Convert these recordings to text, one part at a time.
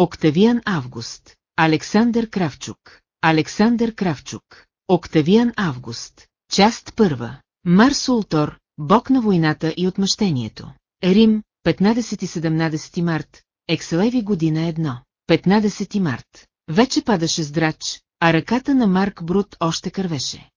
Октавиан Август, Александър Кравчук, Александър Кравчук, Октавиан Август, част първа, Марс Ултор, бог на войната и отмъщението. Рим, 15-17 март, Екселеви година едно, 15 март. Вече падаше здрач, а ръката на Марк Брут още кървеше.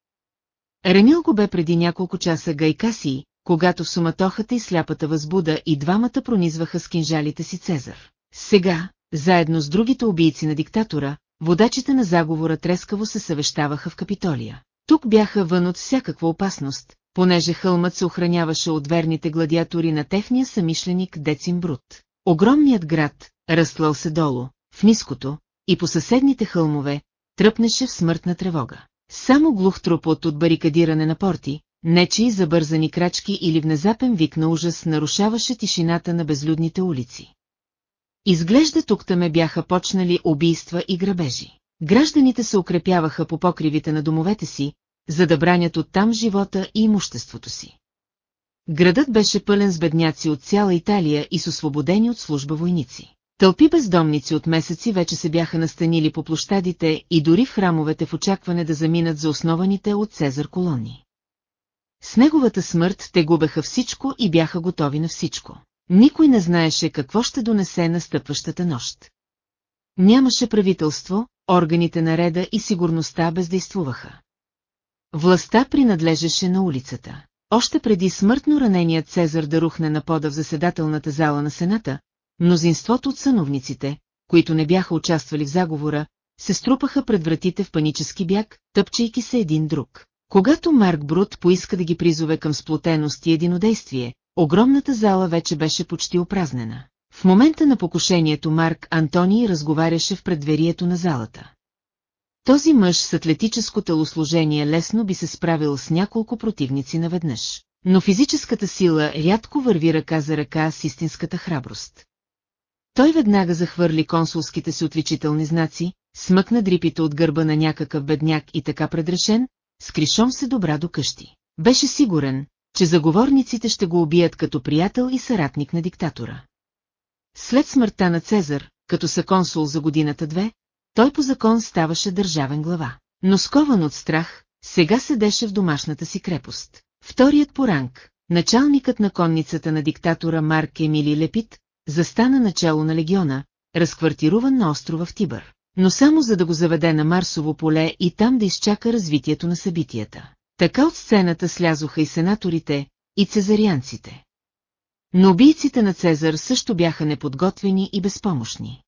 Ранил го бе преди няколко часа Гайкаси, когато суматохата и сляпата възбуда и двамата пронизваха с кинжалите си Цезар. Сега, заедно с другите убийци на диктатора, водачите на заговора трескаво се съвещаваха в Капитолия. Тук бяха вън от всякаква опасност, понеже хълмът се охраняваше от верните гладиатори на техния самишленик Децим Брут. Огромният град, разтлал се долу, в ниското, и по съседните хълмове, тръпнеше в смъртна тревога. Само глух тропот от барикадиране на порти, нечии забързани крачки или внезапен вик на ужас нарушаваше тишината на безлюдните улици. Изглежда тук-таме бяха почнали убийства и грабежи. Гражданите се укрепяваха по покривите на домовете си, за да бранят оттам живота и имуществото си. Градът беше пълен с бедняци от цяла Италия и с освободени от служба войници. Тълпи бездомници от месеци вече се бяха настанили по площадите и дори в храмовете в очакване да заминат за основаните от Цезар колони. С неговата смърт те губеха всичко и бяха готови на всичко. Никой не знаеше какво ще донесе настъпващата нощ. Нямаше правителство, органите на реда и сигурността бездействуваха. Властта принадлежеше на улицата. Още преди смъртно раненият Цезар да рухне на пода в заседателната зала на Сената, мнозинството от съновниците, които не бяха участвали в заговора, се струпаха пред вратите в панически бяг, тъпчейки се един друг. Когато Марк Брут поиска да ги призове към сплотеност и единодействие, огромната зала вече беше почти опразнена. В момента на покушението Марк Антоний разговаряше в предверието на залата. Този мъж с атлетическо телосложение лесно би се справил с няколко противници наведнъж, но физическата сила рядко върви ръка за ръка с истинската храброст. Той веднага захвърли консулските си отличителни знаци, смъкна дрипите от гърба на някакъв бедняк и така предрешен, скришом се добра до къщи. Беше сигурен, че заговорниците ще го убият като приятел и съратник на диктатора. След смъртта на Цезар, като съконсул за годината две, той по закон ставаше държавен глава. Но скован от страх, сега седеше в домашната си крепост. Вторият по ранг, началникът на конницата на диктатора Марк Емили Лепит, застана начало на легиона, разквартируван на острова в Тибър, но само за да го заведе на Марсово поле и там да изчака развитието на събитията. Така от сцената слязоха и сенаторите, и цезарианците. Но убийците на Цезар също бяха неподготвени и безпомощни.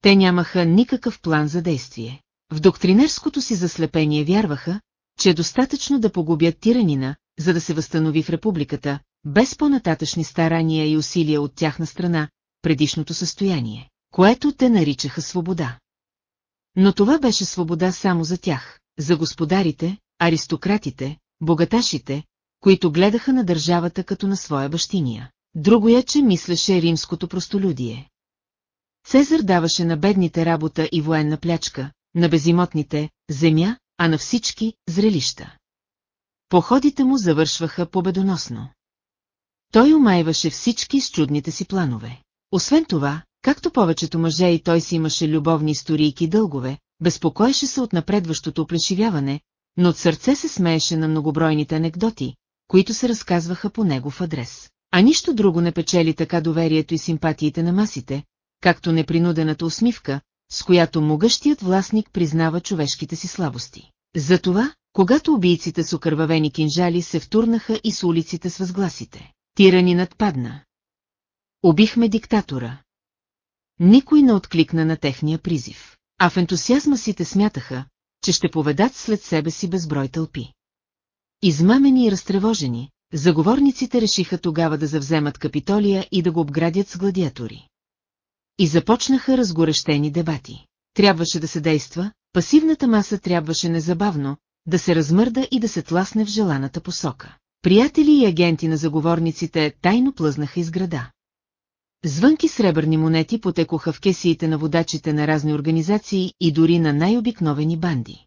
Те нямаха никакъв план за действие. В доктринерското си заслепение вярваха, че е достатъчно да погубят тиранина, за да се възстанови в републиката, без по-нататъчни старания и усилия от тяхна страна, предишното състояние, което те наричаха свобода. Но това беше свобода само за тях, за господарите, аристократите, богаташите, които гледаха на държавата като на своя бащиния. Другоя, че мислеше римското простолюдие. Цезар даваше на бедните работа и военна плячка, на безимотните – земя, а на всички – зрелища. Походите му завършваха победоносно. Той омайваше всички с чудните си планове. Освен това, както повечето мъже и той си имаше любовни историйки дългове, безпокоеше се от напредващото оплешивяване, но от сърце се смееше на многобройните анекдоти, които се разказваха по негов адрес. А нищо друго не печели така доверието и симпатиите на масите, както непринудената усмивка, с която могъщият властник признава човешките си слабости. Затова, когато убийците с окървавени кинжали се втурнаха и с улиците с възгласите. Тиранинът падна. Убихме диктатора. Никой не откликна на техния призив, а в ентусиазма си те смятаха, че ще поведат след себе си безброй тълпи. Измамени и разтревожени, заговорниците решиха тогава да завземат Капитолия и да го обградят с гладиатори. И започнаха разгорещени дебати. Трябваше да се действа, пасивната маса трябваше незабавно да се размърда и да се тласне в желаната посока. Приятели и агенти на заговорниците тайно плъзнаха из града. Звънки сребърни монети потекоха в кесиите на водачите на разни организации и дори на най-обикновени банди.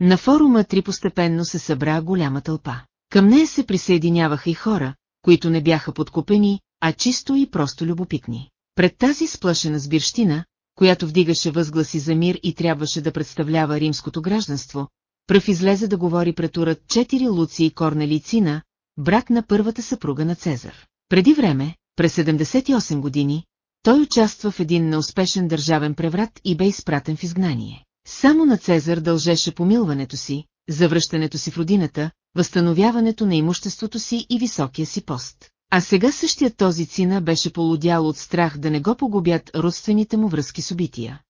На форума три постепенно се събра голяма тълпа. Към нея се присъединяваха и хора, които не бяха подкупени, а чисто и просто любопитни. Пред тази сплашена сбирщина, която вдигаше възгласи за мир и трябваше да представлява римското гражданство, пръв излезе да говори пред урът четири Луци и Корнелицина, брат на първата съпруга на Цезар. Преди време, през 78 години, той участва в един неуспешен държавен преврат и бе изпратен в изгнание. Само на Цезар дължеше помилването си, завръщането си в родината, възстановяването на имуществото си и високия си пост. А сега същият този цина беше полудял от страх да не го погубят родствените му връзки с убития.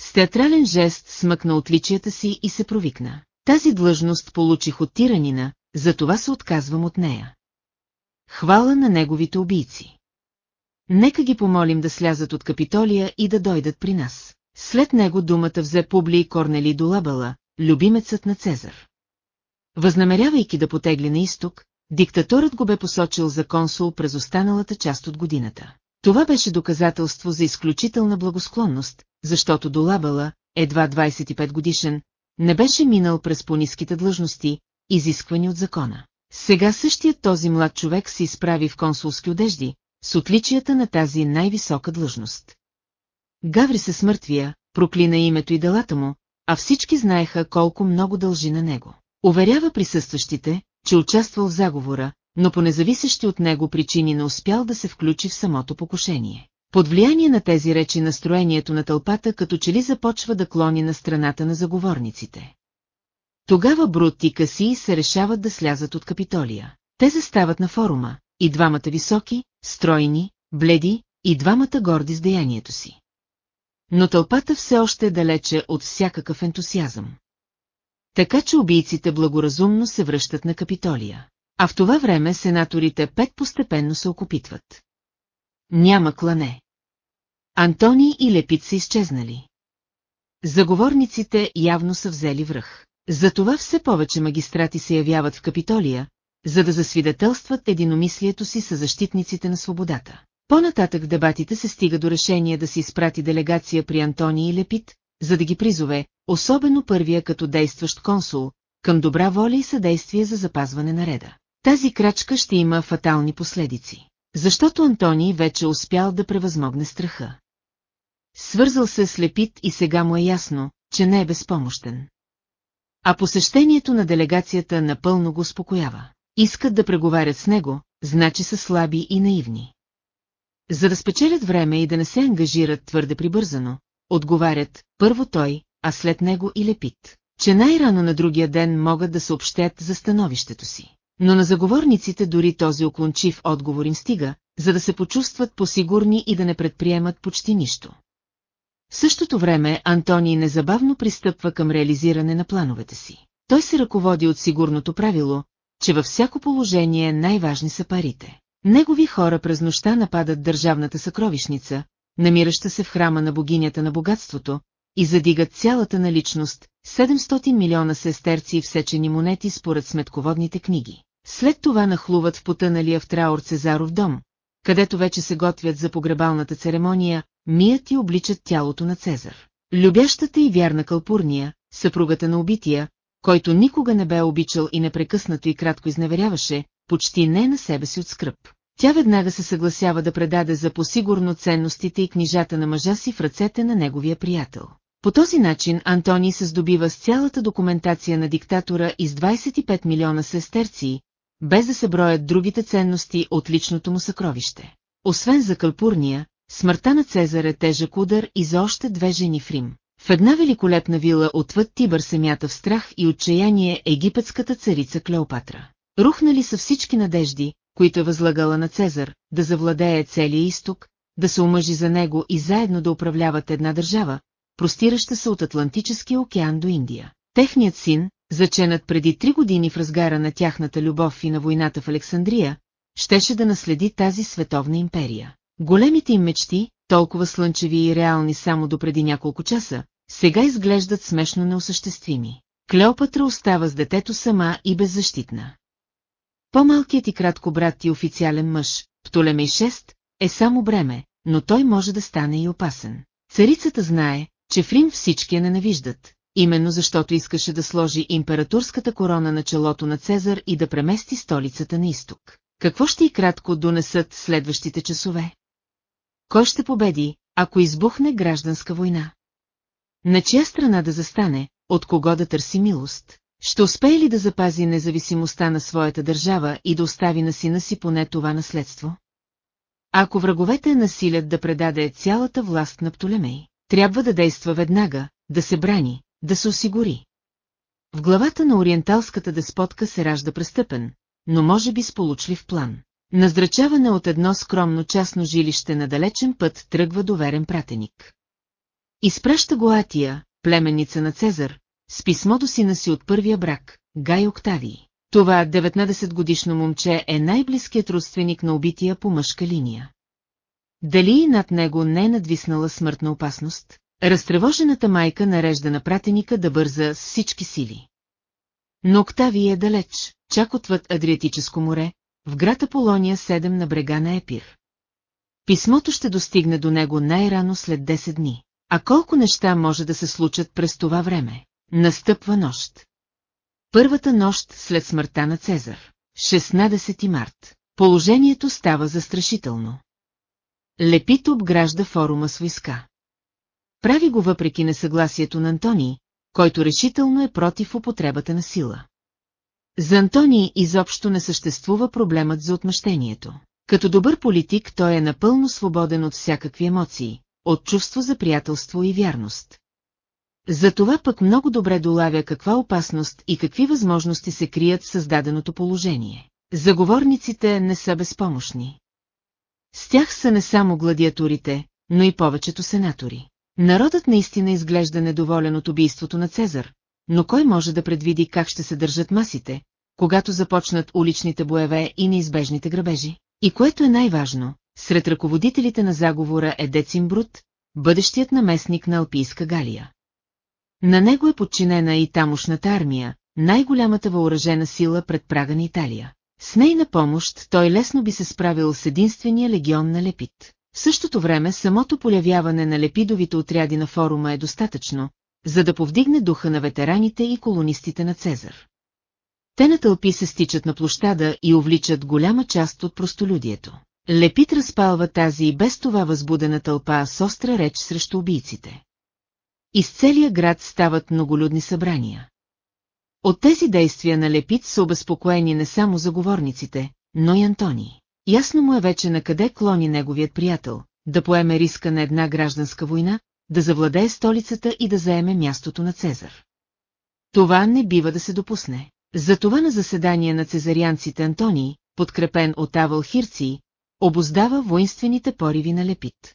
С театрален жест смъкна отличията си и се провикна. Тази длъжност получих от тиранина, затова се отказвам от нея. Хвала на неговите убийци. Нека ги помолим да слязат от Капитолия и да дойдат при нас. След него думата взе Публий Корнели Долабала, любимецът на Цезар. Възнамерявайки да потегли на изток, диктаторът го бе посочил за консул през останалата част от годината. Това беше доказателство за изключителна благосклонност, защото Долабала, едва 25 годишен, не беше минал през пониските длъжности, изисквани от закона. Сега същият този млад човек се изправи в консулски одежди, с отличията на тази най-висока длъжност. Гаври се смъртвия, проклина името и делата му, а всички знаеха колко много дължи на него. Уверява присъстващите, че участвал в заговора, но по независещи от него причини не успял да се включи в самото покушение. Под влияние на тези речи настроението на тълпата като че ли започва да клони на страната на заговорниците. Тогава Брут и Каси се решават да слязат от Капитолия. Те застават на форума, и двамата високи, стройни, бледи, и двамата горди с деянието си. Но тълпата все още е далече от всякакъв ентусиазъм. Така че убийците благоразумно се връщат на Капитолия. А в това време сенаторите пет постепенно се окупитват. Няма клане. Антони и Лепит са изчезнали. Заговорниците явно са взели връх. Затова все повече магистрати се явяват в Капитолия, за да засвидетелстват единомислието си с защитниците на свободата. По-нататък в дебатите се стига до решение да се изпрати делегация при Антони и Лепит, за да ги призове, особено първия като действащ консул, към добра воля и съдействие за запазване на реда. Тази крачка ще има фатални последици, защото Антони вече успял да превъзмогне страха. Свързал се с Лепит и сега му е ясно, че не е безпомощен. А посещението на делегацията напълно го успокоява. Искат да преговарят с него, значи са слаби и наивни. За да спечелят време и да не се ангажират твърде прибързано, отговарят първо той, а след него и Лепит, че най-рано на другия ден могат да съобщят за становището си. Но на заговорниците дори този оклончив отговор им стига, за да се почувстват посигурни и да не предприемат почти нищо. В същото време Антоний незабавно пристъпва към реализиране на плановете си. Той се ръководи от сигурното правило, че във всяко положение най-важни са парите. Негови хора през нощта нападат държавната съкровищница, намираща се в храма на богинята на богатството, и задигат цялата наличност, 700 милиона сестерци в сечени монети според сметководните книги. След това нахлуват в потъналия в траур Цезаров дом, където вече се готвят за погребалната церемония, мият и обличат тялото на Цезар. Любящата и вярна Калпурния, съпругата на убития, който никога не бе обичал и непрекъснато и кратко изневеряваше, почти не на себе си от скръп. Тя веднага се съгласява да предаде за посигурно ценностите и книжата на мъжа си в ръцете на неговия приятел. По този начин Антони се здобива с цялата документация на диктатора из 25 милиона сестерции, без да се броят другите ценности от личното му съкровище. Освен за Калпурния, смъртта на Цезар е тежък удар и за още две жени в Рим. В една великолепна вила отвъд Тибър се мята в страх и отчаяние египетската царица Клеопатра. Рухнали са всички надежди, които е възлагала на Цезар, да завладее целия изток, да се омъжи за него и заедно да управляват една държава, простираща се от Атлантическия океан до Индия. Техният син, заченат преди три години в разгара на тяхната любов и на войната в Александрия, щеше да наследи тази световна империя. Големите им мечти, толкова слънчеви и реални само до преди няколко часа, сега изглеждат смешно неосъществими. Клеопатра остава с детето сама и беззащитна. По-малкият и кратко брат и официален мъж, Птолемей 6, е само бреме, но той може да стане и опасен. Царицата знае, че в Рим всички я ненавиждат, именно защото искаше да сложи императорската корона на челото на Цезар и да премести столицата на изток. Какво ще и кратко донесат следващите часове? Кой ще победи, ако избухне гражданска война? На чия страна да застане, от кого да търси милост? Ще успее ли да запази независимостта на своята държава и да остави на сина си поне това наследство? Ако враговете насилят да предаде цялата власт на Птолемей, трябва да действа веднага, да се брани, да се осигури. В главата на ориенталската деспотка се ражда престъпен, но може би сполучлив план. Наздрачаване от едно скромно частно жилище на далечен път тръгва доверен пратеник. Изпраща го Атия, племенница на Цезар, с писмо до сина си от първия брак, Гай Октавий. Това 19-годишно момче е най-близкият родственик на убития по мъжка линия. Дали и над него не е надвиснала смъртна опасност? Разтревожената майка нарежда на пратеника да бърза с всички сили. Но Октавий е далеч, чак отвъд Адриатическо море, в град Аполония 7 на брега на Епир. Писмото ще достигне до него най-рано след 10 дни. А колко неща може да се случат през това време? Настъпва нощ. Първата нощ след смъртта на Цезар. 16 март. Положението става застрашително. Лепит обгражда форума с войска. Прави го въпреки несъгласието на Антони, който решително е против употребата на сила. За Антони изобщо не съществува проблемът за отмъщението. Като добър политик той е напълно свободен от всякакви емоции, от чувство за приятелство и вярност. Затова пък много добре долавя каква опасност и какви възможности се крият в създаденото положение. Заговорниците не са безпомощни. С тях са не само гладиатурите, но и повечето сенатори. Народът наистина изглежда недоволен от убийството на Цезар, но кой може да предвиди как ще се държат масите, когато започнат уличните боеве и неизбежните грабежи? И което е най-важно, сред ръководителите на заговора е Децим Брут, бъдещият наместник на Алпийска Галия. На него е подчинена и тамошната армия, най-голямата въоръжена сила пред прага на Италия. С нейна помощ той лесно би се справил с единствения легион на Лепит. В същото време самото полявяване на лепидовите отряди на форума е достатъчно, за да повдигне духа на ветераните и колонистите на Цезар. Те на тълпи се стичат на площада и увличат голяма част от простолюдието. Лепит разпалва тази и без това възбудена тълпа с остра реч срещу убийците. Из целия град стават многолюдни събрания. От тези действия на Лепит са обезпокоени не само заговорниците, но и Антони. Ясно му е вече на къде клони неговият приятел, да поеме риска на една гражданска война, да завладее столицата и да заеме мястото на Цезар. Това не бива да се допусне. Затова на заседание на цезарианците Антоний, подкрепен от Авал Хирци, обоздава воинствените пориви на Лепит.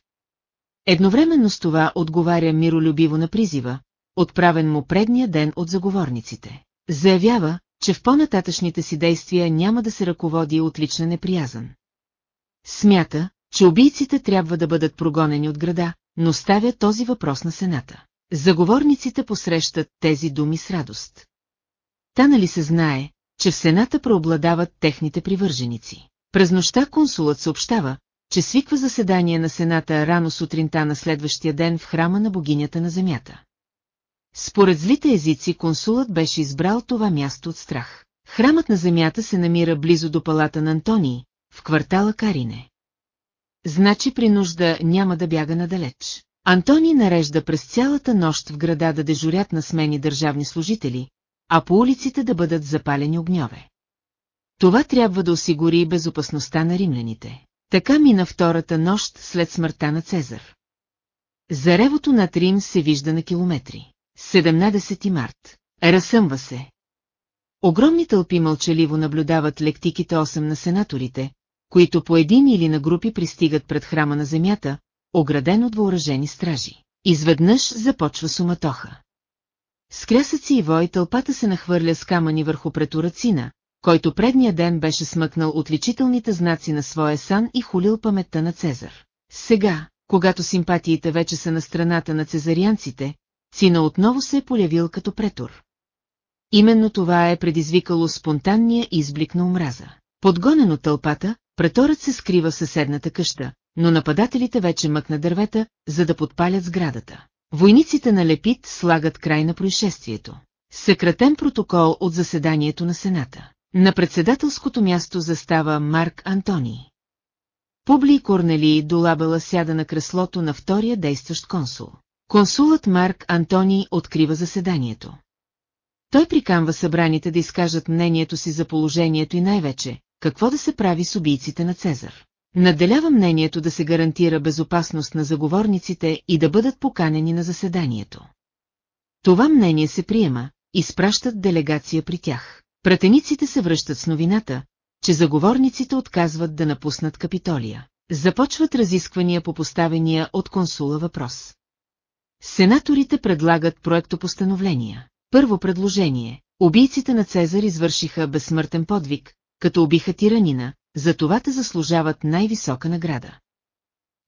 Едновременно с това отговаря миролюбиво на призива, отправен му предния ден от заговорниците. Заявява, че в по-нататъчните си действия няма да се ръководи от лична неприязан. Смята, че убийците трябва да бъдат прогонени от града, но ставя този въпрос на Сената. Заговорниците посрещат тези думи с радост. Та нали се знае, че в Сената преобладават техните привърженици. През нощта консулът съобщава, че свиква заседание на Сената рано сутринта на следващия ден в храма на богинята на земята. Според злите езици консулът беше избрал това място от страх. Храмът на земята се намира близо до палата на Антоний, в квартала Карине. Значи при нужда няма да бяга надалеч. Антони нарежда през цялата нощ в града да дежурят на смени държавни служители, а по улиците да бъдат запалени огньове. Това трябва да осигури безопасността на римляните. Така мина втората нощ след смъртта на Цезар. Заревото над Рим се вижда на километри. 17 март. Разсъмва се. Огромни тълпи мълчаливо наблюдават лектиките 8 на сенаторите, които по един или на групи пристигат пред храма на земята, ограден от въоръжени стражи. Изведнъж започва суматоха. С крясъци и вой тълпата се нахвърля с камъни върху претурацина, който предния ден беше смъкнал отличителните знаци на своя сан и хулил паметта на Цезар. Сега, когато симпатиите вече са на страната на цезарианците, Цина отново се е полявил като претор. Именно това е предизвикало спонтанния изблик на омраза. Подгонен от тълпата, преторът се скрива в съседната къща, но нападателите вече мъкна дървета, за да подпалят сградата. Войниците на Лепит слагат край на происшествието. Съкратен протокол от заседанието на Сената. На председателското място застава Марк Антони. Публи Корнелий Долабела сяда на креслото на втория действащ консул. Консулът Марк Антоний открива заседанието. Той приканва събраните да изкажат мнението си за положението и най-вече, какво да се прави с убийците на Цезар. Наделява мнението да се гарантира безопасност на заговорниците и да бъдат поканени на заседанието. Това мнение се приема, изпращат делегация при тях. Пратениците се връщат с новината, че заговорниците отказват да напуснат Капитолия. Започват разисквания по поставения от консула въпрос. Сенаторите предлагат проектопостановления. Първо предложение. Убийците на Цезар извършиха безсмъртен подвиг, като убиха тиранина, за това те заслужават най-висока награда.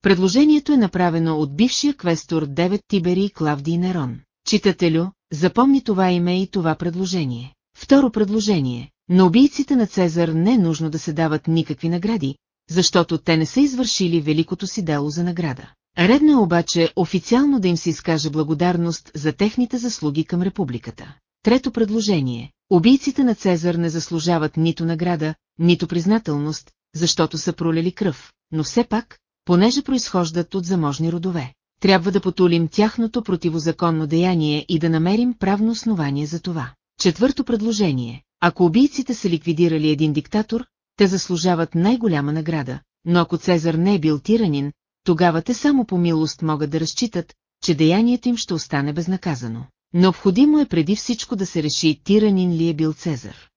Предложението е направено от бившия квестор Девет Тибери и Клавдий Нерон. Читателю, запомни това име и това предложение. Второ предложение. На убийците на Цезар не е нужно да се дават никакви награди, защото те не са извършили великото си дело за награда. Редно е обаче официално да им се изкаже благодарност за техните заслуги към републиката. Трето предложение. Убийците на Цезар не заслужават нито награда, нито признателност, защото са пролели кръв, но все пак, понеже произхождат от заможни родове, трябва да потулим тяхното противозаконно деяние и да намерим правно основание за това. Четвърто предложение. Ако убийците са ликвидирали един диктатор, те заслужават най-голяма награда, но ако Цезар не е бил тиранин, тогава те само по милост могат да разчитат, че деянието им ще остане безнаказано. Необходимо е преди всичко да се реши тиранин ли е бил Цезар.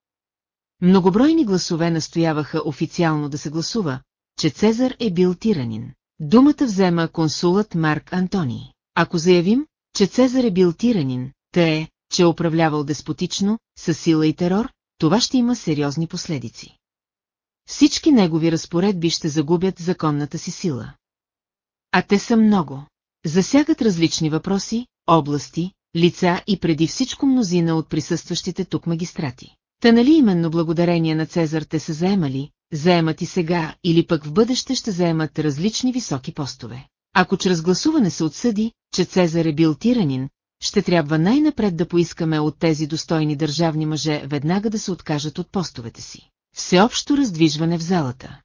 Многобройни гласове настояваха официално да се гласува, че Цезар е бил тиранин. Думата взема консулът Марк Антони. Ако заявим, че Цезар е бил тиранин, те е, че е управлявал деспотично, със сила и терор, това ще има сериозни последици. Всички негови разпоредби ще загубят законната си сила. А те са много. Засягат различни въпроси, области, лица и преди всичко мнозина от присъстващите тук магистрати. Та нали именно благодарение на Цезар те са заемали, заемат и сега или пък в бъдеще ще заемат различни високи постове. Ако чрез гласуване се отсъди, че Цезар е бил тиранин, ще трябва най-напред да поискаме от тези достойни държавни мъже веднага да се откажат от постовете си. Всеобщо раздвижване в залата.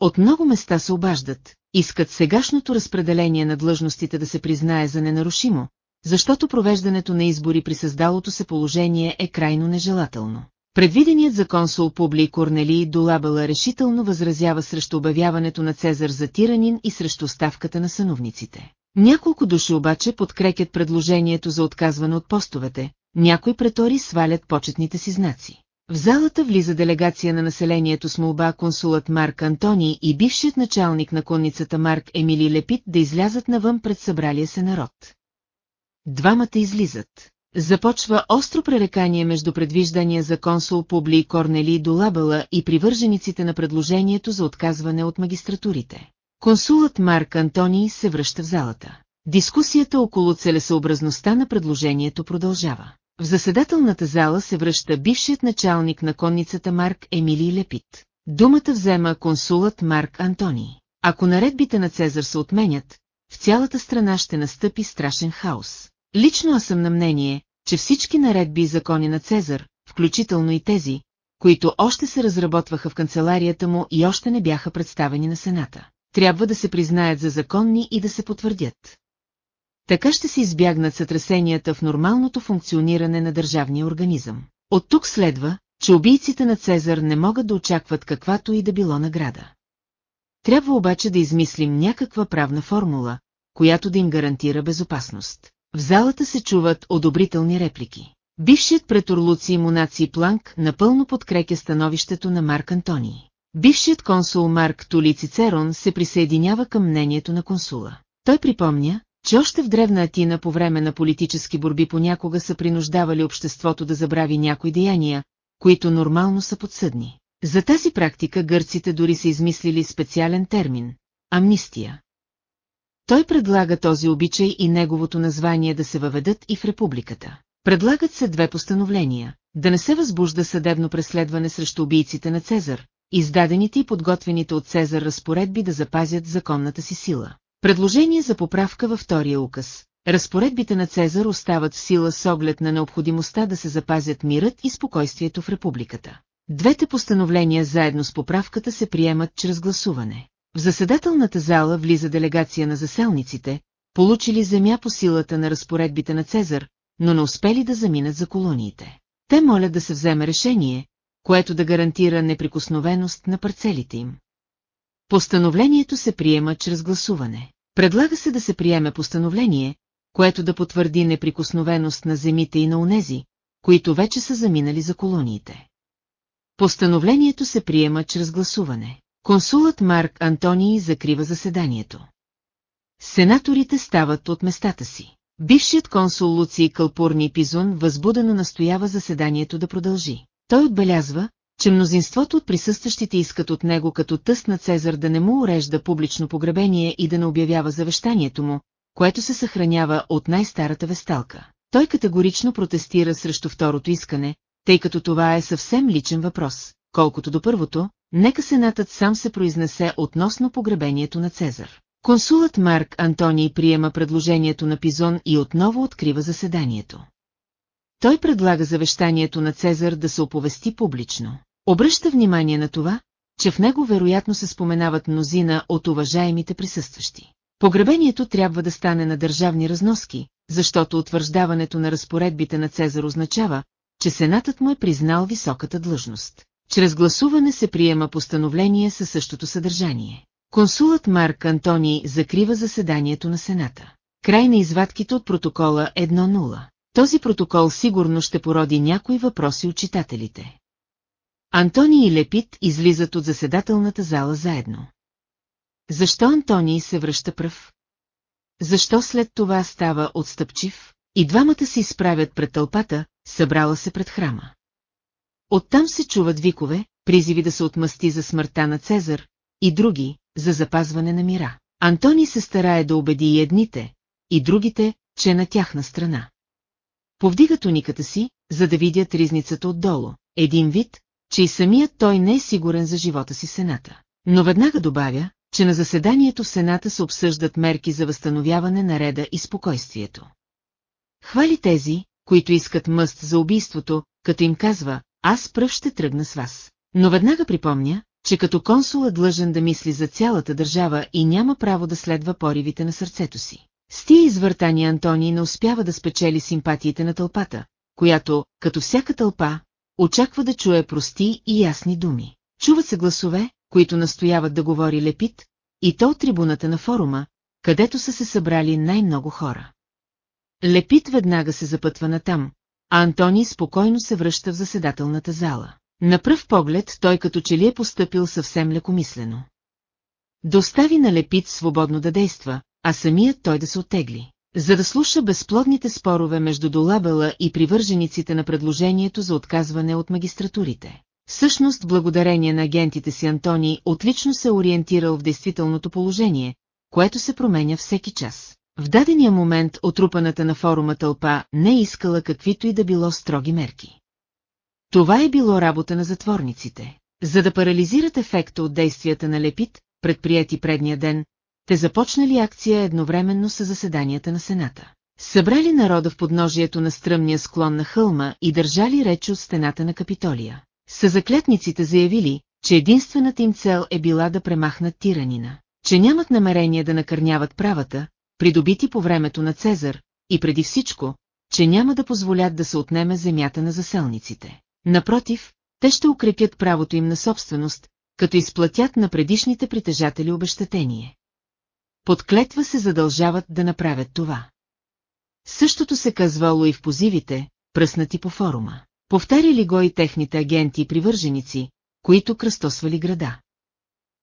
От много места се обаждат, искат сегашното разпределение на длъжностите да се признае за ненарушимо, защото провеждането на избори при създалото се положение е крайно нежелателно. Предвиденият за консул Публи Корнелий Долабела решително възразява срещу обявяването на Цезар за тиранин и срещу ставката на съновниците. Няколко души обаче подкрепят предложението за отказване от постовете, някои претори свалят почетните си знаци. В залата влиза делегация на населението с молба консулът Марк Антони и бившият началник на конницата Марк Емили Лепит да излязат навън пред събралия се народ. Двамата излизат. Започва остро пререкание между предвиждания за консул Публи Корнели Долабела и привържениците на предложението за отказване от магистратурите. Консулът Марк Антони се връща в залата. Дискусията около целесъобразността на предложението продължава. В заседателната зала се връща бившият началник на конницата Марк Емили Лепит. Думата взема консулът Марк Антони. Ако наредбите на Цезар се отменят, в цялата страна ще настъпи страшен хаос. Лично аз съм на мнение, че всички наредби и закони на Цезар, включително и тези, които още се разработваха в канцеларията му и още не бяха представени на Сената, трябва да се признаят за законни и да се потвърдят. Така ще се избягнат сътресенията в нормалното функциониране на държавния организъм. От тук следва, че убийците на Цезар не могат да очакват каквато и да било награда. Трябва обаче да измислим някаква правна формула, която да им гарантира безопасност. В залата се чуват одобрителни реплики. Бившият претор Луци Монаци Планк напълно подкрепя становището на Марк Антони. Бившият консул Марк Тули Цицерон се присъединява към мнението на консула. Той припомня, че още в древна Атина по време на политически борби понякога са принуждавали обществото да забрави някои деяния, които нормално са подсъдни. За тази практика гърците дори са измислили специален термин – амнистия. Той предлага този обичай и неговото название да се въведат и в републиката. Предлагат се две постановления – да не се възбужда съдебно преследване срещу убийците на Цезар, издадените и подготвените от Цезар разпоредби да запазят законната си сила. Предложение за поправка във втория указ. Разпоредбите на Цезар остават в сила с оглед на необходимостта да се запазят мирът и спокойствието в републиката. Двете постановления заедно с поправката се приемат чрез гласуване. В заседателната зала влиза делегация на заселниците, получили земя по силата на разпоредбите на Цезар, но не успели да заминат за колониите. Те молят да се вземе решение, което да гарантира неприкосновеност на парцелите им. Постановлението се приема чрез гласуване. Предлага се да се приеме постановление, което да потвърди неприкосновеност на земите и на унези, които вече са заминали за колониите. Постановлението се приема чрез гласуване. Консулът Марк Антонии закрива заседанието. Сенаторите стават от местата си. Бившият консул Луци Кълпурни Пизун възбудено настоява заседанието да продължи. Той отбелязва, че мнозинството от присъстващите искат от него като тъст на Цезар да не му урежда публично погребение и да не обявява завещанието му, което се съхранява от най-старата весталка. Той категорично протестира срещу второто искане, тъй като това е съвсем личен въпрос, колкото до първото, нека сенатът сам се произнесе относно погребението на Цезар. Консулът Марк Антоний приема предложението на Пизон и отново открива заседанието. Той предлага завещанието на Цезар да се оповести публично. Обръща внимание на това, че в него вероятно се споменават мнозина от уважаемите присъстващи. Погребението трябва да стане на държавни разноски, защото утвърждаването на разпоредбите на Цезар означава, че Сенатът му е признал високата длъжност. Чрез гласуване се приема постановление със същото съдържание. Консулът Марк Антони закрива заседанието на Сената. Край на извадките от протокола 1.0. Този протокол сигурно ще породи някои въпроси от читателите. Антони и Лепит излизат от заседателната зала заедно. Защо Антоний се връща пръв? Защо след това става отстъпчив? И двамата се изправят пред тълпата, събрала се пред храма. Оттам се чуват викове, призиви да се отмъсти за смъртта на Цезар, и други, за запазване на мира. Антони се старае да убеди и едните, и другите, че е на тяхна страна. Повдига туниката си, за да видят ризницата отдолу, един вид, че и самият той не е сигурен за живота си Сената. Но веднага добавя, че на заседанието в Сената се обсъждат мерки за възстановяване на реда и спокойствието. Хвали тези, които искат мъст за убийството, като им казва, аз пръв ще тръгна с вас. Но веднага припомня, че като консул е длъжен да мисли за цялата държава и няма право да следва поривите на сърцето си. С тия извъртания Антоний не успява да спечели симпатиите на тълпата, която, като всяка тълпа, очаква да чуе прости и ясни думи. Чуват се гласове, които настояват да говори Лепит, и то от трибуната на форума, където са се събрали най-много хора. Лепит веднага се запътва натам, а Антони спокойно се връща в заседателната зала. На пръв поглед той като че ли е поступил съвсем лекомислено. Достави на Лепит свободно да действа, а самият той да се оттегли, за да слуша безплодните спорове между Долабела и привържениците на предложението за отказване от магистратурите. Всъщност, благодарение на агентите си Антони отлично се ориентирал в действителното положение, което се променя всеки час. В дадения момент отрупаната на форума тълпа не искала каквито и да било строги мерки. Това е било работа на затворниците. За да парализират ефекта от действията на Лепит, предприяти предния ден, те започнали акция едновременно с заседанията на Сената. Събрали народа в подножието на стръмния склон на хълма и държали реч от стената на Капитолия. Съзаклетниците заявили, че единствената им цел е била да премахнат тиранина, че нямат намерение да накърняват правата, придобити по времето на Цезар, и преди всичко, че няма да позволят да се отнеме земята на заселниците. Напротив, те ще укрепят правото им на собственост, като изплатят на предишните притежатели обещетение. Подклетва се задължават да направят това. Същото се казвало и в позивите, пръснати по форума. Повтаряли го и техните агенти и привърженици, които кръстосвали града.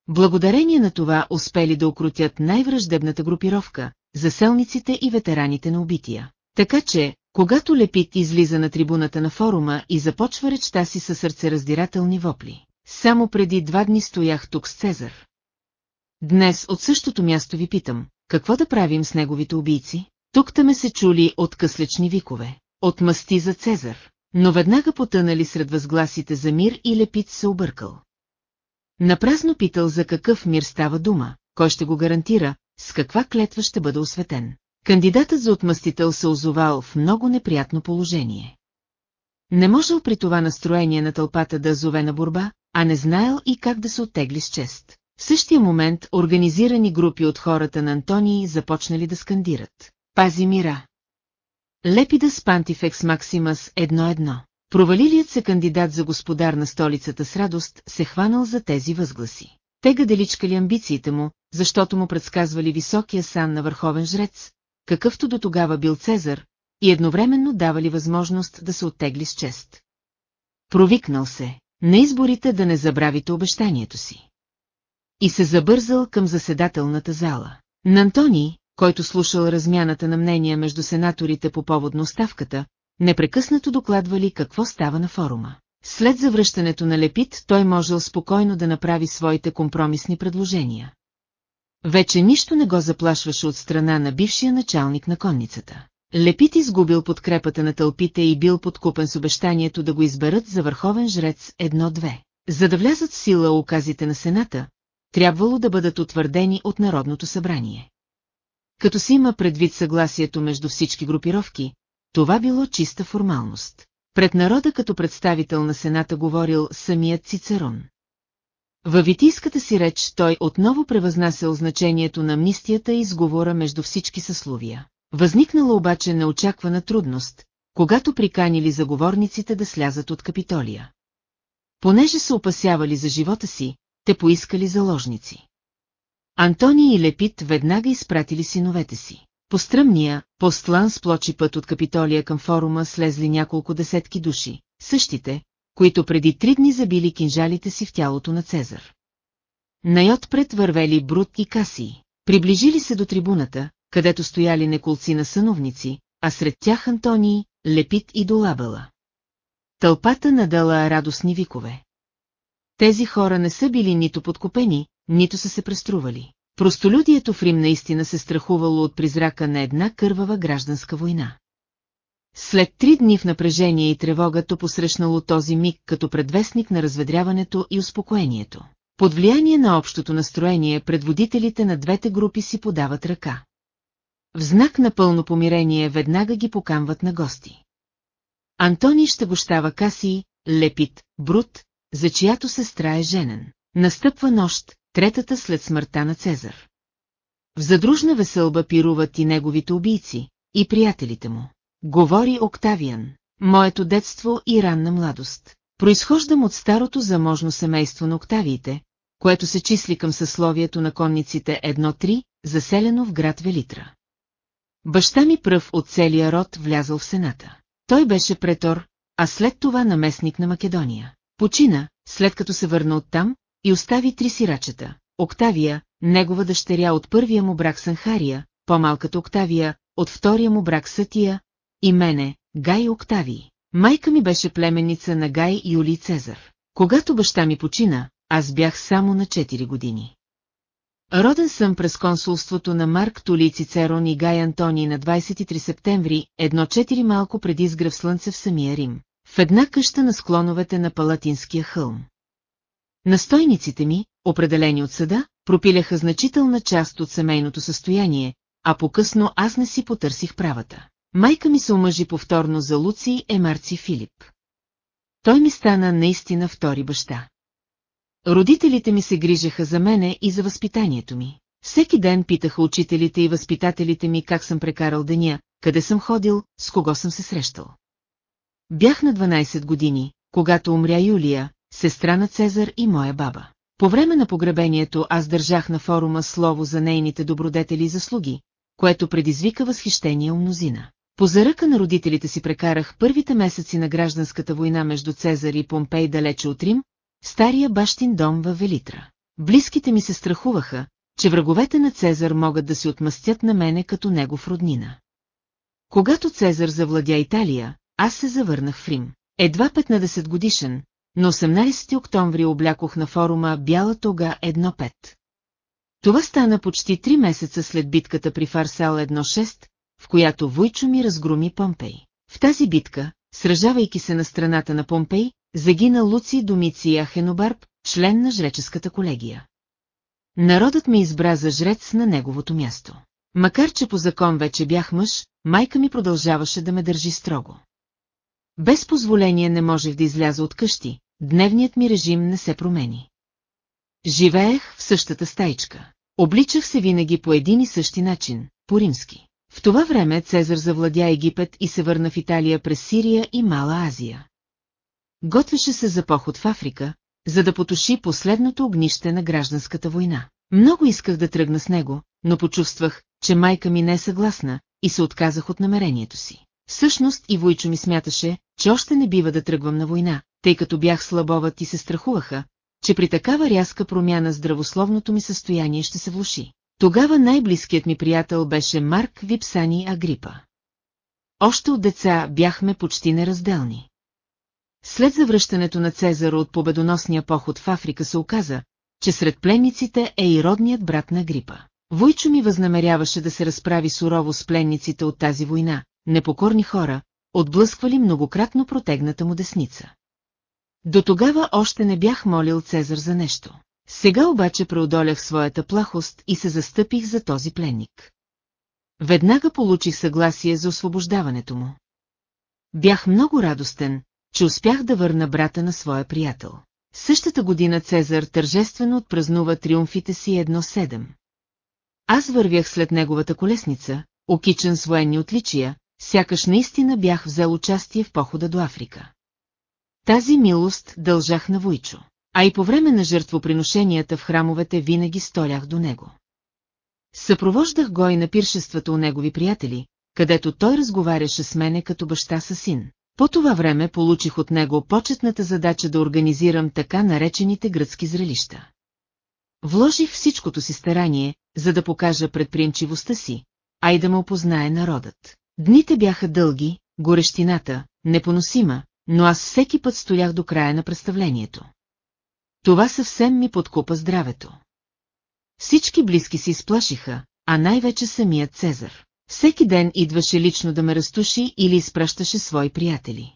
Благодарение на това успели да окрутят най-враждебната групировка, заселниците и ветераните на убития. Така че, когато Лепит излиза на трибуната на форума и започва речта си със сърцераздирателни вопли. Само преди два дни стоях тук с Цезар. Днес от същото място ви питам, какво да правим с неговите убийци? Тук ме се чули от къслечни викове, от мъсти за Цезар, но веднага потънали сред възгласите за мир и Лепит се объркал. Напразно питал за какъв мир става дума, кой ще го гарантира, с каква клетва ще бъде осветен. Кандидатът за отмъстител се озовал в много неприятно положение. Не можел при това настроение на тълпата да зове на борба, а не знаел и как да се оттегли с чест. В същия момент организирани групи от хората на Антонии започнали да скандират. Пази мира! Лепида с Пантифекс Максимас едно-едно. Провалилият се кандидат за господар на столицата с радост се хванал за тези възгласи. Те гаделичкали амбициите му, защото му предсказвали високия сан на върховен жрец, какъвто до тогава бил Цезар, и едновременно давали възможност да се оттегли с чест. Провикнал се, на изборите да не забравите обещанието си. И се забързал към заседателната зала. На Антони, който слушал размяната на мнения между сенаторите по повод на оставката, непрекъснато докладвали какво става на форума. След завръщането на Лепит той можел спокойно да направи своите компромисни предложения. Вече нищо не го заплашваше от страна на бившия началник на конницата. Лепит изгубил подкрепата на тълпите и бил подкупен с обещанието да го изберат за върховен жрец едно-две. За да влязат в сила указите на Сената, трябвало да бъдат утвърдени от Народното събрание. Като си има предвид съгласието между всички групировки, това било чиста формалност. Пред народа като представител на Сената говорил самият Цицерон. Във витийската си реч той отново превъзнасял значението на амнистията и изговора между всички съсловия. Възникнала обаче неочаквана трудност, когато приканили заговорниците да слязат от Капитолия. Понеже се опасявали за живота си, те поискали заложници. Антоний и Лепит веднага изпратили синовете си. По стръмния, постлан с плочи път от Капитолия към форума слезли няколко десетки души, същите, които преди три дни забили кинжалите си в тялото на Цезар. Найотпред вървели Брут и Касии. Приближили се до трибуната, където стояли неколци на съновници, а сред тях Антонии, Лепит и Долабела. Тълпата надала радостни викове. Тези хора не са били нито подкупени, нито са се престрували. Простолюдието в Рим наистина се страхувало от призрака на една кървава гражданска война. След три дни в напрежение и тревога то посрещнало този миг като предвестник на разведряването и успокоението. Под влияние на общото настроение предводителите на двете групи си подават ръка. В знак на пълно помирение веднага ги покамват на гости. Антони ще гощава Каси, Лепит, Брут, за чиято сестра е женен. Настъпва нощ, третата след смъртта на Цезар. В задружна веселба пируват и неговите убийци, и приятелите му. Говори Октавиан, моето детство и ранна младост. Произхождам от старото заможно семейство на Октавиите, което се числи към съсловието на конниците 1-3, заселено в град Велитра. Баща ми пръв от целия род влязъл в Сената. Той беше претор, а след това наместник на Македония. Почина, след като се върна оттам, и остави три сирачета. Октавия, негова дъщеря от първия му брак Санхария, по-малката Октавия, от втория му брак Сатия, и мене, Гай Октавий. Майка ми беше племенница на Гай Юлий Цезар. Когато баща ми почина, аз бях само на 4 години. Роден съм през консулството на Марк Тули Цицерон и Гай Антони на 23 септември, едно-четири малко преди изгръв слънце в самия Рим, в една къща на склоновете на Палатинския хълм. Настойниците ми, определени от съда, пропиляха значителна част от семейното състояние, а по-късно аз не си потърсих правата. Майка ми се омъжи повторно за Луци Емарци Филип. Той ми стана наистина втори баща. Родителите ми се грижаха за мене и за възпитанието ми. Всеки ден питаха учителите и възпитателите ми как съм прекарал деня, къде съм ходил, с кого съм се срещал. Бях на 12 години, когато умря Юлия, сестра на Цезар и моя баба. По време на погребението аз държах на форума слово за нейните добродетели и заслуги, което предизвика възхищение у мнозина. По заръка на родителите си прекарах първите месеци на гражданската война между Цезар и Помпей далече от Рим, стария бащин дом във Велитра. Близките ми се страхуваха, че враговете на Цезар могат да се отмъстят на мене като негов роднина. Когато Цезар завладя Италия, аз се завърнах в Рим. Едва 15 годишен, на 18 октомври облякох на форума Бяла тога 1.5. Това стана почти три месеца след битката при Фарсал 1.6, в която Войчо ми разгроми Помпей. В тази битка, сражавайки се на страната на Помпей, загина Луци Домици Ахенобарб, член на жреческата колегия. Народът ми избра за жрец на неговото място. Макар че по закон вече бях мъж, майка ми продължаваше да ме държи строго. Без позволение не можех да изляза от къщи, дневният ми режим не се промени. Живеех в същата стаичка. Обличах се винаги по един и същи начин, по-римски. В това време Цезар завладя Египет и се върна в Италия през Сирия и Мала Азия. Готвеше се за поход в Африка, за да потуши последното огнище на гражданската война. Много исках да тръгна с него, но почувствах, че майка ми не е съгласна и се отказах от намерението си. Всъщност и Войчо ми смяташе, че още не бива да тръгвам на война, тъй като бях слабоват и се страхуваха, че при такава рязка промяна здравословното ми състояние ще се влуши. Тогава най-близкият ми приятел беше Марк Випсани Агрипа. Още от деца бяхме почти неразделни. След завръщането на Цезаро от победоносния поход в Африка се оказа, че сред пленниците е и родният брат на Грипа. Войчо ми възнамеряваше да се разправи сурово с пленниците от тази война, непокорни хора, отблъсквали многократно протегната му десница. До тогава още не бях молил Цезар за нещо. Сега обаче преодолях своята плахост и се застъпих за този пленник. Веднага получих съгласие за освобождаването му. Бях много радостен, че успях да върна брата на своя приятел. Същата година Цезар тържествено отпразнува триумфите си едно седем. Аз вървях след неговата колесница, окичен с военни отличия, сякаш наистина бях взел участие в похода до Африка. Тази милост дължах на Войчо, а и по време на жертвоприношенията в храмовете винаги столях до него. Съпровождах го и на пиршествата у негови приятели, където той разговаряше с мене като баща със син. По това време получих от него почетната задача да организирам така наречените гръцки зрелища. Вложих всичкото си старание, за да покажа предприемчивостта си, а и да ме опознае народът. Дните бяха дълги, горещината, непоносима, но аз всеки път стоях до края на представлението. Това съвсем ми подкупа здравето. Всички близки се изплашиха, а най-вече самият Цезар. Всеки ден идваше лично да ме разтуши или изпращаше свои приятели.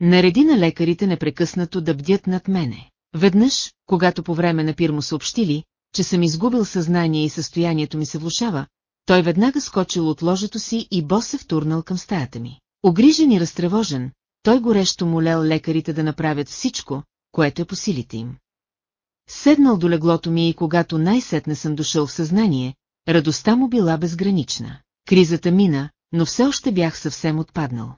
Нареди на лекарите непрекъснато да бдят над мене. Веднъж, когато по време на пир му съобщили, че съм изгубил съзнание и състоянието ми се влушава, той веднага скочил от ложето си и бос се втурнал към стаята ми. Огрижен и разтревожен, той горещо молял лекарите да направят всичко, което е по силите им. Седнал до леглото ми и когато най-сетне съм дошъл в съзнание, радостта му била безгранична. Кризата мина, но все още бях съвсем отпаднал.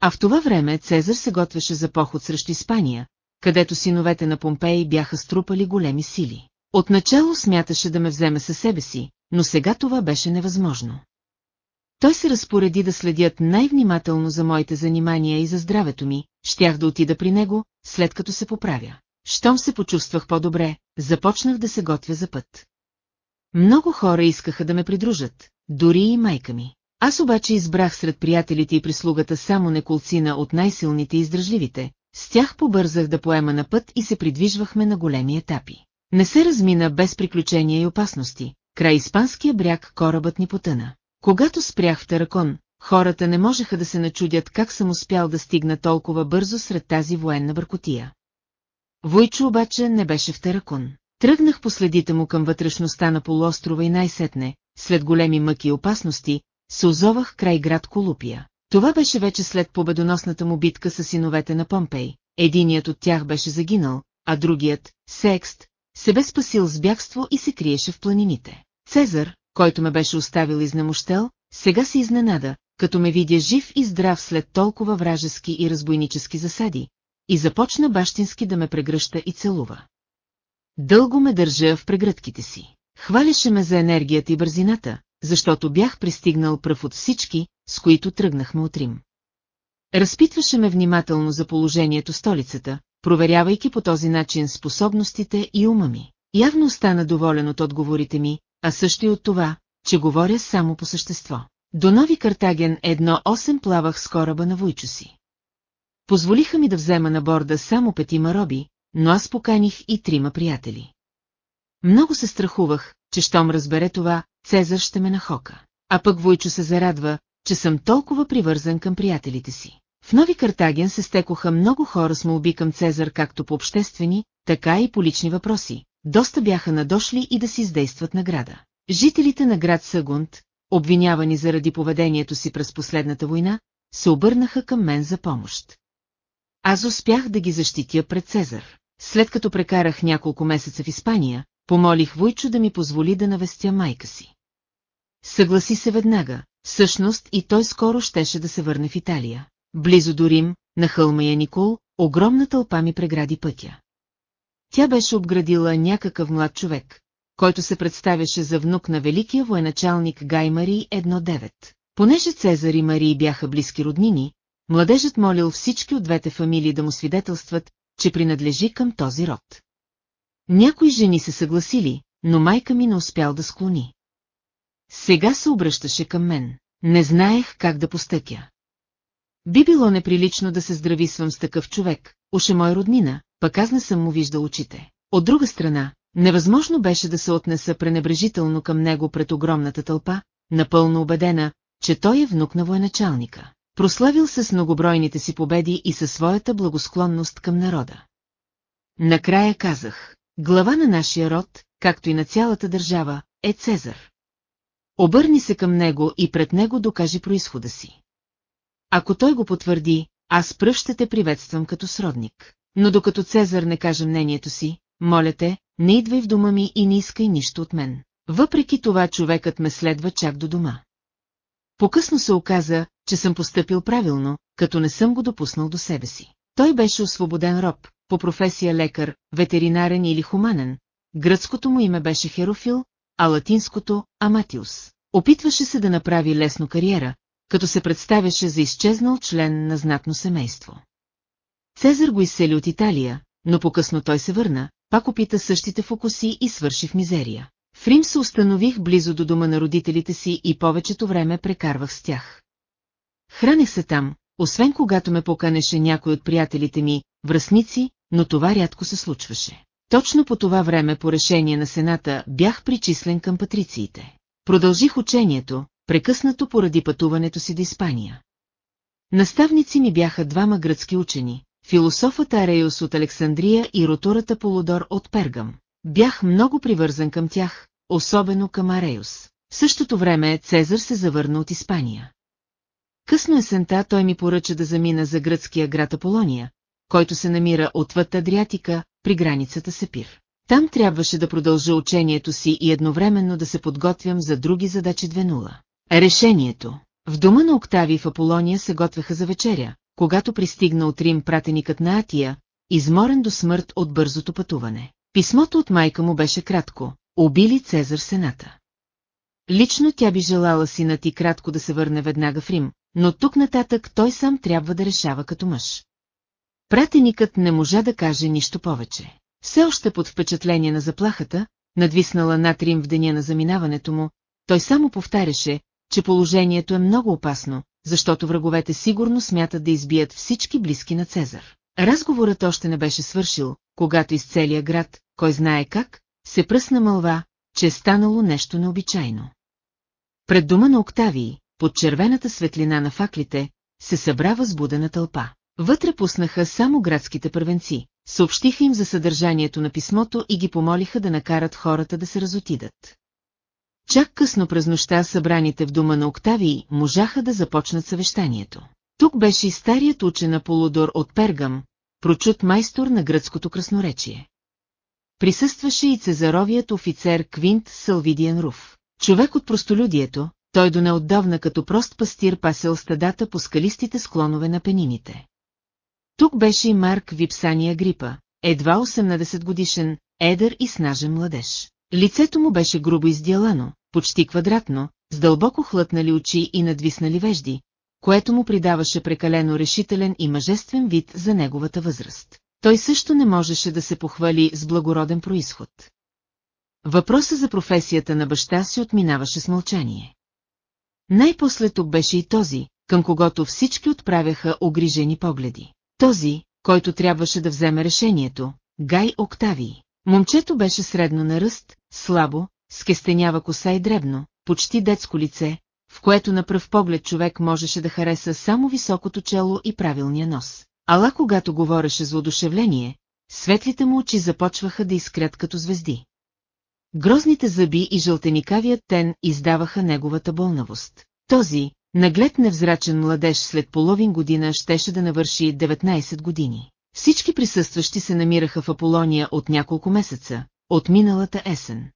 А в това време Цезар се готвеше за поход срещу Испания, където синовете на Помпей бяха струпали големи сили. Отначало смяташе да ме вземе със себе си, но сега това беше невъзможно. Той се разпореди да следят най-внимателно за моите занимания и за здравето ми, щях да отида при него, след като се поправя. Щом се почувствах по-добре, започнах да се готвя за път. Много хора искаха да ме придружат, дори и майка ми. Аз обаче избрах сред приятелите и прислугата само неколцина от най-силните и издръжливите, с тях побързах да поема на път и се придвижвахме на големи етапи. Не се размина без приключения и опасности, край испанския бряг корабът ни потъна. Когато спрях в Таракон, хората не можеха да се начудят как съм успял да стигна толкова бързо сред тази военна бъркотия. Войчо обаче не беше в Таракон. Тръгнах по следите му към вътрешността на полуострова и най-сетне, след големи мъки и опасности, се озовах край град Колупия. Това беше вече след победоносната му битка с синовете на Помпей. Единият от тях беше загинал, а другият, Секст, се бе спасил с бягство и се криеше в планините. Цезар, който ме беше оставил изнемощел, сега се изненада, като ме видя жив и здрав след толкова вражески и разбойнически засади, и започна бащински да ме прегръща и целува. Дълго ме държа в прегръдките си. Хваляше ме за енергията и бързината, защото бях пристигнал пръв от всички, с които тръгнахме от Рим. Разпитваше ме внимателно за положението столицата, проверявайки по този начин способностите и ума ми. Явно остана доволен от отговорите ми, а също и от това, че говоря само по същество. До Нови Картаген едно 8 плавах с кораба на Войчо си. Позволиха ми да взема на борда само петима роби, но аз поканих и трима приятели. Много се страхувах, че щом разбере това, Цезар ще ме нахока. А пък Войчо се зарадва, че съм толкова привързан към приятелите си. В Нови Картаген се стекоха много хора с молби към Цезар както по обществени, така и по лични въпроси. Доста бяха надошли и да си издействат награда. Жителите на град Съгунд, обвинявани заради поведението си през последната война, се обърнаха към мен за помощ. Аз успях да ги защитя пред Цезар. след като прекарах няколко месеца в Испания, помолих Войчо да ми позволи да навестя майка си. Съгласи се веднага, всъщност и той скоро щеше да се върне в Италия. Близо до Рим, на хълма Яникол, огромна тълпа ми прегради пътя. Тя беше обградила някакъв млад човек, който се представяше за внук на великия военачалник Гай Марий 1-9. Понеже Цезар и Марии бяха близки роднини, младежът молил всички от двете фамилии да му свидетелстват, че принадлежи към този род. Някои жени се съгласили, но майка ми не успял да склони. Сега се обръщаше към мен. Не знаех как да постъпя. Би било неприлично да се здрависвам с такъв човек, уше мой роднина, пък аз не съм му виждал очите. От друга страна, невъзможно беше да се отнеса пренебрежително към него пред огромната тълпа, напълно убедена, че той е внук на военачалника. Прославил се с многобройните си победи и със своята благосклонност към народа. Накрая казах, глава на нашия род, както и на цялата държава, е Цезар. Обърни се към него и пред него докажи происхода си. Ако той го потвърди, аз пръв ще те приветствам като сродник. Но докато Цезар не каже мнението си, моля те, не идвай в дома ми и не искай нищо от мен. Въпреки това човекът ме следва чак до дома. Покъсно се оказа, че съм поступил правилно, като не съм го допуснал до себе си. Той беше освободен роб, по професия лекар, ветеринарен или хуманен. Гръцкото му име беше Херофил, а латинското – Аматиус. Опитваше се да направи лесно кариера, като се представяше за изчезнал член на знатно семейство. Цезар го изсели от Италия, но по-късно той се върна, пак опита същите фокуси и свърши в мизерия. В Рим се установих близо до дома на родителите си и повечето време прекарвах с тях. Хранех се там, освен когато ме поканеше някой от приятелите ми, връзници, но това рядко се случваше. Точно по това време по решение на Сената бях причислен към патрициите. Продължих учението, прекъснато поради пътуването си до Испания. Наставници ми бяха двама гръцки учени, философът Ареус от Александрия и ротората Полудор от Пергам. Бях много привързан към тях, особено към Ареус. В същото време Цезар се завърна от Испания. Късно есента той ми поръча да замина за гръцкия град Аполония, който се намира отвъд Адриатика, при границата Сепир. Там трябваше да продължа учението си и едновременно да се подготвям за други задачи 2.0. Решението. В дома на Октави в Аполония се готвеха за вечеря, когато пристигна от Рим пратеникът на Атия, изморен до смърт от бързото пътуване. Писмото от майка му беше кратко. Убили Цезар Сената. Лично тя би желала синът и кратко да се върне веднага в Рим, но тук нататък той сам трябва да решава като мъж. Пратеникът не можа да каже нищо повече. Все още под впечатление на заплахата, надвиснала над Рим в деня на заминаването му, той само повтаряше, че положението е много опасно, защото враговете сигурно смятат да избият всички близки на Цезар. Разговорът още не беше свършил, когато из целия град, кой знае как, се пръсна мълва, че е станало нещо необичайно. Пред дома на Октавии, под червената светлина на факлите, се събра възбудена тълпа. Вътре пуснаха само градските първенци, съобщиха им за съдържанието на писмото и ги помолиха да накарат хората да се разотидат. Чак късно през нощта събраните в дома на Октавии можаха да започнат съвещанието. Тук беше и старият учен Аполодор от Пергам, прочут майстор на гръцкото красноречие. Присъстваше и цезаровият офицер Квинт Салвидиан Руф. Човек от простолюдието, той до неотдавна като прост пастир пасел стадата по скалистите склонове на пенините. Тук беше и Марк Випсания Грипа, едва 18 годишен, едър и снажен младеж. Лицето му беше грубо издялано, почти квадратно, с дълбоко хлътнали очи и надвиснали вежди, което му придаваше прекалено решителен и мъжествен вид за неговата възраст. Той също не можеше да се похвали с благороден происход. Въпросът за професията на баща си отминаваше с мълчание. Най-после тук беше и този, към когото всички отправяха огрижени погледи. Този, който трябваше да вземе решението, Гай Октавий. Момчето беше средно на ръст, слабо, с кестенява коса и дребно, почти детско лице, в което на пръв поглед човек можеше да хареса само високото чело и правилния нос. Ала когато говореше за одушевление, светлите му очи започваха да изкрят като звезди. Грозните зъби и жълтеникавият тен издаваха неговата болнавост. Този, наглед невзрачен младеж след половин година щеше да навърши 19 години. Всички присъстващи се намираха в Аполония от няколко месеца, от миналата есен.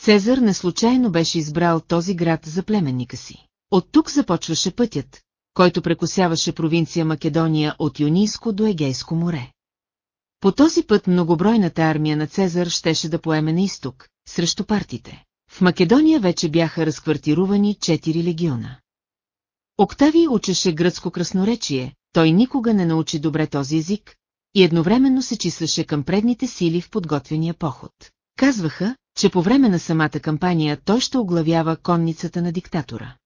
Цезар неслучайно беше избрал този град за племенника си. От тук започваше пътят, който прекусяваше провинция Македония от Юнийско до Егейско море. По този път многобройната армия на Цезар щеше да поеме на изток, срещу партите. В Македония вече бяха разквартирувани четири легиона. Октавий учеше гръцко красноречие, той никога не научи добре този език и едновременно се числеше към предните сили в подготвения поход. Казваха, че по време на самата кампания той ще оглавява конницата на диктатора.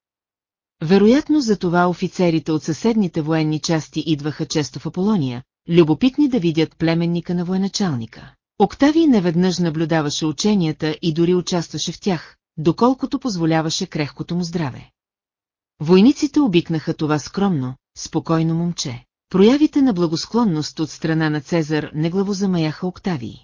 Вероятно за това офицерите от съседните военни части идваха често в Аполония, любопитни да видят племенника на военачалника. Октавий неведнъж наблюдаваше ученията и дори участваше в тях, доколкото позволяваше крехкото му здраве. Войниците обикнаха това скромно, спокойно момче. Проявите на благосклонност от страна на Цезар не главозамаяха Октавий.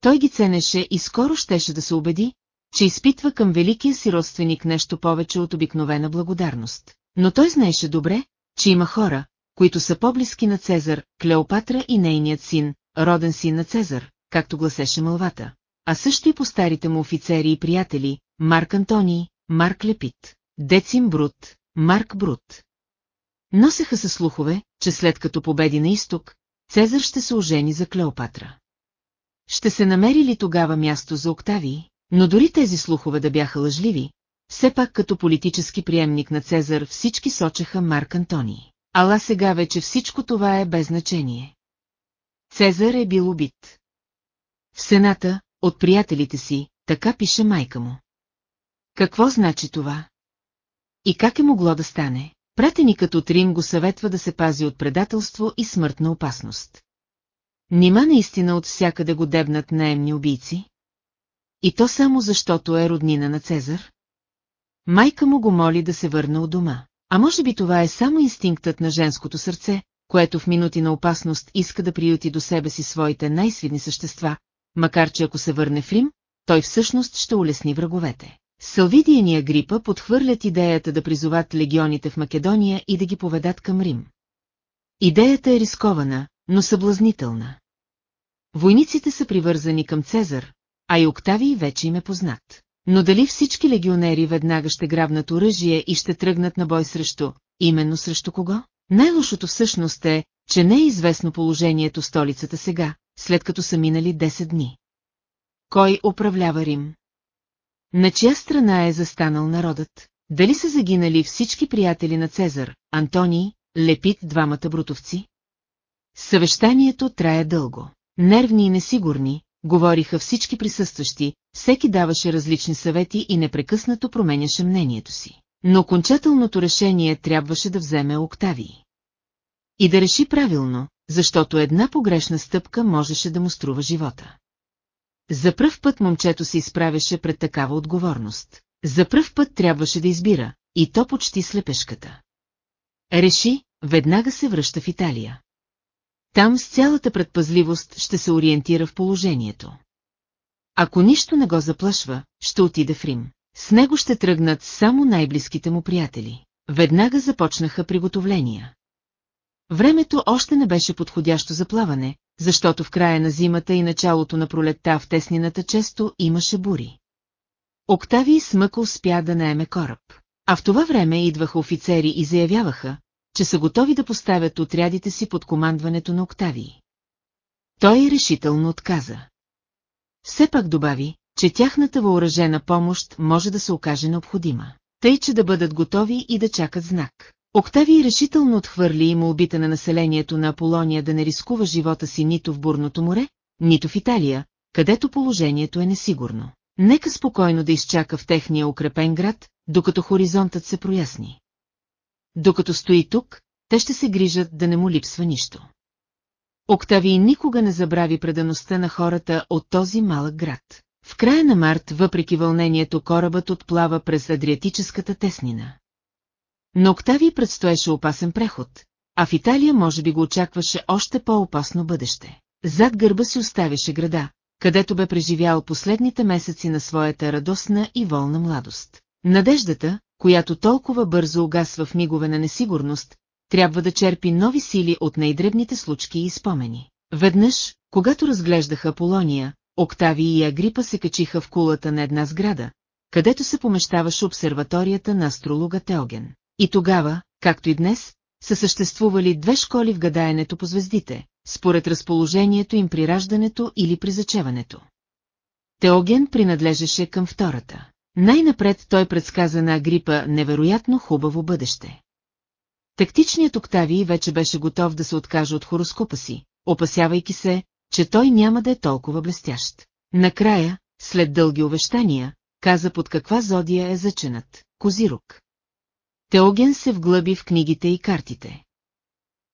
Той ги ценеше и скоро щеше да се убеди, че изпитва към великия си родственик нещо повече от обикновена благодарност. Но той знаеше добре, че има хора, които са по-близки на Цезар, Клеопатра и нейният син, роден син на Цезар, както гласеше мълвата, а също и по старите му офицери и приятели, Марк Антоний, Марк Лепит, Децим Брут, Марк Брут. Носеха се слухове, че след като победи на изток, Цезар ще се ожени за Клеопатра. Ще се намери ли тогава място за Октавий? Но дори тези слухове да бяха лъжливи, все пак като политически приемник на Цезар всички сочеха Марк Антоний. Ала сега вече всичко това е без значение. Цезар е бил убит. В Сената, от приятелите си, така пише майка му. Какво значи това? И как е могло да стане? Пратеникът от Рим го съветва да се пази от предателство и смъртна опасност. Нима наистина от всякъде го дебнат наемни убийци? И то само защото е роднина на Цезар? Майка му го моли да се върне от дома. А може би това е само инстинктът на женското сърце, което в минути на опасност иска да приюти до себе си своите най-свидни същества, макар че ако се върне в Рим, той всъщност ще улесни враговете. Сълвидия ни Агрипа подхвърлят идеята да призоват легионите в Македония и да ги поведат към Рим. Идеята е рискована, но съблазнителна. Войниците са привързани към Цезар, а и Октавий вече им е познат. Но дали всички легионери веднага ще грабнат оръжие и ще тръгнат на бой срещу, именно срещу кого? Най-лошото всъщност е, че не е известно положението столицата сега, след като са минали 10 дни. Кой управлява Рим? На чия страна е застанал народът? Дали са загинали всички приятели на Цезар, Антоний, Лепит двамата брутовци? Съвещанието трая дълго. Нервни и несигурни, говориха всички присъстващи, всеки даваше различни съвети и непрекъснато променяше мнението си. Но окончателното решение трябваше да вземе Октавий. И да реши правилно, защото една погрешна стъпка можеше да му струва живота. За пръв път момчето се изправяше пред такава отговорност. За пръв път трябваше да избира, и то почти слепешката. Реши, веднага се връща в Италия. Там с цялата предпазливост ще се ориентира в положението. Ако нищо не го заплашва, ще отиде в Рим. С него ще тръгнат само най-близките му приятели. Веднага започнаха приготовления. Времето още не беше подходящо за плаване, защото в края на зимата и началото на пролетта в теснината често имаше бури. Октавий смъка успя да наеме кораб. А в това време идваха офицери и заявяваха, че са готови да поставят отрядите си под командването на Октавий. Той решително отказа. Все пак добави, че тяхната въоръжена помощ може да се окаже необходима, тъй че да бъдат готови и да чакат знак. Октавий решително отхвърли и молбите на населението на Аполония да не рискува живота си нито в бурното море, нито в Италия, където положението е несигурно. Нека спокойно да изчака в техния укрепен град, докато хоризонтът се проясни. Докато стои тук, те ще се грижат да не му липсва нищо. Октавий никога не забрави предаността на хората от този малък град. В края на март, въпреки вълнението, корабът отплава през Адриатическата теснина. Но Октавий предстоеше опасен преход, а в Италия може би го очакваше още по-опасно бъдеще. Зад гърба си оставяше града, където бе преживял последните месеци на своята радостна и волна младост. Надеждата, която толкова бързо угасва в мигове на несигурност, трябва да черпи нови сили от най-дребните случки и спомени. Веднъж, когато разглеждаха Аполония, Октави и Агрипа се качиха в кулата на една сграда, където се помещаваше обсерваторията на астролога Теоген. И тогава, както и днес, са съществували две школи в гадаенето по звездите, според разположението им при раждането или при зачеването. Теоген принадлежеше към втората. Най-напред той предсказа на Агрипа невероятно хубаво бъдеще. Тактичният Октавий вече беше готов да се откаже от хороскопа си, опасявайки се, че той няма да е толкова блестящ. Накрая, след дълги увещания, каза под каква зодия е заченат – Козирук. Теоген се вглъби в книгите и картите.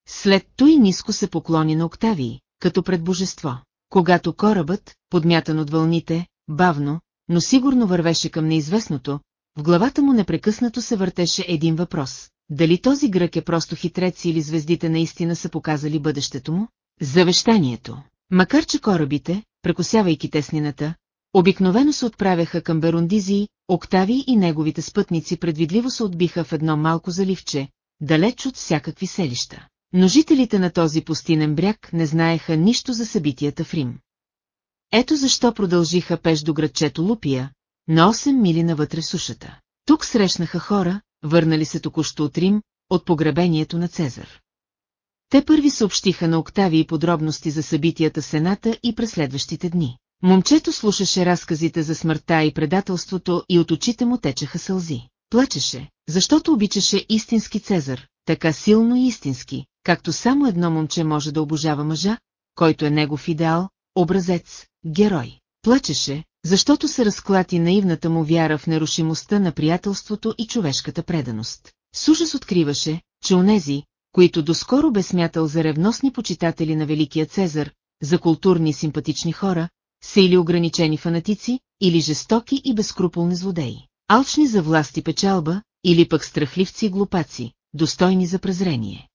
След той ниско се поклони на Октавий, като пред божество. Когато корабът, подмятан от вълните, бавно, но сигурно вървеше към неизвестното, в главата му непрекъснато се въртеше един въпрос. Дали този грък е просто хитрец или звездите наистина са показали бъдещето му? Завещанието. Макар че корабите, прекосявайки теснината, обикновено се отправяха към Берундизии, Октави и неговите спътници предвидливо се отбиха в едно малко заливче, далеч от всякакви селища. Но жителите на този пустинен бряг не знаеха нищо за събитията в Рим. Ето защо продължиха пеш до градчето Лупия, на 8 мили навътре сушата. Тук срещнаха хора, върнали се току-що от Рим, от погребението на Цезар. Те първи съобщиха на Октави подробности за събитията в Сената и през следващите дни. Момчето слушаше разказите за смъртта и предателството и от очите му течеха сълзи. Плачеше, защото обичаше истински Цезар, така силно и истински, както само едно момче може да обожава мъжа, който е негов идеал, образец, герой. Плачеше, защото се разклати наивната му вяра в нерушимостта на приятелството и човешката преданост. С ужас откриваше, че онези, които доскоро бе смятал за ревносни почитатели на Великия Цезар, за културни и симпатични хора, са или ограничени фанатици, или жестоки и безкруполни злодеи. Алчни за власт и печалба, или пък страхливци и глупаци, достойни за презрение.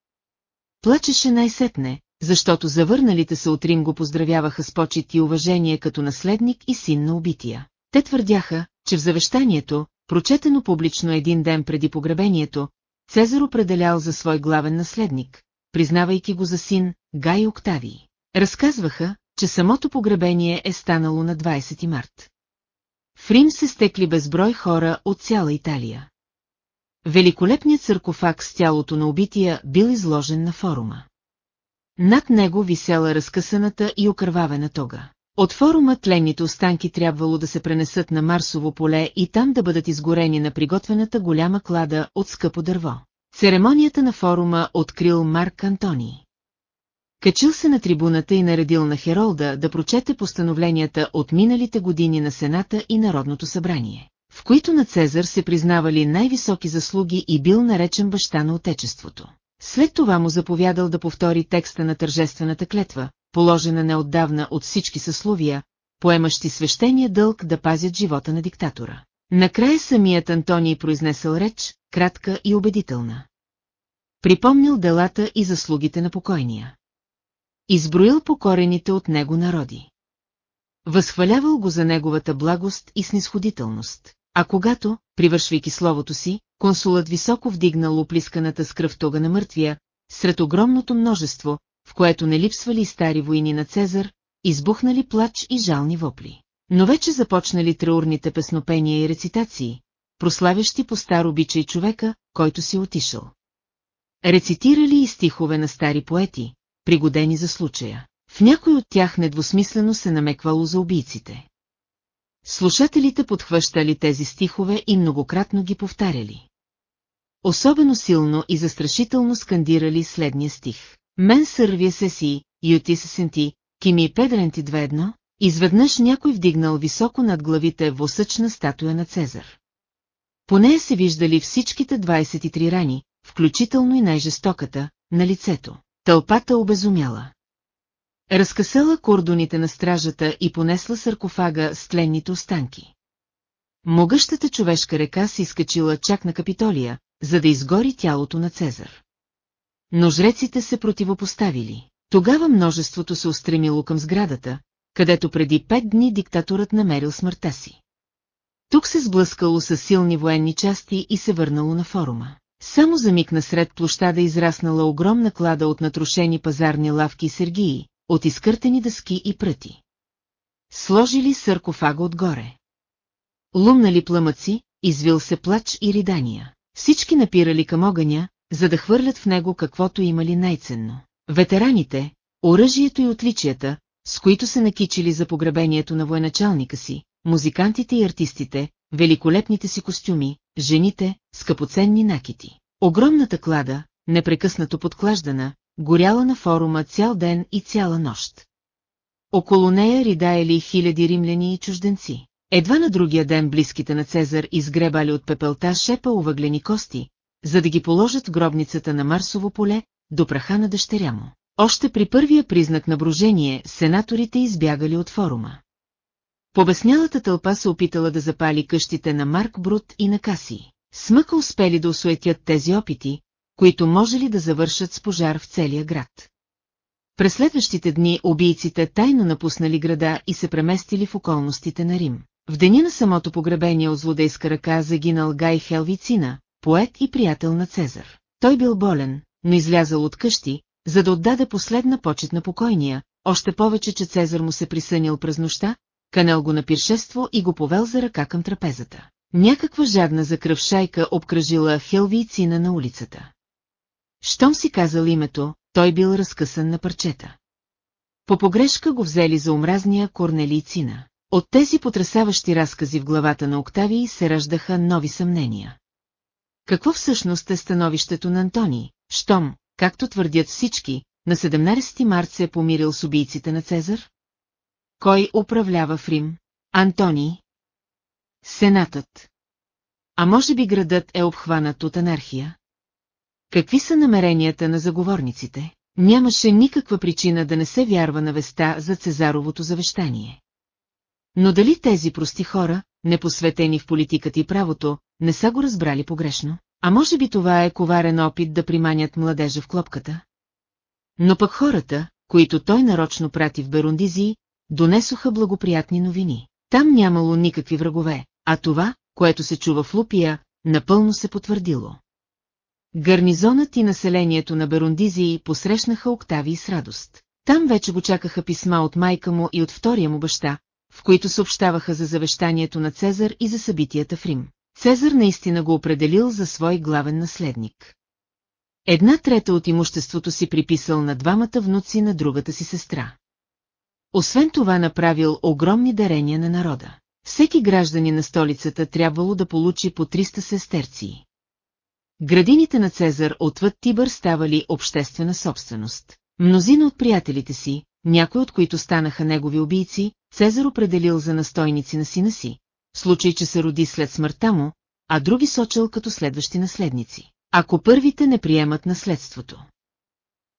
Плачеше най-сетне, защото завърналите се от Рим го поздравяваха с почет и уважение като наследник и син на убития. Те твърдяха, че в завещанието, прочетено публично един ден преди погребението, Цезар определял за свой главен наследник, признавайки го за син Гай Октавий. Разказваха, че самото погребение е станало на 20 март. В Рим се стекли безброй хора от цяла Италия. Великолепният саркофаг с тялото на убития бил изложен на форума. Над него висела разкъсаната и окървавена тога. От форума тленните останки трябвало да се пренесат на Марсово поле и там да бъдат изгорени на приготвената голяма клада от скъпо дърво. Церемонията на форума открил Марк Антони. Качил се на трибуната и наредил на Херолда да прочете постановленията от миналите години на Сената и Народното събрание, в които на Цезар се признавали най-високи заслуги и бил наречен баща на Отечеството. След това му заповядал да повтори текста на тържествената клетва, положена неотдавна от всички съсловия, поемащи свещения дълг да пазят живота на диктатора. Накрая самият Антоний произнесъл реч, кратка и убедителна. Припомнил делата и заслугите на покойния. Изброил покорените от него народи. Възхвалявал го за неговата благост и снисходителност. А когато, привършвайки словото си, консулът високо вдигнал оплисканата с кръв тога на мъртвия, сред огромното множество, в което не липсвали стари войни на Цезар, избухнали плач и жални вопли. Но вече започнали траурните песнопения и рецитации, прославящи по стар обичай човека, който си отишъл. Рецитирали и стихове на стари поети, пригодени за случая. В някой от тях недвусмислено се намеквало за убийците. Слушателите подхващали тези стихове и многократно ги повтаряли. Особено силно и застрашително скандирали следния стих. Мен сървия се си, юти се сенти, ки ми педренти две едно, изведнъж някой вдигнал високо над главите восъчна статуя на Цезар. По нея се виждали всичките 23 рани, включително и най-жестоката, на лицето. Тълпата обезумяла. Разкъсала кордоните на стражата и понесла саркофага с тленните останки. Могъщата човешка река се изкачила чак на Капитолия, за да изгори тялото на Цезар. Но жреците се противопоставили. Тогава множеството се устремило към сградата, където преди пет дни диктаторът намерил смъртта си. Тук се сблъскало с силни военни части и се върнало на форума. Само за миг насред площада израснала огромна клада от натрушени пазарни лавки и сергии, от изкъртени дъски и пръти. Сложили саркофага отгоре. Лумнали пламъци, извил се плач и ридания. Всички напирали към огъня, за да хвърлят в него каквото имали най-ценно. Ветераните, оръжието и отличията, с които се накичили за погребението на военачалника си, музикантите и артистите, великолепните си костюми, жените, скъпоценни накити. Огромната клада, непрекъснато подклаждана, горяла на форума цял ден и цяла нощ. Около нея ридаели хиляди римляни и чужденци. Едва на другия ден близките на Цезар изгребали от пепелта шепа увъглени кости, за да ги положат в гробницата на Марсово поле, до праха на дъщеря му. Още при първия признак на брожение, сенаторите избягали от форума. Побеснялата тълпа се опитала да запали къщите на Марк Брут и на Каси. Смъка успели да осуетят тези опити, които може ли да завършат с пожар в целия град. През следващите дни убийците тайно напуснали града и се преместили в околностите на Рим. В деня на самото погребение от злодейска ръка загинал Гай Хелвицина, поет и приятел на Цезар. Той бил болен, но излязал от къщи, за да отдаде последна почет на покойния, още повече, че Цезар му се присънил през нощта, канел го на пиршество и го повел за ръка към трапезата. Някаква жадна за кръв шайка обкръжила Хелвийцина на улицата. Щом си казал името, той бил разкъсан на парчета. По погрешка го взели за омразния Корнелийцина. От тези потрясаващи разкази в главата на Октавий се раждаха нови съмнения. Какво всъщност е становището на Антони, щом, както твърдят всички, на 17 март се е помирил с убийците на Цезар? Кой управлява в Рим? Антони? Сенатът. А може би градът е обхванат от анархия? Какви са намеренията на заговорниците? Нямаше никаква причина да не се вярва на веста за Цезаровото завещание. Но дали тези прости хора, непосветени в политиката и правото, не са го разбрали погрешно? А може би това е коварен опит да приманят младежа в клопката? Но пък хората, които той нарочно прати в Берундизии, донесоха благоприятни новини. Там нямало никакви врагове, а това, което се чува в Лупия, напълно се потвърдило. Гарнизонът и населението на Берундизии посрещнаха Октавий с радост. Там вече го чакаха писма от майка му и от втория му баща, в които съобщаваха за завещанието на Цезар и за събитията в Рим. Цезар наистина го определил за свой главен наследник. Една трета от имуществото си приписал на двамата внуци на другата си сестра. Освен това направил огромни дарения на народа. Всеки граждани на столицата трябвало да получи по 300 сестерции. Градините на Цезар отвъд Тибър ставали обществена собственост. Мнозина от приятелите си, някои от които станаха негови убийци, Цезар определил за настойници на сина си, в случай, че се роди след смъртта му, а други сочил като следващи наследници, ако първите не приемат наследството.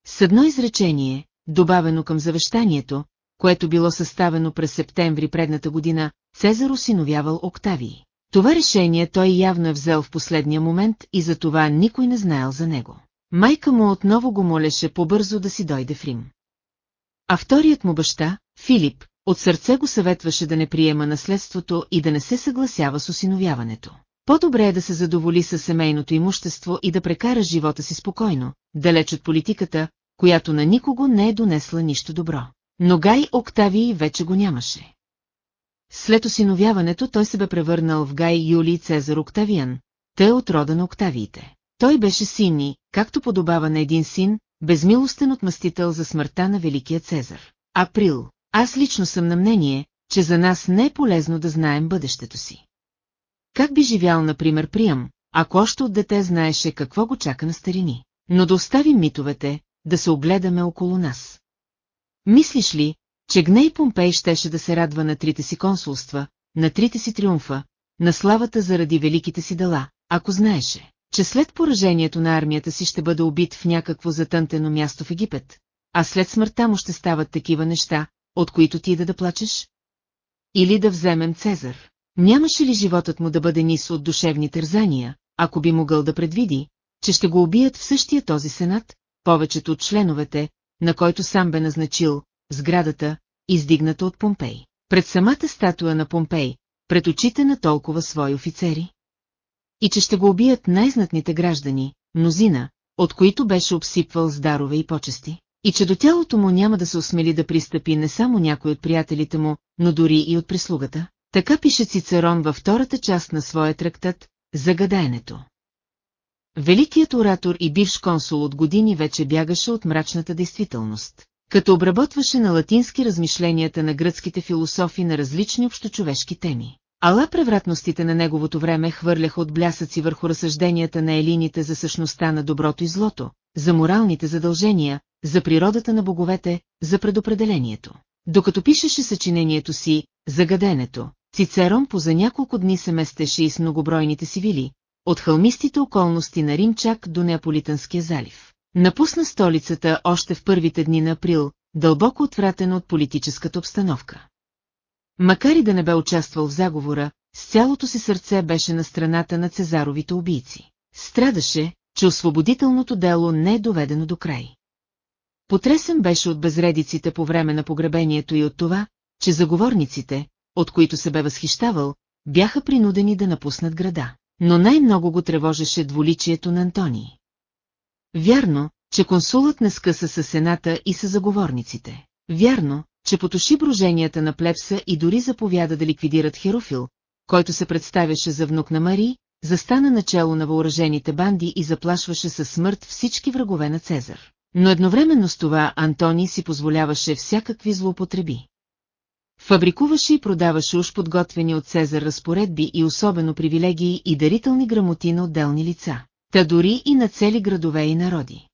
С едно изречение, добавено към завещанието, което било съставено през септември предната година, Цезар осиновявал Октавии. Това решение той явно е взел в последния момент и за това никой не знаел за него. Майка му отново го молеше побързо да си дойде в Рим. А вторият му баща, Филип, от сърце го съветваше да не приема наследството и да не се съгласява с осиновяването. По-добре е да се задоволи със семейното имущество и да прекара живота си спокойно, далеч от политиката, която на никого не е донесла нищо добро. Но Гай Октавий вече го нямаше. След осиновяването той се бе превърнал в Гай Юлий Цезар Октавиан, тъй от рода на Октавиите. Той беше сини, както подобава на един син, безмилостен отмъстител за смъртта на Великия Цезар. Април. Аз лично съм на мнение, че за нас не е полезно да знаем бъдещето си. Как би живял, например, Приям, ако още от дете знаеше какво го чака на старини? Но да оставим митовете, да се огледаме около нас. Мислиш ли, че Гней Помпей щеше да се радва на трите си консулства, на трите си триумфа, на славата заради великите си дела, ако знаеше, че след поражението на армията си ще бъде убит в някакво затънтено място в Египет, а след смъртта му ще стават такива неща, от които ти да да плачеш? Или да вземем Цезар? Нямаше ли животът му да бъде нис от душевни тързания, ако би могъл да предвиди, че ще го убият в същия този сенат, повечето от членовете, на който сам бе назначил, сградата, издигната от Помпей. Пред самата статуя на Помпей, пред очите на толкова свои офицери? И че ще го убият най-знатните граждани, мнозина, от които беше обсипвал с дарове и почести, и че до тялото му няма да се осмели да пристъпи не само някой от приятелите му, но дори и от прислугата. Така пише Цицерон във втората част на своя трактат «За гадаенето». Великият оратор и бивш консул от години вече бягаше от мрачната действителност, като обработваше на латински размишленията на гръцките философи на различни общочовешки теми. Ала превратностите на неговото време хвърляха от блясъци върху разсъжденията на елините за същността на доброто и злото, за моралните задължения, за природата на боговете, за предопределението. Докато пишеше съчинението си «Загаденето», Цицерон по за няколко дни се местеше и с многобройните си вили, от хълмистите околности на Рим чак до Неаполитанския залив. Напусна столицата още в първите дни на април, дълбоко отвратен от политическата обстановка. Макар и да не бе участвал в заговора, с цялото си сърце беше на страната на Цезаровите убийци. Страдаше, че освободителното дело не е доведено до край. Потресен беше от безредиците по време на погребението и от това, че заговорниците, от които се бе възхищавал, бяха принудени да напуснат града. Но най-много го тревожеше дволичието на Антоний. Вярно, че консулът не скъса със сената и с заговорниците. Вярно, че потуши броженията на плепса и дори заповяда да ликвидират Херофил, който се представяше за внук на Мари, застана начало на въоръжените банди и заплашваше със смърт всички врагове на Цезар. Но едновременно с това Антони си позволяваше всякакви злоупотреби. Фабрикуваше и продаваше уж подготвени от Цезар разпоредби и особено привилегии и дарителни грамоти на отделни лица, та дори и на цели градове и народи.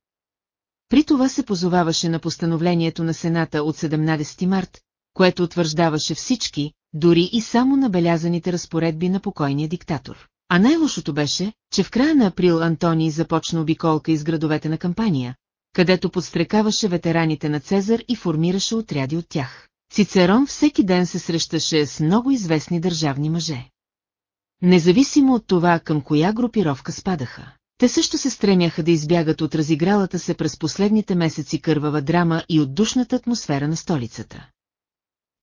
При това се позоваваше на постановлението на Сената от 17 март, което утвърждаваше всички, дори и само набелязаните разпоредби на покойния диктатор. А най-лошото беше, че в края на април Антоний започна обиколка из градовете на кампания, където подстрекаваше ветераните на Цезар и формираше отряди от тях. Цицерон всеки ден се срещаше с много известни държавни мъже. Независимо от това към коя групировка спадаха. Те също се стремяха да избягат от разигралата се през последните месеци кървава драма и от душната атмосфера на столицата.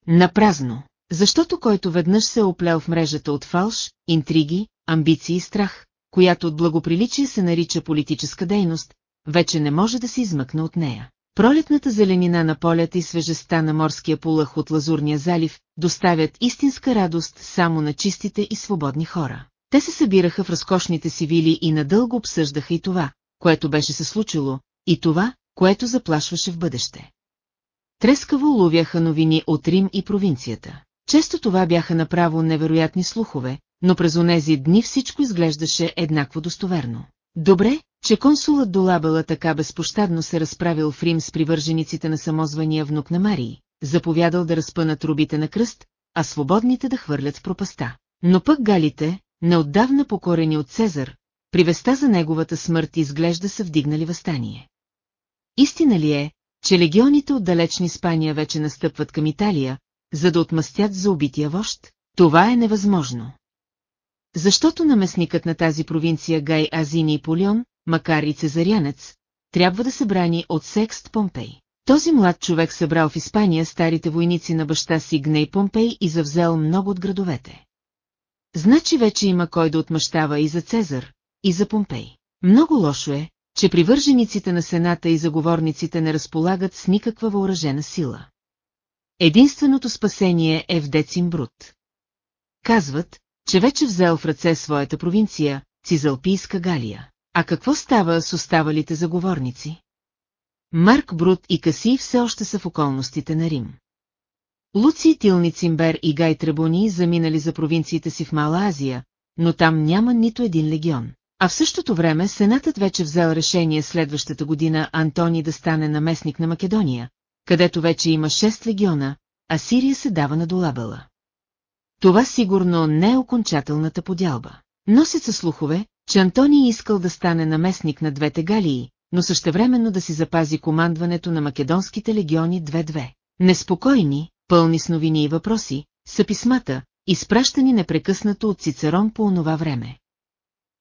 Напразно, защото който веднъж се е оплел в мрежата от фалш, интриги, амбиции и страх, която от благоприличие се нарича политическа дейност, вече не може да се измъкне от нея. Пролетната зеленина на полята и свежестта на морския полъх от Лазурния залив доставят истинска радост само на чистите и свободни хора. Те се събираха в разкошните си вили и надълго обсъждаха и това, което беше се случило, и това, което заплашваше в бъдеще. Трескаво ловяха новини от Рим и провинцията. Често това бяха направо невероятни слухове, но през онези дни всичко изглеждаше еднакво достоверно. Добре, че консулът Долабела така безпощадно се разправил в Рим с привържениците на самозвания внук на Марии, заповядал да разпънат рубите на кръст, а свободните да хвърлят в пропаста. Но пък галите, неотдавна покорени от Цезар, при веста за неговата смърт изглежда са вдигнали възстание. Истина ли е, че легионите от далечни Испания вече настъпват към Италия, за да отмъстят за убития вожд? Това е невъзможно. Защото наместникът на тази провинция Гай Азини и Полион, макар и цезарянец, трябва да се брани от Секст Помпей. Този млад човек събрал в Испания старите войници на баща си Гней Помпей и завзел много от градовете. Значи вече има кой да отмъщава и за Цезар, и за Помпей. Много лошо е, че привържениците на Сената и заговорниците не разполагат с никаква въоръжена сила. Единственото спасение е в Децим Брут. Казват, че вече взел в ръце своята провинция, Цизалпийска Галия. А какво става с оставалите заговорници? Марк Брут и Каси все още са в околностите на Рим. Луци Тилницимбер и Гай Требуни заминали за провинциите си в Мала Азия, но там няма нито един легион. А в същото време Сенатът вече взел решение следващата година Антони да стане наместник на Македония, където вече има 6 легиона, а Сирия се дава на Долабела. Това сигурно не е окончателната подялба. Носят се слухове, че Антоний искал да стане наместник на двете галии, но същевременно да си запази командването на македонските легиони 2-2. Неспокойни, пълни с новини и въпроси, са писмата, изпращани непрекъснато от Цицерон по онова време.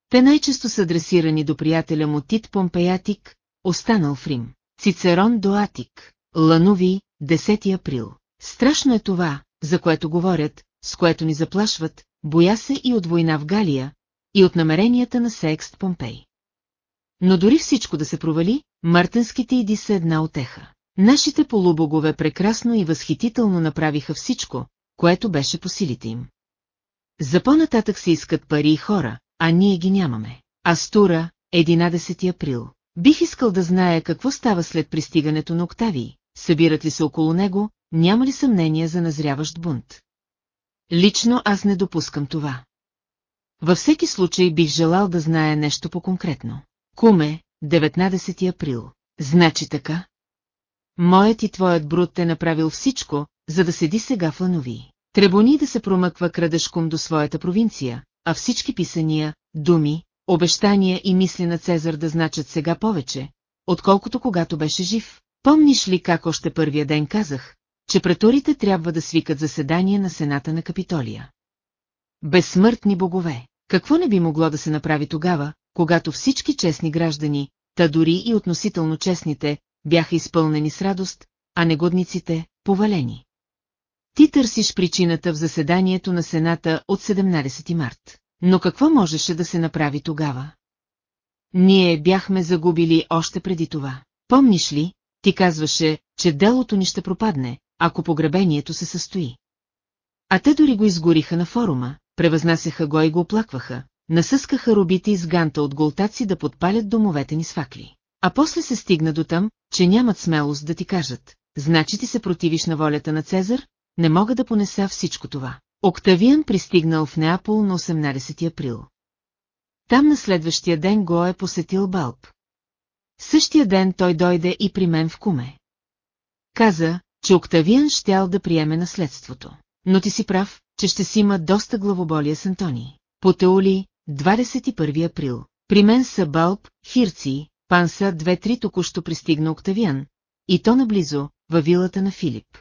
Те най-често са адресирани до приятеля му Тит Помпеятик, останал в Рим. Цицерон до Атик, Ланови, 10 април. Страшно е това, за което говорят, с което ни заплашват, боя се и от война в Галия, и от намеренията на Секст Помпей. Но дори всичко да се провали, мартенските иди са една отеха. Нашите полубогове прекрасно и възхитително направиха всичко, което беше по силите им. За по-нататък се искат пари и хора, а ние ги нямаме. Астура, 11 април. Бих искал да зная какво става след пристигането на Октавий, събират ли се около него, няма ли съмнение за назряващ бунт. Лично аз не допускам това. Във всеки случай бих желал да зная нещо по-конкретно. Куме, 19 април. Значи така? Моят и твоят бруд е направил всичко, за да седи сега в Ланови. Требони да се промъква крадешком до своята провинция, а всички писания, думи, обещания и мисли на Цезар да значат сега повече, отколкото когато беше жив. Помниш ли как още първия ден казах, че преторите трябва да свикат заседание на Сената на Капитолия? Безсмъртни богове! Какво не би могло да се направи тогава, когато всички честни граждани, та дори и относително честните, бяха изпълнени с радост, а негодниците – повалени? Ти търсиш причината в заседанието на Сената от 17 март. Но какво можеше да се направи тогава? Ние бяхме загубили още преди това. Помниш ли, ти казваше, че делото ни ще пропадне, ако погребението се състои. А те дори го изгориха на форума, превъзнасяха го и го оплакваха, насъскаха робите из ганта от голтаци да подпалят домовете ни с факли. А после се стигна до там, че нямат смелост да ти кажат, значи ти се противиш на волята на Цезар, не мога да понеса всичко това. Октавиан пристигнал в Неапол на 18 април. Там на следващия ден го е посетил Балб. Същия ден той дойде и при мен в Куме. Каза, че Октавиан щял да приеме наследството. Но ти си прав, че ще си има доста главоболие с Антони. По Теоли, 21 април. При мен са Балб, Хирци, Панса, две-три току-що пристигна Октавиан, и то наблизо, във вилата на Филип.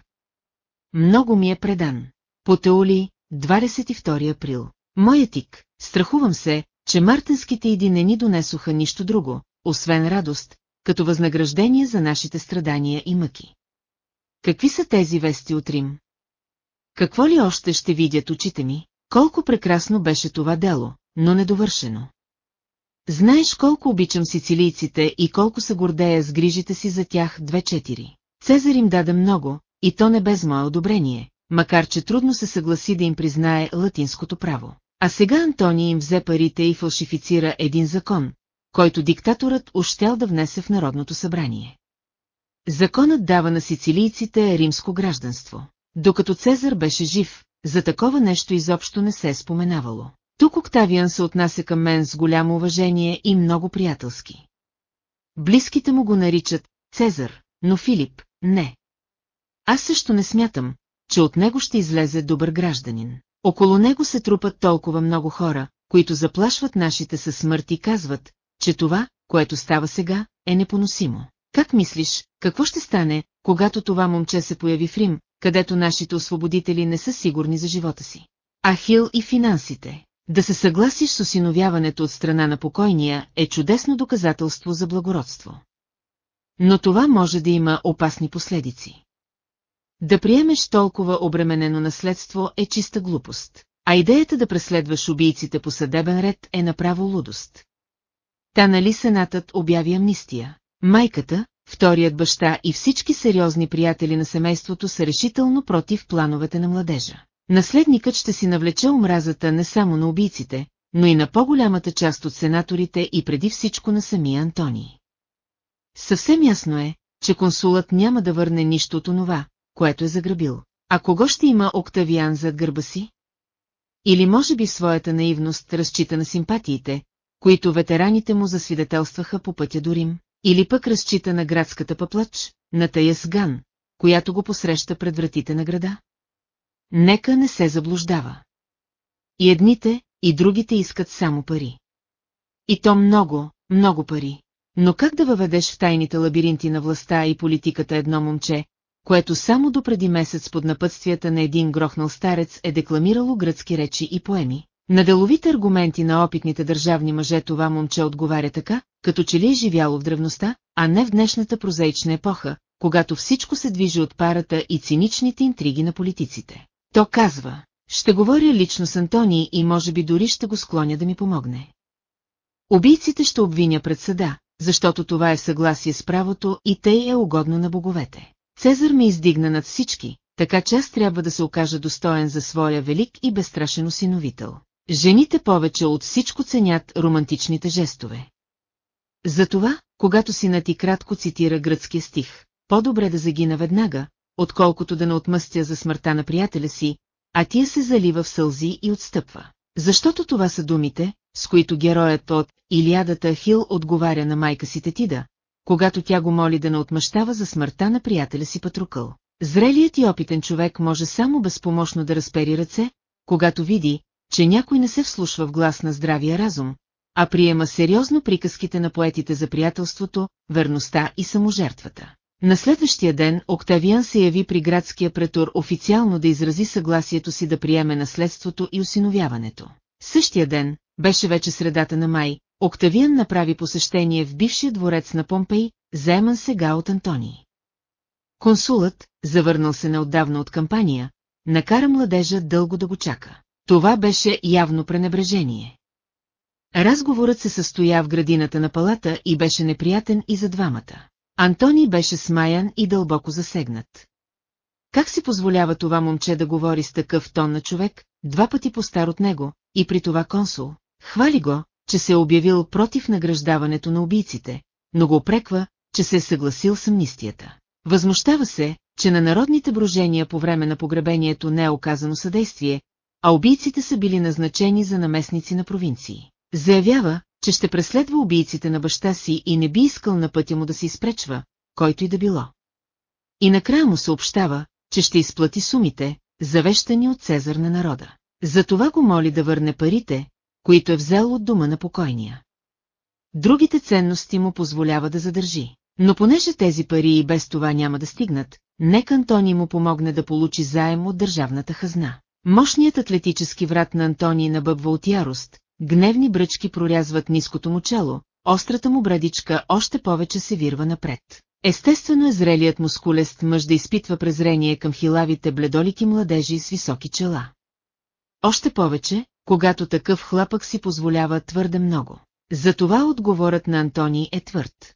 Много ми е предан. По Теоли, 22 април. Моя тик, страхувам се, че мартенските иди не ни донесоха нищо друго, освен радост, като възнаграждение за нашите страдания и мъки. Какви са тези вести от Рим? Какво ли още ще видят очите ми? Колко прекрасно беше това дело, но недовършено. Знаеш колко обичам сицилийците и колко се гордея с грижите си за тях две-четири. Цезар им даде много, и то не без мое одобрение, макар че трудно се съгласи да им признае латинското право. А сега Антони им взе парите и фалшифицира един закон, който диктаторът ощял да внесе в Народното събрание. Законът дава на сицилийците римско гражданство. Докато Цезар беше жив, за такова нещо изобщо не се е споменавало. Тук Октавиан се отнася към мен с голямо уважение и много приятелски. Близките му го наричат Цезар, но Филип – не. Аз също не смятам, че от него ще излезе добър гражданин. Около него се трупат толкова много хора, които заплашват нашите със смърт и казват, че това, което става сега, е непоносимо. Как мислиш, какво ще стане, когато това момче се появи в Рим, където нашите освободители не са сигурни за живота си? Ахил и финансите. Да се съгласиш с осиновяването от страна на покойния е чудесно доказателство за благородство. Но това може да има опасни последици. Да приемеш толкова обременено наследство е чиста глупост, а идеята да преследваш убийците по съдебен ред е направо лудост. Та нали сенатът обяви амнистия? Майката, вторият баща и всички сериозни приятели на семейството са решително против плановете на младежа. Наследникът ще си навлече омразата не само на убийците, но и на по-голямата част от сенаторите и преди всичко на самия Антоний. Съвсем ясно е, че консулът няма да върне нищо от онова, което е заграбил. А кого ще има Октавиан зад гърба си? Или може би своята наивност разчита на симпатиите, които ветераните му засвидетелстваха по пътя до Рим, или пък разчита на градската пъплач, на тая сган, която го посреща пред вратите на града? Нека не се заблуждава. И едните, и другите искат само пари. И то много, много пари. Но как да въведеш в тайните лабиринти на властта и политиката едно момче, което само до преди месец под напътствията на един грохнал старец е декламирало гръцки речи и поеми. На деловите аргументи на опитните държавни мъже това момче отговаря така, като че ли е живяло в древността, а не в днешната прозаична епоха, когато всичко се движи от парата и циничните интриги на политиците. То казва, Ще говоря лично с Антони и може би дори ще го склоня да ми помогне. Убийците ще обвиня пред съда, защото това е съгласие с правото и тъй е угодно на боговете. Цезар ме издигна над всички, така че аз трябва да се окажа достоен за своя велик и безстрашен осиновител. Жените повече от всичко ценят романтичните жестове. Затова, когато синът ти кратко цитира гръцкия стих, по-добре да загина веднага, отколкото да не отмъстя за смъртта на приятеля си, а тия се залива в сълзи и отстъпва. Защото това са думите, с които героят от Илиадата Хил отговаря на майка си Тетида, когато тя го моли да не отмъщава за смъртта на приятеля си Патрукъл. Зрелият и опитен човек може само безпомощно да разпери ръце, когато види, че някой не се вслушва в глас на здравия разум, а приема сериозно приказките на поетите за приятелството, верността и саможертвата. На следващия ден Октавиан се яви при градския претор официално да изрази съгласието си да приеме наследството и осиновяването. Същия ден, беше вече средата на май, Октавиан направи посещение в бившия дворец на Помпей, заеман сега от Антоний. Консулът, завърнал се неотдавна от кампания, накара младежа дълго да го чака. Това беше явно пренебрежение. Разговорът се състоя в градината на палата и беше неприятен и за двамата. Антони беше смаян и дълбоко засегнат. Как си позволява това момче да говори с такъв тон на човек, два пъти по-стар от него, и при това консул? Хвали го, че се е обявил против награждаването на убийците, но го опреква, че се е съгласил с амнистията. Възмущава се, че на народните брожения по време на погребението не е оказано съдействие, а убийците са били назначени за наместници на провинции. Заявява, че ще преследва убийците на баща си и не би искал на пътя му да се изпречва, който и да било. И накрая му съобщава, че ще изплати сумите, завещани от Цезар на народа. Затова го моли да върне парите, които е взел от дома на покойния. Другите ценности му позволява да задържи. Но понеже тези пари и без това няма да стигнат, нека Антони му помогне да получи заем от държавната хазна. Мощният атлетически врат на Антони набъбва от ярост, гневни бръчки прорязват ниското му чело, острата му брадичка още повече се вирва напред. Естествено е зрелият мускулест мъж да изпитва презрение към хилавите бледолики младежи с високи чела. Още повече, когато такъв хлапък си позволява твърде много. Затова отговорът на Антони е твърд.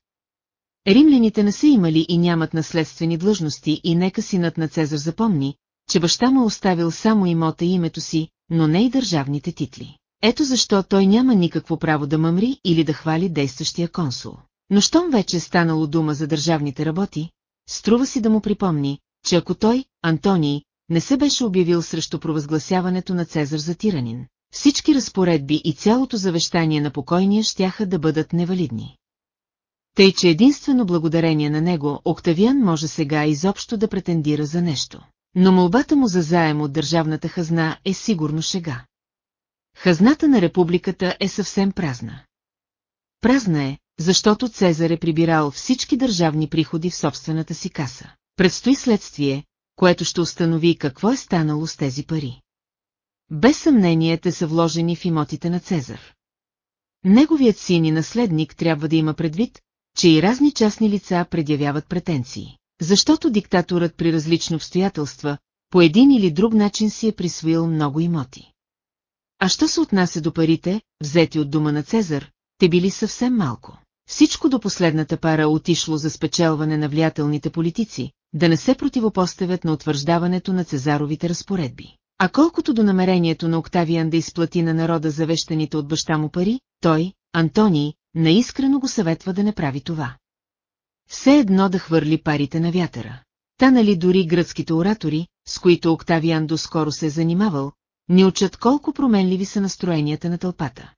Римляните не са имали и нямат наследствени длъжности и нека синът на Цезар запомни, че баща му е оставил само имота и името си, но не и държавните титли. Ето защо той няма никакво право да мъмри или да хвали действащия консул. Но щом вече е станало дума за държавните работи, струва си да му припомни, че ако той, Антоний, не се беше обявил срещу провъзгласяването на Цезар за тиранин, всички разпоредби и цялото завещание на покойния щяха да бъдат невалидни. Тъй, че единствено благодарение на него Октавиан може сега изобщо да претендира за нещо. Но молбата му за заем от държавната хазна е сигурно шега. Хазната на републиката е съвсем празна. Празна е, защото Цезар е прибирал всички държавни приходи в собствената си каса. Предстои следствие, което ще установи какво е станало с тези пари. Без съмнение те са вложени в имотите на Цезар. Неговият син и наследник трябва да има предвид, че и разни частни лица предявяват претенции. Защото диктаторът при различни обстоятелства, по един или друг начин си е присвоил много имоти. А що се отнася до парите, взети от дома на Цезар, те били съвсем малко. Всичко до последната пара отишло за спечелване на влиятелните политици, да не се противопоставят на утвърждаването на Цезаровите разпоредби. А колкото до намерението на Октавиан да изплати на народа завещаните от баща му пари, той, Антоний, наискрено го съветва да не прави това. Все едно да хвърли парите на вятъра. Та нали дори гръцките оратори, с които Октавиан доскоро се е занимавал, ни учат колко променливи са настроенията на тълпата.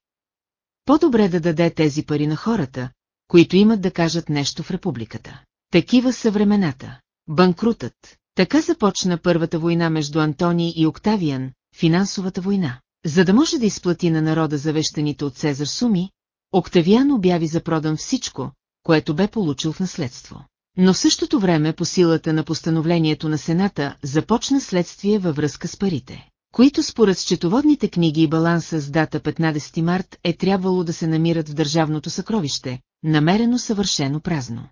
По-добре да даде тези пари на хората, които имат да кажат нещо в републиката. Такива са времената. Банкрутът. Така започна първата война между Антони и Октавиан, финансовата война. За да може да изплати на народа завещаните от Цезар суми, Октавиан обяви за продан всичко, което бе получил в наследство. Но в същото време по силата на постановлението на Сената започна следствие във връзка с парите, които според счетоводните книги и баланса с дата 15 март е трябвало да се намират в държавното съкровище, намерено съвършено празно.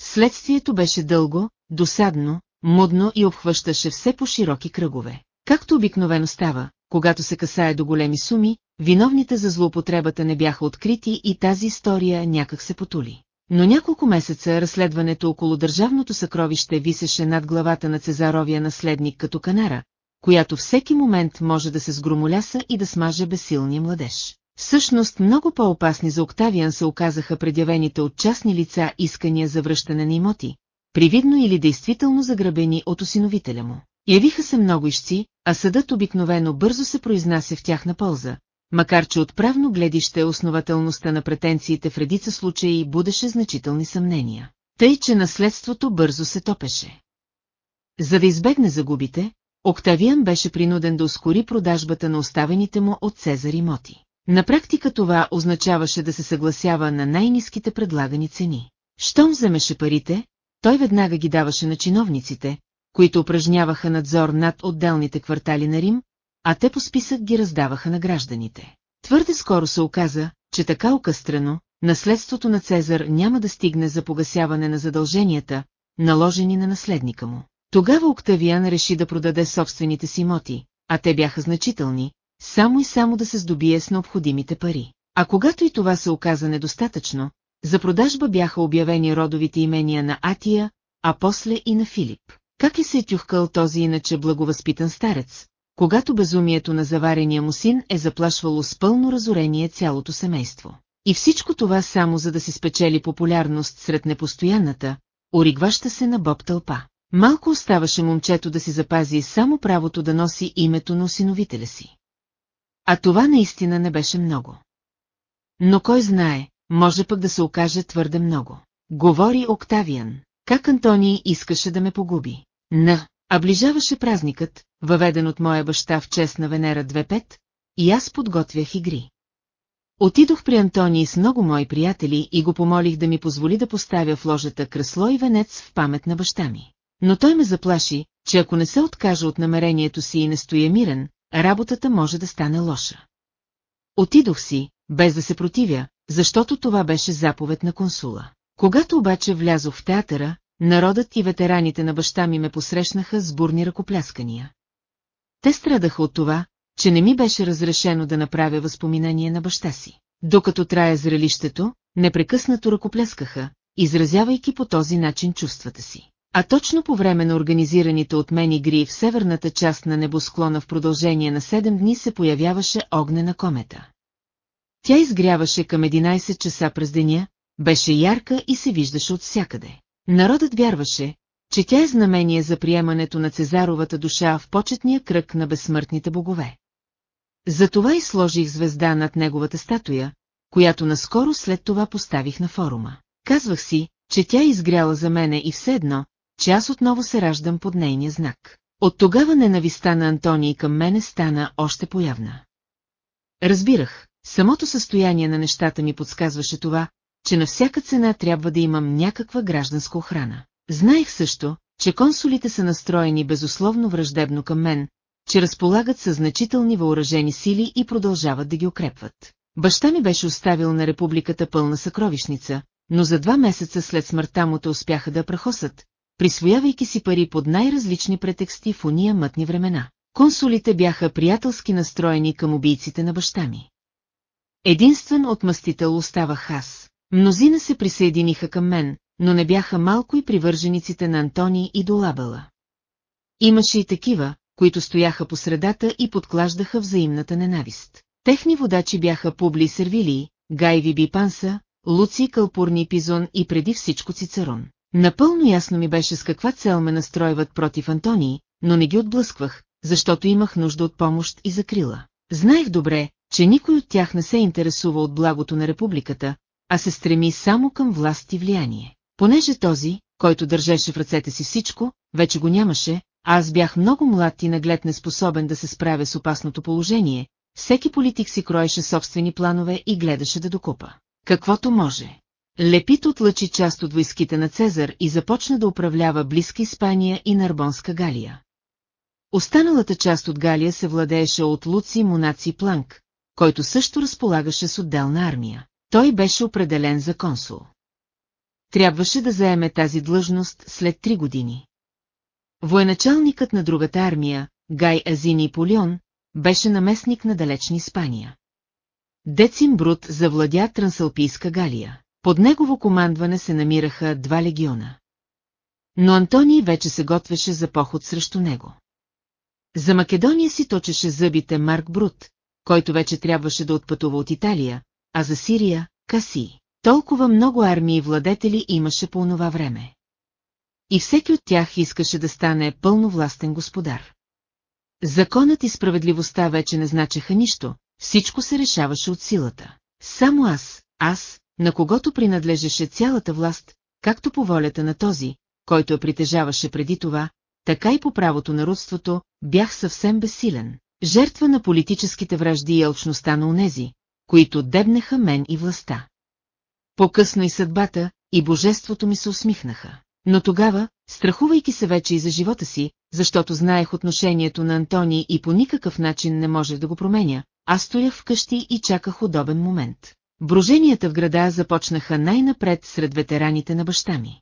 Следствието беше дълго, досадно, мудно и обхващаше все по широки кръгове. Както обикновено става, когато се касае до големи суми, виновните за злоупотребата не бяха открити и тази история някак се потули. Но няколко месеца разследването около държавното съкровище висеше над главата на Цезаровия наследник като канара, която всеки момент може да се сгромоляса и да смаже безсилния младеж. Всъщност много по-опасни за Октавиан се оказаха предявените от частни лица искания за връщане на имоти, привидно или действително заграбени от осиновителя му. Явиха се много ищци, а съдът обикновено бързо се произнася в тяхна полза, макар че от правно гледище основателността на претенциите в редица случаи будеше значителни съмнения. Тъй, че наследството бързо се топеше. За да избегне загубите, Октавиан беше принуден да ускори продажбата на оставените му от Цезар имоти. На практика това означаваше да се съгласява на най-низките предлагани цени. Щом вземеше парите, той веднага ги даваше на чиновниците, които упражняваха надзор над отделните квартали на Рим, а те по списък ги раздаваха на гражданите. Твърде скоро се оказа, че така окъстрено, наследството на Цезар няма да стигне за погасяване на задълженията, наложени на наследника му. Тогава Октавиан реши да продаде собствените си имоти, а те бяха значителни, само и само да се здобие с необходимите пари. А когато и това се оказа недостатъчно, за продажба бяха обявени родовите имения на Атия, а после и на Филип. Как ли се е тюхкал този иначе благовъзпитан старец, когато безумието на заварения му син е заплашвало с пълно разорение цялото семейство. И всичко това само за да си спечели популярност сред непостоянната, оригваща се на Боб тълпа. Малко оставаше момчето да си запази само правото да носи името на осиновителя си. А това наистина не беше много. Но кой знае, може пък да се окаже твърде много. Говори Октавиан, как Антоний искаше да ме погуби. На, а ближаваше празникът, въведен от моя баща в чест на Венера 2.5, и аз подготвях игри. Отидох при Антоний с много мои приятели и го помолих да ми позволи да поставя в ложата кресло и венец в памет на баща ми. Но той ме заплаши, че ако не се откажа от намерението си и не стоя мирен, работата може да стане лоша. Отидох си, без да се противя, защото това беше заповед на консула. Когато обаче влязох в театъра, народът и ветераните на баща ми ме посрещнаха с бурни ръкопляскания. Те страдаха от това, че не ми беше разрешено да направя възпоминание на баща си. Докато трая зрелището, непрекъснато ръкопляскаха, изразявайки по този начин чувствата си. А точно по време на организираните от мен игри в северната част на небосклона в продължение на 7 дни се появяваше огнена комета. Тя изгряваше към 11 часа през деня, беше ярка и се виждаше от всякъде. Народът вярваше, че тя е знамение за приемането на Цезаровата душа в почетния кръг на безсмъртните богове. Затова и сложих звезда над неговата статуя, която наскоро след това поставих на форума. Казвах си, че тя е изгряла за мене и все едно, че аз отново се раждам под нейния знак. От тогава ненависта на Антоний към мене стана още появна. Разбирах, самото състояние на нещата ми подсказваше това, че на всяка цена трябва да имам някаква гражданска охрана. Знаех също, че консулите са настроени безусловно враждебно към мен, че разполагат със значителни въоръжени сили и продължават да ги укрепват. Баща ми беше оставил на републиката пълна съкровищница, но за два месеца след смъртта му те успяха да прахосат, присвоявайки си пари под най-различни претексти в уния мътни времена. Консулите бяха приятелски настроени към убийците на баща ми. Единствен отмъстител оставах аз. Мнозина се присъединиха към мен, но не бяха малко и привържениците на Антони и Долабела. Имаше и такива, които стояха по средата и подклаждаха взаимната ненавист. Техни водачи бяха Публи Сервилии, Гайви Бипанса, Луци Калпурни Пизон и преди всичко Цицерон. Напълно ясно ми беше с каква цел ме настройват против Антонии, но не ги отблъсквах, защото имах нужда от помощ и закрила. Знаех добре, че никой от тях не се интересува от благото на републиката, а се стреми само към власт и влияние. Понеже този, който държеше в ръцете си всичко, вече го нямаше, аз бях много млад и наглед неспособен да се справя с опасното положение, всеки политик си кроеше собствени планове и гледаше да докупа. Каквото може. Лепит отлъчи част от войските на Цезар и започна да управлява близка Испания и Нарбонска Галия. Останалата част от Галия се владееше от Луци Монаци Планк, който също разполагаше с отделна армия. Той беше определен за консул. Трябваше да заеме тази длъжност след три години. Военачалникът на другата армия, Гай Азини Полион, беше наместник на далечни Испания. Децим Брут завладя Трансалпийска Галия. Под негово командване се намираха два легиона. Но Антоний вече се готвеше за поход срещу него. За Македония си точеше зъбите Марк Брут, който вече трябваше да отпътува от Италия, а за Сирия – Каси. Толкова много армии и владетели имаше по онова време. И всеки от тях искаше да стане пълновластен господар. Законът и справедливостта вече не значеха нищо, всичко се решаваше от силата. Само аз, аз, на когото принадлежеше цялата власт, както по волята на този, който я притежаваше преди това, така и по правото на родството, бях съвсем безсилен. Жертва на политическите вражди и елчността на унези, които дебнеха мен и властта. По-късно и съдбата, и божеството ми се усмихнаха. Но тогава, страхувайки се вече и за живота си, защото знаех отношението на Антони и по никакъв начин не можех да го променя, аз стоях вкъщи и чаках удобен момент. Броженията в града започнаха най-напред сред ветераните на баща ми.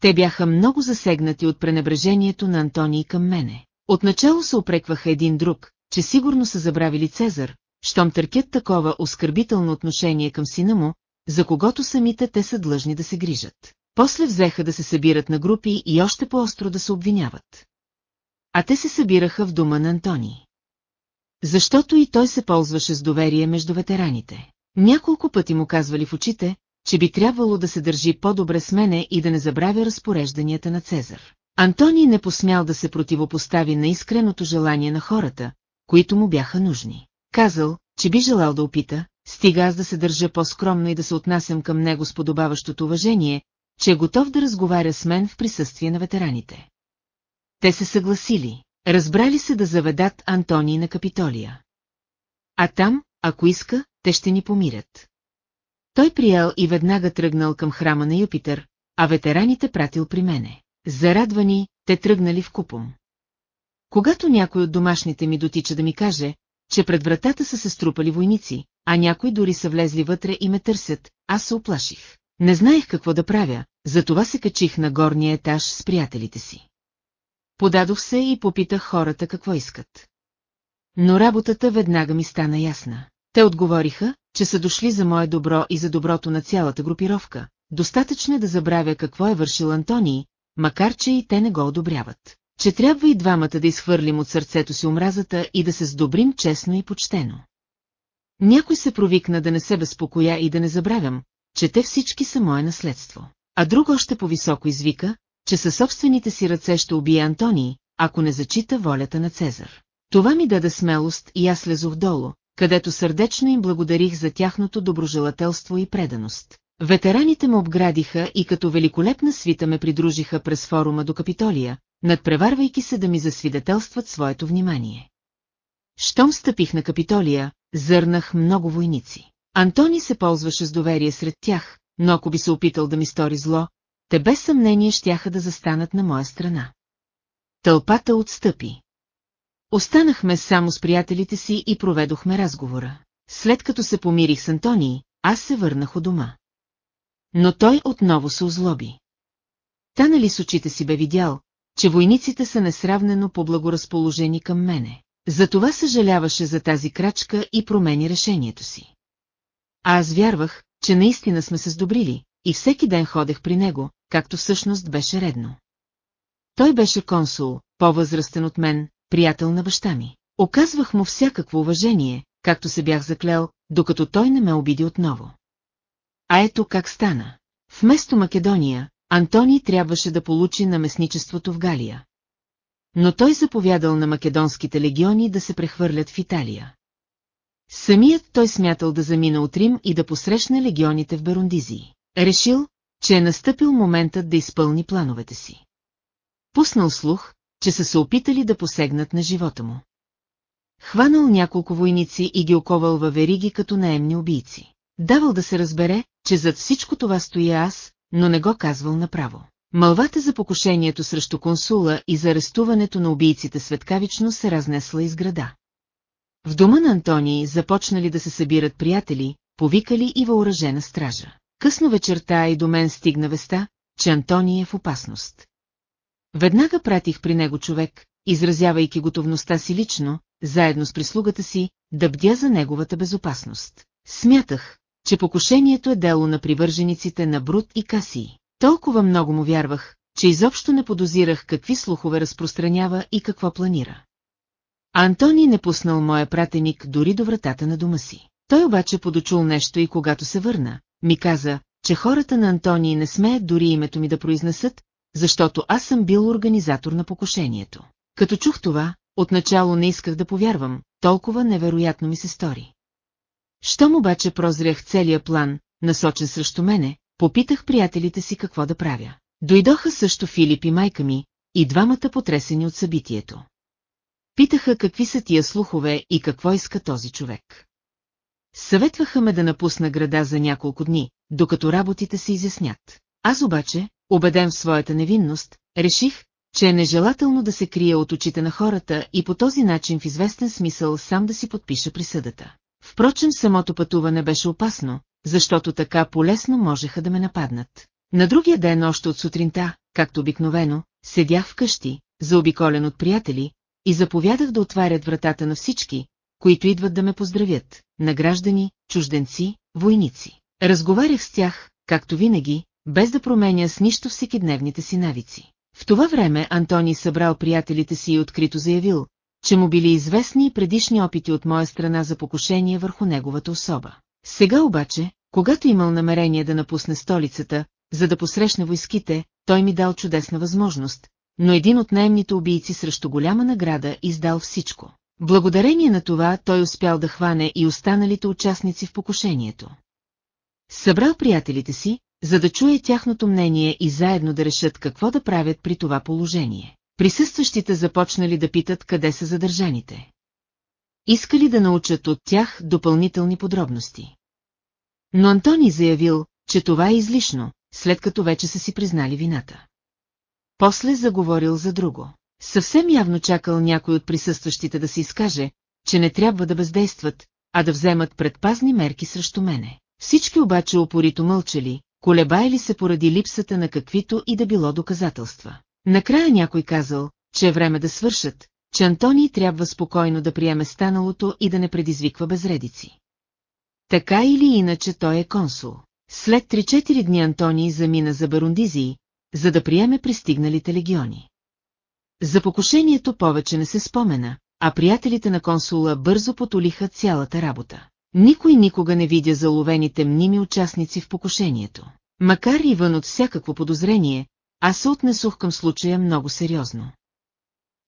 Те бяха много засегнати от пренебрежението на Антоний към мене. Отначало се опрекваха един друг, че сигурно са забравили Цезар, щом търкят такова оскърбително отношение към сина му, за когото самите те са длъжни да се грижат. После взеха да се събират на групи и още по-остро да се обвиняват. А те се събираха в дома на Антони. Защото и той се ползваше с доверие между ветераните. Няколко пъти му казвали в очите, че би трябвало да се държи по-добре с мене и да не забравя разпорежданията на Цезар. Антоний не посмял да се противопостави на искреното желание на хората, които му бяха нужни. Казал, че би желал да опита, стига аз да се държа по-скромно и да се отнасям към него с подобаващото уважение, че е готов да разговаря с мен в присъствие на ветераните. Те се съгласили, разбрали се да заведат Антоний на Капитолия. А там, ако иска, те ще ни помирят. Той приял и веднага тръгнал към храма на Юпитер, а ветераните пратил при мене. Зарадвани, те тръгнали в купом. Когато някой от домашните ми дотича да ми каже, че пред вратата са се струпали войници, а някои дори са влезли вътре и ме търсят, аз се оплаших. Не знаех какво да правя, затова се качих на горния етаж с приятелите си. Подадох се и попитах хората какво искат. Но работата веднага ми стана ясна. Те отговориха, че са дошли за мое добро и за доброто на цялата групировка. Достатъчно е да забравя какво е вършил Антоний, макар че и те не го одобряват. Че трябва и двамата да изхвърлим от сърцето си омразата и да се сдобрим честно и почтено. Някой се провикна да не се безпокоя и да не забравям, че те всички са мое наследство. А друг още по-високо извика, че със собствените си ръце ще убие Антоний, ако не зачита волята на Цезар. Това ми даде смелост и аз слезох долу, където сърдечно им благодарих за тяхното доброжелателство и преданост. Ветераните ме обградиха и като великолепна свита ме придружиха през форума до Капитолия, надпреварвайки се да ми засвидетелстват своето внимание. Щом стъпих на Капитолия, зърнах много войници. Антони се ползваше с доверие сред тях, но ако би се опитал да ми стори зло, те без съмнение щяха да застанат на моя страна. Тълпата отстъпи. Останахме само с приятелите си и проведохме разговора. След като се помирих с Антони, аз се върнах у дома. Но той отново се озлоби. Та нали с очите си бе видял, че войниците са несравнено по-благоразположени към мене. Затова съжаляваше за тази крачка и промени решението си. А аз вярвах, че наистина сме се сдобрили, и всеки ден ходех при него, както всъщност беше редно. Той беше консул, по-възрастен от мен, приятел на баща ми. Оказвах му всякакво уважение, както се бях заклел, докато той не ме обиди отново. А ето как стана. Вместо Македония, Антоний трябваше да получи наместничеството в Галия. Но той заповядал на македонските легиони да се прехвърлят в Италия. Самият той смятал да замина от Рим и да посрещне легионите в Берундизии. Решил, че е настъпил моментът да изпълни плановете си. Пуснал слух, че са се опитали да посегнат на живота му. Хванал няколко войници и ги оковал във вериги като наемни убийци. Давал да се разбере, че зад всичко това стоя аз, но не го казвал направо. Мълвата за покушението срещу консула и за арестуването на убийците светкавично се разнесла из града. В дома на Антоний започнали да се събират приятели, повикали и въоръжена стража. Късно вечерта и до мен стигна веста, че Антоний е в опасност. Веднага пратих при него човек, изразявайки готовността си лично, заедно с прислугата си, да бдя за неговата безопасност. Смятах, че покушението е дело на привържениците на Брут и Касии. Толкова много му вярвах, че изобщо не подозирах какви слухове разпространява и какво планира. Антони не пуснал моя пратеник дори до вратата на дома си. Той обаче подочул нещо и когато се върна, ми каза, че хората на Антони не смеят дори името ми да произнесат, защото аз съм бил организатор на покушението. Като чух това, отначало не исках да повярвам, толкова невероятно ми се стори. Щом обаче прозрях целия план, насочен срещу мене, попитах приятелите си какво да правя. Дойдоха също Филип и майка ми, и двамата потресени от събитието. Питаха какви са тия слухове и какво иска този човек. Съветваха ме да напусна града за няколко дни, докато работите се изяснят. Аз обаче, убеден в своята невинност, реших, че е нежелателно да се крия от очите на хората и по този начин в известен смисъл сам да си подпиша присъдата. Впрочем, самото пътуване беше опасно, защото така полесно можеха да ме нападнат. На другия ден още от сутринта, както обикновено, седях вкъщи, заобиколен от приятели, и заповядах да отварят вратата на всички, които идват да ме поздравят, на граждани, чужденци, войници. Разговарях с тях, както винаги, без да променя с нищо всекидневните си навици. В това време Антони събрал приятелите си и открито заявил, че му били известни и предишни опити от моя страна за покушение върху неговата особа. Сега обаче, когато имал намерение да напусне столицата, за да посрещне войските, той ми дал чудесна възможност, но един от наемните убийци срещу голяма награда издал всичко. Благодарение на това той успял да хване и останалите участници в покушението. Събрал приятелите си, за да чуе тяхното мнение и заедно да решат какво да правят при това положение. Присъстващите започнали да питат къде са задържаните. Искали да научат от тях допълнителни подробности. Но Антони заявил, че това е излишно, след като вече са си признали вината. После заговорил за друго. Съвсем явно чакал някой от присъстващите да се изкаже, че не трябва да бездействат, а да вземат предпазни мерки срещу мене. Всички обаче опорито мълчали, колебаяли се поради липсата на каквито и да било доказателства. Накрая някой казал, че е време да свършат, че Антоний трябва спокойно да приеме станалото и да не предизвиква безредици. Така или иначе той е консул. След 3-4 дни Антоний замина за Барундизии, за да приеме пристигналите легиони. За покушението повече не се спомена, а приятелите на консула бързо потолиха цялата работа. Никой никога не видя заловените мними участници в покушението. Макар и вън от всякакво подозрение, аз се отнесох към случая много сериозно.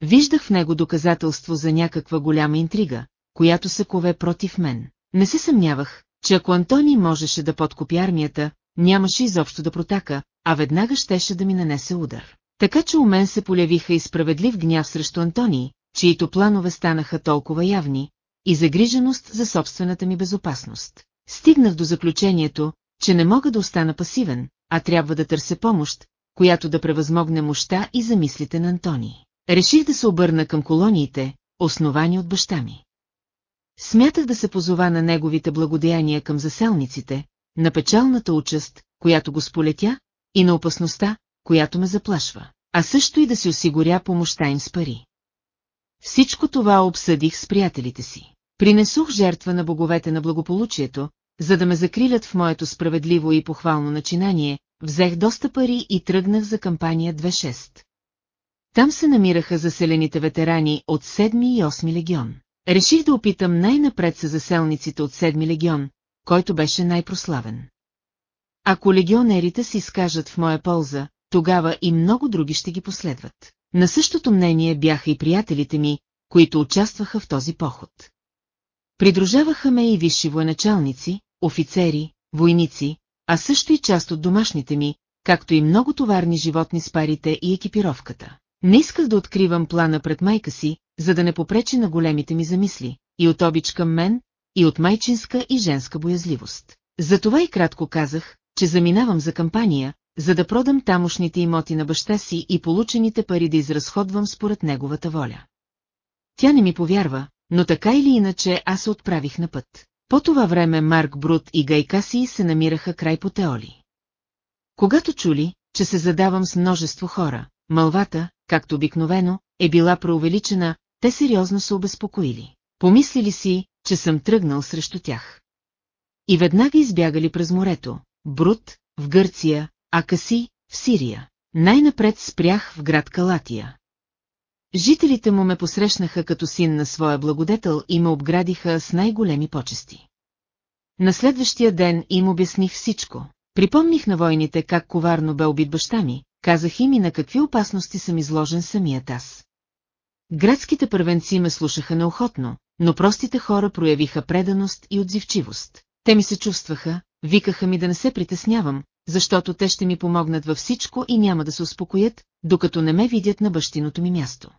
Виждах в него доказателство за някаква голяма интрига, която се кове против мен. Не се съмнявах, че ако Антони можеше да подкупи армията, нямаше изобщо да протака, а веднага щеше да ми нанесе удар. Така че у мен се полявиха и справедлив гняв срещу Антони, чието планове станаха толкова явни, и загриженост за собствената ми безопасност. Стигнах до заключението, че не мога да остана пасивен, а трябва да търся помощ, която да превъзмогне мощта и замислите на Антони. Реших да се обърна към колониите, основани от баща ми. Смятах да се позова на неговите благодеяния към заселниците, на печалната участ, която го сполетя, и на опасността, която ме заплашва, а също и да си осигуря помощта им с пари. Всичко това обсъдих с приятелите си. Принесох жертва на боговете на благополучието, за да ме закрилят в моето справедливо и похвално начинание, взех доста пари и тръгнах за кампания 2.6. Там се намираха заселените ветерани от 7 и 8 легион. Реших да опитам най-напред са заселниците от 7 легион, който беше най-прославен. Ако легионерите си изкажат в моя полза, тогава и много други ще ги последват. На същото мнение бяха и приятелите ми, които участваха в този поход. Придружаваха ме и висши военачалници, офицери, войници, а също и част от домашните ми, както и много товарни животни с парите и екипировката. Не исках да откривам плана пред майка си, за да не попречи на големите ми замисли, и от обич към мен, и от майчинска и женска боязливост. Затова и кратко казах, че заминавам за кампания, за да продам тамошните имоти на баща си и получените пари да изразходвам според неговата воля. Тя не ми повярва, но така или иначе аз се отправих на път. По това време Марк Брут и Гайкаси се намираха край по Теоли. Когато чули, че се задавам с множество хора, мълвата, както обикновено, е била преувеличена, те сериозно са обезпокоили. Помислили си, че съм тръгнал срещу тях. И веднага избягали през морето, Брут, в Гърция, Акаси, в Сирия. Най-напред спрях в град Калатия. Жителите му ме посрещнаха като син на своя благодетел и ме обградиха с най-големи почести. На следващия ден им обясних всичко. Припомних на войните как коварно бе убит баща ми, казах им и на какви опасности съм изложен самият аз. Градските първенци ме слушаха неохотно, но простите хора проявиха преданост и отзивчивост. Те ми се чувстваха, викаха ми да не се притеснявам, защото те ще ми помогнат във всичко и няма да се успокоят, докато не ме видят на бащиното ми място.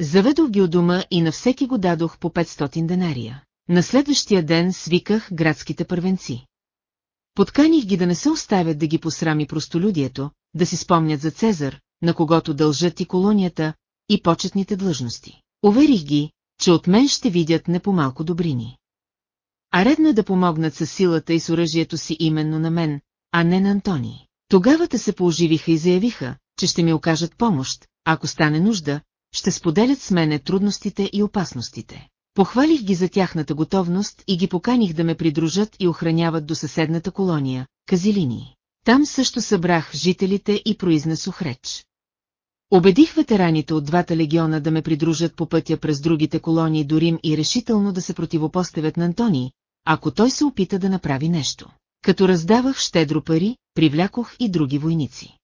Заведох ги от дома и на всеки го дадох по 500 денария. На следващия ден свиках градските първенци. Подканих ги да не се оставят да ги посрами простолюдието, да си спомнят за Цезар, на когото дължат и колонията, и почетните длъжности. Уверих ги, че от мен ще видят не по-малко добрини. А редно е да помогнат със силата и с оръжието си именно на мен, а не на Антони. Тогава те се пооживиха и заявиха, че ще ми окажат помощ, ако стане нужда, ще споделят с мене трудностите и опасностите. Похвалих ги за тяхната готовност и ги поканих да ме придружат и охраняват до съседната колония, Казилини. Там също събрах жителите и произнесох реч. Обедих ветераните от двата легиона да ме придружат по пътя през другите колонии до Рим и решително да се противопоставят на Антони, ако той се опита да направи нещо. Като раздавах щедро пари, привлякох и други войници.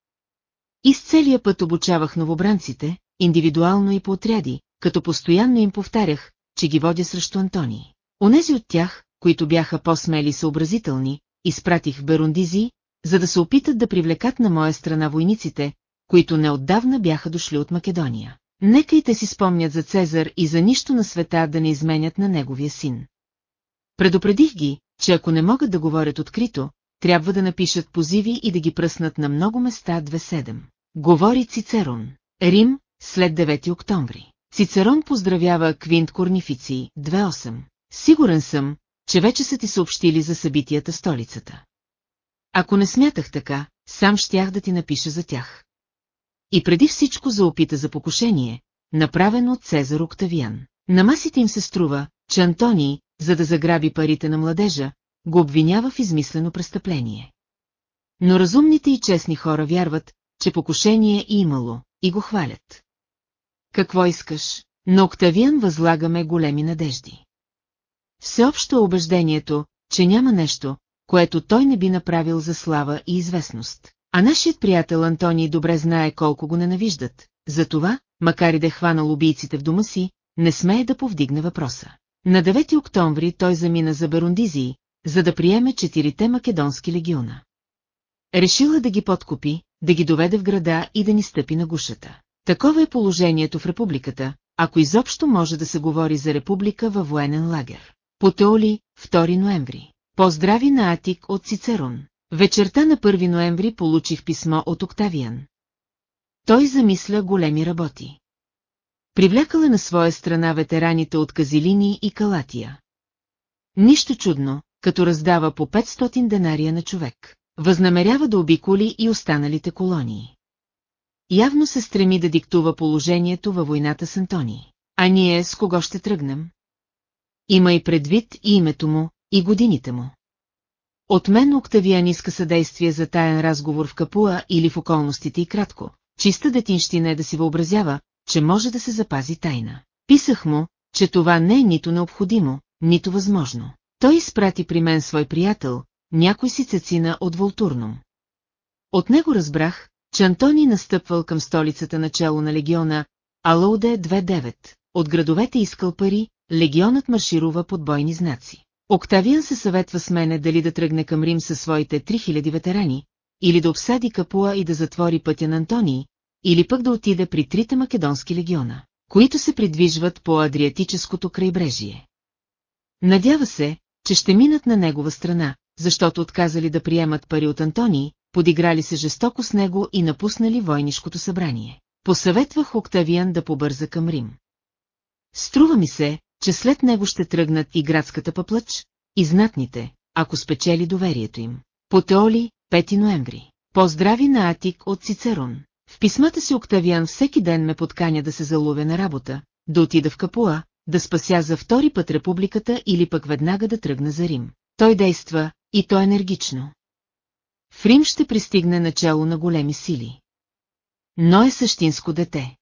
Из целия път обучавах новобранците, индивидуално и по отряди, като постоянно им повтарях, че ги водя срещу Антони. Онези от тях, които бяха по-смели съобразителни, изпратих в Берундизи, за да се опитат да привлекат на моя страна войниците, които неотдавна бяха дошли от Македония. Нека и те си спомнят за Цезар и за нищо на света да не изменят на неговия син. Предупредих ги, че ако не могат да говорят открито, трябва да напишат позиви и да ги пръснат на много места 2.7. Говори Цицерон. Рим, след 9 октомври. Цицерон поздравява Квинт Корнифици, 2.8. Сигурен съм, че вече са ти съобщили за събитията в столицата. Ако не смятах така, сам щях да ти напиша за тях. И преди всичко за опита за покушение, направено от Цезар Октавиан. На масите им се струва, че Антоний, за да заграби парите на младежа, го обвинява в измислено престъпление. Но разумните и честни хора вярват, че покушение е имало, и го хвалят. Какво искаш? На Октавиан възлагаме големи надежди. Всеобщо е убеждението, че няма нещо, което той не би направил за слава и известност. А нашият приятел Антоний добре знае колко го ненавиждат, затова, макар и да е хванал убийците в дома си, не смее да повдигне въпроса. На 9 октомври той замина за Берундизии, за да приеме четирите македонски легиона. Решила да ги подкупи, да ги доведе в града и да ни стъпи на гушата. Такова е положението в републиката, ако изобщо може да се говори за република във военен лагер. По Теоли, 2 ноември. Поздрави на Атик от Цицерон. Вечерта на 1 ноември получих писмо от Октавиан. Той замисля големи работи. Привлякала на своя страна ветераните от Казилини и Калатия. Нищо чудно, като раздава по 500 денария на човек. Възнамерява да обиколи и останалите колонии. Явно се стреми да диктува положението във войната с Антони. А ние с кого ще тръгнем? Има и предвид и името му, и годините му. От мен Октавиан иска съдействие за таен разговор в Капуа или в околностите и кратко. Чиста детинщина е да си въобразява, че може да се запази тайна. Писах му, че това не е нито необходимо, нито възможно. Той изпрати при мен свой приятел, някой си цецина от Волтурном. От него разбрах, че Антони настъпвал към столицата начало на легиона, а Лауде 2-9. От градовете искал пари, легионът марширува под бойни знаци. Октавиан се съветва с мене дали да тръгне към Рим със своите 3000 ветерани, или да обсади Капуа и да затвори пътя на Антоний, или пък да отиде при трите македонски легиона, които се придвижват по Адриатическото крайбрежие. Надява се, че ще минат на негова страна, защото отказали да приемат пари от Антоний, подиграли се жестоко с него и напуснали войнишкото събрание. Посъветвах Октавиан да побърза към Рим. Струва ми се, че след него ще тръгнат и градската пъплъч, и знатните, ако спечели доверието им. По Теоли, 5 ноември. Поздрави на Атик от Цицерон. В писмата си Октавиан всеки ден ме подканя да се заловя на работа, да отида в Капуа, да спася за втори път републиката или пък веднага да тръгна за Рим. Той действа, и то енергично. В Рим ще пристигне начало на големи сили. Но е същинско дете.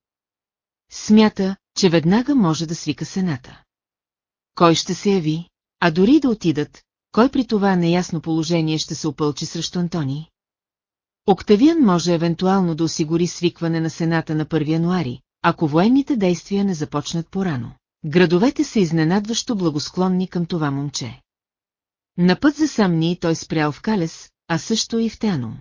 Смята, че веднага може да свика сената. Кой ще се яви, а дори да отидат, кой при това неясно положение ще се опълчи срещу Антони? Октавиан може евентуално да осигури свикване на Сената на 1 януари, ако военните действия не започнат порано. Градовете са изненадващо благосклонни към това момче. На път за самни той спрял в Калес, а също и в Теанум.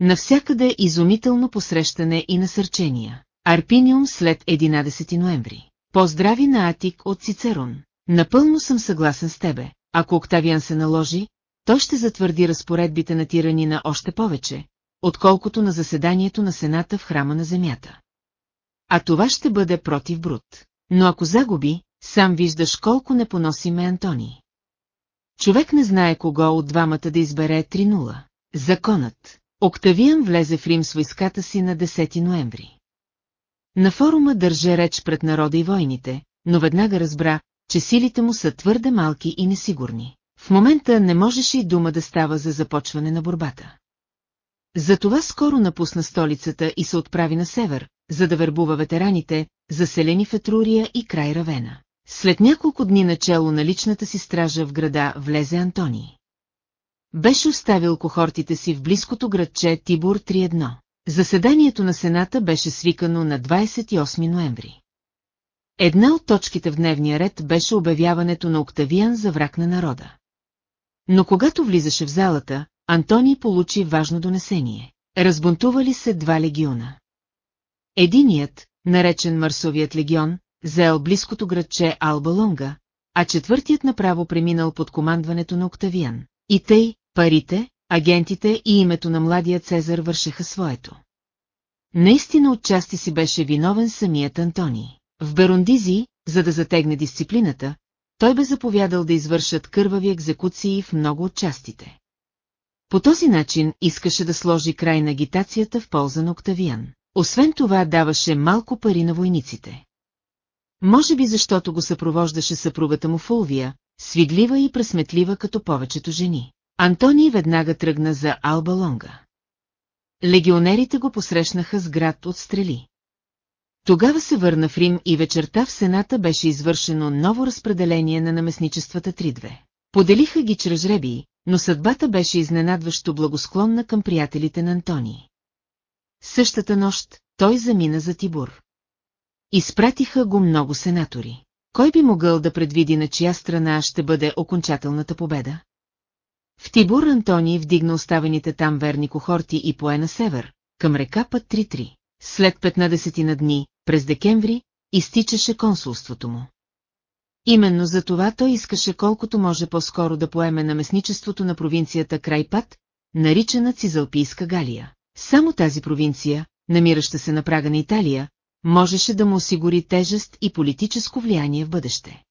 Навсякъде изумително посрещане и насърчения. Арпиниум след 11 ноември. Поздрави на Атик от Цицерон. Напълно съм съгласен с тебе. Ако Октавиан се наложи, той ще затвърди разпоредбите на тиранина още повече, отколкото на заседанието на Сената в храма на земята. А това ще бъде против Брут. Но ако загуби, сам виждаш колко не поносиме Антони. Човек не знае кого от двамата да избере 3-0. Законът. Октавиан влезе в Рим с войската си на 10 ноември. На форума държа реч пред народа и войните, но веднага разбра, че силите му са твърде малки и несигурни. В момента не можеше и дума да става за започване на борбата. Затова скоро напусна столицата и се отправи на север, за да вербува ветераните, заселени в Етрурия и край Равена. След няколко дни начало на личната си стража в града влезе Антони. Беше оставил кохортите си в близкото градче Тибур 3.1. Заседанието на Сената беше свикано на 28 ноември. Една от точките в дневния ред беше обявяването на Октавиан за враг на народа. Но когато влизаше в залата, Антони получи важно донесение. Разбунтували се два легиона. Единият, наречен Марсовият легион, заел близкото градче Алба Лонга, а четвъртият направо преминал под командването на Октавиан. И тъй, парите, агентите и името на младия Цезар вършеха своето. Наистина отчасти си беше виновен самият Антони. В Берондизи, за да затегне дисциплината, той бе заповядал да извършат кървави екзекуции в много от частите. По този начин искаше да сложи край на агитацията в полза на Октавиан. Освен това даваше малко пари на войниците. Може би защото го съпровождаше съпругата му Фулвия, свидлива и пресметлива като повечето жени. Антоний веднага тръгна за Алба Лонга. Легионерите го посрещнаха с град от стрели. Тогава се върна в Рим и вечерта в Сената беше извършено ново разпределение на наместничествата 3-2. Поделиха ги чрез жребии, но съдбата беше изненадващо благосклонна към приятелите на Антони. Същата нощ той замина за Тибур. Изпратиха го много сенатори. Кой би могъл да предвиди на чия страна ще бъде окончателната победа? В Тибур Антони вдигна оставените там верни кохорти и пое на север, към река Път 3-3. След 15 на дни, през декември, изтичаше консулството му. Именно за това той искаше колкото може по-скоро да поеме наместничеството на провинцията Крайпат, наричана Цизалпийска Галия. Само тази провинция, намираща се на прага на Италия, можеше да му осигури тежест и политическо влияние в бъдеще.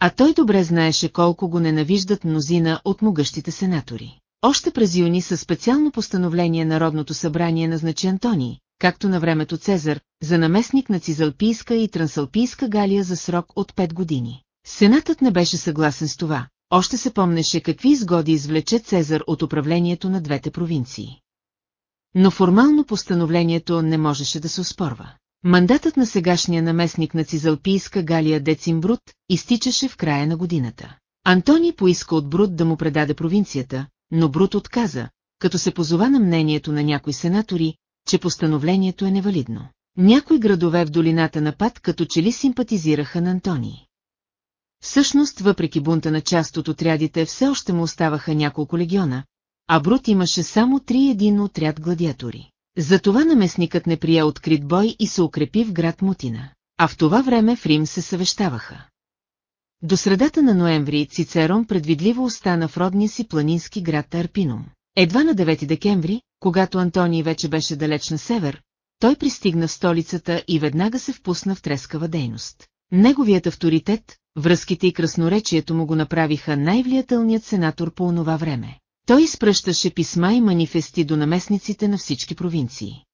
А той добре знаеше колко го ненавиждат мнозина от могъщите сенатори. Още през юни със специално постановление Народното събрание назначи Антони, както на времето Цезар, за наместник на Цизалпийска и Трансалпийска Галия за срок от 5 години. Сенатът не беше съгласен с това, още се помнеше какви изгоди извлече Цезар от управлението на двете провинции. Но формално постановлението не можеше да се оспорва. Мандатът на сегашния наместник на Цизалпийска Галия Децим Брут изтичаше в края на годината. Антони поиска от Брут да му предаде провинцията, но Брут отказа, като се позова на мнението на някои сенатори, че постановлението е невалидно. Някои градове в долината на Пат като че ли симпатизираха на Антони. Всъщност, въпреки бунта на част от отрядите, все още му оставаха няколко легиона, а Брут имаше само три един отряд гладиатори. Затова наместникът не прие открит бой и се укрепи в град Мутина. А в това време в Рим се съвещаваха. До средата на ноември Цицерон предвидливо остана в родния си планински град Арпинум. Едва на 9 декември, когато Антоний вече беше далеч на север, той пристигна в столицата и веднага се впусна в трескава дейност. Неговият авторитет, връзките и красноречието му го направиха най-влиятелният сенатор по онова време. Той изпръщаше писма и манифести до наместниците на всички провинции.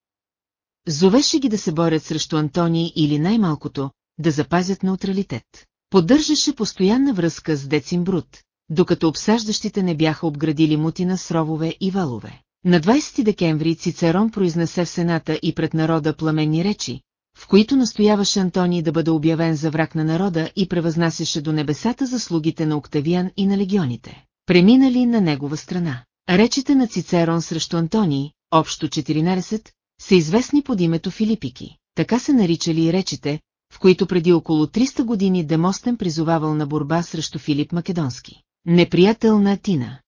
Зовеше ги да се борят срещу Антоний или най-малкото, да запазят неутралитет. Поддържаше постоянна връзка с Децим Брут, докато обсаждащите не бяха обградили мутина с ровове и валове. На 20 декември Цицерон произнесе в Сената и пред народа пламенни речи, в които настояваше Антоний да бъде обявен за враг на народа и превъзнасяше до небесата заслугите на Октавиан и на легионите, преминали на негова страна. Речите на Цицерон срещу Антоний, общо 14, са известни под името Филипики. Така се наричали и речите, в които преди около 300 години Демостен призовавал на борба срещу Филип Македонски. Неприятел на Атина.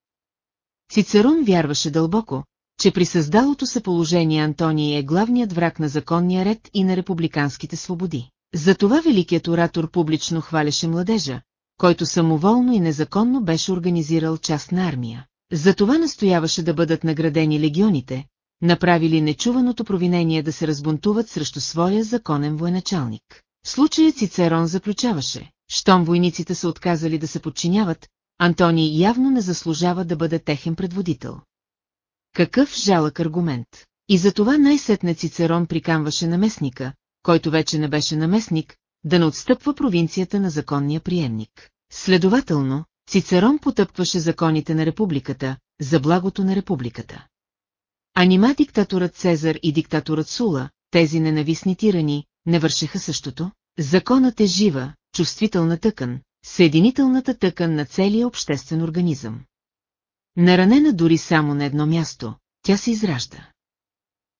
Цицерон вярваше дълбоко, че при създалото се положение Антоний е главният враг на законния ред и на републиканските свободи. Затова великият оратор публично хваляше младежа, който самоволно и незаконно беше организирал част на армия. Затова настояваше да бъдат наградени легионите, направили нечуваното провинение да се разбунтуват срещу своя законен военачалник. Случаят Цицерон заключаваше, щом войниците са отказали да се подчиняват, Антоний явно не заслужава да бъде техен предводител. Какъв жалък аргумент. И затова най-сетне Цицерон прикамваше наместника, който вече не беше наместник, да не отстъпва провинцията на законния приемник. Следователно, Цицерон потъпваше законите на републиката, за благото на републиката. А нима диктаторът Цезар и диктаторът Сула, тези ненавистни тирани, не вършеха същото? Законът е жива, чувствителна тъкан, съединителната тъкан на целия обществен организъм. Наранена дори само на едно място, тя се изражда.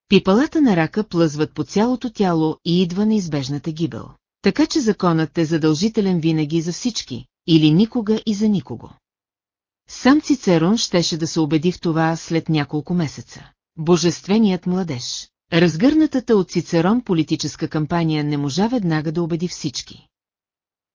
Пипалата на рака плъзват по цялото тяло и идва на избежната гибел. Така че законът е задължителен винаги за всички, или никога и за никого. Сам Цицерон щеше да се убеди в това след няколко месеца. Божественият младеж. Разгърнатата от Цицерон политическа кампания не можа веднага да убеди всички.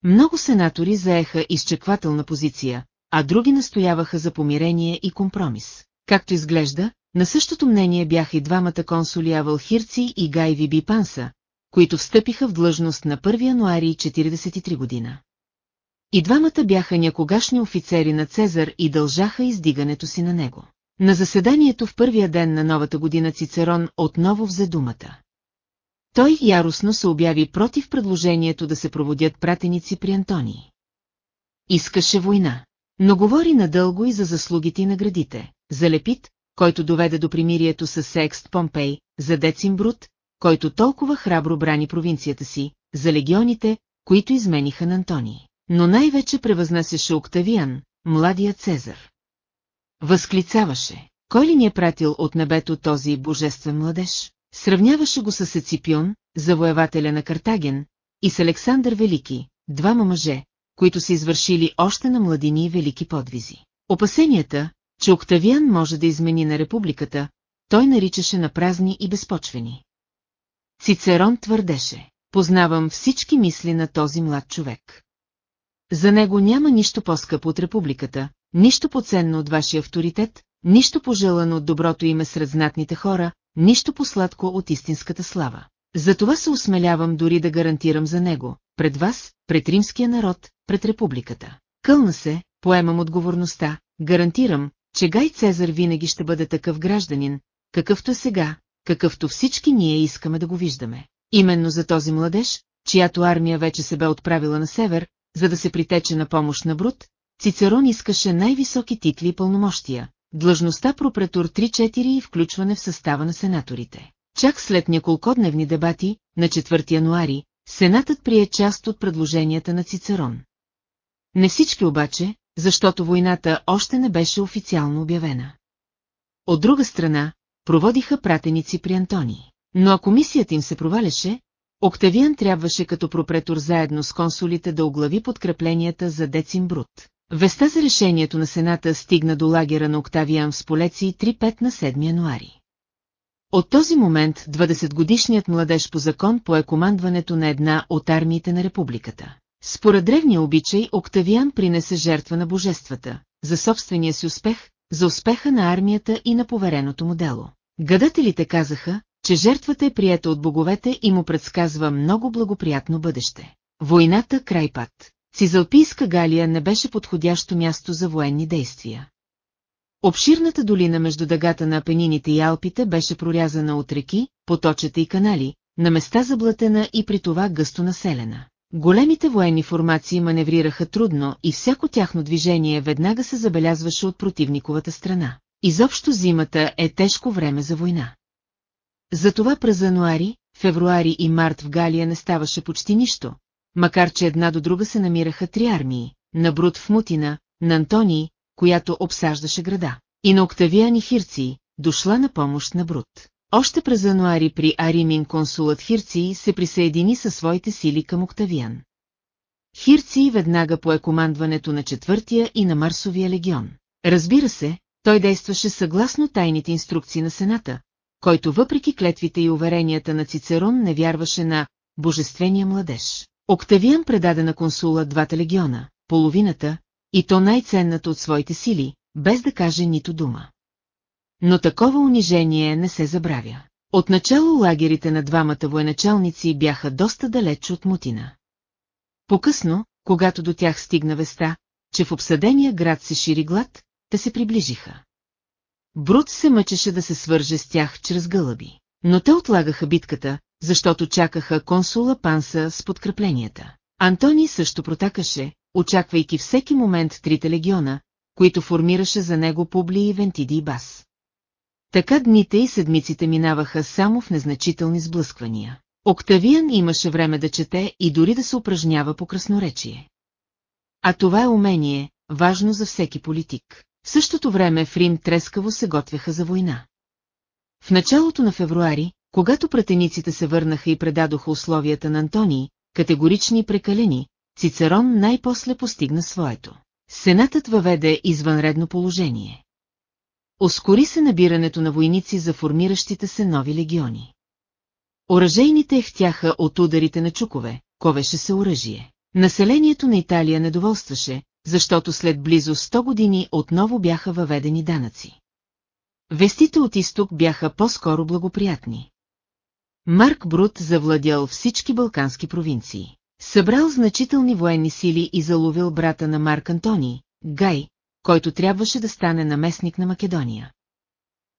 Много сенатори заеха изчеквателна позиция, а други настояваха за помирение и компромис. Както изглежда, на същото мнение бяха и двамата консули Авалхирци и Гай Виби Панса, които встъпиха в длъжност на 1 януари 43 година. И двамата бяха някогашни офицери на Цезар и дължаха издигането си на него. На заседанието в първия ден на новата година Цицерон отново взе думата. Той яростно се обяви против предложението да се проводят пратеници при Антонии. Искаше война, но говори надълго и за заслугите и наградите. За Лепит, който доведе до примирието с Секст Помпей, за Децим Брут, който толкова храбро брани провинцията си, за легионите, които измениха на Антоний. Но най-вече превъзнасяше Октавиан, младия Цезар. Възклицаваше, кой ли ни е пратил от небето този божествен младеж? Сравняваше го с Еципион, завоевателя на Картаген, и с Александър Велики, двама мъже, които са извършили още на младини велики подвизи. Опасенията, че Октавиан може да измени на републиката, той наричаше на празни и безпочвени. Цицерон твърдеше, познавам всички мисли на този млад човек. За него няма нищо по-скъпо от републиката, нищо по-ценно от вашия авторитет, нищо пожелано от доброто име сред знатните хора, нищо по-сладко от истинската слава. Затова се осмелявам дори да гарантирам за него, пред вас, пред римския народ, пред републиката. Кълна се, поемам отговорността, гарантирам, че Гай Цезар винаги ще бъде такъв гражданин, какъвто е сега, какъвто всички ние искаме да го виждаме. Именно за този младеж, чиято армия вече се бе отправила на север, за да се притече на помощ на Брут, Цицерон искаше най-високи титли и пълномощия, длъжността пропретор 3-4 и включване в състава на сенаторите. Чак след няколкодневни дебати, на 4 януари, Сенатът прие част от предложенията на Цицерон. Не всички обаче, защото войната още не беше официално обявена. От друга страна, проводиха пратеници при Антони. Но ако мисията им се проваляше, Октавиан трябваше като пропретор заедно с консулите да оглави подкрепленията за Децим Брут. Веста за решението на Сената стигна до лагера на Октавиан в Сполеци 3-5 на 7 януари. От този момент 20-годишният младеж по закон пое командването на една от армиите на републиката. Според древния обичай Октавиан принесе жертва на божествата, за собствения си успех, за успеха на армията и на повереното му дело. Гадателите казаха, че жертвата е прията от боговете и му предсказва много благоприятно бъдеще. Войната край пат. Цизалпийска Галия не беше подходящо място за военни действия. Обширната долина между дъгата на Апенините и Алпите беше прорязана от реки, поточета и канали, на места заблатена и при това гъсто населена. Големите военни формации маневрираха трудно и всяко тяхно движение веднага се забелязваше от противниковата страна. Изобщо зимата е тежко време за война. Затова през януари, февруари и март в Галия не ставаше почти нищо, макар че една до друга се намираха три армии, на Брут в Мутина, на Антоний, която обсаждаше града, и на Октавиан и Хирци, дошла на помощ на Брут. Още през януари при Аримин консулът Хирци се присъедини със своите сили към Октавиан. Хирци веднага пое командването на четвъртия и на Марсовия легион. Разбира се, той действаше съгласно тайните инструкции на Сената, който въпреки клетвите и уверенията на Цицерон не вярваше на божествения младеж. Октавиан предаде на консула двата легиона, половината, и то най-ценната от своите сили, без да каже нито дума. Но такова унижение не се забравя. Отначало лагерите на двамата военачалници бяха доста далеч от Мутина. По-късно, когато до тях стигна веста, че в обсъдения град се шири глад, те се приближиха. Брут се мъчеше да се свърже с тях чрез гълъби, но те отлагаха битката, защото чакаха консула Панса с подкрепленията. Антони също протакаше, очаквайки всеки момент трите легиона, които формираше за него Публи и Вентиди и Бас. Така дните и седмиците минаваха само в незначителни сблъсквания. Октавиан имаше време да чете и дори да се упражнява по красноречие. А това е умение, важно за всеки политик. В същото време в Рим трескаво се готвяха за война. В началото на февруари, когато пратениците се върнаха и предадоха условията на Антоний, категорични и прекалени, Цицерон най-после постигна своето. Сенатът въведе извънредно положение. Оскори се набирането на войници за формиращите се нови легиони. Оръжейните ехтяха от ударите на чукове, ковеше се оръжие. Населението на Италия недоволстваше, защото след близо 100 години отново бяха въведени данъци. Вестите от изток бяха по-скоро благоприятни. Марк Брут завладял всички балкански провинции. Събрал значителни военни сили и заловил брата на Марк Антони, Гай, който трябваше да стане наместник на Македония.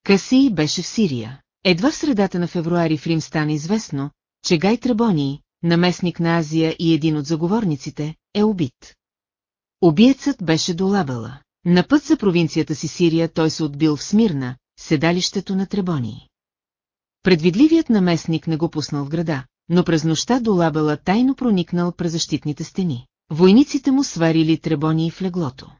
Касий беше в Сирия. Едва в средата на февруари в Рим стана известно, че Гай Трабони, наместник на Азия и един от заговорниците, е убит. Убиецът беше до Лабела. На път за провинцията си Сирия той се отбил в Смирна, седалището на Требонии. Предвидливият наместник не го пуснал в града, но през нощта до Лабела тайно проникнал през защитните стени. Войниците му сварили Требонии в леглото.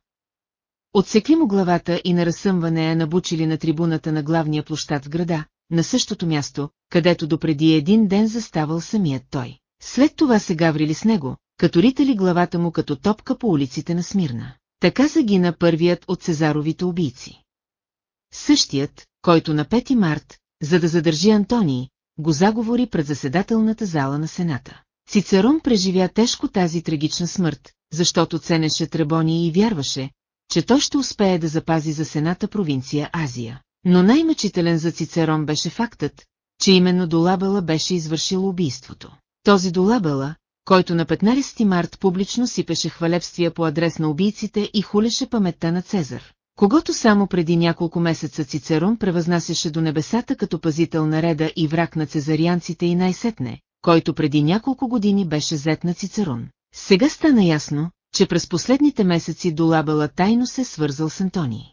Отсекли му главата и на разсъмване я набучили на трибуната на главния площад в града, на същото място, където допреди един ден заставал самият той. След това се гаврили с него, като ритали главата му като топка по улиците на Смирна. Така загина първият от Цезаровите убийци. Същият, който на 5 март, за да задържи Антоний, го заговори пред заседателната зала на Сената. Цицерон преживя тежко тази трагична смърт, защото ценеше Требони и вярваше, че той ще успее да запази за Сената провинция Азия. Но най-мъчителен за Цицерон беше фактът, че именно Долабела беше извършил убийството. Този Долабела, който на 15 март публично сипеше хвалебствия по адрес на убийците и хулеше паметта на Цезар, когато само преди няколко месеца Цицерон превъзнасяше до небесата като пазител на реда и враг на цезарианците и най-сетне, който преди няколко години беше зет на Цицерон. Сега стана ясно, че през последните месеци Долабела тайно се свързал с Антоний.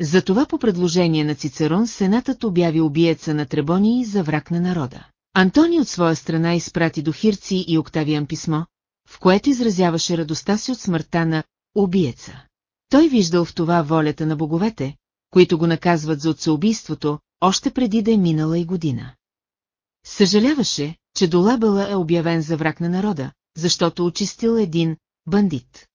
Затова по предложение на Цицерон Сенатът обяви убиеца на Требонии за враг на народа. Антони от своя страна изпрати до Хирци и Октавиан писмо, в което изразяваше радостта си от смъртта на убиеца. Той виждал в това волята на боговете, които го наказват за отцеубийството, още преди да е минала и година. Съжаляваше, че Долабела е обявен за враг на народа, защото очистил един бандит.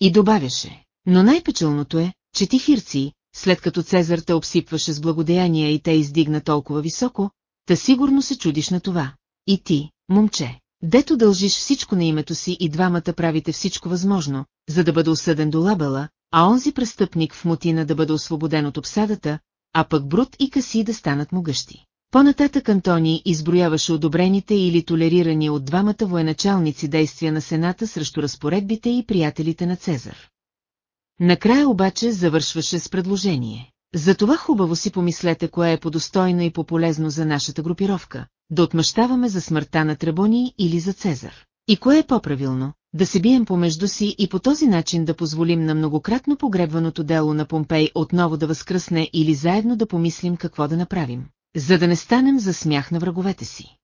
И добавяше, но най-печелното е, че ти хирци, след като Цезар те обсипваше с благодеяния и те издигна толкова високо, та сигурно се чудиш на това. И ти, момче, дето дължиш всичко на името си и двамата правите всичко възможно, за да бъде осъден до лабела, а онзи престъпник в Мутина да бъде освободен от обсадата, а пък Брут и Каси да станат могъщи. По-нататък Антони изброяваше одобрените или толерирани от двамата военачалници действия на Сената срещу разпоредбите и приятелите на Цезар. Накрая обаче завършваше с предложение. Затова хубаво си помислете кое е подостойно и по-полезно за нашата групировка, да отмъщаваме за смъртта на Требони или за Цезар. И кое е по-правилно, да се бием помежду си и по този начин да позволим на многократно погребваното дело на Помпей отново да възкръсне или заедно да помислим какво да направим, за да не станем за смях на враговете си.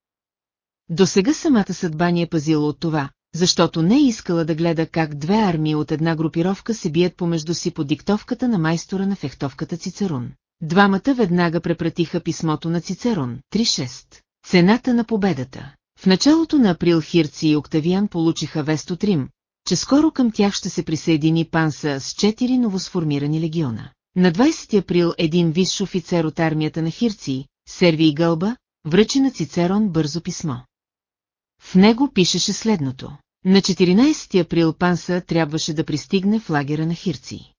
До сега самата съдба ни е пазила от това, защото не е искала да гледа как две армии от една групировка се бият помежду си по диктовката на майстора на фехтовката Цицерун. Двамата веднага препратиха писмото на Цицерон, 3.6. Цената на победата. В началото на април Хирци и Октавиан получиха вест от Рим, че скоро към тях ще се присъедини Панса с четири новосформирани легиона. На 20 април един висш офицер от армията на Хирци, Серви Гълба, връчи на Цицерон бързо писмо. В него пишеше следното. На 14 април Панса трябваше да пристигне в лагера на Хирци.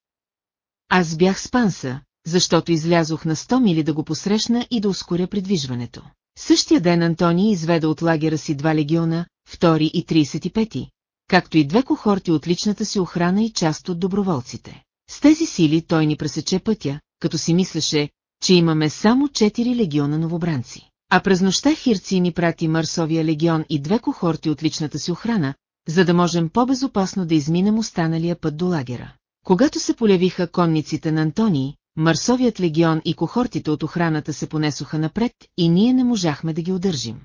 Аз бях с Панса, защото излязох на 100 мили да го посрещна и да ускоря придвижването. Същия ден Антони изведе от лагера си два легиона, втори и 35, както и две кохорти от личната си охрана и част от доброволците. С тези сили той ни пресече пътя, като си мислеше, че имаме само 4 легиона новобранци. А през нощта Хирци ни прати Марсовия легион и две кохорти от личната си охрана, за да можем по-безопасно да изминем останалия път до лагера. Когато се полявиха конниците на Антоний, Марсовият легион и кохортите от охраната се понесоха напред и ние не можахме да ги удържим.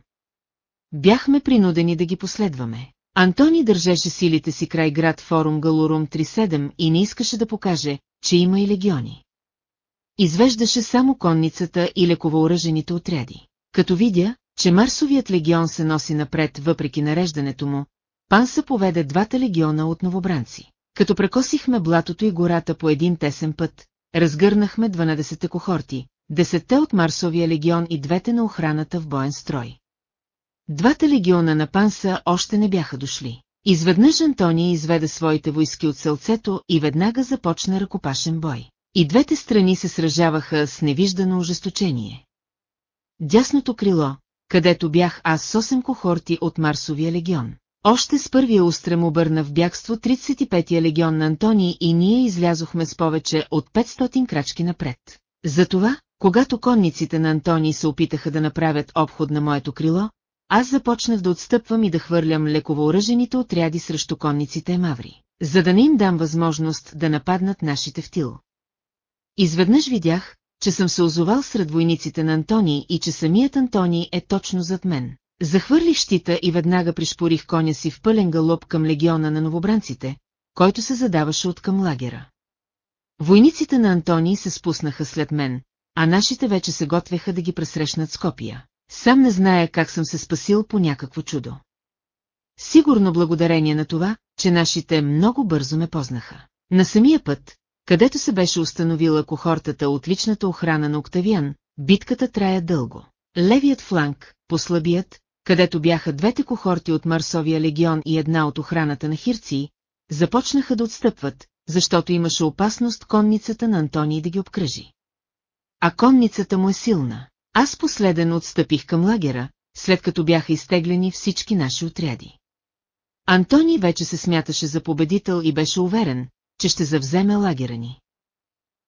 Бяхме принудени да ги последваме. Антони държеше силите си край град Форум Галурум 37 и не искаше да покаже, че има и легиони. Извеждаше само конницата и лековооръжените отряди. Като видя, че Марсовият легион се носи напред въпреки нареждането му, Панса поведе двата легиона от новобранци. Като прекосихме блатото и гората по един тесен път, разгърнахме 12 кохорти, десетте от Марсовия легион и двете на охраната в боен строй. Двата легиона на Панса още не бяха дошли. Изведнъж Антония изведе своите войски от селцето и веднага започна ръкопашен бой. И двете страни се сражаваха с невиждано ожесточение. Дясното крило, където бях аз с 8 кохорти от Марсовия легион. Още с първия устрем обърна в бягство 35-я легион на Антони и ние излязохме с повече от 500 крачки напред. Затова, когато конниците на Антони се опитаха да направят обход на моето крило, аз започнах да отстъпвам и да хвърлям лековооръжените отряди срещу конниците Маври, за да не им дам възможност да нападнат нашите в тил. Изведнъж видях, че съм се озовал сред войниците на Антони и че самият Антони е точно зад мен. Захвърлих щита и веднага пришпорих коня си в пълен галоп към легиона на новобранците, който се задаваше от към лагера. Войниците на Антони се спуснаха след мен, а нашите вече се готвеха да ги пресрещнат с копия. Сам не зная как съм се спасил по някакво чудо. Сигурно благодарение на това, че нашите много бързо ме познаха. На самия път, където се беше установила кохортата от личната охрана на Октавиан, битката трая дълго. Левият фланг, послабият, където бяха двете кохорти от Марсовия легион и една от охраната на Хирци, започнаха да отстъпват, защото имаше опасност конницата на Антоний да ги обкръжи. А конницата му е силна. Аз последен отстъпих към лагера, след като бяха изтеглени всички наши отряди. Антони вече се смяташе за победител и беше уверен, че ще завземе лагера ни.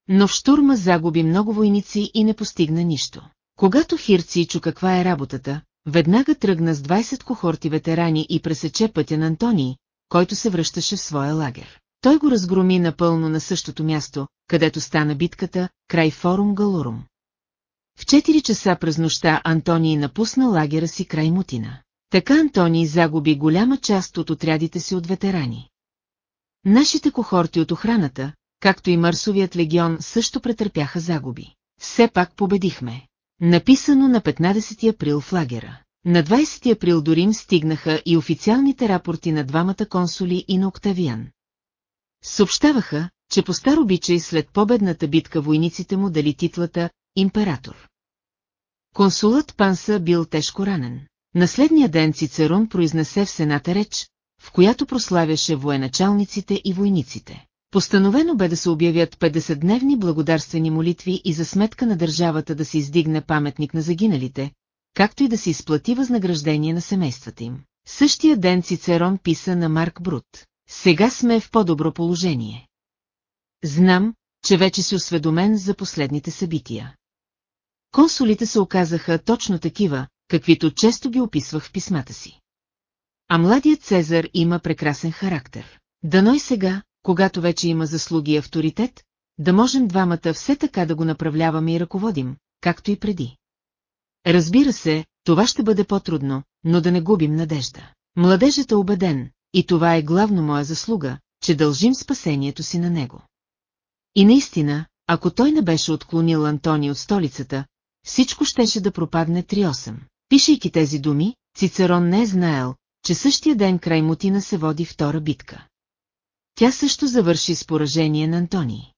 Но в штурма загуби много войници и не постигна нищо. Когато Хирци чу каква е работата, веднага тръгна с 20 кохорти ветерани и пресече пътя на Антоний, който се връщаше в своя лагер. Той го разгроми напълно на същото място, където стана битката, край форум Галурум. В 4 часа през нощта Антоний напусна лагера си край Мутина. Така Антоний загуби голяма част от отрядите си от ветерани. Нашите кохорти от охраната, както и Марсовият легион също претърпяха загуби. Все пак победихме. Написано на 15 април в лагера. На 20 април до Рим стигнаха и официалните рапорти на двамата консули и на Октавиан. Съобщаваха, че по стар обичай след победната битка войниците му дали титлата «Император». Консулът Панса бил тежко ранен. Наследния ден Цицерон произнесе в Сената реч, в която прославяше военачалниците и войниците. Постановено бе да се обявят 50-дневни благодарствени молитви и за сметка на държавата да се издигне паметник на загиналите, както и да се изплати възнаграждение на семействата им. Същия ден Цицерон писа на Марк Брут. Сега сме в по-добро положение. Знам, че вече си осведомен за последните събития. Консулите се оказаха точно такива, каквито често ги описвах в писмата си. А младият Цезар има прекрасен характер. Дано и сега, когато вече има заслуги и авторитет, да можем двамата все така да го направляваме и ръководим, както и преди. Разбира се, това ще бъде по-трудно, но да не губим надежда. Младежът е убеден, и това е главно моя заслуга, че дължим спасението си на него. И наистина, ако той не беше отклонил Антони от столицата, всичко щеше да пропадне 3-8. Пишейки тези думи, Цицерон не е знаел, че същия ден край Мутина се води втора битка. Тя също завърши с поражение на Антони.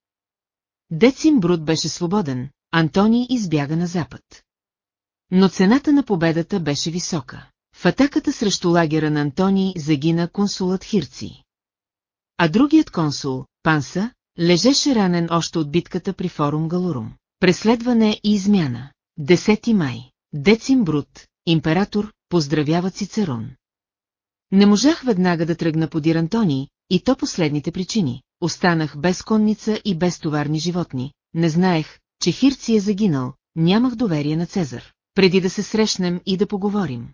Децим Брут беше свободен, Антони избяга на запад. Но цената на победата беше висока. В атаката срещу лагера на Антони загина консулът Хирци. А другият консул, Панса, лежеше ранен още от битката при форум Галурум. Преследване и измяна. 10 май. Децим Брут, император, поздравява Цицерон. Не можах веднага да тръгна подир Антони, и то последните причини. Останах без конница и без товарни животни. Не знаех, че Хирци е загинал, нямах доверие на Цезар. Преди да се срещнем и да поговорим.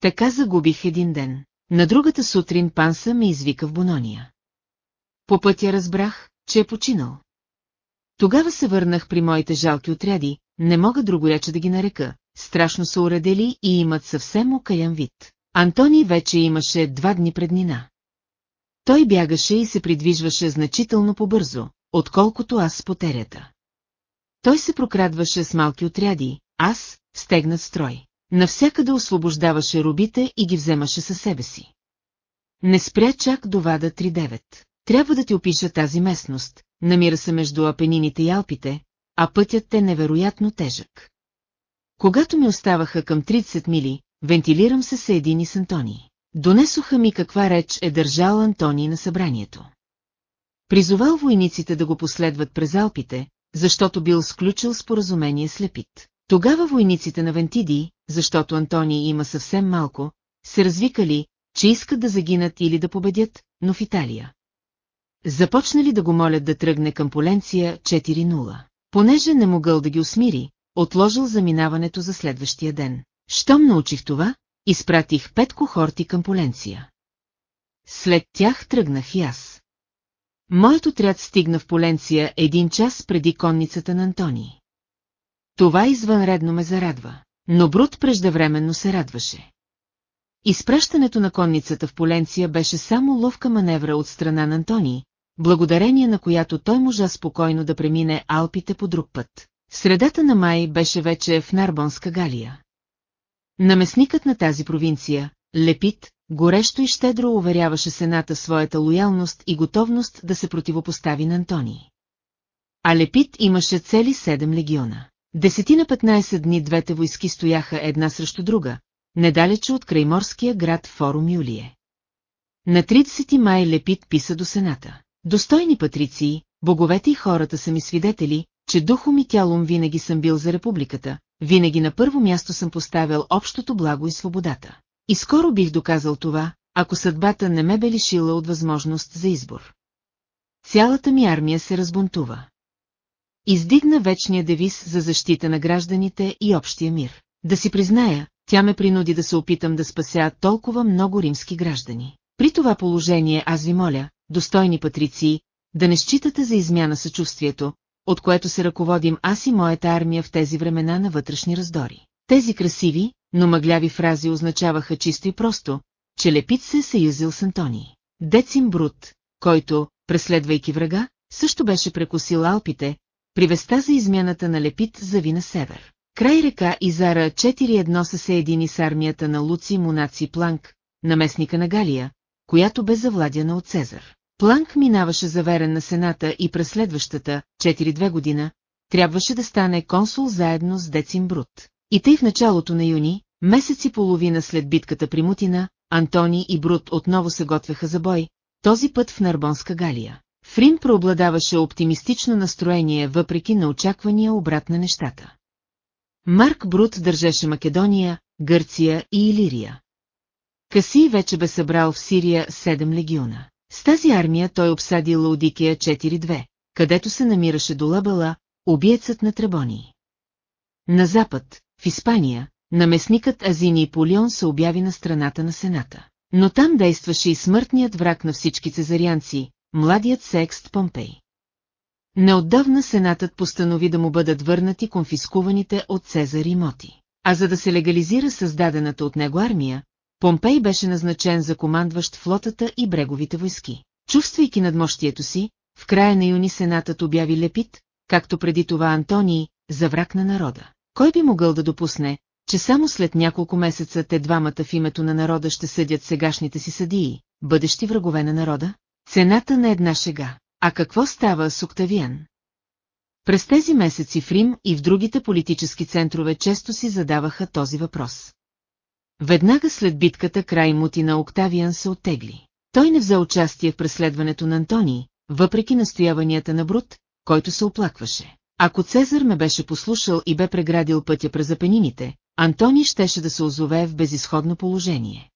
Така загубих един ден. На другата сутрин Панса ме извика в Бонония. По пътя разбрах, че е починал. Тогава се върнах при моите жалки отряди, не мога друго рече да ги нарека, страшно са уредели и имат съвсем окаян вид. Антони вече имаше два дни преднина. Той бягаше и се придвижваше значително по-бързо, отколкото аз с потерята. Той се прокрадваше с малки отряди, аз, стегнат строй. Навсякъде освобождаваше робите и ги вземаше със себе си. Не спря чак до Вада 3-9. Трябва да ти опиша тази местност, намира се между Апенините и Алпите, а пътят е невероятно тежък. Когато ми оставаха към 30 мили, вентилирам се съедини с Антони. Донесоха ми каква реч е държал Антони на събранието. Призовал войниците да го последват през Алпите, защото бил сключил споразумение с Лепит. Тогава войниците на Вентиди, защото Антони има съвсем малко, се развикали, че искат да загинат или да победят, но в Италия. Започнали да го молят да тръгне към Поленция 4-0. Понеже не могъл да ги усмири, отложил заминаването за следващия ден. Щом научих това, изпратих пет кохорти към Поленция. След тях тръгнах и аз. Моят отряд стигна в Поленция един час преди конницата на Антони. Това извънредно ме зарадва, но Брут преждевременно се радваше. Изпращането на конницата в Поленция беше само ловка маневра от страна на Антони, благодарение на която той можа спокойно да премине Алпите по друг път. Средата на май беше вече в Нарбонска Галия. Наместникът на тази провинция, Лепит, горещо и щедро уверяваше Сената своята лоялност и готовност да се противопостави на Антони. А Лепит имаше цели седем легиона. Десетина 15 дни двете войски стояха една срещу друга, недалече от крайморския град Форум Юлие. На 30 май Лепит писа до Сената. Достойни патриции, боговете и хората са ми свидетели, че духом и тялом винаги съм бил за републиката, винаги на първо място съм поставил общото благо и свободата. И скоро бих доказал това, ако съдбата не ме бе лишила от възможност за избор. Цялата ми армия се разбунтува. Издигна вечния девиз за защита на гражданите и общия мир. Да си призная, тя ме принуди да се опитам да спася толкова много римски граждани. При това положение аз ви моля, достойни патриции, да не считате за измяна съчувствието, от което се ръководим аз и моята армия в тези времена на вътрешни раздори. Тези красиви, но мъгляви фрази означаваха чисто и просто, че Лепит се е съюзил с Антони. Децим Брут, който, преследвайки врага, също беше прекусил Алпите, привеста за измяната на Лепит зави на север. Край река Изара 4-1 се съедини с армията на Луци Мунаци Планк, наместника на Галия, която бе завладяна от Цезар. Планк минаваше заверен на Сената и през следващата, 4-2 година, трябваше да стане консул заедно с Децим Брут. И тъй в началото на юни, месец и половина след битката при Мутина, Антони и Брут отново се готвеха за бой, този път в Нарбонска Галия. В Рим преобладаваше оптимистично настроение въпреки на очаквания обрат на нещата. Марк Брут държеше Македония, Гърция и Илирия. Каси вече бе събрал в Сирия 7 легиона. С тази армия той обсади Лаудикия 4-2, където се намираше Долабела, убиецът на Требонии. На запад, в Испания, наместникът Азини Полион се обяви на страната на Сената. Но там действаше и смъртният враг на всички цезарианци, младият секст Помпей. Неотдавна Сенатът постанови да му бъдат върнати конфискуваните от Цезар имоти. А за да се легализира създадената от него армия, Помпей беше назначен за командващ флотата и бреговите войски. Чувствайки надмощието си, в края на юни Сенатът обяви Лепит, както преди това Антоний, за враг на народа. Кой би могъл да допусне, че само след няколко месеца те двамата в името на народа ще съдят сегашните си съдии, бъдещи врагове на народа? Цената на една шега. А какво става с Октавиан? През тези месеци в Рим и в другите политически центрове често си задаваха този въпрос. Веднага след битката край мути на Октавиан се оттегли. Той не взе участие в преследването на Антоний, въпреки настояванията на Брут, който се оплакваше. Ако Цезар ме беше послушал и бе преградил пътя през апенините, Антони щеше да се озове в безисходно положение.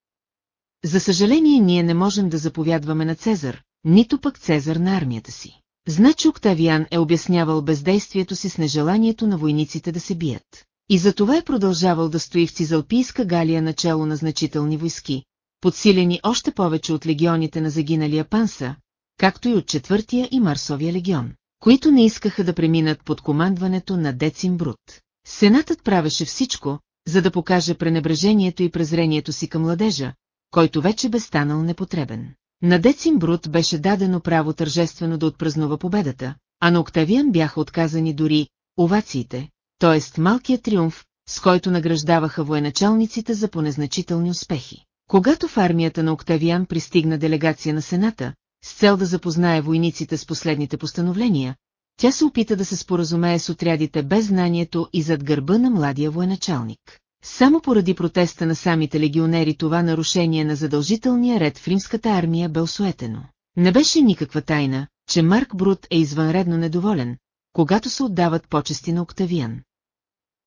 За съжаление ние не можем да заповядваме на Цезар, нито пък Цезар на армията си. Значи Октавиан е обяснявал бездействието си с нежеланието на войниците да се бият. И за това е продължавал да стои в Цизалпийска Галия начало на значителни войски, подсилени още повече от легионите на загиналия Панса, както и от четвъртия и Марсовия легион, които не искаха да преминат под командването на Децим Брут. Сенатът правеше всичко, за да покаже пренебрежението и презрението си към младежа, който вече бе станал непотребен. На Децим Брут беше дадено право тържествено да отпразнува победата, а на Октавиан бяха отказани дори овациите, т.е. малкият триумф, с който награждаваха военачалниците за понезначителни успехи. Когато в армията на Октавиан пристигна делегация на Сената, с цел да запознае войниците с последните постановления, тя се опита да се споразумее с отрядите без знанието и зад гърба на младия военачалник. Само поради протеста на самите легионери това нарушение на задължителния ред в римската армия бе осуетено. Не беше никаква тайна, че Марк Брут е извънредно недоволен, когато се отдават почести на Октавиан.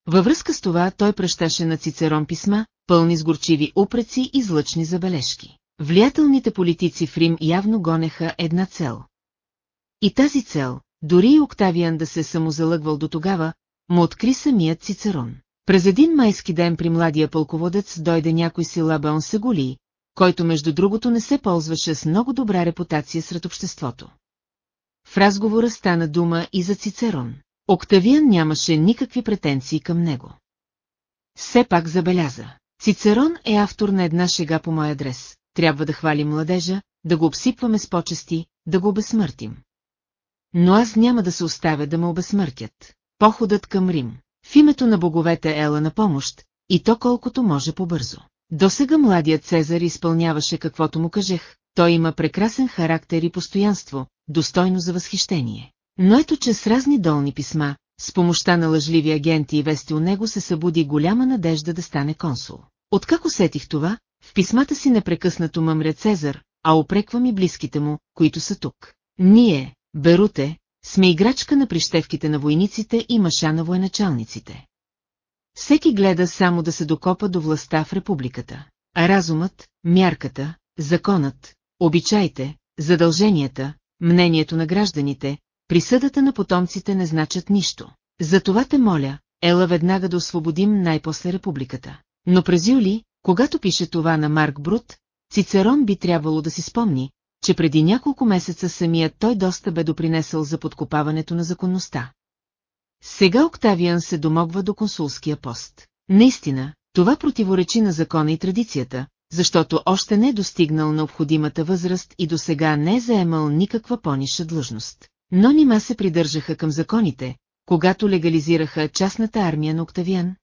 Във връзка с това той пръщаше на Цицерон писма, пълни с горчиви упреци и злъчни забележки. Влиятелните политици в Рим явно гонеха една цел. И тази цел, дори и Октавиан да се самозалъгвал до тогава, му откри самият Цицерон. През един майски ден при младия пълководец дойде някой си Лабеон Сегули, който между другото не се ползваше с много добра репутация сред обществото. В разговора стана дума и за Цицерон. Октавиан нямаше никакви претенции към него. Все пак забеляза. Цицерон е автор на една шега по мой адрес. Трябва да хвалим младежа, да го обсипваме с почести, да го обесмъртим. Но аз няма да се оставя да ме обесмъртят. Походът към Рим. В името на боговете ела на помощ, и то колкото може по-бързо. Досега младият Цезар изпълняваше каквото му кажех, той има прекрасен характер и постоянство, достойно за възхищение. Но ето че с разни долни писма, с помощта на лъжливи агенти и вести у него се събуди голяма надежда да стане консул. Откак усетих това, в писмата си непрекъснато мъмря Цезар, а опреквам и близките му, които са тук. Ние, Беруте, сме играчка на прищевките на войниците и маша на военачалниците. Всеки гледа само да се докопа до властта в републиката. А разумът, мярката, законът, обичаите, задълженията, мнението на гражданите, присъдата на потомците не значат нищо. Затова те моля, ела веднага да освободим най-после републиката. Но през юли, когато пише това на Марк Брут, Цицерон би трябвало да си спомни, че преди няколко месеца самият той доста бе допринесъл за подкопаването на законността. Сега Октавиан се домогва до консулския пост. Наистина, това противоречи на закона и традицията, защото още не е достигнал необходимата възраст и до сега не е заемал никаква по-ниша длъжност. Но нима се придържаха към законите, когато легализираха частната армия на Октавиан?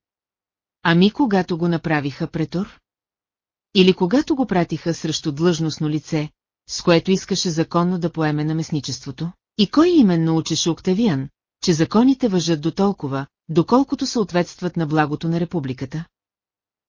Ами когато го направиха претор? Или когато го пратиха срещу длъжностно лице, с което искаше законно да поеме наместничеството? И кой именно учеше Октавиан, че законите въжат до толкова, доколкото съответстват на благото на републиката?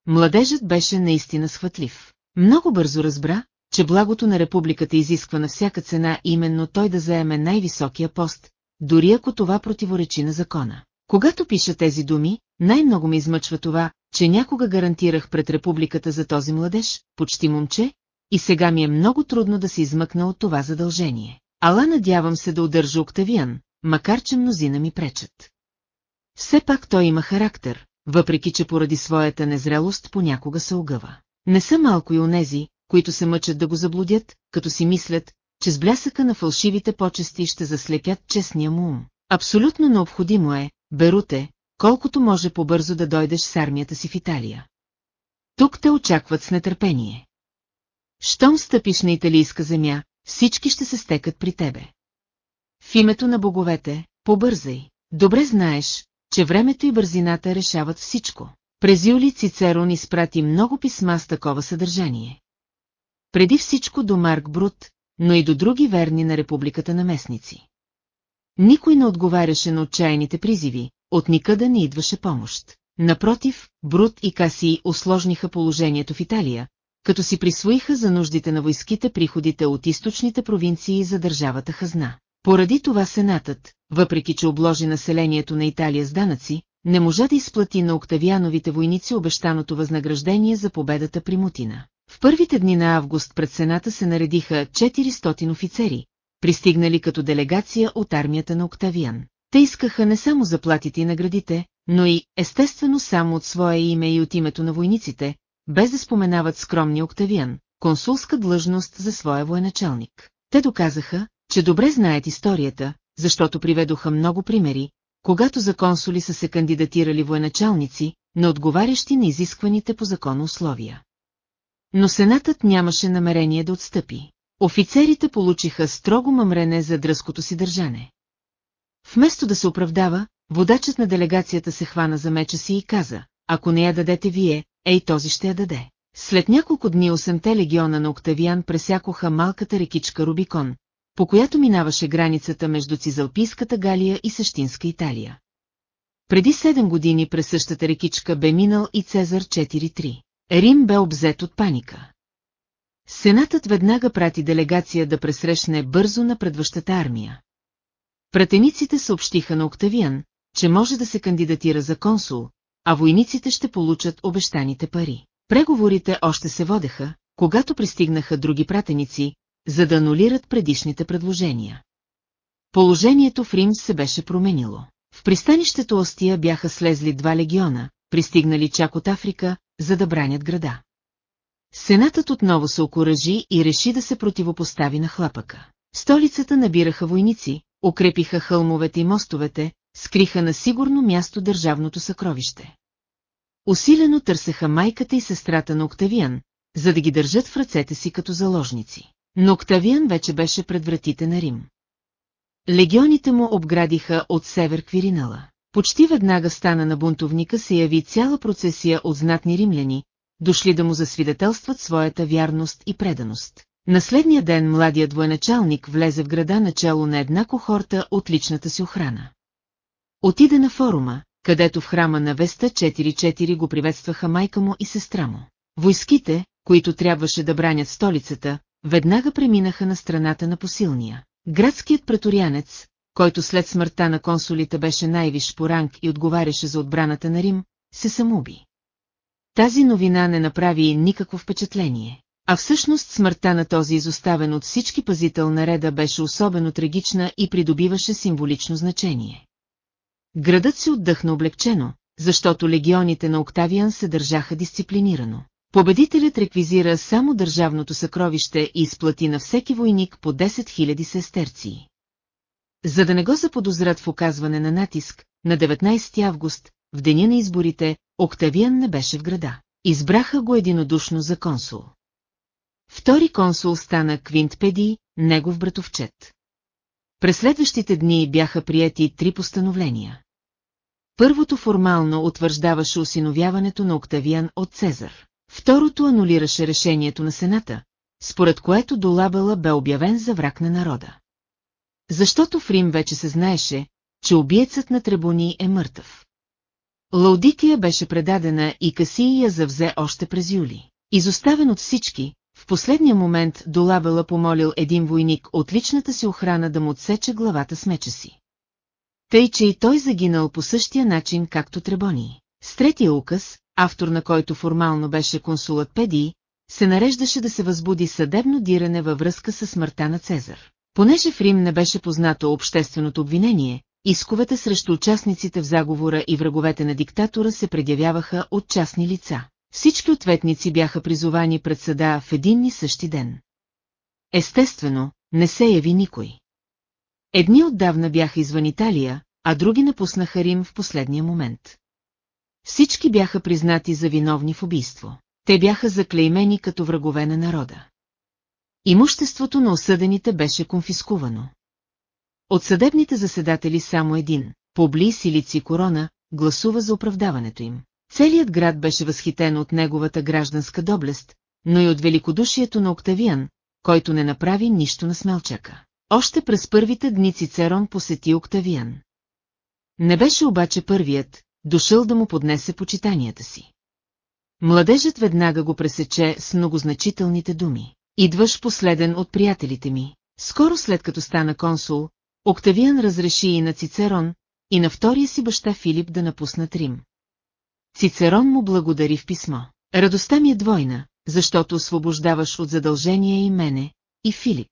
Младежът беше наистина схватлив. Много бързо разбра, че благото на републиката изисква на всяка цена именно той да заеме най-високия пост, дори ако това противоречи на закона. Когато пиша тези думи, най-много ме измъчва това, че някога гарантирах пред републиката за този младеж, почти момче, и сега ми е много трудно да се измъкна от това задължение. ала надявам се да удържа Октавиан, макар че мнозина ми пречат. Все пак той има характер, въпреки че поради своята незрелост понякога се огъва. Не са малко и онези, които се мъчат да го заблудят, като си мислят, че с блясъка на фалшивите почести ще заслепят честния му ум. Абсолютно необходимо е, Беруте, колкото може по-бързо да дойдеш с армията си в Италия. Тук те очакват с нетърпение. Щом стъпиш на италийска земя, всички ще се стекат при тебе. В името на боговете, побързай. Добре знаеш, че времето и бързината решават всичко. През юли Цицерон изпрати много писма с такова съдържание. Преди всичко до Марк Брут, но и до други верни на републиката наместници. Никой не отговаряше на отчаяните призиви, от никъде не идваше помощ. Напротив, Брут и Касий осложниха положението в Италия, като си присвоиха за нуждите на войските приходите от източните провинции за държавата хазна. Поради това сенатът, въпреки че обложи населението на Италия с данъци, не можа да изплати на Октавиановите войници обещаното възнаграждение за победата при Мутина. В първите дни на август пред Сената се наредиха 400 офицери, пристигнали като делегация от армията на Октавиан. Те искаха не само заплатите и наградите, но и, естествено само от своя име и от името на войниците, без да споменават скромния Октавиан, консулска длъжност за своя военачалник. Те доказаха, че добре знаят историята, защото приведоха много примери, когато за консули са се кандидатирали военачалници, не отговарящи на изискваните по закон условия. Но Сенатът нямаше намерение да отстъпи. Офицерите получиха строго мъмрене за дръското си държане. Вместо да се оправдава, водачът на делегацията се хвана за меча си и каза, ако не я дадете вие, ей този ще я даде. След няколко дни осемте легиона на Октавиан пресякоха малката рекичка Рубикон, по която минаваше границата между Цизалпийската Галия и Същинска Италия. Преди седем години през същата рекичка бе минал и Цезар 4-3. Рим бе обзет от паника. Сенатът веднага прати делегация да пресрещне бързо на предвъщата армия. Пратениците съобщиха на Октавиан, че може да се кандидатира за консул, а войниците ще получат обещаните пари. Преговорите още се водеха, когато пристигнаха други пратеници, за да анулират предишните предложения. Положението в Рим се беше променило. В пристанището Остия бяха слезли два легиона, пристигнали чак от Африка, за да бранят града. Сенатът отново се окоръжи и реши да се противопостави на хлапъка. Столицата набираха войници, укрепиха хълмовете и мостовете, скриха на сигурно място държавното съкровище. Усилено търсеха майката и сестрата на Октавиан, за да ги държат в ръцете си като заложници. Но Октавиан вече беше пред вратите на Рим. Легионите му обградиха от север Квиринала. Почти веднага стана на бунтовника се яви цяла процесия от знатни римляни, дошли да му засвидетелстват своята вярност и преданост. На следния ден младият военачалник влезе в града начало на една кохорта от личната си охрана. Отиде на форума, където в храма на Веста 4-4 го приветстваха майка му и сестра му. Войските, които трябваше да бранят столицата, веднага преминаха на страната на посилния. Градският преторянец, който след смъртта на консулите беше най-виш по ранг и отговаряше за отбраната на Рим, се самоуби. Тази новина не направи никакво впечатление. А всъщност смъртта на този изоставен от всички пазител на реда беше особено трагична и придобиваше символично значение. Градът се отдъхна облегчено, защото легионите на Октавиан се държаха дисциплинирано. Победителят реквизира само държавното съкровище и изплати на всеки войник по 10 000 сестерции. За да не го заподозрат в оказване на натиск, на 19 август, в деня на изборите, Октавиан не беше в града. Избраха го единодушно за консул. Втори консул стана Квинт Педи, негов братовчет. През следващите дни бяха прияти три постановления. Първото формално утвърждаваше осиновяването на Октавиан от Цезар. Второто анулираше решението на Сената, според което Долабела бе обявен за враг на народа. Защото в Рим вече се знаеше, че убиецът на Требони е мъртъв. Лаудикия беше предадена и Касий я завзе още през юли. Изоставен от всички, в последния момент Долабела помолил един войник от личната си охрана да му отсече главата с меча си. Тъй, че и той загинал по същия начин, както Требони. С третия указ, автор на който формално беше консулът Педии, се нареждаше да се възбуди съдебно диране във връзка с смъртта на Цезар. Понеже в Рим не беше познато общественото обвинение, исковете срещу участниците в заговора и враговете на диктатора се предявяваха от частни лица. Всички ответници бяха призовани пред съда в един и същи ден. Естествено, не се яви никой. Едни отдавна бяха извън Италия, а други напуснаха Рим в последния момент. Всички бяха признати за виновни в убийство. Те бяха заклеймени като врагове на народа. Имуществото на осъдените беше конфискувано. От съдебните заседатели само един, Побли Силици Корона, гласува за оправдаването им. Целият град беше възхитен от неговата гражданска доблест, но и от великодушието на Октавиан, който не направи нищо на смелчака. Още през първите дни Цицерон посети Октавиан. Не беше обаче първият, дошъл да му поднесе почитанията си. Младежът веднага го пресече с многозначителните думи. Идваш последен от приятелите ми. Скоро след като стана консул, Октавиан разреши и на Цицерон, и на втория си баща Филип да напуснат Рим. Цицерон му благодари в писмо. Радостта ми е двойна, защото освобождаваш от задължения и мене, и Филип.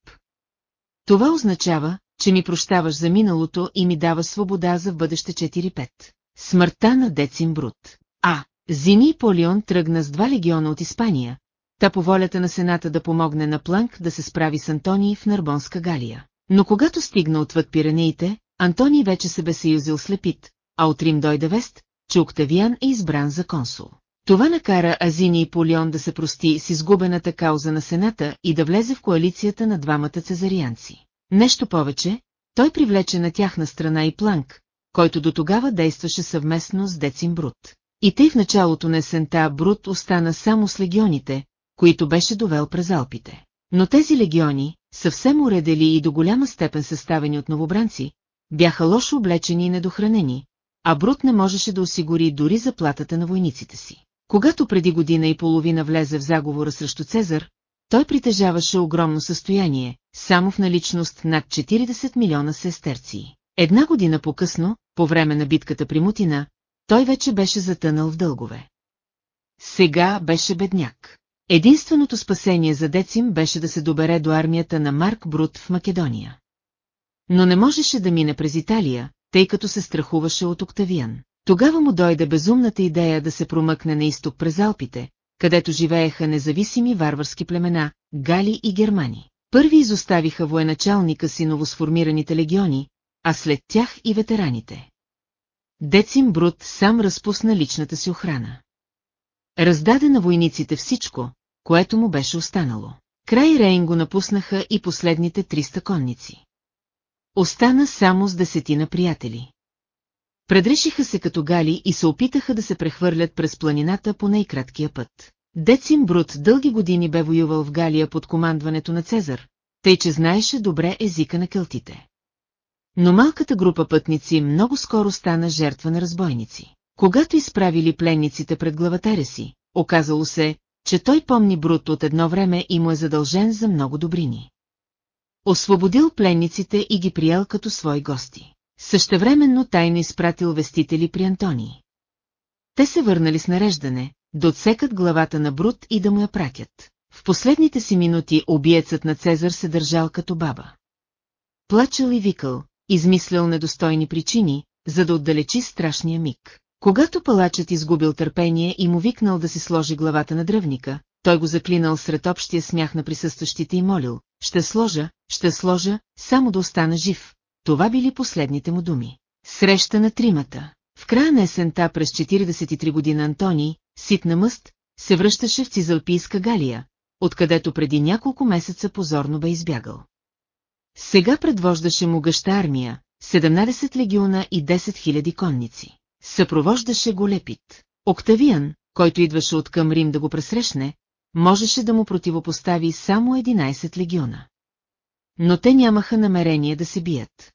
Това означава, че ми прощаваш за миналото и ми дава свобода за в бъдеще 4-5. Смъртта на Децим Брут. А, Зини и Полион тръгна с два легиона от Испания, та по волята на Сената да помогне на Планк да се справи с Антоний в Нарбонска Галия. Но когато стигна отвъд Пиренеите, Антоний вече се бе съюзил с Лепит, а от Рим дойде вест, че Октавиан е избран за консул. Това накара Азини и Полион да се прости с изгубената кауза на Сената и да влезе в коалицията на двамата цезарианци. Нещо повече, той привлече на тяхна страна и Планк, който до тогава действаше съвместно с Децим Брут. И тъй в началото на есента Брут остана само с легионите, които беше довел през Алпите. Но тези легиони, съвсем уредели и до голяма степен съставени от новобранци, бяха лошо облечени и недохранени, а Брут не можеше да осигури дори заплатата на войниците си. Когато преди година и половина влезе в заговора срещу Цезар, той притежаваше огромно състояние, само в наличност над 40 милиона сестерции. Една година по-късно, по време на битката при Мутина, той вече беше затънал в дългове. Сега беше бедняк. Единственото спасение за Децим беше да се добере до армията на Марк Брут в Македония. Но не можеше да мине през Италия, тъй като се страхуваше от Октавиан. Тогава му дойде безумната идея да се промъкне на изток през Алпите, където живееха независими варварски племена, гали и германи. Първи изоставиха военачалника си новосформираните легиони, а след тях и ветераните. Децим Брут сам разпусна личната си охрана. Раздаде на войниците всичко, което му беше останало. Край Рейн го напуснаха и последните 300 конници. Остана само с десетина приятели. Предрешиха се като гали и се опитаха да се прехвърлят през планината по най-краткия път. Децим Брут дълги години бе воювал в Галия под командването на Цезар, тъй че знаеше добре езика на кълтите. Но малката група пътници много скоро стана жертва на разбойници. Когато изправили пленниците пред главатаря си, оказало се, че той помни Брут от едно време и му е задължен за много добрини. Освободил пленниците и ги приял като свои гости. Същевременно тайно изпратил вестители при Антоний. Те се върнали с нареждане, да отсекат главата на Брут и да му я пратят. В последните си минути обиецът на Цезар се държал като баба. Плачал и викал, измислял недостойни причини, за да отдалечи страшния миг. Когато палачът изгубил търпение и му викнал да си сложи главата на дръвника, той го заклинал сред общия смях на присъстващите и молил, ще сложа, ще сложа, само да остана жив. Това били последните му думи. Среща на тримата. В края на есента през 43 година Антони, сит на мъст, се връщаше в Цизалпийска Галия, откъдето преди няколко месеца позорно бе избягал. Сега предвождаше му гъща армия, 17 легиона и 10 000 конници. Съпровождаше го Лепит. Октавиан, който идваше от към Рим да го пресрещне, можеше да му противопостави само 11 легиона. Но те нямаха намерение да се бият.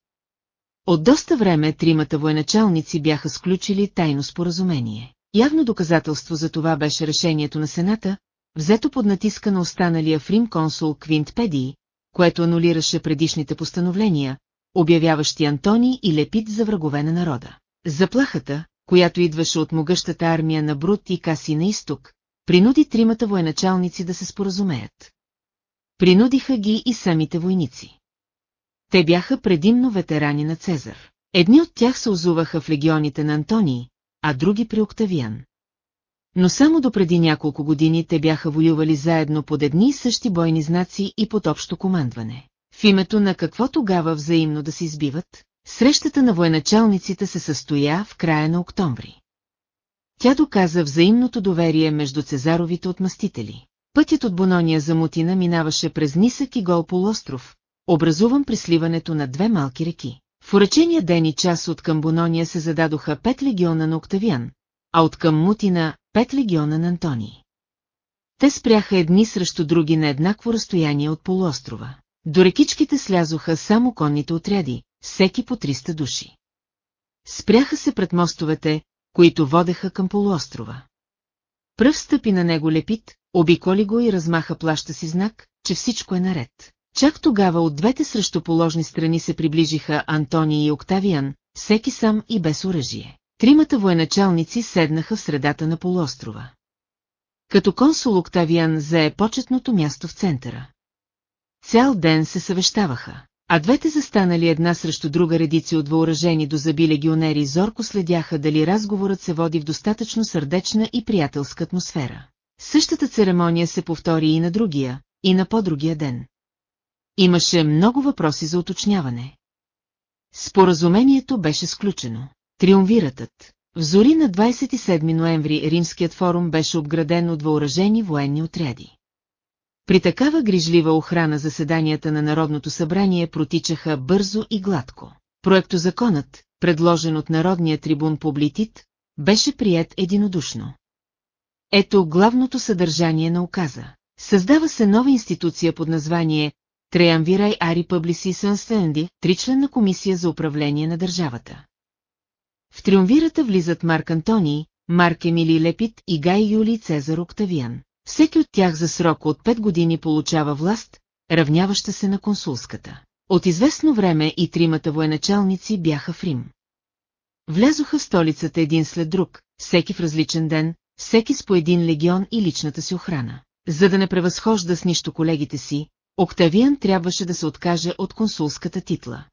От доста време тримата военачалници бяха сключили тайно споразумение. Явно доказателство за това беше решението на Сената, взето под натиска на останалия в Рим консул Квинт Педии, което анулираше предишните постановления, обявяващи Антони и Лепит за врагове на народа. Заплахата, която идваше от могъщата армия на Брут и Каси на изток, принуди тримата военачалници да се споразумеят. Принудиха ги и самите войници. те бяха предимно ветерани на Цезар. Едни от тях се озуваха в легионите на Антоний, а други при Октавиан. Но само до преди няколко години те бяха воювали заедно под едни и същи бойни знаци и под общо командване. В името на какво тогава взаимно да се избиват, срещата на военачалниците се състоя в края на октомври. Тя доказа взаимното доверие между Цезаровите отмъстители. Пътят от Бонония за Мутина минаваше през нисък и гол полуостров, образуван при сливането на две малки реки. В уречения ден и час от към Бонония се зададоха пет легиона на Октавиан, а от към Мутина пет легиона на Антоний. Те спряха едни срещу други на еднакво разстояние от полуострова. До рекичките слязоха само конните отряди, всеки по 300 души. Спряха се пред мостовете, които водеха към полуострова. Пръв стъпи на него лепит, обиколи го и размаха плаща си знак, че всичко е наред. Чак тогава от двете срещуположни страни се приближиха Антоний и Октавиан, всеки сам и без оръжие. Тримата военачалници седнаха в средата на полуострова. Като консул Октавиан зае почетното място в центъра. Цял ден се съвещаваха, а двете застанали една срещу друга редици от въоръжени до заби легионери зорко следяха дали разговорът се води в достатъчно сърдечна и приятелска атмосфера. Същата церемония се повтори и на другия, и на по-другия ден. Имаше много въпроси за уточняване. Споразумението беше сключено. Триумвиратът. В зори на 27 ноември Римският форум беше обграден от въоръжени военни отряди. При такава грижлива охрана заседанията на Народното събрание протичаха бързо и гладко. Проектозаконът, предложен от Народния трибун Публитит, беше прият единодушно. Ето главното съдържание на указа. Създава се нова институция под название Треамвирай Ари Пъблиси Сънстенди, тричленна комисия за управление на държавата. В триумвирата влизат Марк Антоний, Марк Емили Лепит и Гай Юлий Цезар Октавиан. Всеки от тях за срок от 5 години получава власт, равняваща се на консулската. От известно време и тримата военачалници бяха в Рим. Влязоха в столицата един след друг, всеки в различен ден, всеки с по един легион и личната си охрана. За да не превъзхожда с нищо колегите си, Октавиан трябваше да се откаже от консулската титла.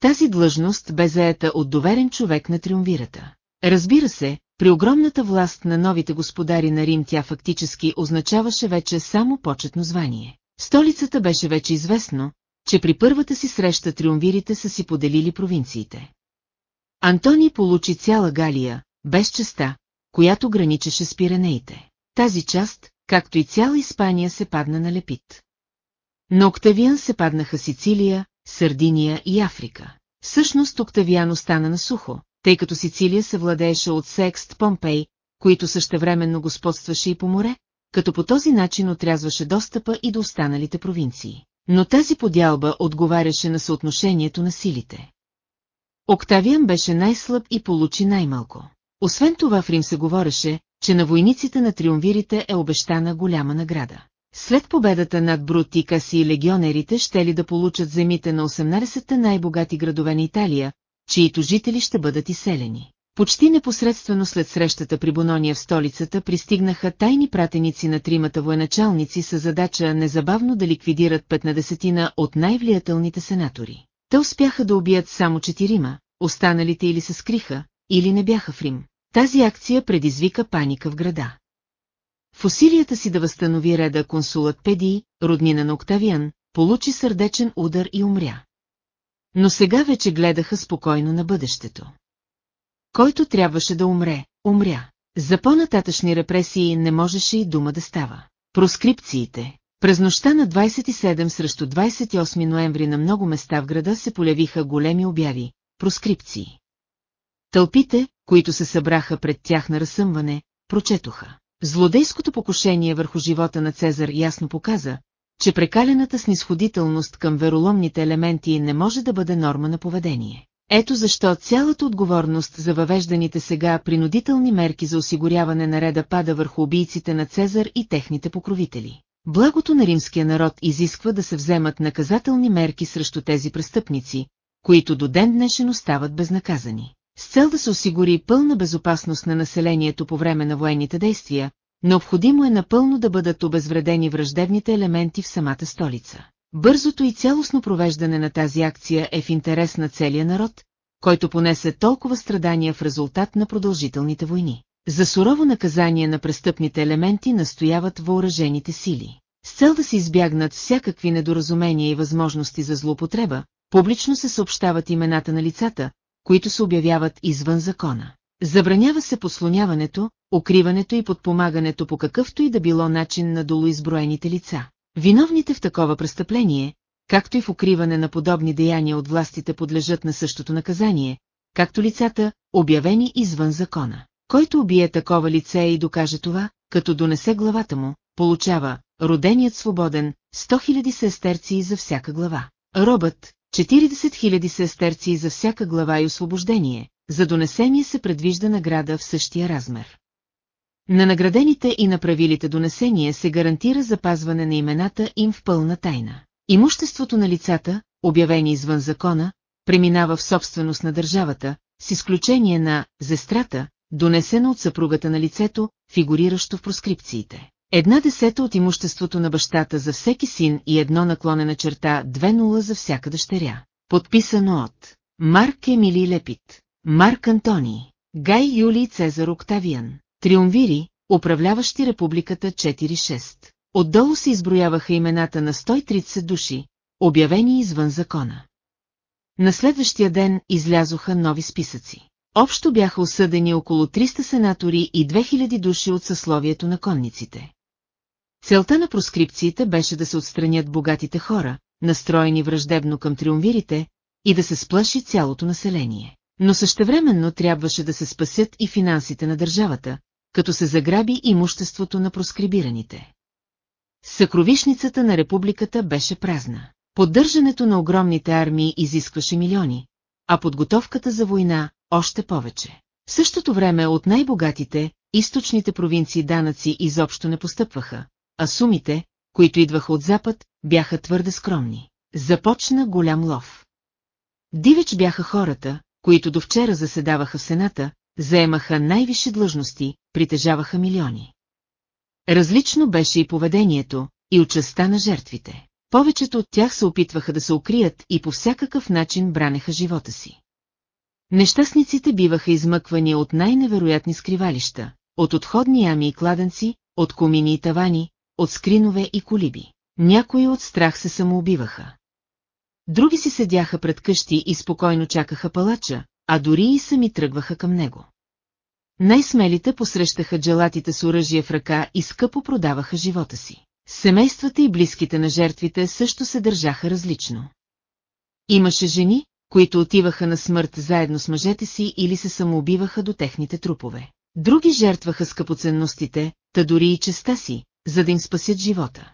Тази длъжност бе заета от доверен човек на триумвирата. Разбира се, при огромната власт на новите господари на Рим тя фактически означаваше вече само почетно звание. Столицата беше вече известно, че при първата си среща триумвирите са си поделили провинциите. Антони получи цяла Галия, без частта, която граничеше с Пиренеите. Тази част, както и цяла Испания се падна на Лепит. На Октавиан се паднаха Сицилия, Сардиния и Африка. Всъщност Октавиан остана на сухо, тъй като Сицилия се владееше от Секст Помпей, които същевременно господстваше и по море, като по този начин отрязваше достъпа и до останалите провинции. Но тази подялба отговаряше на съотношението на силите. Октавиан беше най-слаб и получи най-малко. Освен това в Рим се говореше, че на войниците на триумвирите е обещана голяма награда. След победата над Брутика си легионерите ще ли да получат земите на 18-те най-богати градове на Италия, чието жители ще бъдат изселени. Почти непосредствено след срещата при Бонония в столицата пристигнаха тайни пратеници на тримата военачалници с задача незабавно да ликвидират 15 от най-влиятелните сенатори. Те успяха да убият само четирима, останалите или се скриха, или не бяха в Рим. Тази акция предизвика паника в града. В усилията си да възстанови реда консулът Педи, роднина на Октавиан, получи сърдечен удар и умря. Но сега вече гледаха спокойно на бъдещето. Който трябваше да умре, умря. За по-нататъчни репресии не можеше и дума да става. Проскрипциите. През нощта на 27 срещу 28 ноември на много места в града се полявиха големи обяви – проскрипции. Тълпите, които се събраха пред тях на разсъмване, прочетоха. Злодейското покушение върху живота на Цезар ясно показа, че прекалената снисходителност към вероломните елементи не може да бъде норма на поведение. Ето защо цялата отговорност за въвежданите сега принудителни мерки за осигуряване на реда пада върху убийците на Цезар и техните покровители. Благото на римския народ изисква да се вземат наказателни мерки срещу тези престъпници, които до ден днешен остават безнаказани. С цел да се осигури пълна безопасност на населението по време на военните действия, необходимо е напълно да бъдат обезвредени враждебните елементи в самата столица. Бързото и цялостно провеждане на тази акция е в интерес на целия народ, който понесе толкова страдания в резултат на продължителните войни. За сурово наказание на престъпните елементи настояват въоръжените сили. С цел да се избягнат всякакви недоразумения и възможности за злоупотреба, публично се съобщават имената на лицата, които се обявяват извън закона. Забранява се послоняването, укриването и подпомагането по какъвто и да било начин на долоизброените лица. Виновните в такова престъпление, както и в укриване на подобни деяния от властите подлежат на същото наказание, както лицата, обявени извън закона. Който убие такова лице и докаже това, като донесе главата му, получава роденият свободен 100 000 сестерции за всяка глава. Робът 40 000 сестерции за всяка глава и освобождение, за донесение се предвижда награда в същия размер. На наградените и направилите донесение се гарантира запазване на имената им в пълна тайна. Имуществото на лицата, обявени извън закона, преминава в собственост на държавата, с изключение на зестрата, донесена от съпругата на лицето, фигуриращо в проскрипциите. Една десета от имуществото на бащата за всеки син и едно наклонена черта 2-0 за всяка дъщеря. Подписано от Марк Емили Лепит, Марк Антони, Гай Юлий Цезар Октавиан, Триумвири, управляващи републиката 4-6. Отдолу се изброяваха имената на 130 души, обявени извън закона. На следващия ден излязоха нови списъци. Общо бяха осъдени около 300 сенатори и 2000 души от съсловието на конниците. Целта на проскрипциите беше да се отстранят богатите хора, настроени враждебно към триумвирите, и да се сплаши цялото население. Но същевременно трябваше да се спасят и финансите на държавата, като се заграби имуществото на проскрибираните. Съкровишницата на републиката беше празна. Поддържането на огромните армии изискваше милиони, а подготовката за война – още повече. В същото време от най-богатите, източните провинции данъци изобщо не постъпваха, а сумите, които идваха от запад, бяха твърде скромни. Започна голям лов. Дивеч бяха хората, които до вчера заседаваха в Сената, заемаха най-висши длъжности, притежаваха милиони. Различно беше и поведението, и участта на жертвите. Повечето от тях се опитваха да се укрият и по всякакъв начин бранеха живота си. Нещастниците биваха измъквани от най-невероятни скривалища, от отходни ями и кладенци, от комини и тавани, от скринове и колиби. Някои от страх се самоубиваха. Други си седяха пред къщи и спокойно чакаха палача, а дори и сами тръгваха към него. Най-смелите посрещаха джелатите с оръжие в ръка и скъпо продаваха живота си. Семействата и близките на жертвите също се държаха различно. Имаше жени, които отиваха на смърт заедно с мъжете си или се самоубиваха до техните трупове. Други жертваха скъпоценностите, та дори и честа си, за да им спасят живота.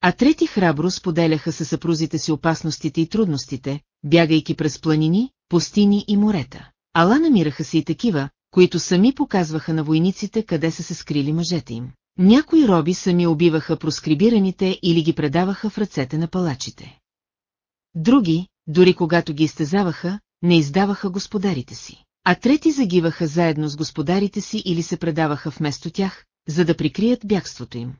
А трети храбро споделяха със съпрузите си опасностите и трудностите, бягайки през планини, пустини и морета. Ала намираха се и такива, които сами показваха на войниците къде са се скрили мъжете им. Някои роби сами убиваха проскрибираните или ги предаваха в ръцете на палачите. Други, дори когато ги изтезаваха, не издаваха господарите си. А трети загиваха заедно с господарите си или се предаваха вместо тях, за да прикрият бягството им.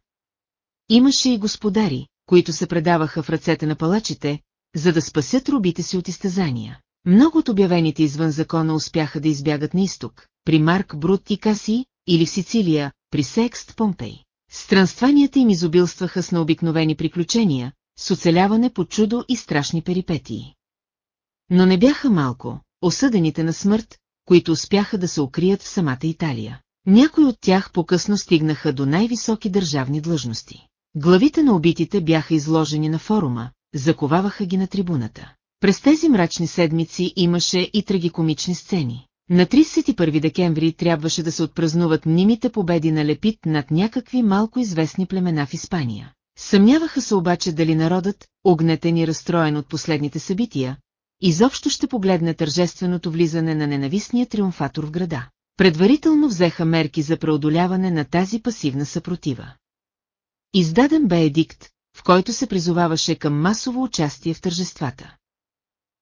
Имаше и господари, които се предаваха в ръцете на палачите, за да спасят робите си от изтезания. Много от обявените извън закона успяха да избягат на изток, при Марк Брут и Каси, или в Сицилия, при Секст Помпей. Странстванията им изобилстваха с необикновени приключения, с оцеляване по чудо и страшни перипетии. Но не бяха малко, осъдените на смърт, които успяха да се укрият в самата Италия. Някои от тях по-късно стигнаха до най-високи държавни длъжности. Главите на убитите бяха изложени на форума, заковаваха ги на трибуната. През тези мрачни седмици имаше и трагикомични сцени. На 31 декември трябваше да се отпразнуват мнимите победи на Лепит над някакви малко известни племена в Испания. Съмняваха се обаче дали народът, огнетен и разстроен от последните събития, изобщо ще погледне тържественото влизане на ненавистния триумфатор в града. Предварително взеха мерки за преодоляване на тази пасивна съпротива. Издаден бе едикт, в който се призоваваше към масово участие в тържествата.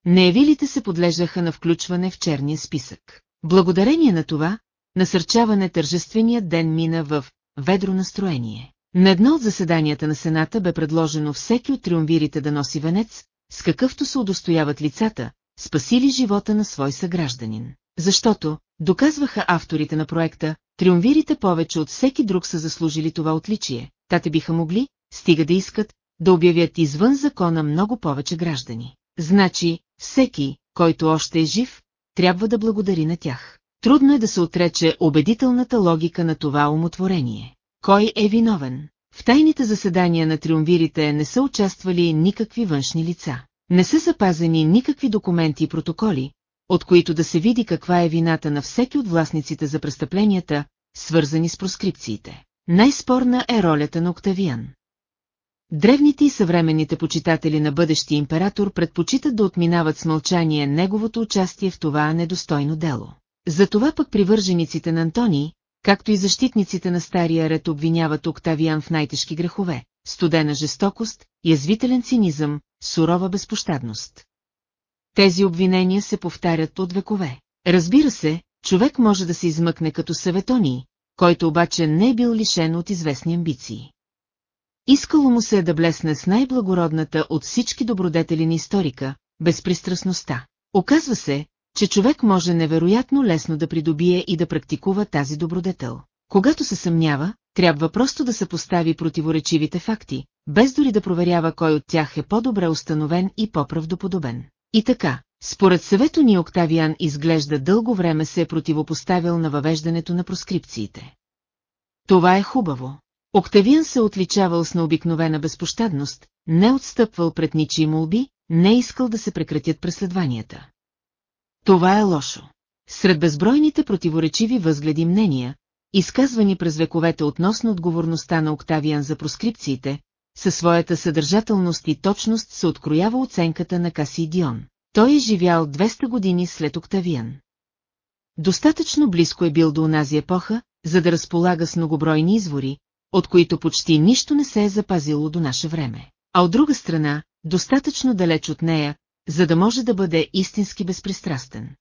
Неявилите се подлежаха на включване в черния списък. Благодарение на това, насърчаване тържественият ден мина в ведро настроение. На едно от заседанията на Сената бе предложено всеки от триумвирите да носи венец, с какъвто се удостояват лицата, спасили живота на свой съгражданин. Защото, доказваха авторите на проекта, триумвирите повече от всеки друг са заслужили това отличие, тате биха могли, стига да искат, да обявят извън закона много повече граждани. Значи, всеки, който още е жив, трябва да благодари на тях. Трудно е да се отрече убедителната логика на това умотворение. Кой е виновен? В тайните заседания на триумвирите не са участвали никакви външни лица. Не са запазени никакви документи и протоколи, от които да се види каква е вината на всеки от властниците за престъпленията, свързани с проскрипциите. Най-спорна е ролята на Октавиан. Древните и съвременните почитатели на бъдещия император предпочитат да отминават с мълчание неговото участие в това недостойно дело. Затова пък привържениците на Антоний, както и защитниците на стария ред обвиняват Октавиан в най-тежки грехове, студена жестокост, язвителен цинизъм, сурова безпощадност. Тези обвинения се повтарят от векове. Разбира се, човек може да се измъкне като Саветоний, който обаче не е бил лишен от известни амбиции. Искало му се е да блесне с най-благородната от всички добродетели на историка, безпристрастността. Оказва се, че човек може невероятно лесно да придобие и да практикува тази добродетел. Когато се съмнява, трябва просто да се постави противоречивите факти, без дори да проверява кой от тях е по-добре установен и по-правдоподобен. И така, според съвето ни Октавиан изглежда дълго време се е противопоставил на въвеждането на проскрипциите. Това е хубаво. Октавиан се отличавал с необикновена безпощадност, не отстъпвал пред ничии молби, не искал да се прекратят преследванията. Това е лошо. Сред безбройните противоречиви възгледи мнения, изказвани през вековете относно отговорността на Октавиан за проскрипциите, със своята съдържателност и точност се откроява оценката на Касидион. Той е живял 200 години след Октавиан. Достатъчно близко е бил до онази епоха, за да разполага с многобройни извори, от които почти нищо не се е запазило до наше време. А от друга страна, достатъчно далеч от нея, за да може да бъде истински безпристрастен.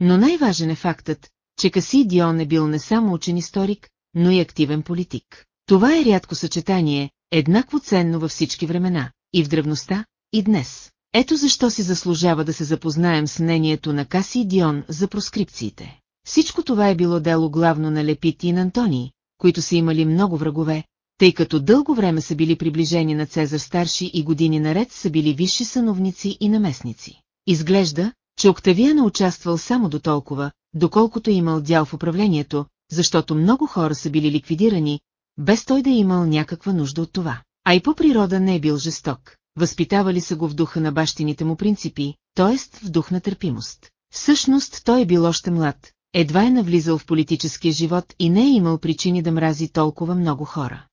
Но най-важен е фактът, че Каси Дион е бил не само учен историк, но и активен политик. Това е рядко съчетание, еднакво ценно във всички времена, и в древността, и днес. Ето защо си заслужава да се запознаем с мнението на Каси Дион за проскрипциите. Всичко това е било дело главно на Лепит и на Антони, които са имали много врагове, тъй като дълго време са били приближени на Цезар старши и години наред са били висши съновници и наместници. Изглежда, че Октавиан е участвал само до толкова, доколкото е имал дял в управлението, защото много хора са били ликвидирани, без той да е имал някаква нужда от това. А и по природа не е бил жесток, възпитавали са го в духа на бащините му принципи, т.е. в дух на търпимост. Всъщност той е бил още млад, едва е навлизал в политическия живот и не е имал причини да мрази толкова много хора.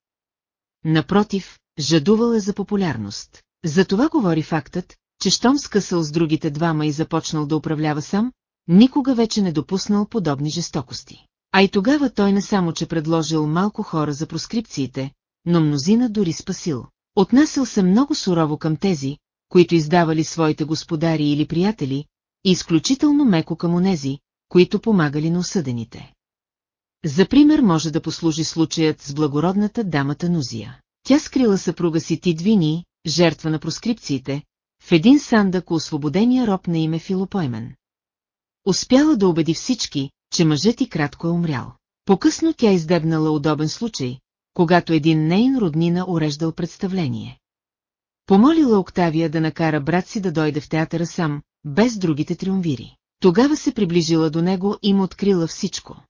Напротив, жадувал е за популярност. За това говори фактът, че щом скъсал с другите двама и започнал да управлява сам, никога вече не допуснал подобни жестокости. А и тогава той не само, че предложил малко хора за проскрипциите, но мнозина дори спасил. Отнасял се много сурово към тези, които издавали своите господари или приятели, и изключително меко към онези, които помагали на осъдените. За пример може да послужи случаят с благородната дамата Нузия. Тя скрила съпруга си Тидвини, жертва на проскрипциите, в един сандък освободения роб на име Филопоймен. Успяла да убеди всички, че мъжът и кратко е умрял. По-късно тя издебнала удобен случай, когато един нейн роднина уреждал представление. Помолила Октавия да накара брат си да дойде в театъра сам, без другите триумвири. Тогава се приближила до него и му открила всичко.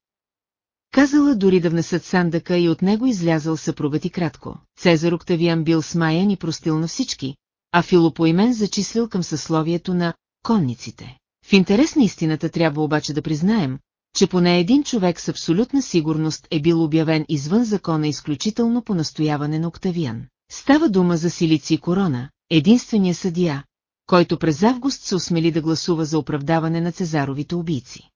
Казала дори да внесат сандъка и от него излязал съпругът и кратко. Цезар Октавиан бил смаян и простил на всички, а Филопоимен зачислил към съсловието на конниците. В интерес на истината трябва обаче да признаем, че поне един човек с абсолютна сигурност е бил обявен извън закона изключително по настояване на Октавиан. Става дума за Силици Корона, единствения съдия, който през август се осмели да гласува за оправдаване на Цезаровите убийци.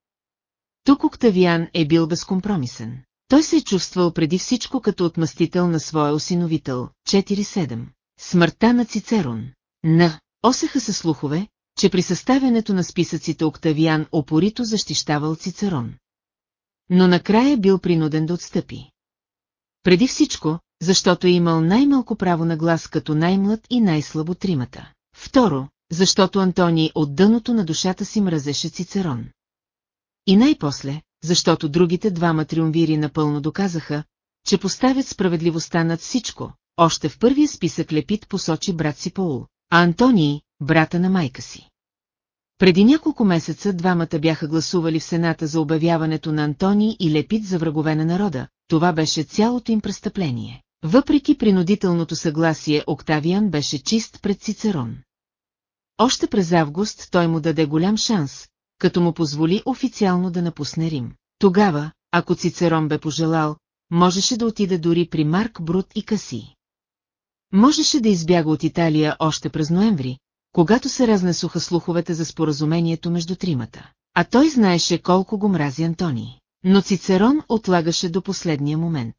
Тук Октавиан е бил безкомпромисен. Той се е чувствал преди всичко като отмъстител на своя осиновител, 4-7. Смъртта на Цицерон. На, осеха се слухове, че при съставянето на списъците Октавиан опорито защищавал Цицерон. Но накрая бил принуден да отстъпи. Преди всичко, защото е имал най-малко право на глас като най-млад и най-слабо тримата. Второ, защото Антони от дъното на душата си мразеше Цицерон. И най-после, защото другите двама триумвири напълно доказаха, че поставят справедливостта над всичко. Още в първия списък Лепит посочи брат си Паул, а Антоний – брата на майка си. Преди няколко месеца двамата бяха гласували в Сената за обявяването на Антоний и Лепит за врагове на народа, това беше цялото им престъпление. Въпреки принудителното съгласие, Октавиан беше чист пред Цицерон. Още през август той му даде голям шанс, като му позволи официално да напусне Рим. Тогава, ако Цицерон бе пожелал, можеше да отида дори при Марк Брут и Каси. Можеше да избяга от Италия още през ноември, когато се разнесоха слуховете за споразумението между тримата. А той знаеше колко го мрази Антони. Но Цицерон отлагаше до последния момент.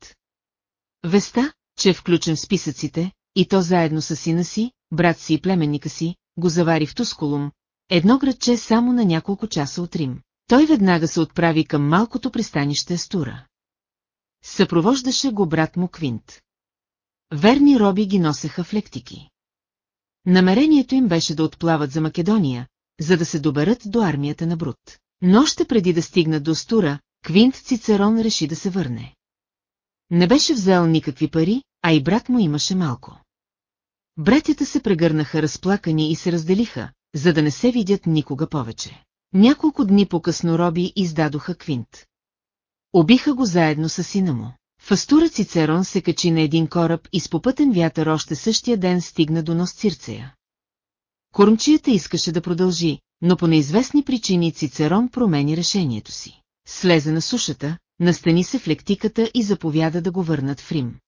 Веста, че е включен в списъците, и то заедно с сина си, брат си и племенника си, го завари в Тусколум, едно градче само на няколко часа от Рим. Той веднага се отправи към малкото пристанище Стура. Съпровождаше го брат му Квинт. Верни роби ги носеха в лектики. Намерението им беше да отплават за Македония, за да се доберат до армията на Брут. Но още преди да стигнат до Стура, Квинт Цицерон реши да се върне. Не беше взел никакви пари, а и брат му имаше малко. Братята се прегърнаха разплакани и се разделиха, за да не се видят никога повече. Няколко дни по-късно Роби издадоха Квинт. Обиха го заедно с сина му. Фастура Цицерон се качи на един кораб и с попътен вятър още същия ден стигна до нос Цирцея. Кормчията искаше да продължи, но по неизвестни причини Цицерон промени решението си. Слезе на сушата, настани се в лектиката и заповяда да го върнат в Рим.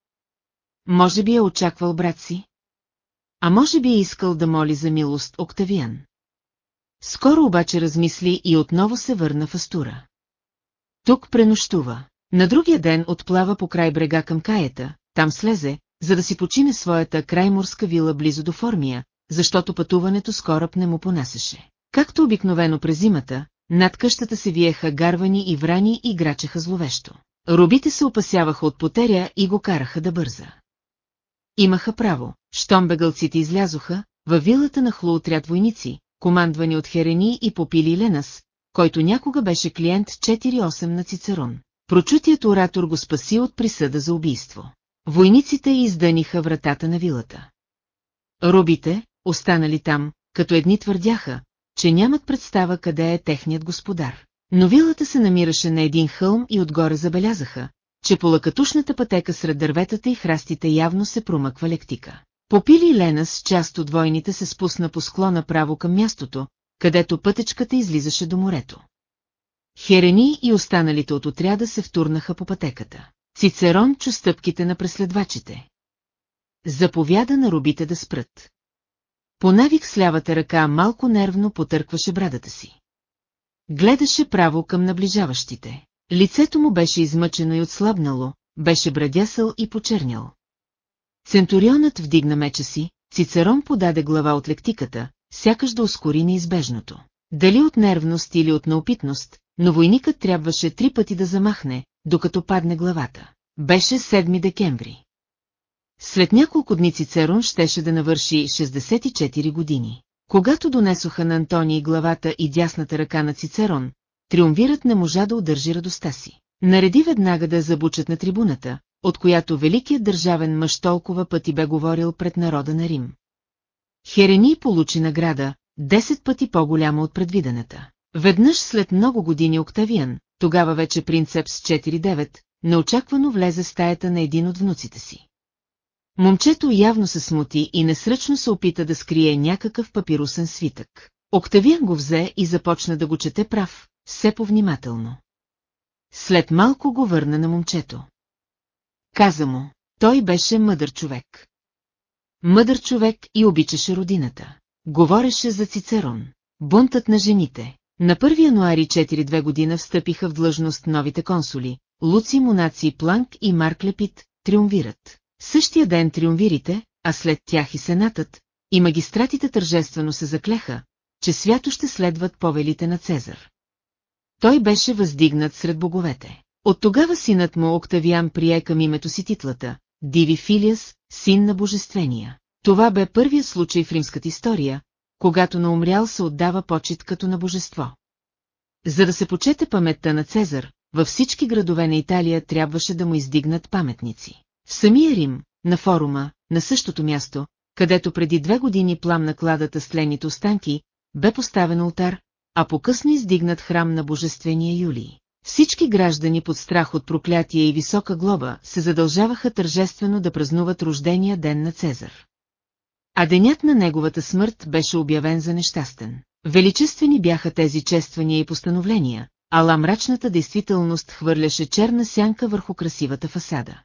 Може би е очаквал брат си? А може би е искал да моли за милост Октавиан. Скоро обаче размисли и отново се върна в Астура. Тук пренощува. На другия ден отплава по край брега към Каята, там слезе, за да си почине своята крайморска вила близо до Формия, защото пътуването с кораб не му понасеше. Както обикновено през зимата, над къщата се виеха гарвани и врани и грачеха зловещо. Робите се опасяваха от потеря и го караха да бърза. Имаха право, щом бегалците излязоха, във вилата на хлоотряд войници, командвани от Херени и Попили Ленас, който някога беше клиент 4-8 на Цицерон. Прочутият оратор го спаси от присъда за убийство. Войниците издъниха вратата на вилата. Робите, останали там, като едни твърдяха, че нямат представа къде е техният господар. Но вилата се намираше на един хълм и отгоре забелязаха, че по лъкатушната пътека сред дърветата и храстите явно се промъква лектика. Попили Ленас, част от войните се спусна по склона право към мястото, където пътечката излизаше до морето. Херени и останалите от отряда се втурнаха по пътеката. Цицерон чу стъпките на преследвачите. Заповяда на робите да спрат. По навик с лявата ръка малко нервно потъркваше брадата си. Гледаше право към наближаващите. Лицето му беше измъчено и отслабнало, беше брадясъл и почернял. Центурионът вдигна меча си, Цицерон подаде глава от лектиката, сякаш да ускори неизбежното. Дали от нервност или от наопитност, но войникът трябваше три пъти да замахне, докато падне главата. Беше 7 декември. След няколко дни Цицерон щеше да навърши 64 години. Когато донесоха на Антоний главата и дясната ръка на Цицерон, триумвират не можа да удържи радостта си. Нареди веднага да забучат на трибуната, от която великият държавен мъж толкова пъти бе говорил пред народа на Рим. Херени получи награда, 10 пъти по-голяма от предвидената. Веднъж след много години Октавиан, тогава вече принцепс 4-9, неочаквано влезе в стаята на един от внуците си. Момчето явно се смути и несръчно се опита да скрие някакъв папирусен свитък. Октавиан го взе и започна да го чете прав, все повнимателно. След малко го върна на момчето. Каза му, той беше мъдър човек. Мъдър човек и обичаше родината. Говореше за Цицерон. Бунтът на жените. На 1 януари 4-2 година встъпиха в длъжност новите консули, Луци Монаци Планк и Марк Лепит, триумвират. Същия ден триумвирите, а след тях и сенатът, и магистратите тържествено се заклеха, че свято ще следват повелите на Цезар. Той беше въздигнат сред боговете. От тогава синът му Октавиан прие към името си титлата Диви Филиас, син на божествения. Това бе първият случай в римската история, когато на умрял се отдава почет като на божество. За да се почете паметта на Цезар, във всички градове на Италия трябваше да му издигнат паметници. В самия Рим, на форума, на същото място, където преди две години пламна кладата с тлените останки, бе поставен алтар, а по-късно издигнат храм на божествения Юлий. Всички граждани под страх от проклятие и висока глоба се задължаваха тържествено да празнуват рождения ден на Цезар. А денят на неговата смърт беше обявен за нещастен. Величествени бяха тези чествания и постановления, ала мрачната действителност хвърляше черна сянка върху красивата фасада.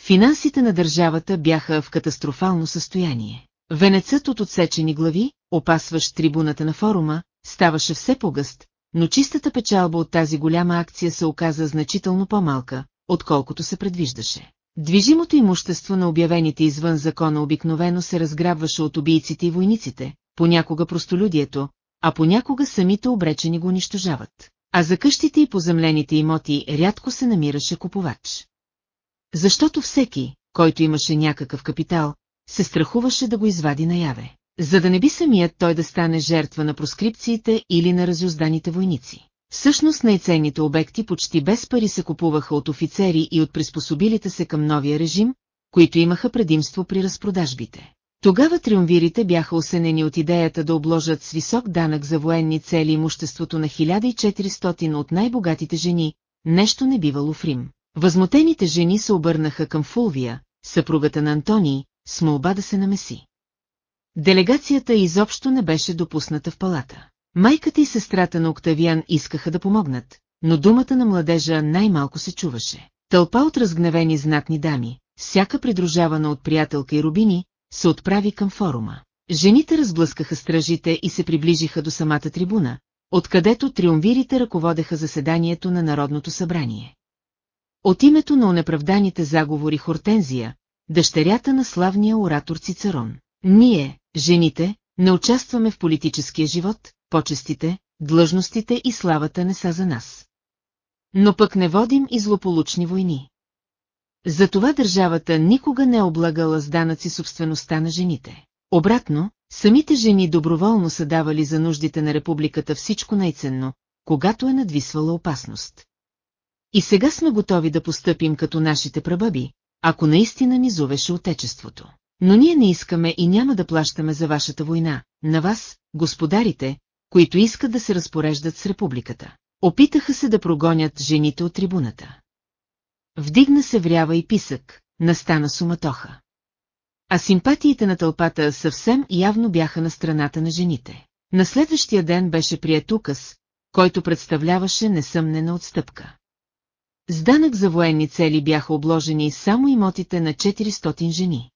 Финансите на държавата бяха в катастрофално състояние. Венецът от отсечени глави, опасващ трибуната на форума, ставаше все по-гъст, но чистата печалба от тази голяма акция се оказа значително по-малка, отколкото се предвиждаше. Движимото имущество на обявените извън закона обикновено се разграбваше от убийците и войниците, понякога простолюдието, а понякога самите обречени го унищожават. А за къщите и поземлените имоти рядко се намираше купувач. Защото всеки, който имаше някакъв капитал, се страхуваше да го извади наяве, за да не би самият той да стане жертва на проскрипциите или на разюзданите войници. Всъщност най-ценните обекти почти без пари се купуваха от офицери и от приспособилите се към новия режим, които имаха предимство при разпродажбите. Тогава триумвирите бяха осенени от идеята да обложат с висок данък за военни цели имуществото на 1400 от най-богатите жени, нещо не бивало в Рим. Възмутените жени се обърнаха към Фулвия, съпругата на Антоний, с молба да се намеси. Делегацията изобщо не беше допусната в палата. Майката и сестрата на Октавиан искаха да помогнат, но думата на младежа най-малко се чуваше. Тълпа от разгневени знатни дами, всяка придружавана от приятелка и рубини, се отправи към форума. Жените разблъскаха стражите и се приближиха до самата трибуна, откъдето триумвирите ръководеха заседанието на Народното събрание. От името на онеправданите заговори Хортензия, дъщерята на славния оратор Цицарон. Ние, жените, не участваме в политическия живот, почестите, длъжностите и славата не са за нас. Но пък не водим и злополучни войни. Затова държавата никога не е облагала с данъци собствеността на жените. Обратно, самите жени доброволно са давали за нуждите на републиката всичко най-ценно, когато е надвисвала опасност. И сега сме готови да постъпим като нашите прабаби, ако наистина ни зовеше отечеството. Но ние не искаме и няма да плащаме за вашата война, на вас, господарите, които искат да се разпореждат с републиката. Опитаха се да прогонят жените от трибуната. Вдигна се врява и писък, настана суматоха. А симпатиите на тълпата съвсем явно бяха на страната на жените. На следващия ден беше прият указ, който представляваше несъмнена отстъпка. С данък за военни цели бяха обложени само имотите на 400 жени.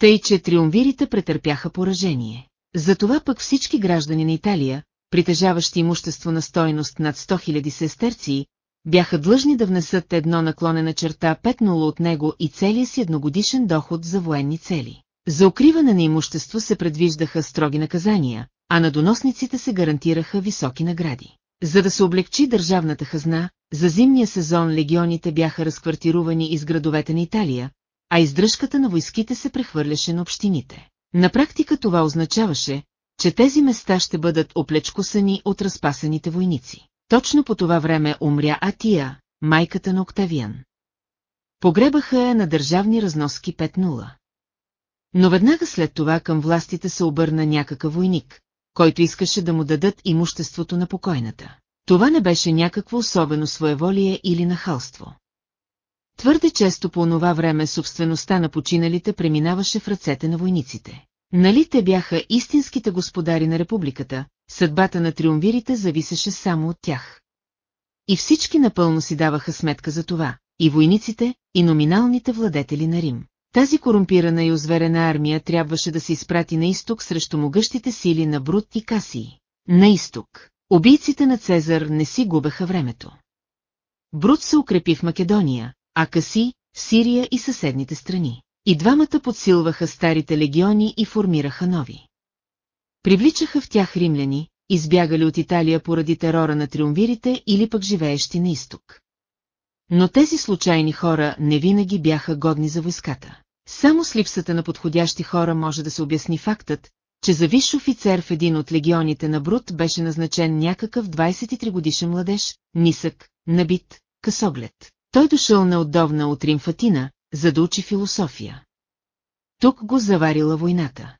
Тъй, че триумвирите претърпяха поражение. Затова пък всички граждани на Италия, притежаващи имущество на стойност над 100 000 сестерции, бяха длъжни да внесат едно наклонена черта 5-0 от него и целия си едногодишен доход за военни цели. За укриване на имущество се предвиждаха строги наказания, а на доносниците се гарантираха високи награди. За да се облегчи държавната хазна, за зимния сезон легионите бяха разквартирувани из градовете на Италия, а издръжката на войските се прехвърляше на общините. На практика това означаваше, че тези места ще бъдат оплечкосани от разпасаните войници. Точно по това време умря Атия, майката на Октавиан. Погребаха я на държавни разноски 5-0. Но веднага след това към властите се обърна някакъв войник, който искаше да му дадат имуществото на покойната. Това не беше някакво особено своеволие или нахалство. Твърде често по онова време собствеността на починалите преминаваше в ръцете на войниците. Нали те бяха истинските господари на републиката, съдбата на триумвирите зависеше само от тях. И всички напълно си даваха сметка за това, и войниците, и номиналните владетели на Рим. Тази корумпирана и озверена армия трябваше да се изпрати на изток срещу могъщите сили на Брут и Касии. На изток. Убийците на Цезар не си губеха времето. Брут се укрепи в Македония, а Каси – в Сирия и съседните страни. И двамата подсилваха старите легиони и формираха нови. Привличаха в тях римляни, избягали от Италия поради терора на триумвирите или пък живеещи на изток. но тези случайни хора не винаги бяха годни за войската. Само с липсата на подходящи хора може да се обясни фактът, че за висш офицер в един от легионите на Брут беше назначен някакъв 23 годишен младеж, нисък, набит, късоглед. Той дошъл неотдавна от Римфатина, за да учи философия. Тук го заварила войната.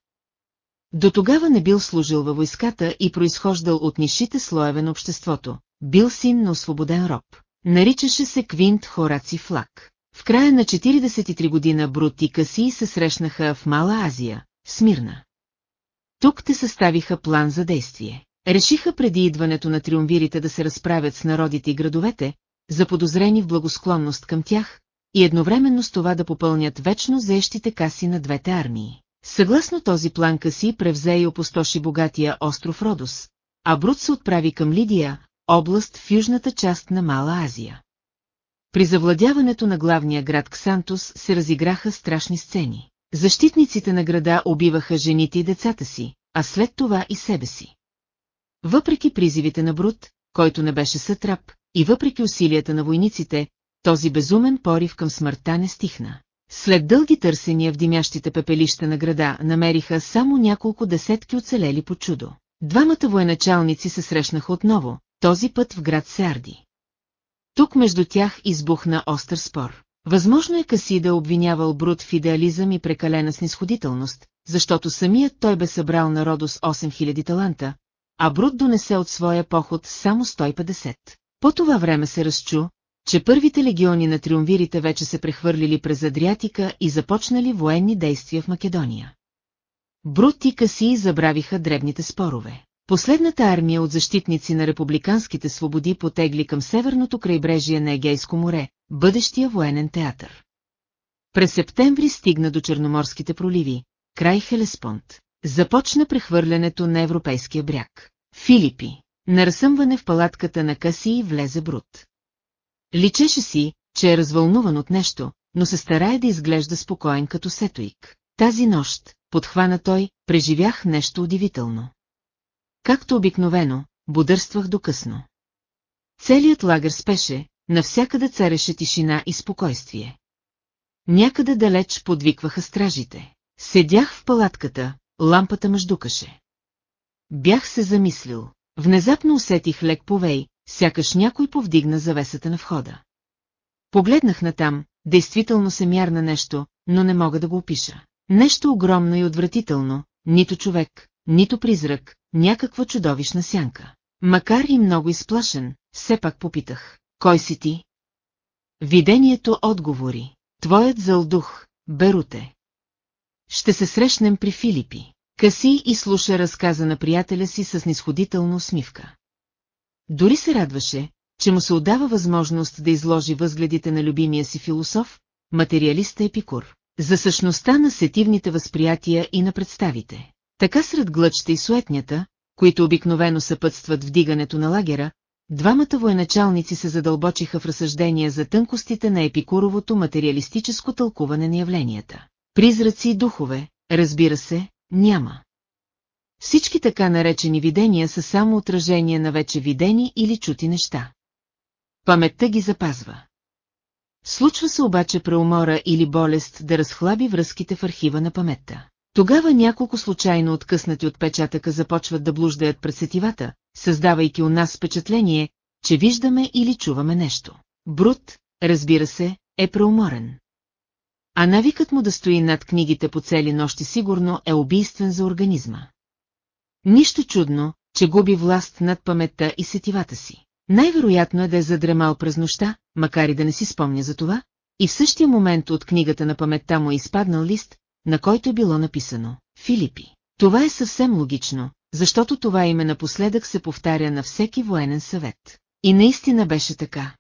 До тогава не бил служил във войската и произхождал от нишите слоеве на обществото. Бил син на освободен роб. Наричаше се Квинт Хораци Флак. В края на 43 година Брут и Каси се срещнаха в Мала Азия, Смирна. Тук те съставиха план за действие. Решиха преди идването на триумвирите да се разправят с народите и градовете, заподозрени в благосклонност към тях, и едновременно с това да попълнят вечно заещите каси на двете армии. Съгласно този план Каси превзе и опустоши богатия остров Родос, а Брут се отправи към Лидия, област в южната част на Мала Азия. При завладяването на главния град Ксантус се разиграха страшни сцени. Защитниците на града убиваха жените и децата си, а след това и себе си. Въпреки призивите на Брут, който не беше сътрап, и въпреки усилията на войниците, този безумен порив към смъртта не стихна. След дълги търсения в димящите пепелища на града намериха само няколко десетки оцелели по чудо. Двамата военачалници се срещнаха отново, този път в град Сярди. Тук между тях избухна остър спор. Възможно е Каси да обвинявал Брут в идеализъм и прекалена снисходителност, защото самият той бе събрал народо с 8000 таланта, а Брут донесе от своя поход само 150. По това време се разчу, че първите легиони на триумвирите вече се прехвърлили през Адриатика и започнали военни действия в Македония. Брут и Каси забравиха дребните спорове. Последната армия от защитници на републиканските свободи потегли към северното крайбрежие на Егейско море, бъдещия военен театър. През септември стигна до Черноморските проливи, край Хелеспонт. Започна прехвърлянето на европейския бряг. Филипи. На разсъмване в палатката на Каси влезе Брут. Личеше си, че е развълнуван от нещо, но се старае да изглежда спокоен като сетоик. Тази нощ, подхвана той, преживях нещо удивително. Както обикновено, бодърствах до късно. Целият лагер спеше, навсякъде цареше тишина и спокойствие. Някъде далеч подвикваха стражите. Седях в палатката, лампата мъждукаше. Бях се замислил. Внезапно усетих лек повей, сякаш някой повдигна завесата на входа. Погледнах натам, действително се мярна нещо, но не мога да го опиша. Нещо огромно и отвратително, нито човек, нито призрак, някаква чудовищна сянка. Макар и много изплашен, все пак попитах. Кой си ти? Видението отговори. Твоят зъл дух, Беруте. Ще се срещнем при Филипи. Каси и слуша разказа на приятеля си с нисходителна усмивка. Дори се радваше, че му се отдава възможност да изложи възгледите на любимия си философ, материалиста Епикур, за същността на сетивните възприятия и на представите. Така сред глъчта и суетнята, които обикновено съпътстват вдигането на лагера, двамата военачалници се задълбочиха в разсъждения за тънкостите на епикуровото материалистическо тълкуване на явленията. Призраци и духове, разбира се, няма. Всички така наречени видения са само отражения на вече видени или чути неща. Паметта ги запазва. Случва се обаче преумора или болест да разхлаби връзките в архива на паметта. Тогава няколко случайно откъснати от печатъка започват да блуждаят пред сетивата, създавайки у нас впечатление, че виждаме или чуваме нещо. Брут, разбира се, е преуморен. А навикът му да стои над книгите по цели нощи сигурно е убийствен за организма. Нищо чудно, че губи власт над паметта и сетивата си. Най-вероятно е да е задремал през нощта, макар и да не си спомня за това, и в същия момент от книгата на паметта му е изпаднал лист, на който е било написано «Филипи». Това е съвсем логично, защото това име напоследък се повтаря на всеки военен съвет. И наистина беше така.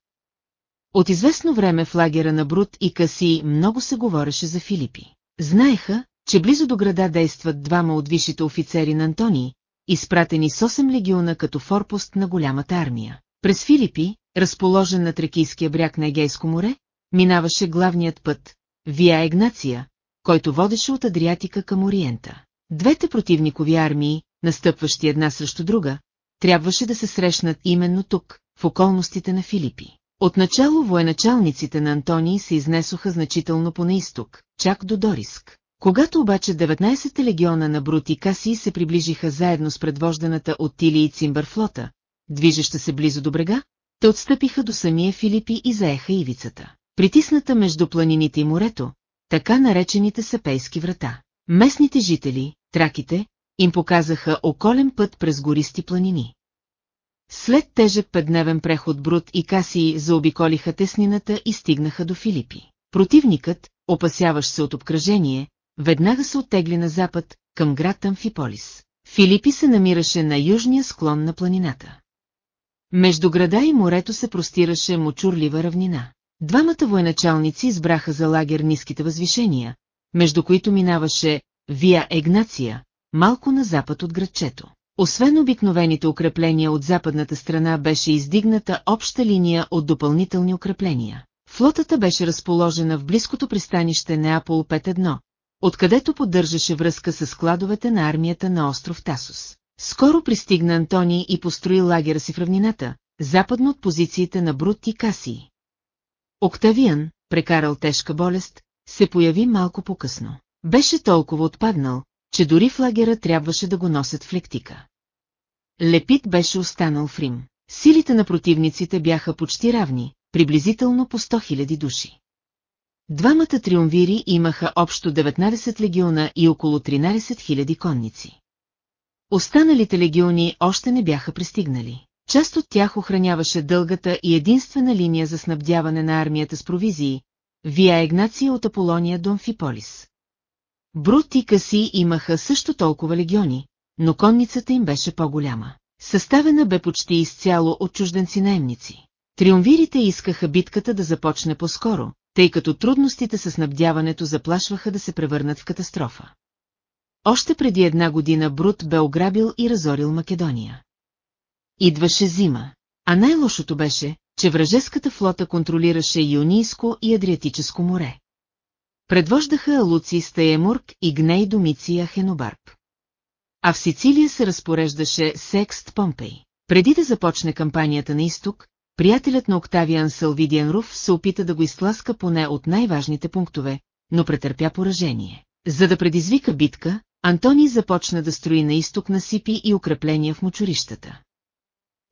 От известно време в лагера на Брут и Каси много се говореше за Филипи. Знаеха, че близо до града действат двама от висшите офицери на Антоний, изпратени с 8 легиона като форпост на голямата армия. През Филипи, разположен на Тракийския бряг на Егейско море, минаваше главният път, Вия Егнация, който водеше от Адриатика към Ориента. Двете противникови армии, настъпващи една срещу друга, трябваше да се срещнат именно тук, в околностите на Филипи. Отначало военачалниците на Антоний се изнесоха значително по наисток, чак до Дориск. Когато обаче 19-те легиона на Брут и Каси се приближиха заедно с предвожданата от Тили и Цимбър флота, движеща се близо до брега, те отстъпиха до самия Филипи и заеха ивицата. Притисната между планините и морето, така наречените сапейски врата. Местните жители, траките, им показаха околен път през гористи планини. След тежък петдневен преход Брут и Касии заобиколиха теснината и стигнаха до Филипи. Противникът, опасяващ се от обкръжение, веднага се оттегли на запад, към град Амфиполис. Филипи се намираше на южния склон на планината. Между града и морето се простираше мочурлива равнина. Двамата военачалници избраха за лагер ниските възвишения, между които минаваше Вия Егнация, малко на запад от градчето. Освен обикновените укрепления от западната страна беше издигната обща линия от допълнителни укрепления. Флотата беше разположена в близкото пристанище Неапол 5-1, откъдето поддържаше връзка с складовете на армията на остров Тасос. Скоро пристигна Антони и построи лагера си в равнината, западно от позициите на Брут и Касии. Октавиан, прекарал тежка болест, се появи малко по-късно. Беше толкова отпаднал, че дори в лагера трябваше да го носят в лектика. Лепит беше останал в Рим. Силите на противниците бяха почти равни, приблизително по 100 000 души. Двамата триумвири имаха общо 19 легиона и около 13 000 конници. Останалите легиони още не бяха пристигнали. Част от тях охраняваше дългата и единствена линия за снабдяване на армията с провизии, Вия Егнация от Аполония до Амфиполис. Брут и Каси имаха също толкова легиони, но конницата им беше по-голяма. Съставена бе почти изцяло от чужденци наемници. Триумвирите искаха битката да започне по-скоро, тъй като трудностите със снабдяването заплашваха да се превърнат в катастрофа. Още преди една година Брут бе ограбил и разорил Македония. Идваше зима, а най-лошото беше, че вражеската флота контролираше Юнийско и Адриатическо море. Предвождаха Алуци Стаемург и Гней Домиция Хенобарб. А в Сицилия се разпореждаше Секст Помпей. Преди да започне кампанията на изток, приятелят на Октавиан Салвидиан Руф се опита да го изтласка поне от най-важните пунктове, но претърпя поражение. За да предизвика битка, Антони започна да строи на изток на сипи и укрепления в мочурищата.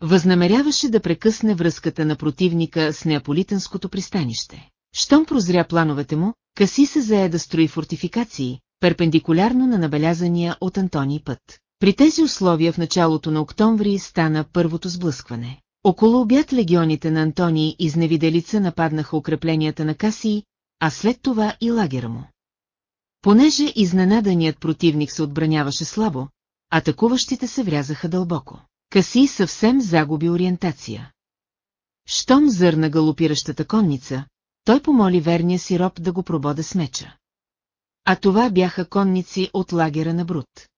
Възнамеряваше да прекъсне връзката на противника с неаполитанското пристанище. Щом прозря плановете му, Каси се зае да строи фортификации, перпендикулярно на набелязания от Антоний път. При тези условия в началото на октомври стана първото сблъскване. Около обяд легионите на Антоний изневиделица нападнаха укрепленията на Касии, а след това и лагера му. Понеже изненаданият противник се отбраняваше слабо, атакуващите се врязаха дълбоко. Каси съвсем загуби ориентация. Щом зърна галопиращата конница, той помоли верния си роб да го пробода с меча. А това бяха конници от лагера на Брут.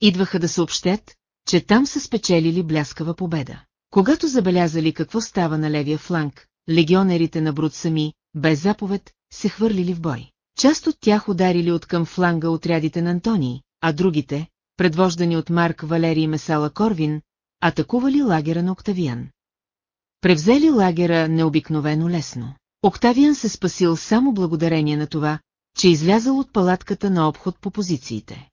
Идваха да съобщят, че там са спечелили бляскава победа. Когато забелязали какво става на левия фланг, легионерите на Брут сами, без заповед, се хвърлили в бой. Част от тях ударили от към фланга отрядите на Антоний, а другите, предвождани от Марк Валерий Месала Корвин, атакували лагера на Октавиан. Превзели лагера необикновено лесно. Октавиан се спасил само благодарение на това, че излязал от палатката на обход по позициите.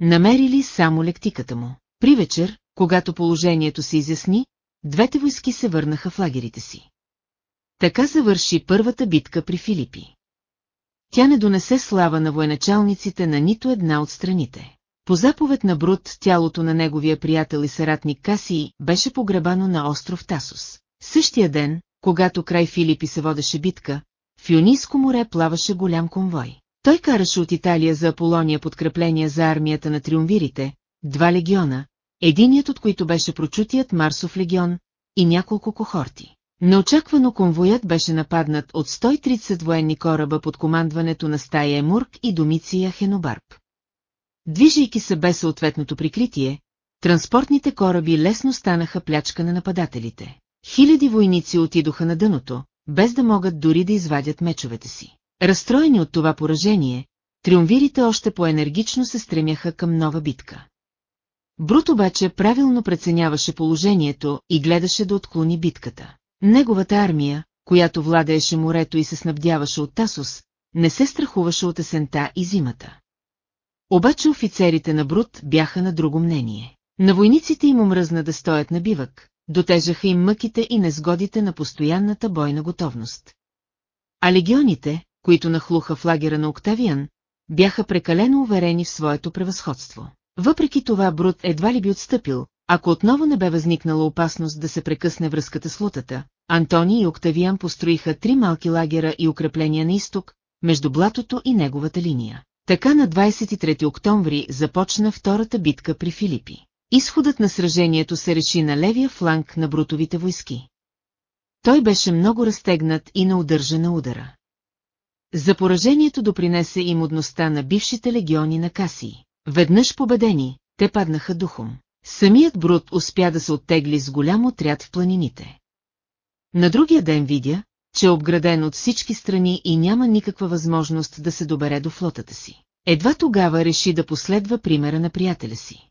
Намерили само лектиката му. При вечер, когато положението се изясни, двете войски се върнаха в лагерите си. Така завърши първата битка при Филипи. Тя не донесе слава на военачалниците на нито една от страните. По заповед на Брут, тялото на неговия приятел и съратник Касии беше погребано на остров Тасос. Същия ден, когато край Филипи се водеше битка, в Юнийско море плаваше голям конвой. Той караше от Италия за Аполония подкрепления за армията на триумвирите, два легиона, единият от които беше прочутият Марсов легион и няколко кохорти. Неочаквано конвоят беше нападнат от 130 военни кораба под командването на Стая Емург и Домиция Хенобарб. Движейки се без съответното прикритие, транспортните кораби лесно станаха плячка на нападателите. Хиляди войници отидоха на дъното, без да могат дори да извадят мечовете си. Разстроени от това поражение, триумвирите още по-енергично се стремяха към нова битка. Брут обаче правилно преценяваше положението и гледаше да отклони битката. Неговата армия, която владееше морето и се снабдяваше от Тасос, не се страхуваше от есента и зимата. Обаче офицерите на Брут бяха на друго мнение. На войниците им омръзна да стоят на бивък, дотежаха им мъките и незгодите на постоянната бойна готовност. А легионите, които нахлуха в лагера на Октавиан, бяха прекалено уверени в своето превъзходство. Въпреки това Брут едва ли би отстъпил, ако отново не бе възникнала опасност да се прекъсне връзката с лутата, Антони и Октавиан построиха три малки лагера и укрепления на изток, между блатото и неговата линия. Така на 23 октомври започна втората битка при Филипи. Изходът на сражението се реши на левия фланг на брутовите войски. Той беше много разтегнат и на удържана удара. За поражението допринесе и модността на бившите легиони на Касии. Веднъж победени, те паднаха духом. Самият Брут успя да се оттегли с голям отряд в планините. На другия ден видя, че е обграден от всички страни и няма никаква възможност да се добере до флотата си. Едва тогава реши да последва примера на приятеля си.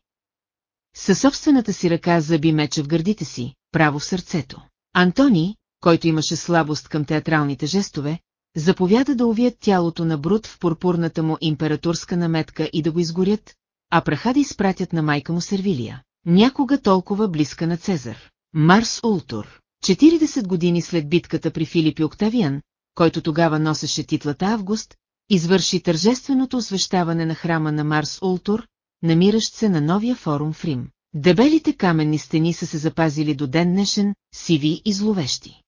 Със собствената си ръка заби меча в гърдите си, право в сърцето. Антони, който имаше слабост към театралните жестове, заповяда да увият тялото на Брут в пурпурната му императорска наметка и да го изгорят, а праха да изпратят на майка му Сервилия, някога толкова близка на Цезар. Марс Ултур 40 години след битката при Филипи Октавиан, който тогава носеше титлата Август, извърши тържественото освещаване на храма на Марс Ултур, намиращ се на новия форум в Рим. Дебелите каменни стени са се запазили до ден днешен, сиви и зловещи.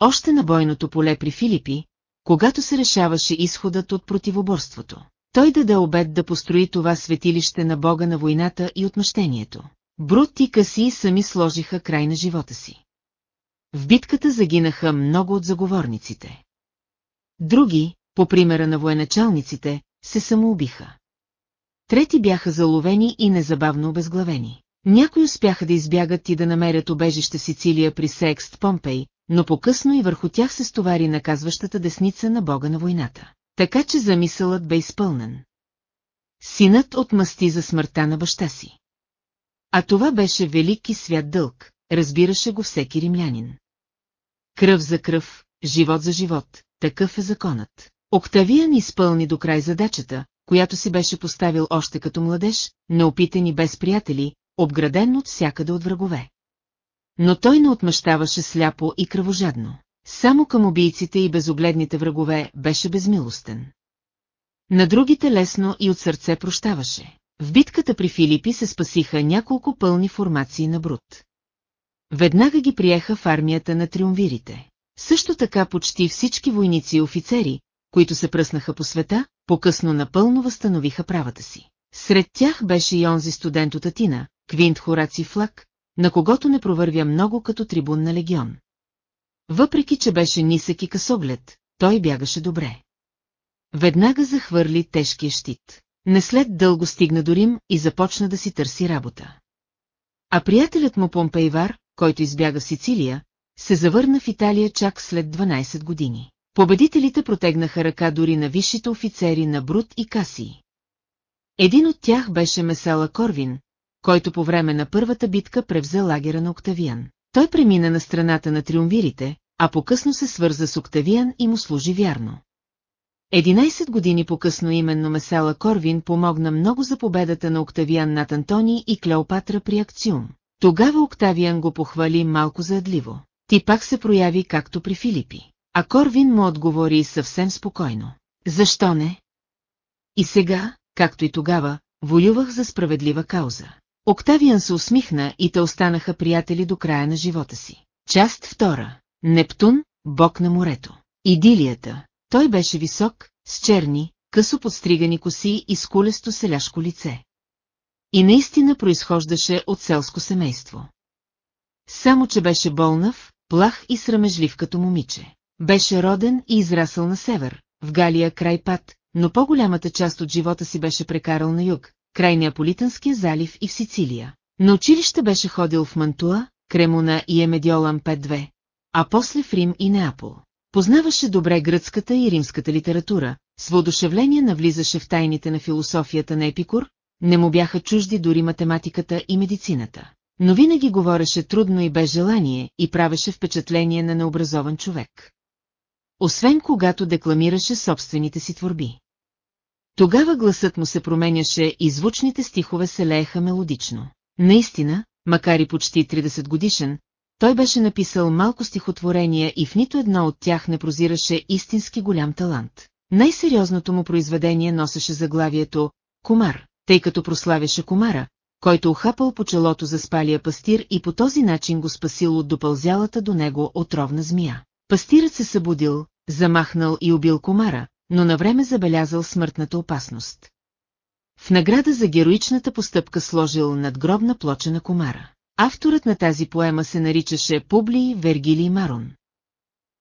Още на бойното поле при Филипи, когато се решаваше изходът от противоборството, той даде обед да построи това светилище на бога на войната и отмъщението. Брут и Каси сами сложиха край на живота си. В битката загинаха много от заговорниците. Други, по примера на военачалниците, се самоубиха. Трети бяха заловени и незабавно обезглавени. Някои успяха да избягат и да намерят обежище в Сицилия при Секст Помпей, но по-късно и върху тях се стовари наказващата десница на бога на войната. Така че замисълът бе изпълнен. Синът отмъсти за смъртта на баща си. А това беше велик и свят дълг, разбираше го всеки римлянин. Кръв за кръв, живот за живот, такъв е законът. Октавиан изпълни до край задачата, която си беше поставил още като младеж, неопитен и без приятели, обграден от всякъде от врагове. Но той не отмъщаваше сляпо и кръвожадно. Само към убийците и безогледните врагове беше безмилостен. На другите лесно и от сърце прощаваше. В битката при Филипи се спасиха няколко пълни формации на Брут. Веднага ги приеха в армията на триумвирите. Също така почти всички войници и офицери, които се пръснаха по света, по-късно напълно възстановиха правата си. Сред тях беше и онзи студент от Атина, Квинт Хораци Флак, на когото не провървя много като трибун на легион. Въпреки, че беше нисък и късоглед, той бягаше добре. Веднага захвърли тежкия щит. Не след дълго стигна до Рим и започна да си търси работа. А приятелят му Помпейвар, който избяга в Сицилия, се завърна в Италия чак след 12 години. Победителите протегнаха ръка дори на висшите офицери на Брут и Касии. Един от тях беше Месала Корвин, който по време на първата битка превзе лагера на Октавиан. Той премина на страната на триумвирите, а по-късно се свърза с Октавиан и му служи вярно. 11 години по-късно именно Месала Корвин помогна много за победата на Октавиан над Антони и Клеопатра при Акциум. Тогава Октавиан го похвали малко заедливо. Ти пак се прояви както при Филипи. А Корвин му отговори съвсем спокойно. Защо не? И сега, както и тогава, воювах за справедлива кауза. Октавиан се усмихна и те останаха приятели до края на живота си. Част втора. Нептун, бог на морето. Идилията. Той беше висок, с черни, късо подстригани коси и с кулесто селяшко лице. И наистина произхождаше от селско семейство. Само, че беше болнав, плах и срамежлив като момиче. Беше роден и израсъл на север, в Галия край Пат, но по-голямата част от живота си беше прекарал на юг, край Неаполитанския залив и в Сицилия. На училище беше ходил в Мантуа, Кремуна и Емедиолан 5-2, а после в Рим и Неапол. Познаваше добре гръцката и римската литература, с воодушевление навлизаше в тайните на философията на Епикур, не му бяха чужди дори математиката и медицината. но винаги говореше трудно и без желание и правеше впечатление на необразован човек. Освен когато декламираше собствените си творби. Тогава гласът му се променяше и звучните стихове се лееха мелодично. Наистина, макар и почти 30 годишен, той беше написал малко стихотворения и в нито едно от тях не прозираше истински голям талант. Най-сериозното му произведение носеше заглавието «Комар», тъй като прославяше комара, който охапал по челото за спалия пастир и по този начин го спасил от допълзялата до него отровна змия. Пастирът се събудил, замахнал и убил комара, но навреме забелязал смъртната опасност. В награда за героичната постъпка сложил надгробна плоча на комара. Авторът на тази поема се наричаше Публий Вергилий Марон.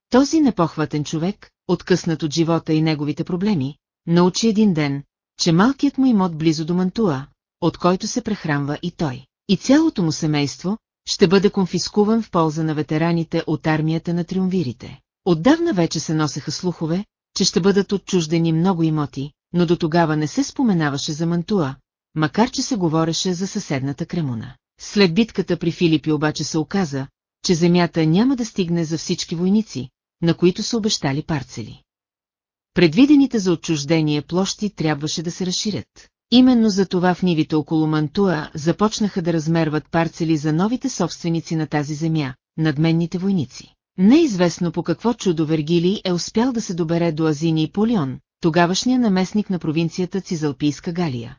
Този непохватен човек, откъснат от живота и неговите проблеми, научи един ден, че малкият му имот близо до Мантуа, от който се прехранва и той, и цялото му семейство, ще бъде конфискуван в полза на ветераните от армията на триумвирите. Отдавна вече се носеха слухове, че ще бъдат отчуждени много имоти, но до тогава не се споменаваше за Мантуа, макар че се говореше за съседната Кремуна. След битката при Филипи обаче се оказа, че земята няма да стигне за всички войници, на които са обещали парцели. Предвидените за отчуждение площи трябваше да се разширят. Именно за това в нивите около Мантуа започнаха да размерват парцели за новите собственици на тази земя, надменните войници. Неизвестно по какво чудо Вергилий е успял да се добере до Азини и Полион, тогавашния наместник на провинцията Цизалпийска Галия.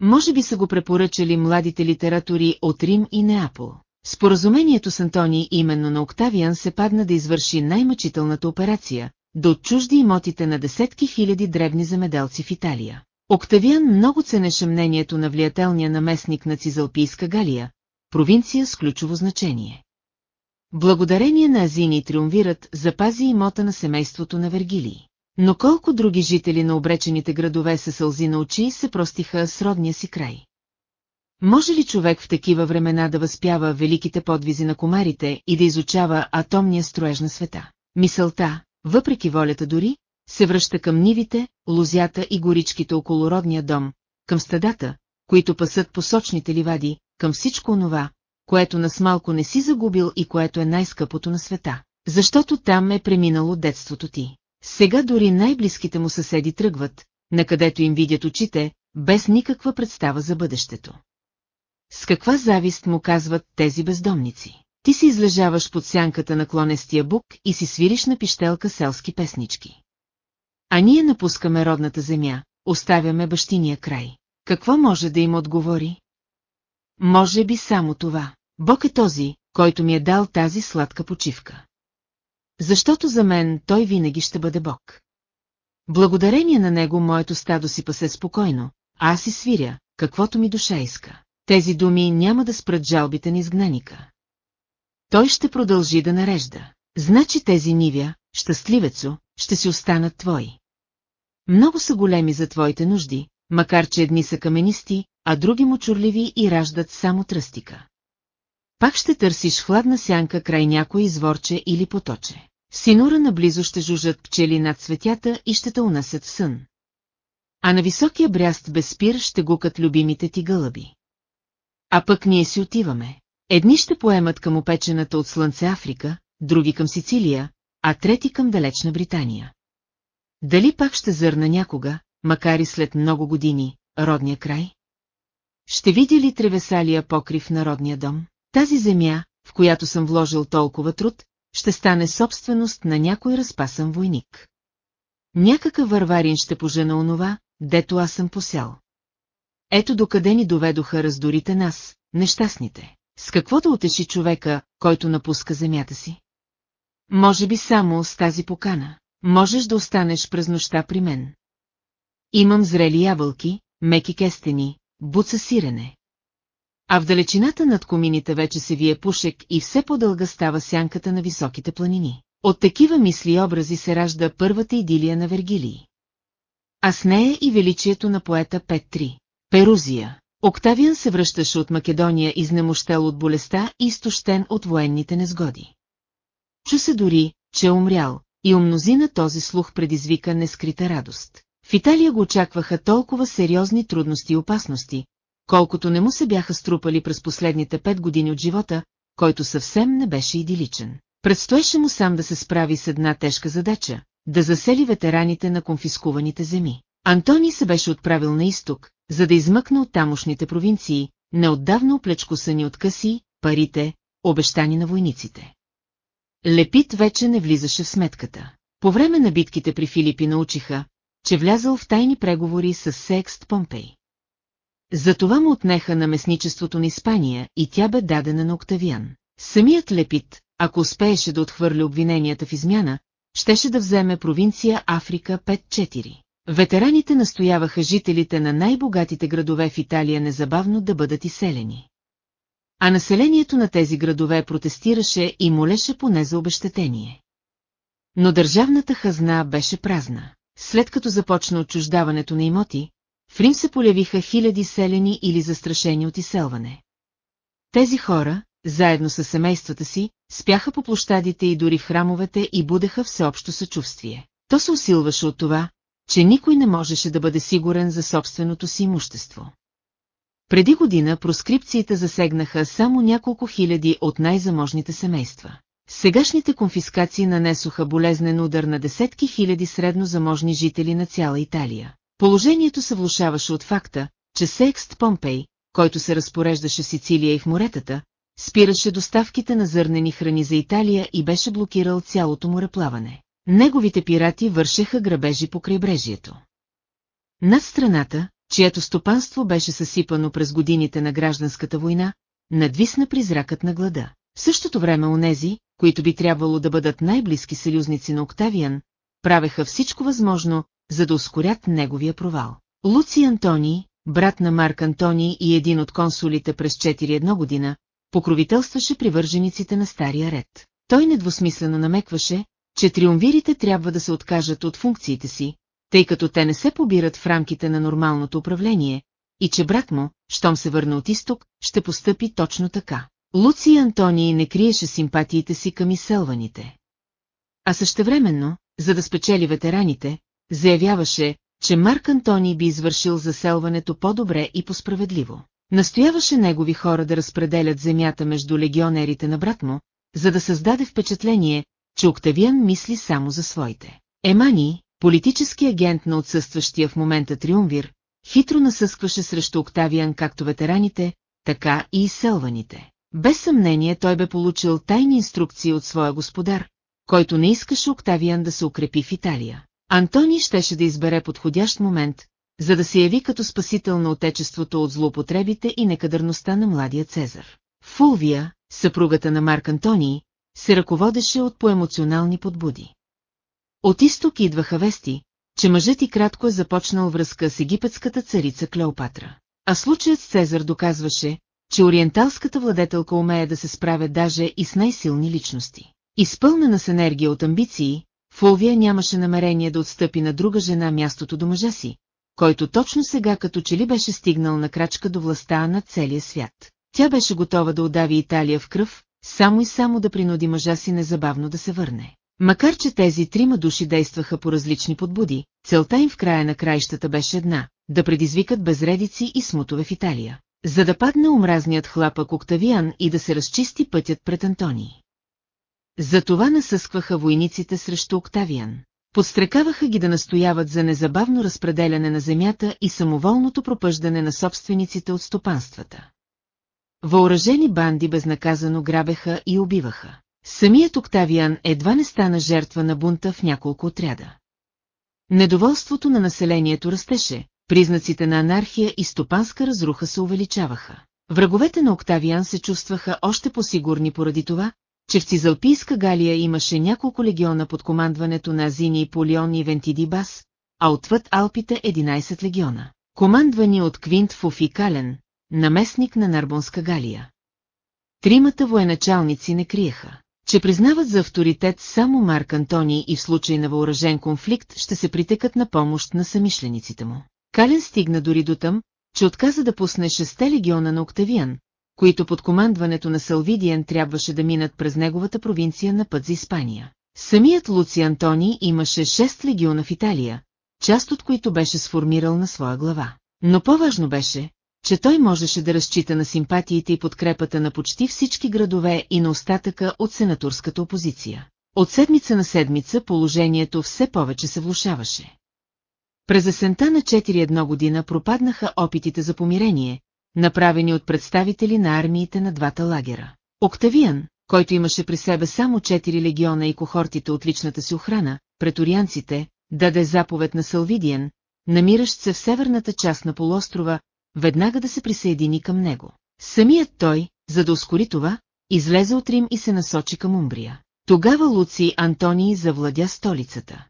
Може би са го препоръчали младите литератори от Рим и Неапол. Споразумението с Антони именно на Октавиан се падна да извърши най-мъчителната операция, да отчужди имотите на десетки хиляди дребни земеделци в Италия. Октавиан много ценеше мнението на влиятелния наместник на Цизалпийска Галия, провинция с ключово значение. Благодарение на Азини триумвират запази имота на семейството на Вергилий. Но колко други жители на обречените градове се сълзи на очи се простиха с родния си край. Може ли човек в такива времена да възпява великите подвизи на комарите и да изучава атомния строеж на света? Мисълта, въпреки волята дори, се връща към нивите, лузята и горичките около родния дом, към стадата, които пасат посочните ливади, към всичко онова, което нас малко не си загубил и което е най-скъпото на света. Защото там е преминало детството ти. Сега дори най-близките му съседи тръгват, накъдето им видят очите, без никаква представа за бъдещето. С каква завист му казват тези бездомници? Ти си излежаваш под сянката на клонестия бук и си свириш на пищелка селски песнички. А ние напускаме родната земя, оставяме бащиния край. Какво може да им отговори? Може би само това. Бог е този, който ми е дал тази сладка почивка. Защото за мен той винаги ще бъде Бог. Благодарение на него моето стадо си пасе спокойно, а аз си свиря, каквото ми душа иска. Тези думи няма да спрат жалбите на изгнаника. Той ще продължи да нарежда. Значи тези нивя, щастливецо, ще си останат твои. Много са големи за твоите нужди, макар че едни са каменисти, а други мочурливи и раждат само тръстика. Пак ще търсиш хладна сянка край някой изворче или поточе. Синура наблизо ще жужат пчели над цветята и ще те унасят в сън. А на високия бряст без спир ще гукат любимите ти гълъби. А пък ние си отиваме. Едни ще поемат към опечената от слънце Африка, други към Сицилия, а трети към далечна Британия. Дали пак ще зърна някога, макар и след много години, родния край? Ще видя ли тревесалия покрив на родния дом? Тази земя, в която съм вложил толкова труд, ще стане собственост на някой разпасан войник. Някакъв варварин ще пожена онова, дето аз съм посял. Ето докъде ни доведоха раздорите нас, нещастните. С какво да утеши човека, който напуска земята си? Може би само с тази покана. Можеш да останеш през нощта при мен. Имам зрели ябълки, меки кестени, буца сирене. А в далечината над комините вече се вие пушек и все по-дълга става сянката на високите планини. От такива мисли и образи се ражда първата идилия на Вергилий. А с нея и величието на поета Пет-3. Перузия. Октавиан се връщаше от Македония изнемощел от болестта и изтощен от военните незгоди. Чу се дори, че е умрял, и у мнозина този слух предизвика нескрита радост. В Италия го очакваха толкова сериозни трудности и опасности, колкото не му се бяха струпали през последните пет години от живота, който съвсем не беше идиличен. Предстоеше му сам да се справи с една тежка задача – да засели ветераните на конфискуваните земи. Антони се беше отправил на изток, за да измъкне от тамошните провинции, неотдавна оплечкосани от къси, парите, обещани на войниците. Лепит вече не влизаше в сметката. По време на битките при Филипи научиха, че влязал в тайни преговори с Секст Помпей. Затова му отнеха на местничеството на Испания и тя бе дадена на Октавиан. Самият Лепит, ако успееше да отхвърля обвиненията в измяна, щеше да вземе провинция Африка 5-4. Ветераните настояваха жителите на най-богатите градове в Италия незабавно да бъдат изселени. А населението на тези градове протестираше и молеше поне за обещетение. Но държавната хазна беше празна. След като започна отчуждаването на имоти, в Рим се полявиха хиляди селени или застрашени от изселване. Тези хора, заедно с семействата си, спяха по площадите и дори в храмовете и будеха всеобщо съчувствие. То се усилваше от това, че никой не можеше да бъде сигурен за собственото си имущество. Преди година проскрипциите засегнаха само няколко хиляди от най-заможните семейства. Сегашните конфискации нанесоха болезнен удар на десетки хиляди средно заможни жители на цяла Италия. Положението се влушаваше от факта, че Секст Помпей, който се разпореждаше Сицилия и в моретата, спираше доставките на зърнени храни за Италия и беше блокирал цялото мореплаване. Неговите пирати вършеха грабежи по крайбрежието. Над страната, чието стопанство беше съсипано през годините на гражданската война, надвисна призракът на глада. В същото време онези, които би трябвало да бъдат най-близки съюзници на Октавиан, правеха всичко възможно, за да ускорят неговия провал. Луци Антони, брат на Марк Антони и един от консулите през 4-1 година, покровителстваше привържениците на Стария ред. Той недвусмислено намекваше, че триумвирите трябва да се откажат от функциите си, тъй като те не се побират в рамките на нормалното управление, и че брат му, щом се върне от изток, ще постъпи точно така. Луци Антони не криеше симпатиите си към изселваните. А същевременно, за да спечели ветераните, заявяваше, че Марк Антони би извършил заселването по-добре и по-справедливо. Настояваше негови хора да разпределят земята между легионерите на брат му, за да създаде впечатление, че Октавиан мисли само за своите. Емани, политически агент на отсъстващия в момента триумвир, хитро насъскваше срещу Октавиан както ветераните, така и изселваните. Без съмнение той бе получил тайни инструкции от своя господар, който не искаше Октавиан да се укрепи в Италия. Антони щеше да избере подходящ момент, за да се яви като спасител на отечеството от злоупотребите и некадърността на младия Цезар. Фулвия, съпругата на Марк Антони, се ръководеше от поемоционални подбуди. От изток идваха вести, че мъжът и кратко е започнал връзка с египетската царица Клеопатра. А случаят с Цезар доказваше, че ориенталската владетелка умее да се справя даже и с най-силни личности. Изпълнена с енергия от амбиции, Фулвия нямаше намерение да отстъпи на друга жена мястото до мъжа си, който точно сега като че ли беше стигнал на крачка до властта на целия свят. Тя беше готова да удави Италия в кръв, само и само да принуди мъжа си незабавно да се върне. Макар че тези трима души действаха по различни подбуди, целта им в края на краищата беше една – да предизвикат безредици и смутове в Италия, за да падне омразният хлапък Октавиан и да се разчисти пътят пред Антоний. Затова насъскваха войниците срещу Октавиан. Подстрекаваха ги да настояват за незабавно разпределяне на земята и самоволното пропъждане на собствениците от стопанствата. Въоръжени банди безнаказано грабеха и убиваха. Самият Октавиан едва не стана жертва на бунта в няколко отряда. Недоволството на населението растеше, признаците на анархия и стопанска разруха се увеличаваха. Враговете на Октавиан се чувстваха още по-сигурни поради това, че в Цизалпийска Галия имаше няколко легиона под командването на Азини и Полион и Вентидибас, а отвъд Алпите 11 легиона, командвани от Квинт Фуфи Кален, наместник на Нарбонска Галия. Тримата военачалници не криеха, че признават за авторитет само Марк Антони и в случай на въоръжен конфликт ще се притекат на помощ на самишлениците му. Кален стигна дори до там, че отказа да пусне шесте легиона на Октавиан, които под командването на Салвидиен трябваше да минат през неговата провинция на път за Испания. Самият Луци Антони имаше 6 легиона в Италия, част от които беше сформирал на своя глава. Но по-важно беше, че той можеше да разчита на симпатиите и подкрепата на почти всички градове и на остатъка от сенатурската опозиция. От седмица на седмица положението все повече се влушаваше. През есента на 4-1 година пропаднаха опитите за помирение, направени от представители на армиите на двата лагера. Октавиан, който имаше при себе само 4 легиона и кохортите от личната си охрана, преторианците, даде заповед на Салвидиен, намиращ се в северната част на полуострова, веднага да се присъедини към него. Самият той, за да ускори това, излезе от Рим и се насочи към Умбрия. Тогава Луци Антоний завладя столицата.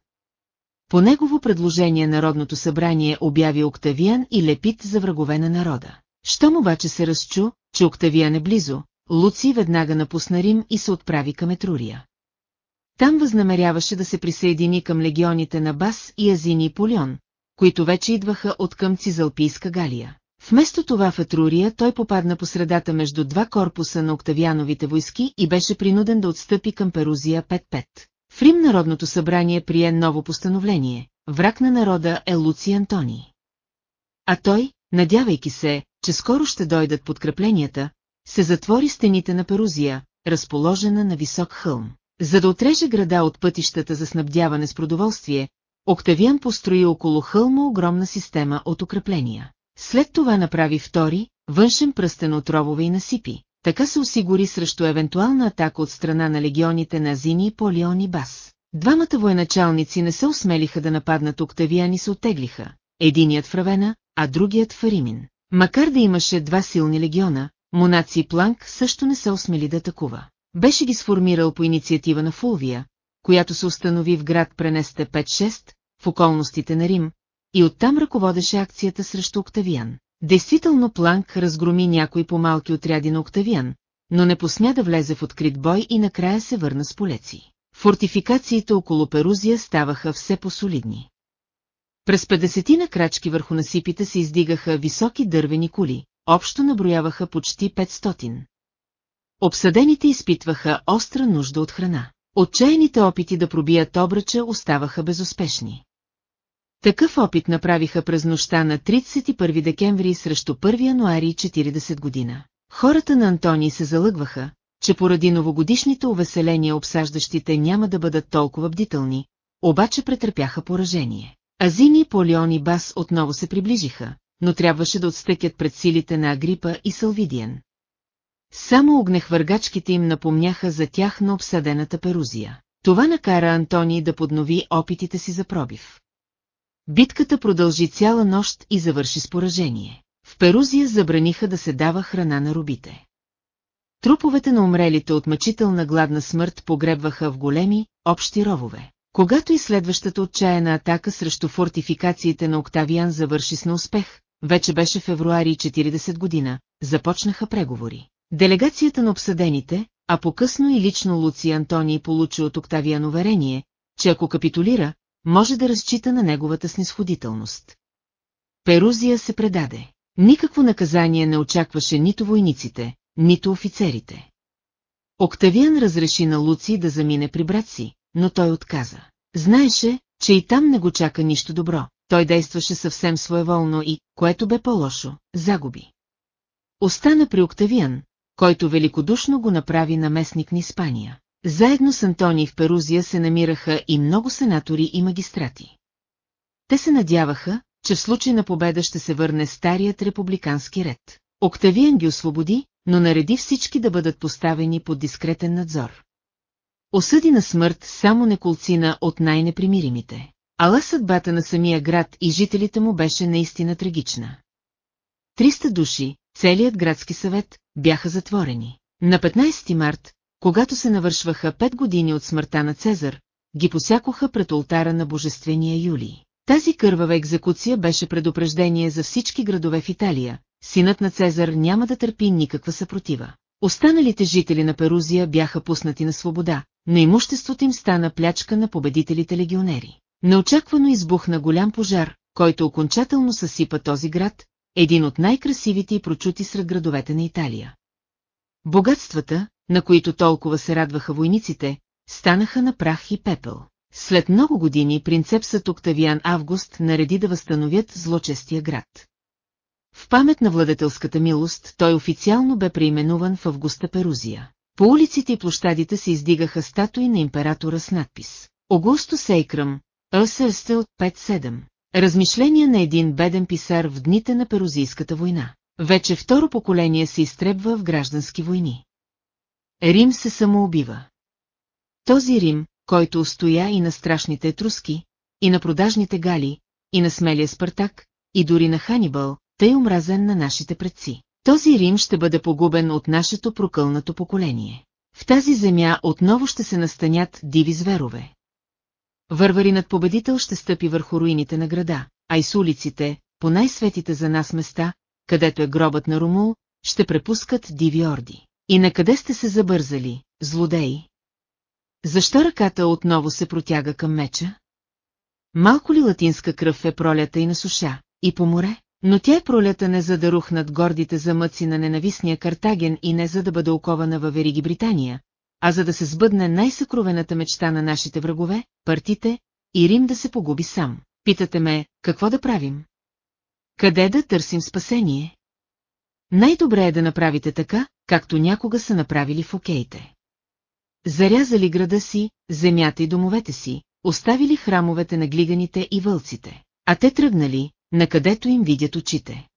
По негово предложение Народното събрание обяви Октавиан и Лепит за врагове на народа. Щом обаче се разчу, че Октавиан е близо, Луци веднага напусна Рим и се отправи към Етрурия. Там възнамеряваше да се присъедини към легионите на Бас и Азини и Полион, които вече идваха от към Цизалпийска Галия. Вместо това в Етрурия той попадна по средата между два корпуса на Октавиановите войски и беше принуден да отстъпи към Перузия 5-5. В Рим Народното събрание прие ново постановление. Враг на народа е Луци Антони. А той, надявайки се, че скоро ще дойдат подкрепленията, се затвори стените на Перузия, разположена на висок хълм. За да отреже града от пътищата за снабдяване с продоволствие, Октавиан построи около хълма огромна система от укрепления. След това направи втори, външен пръстен от ровове и насипи. Така се осигури срещу евентуална атака от страна на легионите на Азини, Полион и Бас. Двамата военачалници не се осмелиха да нападнат Октавиан и се оттеглиха. Единият в Равена, а другият в Аримин. Макар да имаше два силни легиона, Монаци и Планк също не се осмели да атакува. Беше ги сформирал по инициатива на Фулвия, която се установи в град Пренесте 5-6, в околностите на Рим, и оттам ръководеше акцията срещу Октавиан. Действително Планк разгроми някои по-малки отряди на Октавиан, но не посмя да влезе в открит бой и накрая се върна с полеци. Фортификациите около Перузия ставаха все по-солидни. През 50 на крачки върху насипите се издигаха високи дървени кули, общо наброяваха почти 500. Обсъдените изпитваха остра нужда от храна. Отчаяните опити да пробият обръча оставаха безуспешни. Такъв опит направиха през нощта на 31 декември срещу 1 януари 40 година. Хората на Антони се залъгваха, че поради новогодишните увеселения обсаждащите няма да бъдат толкова бдителни, обаче претърпяха поражение. Азини, Полион и Бас отново се приближиха, но трябваше да отстъкят пред силите на Агрипа и Салвидиен. Само огнехвъргачките им напомняха за тях на обсадената Перузия. Това накара Антони да поднови опитите си за пробив. Битката продължи цяла нощ и завърши с поражение. В Перузия забраниха да се дава храна на робите. Труповете на умрелите от мъчителна гладна смърт погребваха в големи, общи ровове. Когато и следващата отчаяна атака срещу фортификациите на Октавиан завърши с неуспех, вече беше февруари 40 година, започнаха преговори. Делегацията на обсъдените, а по-късно и лично Луци Антоний получи от Октавиан уверение, че ако капитулира, може да разчита на неговата снисходителност. Перузия се предаде. Никакво наказание не очакваше нито войниците, нито офицерите. Октавиан разреши на Луци да замине при брат си, но той отказа. Знаеше, че и там не го чака нищо добро. Той действаше съвсем своеволно и, което бе по-лошо, загуби. Остана при Октавиан, който великодушно го направи наместник на Испания. Заедно с Антони в Перузия се намираха и много сенатори и магистрати. Те се надяваха, че в случай на победа ще се върне старият републикански ред. Октавиан ги освободи, но нареди всички да бъдат поставени под дискретен надзор. Осъди на смърт само неколцина от най-непримиримите. Ала съдбата на самия град и жителите му беше наистина трагична. Триста души, целият градски съвет, бяха затворени. На 15 март, когато се навършваха пет години от смъртта на Цезар, ги посякоха пред ултара на божествения Юлий. Тази кървава екзекуция беше предупреждение за всички градове в Италия, синът на Цезар няма да търпи никаква съпротива. Останалите жители на Перузия бяха пуснати на свобода, но имуществото им стана плячка на победителите легионери. Неочаквано избухна голям пожар, който окончателно съсипа този град, един от най-красивите и прочути сред градовете на Италия. Богатствата, на които толкова се радваха войниците, станаха на прах и пепел. След много години принцепсът Октавиан Август нареди да възстановят злочестия град. В памет на владетелската милост той официално бе преименуван в Августа Перузия. По улиците и площадите се издигаха статуи на императора с надпис Огусто Сейкрам, Осърстел 5-7. Размишления на един беден писар в дните на Перузийската война. Вече второ поколение се изтребва в граждански войни. Рим се самоубива. Този Рим, който устоя и на страшните етруски, и на продажните гали, и на смелия Спартак, и дори на Ханибал, тъй омразен на нашите предци. Този Рим ще бъде погубен от нашето прокълнато поколение. В тази земя отново ще се настанят диви зверове. Върваринът победител ще стъпи върху руините на града, а и с улиците, по най-светите за нас места, където е гробът на Румул, ще препускат диви орди. И на къде сте се забързали, злодеи? Защо ръката отново се протяга към меча? Малко ли латинска кръв е пролята и на суша, и по море? Но тя е пролята не за да рухнат гордите замъци на ненавистния Картаген и не за да бъде окована във вериги Британия, а за да се сбъдне най-съкровената мечта на нашите врагове, партите, и Рим да се погуби сам. Питате ме, какво да правим? Къде да търсим спасение? Най-добре е да направите така, както някога са направили в океите. Зарязали града си, земята и домовете си, оставили храмовете на глиганите и вълците, а те тръгнали, накъдето им видят очите.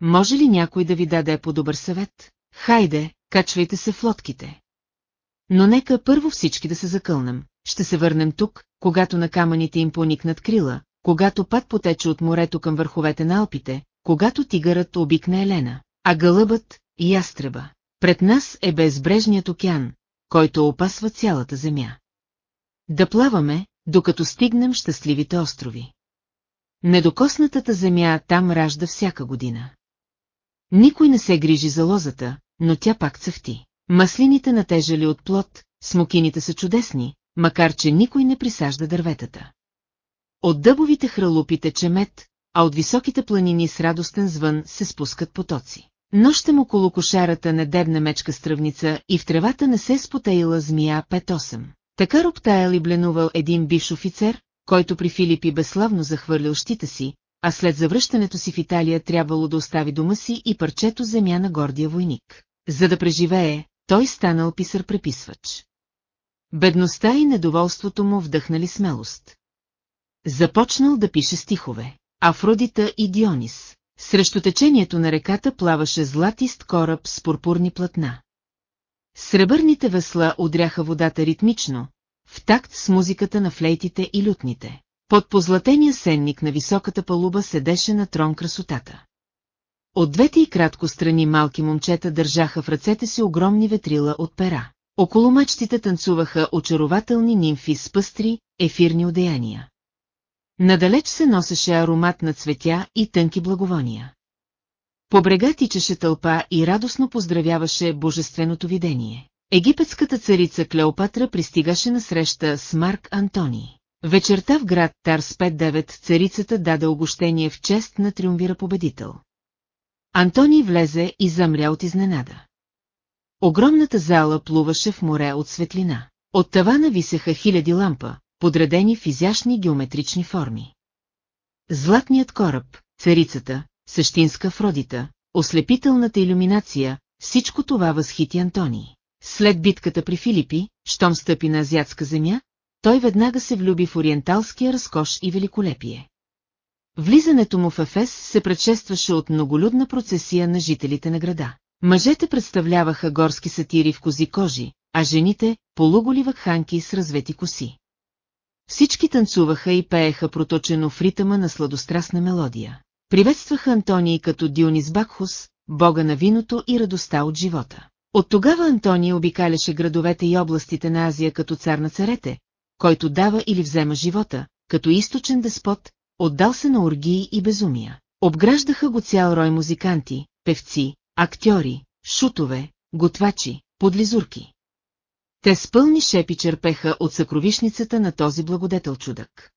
Може ли някой да ви даде по-добър съвет? Хайде, качвайте се в лодките. Но нека първо всички да се закълнем. Ще се върнем тук, когато на камъните им поникнат крила, когато път потече от морето към върховете на Алпите, когато тигърът обикне Елена, а гълъбът – ястреба. Пред нас е безбрежният океан, който опасва цялата земя. Да плаваме, докато стигнем щастливите острови. Недокоснатата земя там ражда всяка година. Никой не се грижи за лозата, но тя пак цъфти. Маслините натежали от плод, смокините са чудесни, макар че никой не присажда дърветата. От дъбовите хралупи тече мед, а от високите планини с радостен звън се спускат потоци. Нощем около кошарата не дебна мечка стръвница и в тревата не се спотеила змия 5-8. Така роптаял и бленувал един бивш офицер, който при Филипи безславно захвърлил щита си, а след завръщането си в Италия трябвало да остави дома си и парчето земя на гордия войник. За да преживее, той станал писър-преписвач. Бедността и недоволството му вдъхнали смелост. Започнал да пише стихове. Афродита и Дионис. Срещу течението на реката плаваше златист кораб с пурпурни платна. Сребърните весла удряха водата ритмично, в такт с музиката на флейтите и лютните. Под позлатения сенник на високата палуба седеше на трон красотата. От двете и кратко страни малки момчета държаха в ръцете си огромни ветрила от пера. Около мачтите танцуваха очарователни нимфи с пъстри, ефирни одеяния. Надалеч се носеше аромат на цветя и тънки благовония. По брега тичаше тълпа и радостно поздравяваше божественото видение. Египетската царица Клеопатра пристигаше на среща с Марк Антони. Вечерта в град Тарс 5-9 царицата даде огощение в чест на триумвира победител. Антони влезе и замря от изненада. Огромната зала плуваше в море от светлина. От тавана висеха хиляди лампа, подредени в изящни геометрични форми. Златният кораб, царицата, същинска Фродита, ослепителната иллюминация, всичко това възхити Антони. След битката при Филипи, щом стъпи на азиатска земя, той веднага се влюби в ориенталския разкош и великолепие. Влизането му в Ефес се предшестваше от многолюдна процесия на жителите на града. Мъжете представляваха горски сатири в кози кожи, а жените – полуголи вакханки с развети коси. Всички танцуваха и пееха проточено в ритъма на сладострастна мелодия. Приветстваха Антоний като Дионис Бакхус, бога на виното и радостта от живота. От тогава Антоний обикаляше градовете и областите на Азия като цар на царете, който дава или взема живота, като източен деспот, отдал се на оргии и безумия. Обграждаха го цял рой музиканти, певци, актьори, шутове, готвачи, подлизурки. Те с пълни шепи черпеха от съкровишницата на този благодетел чудък.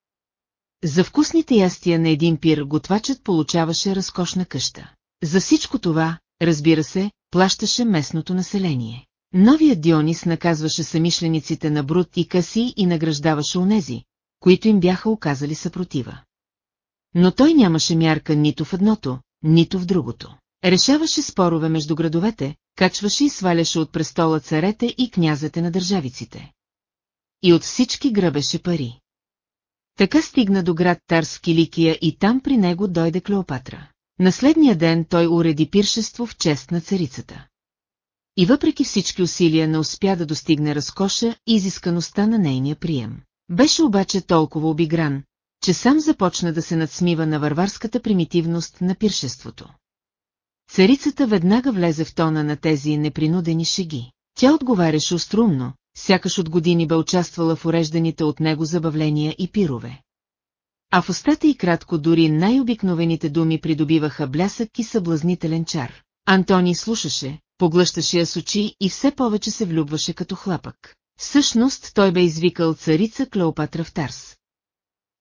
За вкусните ястия на един пир готвачът получаваше разкошна къща. За всичко това, разбира се, плащаше местното население. Новият Дионис наказваше самишлениците на Брут и Каси и награждаваше онези, които им бяха оказали съпротива. Но той нямаше мярка нито в едното, нито в другото. Решаваше спорове между градовете, качваше и сваляше от престола царете и князете на държавиците. И от всички гръбеше пари. Така стигна до град Тарс в Киликия и там при него дойде Клеопатра. На следния ден той уреди пиршество в чест на царицата. И въпреки всички усилия не успя да достигне разкоша и изискаността на нейния прием. Беше обаче толкова обигран, че сам започна да се надсмива на варварската примитивност на пиршеството. Царицата веднага влезе в тона на тези непринудени шеги. Тя отговаряше острумно, сякаш от години бе участвала в урежданите от него забавления и пирове. А в устата и кратко дори най-обикновените думи придобиваха блясък и съблазнителен чар. Антони слушаше, поглъщаше я с очи и все повече се влюбваше като хлапък. Всъщност той бе извикал царица Клеопатра в Тарс.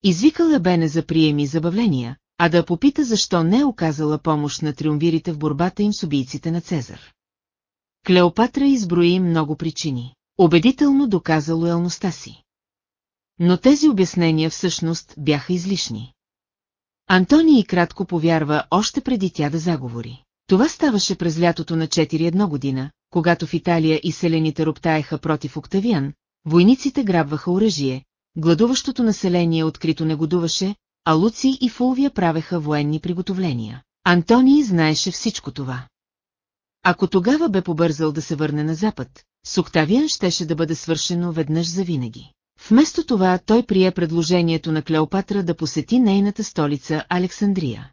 Извикал я бе не за приеми и забавления, а да попита защо не е оказала помощ на триумвирите в борбата им с убийците на Цезар. Клеопатра изброи много причини. Убедително доказа лоялността си. Но тези обяснения всъщност бяха излишни. Антоний кратко повярва още преди тя да заговори. Това ставаше през лятото на 4-1 година, когато в Италия и селените роптаеха против Октавиан, войниците грабваха оръжие, гладуващото население открито негодуваше, а Луци и Фулвия правеха военни приготовления. Антоний знаеше всичко това. Ако тогава бе побързал да се върне на запад, с Октавиан щеше да бъде свършено веднъж завинаги. Вместо това той прие предложението на Клеопатра да посети нейната столица Александрия.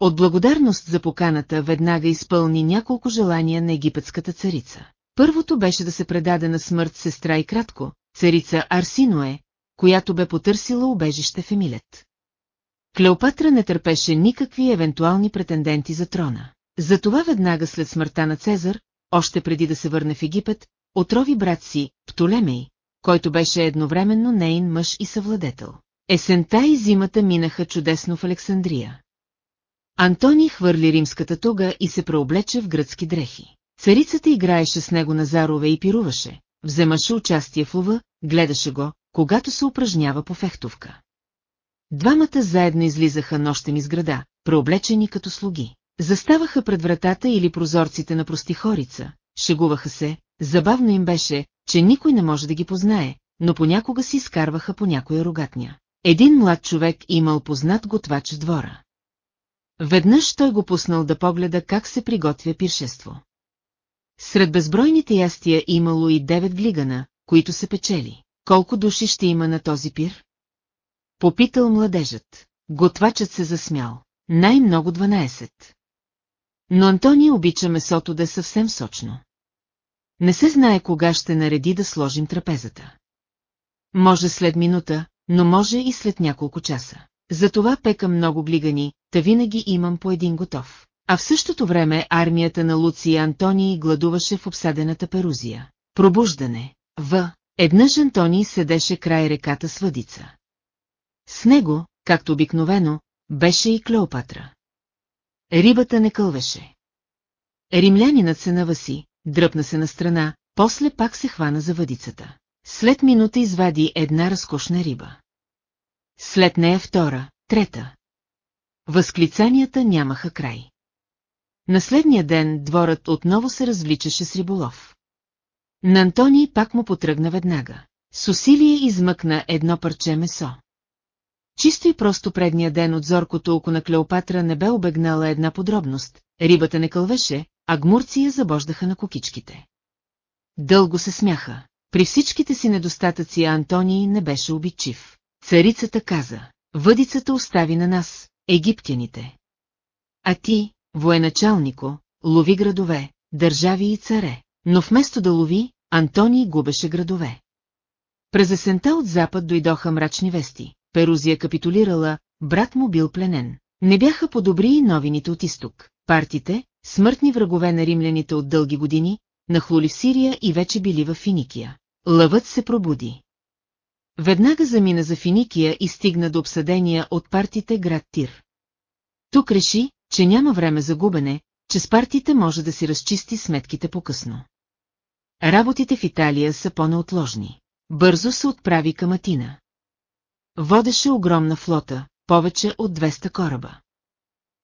От благодарност за поканата веднага изпълни няколко желания на египетската царица. Първото беше да се предаде на смърт сестра и кратко, царица Арсиноe, която бе потърсила убежище в Емилет. Клеопатра не търпеше никакви евентуални претенденти за трона. Затова веднага след смъртта на Цезар, още преди да се върне в Египет, отрови брат си, Птолемей, който беше едновременно нейн мъж и съвладетел. Есента и зимата минаха чудесно в Александрия. Антони хвърли римската туга и се преоблече в гръцки дрехи. Царицата играеше с него на зарове и пируваше, вземаше участие в лова, гледаше го, когато се упражнява по фехтовка. Двамата заедно излизаха нощем из града, преоблечени като слуги. Заставаха пред вратата или прозорците на простихорица, шегуваха се, забавно им беше, че никой не може да ги познае, но понякога си изкарваха по някоя рогатня. Един млад човек имал познат готвач в двора. Веднъж той го пуснал да погледа как се приготвя пиршество. Сред безбройните ястия имало и девет глигана, които се печели. Колко души ще има на този пир? Попитал младежът. Готвачът се засмял. Най-много 12. Но Антони обича месото да е съвсем сочно. Не се знае кога ще нареди да сложим трапезата. Може след минута, но може и след няколко часа. Затова пека много глигани, та винаги имам по един готов. А в същото време армията на Луци и Антоний гладуваше в обсадената Перузия. Пробуждане. В. Еднъж Антоний седеше край реката с въдица. С него, както обикновено, беше и Клеопатра. Рибата не кълвеше. Римлянинът се наваси, дръпна се на страна, после пак се хвана за въдицата. След минута извади една разкошна риба. След нея втора, трета. Възклицанията нямаха край. На следния ден дворът отново се развличаше с риболов. На Антоний пак му потръгна веднага. С усилие измъкна едно парче месо. Чисто и просто предния ден от зоркото око на Клеопатра не бе обегнала една подробност. Рибата не кълвеше, а гмурци я забождаха на кокичките. Дълго се смяха. При всичките си недостатъци Антоний не беше обидчив. Царицата каза, въдицата остави на нас, египтяните. А ти, военачалнико, лови градове, държави и царе, но вместо да лови, Антоний губеше градове. През есента от запад дойдоха мрачни вести. Перузия капитулирала, брат му бил пленен. Не бяха по-добри и новините от изток. Партите, смъртни врагове на римляните от дълги години, нахлули в Сирия и вече били в Финикия. Лъвът се пробуди. Веднага замина за Финикия и стигна до обсъдения от партите град Тир. Тук реши, че няма време за губене, че с партите може да си разчисти сметките по-късно. Работите в Италия са по-неотложни. Бързо се отправи към Атина. Водеше огромна флота, повече от 200 кораба.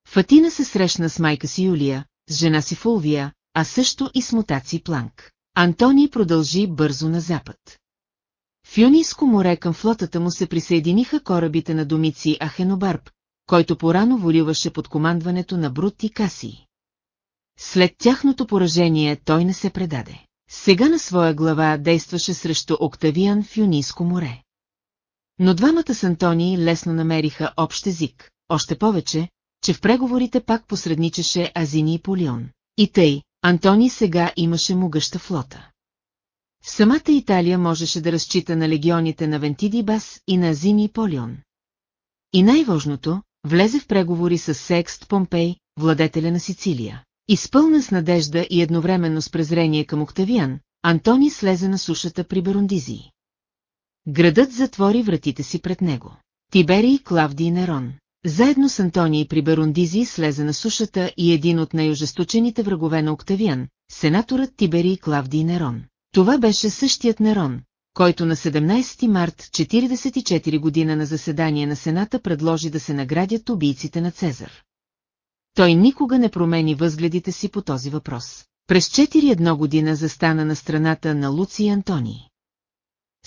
Фатина се срещна с майка си Юлия, с жена си Фулвия, а също и с мутаци Планк. Антони продължи бързо на запад. В Юнийско море към флотата му се присъединиха корабите на домици Ахенобарб, който порано волюваше под командването на Брут и Каси. След тяхното поражение той не се предаде. Сега на своя глава действаше срещу Октавиан в Юнийско море. Но двамата с Антони лесно намериха общ език, още повече, че в преговорите пак посредничеше Азини и Полион. И тъй, Антони сега имаше могъща флота. Самата Италия можеше да разчита на легионите на Вентидибас и на Азини и Полион. И най-важното, влезе в преговори с Секст Помпей, владетеля на Сицилия. Изпълнен с надежда и едновременно с презрение към Октавиан, Антони слезе на сушата при Берондизии. Градът затвори вратите си пред него. Тиберий, Клавди и Нерон. Заедно с Антоний при Берондизи слезе на сушата и един от най-ожесточените врагове на Октавиан, сенаторът Тиберий Клавди Нерон. Това беше същият Нерон, който на 17 март 44 година на заседание на Сената предложи да се наградят убийците на Цезар. Той никога не промени възгледите си по този въпрос. През 4-1 година застана на страната на Луци и Антоний.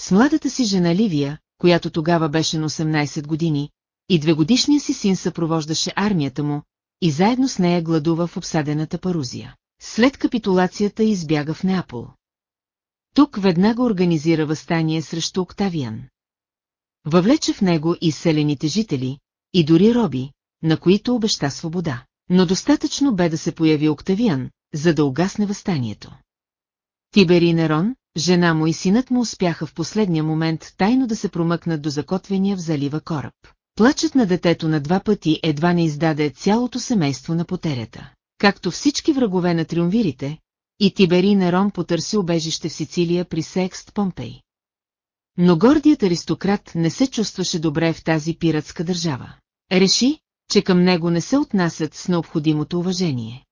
С младата си жена Ливия, която тогава беше на 18 години, и двегодишния си син съпровождаше армията му, и заедно с нея гладува в обсадената Парузия. След капитулацията избяга в Неапол. Тук веднага организира възстание срещу Октавиан. Въвлече в него и селените жители, и дори роби, на които обеща свобода. Но достатъчно бе да се появи Октавиан, за да угасне възстанието. Тибери Нерон, жена му и синът му успяха в последния момент тайно да се промъкнат до закотвения в залива кораб. Плачът на детето на два пъти едва не издаде цялото семейство на потерята. Както всички врагове на триумвирите, и Тибери Нерон потърси убежище в Сицилия при Секст Помпей. Но гордият аристократ не се чувстваше добре в тази пиратска държава. Реши, че към него не се отнасят с необходимото уважение.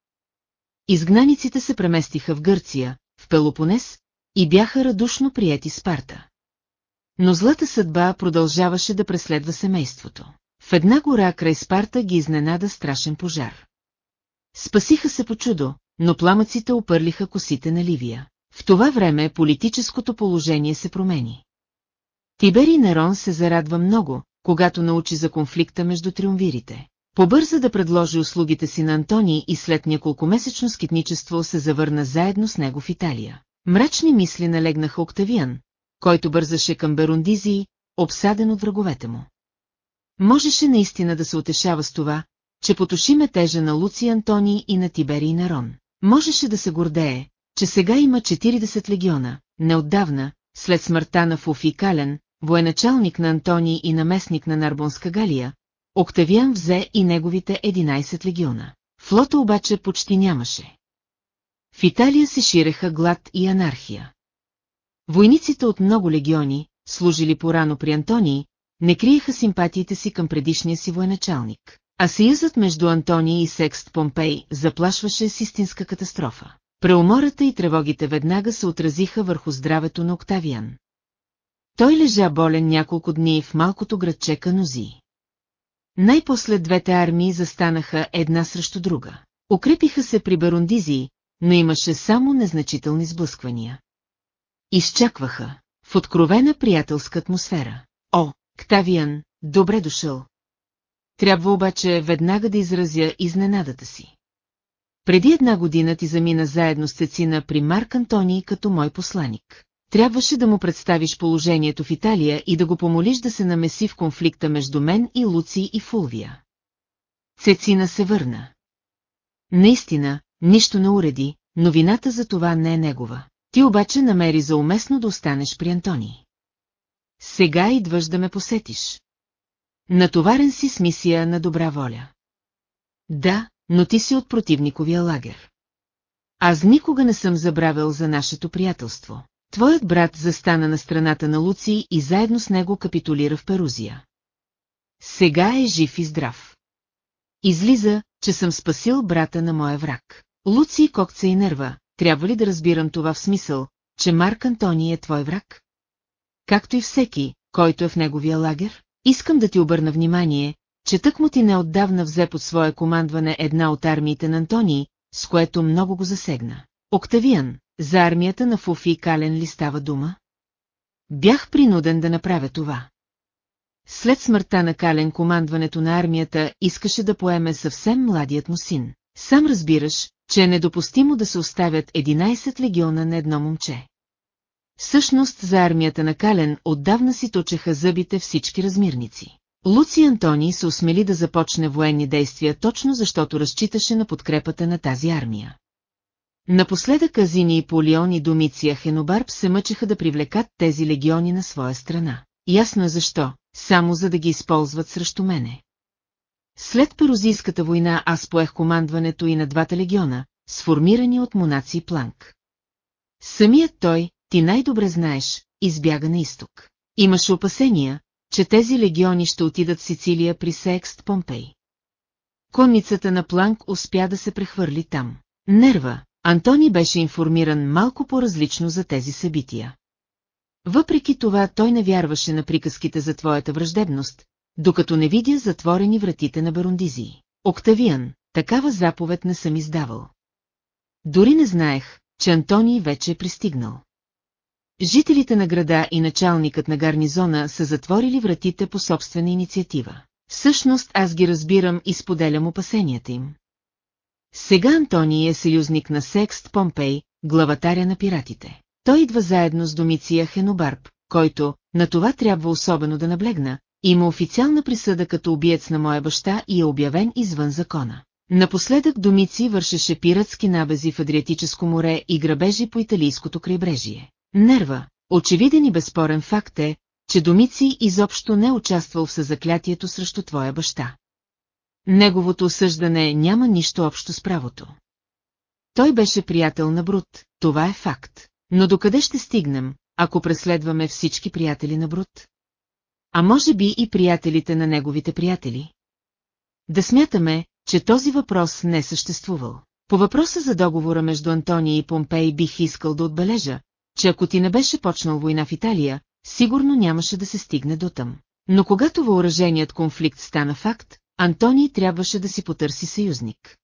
Изгнаниците се преместиха в Гърция, в Пелопонес, и бяха радушно приети Спарта. Но злата съдба продължаваше да преследва семейството. В една гора край Спарта ги изненада страшен пожар. Спасиха се по чудо, но пламъците опърлиха косите на Ливия. В това време политическото положение се промени. Тибери Нерон се зарадва много, когато научи за конфликта между триумвирите. Побърза да предложи услугите си на Антони и след няколкомесечно скитничество се завърна заедно с него в Италия. Мрачни мисли налегнаха Октавиан, който бързаше към Берундизи, обсаден от враговете му. Можеше наистина да се утешава с това, че потуши метежа на Луци Антони и на Тибери Нерон. Можеше да се гордее, че сега има 40 легиона, неотдавна, след смъртта на Фуфи Кален, военачалник на Антони и наместник на Нарбонска Галия, Октавиан взе и неговите 11 легиона. Флота обаче почти нямаше. В Италия се ширеха глад и анархия. Войниците от много легиони, служили порано при Антоний, не криеха симпатиите си към предишния си военачалник. А съюзът между Антоний и Секст Помпей заплашваше с истинска катастрофа. Преумората и тревогите веднага се отразиха върху здравето на Октавиан. Той лежа болен няколко дни в малкото градче Канузи. Най-после двете армии застанаха една срещу друга. Укрепиха се при Барундизии, но имаше само незначителни сблъсквания. Изчакваха, в откровена приятелска атмосфера. О, Ктавиан, добре дошъл. Трябва обаче веднага да изразя изненадата си. Преди една година ти замина заедно с Цецина при Марк Антоний като мой посланик. Трябваше да му представиш положението в Италия и да го помолиш да се намеси в конфликта между мен и Луци и Фулвия. Цецина се върна. Наистина, нищо не уреди, но вината за това не е негова. Ти обаче намери за уместно да останеш при Антони. Сега идваш да ме посетиш. Натоварен си с мисия на добра воля. Да, но ти си от противниковия лагер. Аз никога не съм забравил за нашето приятелство. Твоят брат застана на страната на Луци и заедно с него капитулира в Перузия. Сега е жив и здрав. Излиза, че съм спасил брата на моя враг. Луци кокца и нерва, трябва ли да разбирам това в смисъл, че Марк Антони е твой враг? Както и всеки, който е в неговия лагер, искам да ти обърна внимание, че тък му ти неотдавна взе под свое командване една от армиите на Антонии, с което много го засегна. Октавиан, за армията на Фуфи и Кален ли става дума? Бях принуден да направя това. След смъртта на Кален командването на армията искаше да поеме съвсем младият му син. Сам разбираш, че е недопустимо да се оставят 11 легиона на едно момче. Всъщност за армията на Кален отдавна си точеха зъбите всички размирници. Луци Антони се осмели да започне военни действия точно защото разчиташе на подкрепата на тази армия. Напоследък Азини и Полион и Домиция Хенобарб се мъчеха да привлекат тези легиони на своя страна. Ясно е защо, само за да ги използват срещу мене. След Перозийската война аз поех командването и на двата легиона, сформирани от Монаци Планк. Самият той, ти най-добре знаеш, избяга на изток. Имаше опасения, че тези легиони ще отидат в Сицилия при Секст Помпей. Конницата на Планк успя да се прехвърли там. Нерва, Антони беше информиран малко по-различно за тези събития. Въпреки това той не вярваше на приказките за твоята враждебност, докато не видя затворени вратите на Барундизии. Октавиан, такава заповед не съм издавал. Дори не знаех, че Антоний вече е пристигнал. Жителите на града и началникът на гарнизона са затворили вратите по собствена инициатива. Всъщност аз ги разбирам и споделям опасенията им. Сега Антоний е съюзник на Секст Помпей, главатаря на пиратите. Той идва заедно с Домиция Хенобарб, който, на това трябва особено да наблегна, има официална присъда като убиец на моя баща и е обявен извън закона. Напоследък Домици вършеше пиратски набези в Адриатическо море и грабежи по италийското крайбрежие. Нерва, очевиден и безспорен факт е, че Домици изобщо не участвал в съзаклятието срещу твоя баща. Неговото осъждане няма нищо общо с правото. Той беше приятел на Брут, това е факт. Но докъде ще стигнем, ако преследваме всички приятели на Брут? А може би и приятелите на неговите приятели? Да смятаме, че този въпрос не е съществувал. По въпроса за договора между Антония и Помпей бих искал да отбележа, че ако ти не беше почнал война в Италия, сигурно нямаше да се стигне до там. Но когато въоръженият конфликт стана факт, Антоний трябваше да си потърси съюзник.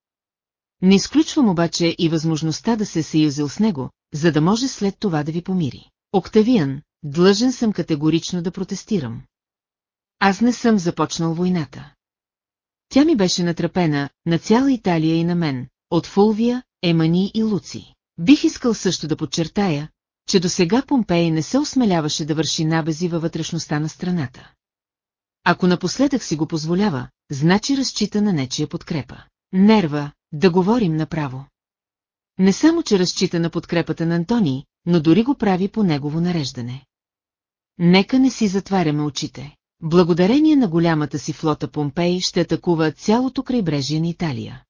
Не изключвам обаче и възможността да се е съюзил с него, за да може след това да ви помири. Октавиан, длъжен съм категорично да протестирам. Аз не съм започнал войната. Тя ми беше натрапена, на цяла Италия и на мен, от Фулвия, Емани и Луци. Бих искал също да подчертая, че до сега Помпей не се осмеляваше да върши набези във вътрешността на страната. Ако напоследък си го позволява, значи разчита на нечия подкрепа. Нерва, да говорим направо. Не само, че разчита на подкрепата на Антони, но дори го прави по негово нареждане. Нека не си затваряме очите. Благодарение на голямата си флота Помпей ще атакува цялото крайбрежие на Италия.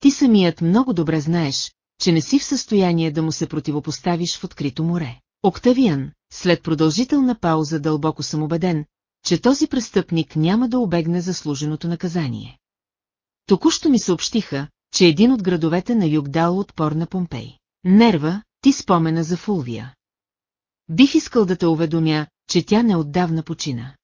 Ти самият много добре знаеш, че не си в състояние да му се противопоставиш в открито море. Октавиан, след продължителна пауза дълбоко съм убеден, че този престъпник няма да обегне заслуженото наказание. Току-що ми съобщиха, че един от градовете на юг дал отпор на Помпей. Нерва, ти спомена за Фулвия. Бих искал да те уведомя, че тя неотдавна почина.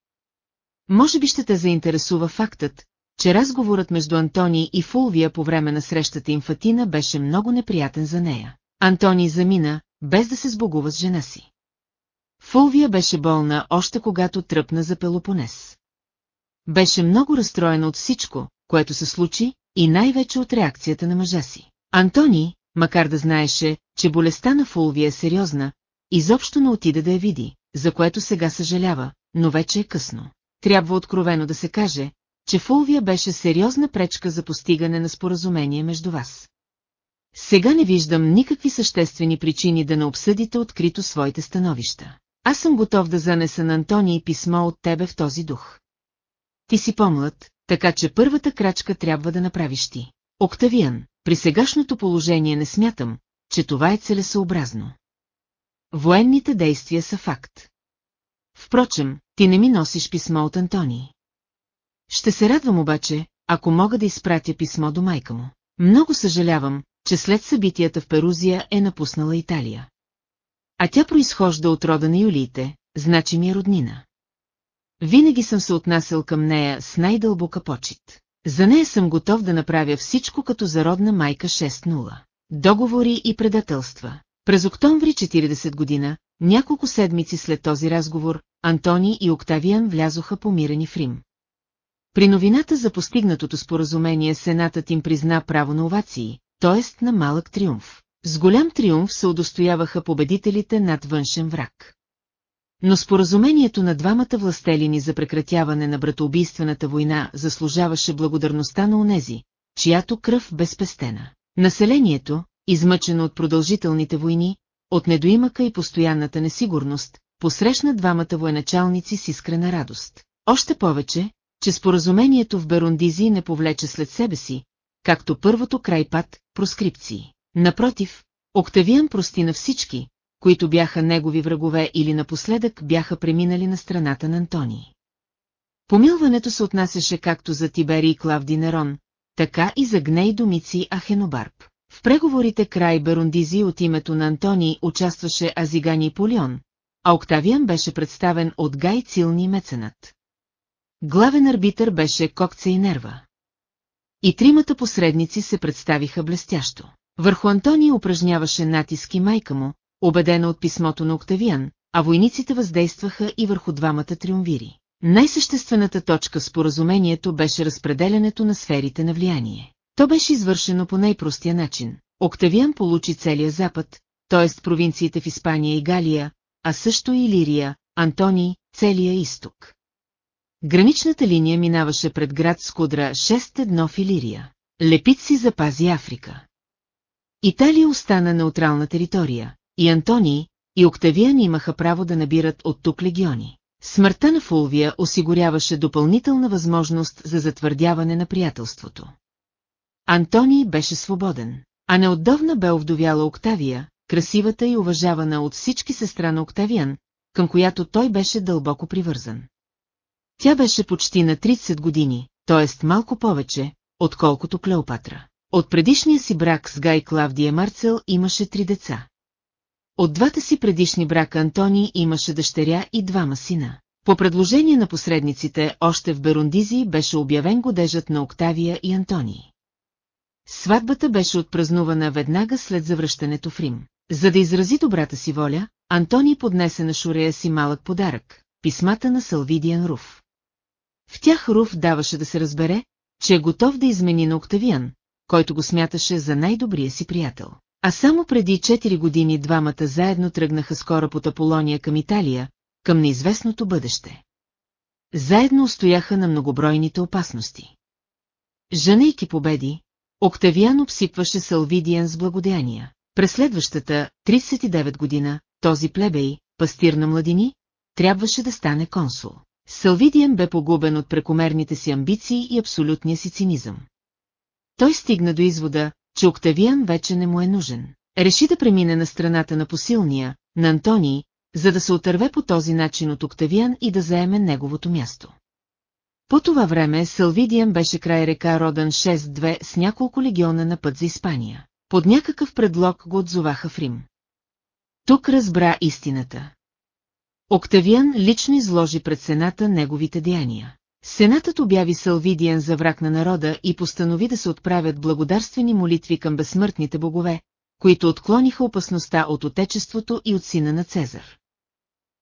Може би ще те заинтересува фактът, че разговорът между Антони и Фулвия по време на срещата им Фатина беше много неприятен за нея. Антони замина, без да се сбогува с жена си. Фулвия беше болна още когато тръпна за Пелопонес. Беше много разстроена от всичко, което се случи, и най-вече от реакцията на мъжа си. Антони, макар да знаеше, че болестта на Фулвия е сериозна, изобщо не отида да я види, за което сега съжалява, но вече е късно. Трябва откровено да се каже, че Фулвия беше сериозна пречка за постигане на споразумение между вас. Сега не виждам никакви съществени причини да не обсъдите открито своите становища. Аз съм готов да занеса на Антони писмо от тебе в този дух. Ти си помлад, така че първата крачка трябва да направиш ти. Октавиан, при сегашното положение не смятам, че това е целесообразно. Военните действия са факт. Впрочем, ти не ми носиш писмо от Антони. Ще се радвам обаче, ако мога да изпратя писмо до майка му. Много съжалявам, че след събитията в Перузия е напуснала Италия. А тя произхожда от рода на юлиите, значи ми е роднина. винаги съм се отнасял към нея с най-дълбока почет. За нея съм готов да направя всичко като зародна майка 6-0. Договори и предателства. През октомври 40 година, няколко седмици след този разговор, Антони и Октавиан влязоха помирени в Рим. При новината за постигнатото споразумение Сенатът им призна право на овации, т.е. на малък триумф. С голям триумф се удостояваха победителите над външен враг. Но споразумението на двамата властелини за прекратяване на братоубийствената война заслужаваше благодарността на онези, чиято кръв безпестена. Населението, измъчено от продължителните войни, от недоимъка и постоянната несигурност, посрещна двамата военачалници с искрена радост. Още повече, че споразумението в Берундизи не повлече след себе си, както първото крайпад, проскрипции. Напротив, Октавиан прости на всички, които бяха негови врагове или напоследък бяха преминали на страната на Антоний. Помилването се отнасяше както за Тибери и Клавди Нерон, така и за Гней Домици Ахенобарб. В преговорите край Берундизи от името на Антоний участваше Азигани Полион, а Октавиан беше представен от Гай Цилни Меценат. Главен арбитър беше Кокце и Нерва. И тримата посредници се представиха блестящо. Върху Антоний упражняваше натиски майка му, убедена от писмото на Октавиан, а войниците въздействаха и върху двамата триумвири. Най-съществената точка в споразумението беше разпределянето на сферите на влияние. То беше извършено по най-простия начин. Октавиан получи целия запад, т.е. провинциите в Испания и Галия, а също и Лирия, Антони, целия изток. Граничната линия минаваше пред град Скудра 6-1 в Илирия. Лепит си запази Африка. Италия остана неутрална територия, и Антони, и Октавиан имаха право да набират от тук легиони. Смъртта на Фулвия осигуряваше допълнителна възможност за затвърдяване на приятелството. Антоний беше свободен, а неотдавна бе овдовяла Октавия, красивата и уважавана от всички сестра на Октавиан, към която той беше дълбоко привързан. Тя беше почти на 30 години, т.е. малко повече, отколкото Клеопатра. От предишния си брак с Гай Клавдия Марцел имаше три деца. От двата си предишни брака Антони имаше дъщеря и двама сина. По предложение на посредниците, още в Берундизи беше обявен годежът на Октавия и Антони. Сватбата беше отпразнувана веднага след завръщането в Рим. За да изрази добрата си воля, Антони поднесе на Шурея си малък подарък – писмата на Салвидиан Руф. В тях Руф даваше да се разбере, че е готов да измени на Октавиан, който го смяташе за най-добрия си приятел. А само преди 4 години двамата заедно тръгнаха скоро под Аполония към Италия, към неизвестното бъдеще. Заедно устояха на многобройните опасности. Жанейки победи, Октавиан обсипваше Салвидиан с благодеяния. През следващата, 39 година, този плебей, пастир на младини, трябваше да стане консул. Салвидиан бе погубен от прекомерните си амбиции и абсолютния си цинизъм. Той стигна до извода, че Октавиан вече не му е нужен. Реши да премине на страната на посилния, на Антоний, за да се отърве по този начин от Октавиан и да заеме неговото място. По това време Салвидиан беше край река Родан 6-2 с няколко легиона на път за Испания. Под някакъв предлог го отзоваха в Рим. Тук разбра истината. Октавиан лично изложи пред Сената неговите деяния. Сенатът обяви Салвидиан за враг на народа и постанови да се отправят благодарствени молитви към безсмъртните богове, които отклониха опасността от отечеството и от сина на Цезар.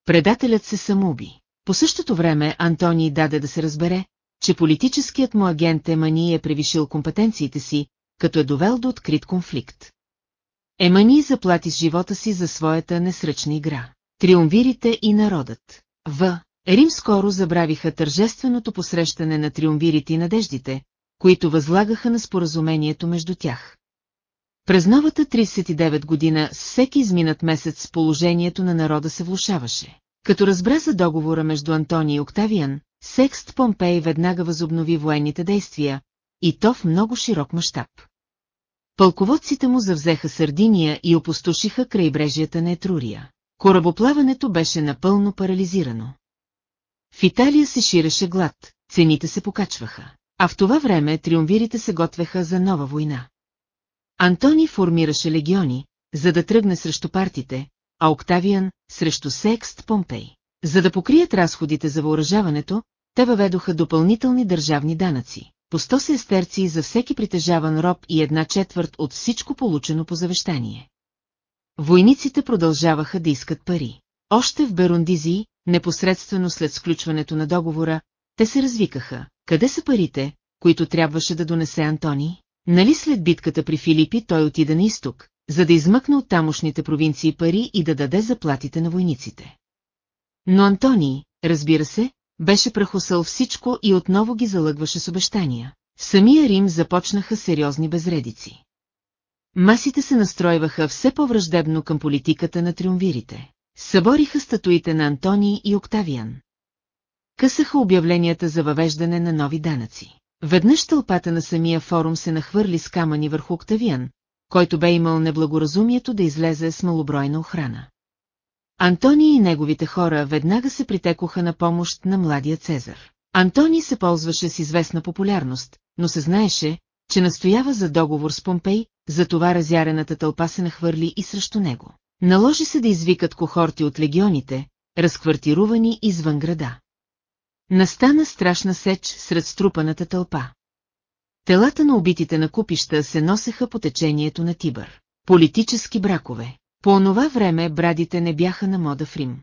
Предателят се самоуби. По същото време Антоний даде да се разбере, че политическият му агент Емани е превишил компетенциите си, като е довел до открит конфликт. Емани заплати с живота си за своята несръчна игра. Триумвирите и народът. В. Рим скоро забравиха тържественото посрещане на триумвирите и надеждите, които възлагаха на споразумението между тях. През новата 39 година всеки изминат месец положението на народа се влушаваше. Като разбра за договора между Антони и Октавиан, Секст Помпей веднага възобнови военните действия, и то в много широк мащаб. Пълководците му завзеха Сърдиния и опустошиха крайбрежията на Етрурия. Корабоплаването беше напълно парализирано. В Италия се ширеше глад, цените се покачваха. А в това време триумвирите се готвеха за нова война. Антони формираше легиони, за да тръгне срещу партите, а Октавиан – срещу Секст Помпей. За да покрият разходите за въоръжаването, те въведоха допълнителни държавни данъци, по 100 сестерци за всеки притежаван роб и една четвърт от всичко получено по завещание. Войниците продължаваха да искат пари. Още в Берундизи, непосредствено след сключването на договора, те се развикаха. Къде са парите, които трябваше да донесе Антони? Нали след битката при Филипи той отида на изток, за да измъкне от тамошните провинции пари и да даде заплатите на войниците. Но Антони, разбира се, беше прахосал всичко и отново ги залъгваше с обещания. В самия Рим започнаха сериозни безредици. Масите се настройваха все по-враждебно към политиката на триумвирите. Събориха статуите на Антоний и Октавиан. Късаха обявленията за въвеждане на нови данъци. Веднъж тълпата на самия форум се нахвърли с камъни върху Октавиан, който бе имал неблагоразумието да излезе с малобройна охрана. Антоний и неговите хора веднага се притекоха на помощ на младия Цезар. Антоний се ползваше с известна популярност, но се знаеше, че настоява за договор с Помпей, затова разярената тълпа се нахвърли и срещу него. Наложи се да извикат кохорти от легионите, разквартирувани извън града. Настана страшна сеч сред струпаната тълпа. Телата на убитите на купища се носеха по течението на Тибър. Политически бракове. По онова време брадите не бяха на мода в Рим.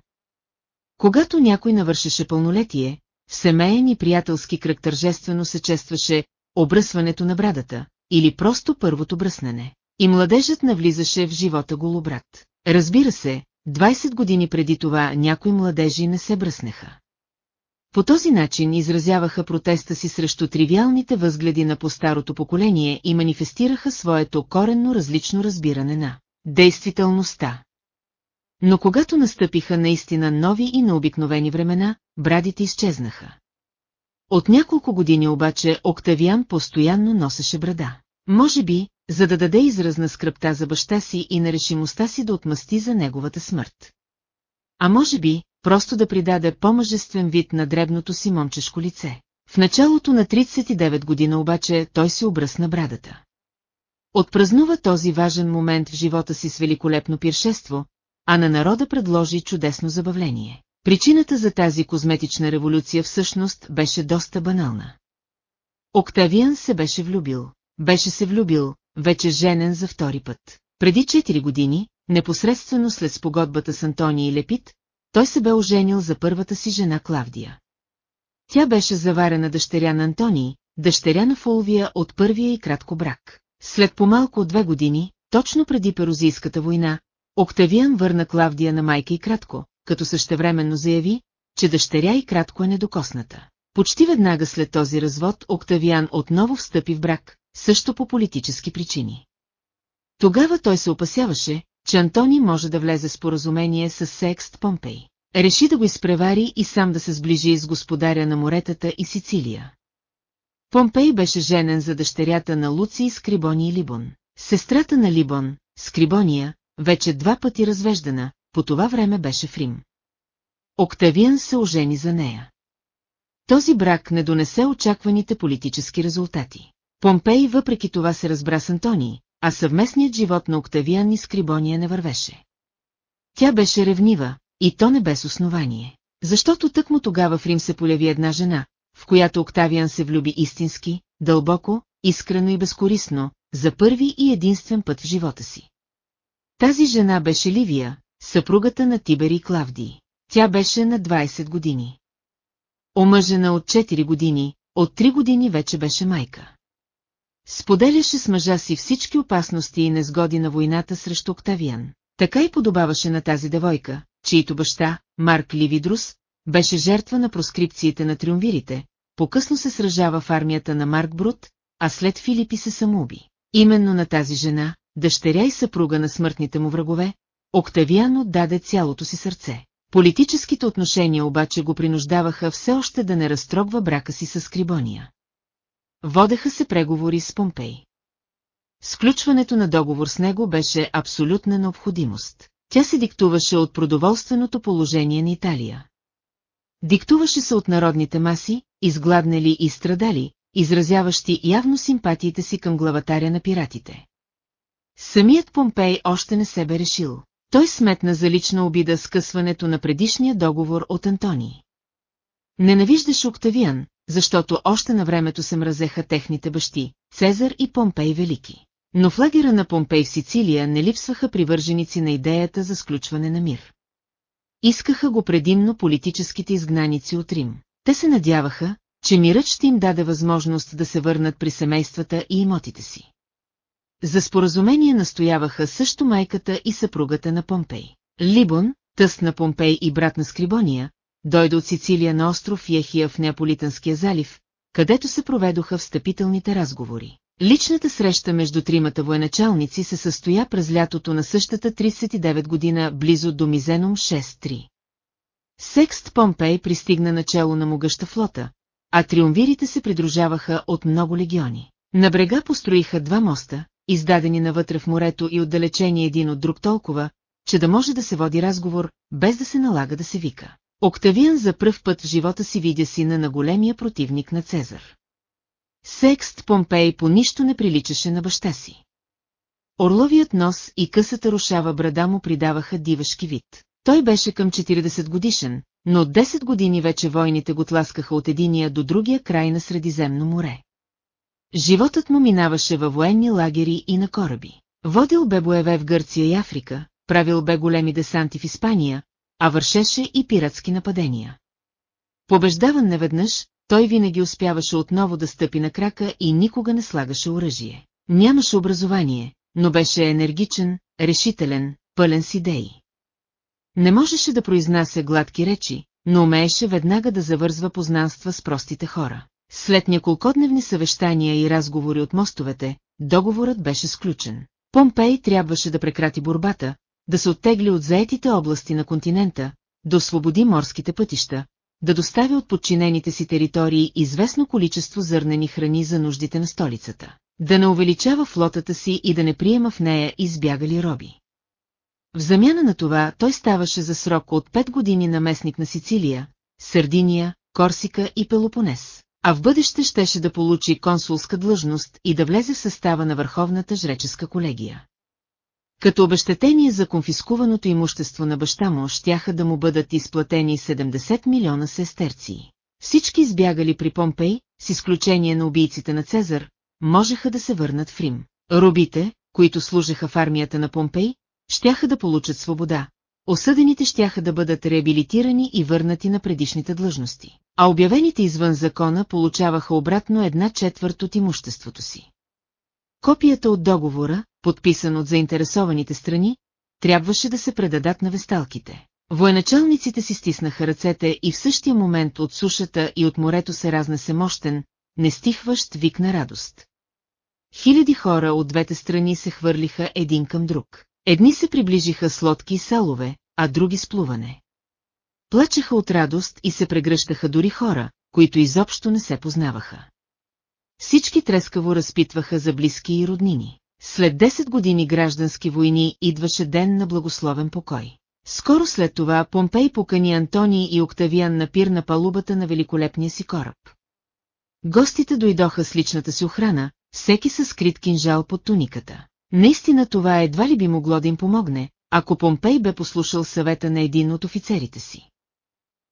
Когато някой навършеше пълнолетие, в семейен и приятелски кръг тържествено се честваше обръсването на брадата, или просто първото бръснене. И младежът навлизаше в живота голобрат. Разбира се, 20 години преди това някои младежи не се бръснеха. По този начин изразяваха протеста си срещу тривиалните възгледи на по-старото поколение и манифестираха своето коренно различно разбиране на действителността. Но когато настъпиха наистина нови и необикновени времена, брадите изчезнаха. От няколко години обаче Октавиан постоянно носеше брада. Може би, за да даде израз на скръпта за баща си и на решимостта си да отмъсти за неговата смърт. А може би, просто да придаде по-мъжествен вид на дребното си момчешко лице. В началото на 39 година обаче той се обръсна брадата. Отпразнува този важен момент в живота си с великолепно пиршество, а на народа предложи чудесно забавление. Причината за тази козметична революция всъщност беше доста банална. Октавиан се беше влюбил. Беше се влюбил, вече женен за втори път. Преди 4 години, непосредствено след спогодбата с Антония и Лепит, той се бе оженил за първата си жена Клавдия. Тя беше заварена дъщеря на Антоний, дъщеря на Фулвия от първия и кратко брак. След по-малко от две години, точно преди Перузийската война, Октавиан върна Клавдия на майка и кратко, като същевременно заяви, че дъщеря и кратко е недокосната. Почти веднага след този развод Октавиан отново встъпи в брак, също по политически причини. Тогава той се опасяваше, че Антони може да влезе в споразумение с Секст Помпей. Реши да го изпревари и сам да се сближи с господаря на моретата и Сицилия. Помпей беше женен за дъщерята на Луци Скрибони и Либон. Сестрата на Либон, Скрибония, вече два пъти развеждана, по това време беше в Рим. Октавиан се ожени за нея. Този брак не донесе очакваните политически резултати. Помпей въпреки това се разбра с Антони, а съвместният живот на Октавиан и Скрибония не вървеше. Тя беше ревнива, и то не без основание. Защото тъкмо тогава в Рим се поляви една жена, в която Октавиан се влюби истински, дълбоко, искрено и безкорисно, за първи и единствен път в живота си. Тази жена беше Ливия, съпругата на Тибери и Клавдий. Тя беше на 20 години. Омъжена от 4 години, от 3 години вече беше майка. Споделяше с мъжа си всички опасности и незгоди на войната срещу Октавиан. Така и подобаваше на тази девойка, чието баща, Марк Ливидрус, беше жертва на проскрипциите на триумвирите, по-късно се сражава в армията на Марк Брут, а след Филипи се самоуби. Именно на тази жена, дъщеря и съпруга на смъртните му врагове, Октавиан отдаде цялото си сърце. Политическите отношения обаче го принуждаваха все още да не разтрогва брака си с Крибония. Водеха се преговори с Помпей. Сключването на договор с него беше абсолютна необходимост. Тя се диктуваше от продоволственото положение на Италия. Диктуваше се от народните маси, изгладнали и страдали, изразяващи явно симпатиите си към главатаря на пиратите. Самият Помпей още не се бе решил. Той сметна за лична обида скъсването на предишния договор от Антоний. Ненавиждаше Октавиан, защото още на времето се мразеха техните бащи, Цезар и Помпей Велики. Но в лагера на Помпей в Сицилия не липсваха привърженици на идеята за сключване на мир. Искаха го предимно политическите изгнаници от Рим. Те се надяваха, че мирът ще им даде възможност да се върнат при семействата и имотите си. За споразумение настояваха също майката и съпругата на Помпей. Либон, тъст на Помпей и брат на Скрибония, дойде от Сицилия на остров Ехия в Неаполитанския залив, където се проведоха встъпителните разговори. Личната среща между тримата военачалници се състоя през лятото на същата 39 година близо до Мизеном 6-3. Секст Помпей пристигна начало на могъща флота, а триумвирите се придружаваха от много легиони. На брега построиха два моста, издадени навътре в морето и отдалечени един от друг толкова, че да може да се води разговор, без да се налага да се вика. Октавиан за пръв път в живота си видя сина на големия противник на Цезар. Секст Помпей по нищо не приличаше на баща си. Орловият нос и късата рушава брада му придаваха дивашки вид. Той беше към 40 годишен, но от 10 години вече войните го тласкаха от единия до другия край на Средиземно море. Животът му минаваше във военни лагери и на кораби. Водил бе боеве в Гърция и Африка, правил бе големи десанти в Испания, а вършеше и пиратски нападения. Побеждаван неведнъж, той винаги успяваше отново да стъпи на крака и никога не слагаше оръжие. Нямаше образование, но беше енергичен, решителен, пълен с идеи. Не можеше да произнася гладки речи, но умееше веднага да завързва познанства с простите хора. След няколкодневни съвещания и разговори от мостовете, договорът беше сключен. Помпей трябваше да прекрати борбата, да се оттегли от заетите области на континента, да освободи морските пътища, да доставя от подчинените си територии известно количество зърнени храни за нуждите на столицата, да не увеличава флотата си и да не приема в нея избягали роби. В замяна на това той ставаше за срок от 5 години наместник на Сицилия, Сърдиния, Корсика и Пелопонес, а в бъдеще щеше да получи консулска длъжност и да влезе в състава на Върховната жреческа колегия. Като обещетение за конфискуваното имущество на баща му щяха да му бъдат изплатени 70 милиона сестерции. Всички избягали при Помпей, с изключение на убийците на Цезар, можеха да се върнат в Рим. Робите, които служеха в армията на Помпей, щяха да получат свобода. Осъдените щяха да бъдат реабилитирани и върнати на предишните длъжности, а обявените извън закона получаваха обратно една четвърт от имуществото си. Копията от договора, подписан от заинтересованите страни, трябваше да се предадат на весталките. Военачалниците си стиснаха ръцете и в същия момент от сушата и от морето се разнесе мощен, нестихващ вик на радост. Хиляди хора от двете страни се хвърлиха един към друг. Едни се приближиха с лодки и салове, а други с плуване. Плачеха от радост и се прегръщаха дори хора, които изобщо не се познаваха. Всички трескаво разпитваха за близки и роднини. След 10 години граждански войни идваше ден на благословен покой. Скоро след това Помпей покани Антоний и Октавиан на пир на палубата на великолепния си кораб. Гостите дойдоха с личната си охрана, всеки със скрит кинжал под туниката. Наистина това едва ли би могло да им помогне, ако Помпей бе послушал съвета на един от офицерите си.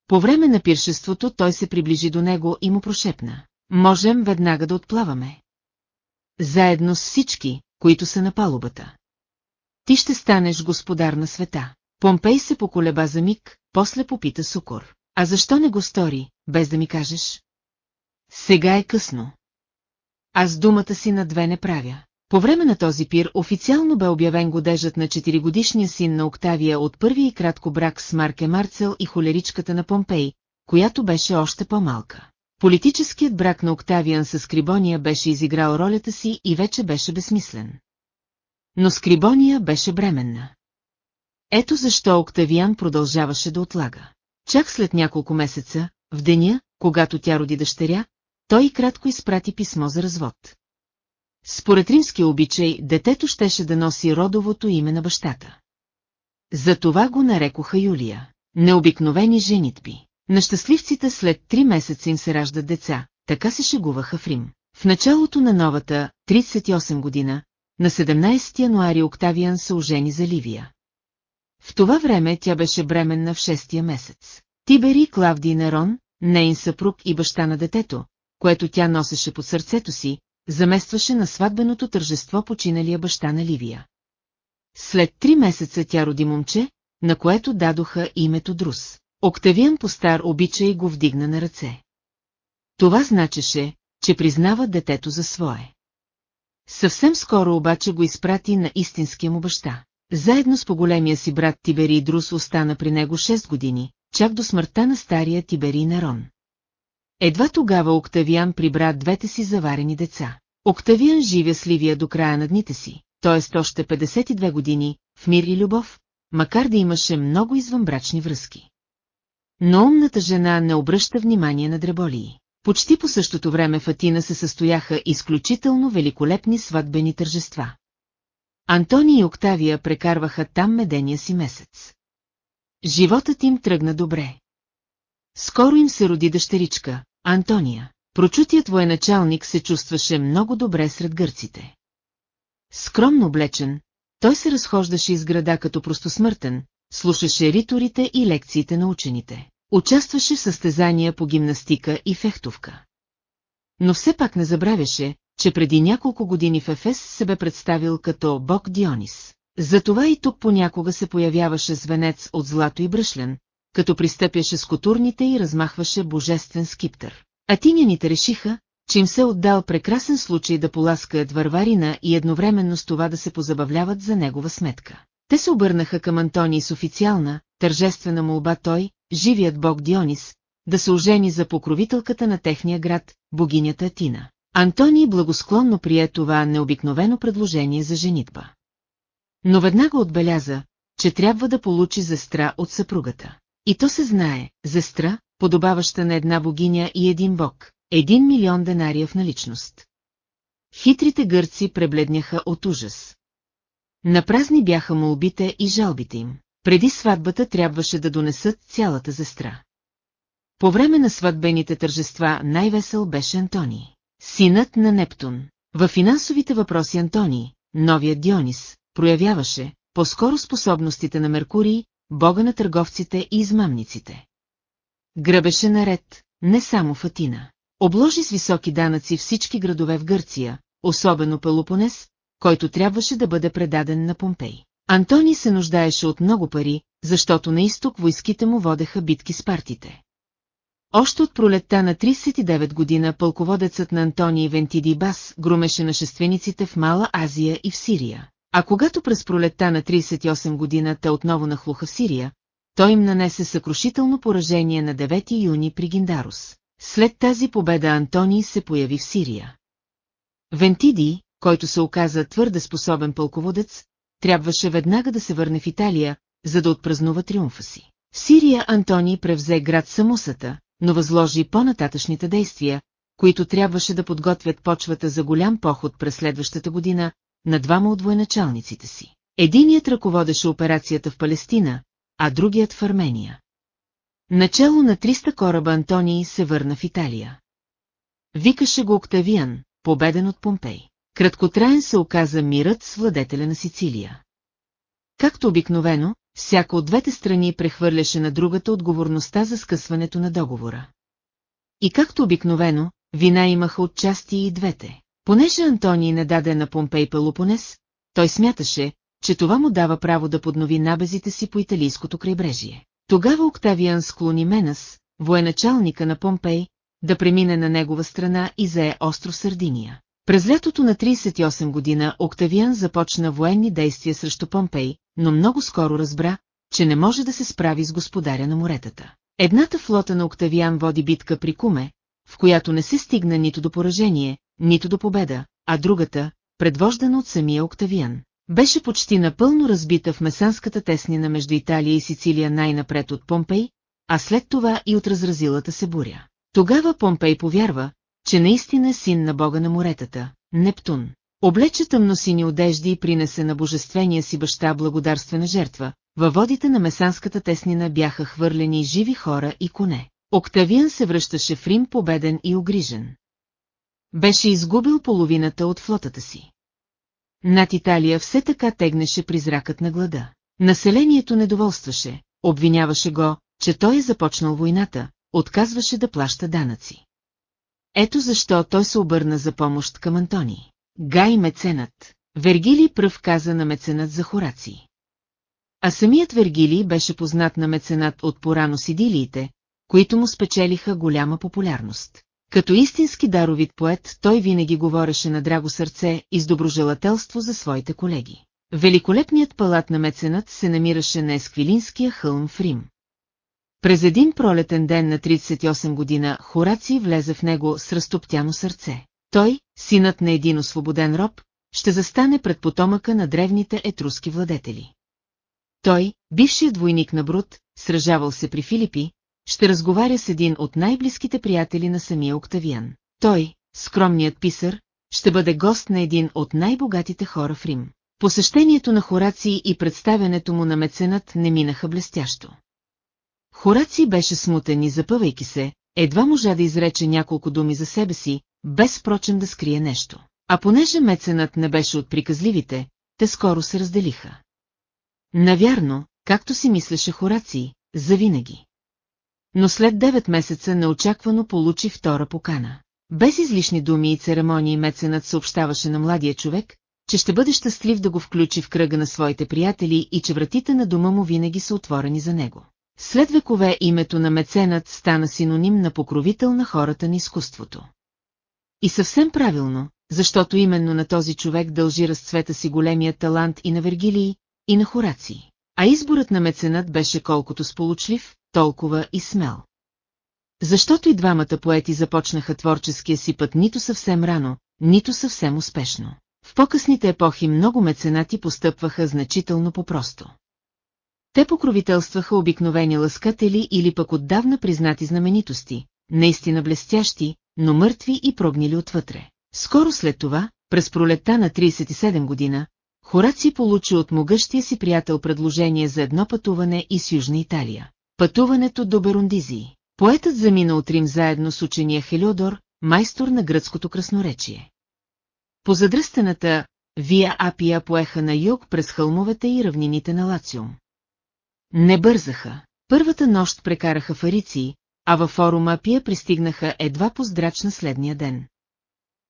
По време на пиршеството той се приближи до него и му прошепна. Можем веднага да отплаваме. Заедно с всички, които са на палубата. Ти ще станеш господар на света. Помпей се поколеба за миг, после попита Сукор. А защо не го стори, без да ми кажеш? Сега е късно. Аз думата си на две не правя. По време на този пир официално бе обявен годежът на 4-годишния син на Октавия от първия и кратко брак с Марке Марцел и холеричката на Помпей, която беше още по-малка. Политическият брак на Октавиан с Скрибония беше изиграл ролята си и вече беше безсмислен. Но Скрибония беше бременна. Ето защо Октавиан продължаваше да отлага. Чак след няколко месеца, в деня, когато тя роди дъщеря, той кратко изпрати писмо за развод. Според римски обичай, детето щеше да носи родовото име на бащата. Затова го нарекоха Юлия. Необикновени женитби. На щастливците след три месеца им се раждат деца, така се шегуваха в Рим. В началото на новата, 38 година, на 17 януари Октавиан се ожени за Ливия. В това време тя беше бременна в шестия месец. Тибери Клавдий Нерон, нейн съпруг и баща на детето, което тя носеше под сърцето си, заместваше на сватбеното тържество починалия баща на Ливия. След три месеца тя роди момче, на което дадоха името Друс. Октавиан Постар обича и го вдигна на ръце. Това значеше, че признава детето за свое. Съвсем скоро обаче го изпрати на истинския му баща. Заедно с поголемия си брат Тибери Друс остана при него 6 години, чак до смъртта на стария Тибери Нерон. Едва тогава Октавиан прибра двете си заварени деца. Октавиан живя с Ливия до края на дните си, т.е. още 52 години, в мир и любов, макар да имаше много извънбрачни връзки. Но умната жена не обръща внимание на дреболии. Почти по същото време в Атина се състояха изключително великолепни сватбени тържества. Антони и Октавия прекарваха там медения си месец. Животът им тръгна добре. Скоро им се роди дъщеричка, Антония. Прочутият военачалник се чувстваше много добре сред гърците. Скромно облечен, той се разхождаше из града като простосмъртен, слушаше риторите и лекциите на учените. Участваше в състезания по гимнастика и фехтовка. Но все пак не забравяше, че преди няколко години в Ефес се бе представил като бог Дионис. Затова и тук понякога се появяваше звенец от злато и бръшлен, като пристъпяше с котурните и размахваше божествен скиптър. Атиняните решиха, че им се отдал прекрасен случай да поласкаят варварина и едновременно с това да се позабавляват за негова сметка. Те се обърнаха към Антоний с официална, тържествена молба той, живият бог Дионис, да се ожени за покровителката на техния град, богинята Атина. Антоний благосклонно прие това необикновено предложение за женитба. Но веднага отбеляза, че трябва да получи зестра от съпругата. И то се знае, зестра, подобаваща на една богиня и един бог, един милион денария в наличност. Хитрите гърци пребледняха от ужас. Напразни бяха молбите и жалбите им. Преди сватбата трябваше да донесат цялата зестра. По време на сватбените тържества най-весел беше Антоний, синът на Нептун. В финансовите въпроси Антоний, новият Дионис, проявяваше по-скоро способностите на Меркурий, бога на търговците и измамниците. Гръбеше наред, не само в Атина. Обложи с високи данъци всички градове в Гърция, особено Пелопонес, който трябваше да бъде предаден на Помпей. Антони се нуждаеше от много пари, защото на изток войските му водеха битки с партите. Още от пролетта на 39 година пълководецът на Антоний Вентиди Бас громеше нашествениците в Мала Азия и в Сирия. А когато през пролетта на 38 година те отново нахлуха в Сирия, той им нанесе съкрушително поражение на 9 юни при Гиндарус. След тази победа Антоний се появи в Сирия. Вентиди, който се оказа твърде способен пълководец, трябваше веднага да се върне в Италия, за да отпразнува триумфа си. В Сирия Антоний превзе град Самусата, но възложи по-нататъчните действия, които трябваше да подготвят почвата за голям поход през следващата година, на двама от военачалниците си. Единият ръководеше операцията в Палестина, а другият в Армения. Начало на 300 кораба Антоний се върна в Италия. Викаше го Октавиан, победен от Помпей. Краткотраен се оказа мирът с владетеля на Сицилия. Както обикновено, всяко от двете страни прехвърляше на другата отговорността за скъсването на договора. И както обикновено, вина имаха отчасти и двете. Понеже Антоний не даде на Помпей Пелопонес, той смяташе, че това му дава право да поднови набезите си по италийското крайбрежие. Тогава Октавиан склони Менас, военачалника на Помпей, да премине на негова страна и зае остров Сардиния. През лятото на 38 година Октавиан започна военни действия срещу Помпей, но много скоро разбра, че не може да се справи с господаря на моретата. Едната флота на Октавиан води битка при Куме, в която не се стигна нито до поражение, нито до победа, а другата, предвождана от самия Октавиан, беше почти напълно разбита в месанската теснина между Италия и Сицилия най-напред от Помпей, а след това и от разразилата се буря. Тогава Помпей повярва, че наистина е син на бога на моретата, Нептун. Облече тъмносини одежди и принесе на божествения си баща благодарствена жертва. Във водите на месанската теснина бяха хвърлени живи хора и коне. Октавиан се връщаше в Рим победен и огрижен. Беше изгубил половината от флотата си. Над Италия все така тегнеше призракът на глада. Населението недоволстваше, обвиняваше го, че той е започнал войната, отказваше да плаща данъци. Ето защо той се обърна за помощ към Антони. Гай меценат. Вергили пръв каза на меценат за Хораци. А самият Вергили беше познат на меценат от порано сидилиите, които му спечелиха голяма популярност. Като истински даровит поет, той винаги говореше на драго сърце и с доброжелателство за своите колеги. Великолепният палат на меценат се намираше на Есквилинския хълм в Рим. През един пролетен ден на 38 година Хораци влезе в него с разтоптяно сърце. Той, синът на един освободен роб, ще застане пред потомъка на древните етруски владетели. Той, бившият войник на Брут, сражавал се при Филипи, ще разговаря с един от най-близките приятели на самия Октавиан. Той, скромният писар, ще бъде гост на един от най-богатите хора в Рим. Посещението на Хораци и представянето му на меценат не минаха блестящо. Хораци беше смутен и запъвайки се, едва можа да изрече няколко думи за себе си, без прочем да скрие нещо. А понеже меценът не беше от приказливите, те скоро се разделиха. Навярно, както си мислеше Хораци, завинаги. Но след 9 месеца неочаквано получи втора покана. Без излишни думи и церемонии меценът съобщаваше на младия човек, че ще бъде щастлив да го включи в кръга на своите приятели и че вратите на дома му винаги са отворени за него. След векове името на меценът стана синоним на покровител на хората на изкуството. И съвсем правилно, защото именно на този човек дължи разцвета си големия талант и на Вергилии, и на Хораци. А изборът на меценат беше колкото сполучлив, толкова и смел. Защото и двамата поети започнаха творческия си път нито съвсем рано, нито съвсем успешно. В по-късните епохи много меценати постъпваха значително по-просто. Те покровителстваха обикновени лъскатели или пък отдавна признати знаменитости, наистина блестящи, но мъртви и прогнили отвътре. Скоро след това, през пролетта на 37 година, Хораци получи от могъщия си приятел предложение за едно пътуване из Южна Италия. Пътуването до Берундизии. Поетът замина от Рим заедно с учения Хелиодор, майстор на гръцкото красноречие. По задръстената Вия Апия поеха на юг през хълмовете и равнините на Лациум. Не бързаха. Първата нощ прекараха в Арици, а във форум Апия пристигнаха едва по здрач на следния ден.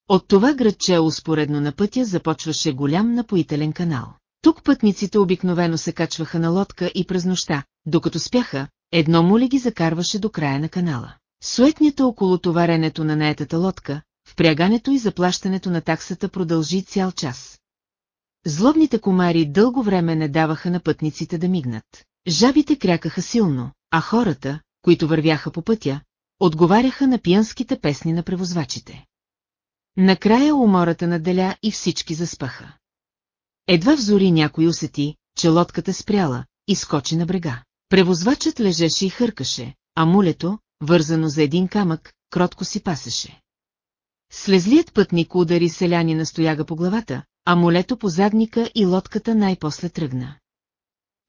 От това градче успоредно на пътя започваше голям напоителен канал. Тук пътниците обикновено се качваха на лодка и през нощта, докато спяха, едно моли ги закарваше до края на канала. Суетнята около товаренето на наетата лодка, впрягането и заплащането на таксата продължи цял час. Злобните комари дълго време не даваха на пътниците да мигнат. Жабите крякаха силно, а хората, които вървяха по пътя, отговаряха на пиянските песни на превозвачите. Накрая умората наделя и всички заспаха. Едва взори някой усети, че лодката спряла и скочи на брега. Превозвачът лежеше и хъркаше, а мулето, вързано за един камък, кротко си пасеше. Слезлият пътник удари селяни на стояга по главата, а молето по задника и лодката най-после тръгна.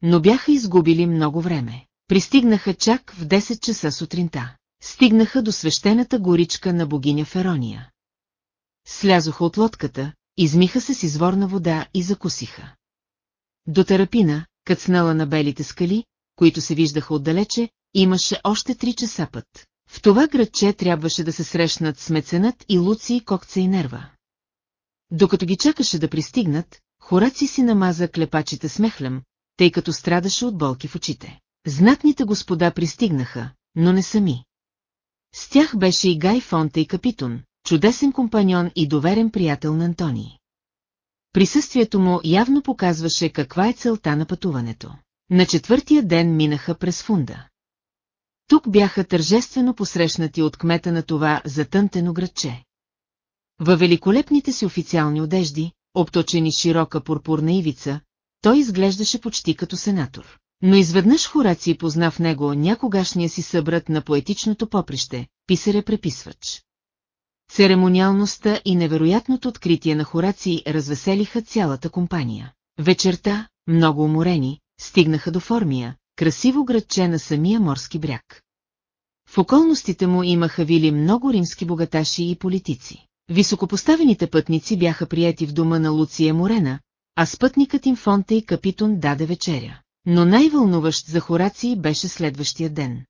Но бяха изгубили много време. Пристигнаха чак в 10 часа сутринта. Стигнаха до свещената горичка на богиня Ферония. Слязоха от лодката, измиха се с изворна вода и закусиха. До Тарапина, кацнала на белите скали, които се виждаха отдалече, имаше още три часа път. В това градче трябваше да се срещнат с меценът и Луци, Кокца и Нерва. Докато ги чакаше да пристигнат, Хораци си намаза клепачите с мехлем, тъй като страдаше от болки в очите. Знатните господа пристигнаха, но не сами. С тях беше и Гай Фонта и Капитон, чудесен компаньон и доверен приятел на Антони. Присъствието му явно показваше каква е целта на пътуването. На четвъртия ден минаха през фунда. Тук бяха тържествено посрещнати от кмета на това затънтено градче. Във великолепните си официални одежди, обточени широка пурпурна ивица, той изглеждаше почти като сенатор. Но изведнъж Хораци позна в него някогашния си събрат на поетичното поприще, писаря-преписвач. Церемониалността и невероятното откритие на Хораци развеселиха цялата компания. Вечерта, много уморени, стигнаха до Формия, красиво градче на самия морски бряг. В околностите му имаха вили много римски богаташи и политици. Високопоставените пътници бяха прияти в дома на Луция Морена, а спътникът им Фонте и Капитон даде вечеря. но най-вълнуващ за Хораци беше следващия ден.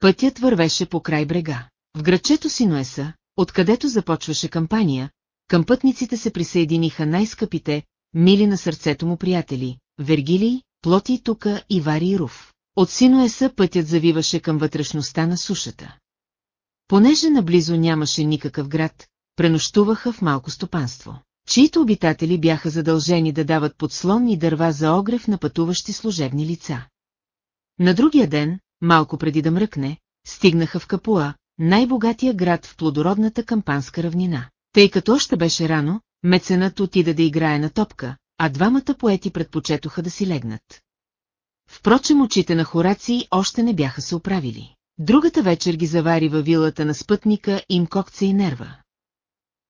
Пътят вървеше по край брега. В градчето Синуеса, откъдето започваше кампания, към пътниците се присъединиха най-скъпите, мили на сърцето му приятели, Вергилий, Плоти Тука и Вари Руф. От Синуеса пътят завиваше към вътрешността на сушата. Понеже наблизо нямаше никакъв град, пренощуваха в малко стопанство, чието обитатели бяха задължени да дават подслон и дърва за огрев на пътуващи служебни лица. На другия ден, малко преди да мръкне, стигнаха в Капуа, най-богатия град в плодородната кампанска равнина. Тъй като още беше рано, меценът отида да играе на топка, а двамата поети предпочетоха да си легнат. Впрочем очите на Хораци още не бяха се оправили. Другата вечер ги завари във вилата на спътника им кокца и нерва.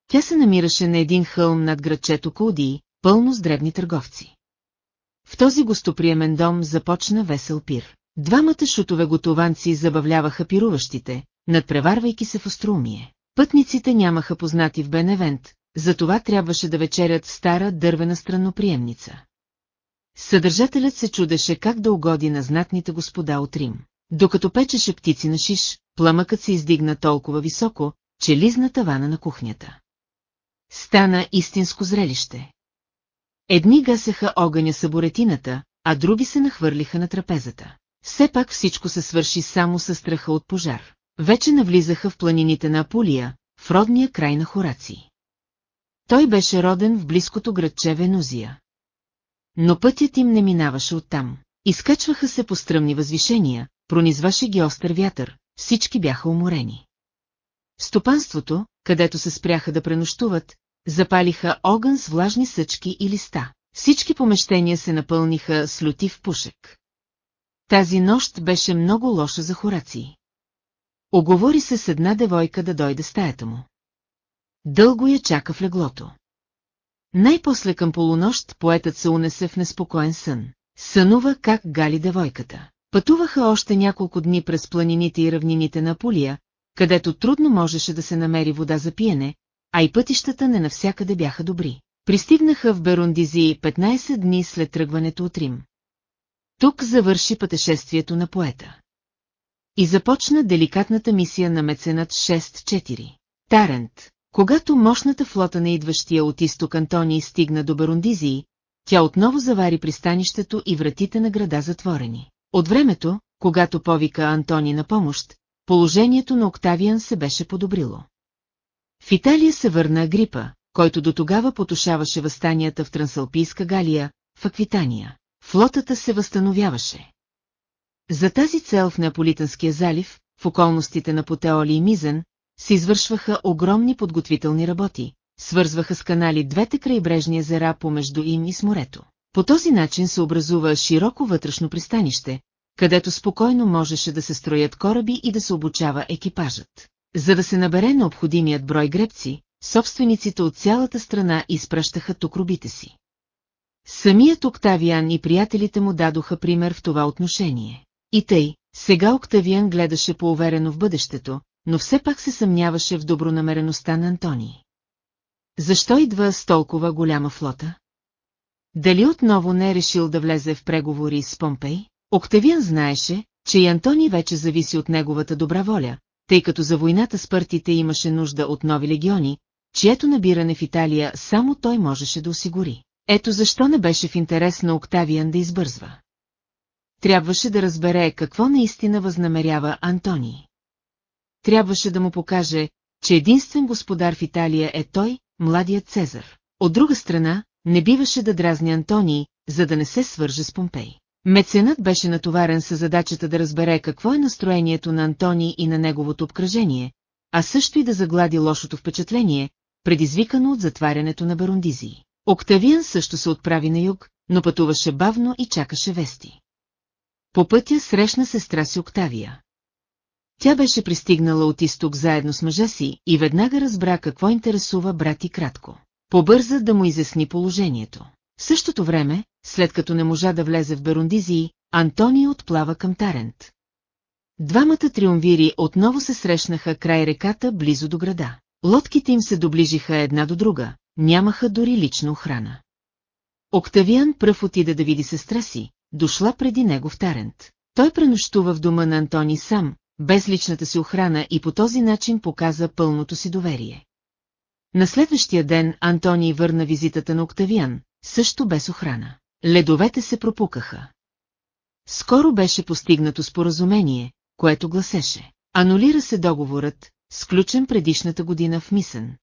Тя се намираше на един хълм над градчето Каудии, пълно с дребни търговци. В този гостоприемен дом започна весел пир. Двамата шутове готованци забавляваха пируващите, надпреварвайки се в остроумие. Пътниците нямаха познати в Беневент, затова трябваше да вечерят в стара дървена странноприемница. Съдържателят се чудеше как да угоди на знатните господа от Рим. Докато печеше птици на шиш, пламъкът се издигна толкова високо, че лизна тавана на кухнята. Стана истинско зрелище. Едни гасеха огъня саборетината, а други се нахвърлиха на трапезата. Все пак всичко се свърши само със страха от пожар. Вече навлизаха в планините на Апулия, в родния край на Хораци. Той беше роден в близкото градче Венузия. Но пътят им не минаваше оттам. Изкачваха се по стръмни възвишения, пронизваше ги остър вятър, всички бяха уморени. Стопанството, където се спряха да пренощуват, запалиха огън с влажни съчки и листа. Всички помещения се напълниха с лютив пушек. Тази нощ беше много лоша за Хораци. Оговори се с една девойка да дойде стаята му. Дълго я чака в леглото. Най-после към полунощ поетът се унесе в неспокоен сън. Сънува как гали девойката. Пътуваха още няколко дни през планините и равнините на Апулия, където трудно можеше да се намери вода за пиене, а и пътищата не навсякъде бяха добри. Пристигнаха в Берундизи 15 дни след тръгването от Рим. Тук завърши пътешествието на поета. И започна деликатната мисия на меценат 6-4. Тарент. Когато мощната флота на идващия от изток Антоний стигна до Берундизии, тя отново завари пристанището и вратите на града затворени. От времето, когато повика Антони на помощ, положението на Октавиан се беше подобрило. В Италия се върна Агрипа, който до тогава потушаваше възстанията в Трансалпийска Галия, в Аквитания. Флотата се възстановяваше. За тази цел в Неаполитанския залив, в околностите на Потеоли и Мизен, се извършваха огромни подготвителни работи, свързваха с канали двете крайбрежни езера помежду им и с морето. По този начин се образува широко вътрешно пристанище, където спокойно можеше да се строят кораби и да се обучава екипажът. За да се набере необходимият брой гребци, собствениците от цялата страна изпращаха тук робите си. Самият Октавиан и приятелите му дадоха пример в това отношение. И тъй, сега Октавиан гледаше поуверено в бъдещето, но все пак се съмняваше в добронамереността на Антоний. Защо идва с толкова голяма флота? Дали отново не е решил да влезе в преговори с Помпей? Октавиан знаеше, че и Антони вече зависи от неговата добра воля, тъй като за войната с партите имаше нужда от нови легиони, чието набиране в Италия само той можеше да осигури. Ето защо не беше в интерес на Октавиан да избързва. Трябваше да разбере какво наистина възнамерява Антони. Трябваше да му покаже, че единствен господар в Италия е той, младият Цезар. От друга страна, не биваше да дразни Антони, за да не се свърже с Помпей. Меценът беше натоварен с задачата да разбере какво е настроението на Антони и на неговото обкръжение, а също и да заглади лошото впечатление, предизвикано от затварянето на Барундизии. Октавиан също се отправи на юг, но пътуваше бавно и чакаше вести. По пътя срещна сестра си Октавия. Тя беше пристигнала от изток заедно с мъжа си и веднага разбра какво интересува брат и кратко. Побърза да му изясни положението. В същото време, след като не можа да влезе в Берундизии, Антони отплава към Тарент. Двамата триумвири отново се срещнаха край реката близо до града. Лодките им се доближиха една до друга, нямаха дори лична охрана. Октавиан пръв отида да види сестра си, дошла преди него в Тарент. Той пренощува в дома на Антони сам, без личната си охрана и по този начин показа пълното си доверие. На следващия ден Антоний върна визитата на Октавиан, също без охрана. Ледовете се пропукаха. Скоро беше постигнато споразумение, което гласеше. Анулира се договорът, сключен предишната година в Мисън.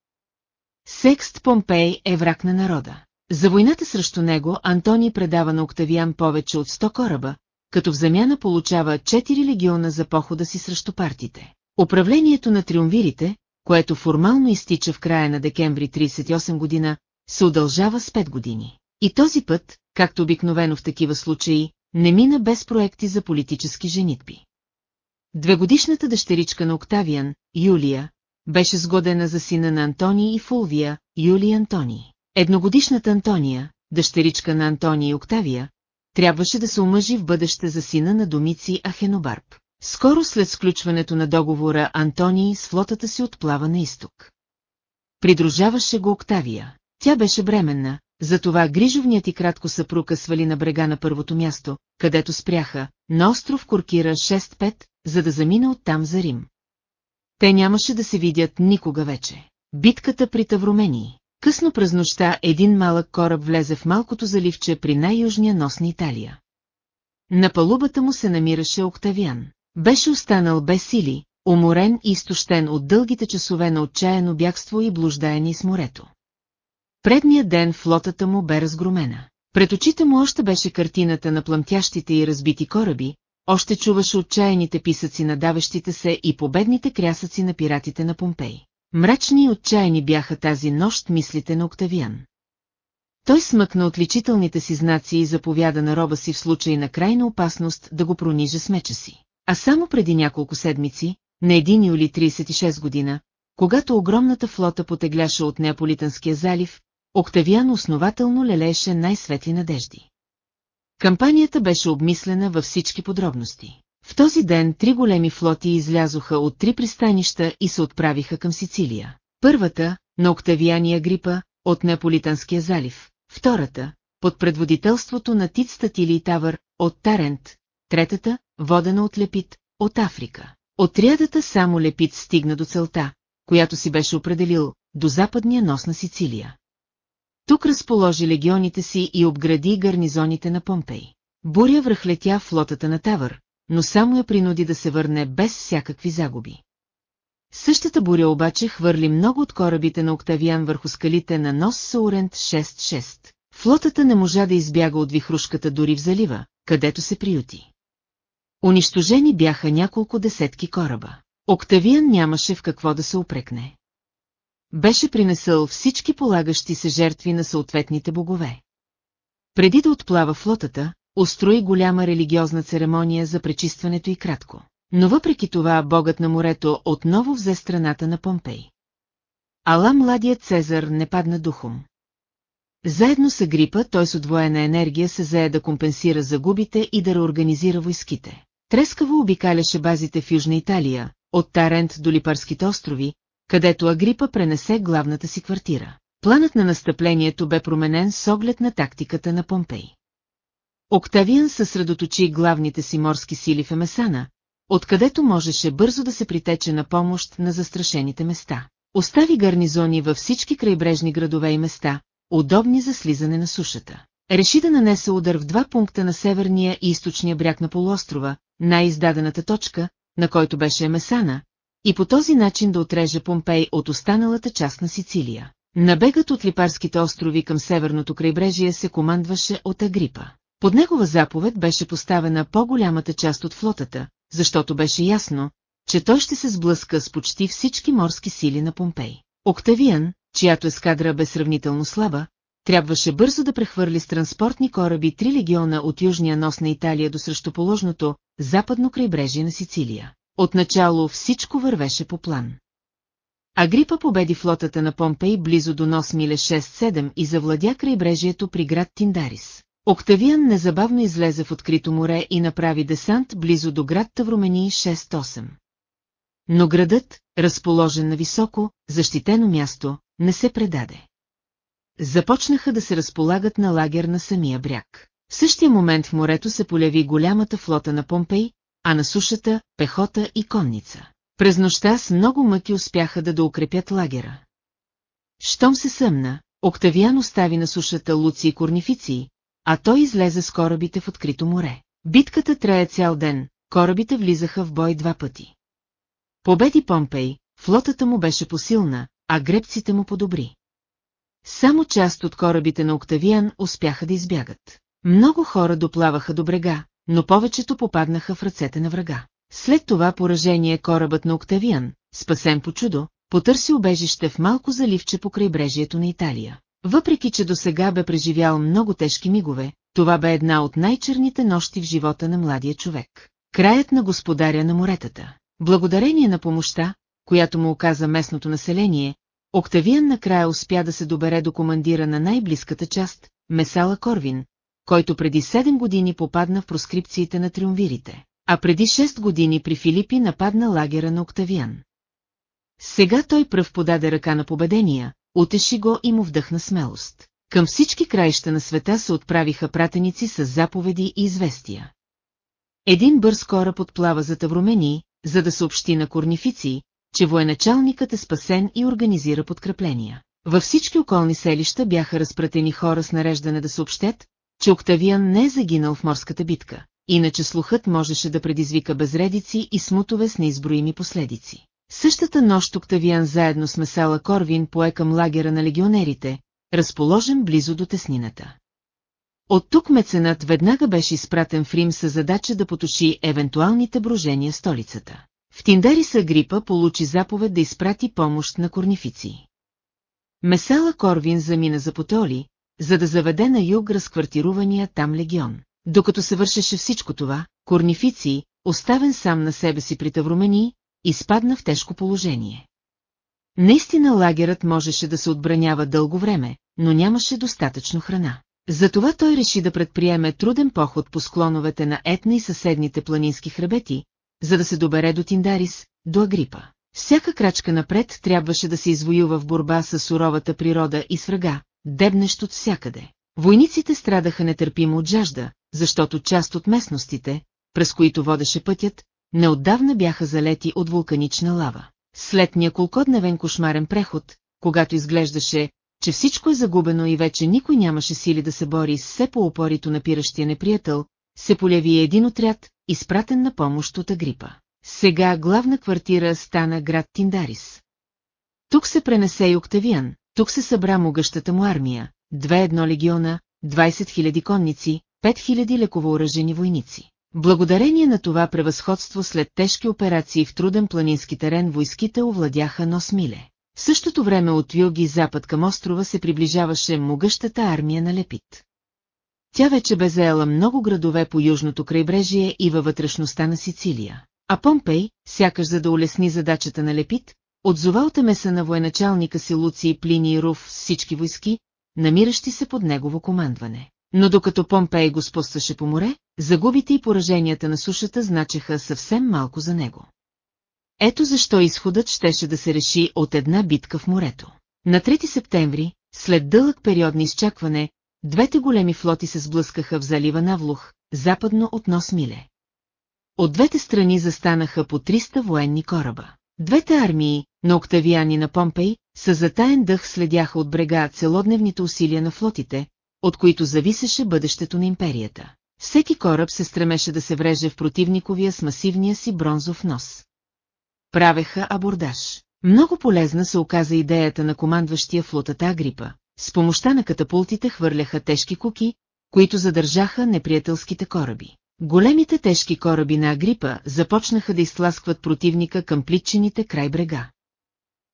Секст Помпей е враг на народа. За войната срещу него Антони предава на Октавиан повече от 100 кораба, като в замяна получава 4 легиона за похода си срещу партите. Управлението на триумвирите, което формално изтича в края на декември 38 година, се удължава с 5 години. И този път, както обикновено в такива случаи, не мина без проекти за политически женитби. Двегодишната дъщеричка на Октавиан, Юлия, беше сгодена за сина на Антоний и Фулвия, Юлия Антоний. Едногодишната Антония, дъщеричка на Антония и Октавия, трябваше да се омъжи в бъдеще за сина на Домици Ахенобарб. Скоро след сключването на договора Антоний с флотата си отплава на изток. Придружаваше го Октавия. Тя беше бременна, затова грижовният и кратко съпруга свали на брега на първото място, където спряха, на остров Коркира 6-5, за да замина оттам за Рим. Те нямаше да се видят никога вече. Битката при Тавромении. Късно през нощта един малък кораб влезе в малкото заливче при най-южния нос на Италия. На палубата му се намираше Октавиан. Беше останал без сили, уморен и изтощен от дългите часове на отчаяно бягство и блуждаени с морето. Предния ден флотата му бе разгромена. Пред очите му още беше картината на плъмтящите и разбити кораби, още чуваше отчаяните писъци на давещите се и победните крясъци на пиратите на Помпей. Мрачни и отчаяни бяха тази нощ мислите на Октавиан. Той смъкна отличителните си знаци и заповяда на роба си в случай на крайна опасност да го прониже с меча си. А само преди няколко седмици, на 1 юли 36 година, когато огромната флота потегляше от Неаполитанския залив, Октавиан основателно лелееше най-светли надежди. Кампанията беше обмислена във всички подробности. В този ден три големи флоти излязоха от три пристанища и се отправиха към Сицилия. Първата, на Октавиания Грипа, от Неаполитанския залив. Втората, под предводителството на Тит Статили и Тавър, от Тарент. Третата, водена от Лепит, от Африка. Отрядата само Лепит стигна до целта, която си беше определил, до западния нос на Сицилия. Тук разположи легионите си и обгради гарнизоните на Помпей. Буря връхлетя флотата на Тавър, но само я принуди да се върне без всякакви загуби. Същата буря обаче хвърли много от корабите на Октавиан върху скалите на Нос Саурент 6-6. Флотата не можа да избяга от вихрушката дори в залива, където се приюти. Унищожени бяха няколко десетки кораба. Октавиан нямаше в какво да се опрекне беше принесъл всички полагащи се жертви на съответните богове. Преди да отплава флотата, устрои голяма религиозна церемония за пречистването и кратко. Но въпреки това богът на морето отново взе страната на Помпей. Ала младият Цезар не падна духом. Заедно с Агрипа той с отвоена енергия се зае да компенсира загубите и да реорганизира войските. Трескаво обикаляше базите в Южна Италия, от Тарент до Липарските острови, където Агрипа пренесе главната си квартира. Планът на настъплението бе променен с оглед на тактиката на Помпей. Октавиан съсредоточи главните си морски сили в Емесана, откъдето можеше бързо да се притече на помощ на застрашените места. Остави гарнизони във всички крайбрежни градове и места, удобни за слизане на сушата. Реши да нанесе удар в два пункта на северния и източния бряг на полуострова, най-издадената точка, на който беше Емесана, и по този начин да отреже Помпей от останалата част на Сицилия. Набегът от Липарските острови към северното крайбрежие се командваше от Агрипа. Под негова заповед беше поставена по-голямата част от флотата, защото беше ясно, че той ще се сблъска с почти всички морски сили на Помпей. Октавиан, чиято ескадра бе сравнително слаба, трябваше бързо да прехвърли с транспортни кораби три легиона от южния нос на Италия до срещуположното западно крайбрежие на Сицилия. Отначало всичко вървеше по план. Агрипа победи флотата на Помпей близо до нос миле 6-7 и завладя крайбрежието при град Тиндарис. Октавиан незабавно излезе в открито море и направи десант близо до град Тавромении 6-8. Но градът, разположен на високо, защитено място, не се предаде. Започнаха да се разполагат на лагер на самия бряг. В същия момент в морето се поляви голямата флота на Помпей, а на сушата – пехота и конница. През нощта с много мъки успяха да доукрепят лагера. Щом се съмна, Октавиан остави на сушата луци и корнифици, а той излезе с корабите в открито море. Битката трае цял ден, корабите влизаха в бой два пъти. Победи Помпей, флотата му беше посилна, а гребците му подобри. Само част от корабите на Октавиан успяха да избягат. Много хора доплаваха до брега, но повечето попаднаха в ръцете на врага. След това поражение корабът на Октавиан, спасен по чудо, потърси убежище в малко заливче по крайбрежието на Италия. Въпреки, че досега бе преживял много тежки мигове, това бе една от най-черните нощи в живота на младия човек. Краят на господаря на моретата. Благодарение на помощта, която му оказа местното население, Октавиан накрая успя да се добере до командира на най-близката част, Месала Корвин, който преди 7 години попадна в проскрипциите на триумвирите, а преди 6 години при Филипи нападна лагера на Октавиан. Сега той пръв подаде ръка на победения, утеши го и му вдъхна смелост. Към всички краища на света се отправиха пратеници с заповеди и известия. Един бърз кораб отплава за Тавромени, за да съобщи на корнифици, че военачалникът е спасен и организира подкрепления. Във всички околни селища бяха разпратени хора с нареждане да съобщят, че Октавиан не е загинал в морската битка, иначе слухът можеше да предизвика безредици и смутове с неизброими последици. Същата нощ Октавиан заедно с Месала Корвин пое към лагера на легионерите, разположен близо до теснината. От тук меценат веднага беше изпратен в Рим с задача да потуши евентуалните брожения столицата. В Тиндариса Грипа получи заповед да изпрати помощ на корнифици. Месала Корвин замина за Потоли, за да заведе на юг разквартирувания там легион. Докато се вършеше всичко това, корнифици, оставен сам на себе си при Тавромени, изпадна в тежко положение. Наистина лагерът можеше да се отбранява дълго време, но нямаше достатъчно храна. Затова той реши да предприеме труден поход по склоновете на Етна и съседните планински хребети, за да се добере до Тиндарис, до Агрипа. Всяка крачка напред трябваше да се извоюва в борба с суровата природа и с врага, дебнещ от всякъде. Войниците страдаха нетърпимо от жажда, защото част от местностите, през които водеше пътят, неотдавна бяха залети от вулканична лава. След няколкодневен кошмарен преход, когато изглеждаше, че всичко е загубено и вече никой нямаше сили да се бори с все по-опорито напиращия неприятел, се поляви един отряд, изпратен на помощ от Агрипа. Сега главна квартира стана град Тиндарис. Тук се пренесе и Октавиан, тук се събра могъщата му армия, две едно легиона, 20 000 конници, 5 000 лековооръжени войници. Благодарение на това превъзходство след тежки операции в труден планински терен войските овладяха нос миле. В същото време от юг и запад към острова се приближаваше могъщата армия на Лепит. Тя вече бе заела много градове по южното крайбрежие и във вътрешността на Сицилия. А Помпей, сякаш за да улесни задачата на Лепит, отзова от емеса на военачалника си Луци Плини и Руф с всички войски, намиращи се под негово командване. Но докато Помпей господстваше по море, загубите и пораженията на сушата значеха съвсем малко за него. Ето защо изходът щеше да се реши от една битка в морето. На 3 септември, след дълъг период на изчакване, двете големи флоти се сблъскаха в залива Навлух, западно от Нос Миле. От двете страни застанаха по 300 военни кораба. Двете армии, на Октавиани на Помпей, с затаен дъх следяха от брега целодневните усилия на флотите, от които зависеше бъдещето на империята. Всеки кораб се стремеше да се вреже в противниковия с масивния си бронзов нос. Правеха абордаж. Много полезна се оказа идеята на командващия флотата Агрипа. С помощта на катапултите хвърляха тежки куки, които задържаха неприятелските кораби. Големите тежки кораби на Агрипа започнаха да изтласкват противника към плитчините край брега.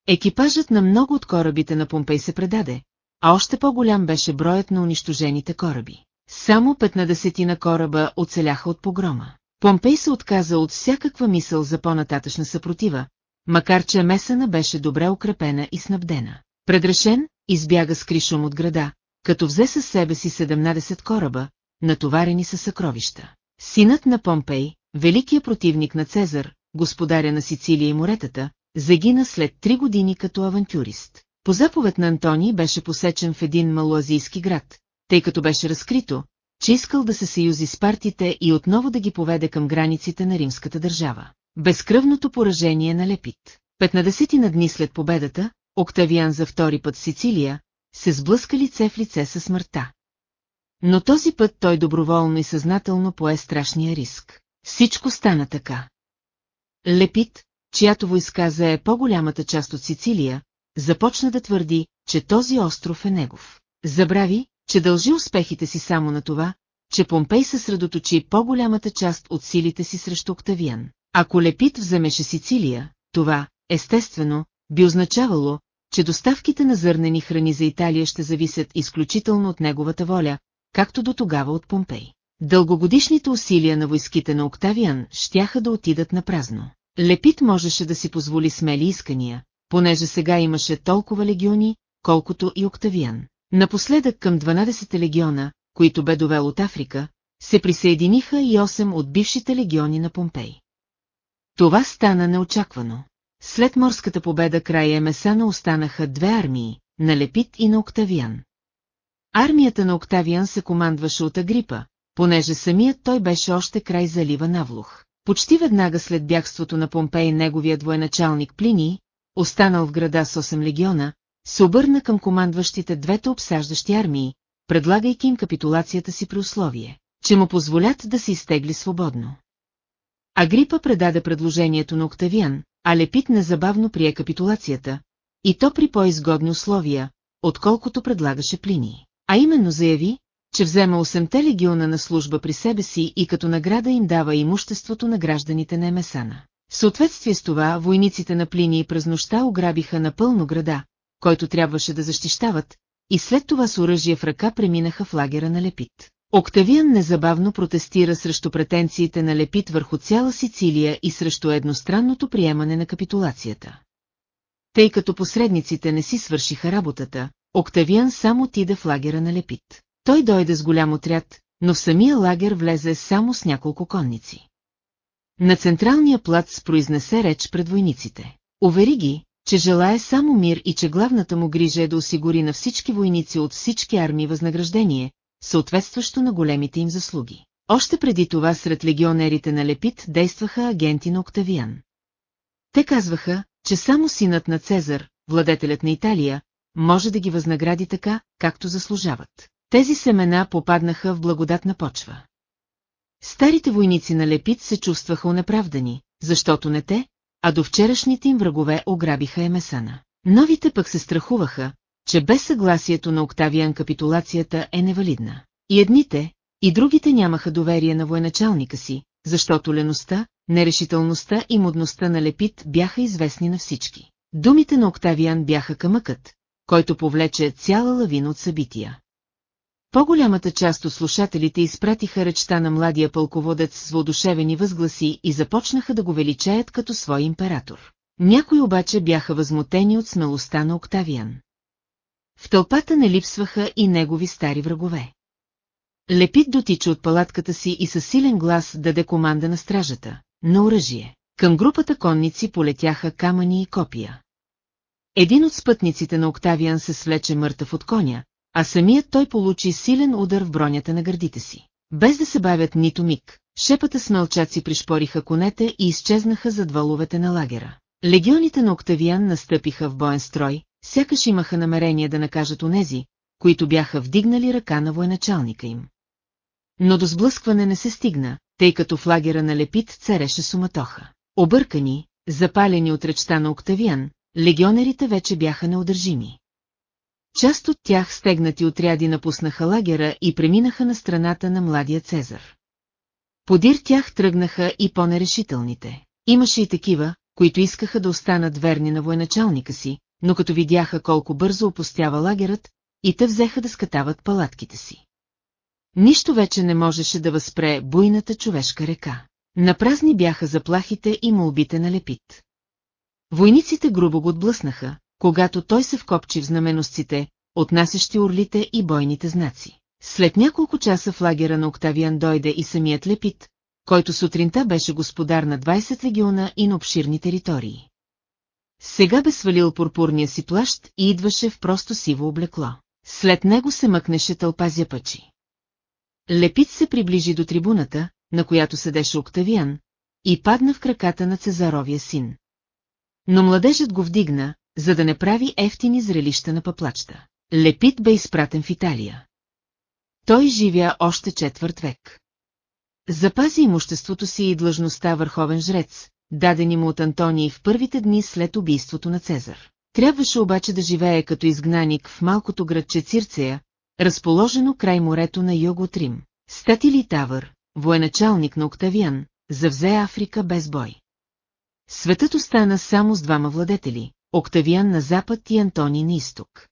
Екипажът на много от корабите на Помпей се предаде, а още по-голям беше броят на унищожените кораби. Само 15 на кораба оцеляха от погрома. Помпей се отказа от всякаква мисъл за по-нататъчна съпротива, макар че Месена беше добре укрепена и снабдена. Предрешен, избяга с кришом от града, като взе със себе си 17 кораба, натоварени със съкровища. Синът на Помпей, великият противник на Цезар, господаря на Сицилия и моретата, загина след три години като авантюрист. По заповед на Антони беше посечен в един малоазийски град, тъй като беше разкрито, че искал да се съюзи с партите и отново да ги поведе към границите на римската държава. Безкръвното поражение на Лепит. 15 на дни след победата, Октавиан за втори път в Сицилия, се сблъска лице в лице със смъртта. Но този път той доброволно и съзнателно пое страшния риск. Всичко стана така. Лепит, чиято войска зае по-голямата част от Сицилия, започна да твърди, че този остров е негов. Забрави, че дължи успехите си само на това, че Помпей съсредоточи по-голямата част от силите си срещу Октавиан. Ако Лепит вземеше Сицилия, това, естествено, би означавало, че доставките на зърнени храни за Италия ще зависят изключително от неговата воля, както до тогава от Помпей. Дългогодишните усилия на войските на Октавиан щяха да отидат на празно. Лепит можеше да си позволи смели искания, понеже сега имаше толкова легиони, колкото и Октавиан. Напоследък към 12 легиона, които бе довел от Африка, се присъединиха и 8 от бившите легиони на Помпей. Това стана неочаквано. След морската победа край Емесана останаха две армии, на Лепит и на Октавиан. Армията на Октавиан се командваше от Агрипа, понеже самият той беше още край залива Навлух. Почти веднага след бягството на Помпей неговият военачалник Плини, останал в града с 8 легиона, се обърна към командващите двете обсаждащи армии, предлагайки им капитулацията си при условие, че му позволят да се изтегли свободно. Агрипа предаде предложението на Октавиан, а Лепит незабавно прие капитулацията, и то при по-изгодни условия, отколкото предлагаше Плини. А именно заяви, че взема 8-те легиона на служба при себе си и като награда им дава имуществото на гражданите на Емесана. В съответствие с това, войниците на Плини през нощта ограбиха напълно града, който трябваше да защищават, и след това с оръжие в ръка преминаха в лагера на Лепит. Октавиан незабавно протестира срещу претенциите на Лепит върху цяла Сицилия и срещу едностранното приемане на капитулацията. Тъй като посредниците не си свършиха работата, Октавиан само отида в лагера на Лепит. Той дойде с голям отряд, но в самия лагер влезе само с няколко конници. На централния плац произнесе реч пред войниците. Увери ги, че желая само мир и че главната му грижа е да осигури на всички войници от всички армии възнаграждение, съответстващо на големите им заслуги. Още преди това сред легионерите на Лепит действаха агенти на Октавиан. Те казваха, че само синът на Цезар, владетелят на Италия, може да ги възнагради така, както заслужават. Тези семена попаднаха в благодатна почва. Старите войници на Лепит се чувстваха унеправдани, защото не те, а до вчерашните им врагове ограбиха Емесана. Новите пък се страхуваха, че без съгласието на Октавиан капитулацията е невалидна. И едните, и другите нямаха доверие на военачалника си, защото леността, нерешителността и модността на Лепит бяха известни на всички. Думите на Октавиан бяха камъкът, който повлече цяла лавина от събития. По-голямата част от слушателите изпратиха речта на младия пълководец с воодушевени възгласи и започнаха да го величаят като свой император. Някои обаче бяха възмутени от смелостта на Октавиан. В тълпата не липсваха и негови стари врагове. Лепит дотича от палатката си и със силен глас даде команда на стражата, на оръжие. Към групата конници полетяха камъни и копия. Един от спътниците на Октавиан се свлече мъртъв от коня, а самият той получи силен удар в бронята на гърдите си. Без да се бавят нито миг, шепата смълчаци пришпориха конете и изчезнаха зад валовете на лагера. Легионите на Октавиан настъпиха в боен строй, сякаш имаха намерение да накажат онези, които бяха вдигнали ръка на военачалника им. Но до сблъскване не се стигна, тъй като в лагера на Лепит цареше суматоха. Объркани, запалени от речта на Октавиан, легионерите вече бяха неудържими. Част от тях стегнати отряди напуснаха лагера и преминаха на страната на младия Цезар. Подир тях тръгнаха и по-нерешителните. Имаше и такива, които искаха да останат верни на военачалника си, но като видяха колко бързо опустява лагерът, и те взеха да скатават палатките си. Нищо вече не можеше да възпре буйната човешка река. Напразни бяха заплахите и молбите на Лепит. Войниците грубо го отблъснаха, когато той се вкопчи в знаменосците, отнасящи орлите и бойните знаци. След няколко часа в лагера на Октавиан дойде и самият Лепит, който сутринта беше господар на 20 легиона и на обширни територии. Сега бе свалил пурпурния си плащ и идваше в просто сиво облекло. След него се мъкнеше тълпа зяпачи. Лепит се приближи до трибуната, на която седеше Октавиан, и падна в краката на Цезаровия син. Но младежът го вдигна, за да не прави ефтини зрелища на пъплачта. Лепит бе изпратен в Италия. Той живя още четвърт век. Запази имуществото си и длъжността върховен жрец, дадени му от Антоний в първите дни след убийството на Цезар. Трябваше обаче да живее като изгнаник в малкото градче Цирцея, разположено край морето на юго от Рим. Статили Тавър, военачалник на Октавиан, завзе Африка без бой. Светът остана само с двама владетели, Октавиан на запад и Антони на изток.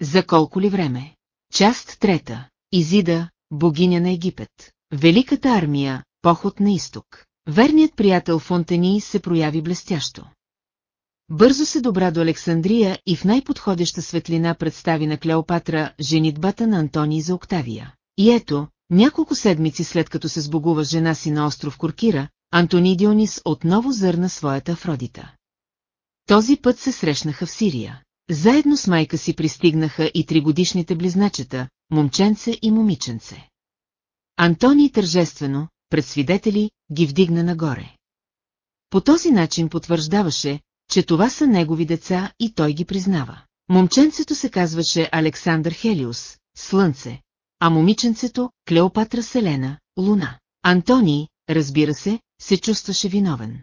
За колко ли време? Част трета. Изида, богиня на Египет. Великата армия, поход на изток. Верният приятел Фонтени се прояви блестящо. Бързо се добра до Александрия и в най-подходяща светлина представи на Клеопатра женитбата на Антоний за Октавия. И ето, няколко седмици след като се сбогува жена си на остров Коркира, Антони Дионис отново зърна своята Афродита. Този път се срещнаха в Сирия. Заедно с майка си пристигнаха и тригодишните близначета, момченце и момиченце. Антоний тържествено, пред свидетели, ги вдигна нагоре. По този начин потвърждаваше, че това са негови деца и той ги признава. Момченцето се казваше Александър Хелиус, Слънце, а момиченцето – Клеопатра Селена, Луна. Антоний, разбира се, се чувстваше виновен.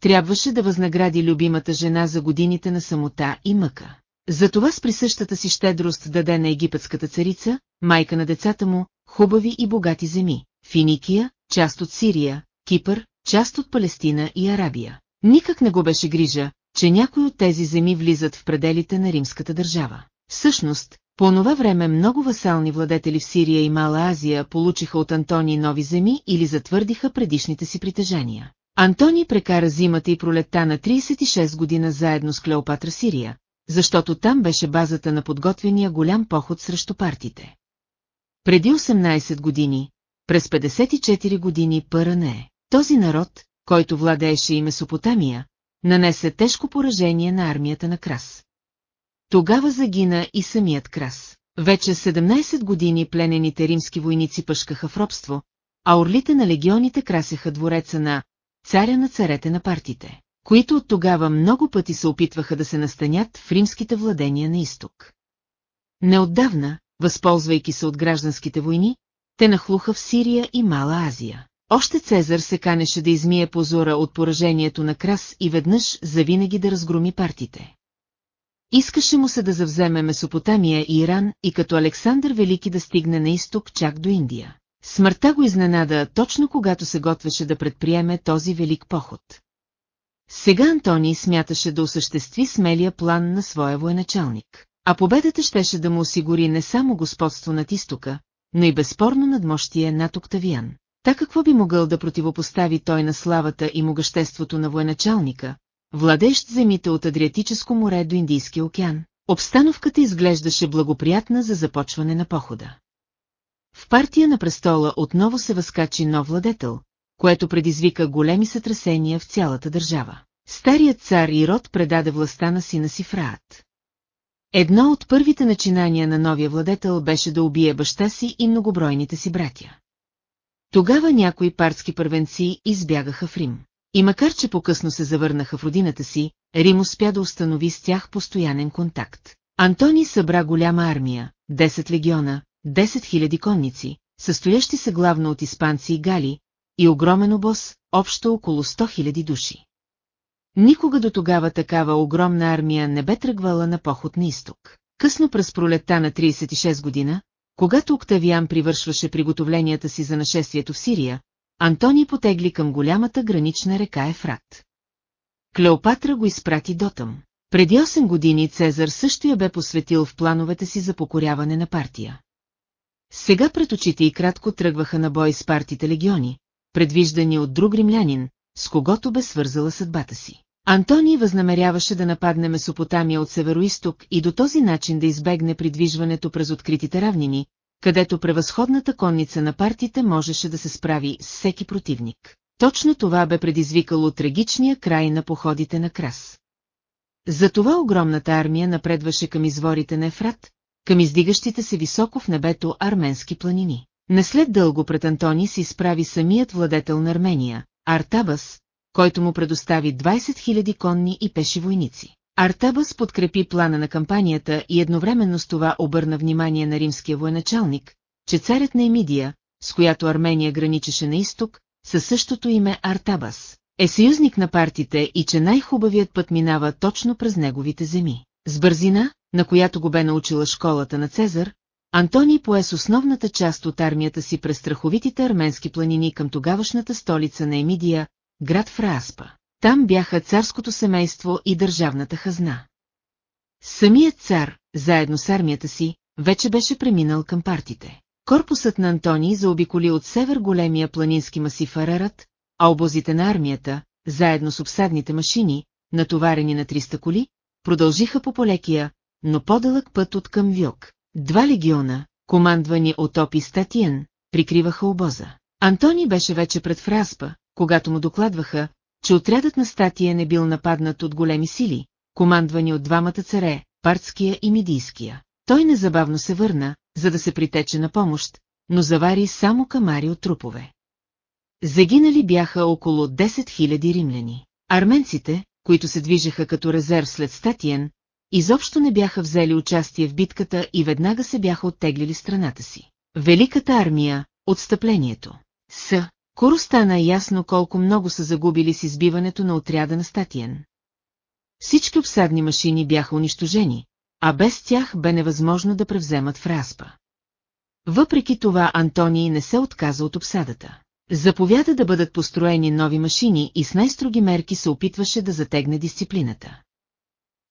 Трябваше да възнагради любимата жена за годините на самота и мъка. Затова с присъщата си щедрост даде на египетската царица, майка на децата му, хубави и богати земи, Финикия, част от Сирия, Кипър, част от Палестина и Арабия. Никак не го беше грижа, че някои от тези земи влизат в пределите на римската държава. Всъщност, по онова време много васални владетели в Сирия и Мала Азия получиха от Антони нови земи или затвърдиха предишните си притежания. Антони прекара зимата и пролетта на 36 година заедно с Клеопатра Сирия, защото там беше базата на подготвения голям поход срещу партите. Преди 18 години, през 54 години Пъране, този народ, който владееше и Месопотамия, нанесе тежко поражение на армията на Крас. Тогава загина и самият Крас. Вече 17 години пленените римски войници пъшкаха в робство, а орлите на легионите красяха двореца на царя на царете на партите, които от тогава много пъти се опитваха да се настанят в римските владения на изток. Неотдавна, възползвайки се от гражданските войни, те нахлуха в Сирия и Мала Азия. Още Цезар се канеше да измие позора от поражението на Крас и веднъж завинаги да разгроми партите. Искаше му се да завземе Месопотамия и Иран и като Александър Велики да стигне на изток чак до Индия. Смъртта го изненада точно когато се готвеше да предприеме този велик поход. Сега Антоний смяташе да осъществи смелия план на своя военачалник, а победата щеше да му осигури не само господство над изтока, но и безспорно надмощие над Октавиан. Та какво би могъл да противопостави той на славата и могъществото на военачалника, владещ земите от Адриатическо море до Индийския океан? Обстановката изглеждаше благоприятна за започване на похода. В партия на престола отново се възкачи нов владетел, което предизвика големи сътресения в цялата държава. Старият цар Ирод предаде властта на сина си Фраат. Едно от първите начинания на новия владетел беше да убие баща си и многобройните си братя. Тогава някои парски първенци избягаха в Рим. И макар че по-късно се завърнаха в родината си, Рим успя да установи с тях постоянен контакт. Антони събра голяма армия, 10 легиона, 10 000 конници, състоящи се главно от испанци и гали, и огромен обоз, общо около 100 000 души. Никога до тогава такава огромна армия не бе тръгвала на поход на изток. Късно през пролетта на 36 година, когато Октавиан привършваше приготовленията си за нашествието в Сирия, Антони потегли към голямата гранична река Ефрат. Клеопатра го изпрати дотъм. Преди 8 години Цезар също я бе посветил в плановете си за покоряване на партия. Сега пред очите и кратко тръгваха на бой с партите легиони, предвиждани от друг римлянин, с когото бе свързала съдбата си. Антоний възнамеряваше да нападне Месопотамия от североисток и до този начин да избегне придвижването през откритите равнини, където превъзходната конница на партите можеше да се справи с всеки противник. Точно това бе предизвикало трагичния край на походите на Крас. Затова огромната армия напредваше към изворите на Ефрат, към издигащите се високо в небето арменски планини. Не след дълго пред Антони се изправи самият владетел на Армения, Артабас, който му предостави 20 000 конни и пеши войници. Артабас подкрепи плана на кампанията и едновременно с това обърна внимание на римския военачалник, че царят на Емидия, с която Армения граничеше на изток, със същото име Артабас, е съюзник на партите и че най-хубавият път минава точно през неговите земи. С бързина, на която го бе научила школата на Цезар, Антоний пое с основната част от армията си през страховитите арменски планини към тогавашната столица на Емидия, град Фрааспа. Там бяха царското семейство и държавната хазна. Самият цар, заедно с армията си, вече беше преминал към партите. Корпусът на Антоний заобиколи от север големия планински масив Арарат, а обозите на армията, заедно с обсадните машини, натоварени на 300 коли, продължиха по полекия, но по-дълъг път от към Вюк. Два легиона, командвани от Опи Статиен, прикриваха обоза. Антони беше вече пред Фраспа, когато му докладваха, че отрядът на Статия не бил нападнат от големи сили, командвани от двамата царе, Партския и Мидийския. Той незабавно се върна, за да се притече на помощ, но завари само камари от трупове. Загинали бяха около 10 000 римляни. Арменците, които се движеха като резерв след Статиен, изобщо не бяха взели участие в битката и веднага се бяха оттеглили страната си. Великата армия, отстъплението. С. Куро стана ясно колко много са загубили с избиването на отряда на Статиен. Всички обсадни машини бяха унищожени, а без тях бе невъзможно да превземат Фраспа. Въпреки това Антоний не се отказа от обсадата. Заповяда да бъдат построени нови машини и с най-строги мерки се опитваше да затегне дисциплината.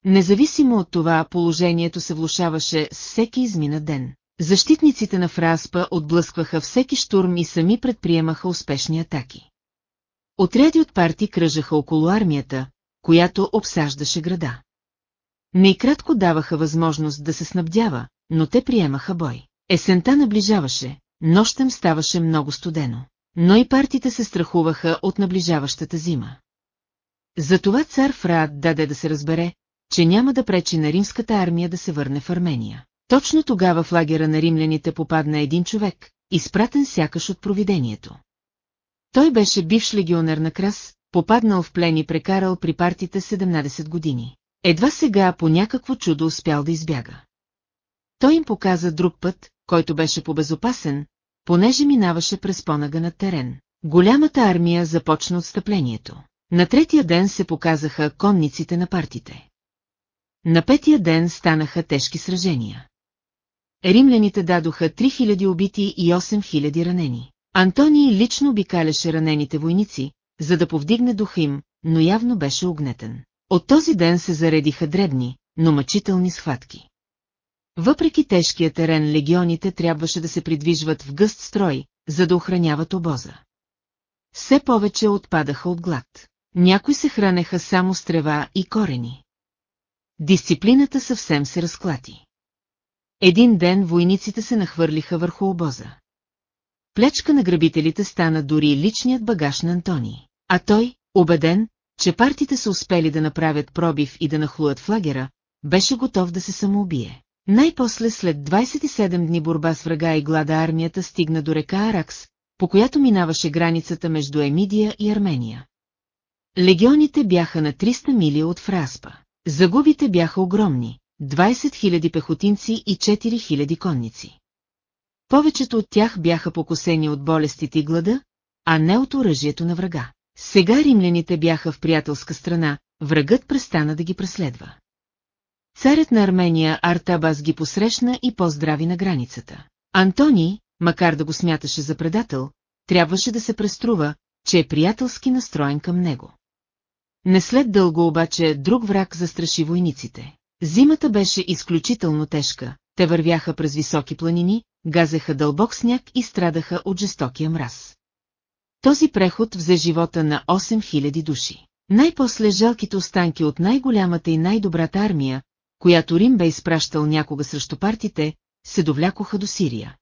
Независимо от това, положението се влушаваше с всеки измина ден. Защитниците на Фраспа отблъскваха всеки штурм и сами предприемаха успешни атаки. Отряди от парти кръжаха около армията, която обсаждаше града. Не кратко даваха възможност да се снабдява, но те приемаха бой. Есента наближаваше, нощем ставаше много студено. Но и партите се страхуваха от наближаващата зима. Затова цар Фраат даде да се разбере, че няма да пречи на римската армия да се върне в Армения. Точно тогава в лагера на римляните попадна един човек, изпратен сякаш от провидението. Той беше бивш легионер на Крас, попаднал в плен и прекарал при партите 17 години. Едва сега по някакво чудо успял да избяга. Той им показа друг път, който беше по-безопасен, понеже минаваше през по-нагънат терен. Голямата армия започна отстъплението. На третия ден се показаха конниците на партите. На петия ден станаха тежки сражения. Римляните дадоха 3000 убити и 8000 ранени. Антоний лично обикаляше ранените войници, за да повдигне духа им, но явно беше огнетен. От този ден се заредиха дребни, но мъчителни схватки. Въпреки тежкия терен легионите трябваше да се придвижват в гъст строй, за да охраняват обоза. Все повече отпадаха от глад. Някои се хранеха само с трева и корени. Дисциплината съвсем се разклати. Един ден войниците се нахвърлиха върху обоза. Плечка на грабителите стана дори личният багаж на Антони. А той, убеден, че партите са успели да направят пробив и да нахлуят флагера, беше готов да се самоубие. Най-после след 27 дни борба с врага и глада армията стигна до река Аракс, по която минаваше границата между Емидия и Армения. Легионите бяха на 300 мили от Фраспа. Загубите бяха огромни – 20 000 пехотинци и 4 000 конници. Повечето от тях бяха покосени от болестите и глада, а не от оръжието на врага. Сега римляните бяха в приятелска страна, врагът престана да ги преследва. Царят на Армения Артабас ги посрещна и поздрави на границата. Антони, макар да го смяташе за предател, трябваше да се преструва, че е приятелски настроен към него. Не след дълго обаче друг враг застраши войниците. Зимата беше изключително тежка, те вървяха през високи планини, газеха дълбок сняг и страдаха от жестокия мраз. Този преход взе живота на 8000 души. Най-после жалките останки от най-голямата и най-добрата армия, която Рим бе изпращал някога срещу партите, се довлякоха до Сирия.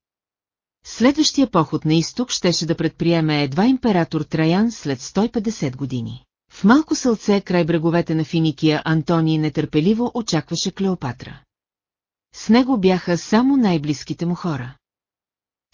Следващия поход на изток щеше да предприеме едва император Траян след 150 години. В малко сълце край бреговете на Финикия Антоний нетърпеливо очакваше Клеопатра. С него бяха само най-близките му хора.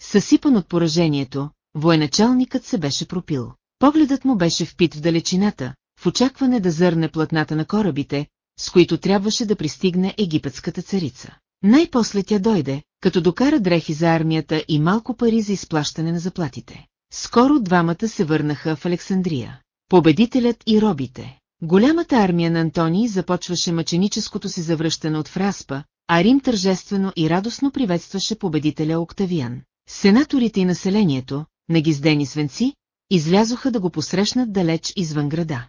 Съсипан от поражението, военачалникът се беше пропил. Погледът му беше впит в далечината, в очакване да зърне платната на корабите, с които трябваше да пристигне египетската царица. Най-после тя дойде, като докара дрехи за армията и малко пари за изплащане на заплатите. Скоро двамата се върнаха в Александрия. Победителят и робите. Голямата армия на Антоний започваше мъченическото си завръщане от Фраспа, а Рим тържествено и радостно приветстваше победителя Октавиан. Сенаторите и населението, нагиздени свенци, излязоха да го посрещнат далеч извън града.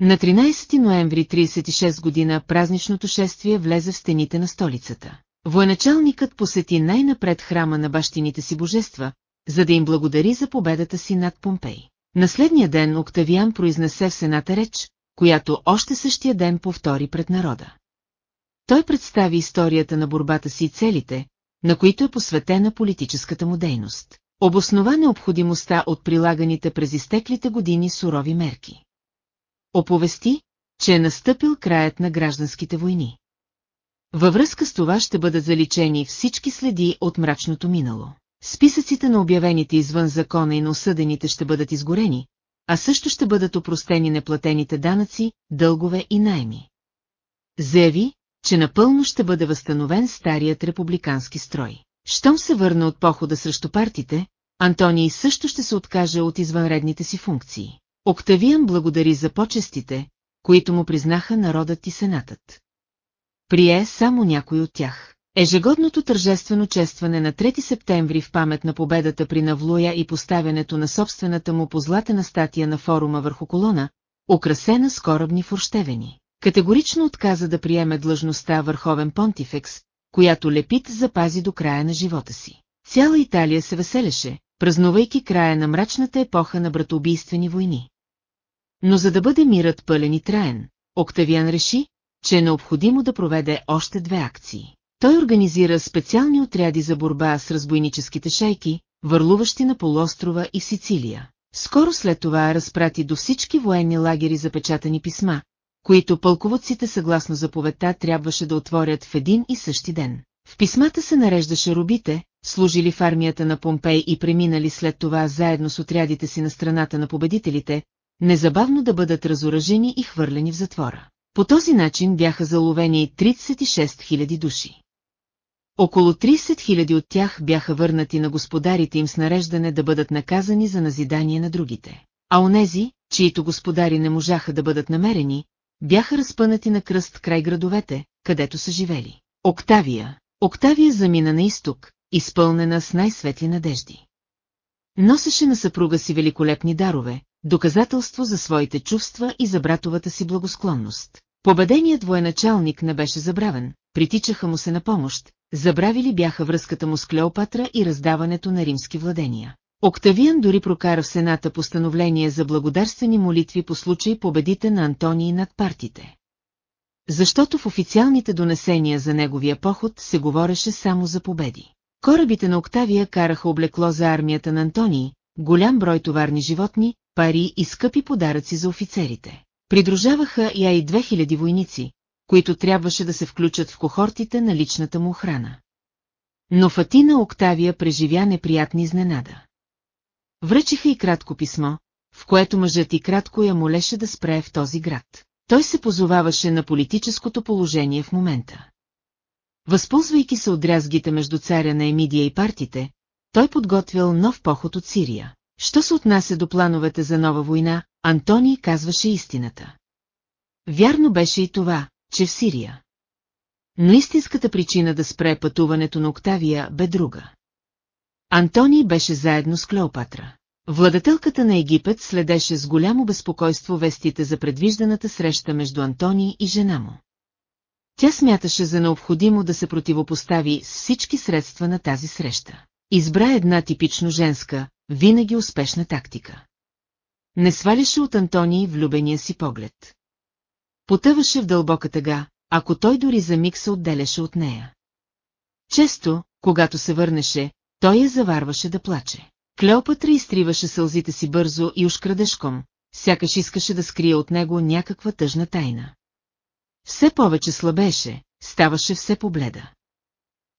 На 13 ноември 36 година празничното шествие влезе в стените на столицата. Военачалникът посети най-напред храма на бащините си божества, за да им благодари за победата си над Помпей. На следния ден Октавиан произнесе в Сената реч, която още същия ден повтори пред народа. Той представи историята на борбата си и целите, на които е посветена политическата му дейност. Обоснова необходимостта от прилаганите през изтеклите години сурови мерки. Оповести, че е настъпил краят на гражданските войни. Във връзка с това ще бъдат заличени всички следи от мрачното минало. Списъците на обявените извън закона и на осъдените ще бъдат изгорени, а също ще бъдат опростени неплатените данъци, дългове и найми. Заяви, че напълно ще бъде възстановен старият републикански строй. Щом се върна от похода срещу партите, Антоний също ще се откаже от извънредните си функции. Октавиан благодари за почестите, които му признаха народът и сенатът. Прие само някой от тях. Ежегодното тържествено честване на 3 септември в памет на победата при Навлуя и поставянето на собствената му позлатена статия на форума върху колона, украсена с корабни форщевени. Категорично отказа да приеме длъжността върховен понтифекс, която Лепит запази до края на живота си. Цяла Италия се веселеше, празнувайки края на мрачната епоха на братоубийствени войни. Но за да бъде мирът пълен и траен, Октавиан реши, че е необходимо да проведе още две акции. Той организира специални отряди за борба с разбойническите шайки, върлуващи на полуострова и Сицилия. Скоро след това разпрати до всички военни лагери запечатани писма, които пълководците съгласно заповедта трябваше да отворят в един и същи ден. В писмата се нареждаше робите, служили в армията на Помпей и преминали след това заедно с отрядите си на страната на победителите, незабавно да бъдат разоръжени и хвърлени в затвора. По този начин бяха заловени 36 000 души. Около 30 000 от тях бяха върнати на господарите им с нареждане да бъдат наказани за назидание на другите. А онези, чието господари не можаха да бъдат намерени, бяха разпънати на кръст край градовете, където са живели. Октавия. Октавия замина на изток, изпълнена с най-светли надежди. Носеше на съпруга си великолепни дарове, доказателство за своите чувства и за братовата си благосклонност. Победеният военачалник не беше забравен, притичаха му се на помощ, забравили бяха връзката му с Клеопатра и раздаването на римски владения. Октавиан дори прокара в Сената постановление за благодарствени молитви по случай победите на Антоний над партите. Защото в официалните донесения за неговия поход се говореше само за победи. Корабите на Октавия караха облекло за армията на Антоний, голям брой товарни животни, пари и скъпи подаръци за офицерите. Придружаваха я и 2000 войници, които трябваше да се включат в кохортите на личната му охрана. Но Фатина Октавия преживя неприятни изненада. Връчиха и кратко писмо, в което мъжът и кратко я молеше да спре в този град. Той се позоваваше на политическото положение в момента. Възползвайки се от дрязгите между царя на Емидия и партите, той подготвил нов поход от Сирия. Що се отнася до плановете за нова война, Антоний казваше истината. Вярно беше и това, че в Сирия. Но истинската причина да спре пътуването на Октавия бе друга. Антоний беше заедно с Клеопатра. Владателката на Египет следеше с голямо безпокойство вестите за предвижданата среща между Антоний и жена му. Тя смяташе за необходимо да се противопостави с всички средства на тази среща. Избра една типично женска, винаги успешна тактика. Не сваляше от Антоний влюбения си поглед. Потъваше в дълбока тъга, ако той дори за миг се отделяше от нея. Често, когато се върнеше, той я заварваше да плаче. Клеопатра изтриваше сълзите си бързо и уж крадешком, сякаш искаше да скрие от него някаква тъжна тайна. Все повече слабеше, ставаше все побледа.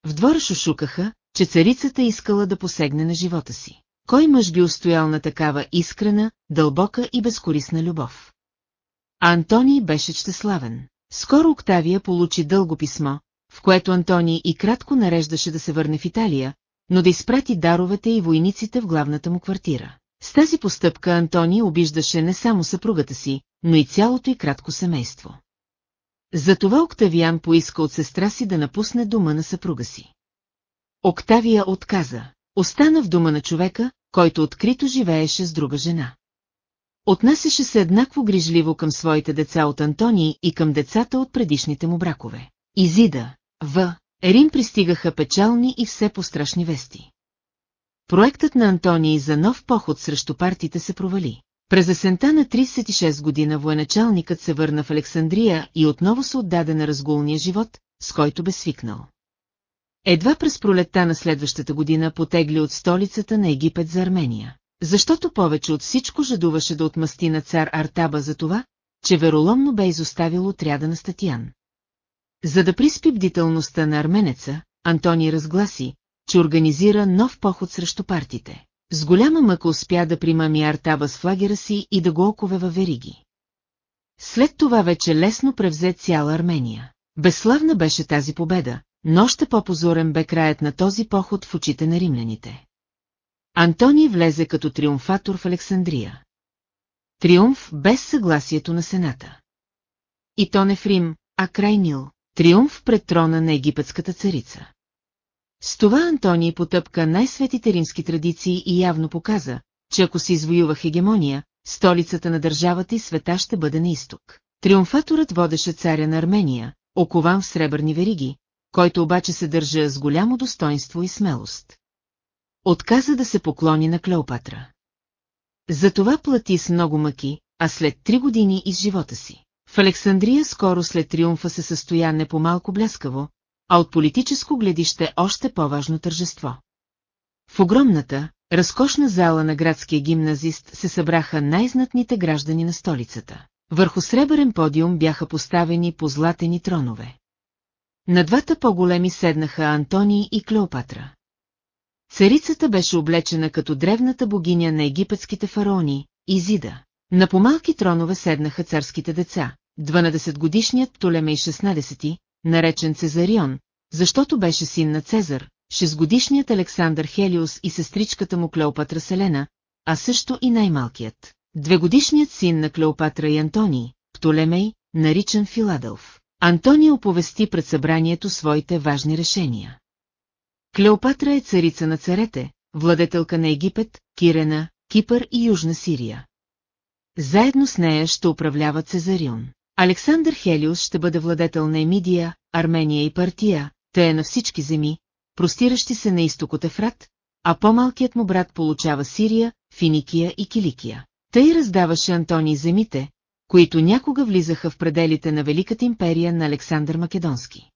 В двора шушукаха, че царицата искала да посегне на живота си. Кой мъж би устоял на такава искрена, дълбока и безкорисна любов? А Антоний беше щеславен. Скоро Октавия получи дълго писмо, в което Антоний и кратко нареждаше да се върне в Италия, но да изпрати даровете и войниците в главната му квартира. С тази постъпка Антоний обиждаше не само съпругата си, но и цялото и кратко семейство. Затова Октавиан поиска от сестра си да напусне дома на съпруга си. Октавия отказа. Остана в дома на човека, който открито живееше с друга жена. Отнасяше се еднакво грижливо към своите деца от Антоний и към децата от предишните му бракове. Изида, В. Рим пристигаха печални и все пострашни вести. Проектът на Антоний за нов поход срещу партите се провали. През есента на 36 година военачалникът се върна в Александрия и отново се отдаде на разгулния живот, с който бе свикнал. Едва през пролетта на следващата година потегли от столицата на Египет за Армения, защото повече от всичко жадуваше да отмъсти на цар Артаба за това, че вероломно бе изоставил отряда на Статиян. За да приспи бдителността на арменеца, Антоний разгласи, че организира нов поход срещу партите. С голяма мъка успя да примами Артаба с флагера си и да го окове във вериги. След това вече лесно превзе цяла Армения. Безславна беше тази победа, но още по-позорен бе краят на този поход в очите на римляните. Антоний влезе като триумфатор в Александрия. Триумф без съгласието на Сената. И то не в Рим, а край Нил. Триумф пред трона на египетската царица. С това Антоний потъпка най-светите римски традиции и явно показа, че ако се извоюва хегемония, столицата на държавата и света ще бъде на изток. Триумфаторът водеше царя на Армения, окован в сребърни вериги, който обаче се държа с голямо достоинство и смелост. Отказа да се поклони на Клеопатра. Затова плати с много мъки, а след три години из живота си. В Александрия скоро след триумфа се състоя не по-малко бляскаво, а от политическо гледище още по-важно тържество. В огромната, разкошна зала на градския гимназист се събраха най-знатните граждани на столицата. Върху сребърен подиум бяха поставени позлатени тронове. На двата по-големи седнаха Антоний и Клеопатра. Царицата беше облечена като древната богиня на египетските фараони, Изида. На помалки тронове седнаха царските деца, 12-годишният Птолемей 16, наречен Цезарион, защото беше син на Цезар, 6-годишният Александър Хелиус и сестричката му Клеопатра Селена, а също и най-малкият, двегодишният син на Клеопатра и Антоний, Птолемей, наричан Филадълф. Антония оповести пред събранието своите важни решения. Клеопатра е царица на царете, владетелка на Египет, Кирена, Кипър и Южна Сирия. Заедно с нея ще управлява Цезарион. Александър Хелиус ще бъде владетел на Емидия, Армения и Партия, те е на всички земи, простиращи се на изток от Ефрат, а по-малкият му брат получава Сирия, Финикия и Киликия. Тъй раздаваше Антоний земите, които някога влизаха в пределите на Великата империя на Александър Македонски.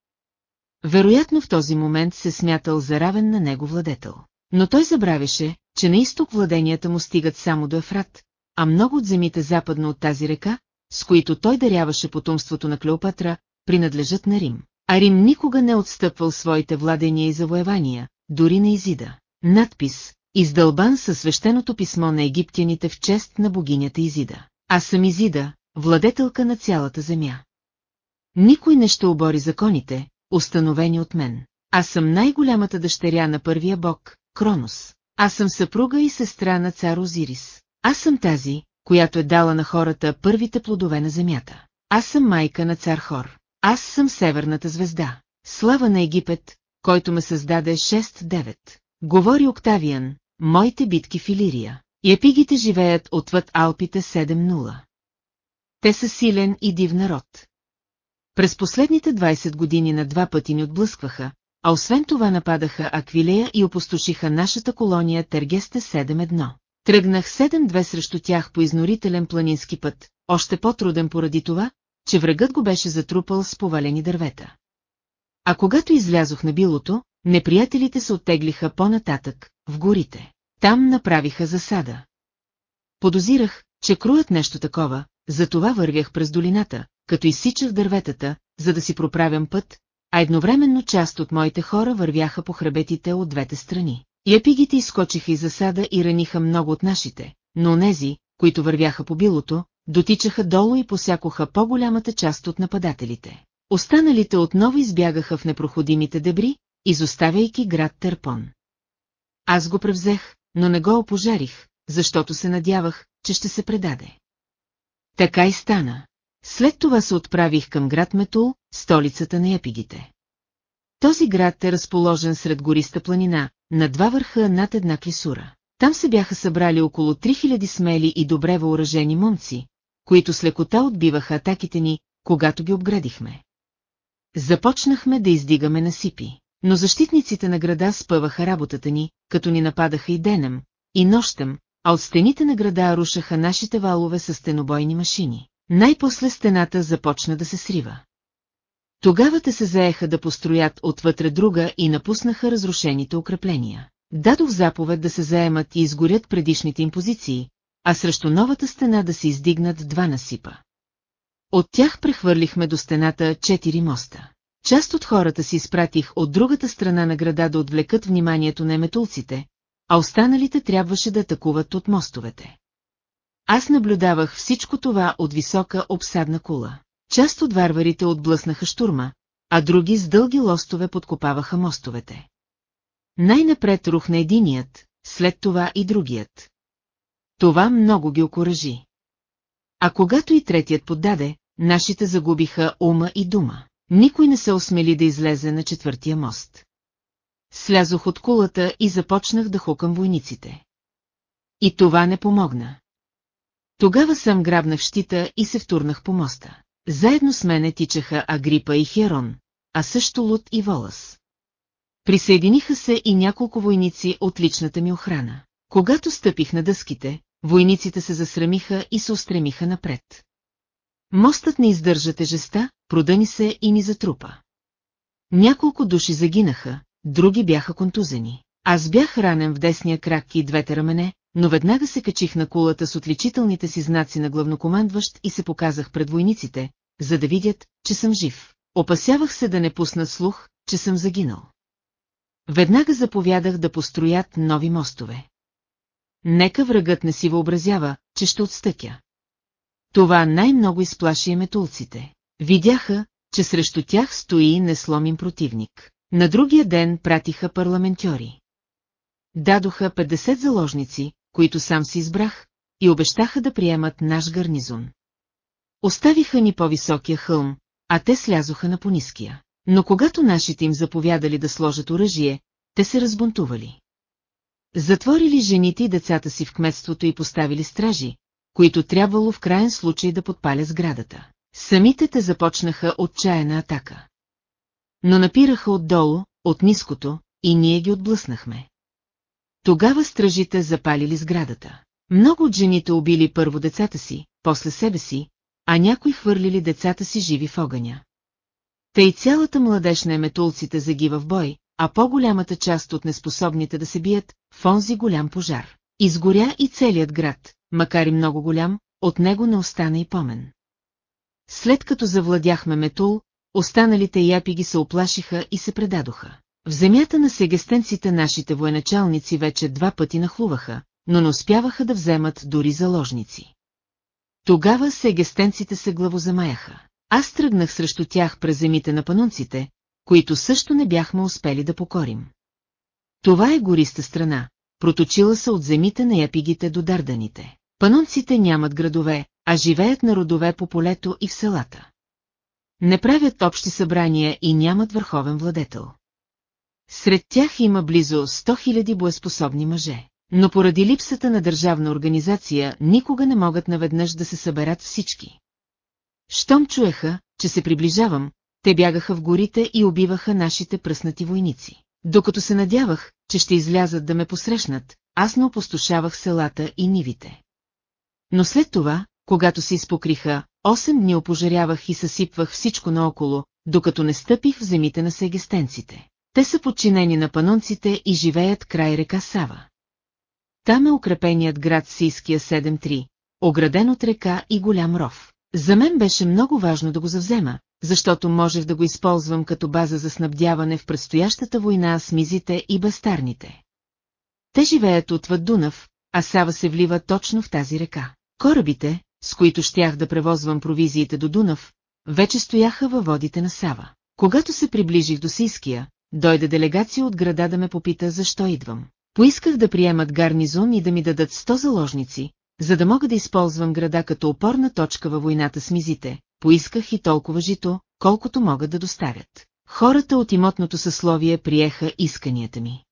Вероятно в този момент се смятал за равен на него владетел. Но той забравяше, че на изток владенията му стигат само до Ефрат, а много от земите западно от тази река, с които той даряваше потомството на Клеопатра, принадлежат на Рим. А Рим никога не отстъпвал своите владения и завоевания, дори на Изида. Надпис, издълбан със свещеното писмо на египтяните в чест на богинята Изида. Аз съм Изида, владетелка на цялата земя. Никой не ще обори законите, установени от мен. Аз съм най-голямата дъщеря на първия бог, Кронос. Аз съм съпруга и сестра на цар Озирис. Аз съм тази, която е дала на хората първите плодове на земята. Аз съм майка на цар Хор. Аз съм северната звезда. Слава на Египет, който ме създаде 6-9. Говори Октавиан, моите битки в Илирия. И епигите живеят отвъд Алпите 7-0. Те са силен и див народ. През последните 20 години на два пъти ни отблъскваха, а освен това нападаха Аквилея и опустошиха нашата колония Тергесте 7-1. Тръгнах 7-2 срещу тях по изнорителен планински път, още по-труден поради това, че врагът го беше затрупал с повалени дървета. А когато излязох на билото, неприятелите се оттеглиха по-нататък, в горите. Там направиха засада. Подозирах, че круят нещо такова, затова вървях през долината, като изсичах дърветата, за да си проправям път, а едновременно част от моите хора вървяха по хребетите от двете страни. Епигите изкочиха из засада и раниха много от нашите, но онези, които вървяха по билото, дотичаха долу и посякоха по-голямата част от нападателите. Останалите отново избягаха в непроходимите дебри, изоставяйки град Терпон. Аз го превзех, но не го опожарих, защото се надявах, че ще се предаде. Така и стана. След това се отправих към град Метул, столицата на епигите. Този град е разположен сред гориста планина, на два върха над една клисура. Там се бяха събрали около 3000 смели и добре въоръжени момци, които с лекота отбиваха атаките ни, когато ги обградихме. Започнахме да издигаме насипи, но защитниците на града спъваха работата ни, като ни нападаха и денем, и нощем, а от стените на града рушаха нашите валове с стенобойни машини. Най-после стената започна да се срива. Тогава те се заеха да построят отвътре друга и напуснаха разрушените укрепления. Дадох заповед да се заемат и изгорят предишните им позиции, а срещу новата стена да се издигнат два насипа. От тях прехвърлихме до стената четири моста. Част от хората си изпратих от другата страна на града да отвлекат вниманието на еметулците, а останалите трябваше да атакуват от мостовете. Аз наблюдавах всичко това от висока обсадна кула. Част от варварите отблъснаха штурма, а други с дълги лостове подкопаваха мостовете. Най-напред рухна единият, след това и другият. Това много ги окоръжи. А когато и третият поддаде, нашите загубиха ума и дума. Никой не се осмели да излезе на четвъртия мост. Слязох от кулата и започнах да хукам войниците. И това не помогна. Тогава съм грабнах щита и се втурнах по моста. Заедно с мене тичаха Агрипа и Херон, а също Лут и Волас. Присъединиха се и няколко войници от личната ми охрана. Когато стъпих на дъските, войниците се засрамиха и се устремиха напред. Мостът не издържа тежеста, продъни се и ни затрупа. Няколко души загинаха, други бяха контузени. Аз бях ранен в десния крак и двете рамене, но веднага се качих на кулата с отличителните си знаци на главнокомандващ и се показах пред войниците, за да видят, че съм жив. Опасявах се да не пуснат слух, че съм загинал. Веднага заповядах да построят нови мостове. Нека врагът не си въобразява, че ще отстъкя. Това най-много изплаши еметулците. Видяха, че срещу тях стои несломим противник. На другия ден пратиха парламентьори. Дадоха 50 заложници, които сам си избрах, и обещаха да приемат наш гарнизон. Оставиха ни по-високия хълм, а те слязоха на пониския. Но когато нашите им заповядали да сложат оръжие, те се разбунтували. Затворили жените и децата си в кметството и поставили стражи, които трябвало в крайен случай да подпалят сградата. Самите те започнаха отчаяна атака. Но напираха отдолу, от ниското, и ние ги отблъснахме. Тогава стражите запалили сградата. Много от жените убили първо децата си, после себе си, а някои хвърлили децата си живи в огъня. Та и цялата младеж на еметулците загива в бой, а по-голямата част от неспособните да се бият, в онзи голям пожар. Изгоря и целият град, макар и много голям, от него не остана и помен. След като завладяхме Метул, останалите япиги се оплашиха и се предадоха. В земята на сегестенците нашите военачалници вече два пъти нахлуваха, но не успяваха да вземат дори заложници. Тогава сегестенците се главозамаяха. Аз тръгнах срещу тях през земите на панунците, които също не бяхме успели да покорим. Това е гориста страна, проточила се от земите на япигите до дарданите. Панунците нямат градове, а живеят на родове по полето и в селата. Не правят общи събрания и нямат върховен владетел. Сред тях има близо 100 000 боеспособни мъже. Но поради липсата на държавна организация никога не могат наведнъж да се съберат всички. Щом чуеха, че се приближавам, те бягаха в горите и убиваха нашите пръснати войници. Докато се надявах, че ще излязат да ме посрещнат, аз не опустошавах селата и нивите. Но след това, когато се изпокриха, 8 дни опожарявах и съсипвах всичко наоколо, докато не стъпих в земите на сегестенците. Те са подчинени на панонците и живеят край река Сава. Там е укрепеният град Сийския 7-3, ограден от река и голям ров. За мен беше много важно да го завзема, защото можех да го използвам като база за снабдяване в предстоящата война с мизите и бастарните. Те живеят отвъд Дунав, а Сава се влива точно в тази река. Корабите, с които щях да превозвам провизиите до Дунав, вече стояха във водите на Сава. Когато се приближих до Сиския, дойде делегация от града да ме попита защо идвам. Поисках да приемат гарнизон и да ми дадат 100 заложници, за да мога да използвам града като опорна точка във войната с мизите. Поисках и толкова жито, колкото могат да доставят. Хората от имотното съсловие приеха исканията ми.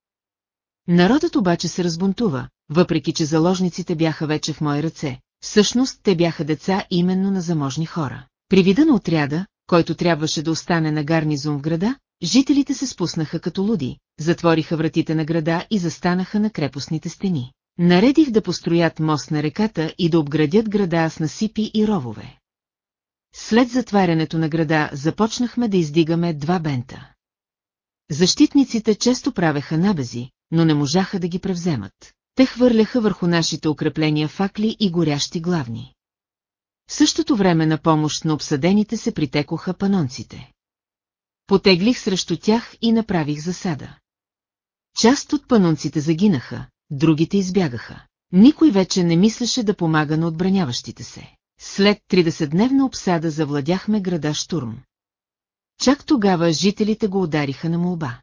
Народът обаче се разбунтува, въпреки че заложниците бяха вече в мои ръце. Всъщност те бяха деца именно на заможни хора. При вида на отряда, който трябваше да остане на гарнизон в града, жителите се спуснаха като луди, затвориха вратите на града и застанаха на крепостните стени. Наредих да построят мост на реката и да обградят града с насипи и ровове. След затварянето на града започнахме да издигаме два бента. Защитниците често правеха набези, но не можаха да ги превземат. Те хвърляха върху нашите укрепления факли и горящи главни. В същото време на помощ на обсадените се притекоха панонците. Потеглих срещу тях и направих засада. Част от панонците загинаха, другите избягаха. Никой вече не мислеше да помага на отбраняващите се. След 30-дневна обсада завладяхме града Штурм. Чак тогава жителите го удариха на молба.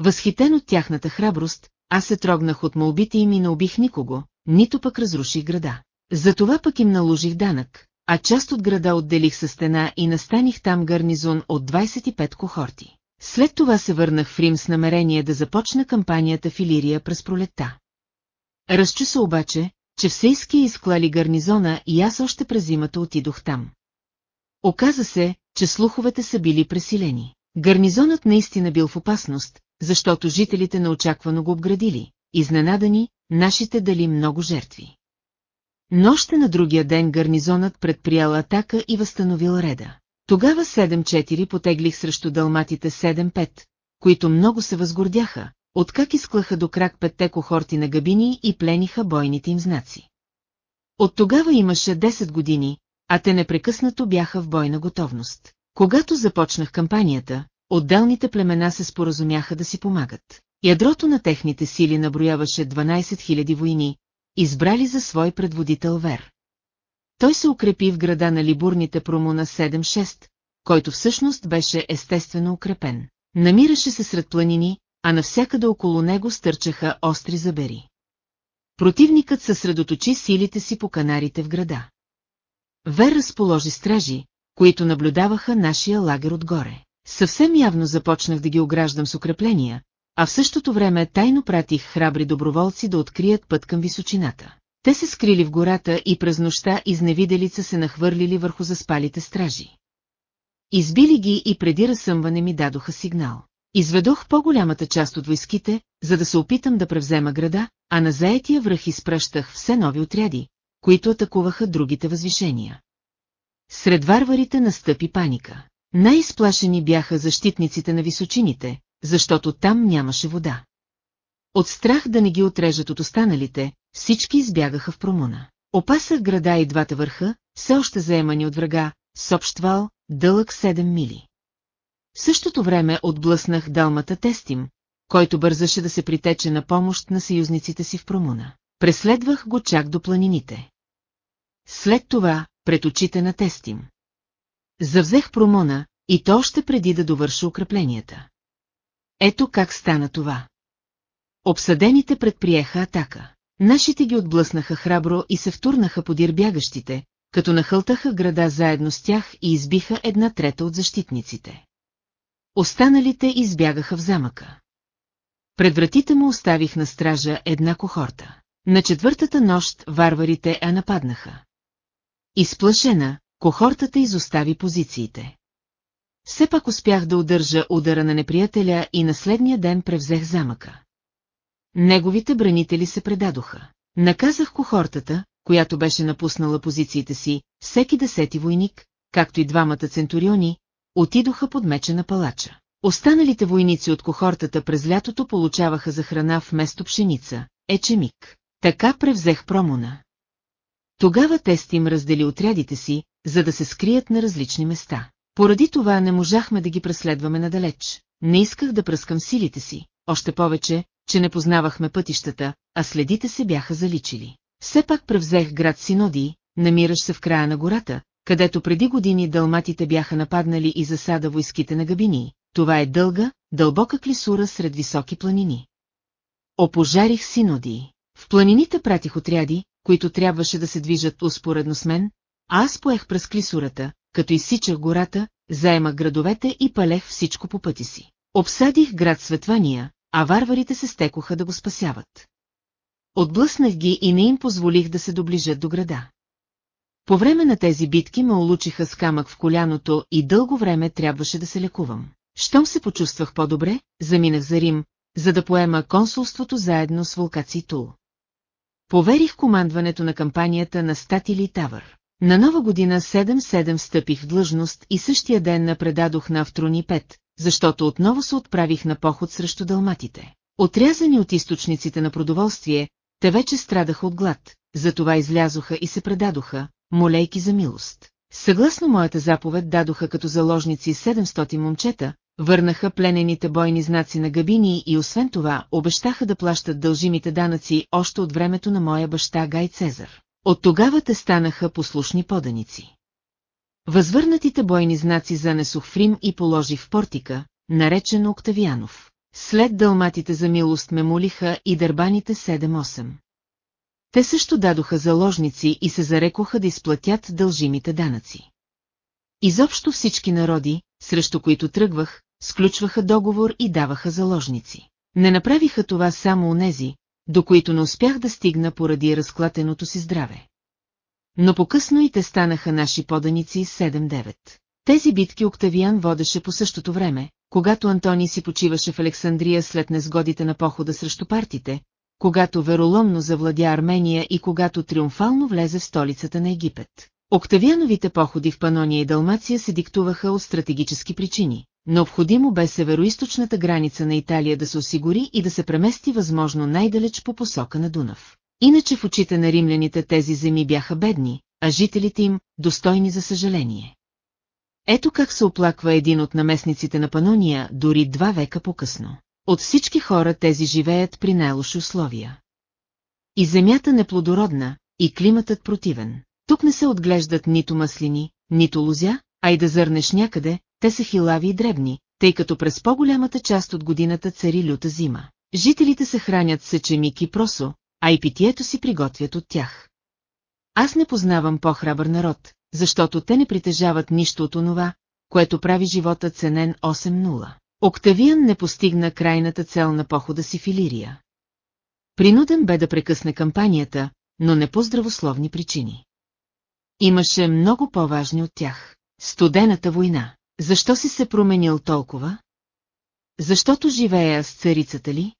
Възхитен от тяхната храброст, аз се трогнах от молбите им и не убих никого, нито пък разруших града. Затова пък им наложих данък, а част от града отделих със стена и настаних там гарнизон от 25 кохорти. След това се върнах в Рим с намерение да започна кампанията в Илирия през пролетта. Разчу се обаче, че всейски изклали гарнизона и аз още през зимата отидох там. Оказа се, че слуховете са били пресилени. Гарнизонът наистина бил в опасност, защото жителите неочаквано го обградили, изненадани, нашите дали много жертви. Но на другия ден гарнизонът предприял атака и възстановил реда. Тогава 7-4 потеглих срещу дълматите 7-5, които много се възгордяха, откак изклаха до крак петте кохорти на габини и плениха бойните им знаци. От тогава имаше 10 години, а те непрекъснато бяха в бойна готовност. Когато започнах кампанията, отделните племена се споразумяха да си помагат. Ядрото на техните сили наброяваше 12 000 войни, избрали за свой предводител Вер. Той се укрепи в града на Либурните промуна 7-6, който всъщност беше естествено укрепен. Намираше се сред планини, а навсякъде около него стърчаха остри забери. Противникът съсредоточи силите си по канарите в града. Вер разположи стражи, които наблюдаваха нашия лагер отгоре. Съвсем явно започнах да ги ограждам с укрепления, а в същото време тайно пратих храбри доброволци да открият път към височината. Те се скрили в гората и през нощта изневиделица се нахвърлили върху заспалите стражи. Избили ги и преди разсъмване ми дадоха сигнал. Изведох по-голямата част от войските, за да се опитам да превзема града, а на заетия връх изпращах все нови отряди, които атакуваха другите възвишения. Сред варварите настъпи паника. Най-изплашени бяха защитниците на височините, защото там нямаше вода. От страх да не ги отрежат от останалите, всички избягаха в промуна. Опасах града и двата върха, все още заемани от врага, с общ вал, дълъг 7 мили. В същото време отблъснах далмата Тестим, който бързаше да се притече на помощ на съюзниците си в промуна. Преследвах го чак до планините. След това, пред очите на Тестим. Завзех промона, и то още преди да довърша укрепленията. Ето как стана това. Обсъдените предприеха атака. Нашите ги отблъснаха храбро и се втурнаха подир бягащите, като нахълтаха града заедно с тях и избиха една трета от защитниците. Останалите избягаха в замъка. Пред вратите му оставих на стража една кохорта. На четвъртата нощ варварите я нападнаха. Изплашена, кохортата изостави позициите. Все пак успях да удържа удара на неприятеля и на следния ден превзех замъка. Неговите бранители се предадоха. Наказах кохортата, която беше напуснала позициите си, всеки десети войник, както и двамата центуриони, отидоха под меча на палача. Останалите войници от кохортата през лятото получаваха за храна вместо пшеница, ечемик. Така превзех промона. Тогава Тестим раздели отрядите си, за да се скрият на различни места. Поради това не можахме да ги преследваме надалеч. Не исках да пръскам силите си, още повече, че не познавахме пътищата, а следите се бяха заличили. Все пак превзех град Синоди, намираш се в края на гората, където преди години дълматите бяха нападнали и засада войските на Габини. Това е дълга, дълбока клисура сред високи планини. Опожарих Синоди. В планините пратих отряди, които трябваше да се движат успоредно с мен, аз поех през клисурата, като изсичах гората, заемах градовете и палех всичко по пъти си. Обсадих град Светвания, а варварите се стекоха да го спасяват. Отблъснах ги и не им позволих да се доближат до града. По време на тези битки ме улучиха с камък в коляното и дълго време трябваше да се лекувам. Щом се почувствах по-добре, заминах за Рим, за да поема консулството заедно с Волкаци Тул. Поверих командването на кампанията на Статили Тавър. На нова година 7-7 стъпих в длъжност и същия ден напредадох на Автрони 5, защото отново се отправих на поход срещу дълматите. Отрязани от източниците на продоволствие, те вече страдаха от глад, затова излязоха и се предадоха, молейки за милост. Съгласно моята заповед дадоха като заложници 700 момчета, върнаха пленените бойни знаци на Габини и освен това обещаха да плащат дължимите данъци още от времето на моя баща Гай Цезар. От тогава те станаха послушни поданици. Възвърнатите бойни знаци занесох в Рим и положих в портика, наречен Октавианов. След дълматите за милост ме молиха и дърбаните 7-8. Те също дадоха заложници и се зарекоха да изплатят дължимите данъци. Изобщо всички народи, срещу които тръгвах, сключваха договор и даваха заложници. Не направиха това само онези, до които не успях да стигна поради разклатеното си здраве. Но по-късно и те станаха наши поданици 7-9. Тези битки Октавиан водеше по същото време, когато Антони си почиваше в Александрия след незгодите на похода срещу партите, когато вероломно завладя Армения и когато триумфално влезе в столицата на Египет. Октавиановите походи в Панония и Далмация се диктуваха от стратегически причини. Необходимо бе североисточната граница на Италия да се осигури и да се премести възможно най-далеч по посока на Дунав. Иначе в очите на римляните тези земи бяха бедни, а жителите им – достойни за съжаление. Ето как се оплаква един от наместниците на Панония дори два века по-късно. От всички хора тези живеят при най-лоши условия. И земята неплодородна, и климатът противен. Тук не се отглеждат нито маслини, нито лузя, а и да зърнеш някъде, те са хилави и дребни, тъй като през по-голямата част от годината цари люта зима. Жителите се хранят с ечемик и просо, а и питието си приготвят от тях. Аз не познавам по-храбър народ, защото те не притежават нищо от онова, което прави живота ценен 8-0. Октавиан не постигна крайната цел на похода си в Илирия. Принуден бе да прекъсне кампанията, но не по здравословни причини. Имаше много по-важни от тях. Студената война. Защо си се променил толкова? Защото живея с царицата ли?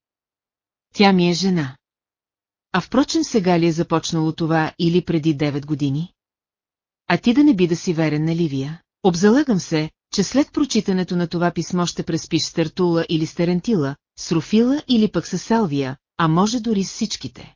Тя ми е жена. А впрочем сега ли е започнало това или преди 9 години? А ти да не би да си верен на Ливия? Обзалагам се, че след прочитането на това писмо ще преспиш с Тертула или с Терентила, с Руфила или пък с Салвия, а може дори с всичките.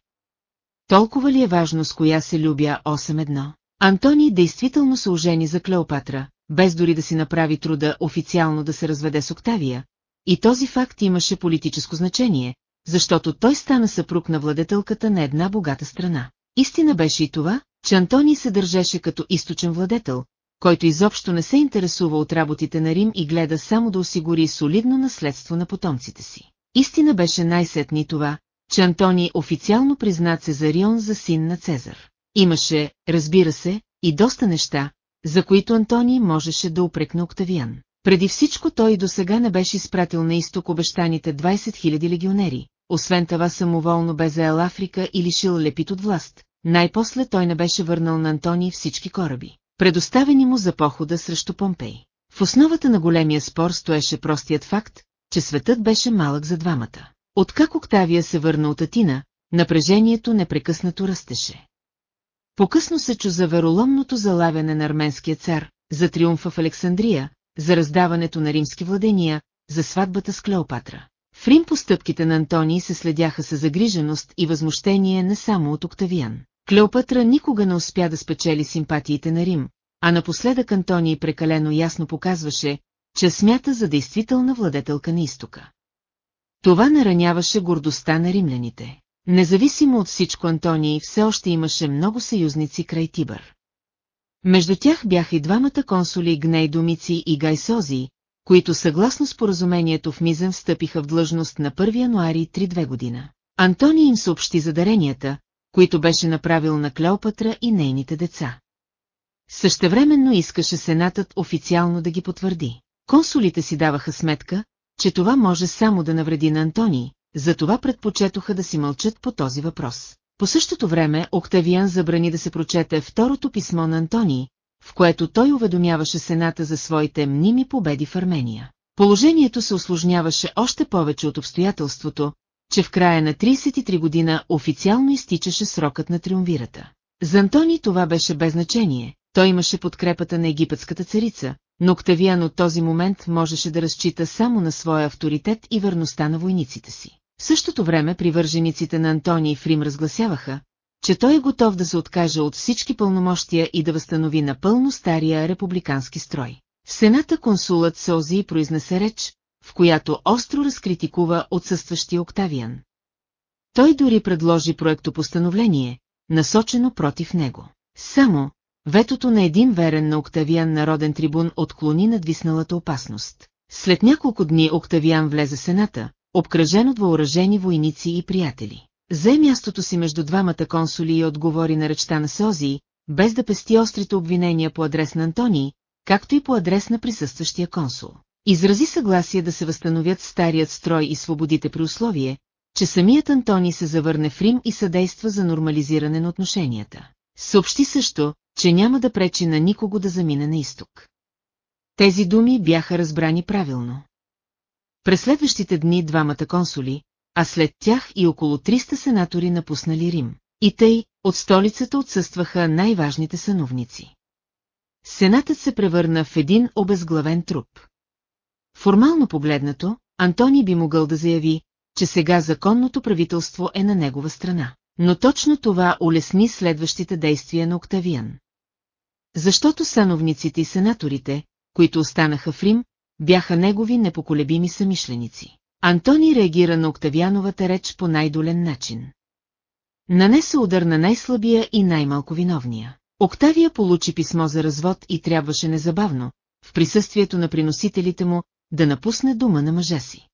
Толкова ли е важно с коя се любя 8-1? Антони действително се ожени за Клеопатра, без дори да си направи труда официално да се разведе с Октавия, и този факт имаше политическо значение, защото той стана съпруг на владетелката на една богата страна. Истина беше и това, че Антони се държеше като източен владетел, който изобщо не се интересува от работите на Рим и гледа само да осигури солидно наследство на потомците си. Истина беше най-сетни това, че Антони официално призна Цезарион за син на Цезар. Имаше, разбира се, и доста неща, за които Антони можеше да упрекне Октавиан. Преди всичко той до сега не беше изпратил на изток обещаните 20 000 легионери, освен това самоволно бе заел Африка и лишил Лепит от власт. Най-после той не беше върнал на Антони всички кораби, предоставени му за похода срещу Помпей. В основата на големия спор стоеше простият факт, че светът беше малък за двамата. Откак Октавия се върна от Атина, напрежението непрекъснато растеше. Покъсно се чу за вероломното залавяне на арменския цар, за триумфа в Александрия, за раздаването на римски владения, за сватбата с Клеопатра. В Рим постъпките на Антоний се следяха с загриженост и възмущение не само от Октавиан. Клеопатра никога не успя да спечели симпатиите на Рим, а напоследък Антоний прекалено ясно показваше, че смята за действителна владетелка на изтока. Това нараняваше гордостта на римляните. Независимо от всичко Антоний все още имаше много съюзници край Тибър. Между тях бяха и двамата консули Гней Домици и Гайсози, които съгласно споразумението в Мизен встъпиха в длъжност на 1 януари 3-2 година. Антоний им съобщи за даренията, които беше направил на Клеопатра и нейните деца. Същевременно искаше Сенатът официално да ги потвърди. Консулите си даваха сметка, че това може само да навреди на Антоний, затова предпочетоха да си мълчат по този въпрос. По същото време Октавиан забрани да се прочете второто писмо на Антоний, в което той уведомяваше Сената за своите мними победи в Армения. Положението се осложняваше още повече от обстоятелството, че в края на 33 година официално изтичаше срокът на триумвирата. За Антони това беше без значение, той имаше подкрепата на египетската царица, но Октавиан от този момент можеше да разчита само на своя авторитет и верността на войниците си. В същото време привържениците на Антоний в Рим разгласяваха, че той е готов да се откаже от всички пълномощия и да възстанови напълно стария републикански строй. В Сената консулът Сози произнесе реч, в която остро разкритикува отсъстващия Октавиан. Той дори предложи проектопостановление, насочено против него. Само, ветото на един верен на Октавиан народен трибун отклони надвисналата опасност. След няколко дни Октавиан влезе в Сената, обкръжен от въоръжени войници и приятели. Зае мястото си между двамата консули и отговори на речта на Сози, без да пести острите обвинения по адрес на Антоний, както и по адрес на присъстващия консул. Изрази съгласие да се възстановят старият строй и свободите при условие, че самият Антони се завърне в Рим и съдейства за нормализиране на отношенията. Съобщи също, че няма да пречи на никого да замине на изток. Тези думи бяха разбрани правилно. През следващите дни двамата консули, а след тях и около 300 сенатори напуснали Рим. И тъй, от столицата отсъстваха най-важните съновници. Сенатът се превърна в един обезглавен труп. Формално погледнато, Антони би могъл да заяви, че сега законното правителство е на негова страна. Но точно това улесни следващите действия на Октавиан. Защото сановниците и сенаторите, които останаха в Рим, бяха негови непоколебими самишленици. Антони реагира на Октавиановата реч по най-долен начин. Нанесе удар на най-слабия и най-малко виновния. Октавия получи писмо за развод и трябваше незабавно, в присъствието на приносителите му, да напусне дома на мъжа си.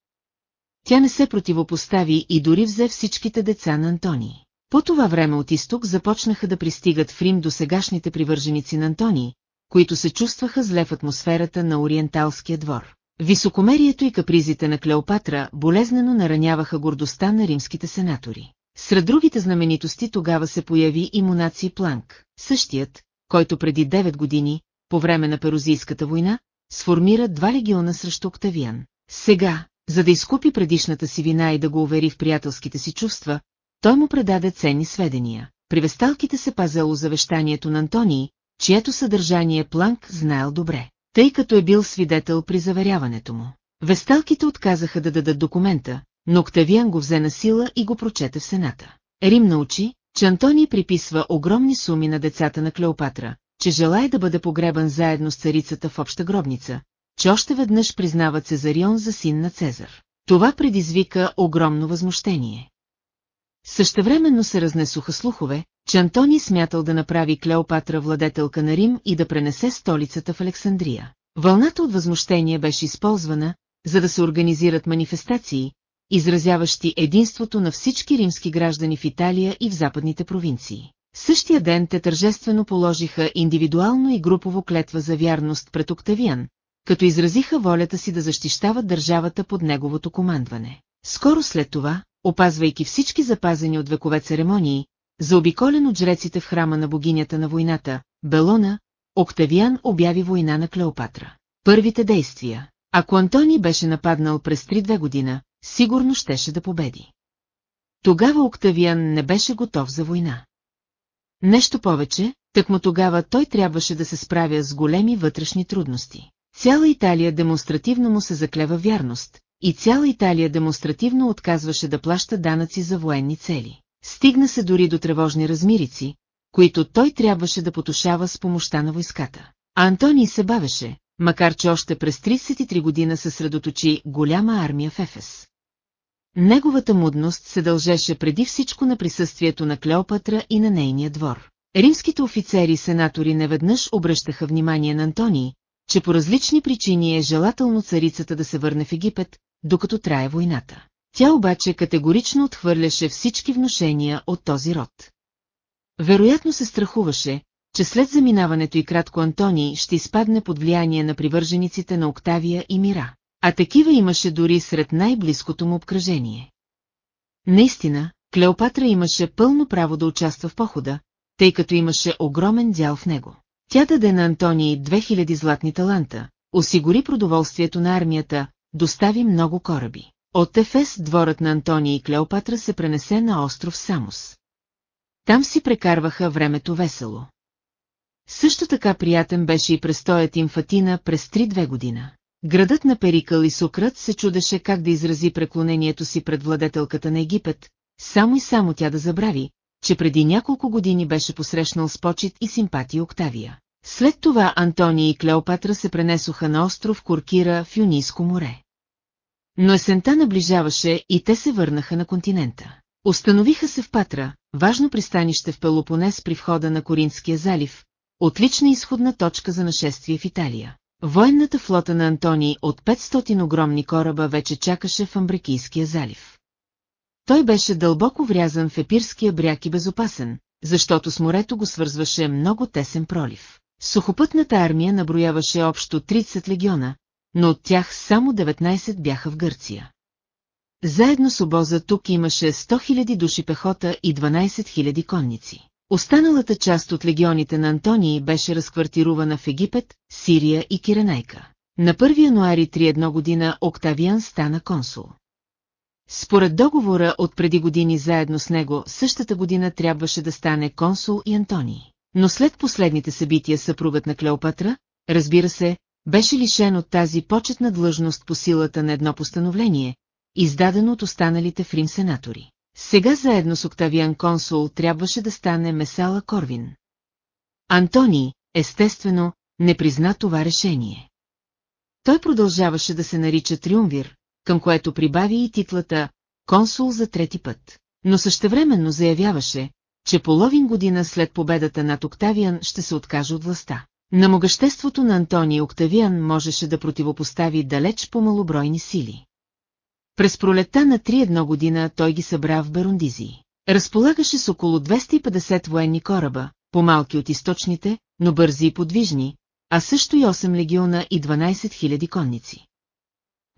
Тя не се противопостави и дори взе всичките деца на Антони. По това време от изток започнаха да пристигат в Рим до сегашните привърженици на Антони, които се чувстваха зле в атмосферата на Ориенталския двор. Високомерието и капризите на Клеопатра болезнено нараняваха гордостта на римските сенатори. Сред другите знаменитости тогава се появи и Монаци Планк, същият, който преди 9 години, по време на Перузийската война, сформира два легиона срещу Октавиан. Сега, за да изкупи предишната си вина и да го увери в приятелските си чувства, той му предаде ценни сведения. При весталките се пазело завещанието на Антонии, чието съдържание Планк знаел добре, тъй като е бил свидетел при заверяването му. Весталките отказаха да дадат документа, но Октавиан го взе на сила и го прочете в Сената. Рим научи, че Антоний приписва огромни суми на децата на Клеопатра, че желая да бъде погребан заедно с царицата в обща гробница, че още веднъж признава Цезарион за син на Цезар. Това предизвика огромно възмущение. Същевременно се разнесоха слухове, че Антони смятал да направи Клеопатра владетелка на Рим и да пренесе столицата в Александрия. Вълната от възмущение беше използвана, за да се организират манифестации, изразяващи единството на всички римски граждани в Италия и в западните провинции. Същия ден те тържествено положиха индивидуално и групово клетва за вярност пред Октавиан, като изразиха волята си да защищават държавата под неговото командване. Скоро след това, опазвайки всички запазени от векове церемонии, заобиколен от жреците в храма на богинята на войната, Белона, Октавиан обяви война на Клеопатра. Първите действия. Ако Антони беше нападнал през 3-2 година, сигурно щеше да победи. Тогава Октавиан не беше готов за война. Нещо повече, му тогава той трябваше да се справя с големи вътрешни трудности. Цяла Италия демонстративно му се заклева вярност, и цяла Италия демонстративно отказваше да плаща данъци за военни цели. Стигна се дори до тревожни размирици, които той трябваше да потушава с помощта на войската. А Антоний се бавеше, макар че още през 33 година съсредоточи голяма армия в Ефес. Неговата мудност се дължеше преди всичко на присъствието на Клеопатра и на нейния двор. Римските офицери и сенатори неведнъж обръщаха внимание на Антоний, че по различни причини е желателно царицата да се върне в Египет, докато трае войната. Тя обаче категорично отхвърляше всички вношения от този род. Вероятно се страхуваше, че след заминаването и кратко Антоний ще изпадне под влияние на привържениците на Октавия и Мира. А такива имаше дори сред най-близкото му обкръжение. Наистина, Клеопатра имаше пълно право да участва в похода, тъй като имаше огромен дял в него. Тя даде на Антоний 2000 златни таланта, осигури продоволствието на армията, достави много кораби. От Ефес дворът на Антоний и Клеопатра се пренесе на остров Самос. Там си прекарваха времето весело. Също така приятен беше и престоят им Фатина през 3-2 година. Градът на Перикъл и Сукрат се чудеше как да изрази преклонението си пред владетелката на Египет, само и само тя да забрави, че преди няколко години беше посрещнал с почет и симпатия Октавия. След това Антония и Клеопатра се пренесоха на остров Куркира в Юнийско море. Но есента наближаваше и те се върнаха на континента. Установиха се в Патра, важно пристанище в Пелопонес при входа на Коринския залив, отлична изходна точка за нашествие в Италия. Военната флота на Антоний от 500 огромни кораба вече чакаше в Амбрекийския залив. Той беше дълбоко врязан в епирския бряг и безопасен, защото с морето го свързваше много тесен пролив. Сухопътната армия наброяваше общо 30 легиона, но от тях само 19 бяха в Гърция. Заедно с обоза тук имаше 100 000 души пехота и 12 000 конници. Останалата част от легионите на Антонии беше разквартирувана в Египет, Сирия и Киренайка. На 1 януари 31 година Октавиан стана консул. Според договора от преди години заедно с него, същата година трябваше да стане консул и Антоний. Но след последните събития съпругът на Клеопатра, разбира се, беше лишен от тази почетна длъжност по силата на едно постановление, издадено от останалите в Рим сенатори. Сега заедно с Октавиан консул трябваше да стане Месала Корвин. Антони, естествено, не призна това решение. Той продължаваше да се нарича Триумвир, към което прибави и титлата «Консул за трети път», но същевременно заявяваше, че половин година след победата над Октавиан ще се откаже от властта. На могъществото на Антони Октавиан можеше да противопостави далеч по-малобройни сили. През пролетта на 3-1 година той ги събра в Берундизи. Разполагаше с около 250 военни кораба, по-малки от източните, но бързи и подвижни, а също и 8 легиона и 12 000 конници.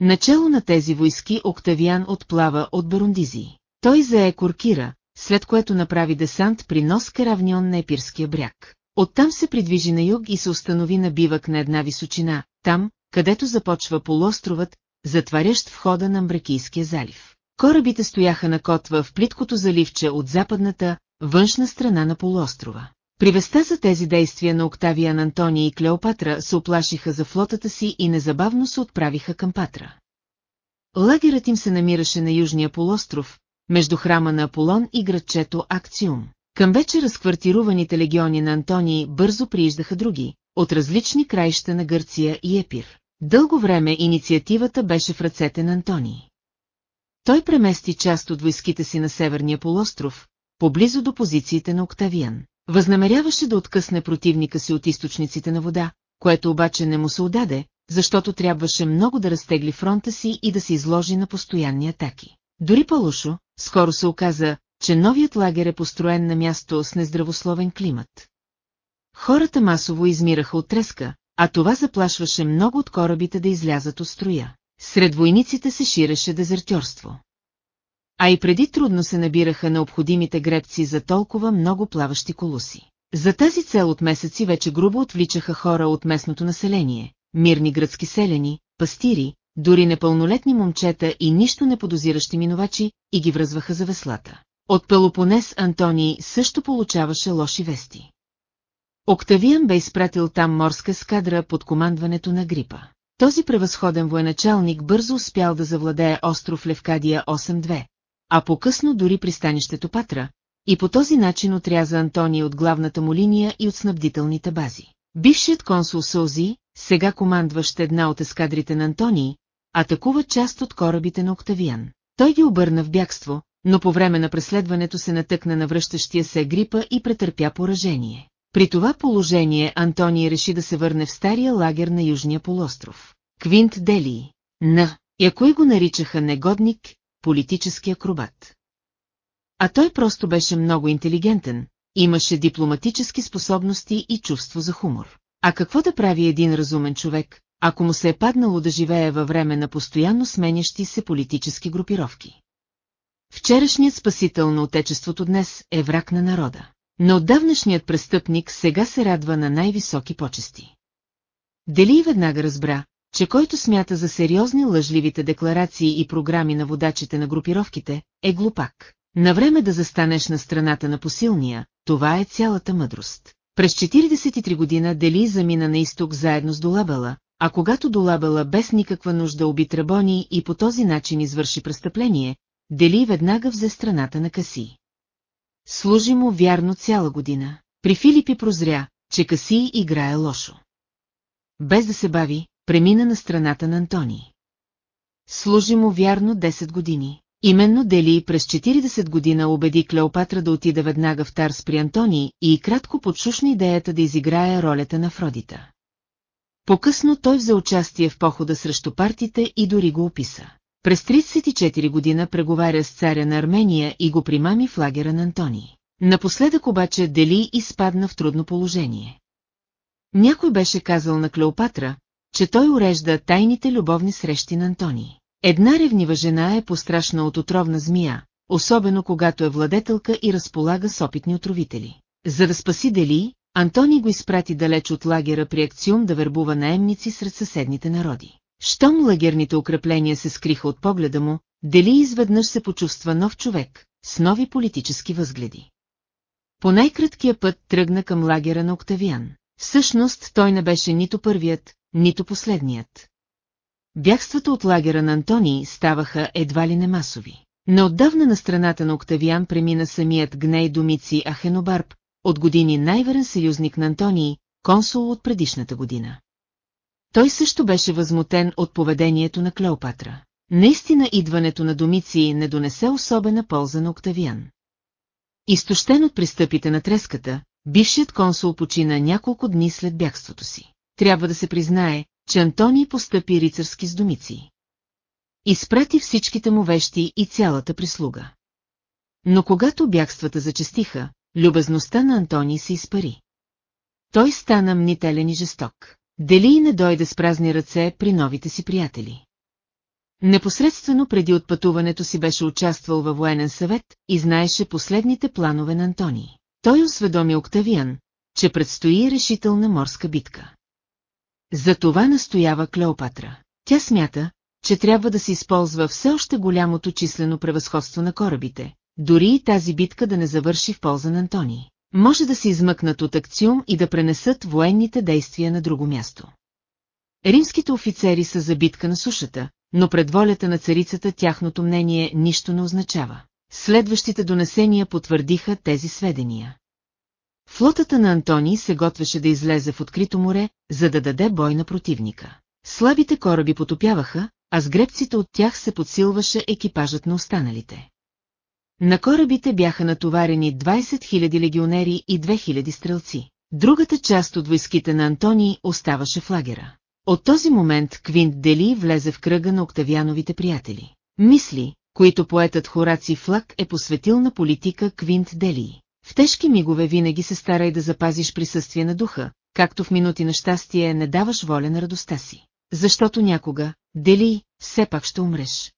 Начало на тези войски Октавиан отплава от Барундизи. Той зае Куркира, след което направи десант при нос Каравнион на Епирския бряг. Оттам се придвижи на юг и се установи на бивък на една височина, там, където започва полуостровът, затварящ входа на Мбракийския залив. Корабите стояха на котва в плиткото заливче от западната, външна страна на полуострова. При веста за тези действия на Октавиан Антония и Клеопатра се оплашиха за флотата си и незабавно се отправиха към Патра. Лагерът им се намираше на южния полуостров, между храма на Аполон и градчето Акциум. Към вече разквартируваните легиони на Антоний бързо прииждаха други, от различни краища на Гърция и Епир. Дълго време инициативата беше в ръцете на Антоний. Той премести част от войските си на Северния полуостров, поблизо до позициите на Октавиан. Възнамеряваше да откъсне противника си от източниците на вода, което обаче не му се удаде, защото трябваше много да разтегли фронта си и да се изложи на постоянни атаки. Дори по-лошо, скоро се оказа, че новият лагер е построен на място с нездравословен климат. Хората масово измираха от треска, а това заплашваше много от корабите да излязат от строя. Сред войниците се ширеше дезертьорство. А и преди трудно се набираха необходимите гребци за толкова много плаващи колуси. За тази цел от месеци вече грубо отвличаха хора от местното население, мирни гръцки селени, пастири, дори непълнолетни момчета и нищо не подозиращи минувачи, и ги връзваха за веслата. От Пелопонес Антоний също получаваше лоши вести. Октавиан бе изпратил там морска скадра под командването на Грипа. Този превъзходен военачалник бързо успял да завладее остров Левкадия 8-2, а по-късно дори пристанището Патра, и по този начин отряза Антоний от главната му линия и от снабдителните бази. Бившият консул Сълзи, сега командващ една от ескадрите на Антоний, атакува част от корабите на Октавиан. Той ги обърна в бягство, но по време на преследването се натъкна на връщащия се грипа и претърпя поражение. При това положение Антоний реши да се върне в стария лагер на Южния полуостров. Квинт Делии. На, якой го наричаха негодник, политически акробат. А той просто беше много интелигентен, имаше дипломатически способности и чувство за хумор. А какво да прави един разумен човек, ако му се е паднало да живее във време на постоянно сменящи се политически групировки? Вчерашният спасител на отечеството днес е враг на народа. Но отдавнашният престъпник сега се радва на най-високи почести. Дели веднага разбра, че който смята за сериозни лъжливите декларации и програми на водачите на групировките, е глупак. На време да застанеш на страната на посилния, това е цялата мъдрост. През 43 година Дели замина на изток заедно с Долабела, а когато Долабела без никаква нужда уби Трабони и по този начин извърши престъпление, Дели веднага взе страната на Каси. Служи му вярно цяла година. При Филипи прозря, че Каси играе лошо. Без да се бави, премина на страната на Антони. Служи му вярно 10 години. Именно Дели през 40 година убеди Клеопатра да отида веднага в Тарс при Антони и кратко подшушна идеята да изиграе ролята на Фродита. По-късно той взе участие в похода срещу партите и дори го описа. През 34 година преговаря с царя на Армения и го примами в лагера на Антони. Напоследък обаче Дели изпадна в трудно положение. Някой беше казал на Клеопатра, че той урежда тайните любовни срещи на Антони. Една ревнива жена е пострашна от отровна змия, особено когато е владетелка и разполага с опитни отровители. За да спаси Дели, Антони го изпрати далеч от лагера при акциум да вербува наемници сред съседните народи. Щом лагерните укрепления се скриха от погледа му, Дели изведнъж се почувства нов човек, с нови политически възгледи. По най-краткия път тръгна към лагера на Октавиан. Всъщност той не беше нито първият, нито последният. Бягствата от лагера на Антони ставаха едва ли не масови. Неотдавна на страната на Октавиан премина самият Гней Домици Ахенобарб, от години най-верен съюзник на Антонии, консул от предишната година. Той също беше възмутен от поведението на Клеопатра. Наистина идването на Домици не донесе особена полза на Октавиан. Изтощен от пристъпите на треската, бившият консул почина няколко дни след бягството си. Трябва да се признае, че Антоний постъпи рицарски с Домици. Изпрати всичките му вещи и цялата прислуга. Но когато бягствата зачестиха, любезността на Антоний се изпари. Той стана мнителен и жесток. Дели не дойде с празни ръце при новите си приятели. Непосредствено преди отпътуването си беше участвал във военен съвет и знаеше последните планове на Антони. Той осведоми Октавиан, че предстои решителна морска битка. За това настоява Клеопатра. Тя смята, че трябва да се използва все още голямото числено превъзходство на корабите, дори и тази битка да не завърши в полза на Антони може да се измъкнат от акциум и да пренесат военните действия на друго място. Римските офицери са за битка на сушата, но пред волята на царицата тяхното мнение нищо не означава. Следващите донесения потвърдиха тези сведения. Флотата на Антони се готвеше да излезе в открито море, за да даде бой на противника. Слабите кораби потопяваха, а с гребците от тях се подсилваше екипажът на останалите. На корабите бяха натоварени 20 000 легионери и 2000 стрелци. Другата част от войските на Антони оставаше в лагера. От този момент Квинт Дели влезе в кръга на Октавиановите приятели. Мисли, които поетът Хораци Флак е посветил на политика Квинт Дели. В тежки мигове винаги се старай да запазиш присъствие на духа, както в минути на щастие не даваш воля на радостта си. Защото някога, Дели, все пак ще умреш.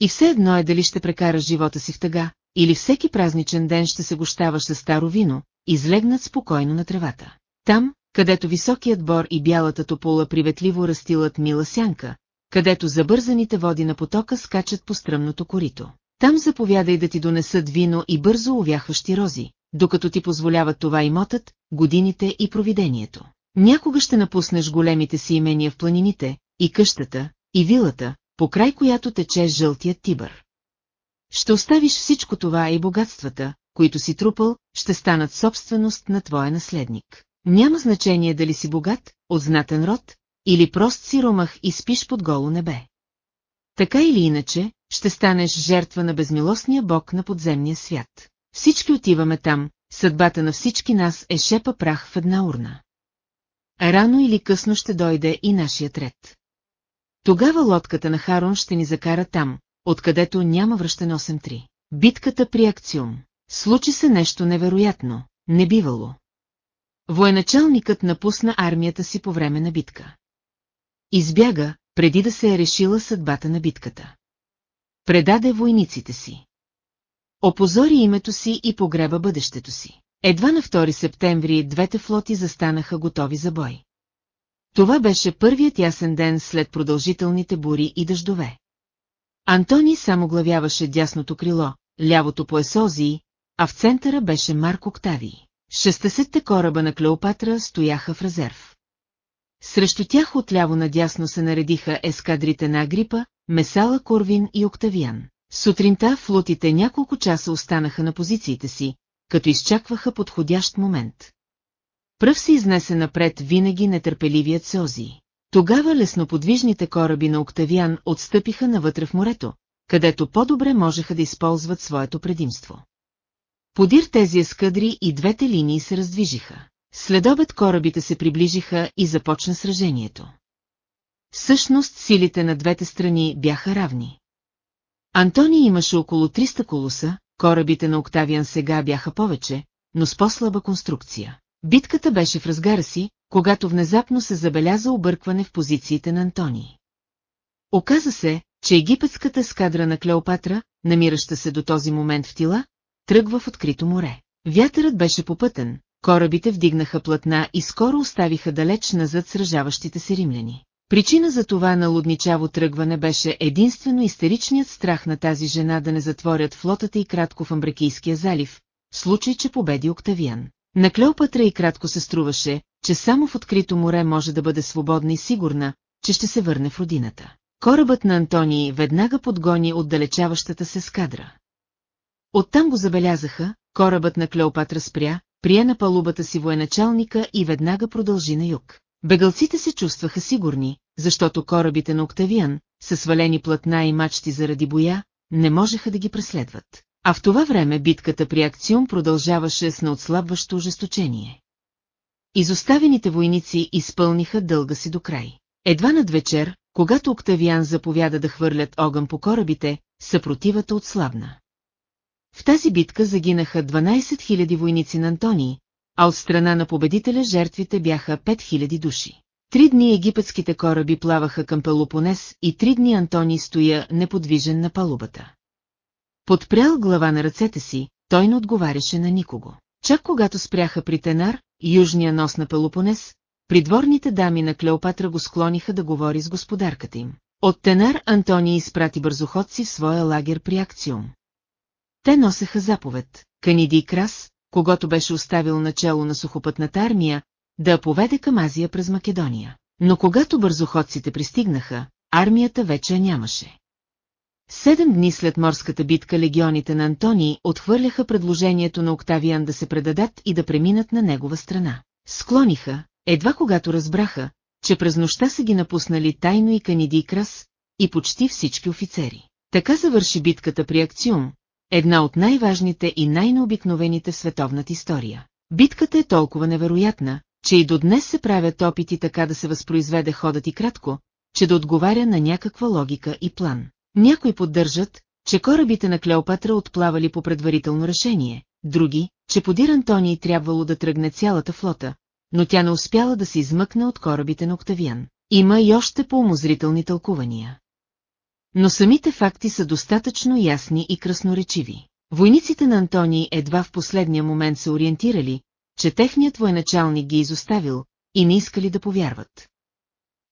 И все едно е дали ще прекараш живота си в тъга, или всеки празничен ден ще се гощаваш с старо вино, излегнат спокойно на тревата. Там, където високият бор и бялата топола приветливо растилат мила сянка, където забързаните води на потока скачат по стръмното корито. Там заповядай да ти донесат вино и бързо увяхващи рози, докато ти позволяват това имотът, годините и провидението. Някога ще напуснеш големите си имения в планините, и къщата, и вилата, по край която тече жълтият тибър. Ще оставиш всичко това и богатствата, които си трупал, ще станат собственост на твоя наследник. Няма значение дали си богат, от знатен род, или прост си ромах и спиш под голо небе. Така или иначе, ще станеш жертва на безмилостния бог на подземния свят. Всички отиваме там, съдбата на всички нас е шепа прах в една урна. Рано или късно ще дойде и нашият ред. Тогава лодката на Харон ще ни закара там, откъдето няма връщане 8-3. Битката при Акциум. Случи се нещо невероятно, не бивало. Военачалникът напусна армията си по време на битка. Избяга, преди да се е решила съдбата на битката. Предаде войниците си. Опозори името си и погреба бъдещето си. Едва на 2 септември двете флоти застанаха готови за бой. Това беше първият ясен ден след продължителните бури и дъждове. Антони само главяваше дясното крило, лявото по Есозии, а в центъра беше Марк Октавий. Шестесетте кораба на Клеопатра стояха в резерв. Срещу тях отляво надясно се наредиха ескадрите на Агрипа, Месала Корвин и Октавиан. Сутринта флотите няколко часа останаха на позициите си, като изчакваха подходящ момент. Пръв се изнесе напред винаги нетърпеливият Созий. Тогава лесноподвижните кораби на Октавиан отстъпиха навътре в морето, където по-добре можеха да използват своето предимство. Подир тези ескадри и двете линии се раздвижиха. След обед корабите се приближиха и започна сражението. Всъщност силите на двете страни бяха равни. Антони имаше около 300 колоса, корабите на Октавиан сега бяха повече, но с по-слаба конструкция. Битката беше в разгара си, когато внезапно се забеляза объркване в позициите на Антони. Оказа се, че египетската скадра на Клеопатра, намираща се до този момент в тила, тръгва в открито море. Вятърът беше попътен, корабите вдигнаха платна и скоро оставиха далеч назад сражаващите се римляни. Причина за това налудничаво тръгване беше единствено истеричният страх на тази жена да не затворят флотата и кратко в Амбракийския залив, в случай, че победи Октавиан. На Клеопатра и кратко се струваше, че само в открито море може да бъде свободна и сигурна, че ще се върне в родината. Корабът на Антонии веднага подгони отдалечаващата се скадра. Оттам го забелязаха, корабът на Клеопатра спря, прие на палубата си военачалника и веднага продължи на юг. Бегалците се чувстваха сигурни, защото корабите на Октавиан, със свалени платна и мачти заради боя, не можеха да ги преследват. А в това време битката при Акциум продължаваше с неотслабващо ожесточение. Изоставените войници изпълниха дълга си до край. Едва над вечер, когато Октавиан заповяда да хвърлят огън по корабите, съпротивата отслабна. В тази битка загинаха 12 000 войници на Антоний, а от страна на победителя жертвите бяха 5000 души. Три дни египетските кораби плаваха към Пелопонес и три дни Антони стоя неподвижен на палубата. Подпрял глава на ръцете си, той не отговаряше на никого. Чак когато спряха при Тенар, южния нос на Пелопонес, придворните дами на Клеопатра го склониха да говори с господарката им. От Тенар Антони изпрати бързоходци в своя лагер при Акциум. Те носеха заповед, Каниди Крас, когато беше оставил начало на сухопътната армия, да поведе към Азия през Македония. Но когато бързоходците пристигнаха, армията вече нямаше. Седем дни след морската битка легионите на Антони отхвърляха предложението на Октавиан да се предадат и да преминат на негова страна. Склониха, едва когато разбраха, че през нощта са ги напуснали тайно и Каниди Крас, и почти всички офицери. Така завърши битката при Акциум, една от най-важните и най-необикновените в световната история. Битката е толкова невероятна, че и до днес се правят опити така да се възпроизведе ходът и кратко, че да отговаря на някаква логика и план. Някои поддържат, че корабите на Клеопатра отплавали по предварително решение, други, че подир Антоний трябвало да тръгне цялата флота, но тя не успяла да се измъкне от корабите на Октавиан. Има и още по-умозрителни тълкувания. Но самите факти са достатъчно ясни и красноречиви. Войниците на Антоний едва в последния момент се ориентирали, че техният военачалник ги изоставил и не искали да повярват.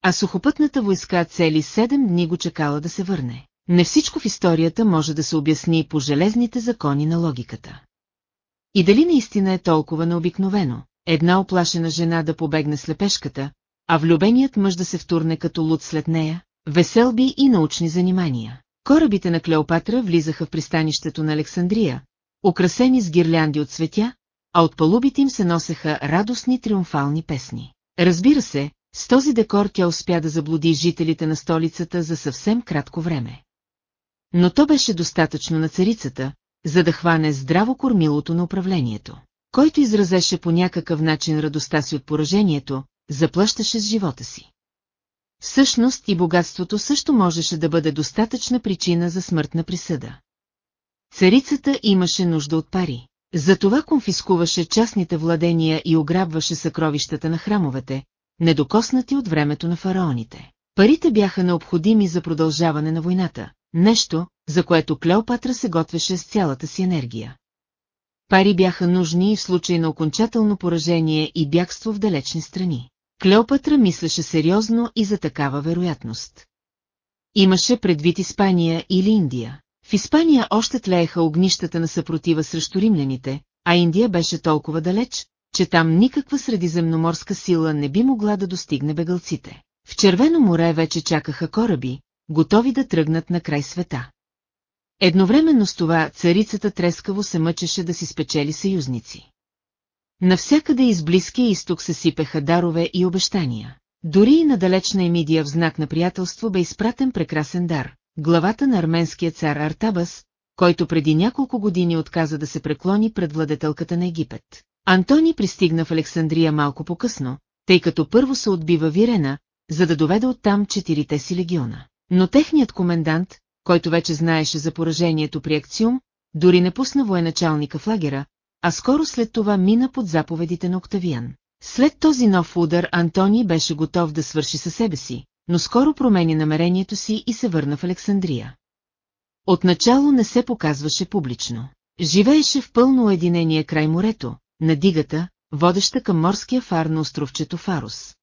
А сухопътната войска цели седем дни го чекала да се върне. Не всичко в историята може да се обясни по железните закони на логиката. И дали наистина е толкова необикновено, една оплашена жена да побегне слепешката, а влюбеният мъж да се втурне като луд след нея, веселби и научни занимания. Корабите на Клеопатра влизаха в пристанището на Александрия, украсени с гирлянди от цветя, а от палубите им се носеха радостни триумфални песни. Разбира се, с този декор тя успя да заблуди жителите на столицата за съвсем кратко време. Но то беше достатъчно на царицата, за да хване здраво кормилото на управлението. Който изразеше по някакъв начин радостта си от поражението, заплащаше с живота си. Всъщност и богатството също можеше да бъде достатъчна причина за смъртна присъда. Царицата имаше нужда от пари. Затова конфискуваше частните владения и ограбваше съкровищата на храмовете, недокоснати от времето на фараоните. Парите бяха необходими за продължаване на войната, нещо, за което Клеопатра се готвеше с цялата си енергия. Пари бяха нужни в случай на окончателно поражение и бягство в далечни страни. Клеопатра мислеше сериозно и за такава вероятност. Имаше предвид Испания или Индия. В Испания още тлееха огнищата на съпротива срещу римляните, а Индия беше толкова далеч, че там никаква средиземноморска сила не би могла да достигне бегалците. В Червено море вече чакаха кораби, готови да тръгнат на край света. Едновременно с това царицата трескаво се мъчеше да си спечели съюзници. Навсякъде из Близкия изток се сипеха дарове и обещания. Дори и на далечна Емидия в знак на приятелство бе изпратен прекрасен дар, главата на арменския цар Артабас, който преди няколко години отказа да се преклони пред владетелката на Египет. Антони пристигна в Александрия малко по-късно, тъй като първо се отбива Вирена, за да доведе оттам четирите си легиона. Но техният комендант, който вече знаеше за поражението при Акциум, дори не пусна военачалника в лагера, а скоро след това мина под заповедите на Октавиан. След този нов удар Антони беше готов да свърши със себе си, но скоро промени намерението си и се върна в Александрия. Отначало не се показваше публично. Живееше в пълно уединение край морето, на дигата, водеща към морския фар на островчето Фарус.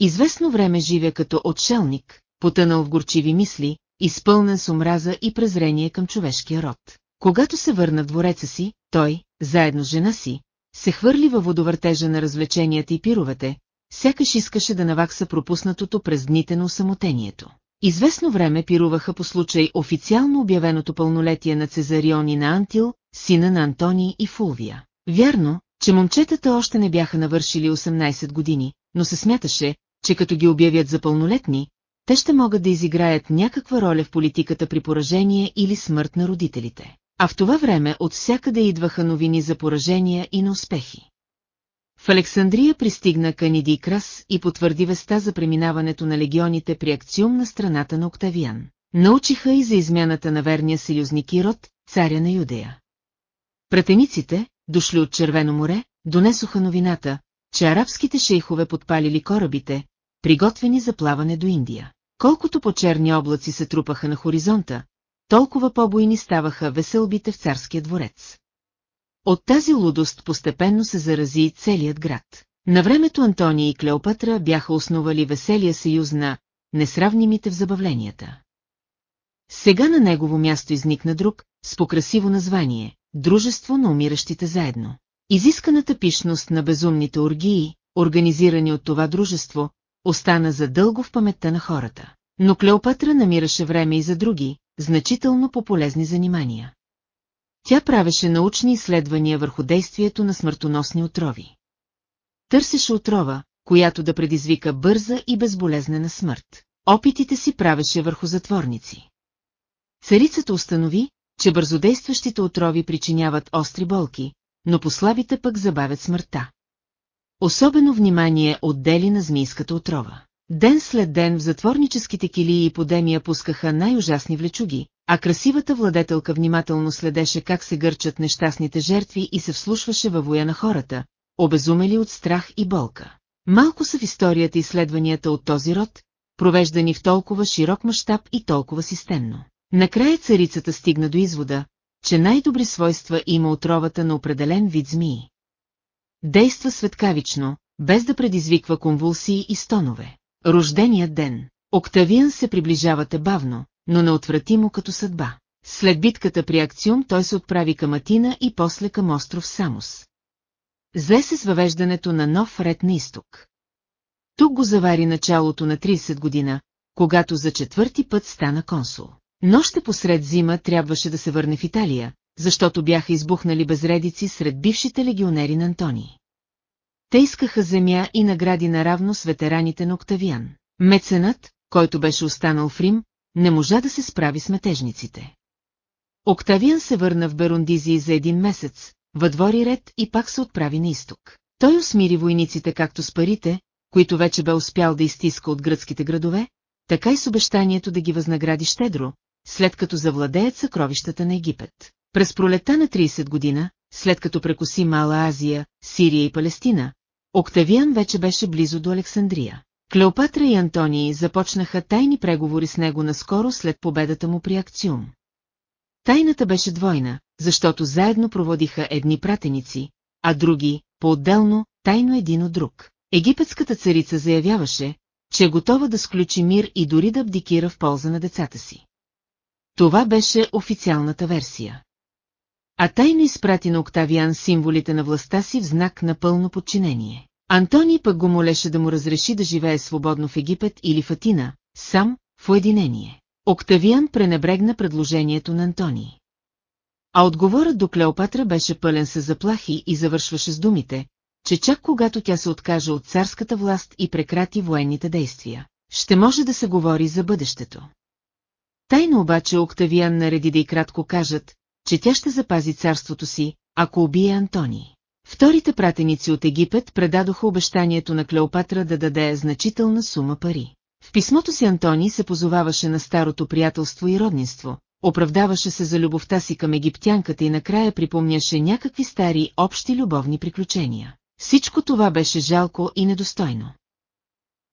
Известно време живя като отшелник, потънал в горчиви мисли, изпълнен с омраза и презрение към човешкия род. Когато се върна в двореца си, той, заедно с жена си, се хвърли във водовъртежа на развлеченията и пировете, сякаш искаше да навакса пропуснатото през дните на осамотението. Известно време пируваха по случай официално обявеното пълнолетие на Цезарион и на Антил, сина на Антоний и Фулвия. Вярно, че момчетата още не бяха навършили 18 години, но се смяташе, че като ги обявят за пълнолетни, те ще могат да изиграят някаква роля в политиката при поражение или смърт на родителите. А в това време от всякъде идваха новини за поражения и на успехи. В Александрия пристигна Каниди Крас и потвърди веста за преминаването на легионите при акциум на страната на Октавиан. Научиха и за измяната на верния съюзник Ирод, царя на Юдея. Пратениците, дошли от Червено море, донесоха новината, че арабските шейхове подпалили корабите, приготвени за плаване до Индия. Колкото по-черни облаци се трупаха на хоризонта, толкова по-бойни ставаха веселбите в царския дворец. От тази лудост постепенно се зарази целият град. На времето Антония и Клеопатра бяха основали веселия съюз на несравнимите в забавленията. Сега на негово място изникна друг, с покрасиво название – Дружество на умиращите заедно. Изисканата пишност на безумните оргии, организирани от това дружество, остана за дълго в паметта на хората. Но Клеопатра намираше време и за други, значително по-полезни занимания. Тя правеше научни изследвания върху действието на смъртоносни отрови. Търсеше отрова, която да предизвика бърза и безболезнена смърт. Опитите си правеше върху затворници. Царицата установи, че бързодействащите отрови причиняват остри болки, но послабите пък забавят смъртта. Особено внимание отдели на змийската отрова. Ден след ден в затворническите килии и подемия пускаха най-ужасни влечуги, а красивата владетелка внимателно следеше как се гърчат нещастните жертви и се вслушваше във воя на хората, обезумели от страх и болка. Малко са в историята изследванията от този род, провеждани в толкова широк мащаб и толкова системно. Накрая царицата стигна до извода, че най-добри свойства има отровата на определен вид змии. Действа светкавично, без да предизвиква конвулсии и стонове. Рожденият ден. Октавиан се приближавате бавно, но неотвратимо като съдба. След битката при Акциум той се отправи към Атина и после към остров Самос. Зле се с въвеждането на нов ред на изток. Тук го завари началото на 30 година, когато за четвърти път стана консул. Нощте посред зима трябваше да се върне в Италия, защото бяха избухнали безредици сред бившите легионери на Антоний. Те искаха земя и награди наравно с ветераните на Октавиан. Меценът, който беше останал в Рим, не можа да се справи с метежниците. Октавиан се върна в Берундизии за един месец, въдвори ред и пак се отправи на изток. Той усмири войниците както с парите, които вече бе успял да изтиска от гръцките градове, така и с обещанието да ги възнагради щедро, след като завладеят съкровищата на Египет. През пролета на 30 година, след като прекоси Мала Азия, Сирия и Палестина, Октавиан вече беше близо до Александрия. Клеопатра и Антонии започнаха тайни преговори с него наскоро след победата му при Акциум. Тайната беше двойна, защото заедно проводиха едни пратеници, а други, по-отделно, тайно един от друг. Египетската царица заявяваше, че е готова да сключи мир и дори да абдикира в полза на децата си. Това беше официалната версия. А тайно изпрати на Октавиан символите на властта си в знак на пълно подчинение. Антоний пък го молеше да му разреши да живее свободно в Египет или в Атина, сам, в уединение. Октавиан пренебрегна предложението на Антоний. А отговорът до Клеопатра беше пълен с заплахи и завършваше с думите, че чак когато тя се откаже от царската власт и прекрати военните действия, ще може да се говори за бъдещето. Тайно обаче Октавиан нареди да и кратко кажат, че тя ще запази царството си, ако убие Антоний. Вторите пратеници от Египет предадоха обещанието на Клеопатра да даде значителна сума пари. В писмото си Антоний се позоваваше на старото приятелство и роднинство, оправдаваше се за любовта си към египтянката и накрая припомняше някакви стари общи любовни приключения. Всичко това беше жалко и недостойно.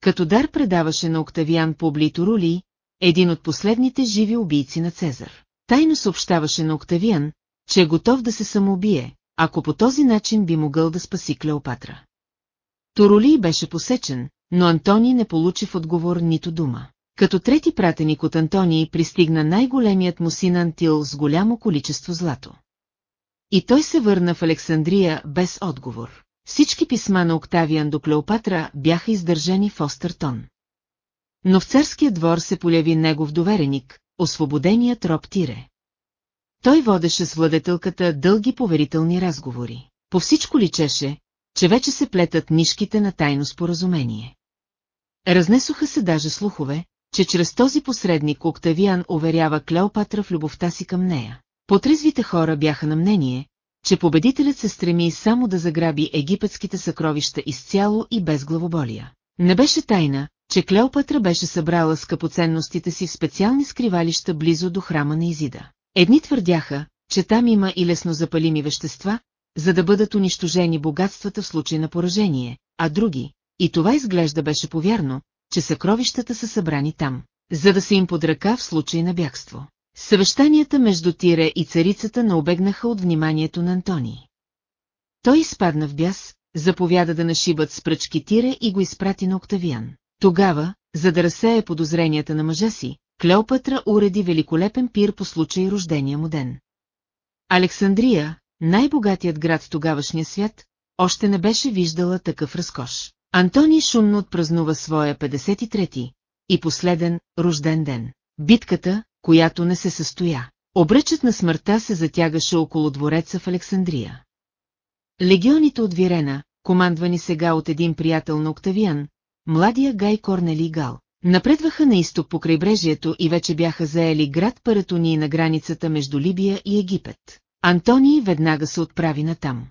Като дар предаваше на Октавиан Публи Турули, един от последните живи убийци на Цезар. Тайно съобщаваше на Октавиан, че е готов да се самоубие, ако по този начин би могъл да спаси Клеопатра. Тороли беше посечен, но Антони не получи в отговор нито дума. Като трети пратеник от Антоний пристигна най-големият му син Антил с голямо количество злато. И той се върна в Александрия без отговор. Всички писма на Октавиан до Клеопатра бяха издържани в остър тон. Но в царския двор се поляви негов довереник, освободеният роб Тире. Той водеше с владетелката дълги поверителни разговори. По всичко личеше, че вече се плетат нишките на тайно споразумение. Разнесоха се даже слухове, че чрез този посредник Октавиан уверява Клеопатра в любовта си към нея. Потрезвите хора бяха на мнение, че победителят се стреми само да заграби египетските съкровища изцяло и без главоболия. Не беше тайна, че Клеопатра беше събрала скъпоценностите си в специални скривалища близо до храма на Изида. Едни твърдяха, че там има и лесно запалими вещества, за да бъдат унищожени богатствата в случай на поражение, а други, и това изглежда беше повярно, че съкровищата са събрани там, за да се им под ръка в случай на бягство. Съвещанията между Тире и царицата наобегнаха от вниманието на Антоний. Той изпадна в бяс, заповяда да нашибат с пръчки Тире и го изпрати на Октавиан. Тогава, за да разсея подозренията на мъжа си, Клеопатра уреди великолепен пир по случай рождения му ден. Александрия, най-богатият град в тогавашния свят, още не беше виждала такъв разкош. Антони шумно отпразнува своя 53-ти и последен рожден ден. Битката, която не се състоя. Обръчът на смъртта се затягаше около двореца в Александрия. Легионите от Вирена, командвани сега от един приятел на Октавиан, младия Гай Корнели Гал, напредваха на изток по крайбрежието и вече бяха заели град Паратонии на границата между Либия и Египет. Антоний веднага се отправи натам.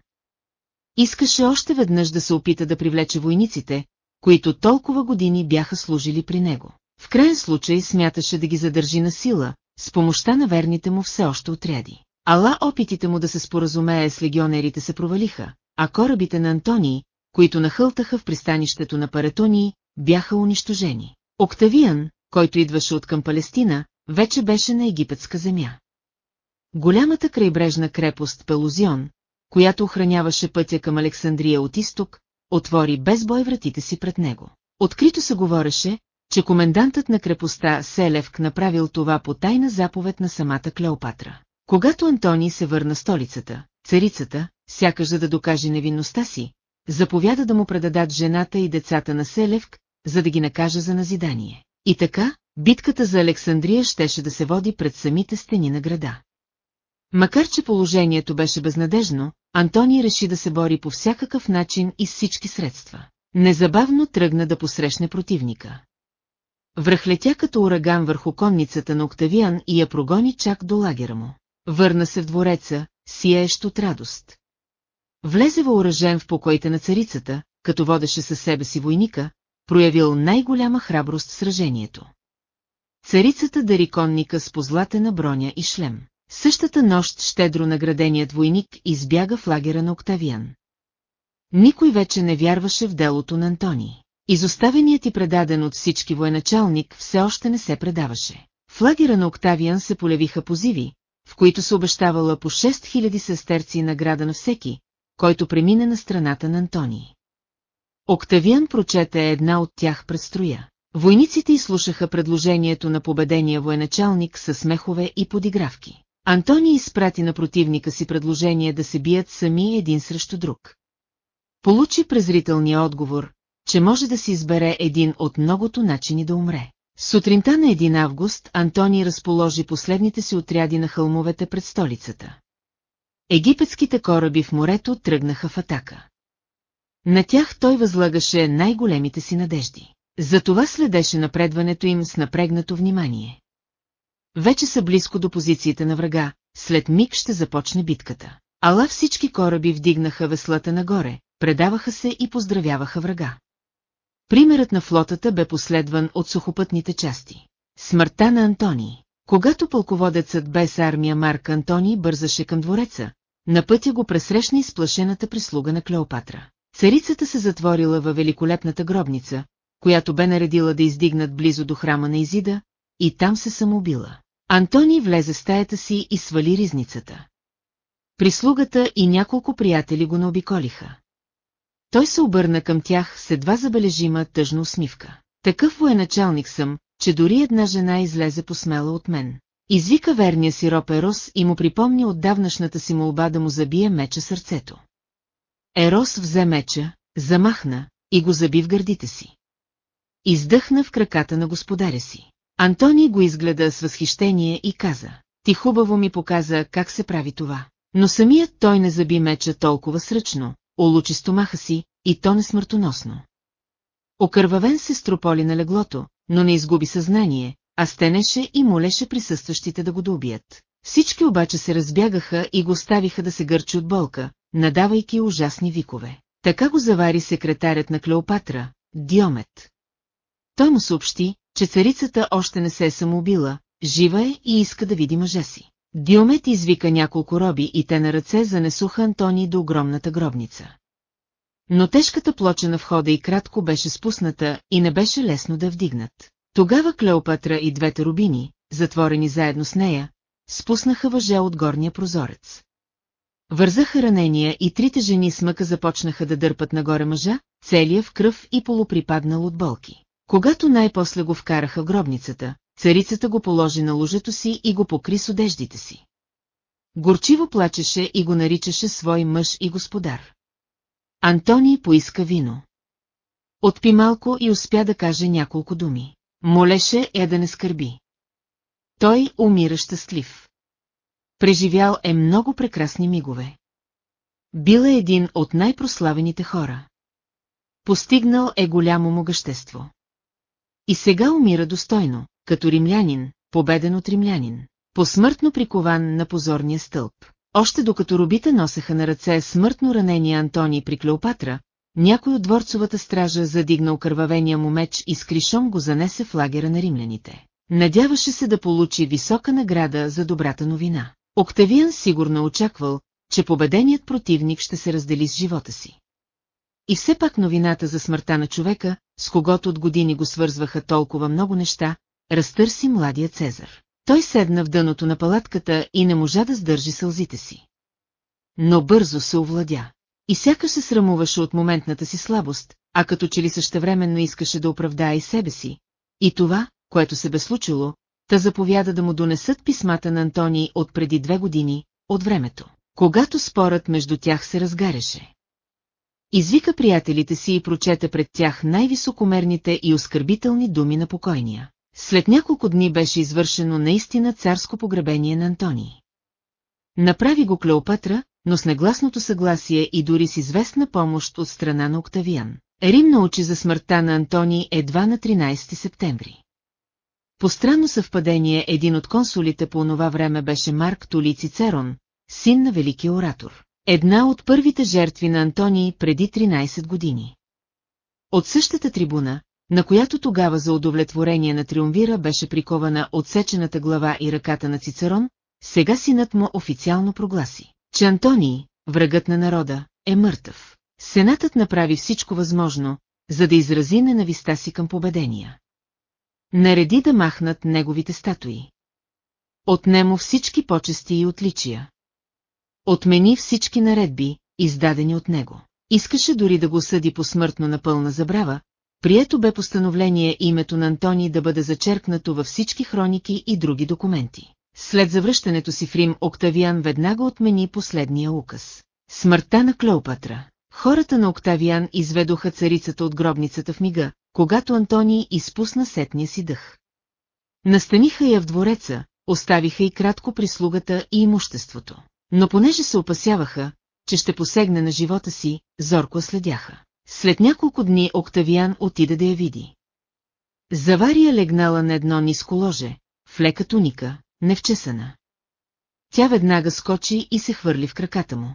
Искаше още веднъж да се опита да привлече войниците, които толкова години бяха служили при него. В крайен случай смяташе да ги задържи на сила, с помощта на верните му все още отряди. Ала опитите му да се споразумее с легионерите се провалиха, а корабите на Антонии, които нахълтаха в пристанището на Паратонии, бяха унищожени. Октавиан, който идваше от към Палестина, вече беше на египетска земя. Голямата крайбрежна крепост Пелузион, която охраняваше пътя към Александрия от изток, отвори без бой вратите си пред него. Открито се говореше, че комендантът на крепостта Селевк направил това по тайна заповед на самата Клеопатра. Когато Антони се върна столицата, царицата, сякаш за да докаже невинността си, заповяда да му предадат жената и децата на Селевк, за да ги накаже за назидание. И така, битката за Александрия щеше да се води пред самите стени на града. Макар че положението беше безнадежно, Антони реши да се бори по всякакъв начин и с всички средства. Незабавно тръгна да посрещне противника. Връхлетя като ураган върху конницата на Октавиан и я прогони чак до лагера му. Върна се в двореца, сияещ от радост. Влезе въоръжен в покоите на царицата, като водеше със себе си войника, проявил най-голяма храброст в сражението. Царицата дари конника с позлатена броня и шлем. Същата нощ щедро награденият войник избяга в лагера на Октавиан. Никой вече не вярваше в делото на Антони. Изоставеният и предаден от всички военачалник все още не се предаваше. В лагера на Октавиан се полевиха позиви, в които се обещавала по 6000 сестерци награда на всеки, който премине на страната на Антони. Октавиан прочете една от тях пред строя. Войниците изслушаха предложението на победения военачалник с смехове и подигравки. Антони изпрати на противника си предложение да се бият сами един срещу друг. Получи презрителния отговор, че може да си избере един от многото начини да умре. Сутринта на 1 август Антони разположи последните си отряди на хълмовете пред столицата. Египетските кораби в морето тръгнаха в атака. На тях той възлагаше най-големите си надежди. Затова следеше напредването им с напрегнато внимание. Вече са близко до позициите на врага, след миг ще започне битката. Ала всички кораби вдигнаха веслата нагоре, предаваха се и поздравяваха врага. Примерът на флотата бе последван от сухопътните части. Смъртта на Антони. Когато пълководецът без армия Марк Антони бързаше към двореца, на пътя го пресрещна изплашената прислуга на Клеопатра. Царицата се затворила във великолепната гробница, която бе наредила да издигнат близо до храма на Изида, и там се самоубила. Антони влезе в стаята си и свали ризницата. Прислугата и няколко приятели го наобиколиха. Той се обърна към тях с едва забележима тъжна усмивка. Такъв военачалник съм, че дори една жена излезе посмела от мен. Извика верния си роб Ерос и му припомни отдавнашната си молба да му забие меча сърцето. Ерос взе меча, замахна и го заби в гърдите си. Издъхна в краката на господаря си. Антони го изгледа с възхищение и каза, ти хубаво ми показа как се прави това. Но самият той не заби меча толкова сръчно, улучи стомаха си, и то не смъртоносно. Окървавен се строполи на леглото, но не изгуби съзнание, а стенеше и молеше присъстващите да го добият. Всички обаче се разбягаха и го оставиха да се гърчи от болка, надавайки ужасни викове. Така го завари секретарят на Клеопатра, Диомет. Той му съобщи, че царицата още не се е самоубила, жива е и иска да види мъжа си. Диомет извика няколко роби и те на ръце занесоха Антони до огромната гробница. Но тежката плоча на входа и кратко беше спусната и не беше лесно да вдигнат. Тогава Клеопатра и двете рубини, затворени заедно с нея, спуснаха въже от горния прозорец. Вързаха ранения и трите жени с мъка започнаха да дърпат нагоре мъжа, целия в кръв и полуприпаднал от болки. Когато най-после го вкараха в гробницата, царицата го положи на лужето си и го покри с одеждите си. Горчиво плачеше и го наричаше свой мъж и господар. Антоний поиска вино. Отпи малко и успя да каже няколко думи. Молеше е да не скърби. Той умира щастлив. Преживял е много прекрасни мигове. Бил е един от най-прославените хора. Постигнал е голямо могъщество. И сега умира достойно, като римлянин, победен от римлянин, посмъртно прикован на позорния стълб. Още докато робите носеха на ръце смъртно ранения Антони при Клеопатра, някой от дворцовата стража задигна окървавения му меч и с кришом го занесе в лагера на римляните. Надяваше се да получи висока награда за добрата новина. Октавиан сигурно очаквал, че победеният противник ще се раздели с живота си. И все пак новината за смъртта на човека, с когото от години го свързваха толкова много неща, разтърси младия Цезар. Той седна в дъното на палатката и не можа да сдържи сълзите си. Но бързо се овладя. И сякаш се срамуваше от моментната си слабост, а като че ли същевременно искаше да оправдае и себе си. И това, което се бе случило, та заповяда да му донесат писмата на Антони от преди две години, от времето, когато спорът между тях се разгаряше. Извика приятелите си и прочете пред тях най-високомерните и оскърбителни думи на покойния. След няколко дни беше извършено наистина царско погребение на Антоний. Направи го Клеопатра, но с негласното съгласие и дори с известна помощ от страна на Октавиан. Рим научи за смъртта на Антони едва на 13 септември. По странно съвпадение един от консулите по онова време беше Марк Тули Цицерон, син на великия оратор. Една от първите жертви на Антоний преди 13 години. От същата трибуна, на която тогава за удовлетворение на триумвира беше прикована отсечената глава и ръката на Цицерон, сега синът му официално прогласи, че Антоний, врагът на народа, е мъртъв. Сенатът направи всичко възможно, за да изрази ненависта си към победения. Нареди да махнат неговите статуи. Отнемо всички почести и отличия. Отмени всички наредби, издадени от него. Искаше дори да го съди посмъртно на пълна забрава, прието бе постановление името на Антони да бъде зачеркнато във всички хроники и други документи. След завръщането си в Рим, Октавиан веднага отмени последния указ. Смъртта на Клеопатра. Хората на Октавиан изведоха царицата от гробницата в мига, когато Антоний изпусна сетния си дъх. Настаниха я в двореца, оставиха и кратко прислугата и имуществото. Но понеже се опасяваха, че ще посегне на живота си, зорко следяха. След няколко дни Октавиан отида да я види. Завария легнала на едно ниско ложе, в лека туника, невчесана. Тя веднага скочи и се хвърли в краката му.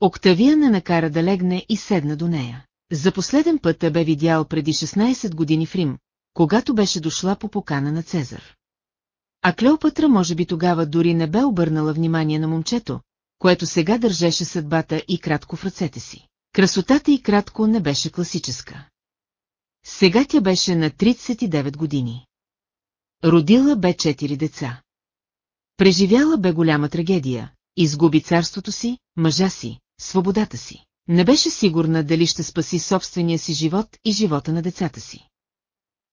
Октавия не накара да легне и седна до нея. За последен път те бе видял преди 16 години в Рим, когато беше дошла по покана на Цезар. А Клеопатра може би тогава дори не бе обърнала внимание на момчето, което сега държеше съдбата и кратко в ръцете си. Красотата и кратко не беше класическа. Сега тя беше на 39 години. Родила бе четири деца. Преживяла бе голяма трагедия, изгуби царството си, мъжа си, свободата си. Не беше сигурна дали ще спаси собствения си живот и живота на децата си.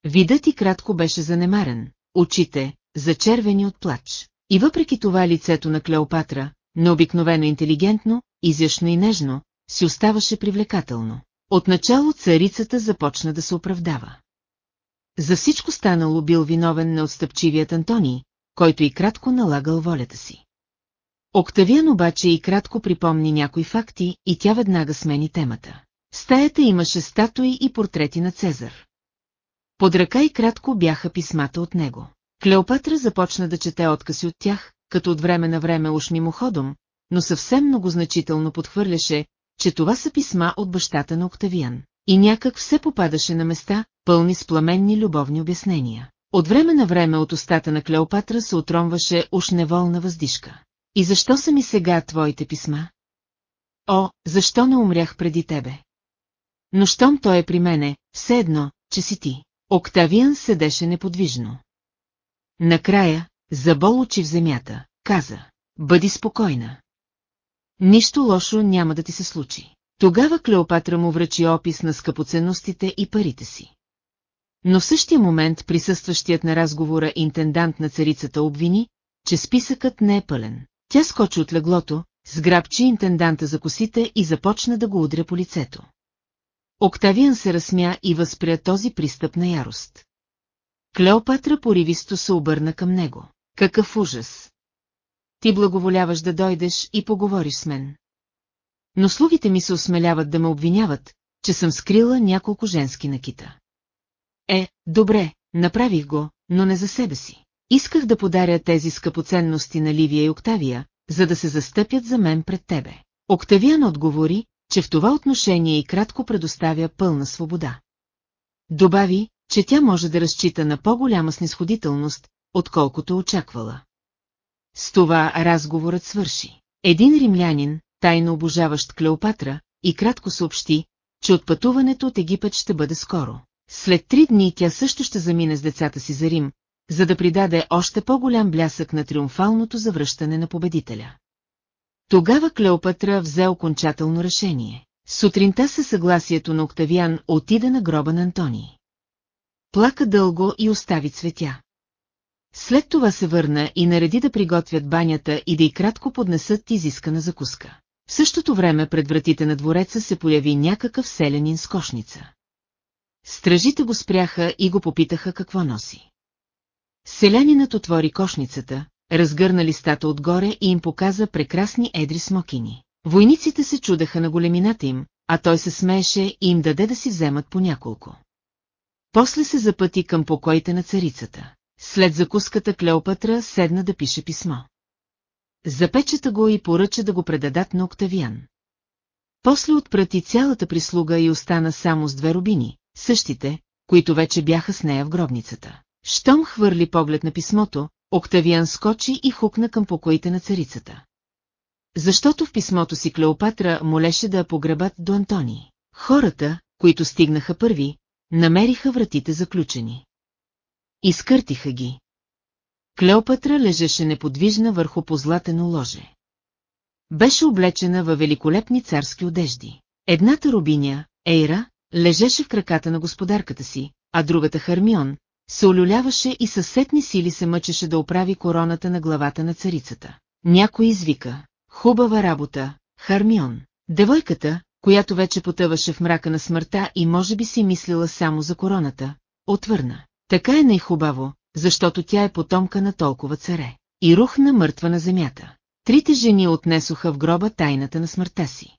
Видът и кратко беше занемарен, очите, зачервени от плач. И въпреки това лицето на Клеопатра, необикновено интелигентно, изящно и нежно, си оставаше привлекателно. Отначало царицата започна да се оправдава. За всичко станало бил виновен на отстъпчивият Антоний, който и кратко налагал волята си. Октавиан обаче и кратко припомни някои факти и тя веднага смени темата. В стаята имаше статуи и портрети на Цезар. Под ръка и кратко бяха писмата от него. Клеопатра започна да чете откази от тях, като от време на време уж мимоходом, но съвсем многозначително подхвърляше, че това са писма от бащата на Октавиан. И някак все попадаше на места, пълни с пламенни любовни обяснения. От време на време от устата на Клеопатра се отромваше уж неволна въздишка. И защо са ми сега твоите писма? О, защо не умрях преди тебе? Но щом той е при мене, все едно, че си ти. Октавиан седеше неподвижно. Накрая, забол очи в земята, каза, бъди спокойна. Нищо лошо няма да ти се случи. Тогава Клеопатра му връчи опис на скъпоценностите и парите си. Но в същия момент присъстващият на разговора интендант на царицата обвини, че списъкът не е пълен. Тя скочи от леглото, сграбчи интенданта за косите и започна да го удря по лицето. Октавиан се разсмя и възпря този пристъп на ярост. Клеопатра поривисто се обърна към него. Какъв ужас! Ти благоволяваш да дойдеш и поговориш с мен. Но слугите ми се осмеляват да ме обвиняват, че съм скрила няколко женски накита. Е, добре, направих го, но не за себе си. Исках да подаря тези скъпоценности на Ливия и Октавия, за да се застъпят за мен пред тебе. Октавиан отговори, че в това отношение и кратко предоставя пълна свобода. Добави, че тя може да разчита на по-голяма снисходителност, отколкото очаквала. С това разговорът свърши. Един римлянин, тайно обожаващ Клеопатра, и кратко съобщи, че отпътуването от Египет ще бъде скоро. След три дни тя също ще замине с децата си за Рим, за да придаде още по-голям блясък на триумфалното завръщане на победителя. Тогава Клеопатра взе окончателно решение. Сутринта със съгласието на Октавиан отида на гроба на Антоний. Плака дълго и остави цветя. След това се върна и нареди да приготвят банята и да и кратко поднесат изискана закуска. В същото време пред вратите на двореца се появи някакъв селянин с кошница. Стражите го спряха и го попитаха какво носи. Селянинът отвори кошницата, разгърна листата отгоре и им показа прекрасни едри смокини. Войниците се чудеха на големината им, а той се смееше и им даде да си вземат по няколко. После се запъти към покоите на царицата. След закуската Клеопатра седна да пише писмо. Запечета го и поръча да го предадат на Октавиан. После отпрати цялата прислуга и остана само с две рубини, същите, които вече бяха с нея в гробницата. Щом хвърли поглед на писмото, Октавиан скочи и хукна към покоите на царицата. Защото в писмото си Клеопатра молеше да я погребат до Антоний. Хората, които стигнаха първи, намериха вратите заключени. Изкъртиха ги. Клеопатра лежеше неподвижна върху позлатено ложе. Беше облечена във великолепни царски одежди. Едната рубиня, Ейра, лежеше в краката на господарката си, а другата Хармион, се олюляваше и със сетни сили се мъчеше да оправи короната на главата на царицата. Някой извика. Хубава работа, Хармион. Девойката, която вече потъваше в мрака на смъртта и може би си мислила само за короната, отвърна. Така е най-хубаво, защото тя е потомка на толкова царе. И рухна мъртва на земята. Трите жени отнесоха в гроба тайната на смъртта си.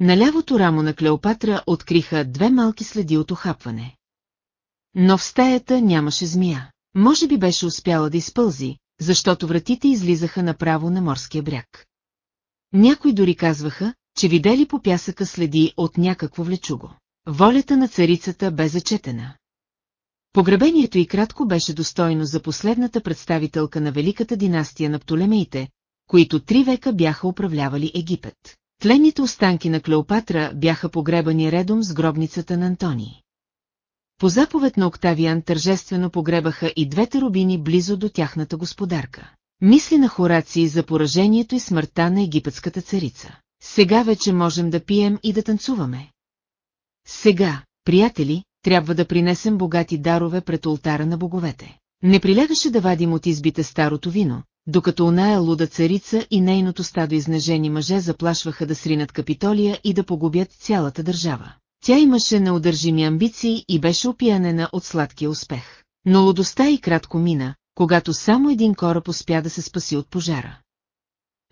На лявото рамо на Клеопатра откриха две малки следи от охапване. Но в стаята нямаше змия. Може би беше успяла да изпълзи, защото вратите излизаха направо на морския бряг. Някои дори казваха, че видели по пясъка следи от някакво влечуго. Волята на царицата бе зачетена. Погребението и кратко беше достойно за последната представителка на великата династия на Птолемеите, които три века бяха управлявали Египет. Тленните останки на Клеопатра бяха погребани редом с гробницата на Антоний. По заповед на Октавиан тържествено погребаха и двете рубини близо до тяхната господарка. Мисли на Хораци за поражението и смъртта на египетската царица. Сега вече можем да пием и да танцуваме. Сега, приятели, трябва да принесем богати дарове пред ултара на боговете. Не прилягаше да вадим от избите старото вино, докато оная луда царица и нейното стадо изнежени мъже заплашваха да сринат Капитолия и да погубят цялата държава. Тя имаше неудържими амбиции и беше опиянена от сладкия успех. Но лудостта и кратко мина, когато само един кораб успя да се спаси от пожара.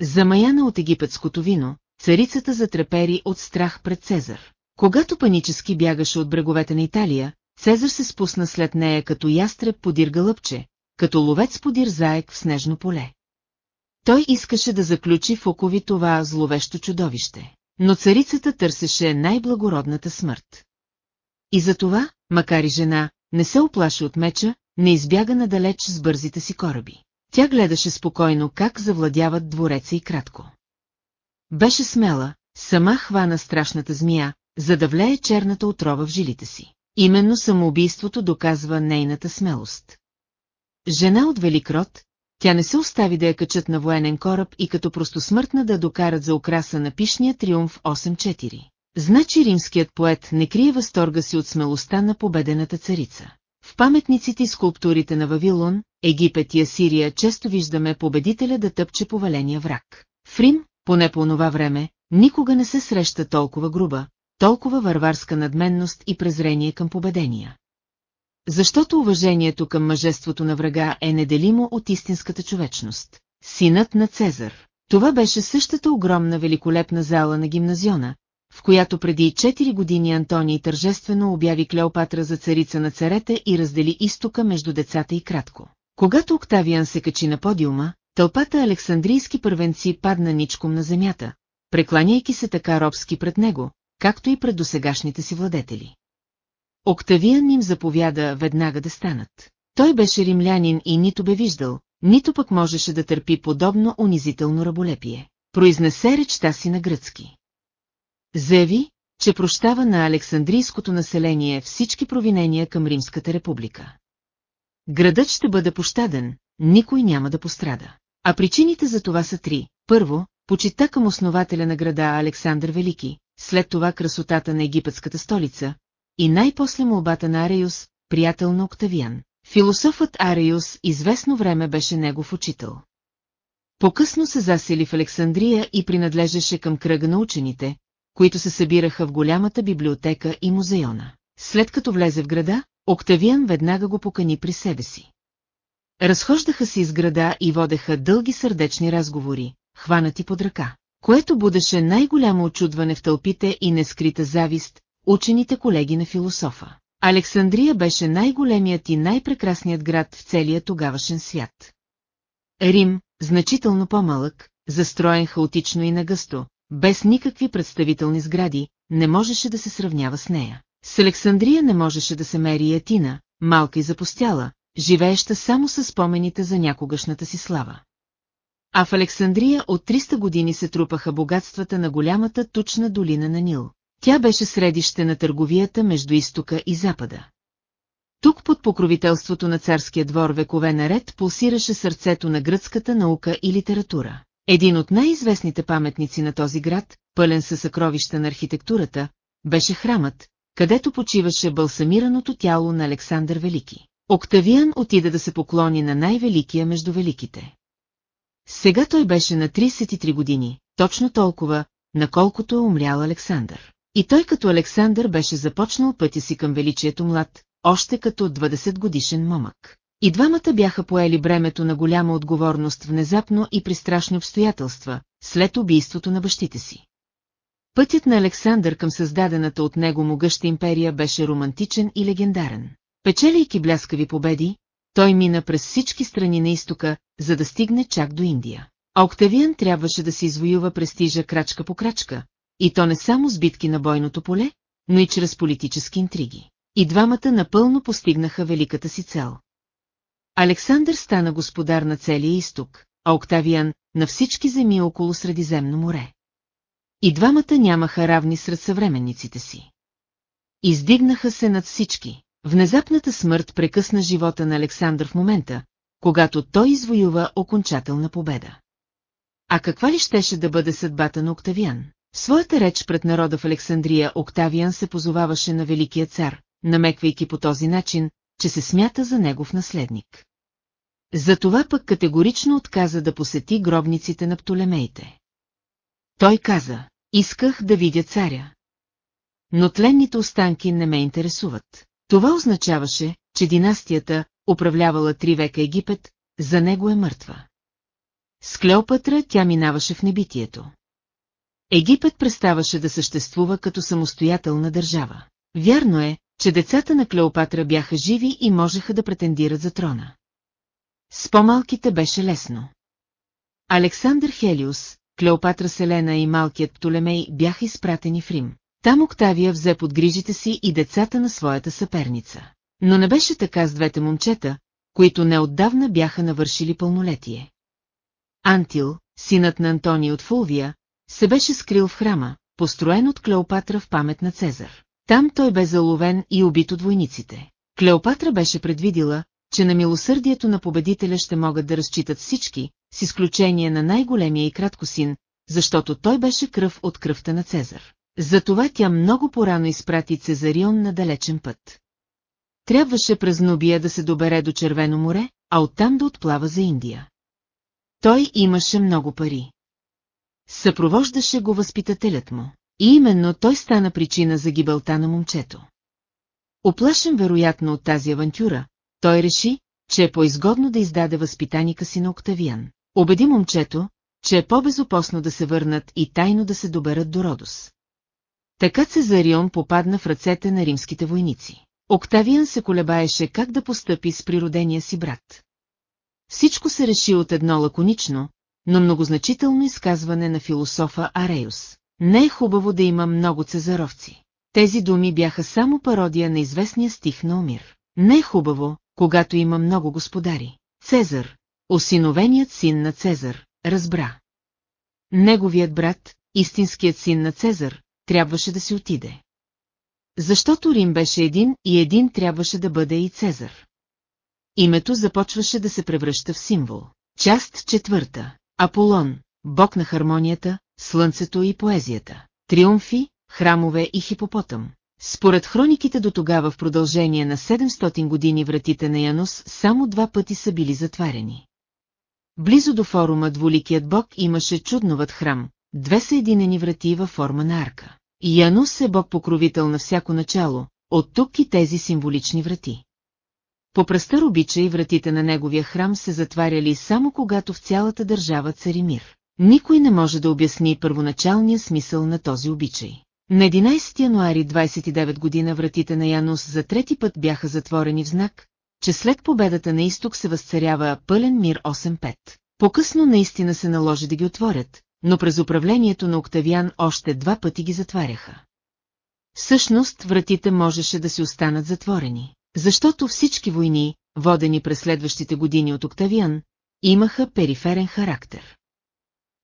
Замаяна от египетското вино, царицата затрепери от страх пред Цезар. Когато панически бягаше от бреговете на Италия, Цезар се спусна след нея като ястреб подир гълъбче, като ловец подир заек в снежно поле. Той искаше да заключи в окови това зловещо чудовище. Но царицата търсеше най-благородната смърт. И затова, макар и жена, не се оплаши от меча, не избяга надалеч с бързите си кораби. Тя гледаше спокойно как завладяват двореца и кратко. Беше смела, сама хвана страшната змия, за да влее черната отрова в жилите си. Именно самоубийството доказва нейната смелост. Жена от велик род, тя не се остави да я качат на военен кораб и като простосмъртна да докарат за украса на пишния триумф 8-4. Значи римският поет не крие възторга си от смелостта на победената царица. В паметниците и скулптурите на Вавилон, Египет и Асирия често виждаме победителя да тъпче поваления враг. В Рим, поне по това време, никога не се среща толкова груба, толкова варварска надменност и презрение към победения. Защото уважението към мъжеството на врага е неделимо от истинската човечност. Синът на Цезар. Това беше същата огромна великолепна зала на гимназиона, в която преди 4 години Антоний тържествено обяви Клеопатра за царица на царете и раздели изтока между децата и кратко. Когато Октавиан се качи на подиума, тълпата александрийски първенци падна ничком на земята, прекланяйки се така робски пред него, както и пред досегашните си владетели. Октавиан им заповяда веднага да станат. Той беше римлянин и нито бе виждал, нито пък можеше да търпи подобно унизително раболепие. Произнесе речта си на гръцки. Заяви, че прощава на Александрийското население всички провинения към Римската република. Градът ще бъде пощаден, никой няма да пострада. А причините за това са три. Първо, почита към основателя на града Александър Велики, след това красотата на египетската столица, и най-после молбата на Ареюс, приятел на Октавиан. Философът Ареюс известно време беше негов учител. По-късно се засели в Александрия и принадлежеше към кръга на учените, които се събираха в голямата библиотека и музеона. След като влезе в града, Октавиан веднага го покани при себе си. Разхождаха се из града и водеха дълги сърдечни разговори, хванати под ръка, което будеше най-голямо очудване в тълпите и нескрита завист, учените колеги на философа. Александрия беше най-големият и най-прекрасният град в целия тогавашен свят. Рим, значително по-малък, застроен хаотично и нагъсто, без никакви представителни сгради, не можеше да се сравнява с нея. С Александрия не можеше да се мери и Атина, малка и запустяла, живееща само с спомените за някогашната си слава. А в Александрия от 300 години се трупаха богатствата на голямата тучна долина на Нил. Тя беше средище на търговията между изтока и запада. Тук под покровителството на царския двор векове наред пулсираше сърцето на гръцката наука и литература. Един от най-известните паметници на този град, пълен със съкровища на архитектурата, беше храмът, където почиваше балсамираното тяло на Александър Велики. Октавиан отида да се поклони на най-великия между великите. Сега той беше на 33 години, точно толкова, наколкото е умрял Александър. И той като Александър беше започнал пътя си към величието млад, още като 20 годишен момък. И двамата бяха поели бремето на голяма отговорност внезапно и при страшни обстоятелства, след убийството на бащите си. Пътят на Александър към създадената от него могъща империя беше романтичен и легендарен. Печелейки бляскави победи, той мина през всички страни на изтока, за да стигне чак до Индия. А Октавиан трябваше да се извоюва престижа крачка по крачка, и то не само с битки на бойното поле, но и чрез политически интриги. И двамата напълно постигнаха великата си цел. Александър стана господар на целия изток, а Октавиан – на всички земи около Средиземно море. И двамата нямаха равни сред съвременниците си. Издигнаха се над всички. Внезапната смърт прекъсна живота на Александър в момента, когато той извоюва окончателна победа. А каква ли щеше да бъде съдбата на Октавиан? В своята реч пред народа в Александрия Октавиан се позоваваше на Великия цар, намеквайки по този начин, че се смята за негов наследник. Затова пък категорично отказа да посети гробниците на Птолемеите. Той каза, исках да видя царя. Но тленните останки не ме интересуват. Това означаваше, че династията, управлявала три века Египет, за него е мъртва. С Клеопатра тя минаваше в небитието. Египет преставаше да съществува като самостоятелна държава. Вярно е, че децата на Клеопатра бяха живи и можеха да претендират за трона. С по-малките беше лесно. Александър Хелиус, Клеопатра Селена и малкият Птолемей бяха изпратени в Рим. Там Октавия взе под грижите си и децата на своята съперница. Но не беше така с двете момчета, които неотдавна бяха навършили пълнолетие. Антил, синът на Антоний от Фулвия, се беше скрил в храма, построен от Клеопатра в памет на Цезар. Там той бе заловен и убит от войниците. Клеопатра беше предвидила, че на милосърдието на победителя ще могат да разчитат всички, с изключение на най-големия и кратко син, защото той беше кръв от кръвта на Цезар. Затова тя много порано изпрати Цезарион на далечен път. Трябваше през Нубия да се добере до Червено море, а оттам да отплава за Индия. Той имаше много пари. Съпровождаше го възпитателят му. И именно той стана причина за гибелта на момчето. Оплашен вероятно от тази авантюра, той реши, че е по-изгодно да издаде възпитаника си на Октавиан. Обеди момчето, че е по-безопасно да се върнат и тайно да се доберат до Родос. Така Цезарион попадна в ръцете на римските войници. Октавиан се колебаеше как да постъпи с природения си брат. Всичко се реши от едно лаконично, но многозначително изказване на философа Ареус. Не е хубаво да има много цезаровци. Тези думи бяха само пародия на известния стих на Омир. Не е хубаво, когато има много господари. Цезар, осиновеният син на Цезар, разбра. Неговият брат, истинският син на Цезар, трябваше да си отиде. Защото Рим беше един и един трябваше да бъде и Цезар. Името започваше да се превръща в символ. Част четвърта. Аполон, бог на хармонията, слънцето и поезията. Триумфи, храмове и хипопотъм. Според хрониките до тогава в продължение на 700 години вратите на Янус само два пъти са били затварени. Близо до форума Двуликият бог имаше чудноват храм, две съединени врати във форма на арка. Янус е бог покровител на всяко начало, от тук и тези символични врати. По пръстър обичай вратите на неговия храм се затваряли само когато в цялата държава цари мир. Никой не може да обясни първоначалния смисъл на този обичай. На 11 януари 29 година вратите на Янус за трети път бяха затворени в знак, че след победата на изток се възцарява пълен мир 8-5. По-късно наистина се наложи да ги отворят, но през управлението на Октавиан още два пъти ги затваряха. Всъщност вратите можеше да си останат затворени, защото всички войни, водени през следващите години от Октавиан, имаха периферен характер.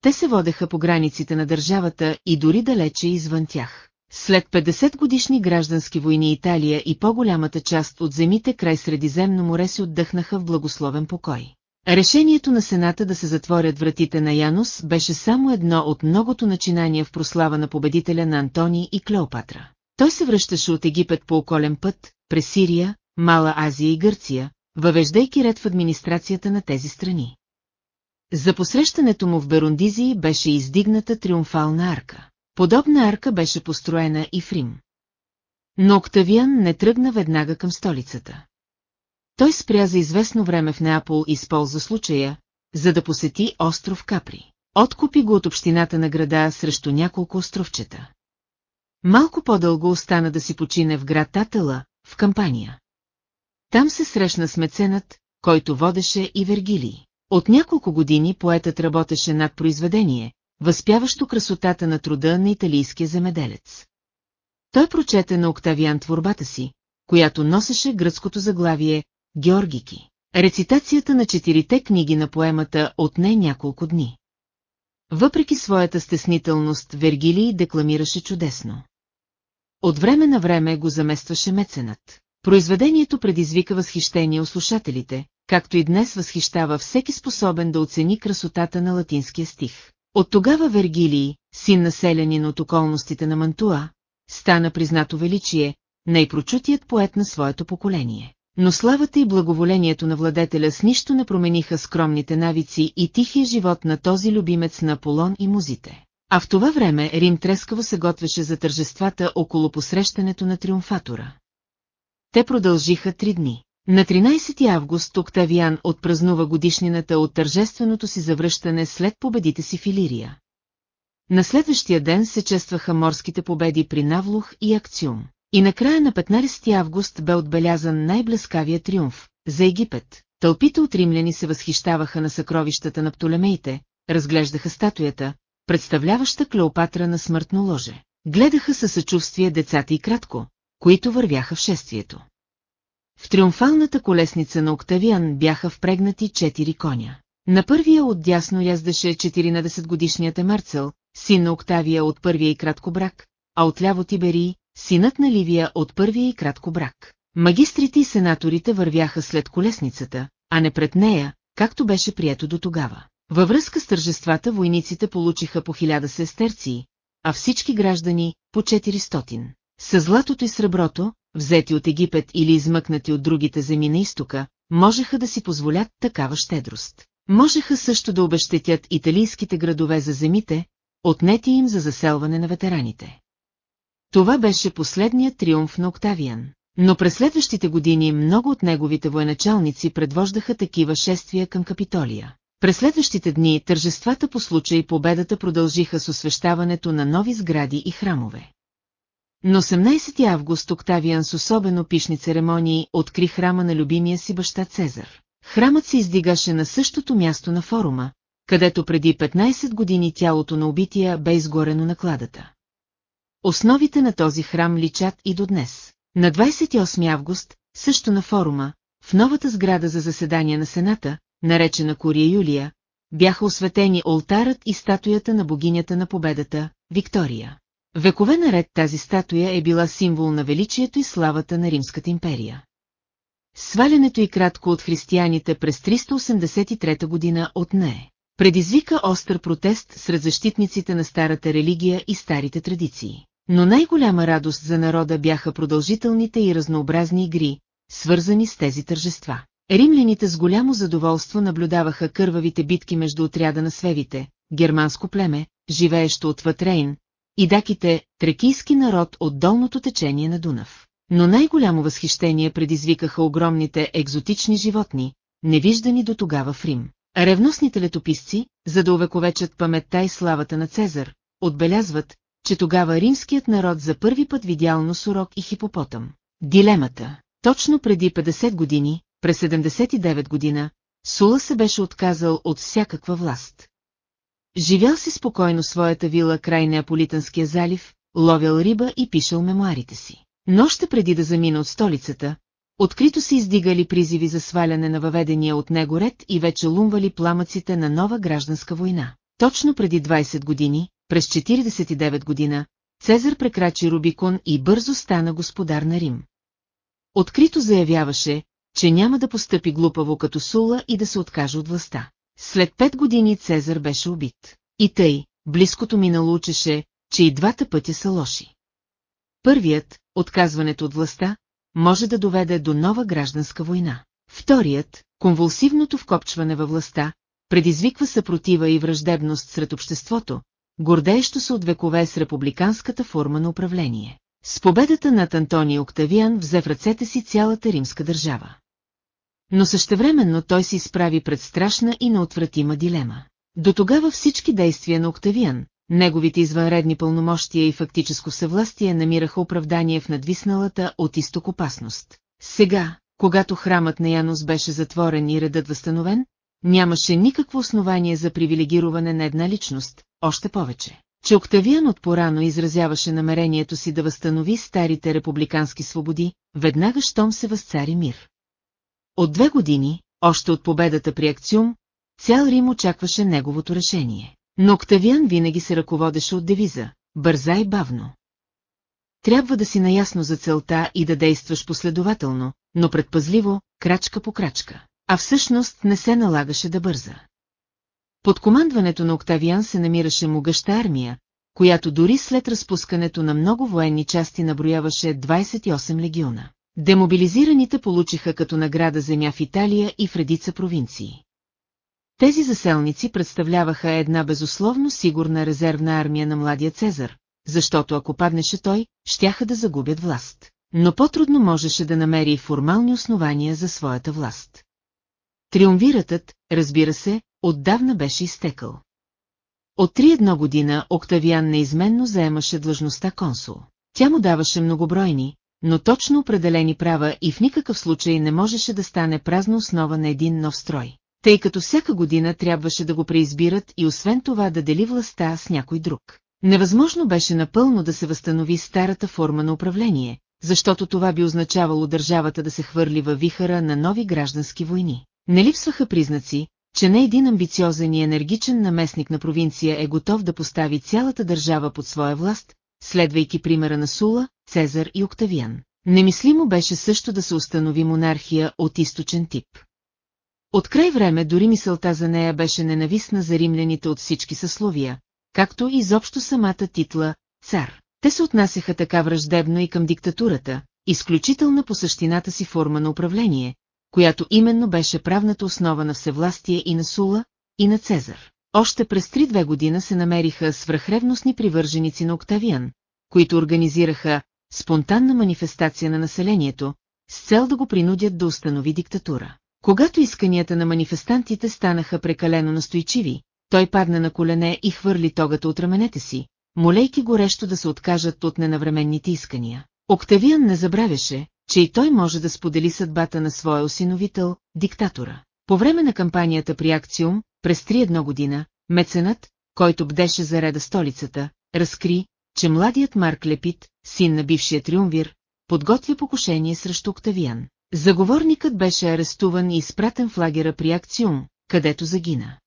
Те се водеха по границите на държавата и дори далече извън тях. След 50 годишни граждански войни Италия и по-голямата част от земите край Средиземно море се отдъхнаха в благословен покой. Решението на Сената да се затворят вратите на Янус беше само едно от многото начинания в прослава на победителя на Антони и Клеопатра. Той се връщаше от Египет по околен път, през Сирия, Мала Азия и Гърция, въвеждайки ред в администрацията на тези страни. За посрещането му в Берундизии беше издигната триумфална арка. Подобна арка беше построена и в Рим. Но Октавиан не тръгна веднага към столицата. Той спря за известно време в Неапол и използва случая, за да посети остров Капри. Откупи го от общината на града срещу няколко островчета. Малко по-дълго остана да си почине в град Татала, в кампания. Там се срещна с меценът, който водеше и Вергилий. От няколко години поетът работеше над произведение, възпяващо красотата на труда на италийския земеделец. Той прочете на Октавиан творбата си, която носеше гръцкото заглавие Георгики. Рецитацията на четирите книги на поемата отне няколко дни. Въпреки своята стеснителност, Вергилий декламираше чудесно. От време на време го заместваше меценът. Произведението предизвика възхищение у слушателите, както и днес възхищава всеки способен да оцени красотата на латинския стих. От тогава Вергилий, син населянин от околностите на Мантуа, стана признато величие, най-прочутият поет на своето поколение. Но славата и благоволението на владетеля с нищо не промениха скромните навици и тихия живот на този любимец на Аполон и музите. А в това време Рим трескаво се готвеше за тържествата около посрещането на триумфатора. Те продължиха три дни. На 13 август Октавиан отпразнува годишнината от тържественото си завръщане след победите си в Илирия. На следващия ден се честваха морските победи при Навлух и Акциум. И накрая на 15 август бе отбелязан най-блескавия триумф. За Египет, тълпите от римляни се възхищаваха на съкровищата на Птолемеите, разглеждаха статуята, представляваща Клеопатра на смъртно ложе. Гледаха със съчувствие децата и кратко, които вървяха в шествието. В триумфалната колесница на Октавиан бяха впрегнати четири коня. На първия отдясно яздеше 14-годишният Емарцел, син на Октавия от първия и кратко брак, а отляво Тиберий, синът на Ливия от първия и кратко брак. Магистрите и сенаторите вървяха след колесницата, а не пред нея, както беше прието до тогава. Във връзка с тържествата войниците получиха по хиляда сестерции, а всички граждани по 400. С златото и среброто, взети от Египет или измъкнати от другите земи на изтока, можеха да си позволят такава щедрост. Можеха също да обещетят италийските градове за земите, отнети им за заселване на ветераните. Това беше последният триумф на Октавиан. Но през следващите години много от неговите военачалници предвождаха такива шествия към Капитолия. През следващите дни тържествата по случай победата продължиха с освещаването на нови сгради и храмове. Но 18 август Октавиан с особено пишни церемонии откри храма на любимия си баща Цезар. Храмът се издигаше на същото място на форума, където преди 15 години тялото на убития бе изгорено на кладата. Основите на този храм личат и до днес. На 28 август, също на форума, в новата сграда за заседания на Сената, наречена Кория Юлия, бяха осветени олтарът и статуята на богинята на победата, Виктория. Векове наред тази статуя е била символ на величието и славата на Римската империя. Свалянето и кратко от християните през 383 година от не. Предизвика остър протест сред защитниците на старата религия и старите традиции. Но най-голяма радост за народа бяха продължителните и разнообразни игри, свързани с тези тържества. Римляните с голямо задоволство наблюдаваха кървавите битки между отряда на свевите, германско племе, живеещо от Ватрейн, и даките, трекийски народ от долното течение на Дунав. но най-голямо възхищение предизвикаха огромните екзотични животни, невиждани до тогава в Рим. Ревностните летописци, за да увековечат паметта и славата на Цезар, отбелязват, че тогава римският народ за първи път видял носорог и хипопотам. Дилемата. Точно преди 50 години, през 79 година, Сула се беше отказал от всякаква власт. Живял си спокойно своята вила край Неаполитанския залив, ловял риба и пишел мемуарите си. Но още преди да замина от столицата, открито се издигали призиви за сваляне на въведения от него ред и вече лумвали пламъците на нова гражданска война. Точно преди 20 години, през 49 година, Цезар прекрачи Рубикон и бързо стана господар на Рим. Открито заявяваше, че няма да постъпи глупаво като Сула и да се откаже от властта. След пет години Цезар беше убит. И тъй, близкото минало учеше, че и двата пътя са лоши. Първият, отказването от властта, може да доведе до нова гражданска война. Вторият, конвулсивното вкопчване във властта, предизвиква съпротива и враждебност сред обществото, гордеещо се от векове с републиканската форма на управление. С победата над Антоний Октавиан взе в ръцете си цялата римска държава. Но същевременно той се изправи пред страшна и неотвратима дилема. До тогава всички действия на Октавиан, неговите извънредни пълномощия и фактическо съвластие намираха оправдание в надвисналата от изток опасност. Сега, когато храмът на Янус беше затворен и редът възстановен, нямаше никакво основание за привилегироване на една личност, още повече, че Октавиан от порано изразяваше намерението си да възстанови старите републикански свободи, веднага щом се възцари мир. От две години, още от победата при Акциум, цял Рим очакваше неговото решение. Но Октавиан винаги се ръководеше от девиза – бързай бавно. Трябва да си наясно за целта и да действаш последователно, но предпазливо, крачка по крачка. А всъщност не се налагаше да бърза. Под командването на Октавиан се намираше могъща армия, която дори след разпускането на много военни части наброяваше 28 легиона. Демобилизираните получиха като награда земя в Италия и в редица провинции. Тези заселници представляваха една безусловно сигурна резервна армия на младия Цезар, защото ако паднеше той, щяха да загубят власт. Но по-трудно можеше да намери формални основания за своята власт. Триумвиратът, разбира се, отдавна беше изтекал. От три едно година Октавиан неизменно заемаше длъжността консул. Тя му даваше многобройни, но точно определени права и в никакъв случай не можеше да стане празна основа на един нов строй, тъй като всяка година трябваше да го преизбират и освен това да дели властта с някой друг. Невъзможно беше напълно да се възстанови старата форма на управление, защото това би означавало държавата да се хвърли във вихара на нови граждански войни. Не липсваха признаци, че не един амбициозен и енергичен наместник на провинция е готов да постави цялата държава под своя власт, следвайки примера на Сула, Цезар и Октавиан. Немислимо беше също да се установи монархия от източен тип. От край време дори мисълта за нея беше ненавистна за римляните от всички съсловия, както и изобщо самата титла «цар». Те се отнасяха така враждебно и към диктатурата, изключителна по същината си форма на управление, която именно беше правната основа на всевластие и на Сула, и на Цезар. Още през три-две година се намериха свръхревностни привърженици на Октавиан, които организираха спонтанна манифестация на населението, с цел да го принудят да установи диктатура. Когато исканията на манифестантите станаха прекалено настойчиви, той падна на колене и хвърли тогата от раменете си, молейки горещо да се откажат от ненавременните искания. Октавиан не забравяше, че и той може да сподели съдбата на своя осиновител, диктатора. По време на кампанията при Акциум, през три едно година, меценът, който бдеше за реда столицата, разкри, че младият Марк Лепит, син на бившия триумвир, подготвя покушение срещу Октавиан. Заговорникът беше арестуван и изпратен в лагера при Акциум, където загина.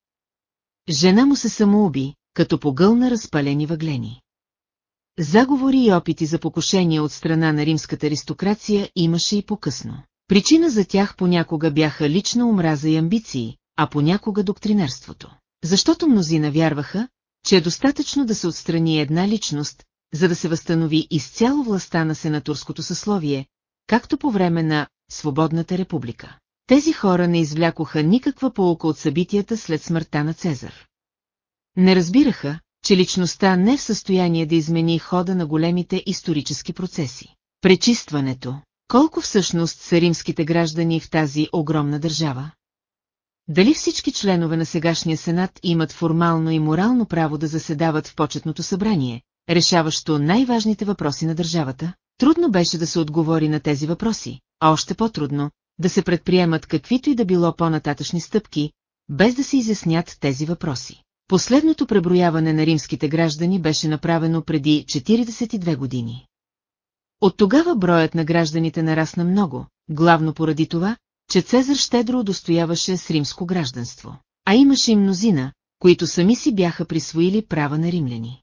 Жена му се самоуби, като погълна разпалени въглени. Заговори и опити за покушение от страна на римската аристокрация имаше и по-късно. Причина за тях понякога бяха лична омраза и амбиции, а понякога доктринерството. Защото мнозина вярваха, че е достатъчно да се отстрани една личност, за да се възстанови изцяло властта на сенатурското съсловие, както по време на Свободната република. Тези хора не извлякоха никаква полука от събитията след смъртта на Цезар. Не разбираха, че личността не е в състояние да измени хода на големите исторически процеси. Пречистването. Колко всъщност са римските граждани в тази огромна държава? Дали всички членове на сегашния сенат имат формално и морално право да заседават в почетното събрание, решаващо най-важните въпроси на държавата? Трудно беше да се отговори на тези въпроси, а още по-трудно да се предприемат каквито и да било по-нататъчни стъпки, без да се изяснят тези въпроси. Последното преброяване на римските граждани беше направено преди 42 години. От тогава броят на гражданите нарасна много, главно поради това, че Цезар щедро удостояваше с римско гражданство. А имаше и мнозина, които сами си бяха присвоили права на римляни.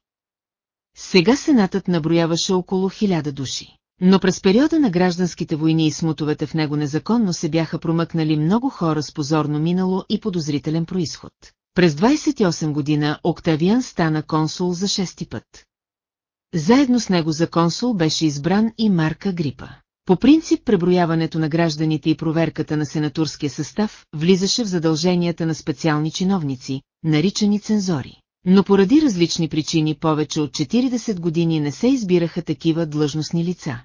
Сега сенатът наброяваше около хиляда души. Но през периода на гражданските войни и смутовете в него незаконно се бяха промъкнали много хора с позорно минало и подозрителен происход. През 28 година Октавиан стана консул за шести път. Заедно с него за консул беше избран и Марка Грипа. По принцип преброяването на гражданите и проверката на сенатурския състав влизаше в задълженията на специални чиновници, наричани цензори. Но поради различни причини повече от 40 години не се избираха такива длъжностни лица.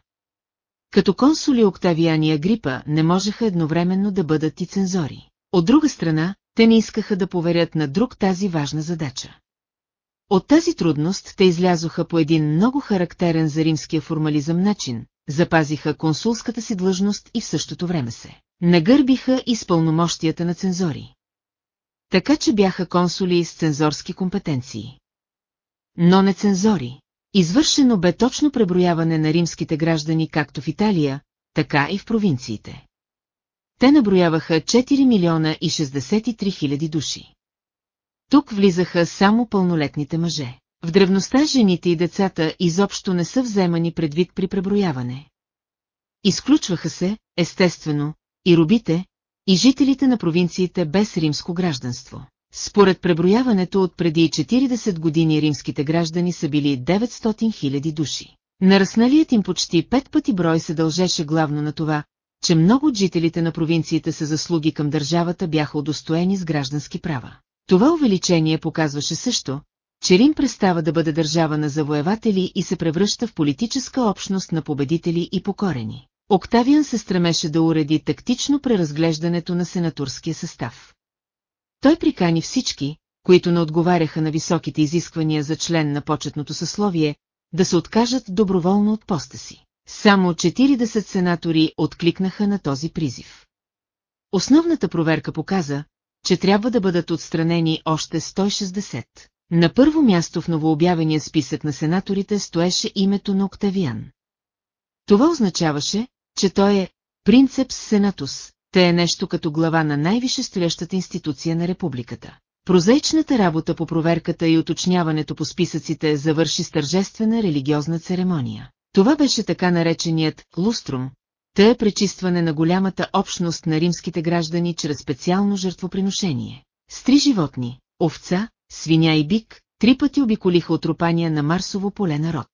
Като консули Октавиани Агрипа не можеха едновременно да бъдат и цензори. От друга страна, те не искаха да поверят на друг тази важна задача. От тази трудност те излязоха по един много характерен за римския формализъм начин, запазиха консулската си длъжност и в същото време се нагърбиха и с пълномощията на цензори. Така че бяха консули с цензорски компетенции. Но не цензори. Извършено бе точно преброяване на римските граждани както в Италия, така и в провинциите. Те наброяваха 4 милиона и 63 хиляди души. Тук влизаха само пълнолетните мъже. В древността жените и децата изобщо не са вземани предвид при преброяване. Изключваха се, естествено, и робите, и жителите на провинциите без римско гражданство. Според преброяването от преди 40 години римските граждани са били 900 000 души. Нарасналият им почти пет пъти брой се дължеше главно на това, че много от жителите на провинциите са заслуги към държавата бяха удостоени с граждански права. Това увеличение показваше също, че Рим престава да бъде държава на завоеватели и се превръща в политическа общност на победители и покорени. Октавиан се стремеше да уреди тактично преразглеждането на сенатурския състав. Той прикани всички, които не отговаряха на високите изисквания за член на почетното съсловие, да се откажат доброволно от поста си. Само 40 сенатори откликнаха на този призив. Основната проверка показа, че трябва да бъдат отстранени още 160. На първо място в новообявения списък на сенаторите стоеше името на Октавиан. Това означаваше, че той е принцепс сенатус, те е нещо като глава на най-висше стоящата институция на републиката. Прозаичната работа по проверката и уточняването по списъците завърши с тържествена религиозна церемония. Това беше така нареченият луструм, тъй е пречистване на голямата общност на римските граждани чрез специално жертвоприношение. С три животни, овца, свиня и бик, три пъти обиколиха отрупания на Марсово поле народ.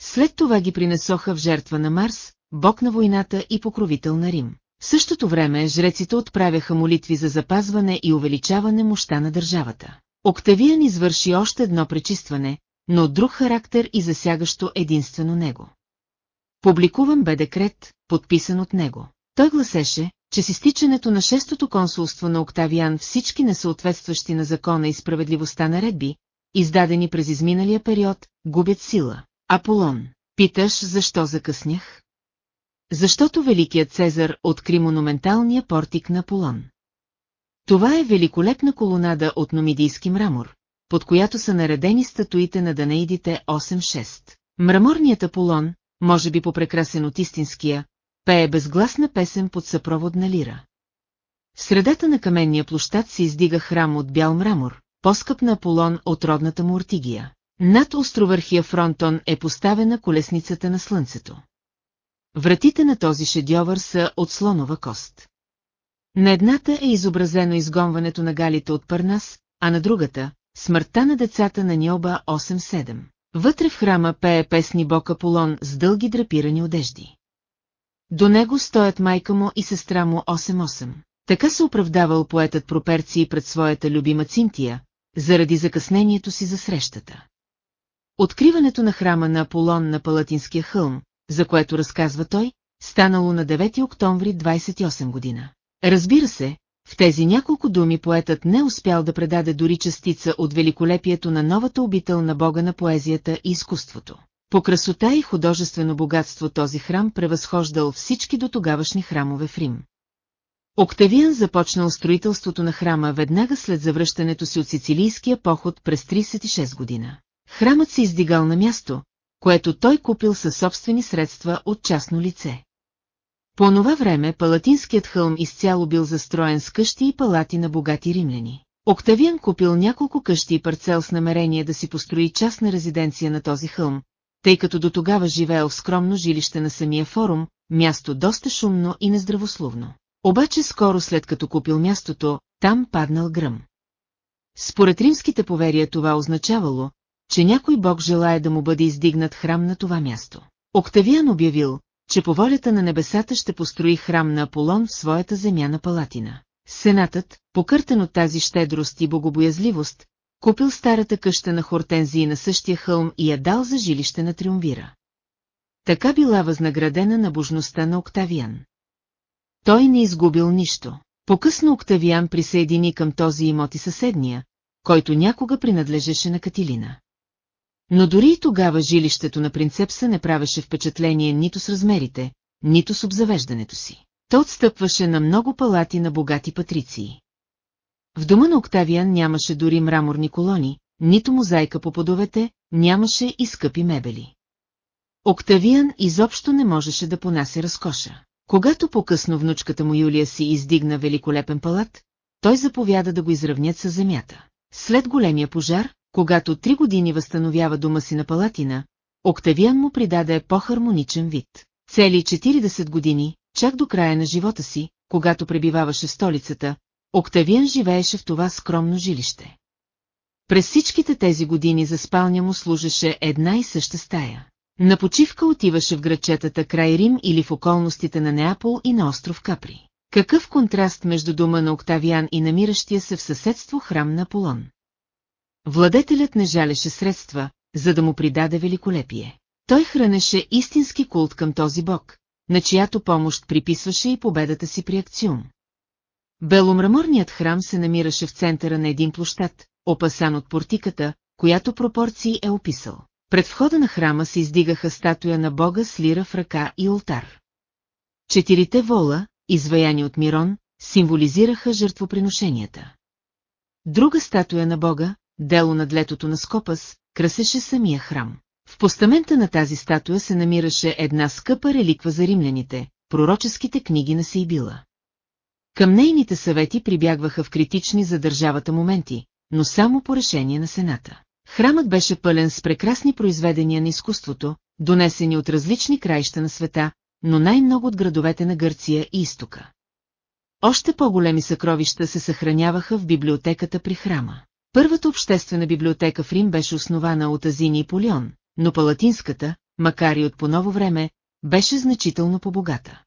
След това ги принесоха в жертва на Марс, бог на войната и покровител на Рим. В същото време жреците отправяха молитви за запазване и увеличаване мощта на държавата. Октавиан извърши още едно пречистване, но от друг характер и засягащо единствено него. Публикуван бе декрет, подписан от него. Той гласеше, че с изтичането на шестото консулство на Октавиан всички несъответстващи на закона и справедливостта наредби, издадени през изминалия период, губят сила. Аполон, питаш защо закъснях? Защото Великият Цезар откри монументалния портик на Аполон. Това е великолепна колонада от номидийски мрамор, под която са наредени статуите на данеидите 8-6. Мраморният Аполон, може би попрекрасен от истинския, пее безгласна песен под съпровод на лира. В средата на каменния площад се издига храм от бял мрамор, по-скъп на Аполон от родната му Ортигия. Над островърхия фронтон е поставена колесницата на слънцето. Вратите на този шедьовър са от слонова кост. На едната е изобразено изгонването на галите от Парнас, а на другата – смъртта на децата на Ньоба 8-7. Вътре в храма пее песни бог Аполон с дълги драпирани одежди. До него стоят майка му и сестра му 8-8. Така се оправдавал поетът Проперции пред своята любима Цинтия, заради закъснението си за срещата. Откриването на храма на Аполон на Палатинския хълм, за което разказва той, станало на 9 октомври 28 година. Разбира се, в тези няколко думи поетът не успял да предаде дори частица от великолепието на новата обител на Бога на поезията и изкуството. По красота и художествено богатство този храм превъзхождал всички до тогавашни храмове в Рим. Октавиан започнал строителството на храма веднага след завръщането си от сицилийския поход през 36 година. Храмът се издигал на място, което той купил със собствени средства от частно лице. По това време Палатинският хълм изцяло бил застроен с къщи и палати на богати римляни. Октавиан купил няколко къщи и парцел с намерение да си построи частна резиденция на този хълм, тъй като до тогава живеел в скромно жилище на самия форум, място доста шумно и нездравословно. Обаче скоро след като купил мястото, там паднал гръм. Според римските поверия това означавало, че някой бог желая да му бъде издигнат храм на това място. Октавиан обявил, че по волята на небесата ще построи храм на Аполон в своята земя на Палатина. Сенатът, покъртен от тази щедрост и богобоязливост, купил старата къща на Хортензии на същия хълм и я дал за жилище на Триумвира. Така била възнаградена на божността на Октавиан. Той не изгубил нищо. По-късно Октавиан присъедини към този имот и съседния, който някога принадлежеше на Катилина. Но дори и тогава жилището на принцепса не правеше впечатление нито с размерите, нито с обзавеждането си. То отстъпваше на много палати на богати патриции. В дома на Октавиан нямаше дори мраморни колони, нито мозайка по подовете, нямаше и скъпи мебели. Октавиан изобщо не можеше да понася разкоша. Когато по-късно внучката му Юлия си издигна великолепен палат, той заповяда да го изравнят с земята. След големия пожар, когато три години възстановява дома си на Палатина, Октавиан му придаде по-хармоничен вид. Цели 40 години, чак до края на живота си, когато пребиваваше в столицата, Октавиан живееше в това скромно жилище. През всичките тези години за спалня му служеше една и съща стая. На почивка отиваше в градчетата край Рим или в околностите на Неапол и на остров Капри. Какъв контраст между дома на Октавиан и намиращия се в съседство храм на Аполон. Владетелят не жалеше средства, за да му придаде великолепие. Той хранеше истински култ към този бог, на чиято помощ приписваше и победата си при акциум. Беломраморният храм се намираше в центъра на един площад, опасан от портиката, която пропорции е описал. Пред входа на храма се издигаха статуя на бога с лира в ръка и ултар. Четирите вола, изваяни от Мирон, символизираха жертвоприношенията. Друга статуя на бога, дело над летото на Скопас, красеше самия храм. В постамента на тази статуя се намираше една скъпа реликва за римляните, пророческите книги на Сейбила. Към нейните съвети прибягваха в критични за държавата моменти, но само по решение на Сената. Храмът беше пълен с прекрасни произведения на изкуството, донесени от различни краища на света, но най-много от градовете на Гърция и изтока. Още по-големи съкровища се съхраняваха в библиотеката при храма. Първата обществена библиотека в Рим беше основана от Азини и Полион, но палатинската, макар и от по-ново време, беше значително по-богата.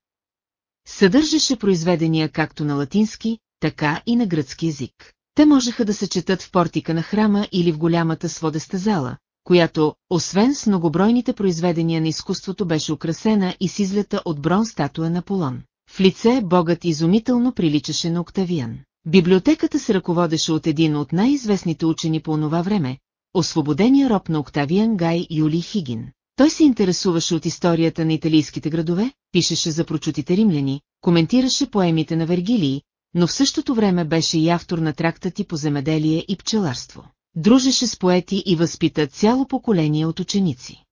Съдържаше произведения както на латински, така и на гръцки язик. Те можеха да се четат в портика на храма или в голямата сводеста зала, която, освен с многобройните произведения на изкуството, беше украсена и с излета от брон статуя на Полон. В лице богът изумително приличаше на Октавиан. Библиотеката се ръководеше от един от най-известните учени по онова време, освободения роб на Октавиан Гай Юли Хигин. Той се интересуваше от историята на италийските градове, пишеше за прочутите римляни, коментираше поемите на Вергилии, но в същото време беше и автор на трактати по земеделие и пчеларство. Дружеше с поети и възпита цяло поколение от ученици.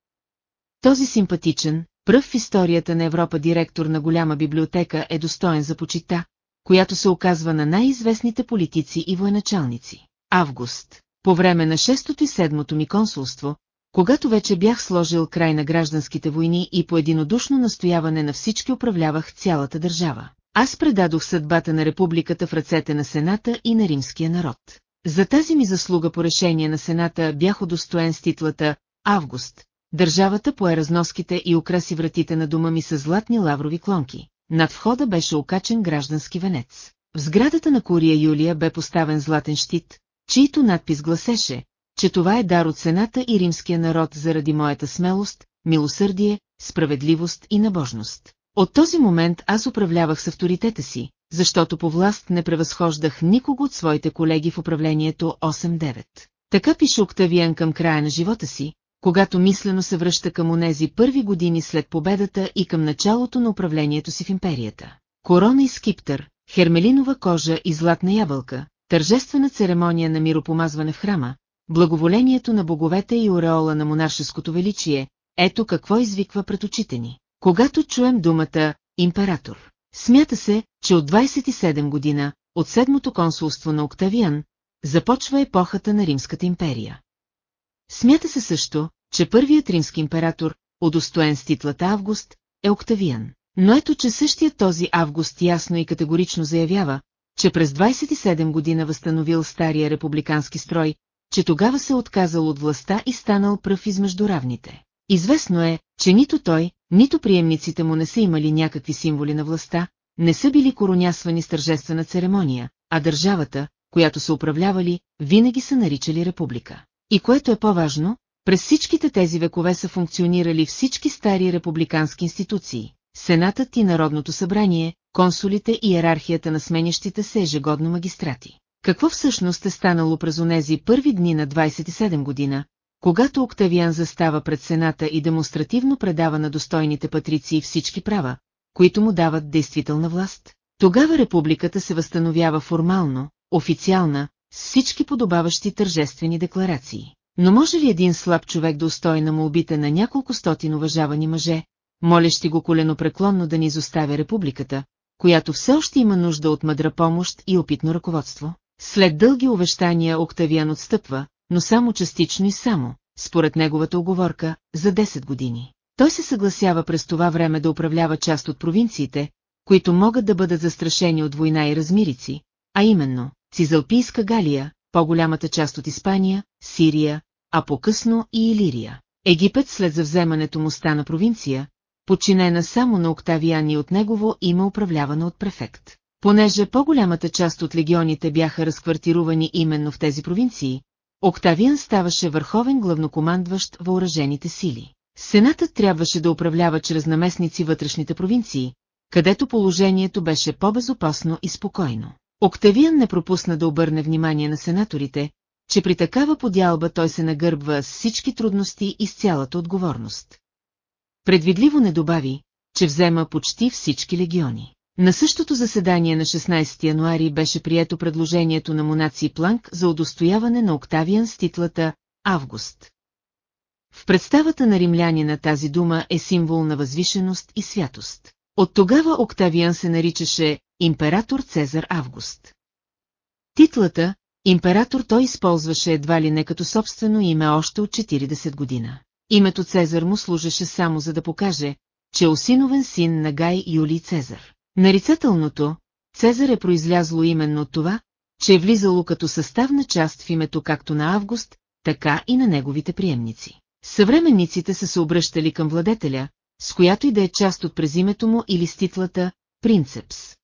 Този симпатичен, пръв в историята на Европа директор на голяма библиотека е достоен за почита, която се оказва на най-известните политици и военачалници. Август. По време на 6-то и 7-то ми консулство, когато вече бях сложил край на гражданските войни и по единодушно настояване на всички управлявах цялата държава. Аз предадох съдбата на републиката в ръцете на Сената и на римския народ. За тази ми заслуга по решение на Сената бях удостоен с титлата «Август». Държавата пое разноските и украси вратите на дома ми с златни лаврови клонки. Над входа беше окачен граждански венец. В сградата на Курия Юлия бе поставен златен щит, чийто надпис гласеше, че това е дар от Сената и римския народ заради моята смелост, милосърдие, справедливост и набожност. От този момент аз управлявах с авторитета си, защото по власт не превъзхождах никого от своите колеги в управлението 8-9. Така пише Октавиан към края на живота си, когато мислено се връща към онези първи години след победата и към началото на управлението си в империята. Корона и скиптър, хермелинова кожа и златна ябълка, тържествена церемония на миропомазване в храма, благоволението на боговете и ореола на монаршеското величие, ето какво извиква пред очите ни. Когато чуем думата «император», смята се, че от 27 година, от седмото консулство на Октавиан, започва епохата на Римската империя. Смята се също, че първият римски император, удостоен с титлата Август, е Октавиан. Но ето, че същият този Август ясно и категорично заявява, че през 27 година възстановил стария републикански строй, че тогава се отказал от властта и станал пръв измежду равните. Известно е, че нито той, нито приемниците му не са имали някакви символи на властта, не са били коронясвани с тържествена церемония, а държавата, която са управлявали, винаги са наричали република. И което е по-важно, през всичките тези векове са функционирали всички стари републикански институции, Сенатът и Народното събрание, консулите и иерархията на сменящите се ежегодно магистрати. Какво всъщност е станало през онези първи дни на 27 година, когато Октавиан застава пред Сената и демонстративно предава на достойните патрици всички права, които му дават действителна власт? Тогава републиката се възстановява формално, официална, с всички подобаващи тържествени декларации. Но може ли един слаб човек да устои на молбите на няколко стотин уважавани мъже, молещи го коленопреклонно да ни изоставя републиката, която все още има нужда от мъдра помощ и опитно ръководство? След дълги увещания Октавиан отстъпва, но само частично и само, според неговата оговорка, за 10 години. Той се съгласява през това време да управлява част от провинциите, които могат да бъдат застрашени от война и размирици, а именно Цизалпийска Галия, по-голямата част от Испания, Сирия, а по-късно и Илирия. Египет след завземането му стана провинция, подчинена само на Октавиан и от негово има управлявана от префект. Понеже по-голямата част от легионите бяха разквартирувани именно в тези провинции, Октавиан ставаше върховен главнокомандващ въоръжените сили. Сенатът трябваше да управлява чрез наместници вътрешните провинции, където положението беше по-безопасно и спокойно. Октавиан не пропусна да обърне внимание на сенаторите, че при такава подялба той се нагърбва с всички трудности и с цялата отговорност. Предвидливо не добави, че взема почти всички легиони. На същото заседание на 16 януари беше прието предложението на Монаци Планк за удостояване на Октавиан с титлата «Август». В представата на римлянина тази дума е символ на възвишеност и святост. От тогава Октавиан се наричаше император Цезар Август. Титлата император той използваше едва ли не като собствено име още от 40 година. Името Цезар му служеше само за да покаже, че е осиновен син на Гай Юлий Цезар. Нарицателното Цезар е произлязло именно от това, че е влизало като съставна част в името както на Август, така и на неговите приемници. Съвременниците са се обръщали към владетеля, с която и да е част от презимето му или с титлата «Принцепс».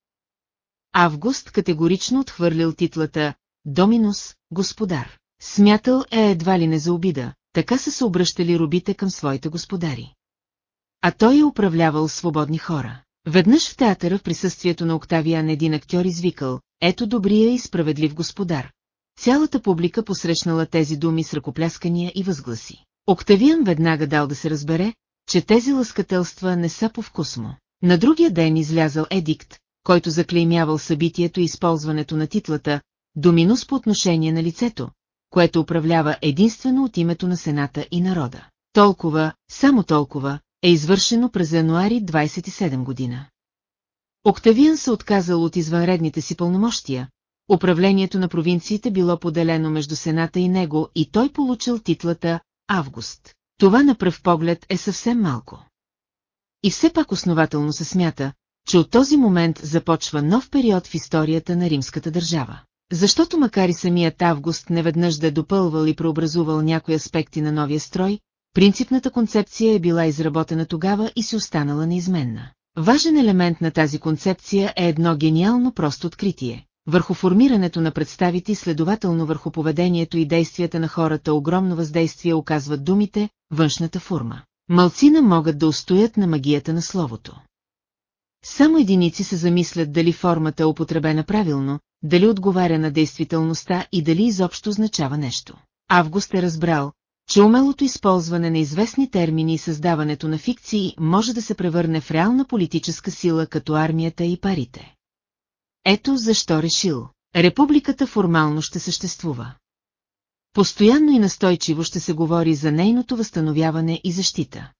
Август категорично отхвърлил титлата «Доминус, господар». Смятал е едва ли не за обида, така са се обръщали робите към своите господари. А той е управлявал свободни хора. Веднъж в театъра в присъствието на Октавиан един актьор извикал «Ето добрия и справедлив господар». Цялата публика посрещнала тези думи с ръкопляскания и възгласи. Октавиан веднага дал да се разбере, че тези лъскателства не са по вкус му. На другия ден излязал едикт, който заклеймявал събитието и използването на титлата «Доминус по отношение на лицето», което управлява единствено от името на Сената и народа. Толкова, само толкова, е извършено през януари 27 година. Октавиан се отказал от извънредните си пълномощия, управлението на провинциите било поделено между Сената и него и той получил титлата «Август». Това на пръв поглед е съвсем малко. И все пак основателно се смята, че от този момент започва нов период в историята на римската държава. Защото макар и самият Август неведнъж да е допълвал и преобразувал някои аспекти на новия строй, принципната концепция е била изработена тогава и си останала неизменна. Важен елемент на тази концепция е едно гениално просто откритие. Върху формирането на представите следователно върху поведението и действията на хората огромно въздействие оказват думите, външната форма. Малцина могат да устоят на магията на словото. Само единици се замислят дали формата е употребена правилно, дали отговаря на действителността и дали изобщо означава нещо. Август е разбрал, че умелото използване на известни термини и създаването на фикции може да се превърне в реална политическа сила като армията и парите. Ето защо решил. Републиката формално ще съществува. Постоянно и настойчиво ще се говори за нейното възстановяване и защита.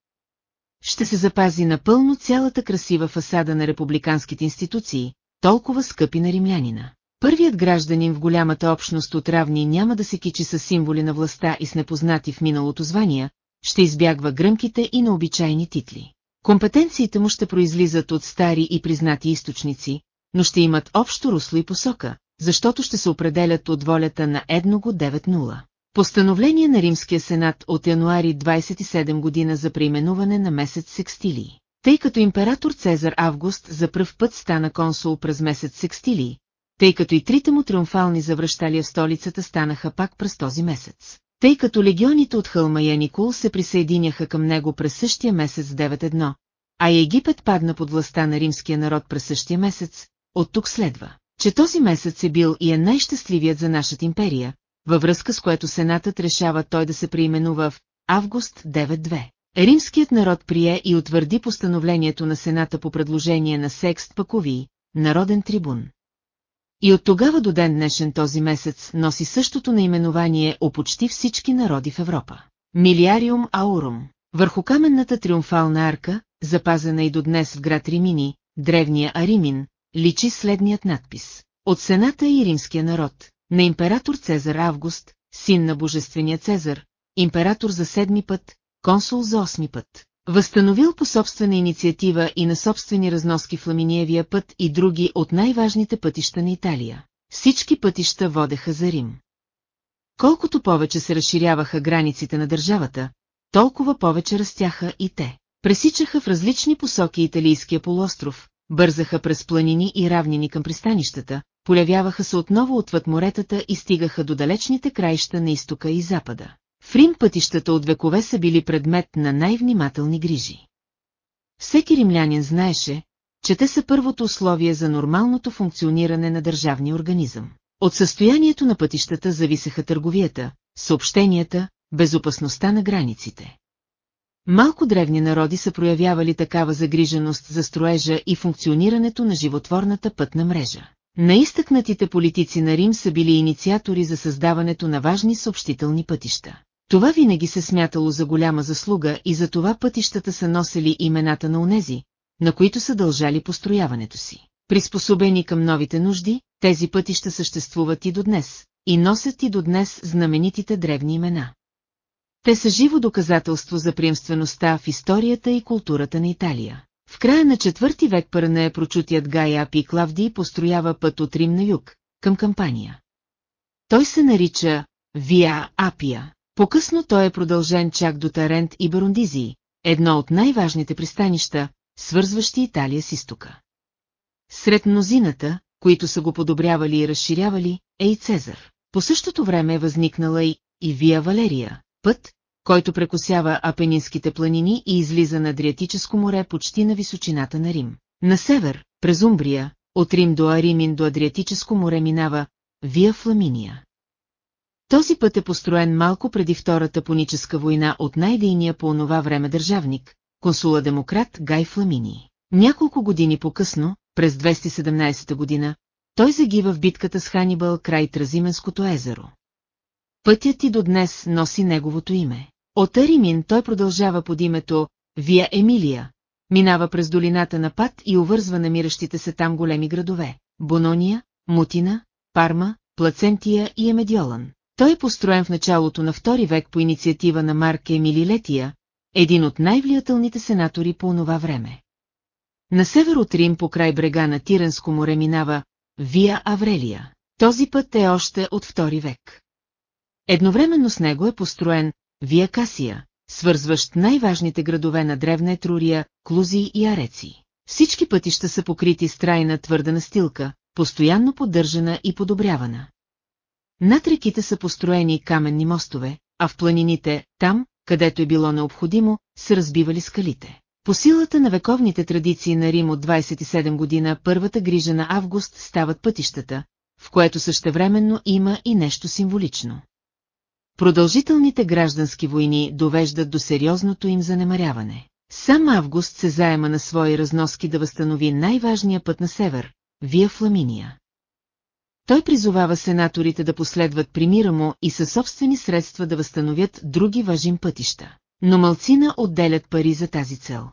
Ще се запази напълно цялата красива фасада на републиканските институции, толкова скъпи на римлянина. Първият гражданин в голямата общност от равни няма да се кичи с символи на властта и с непознати в миналото звания, ще избягва гръмките и необичайни титли. Компетенциите му ще произлизат от стари и признати източници, но ще имат общо русло и посока, защото ще се определят от волята на едного 9-0. Постановление на Римския сенат от януари 27 година за преименуване на месец Секстилии. Тъй като император Цезар Август за пръв път стана консул през месец Секстилии, тъй като и трите му триумфални завръщалия в столицата станаха пак през този месец. Тъй като легионите от хълма Яникул се присъединяха към него през същия месец 9-1, а Египет падна под властта на римския народ през същия месец, от тук следва, че този месец е бил и е най-щастливият за нашата империя, във връзка с което Сенатът решава той да се преименува в Август 9-2. Римският народ прие и утвърди постановлението на Сената по предложение на Секст Паковий, народен трибун. И от тогава до ден днешен този месец носи същото наименование о почти всички народи в Европа. Милиариум Аурум. Върху каменната триумфална арка, запазена и до днес в град Римини, древния Аримин, личи следният надпис. От Сената и римския народ, на император Цезар Август, син на божествения Цезар, император за седми път, консул за осми път. Възстановил по собствена инициатива и на собствени разноски в Ламиниевия път и други от най-важните пътища на Италия. Всички пътища водеха за Рим. Колкото повече се разширяваха границите на държавата, толкова повече растяха и те. Пресичаха в различни посоки Италийския полуостров, бързаха през планини и равнини към пристанищата, полявяваха се отново отвъд моретата и стигаха до далечните краища на изтока и запада. В Рим пътищата от векове са били предмет на най-внимателни грижи. Всеки римлянин знаеше, че те са първото условие за нормалното функциониране на държавния организъм. От състоянието на пътищата зависеха търговията, съобщенията, безопасността на границите. Малко древни народи са проявявали такава загриженост за строежа и функционирането на животворната пътна мрежа. Наистъкнатите политици на Рим са били инициатори за създаването на важни съобщителни пътища. Това винаги се смятало за голяма заслуга и за това пътищата са носили имената на унези, на които са дължали построяването си. Приспособени към новите нужди, тези пътища съществуват и до днес, и носят и до днес знаменитите древни имена. Те са живо доказателство за приемствеността в историята и културата на Италия. В края на четвърти век е прочутият Гай Апи Клавдий построява път от Рим на юг, към кампания. Той се нарича Виа Апия. По-късно той е продължен чак до Тарент и Барундизии, едно от най-важните пристанища, свързващи Италия с изтока. Сред мнозината, които са го подобрявали и разширявали, е и Цезар. По същото време е възникнала и, и Вия Валерия, път, който прекосява Апенинските планини и излиза на Адриатическо море почти на височината на Рим. На север, през Умбрия, от Рим до Аримин до Адриатическо море минава Вия Фламиния. Този път е построен малко преди Втората пуническа война от най-дейния по онова време държавник, консула-демократ Гай Фламини. Няколко години по-късно, през 217 година, той загива в битката с Ханибал край Тразименското езеро. Пътят и до днес носи неговото име. От Аримин той продължава под името Вия Емилия, минава през долината на Пат и увързва намиращите се там големи градове – Бонония, Мутина, Парма, Плацентия и Емедиолан. Той е построен в началото на втори век по инициатива на Марк Емили Летия, един от най-влиятелните сенатори по онова време. На север от Рим по край брега на Тиренско море минава Вия Аврелия. Този път е още от втори век. Едновременно с него е построен Вия Касия, свързващ най-важните градове на древна Етрурия, Клузи и Ареци. Всички пътища са покрити с трайна твърда настилка, постоянно поддържана и подобрявана. Над реките са построени каменни мостове, а в планините, там, където е било необходимо, са разбивали скалите. По силата на вековните традиции на Рим от 27 година първата грижа на Август стават пътищата, в което същевременно има и нещо символично. Продължителните граждански войни довеждат до сериозното им занемаряване. Сам Август се заема на свои разноски да възстанови най-важния път на север – Вия Фламиния. Той призовава сенаторите да последват примира му и със собствени средства да възстановят други важим пътища. Но малцина отделят пари за тази цел.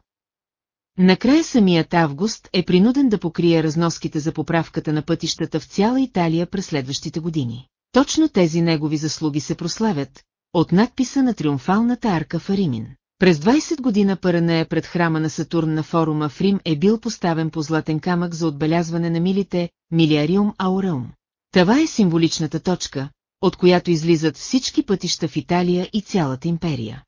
Накрая самият Август е принуден да покрие разноските за поправката на пътищата в цяла Италия през следващите години. Точно тези негови заслуги се прославят от надписа на триумфалната арка в Аримин. През 20 година Паранея пред храма на Сатурн на форума в Рим е бил поставен по златен камък за отбелязване на милите Милиариум Ауреум. Това е символичната точка, от която излизат всички пътища в Италия и цялата империя.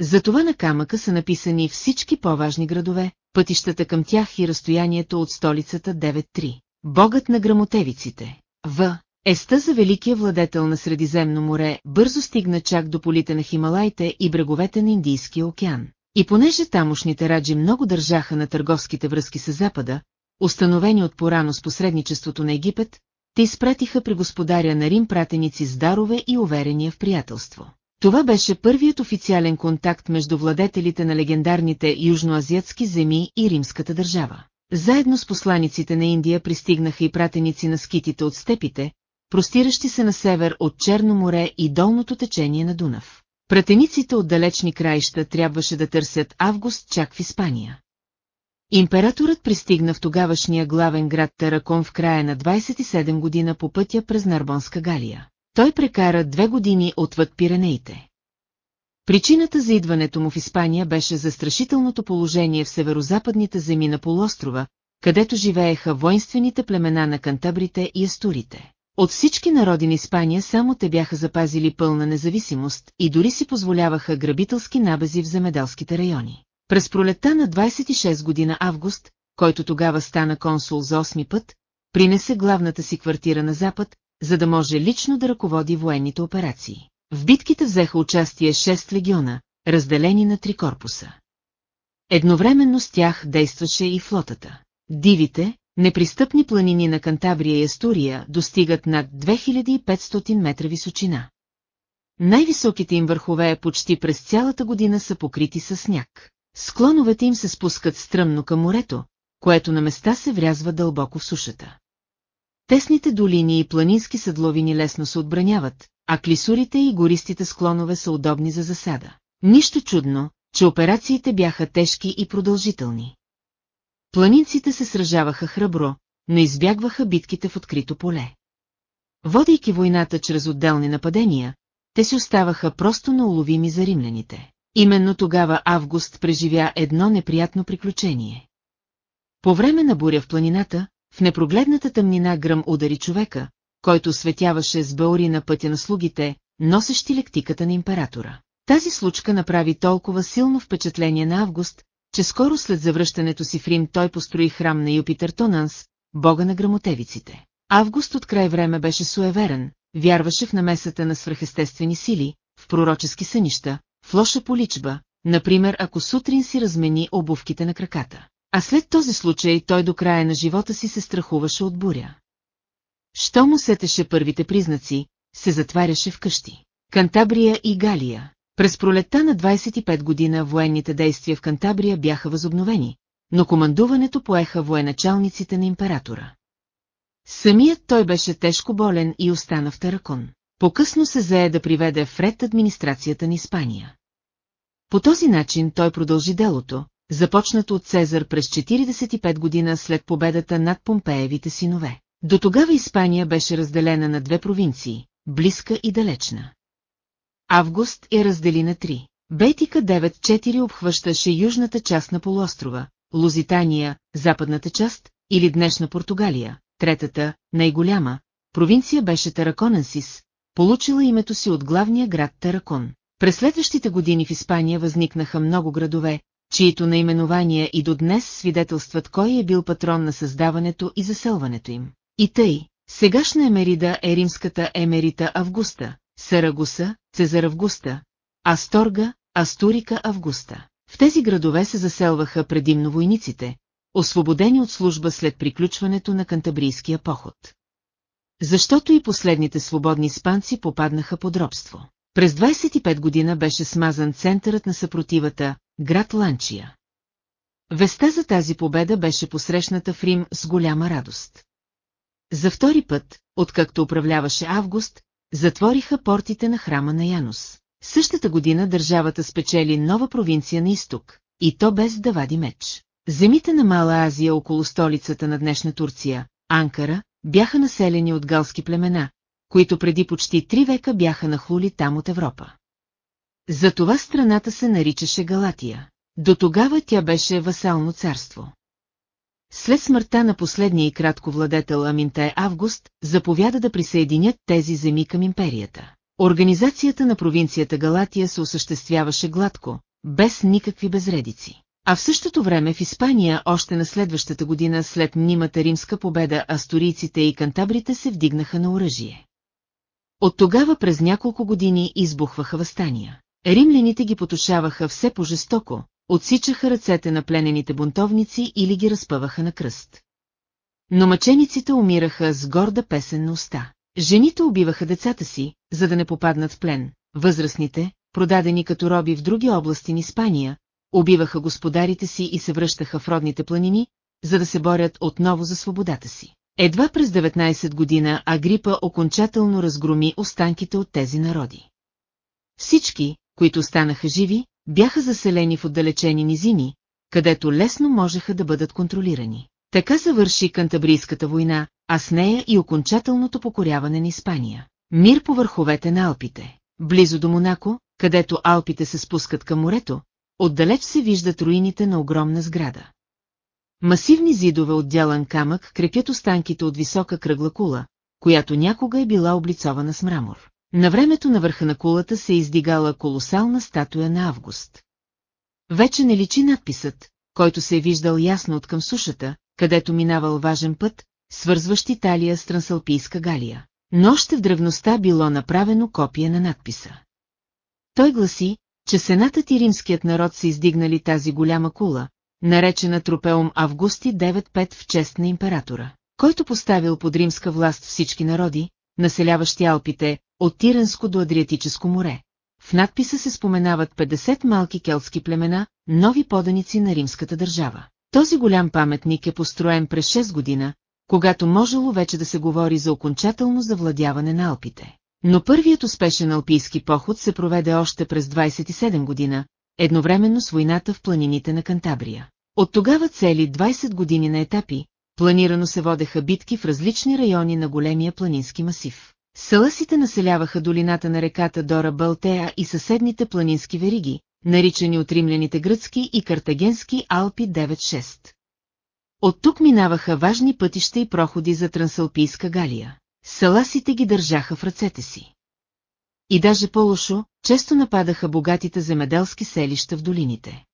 Затова на камъка са написани всички по-важни градове, пътищата към тях и разстоянието от столицата 9-3. Богът на грамотевиците. В. Еста за великия владетел на Средиземно море бързо стигна чак до полите на Хималайте и бреговете на Индийския океан. И понеже тамошните раджи много държаха на търговските връзки с Запада, установени от порано с посредничеството на Египет, те изпратиха при господаря на Рим пратеници с дарове и уверения в приятелство. Това беше първият официален контакт между владетелите на легендарните южноазиатски земи и римската държава. Заедно с посланиците на Индия пристигнаха и пратеници на скитите от степите, простиращи се на север от Черно море и долното течение на Дунав. Пратениците от далечни краища трябваше да търсят август чак в Испания. Императорът пристигна в тогавашния главен град Таракон в края на 27 година по пътя през Нарбонска Галия. Той прекара две години отвъд Пиренеите. Причината за идването му в Испания беше застрашителното положение в северозападните земи на полуострова, където живееха воинствените племена на кантабрите и астурите. От всички народи на Испания само те бяха запазили пълна независимост и дори си позволяваха грабителски набези в земеделските райони. През пролетта на 26 година август, който тогава стана консул за 8 път, принесе главната си квартира на запад, за да може лично да ръководи военните операции. В битките взеха участие 6 легиона, разделени на три корпуса. Едновременно с тях действаше и флотата. Дивите, непристъпни планини на Кантабрия и Астурия достигат над 2500 метра височина. Най-високите им върхове почти през цялата година са покрити с сняг. Склоновете им се спускат стръмно към морето, което на места се врязва дълбоко в сушата. Тесните долини и планински съдловини лесно се отбраняват, а клисурите и гористите склонове са удобни за засада. Нищо чудно, че операциите бяха тежки и продължителни. Планинците се сражаваха храбро, но избягваха битките в открито поле. Водейки войната чрез отделни нападения, те си оставаха просто неуловими за римляните. Именно тогава Август преживя едно неприятно приключение. По време на буря в планината, в непрогледната тъмнина гръм удари човека, който светяваше с баори на пътя на слугите, носещи лектиката на императора. Тази случка направи толкова силно впечатление на Август, че скоро след завръщането си в Рим той построи храм на Юпитер Тонанс, бога на грамотевиците. Август от край време беше суеверен, вярваше в намесата на свръхестествени сили, в пророчески сънища, в лоша поличба, например ако сутрин си размени обувките на краката. А след този случай той до края на живота си се страхуваше от буря. Що му сетеше първите признаци, се затваряше вкъщи. Кантабрия и Галия. През пролетта на 25 година военните действия в Кантабрия бяха възобновени, но командуването поеха военачалниците на императора. Самият той беше тежко болен и остана в Таракон. По-късно се зае да приведе вред администрацията на Испания. По този начин той продължи делото, започнато от Цезар през 45 година след победата над Помпеевите синове. До тогава Испания беше разделена на две провинции – близка и далечна. Август я раздели на три. Бетика 9-4 обхващаше южната част на полуострова, Лузитания, западната част, или днешна Португалия, третата, най-голяма, провинция беше Тараконенсис, получила името си от главния град Таракон. През следващите години в Испания възникнаха много градове, чието наименования и до днес свидетелстват кой е бил патрон на създаването и заселването им. И тъй, сегашна Емерида е римската Емерита Августа, Сарагуса, Цезар Августа, Асторга, Астурика, Августа. В тези градове се заселваха предимно войниците, освободени от служба след приключването на Кантабрийския поход. Защото и последните свободни испанци попаднаха под робство. През 25 година беше смазан центърът на съпротивата, град Ланчия. Веста за тази победа беше посрещната в Рим с голяма радост. За втори път, откакто управляваше Август, затвориха портите на храма на Янус. Същата година държавата спечели нова провинция на изток, и то без да вади меч. Земите на Мала Азия около столицата на днешна Турция, Анкара, бяха населени от галски племена, които преди почти три века бяха нахлули там от Европа. Затова страната се наричаше Галатия. До тогава тя беше васално царство. След смъртта на последния и кратко владетел Аминте Август, заповяда да присъединят тези земи към империята. Организацията на провинцията Галатия се осъществяваше гладко, без никакви безредици. А в същото време в Испания още на следващата година след мнимата римска победа асторийците и кантабрите се вдигнаха на оръжие. От тогава през няколко години избухваха възстания. Римляните ги потушаваха все по-жестоко, отсичаха ръцете на пленените бунтовници или ги разпъваха на кръст. Но мъчениците умираха с горда песен на уста. Жените убиваха децата си, за да не попаднат в плен. Възрастните, продадени като роби в други области на Испания, убиваха господарите си и се връщаха в родните планини, за да се борят отново за свободата си. Едва през 19 година Агрипа окончателно разгроми останките от тези народи. Всички, които станаха живи, бяха заселени в отдалечени низини, където лесно можеха да бъдат контролирани. Така завърши Кантабрийската война, а с нея и окончателното покоряване на Испания. Мир по върховете на Алпите. Близо до Монако, където Алпите се спускат към морето, отдалеч се виждат руините на огромна сграда. Масивни зидове от дялан камък крепят останките от висока кръгла кула, която някога е била облицована с мрамор. На времето на върха на кулата се издигала колосална статуя на Август. Вече не личи надписът, който се е виждал ясно от към сушата, където минавал важен път, свързващ Италия с Трансалпийска Галия. Но още в древността било направено копие на надписа. Той гласи, че Сенатът и римският народ са издигнали тази голяма кула, наречена Тропеум Августи 9-5 в чест на императора, който поставил под римска власт всички народи, населяващи Алпите, от Тиренско до Адриатическо море. В надписа се споменават 50 малки келтски племена, нови поданици на римската държава. Този голям паметник е построен през 6 година, когато можело вече да се говори за окончателно завладяване на Алпите. Но първият успешен алпийски поход се проведе още през 27 година, едновременно с войната в планините на Кантабрия. От тогава цели 20 години на етапи, планирано се водеха битки в различни райони на големия планински масив. Саласите населяваха долината на реката Дора Балтея и съседните планински вериги, наричани от римляните гръцки и картагенски Алпи 9-6. От тук минаваха важни пътища и проходи за Трансалпийска Галия. Саласите ги държаха в ръцете си. И даже по-лошо, често нападаха богатите земеделски селища в долините.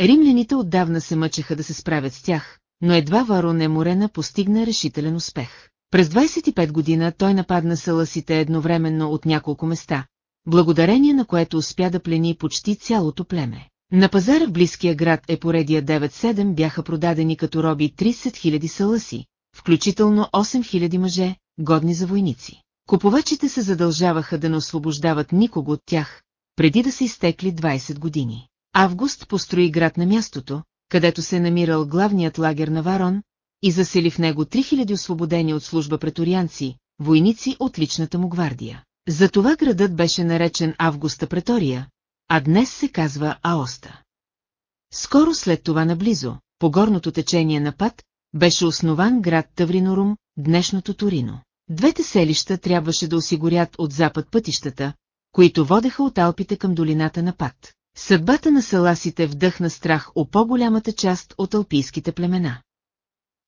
Римляните отдавна се мъчеха да се справят с тях, но едва Варон Еморена постигна решителен успех. През 25 година той нападна саласите едновременно от няколко места, благодарение на което успя да плени почти цялото племе. На пазара в близкия град Епоредия 9-7 бяха продадени като роби 30 000 саласи, включително 8 000 мъже, годни за войници. Купувачите се задължаваха да не освобождават никого от тях, преди да са изтекли 20 години. Август построи град на мястото, където се е намирал главният лагер на Варон, и засели в него 3000 освободени от служба преторианци, войници от личната му гвардия. Затова градът беше наречен Августа Претория, а днес се казва Аоста. Скоро след това наблизо, по горното течение на път, беше основан град Тавринорум, днешното Торино. Двете селища трябваше да осигурят от запад пътищата, които водеха от Алпите към долината на Пат. Съдбата на саласите вдъхна страх о по-голямата част от алпийските племена.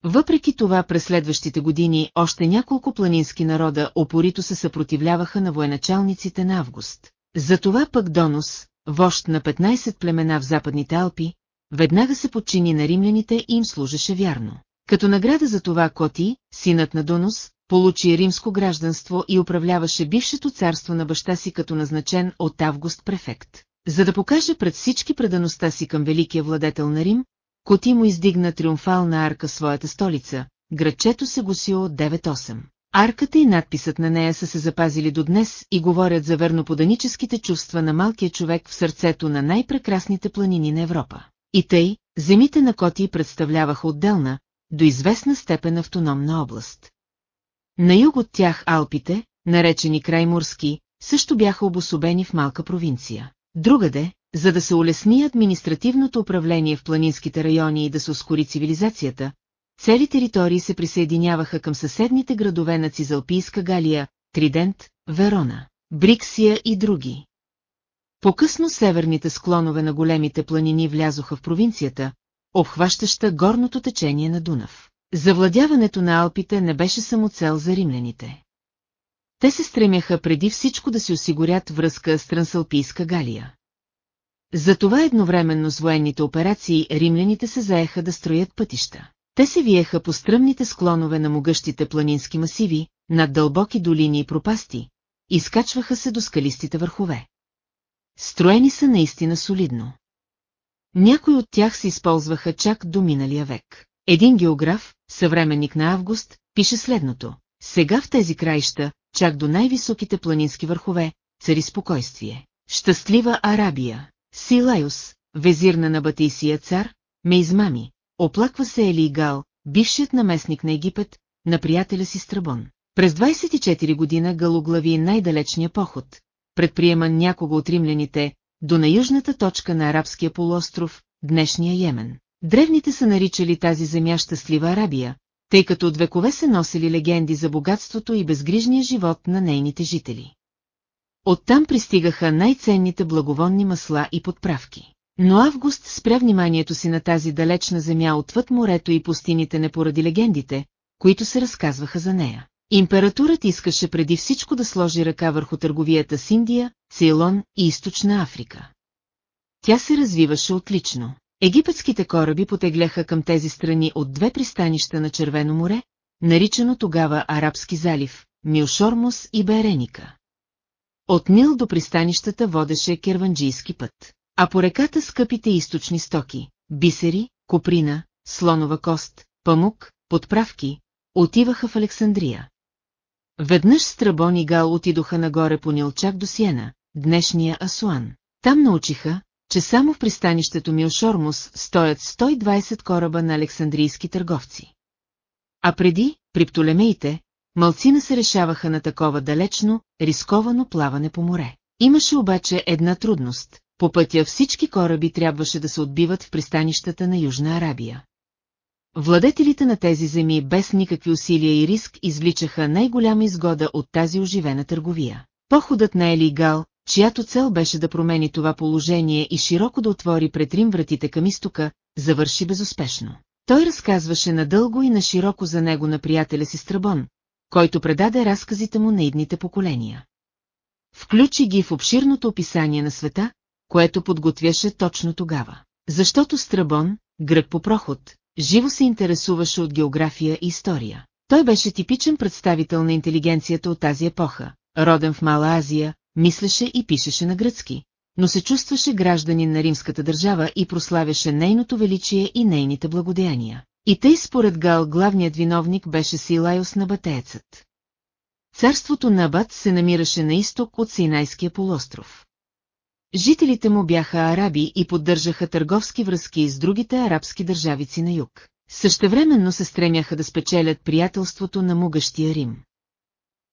Въпреки това през следващите години още няколко планински народа опорито се съпротивляваха на военачалниците на Август. Затова пък Донос, вожд на 15 племена в Западните Алпи, веднага се подчини на римляните и им служеше вярно. Като награда за това Коти, синът на Донос, получи римско гражданство и управляваше бившето царство на баща си като назначен от Август префект. За да покаже пред всички предаността си към великия владетел на Рим, Коти му издигна триумфална арка своята столица, градчето се гусило 9-8. Арката и надписът на нея са се запазили до днес и говорят за верноподаническите чувства на малкия човек в сърцето на най-прекрасните планини на Европа. И тъй, земите на Коти представляваха отделна, до известна степен автономна област. На юг от тях Алпите, наречени Крайморски, също бяха обособени в малка провинция. Другаде, за да се улесни административното управление в планинските райони и да се ускори цивилизацията, цели територии се присъединяваха към съседните градове на Цизалпийска Галия, Тридент, Верона, Бриксия и други. По-късно северните склонове на големите планини влязоха в провинцията, обхващаща горното течение на Дунав. Завладяването на Алпите не беше само цел за римляните. Те се стремяха преди всичко да си осигурят връзка с Трансалпийска Галия. Затова едновременно с военните операции римляните се заеха да строят пътища. Те се виеха по стръмните склонове на могъщите планински масиви, над дълбоки долини и пропасти, и скачваха се до скалистите върхове. Строени са наистина солидно. Някои от тях се използваха чак до миналия век. Един географ, съвременник на Август, пише следното. Сега в тези краища, чак до най-високите планински върхове, цари спокойствие. Щастлива Арабия. Силайус, везир на Набатисия цар, ме измами. Оплаква се Ели Гал, бившият наместник на Египет, на приятеля си Страбон. През 24 година Гал оглави най-далечния поход, предприеман някого от римляните, до на точка на арабския полуостров, днешния Йемен. Древните са наричали тази земя щастлива Арабия, тъй като от векове се носили легенди за богатството и безгрижния живот на нейните жители. Оттам пристигаха най-ценните благовонни масла и подправки. Но Август спря вниманието си на тази далечна земя отвъд морето и пустините не поради легендите, които се разказваха за нея. Импературът искаше преди всичко да сложи ръка върху търговията с Индия, Цейлон и Източна Африка. Тя се развиваше отлично. Египетските кораби потегляха към тези страни от две пристанища на Червено море, наричано тогава Арабски залив, Милшормус и Береника. От Нил до пристанищата водеше керванджийски път, а по реката скъпите източни стоки, бисери, коприна, слонова кост, памук, подправки, отиваха в Александрия. Веднъж Страбон и Гал отидоха нагоре по Нилчак до Сиена, днешния Асуан. Там научиха, че само в пристанището Милшормус стоят 120 кораба на александрийски търговци. А преди, при Птолемеите, малцина се решаваха на такова далечно, рисковано плаване по море. Имаше обаче една трудност. По пътя всички кораби трябваше да се отбиват в пристанищата на Южна Арабия. Владетелите на тези земи без никакви усилия и риск извличаха най-голяма изгода от тази оживена търговия. Походът на Ели Гал, чиято цел беше да промени това положение и широко да отвори пред Рим вратите към изтока, завърши безуспешно. Той разказваше надълго и на широко за него на приятеля си Страбон, който предаде разказите му на идните поколения. Включи ги в обширното описание на света, което подготвяше точно тогава. Защото Страбон, грък по проход, живо се интересуваше от география и история. Той беше типичен представител на интелигенцията от тази епоха, роден в Мала Азия, мислеше и пишеше на гръцки, но се чувстваше гражданин на римската държава и прославяше нейното величие и нейните благодеяния. И тъй според Гал главният виновник беше Силайос на Батеецът. Царството на Абат се намираше на изток от Синайския полуостров. Жителите му бяха араби и поддържаха търговски връзки с другите арабски държавици на юг. Същевременно се стремяха да спечелят приятелството на могъщия Рим.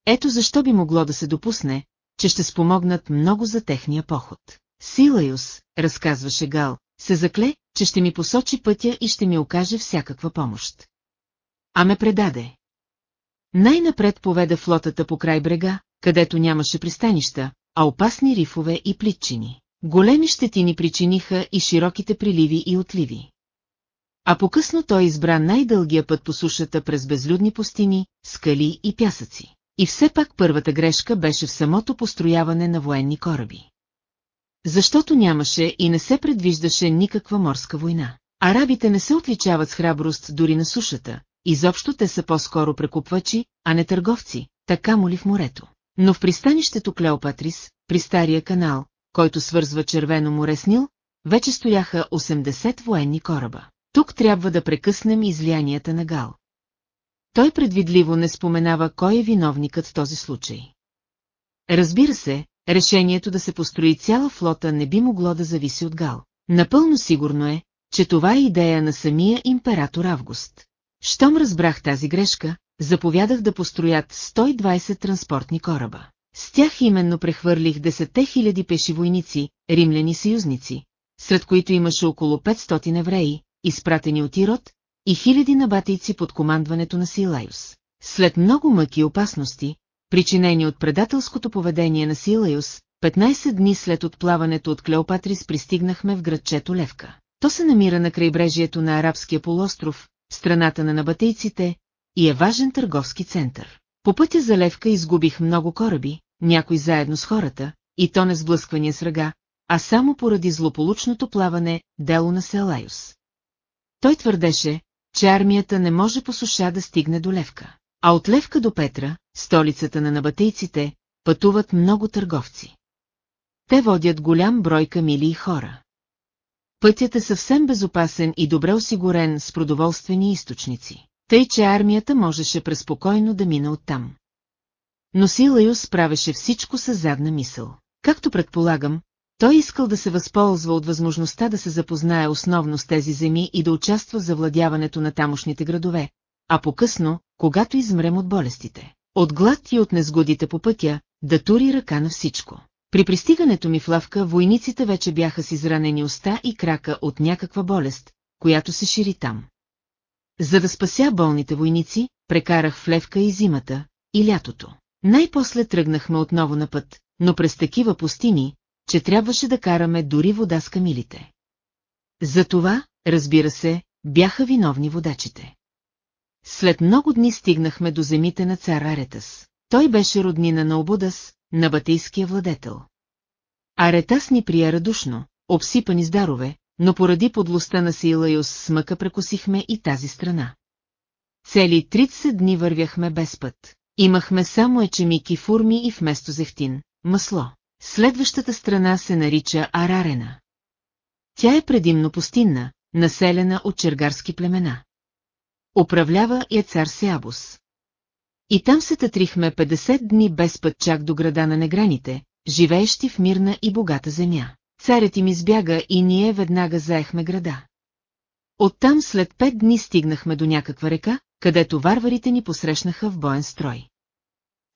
Ето защо би могло да се допусне, че ще спомогнат много за техния поход. Силайус, разказваше Гал, се закле, че ще ми посочи пътя и ще ми окаже всякаква помощ. А ме предаде. Най-напред поведе флотата по край брега, където нямаше пристанища, а опасни рифове и плитчини. Големи щетини причиниха и широките приливи и отливи. А по-късно той избра най-дългия път по сушата през безлюдни пустини, скали и пясъци. И все пак първата грешка беше в самото построяване на военни кораби. Защото нямаше и не се предвиждаше никаква морска война. Арабите не се отличават с храброст дори на сушата, изобщо те са по-скоро прекупвачи, а не търговци, така му ли в морето. Но в пристанището Клеопатрис, при стария канал, който свързва Червено море с Нил, вече стояха 80 военни кораба. Тук трябва да прекъснем излиянията на Гал. Той предвидливо не споменава кой е виновникът в този случай. Разбира се, решението да се построи цяла флота не би могло да зависи от Гал. Напълно сигурно е, че това е идея на самия император Август. Щом разбрах тази грешка, заповядах да построят 120 транспортни кораба. С тях именно прехвърлих 10 хиляди пеши войници, римляни съюзници, сред които имаше около 500 евреи, изпратени от Ирод, и хиляди набатейци под командването на Силайус. След много мъки и опасности, причинени от предателското поведение на Силайус, 15 дни след отплаването от Клеопатрис пристигнахме в градчето Левка. То се намира на крайбрежието на Арабския полуостров, страната на набатейците, и е важен търговски център. По пътя за Левка изгубих много кораби, някой заедно с хората, и то не сблъсквания с ръга, а само поради злополучното плаване, дело на Селайус. Той твърдеше, че армията не може по суша да стигне до Левка. А от Левка до Петра, столицата на набатейците, пътуват много търговци. Те водят голям брой камили и хора. Пътят е съвсем безопасен и добре осигурен с продоволствени източници, тъй че армията можеше преспокойно да мина оттам. Но Силайус правеше всичко със задна мисъл. Както предполагам, той искал да се възползва от възможността да се запознае основно с тези земи и да участва в завладяването на тамошните градове, а по-късно, когато измрем от болестите, от глад и от незгодите по пътя, да тури ръка на всичко. При пристигането ми в лавка войниците вече бяха с изранени уста и крака от някаква болест, която се шири там. За да спася болните войници, прекарах в левка и зимата, и лятото. Най-после тръгнахме отново на път, но през такива пустини, че трябваше да караме дори вода с камилите. За това, разбира се, бяха виновни водачите. След много дни стигнахме до земите на цар Аретас. Той беше роднина на Обудас, на батийския владетел. Аретас ни прия радушно, обсипани с дарове, но поради подлостта на Силайос с мъка прекосихме и тази страна. Цели 30 дни вървяхме без път. Имахме само ечемики фурми и вместо зехтин, масло. Следващата страна се нарича Арарена. Тя е предимно пустинна, населена от чергарски племена. Управлява я цар Сеабус. И там се татрихме 50 дни без път чак до града на неграните, живеещи в мирна и богата земя. Царят им избяга и ние веднага заехме града. Оттам след пет дни стигнахме до някаква река, където варварите ни посрещнаха в боен строй.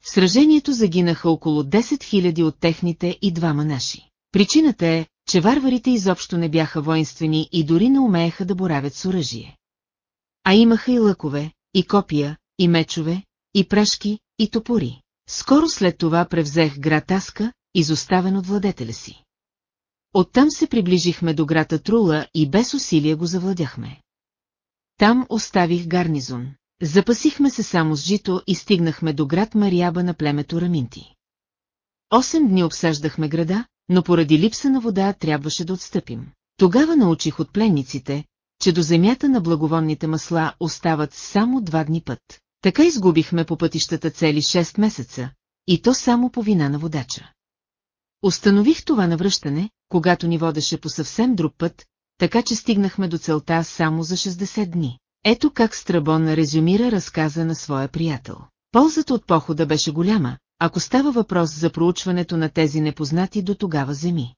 В сражението загинаха около 10 000 от техните и двама наши. Причината е, че варварите изобщо не бяха воинствени и дори не умееха да боравят с оръжие. А имаха и лъкове, и копия, и мечове, и прашки, и топори. Скоро след това превзех град Аска, изоставен от владетеля си. Оттам се приближихме до града Трула и без усилие го завладяхме. Там оставих гарнизон. Запасихме се само с жито и стигнахме до град Мариаба на племето Раминти. Осем дни обсаждахме града, но поради липса на вода трябваше да отстъпим. Тогава научих от пленниците, че до земята на благовонните масла остават само два дни път. Така изгубихме по пътищата цели 6 месеца, и то само по вина на водача. Установих това навръщане, когато ни водеше по съвсем друг път, така че стигнахме до целта само за 60 дни. Ето как Страбон резюмира разказа на своя приятел. Ползата от похода беше голяма, ако става въпрос за проучването на тези непознати до тогава земи.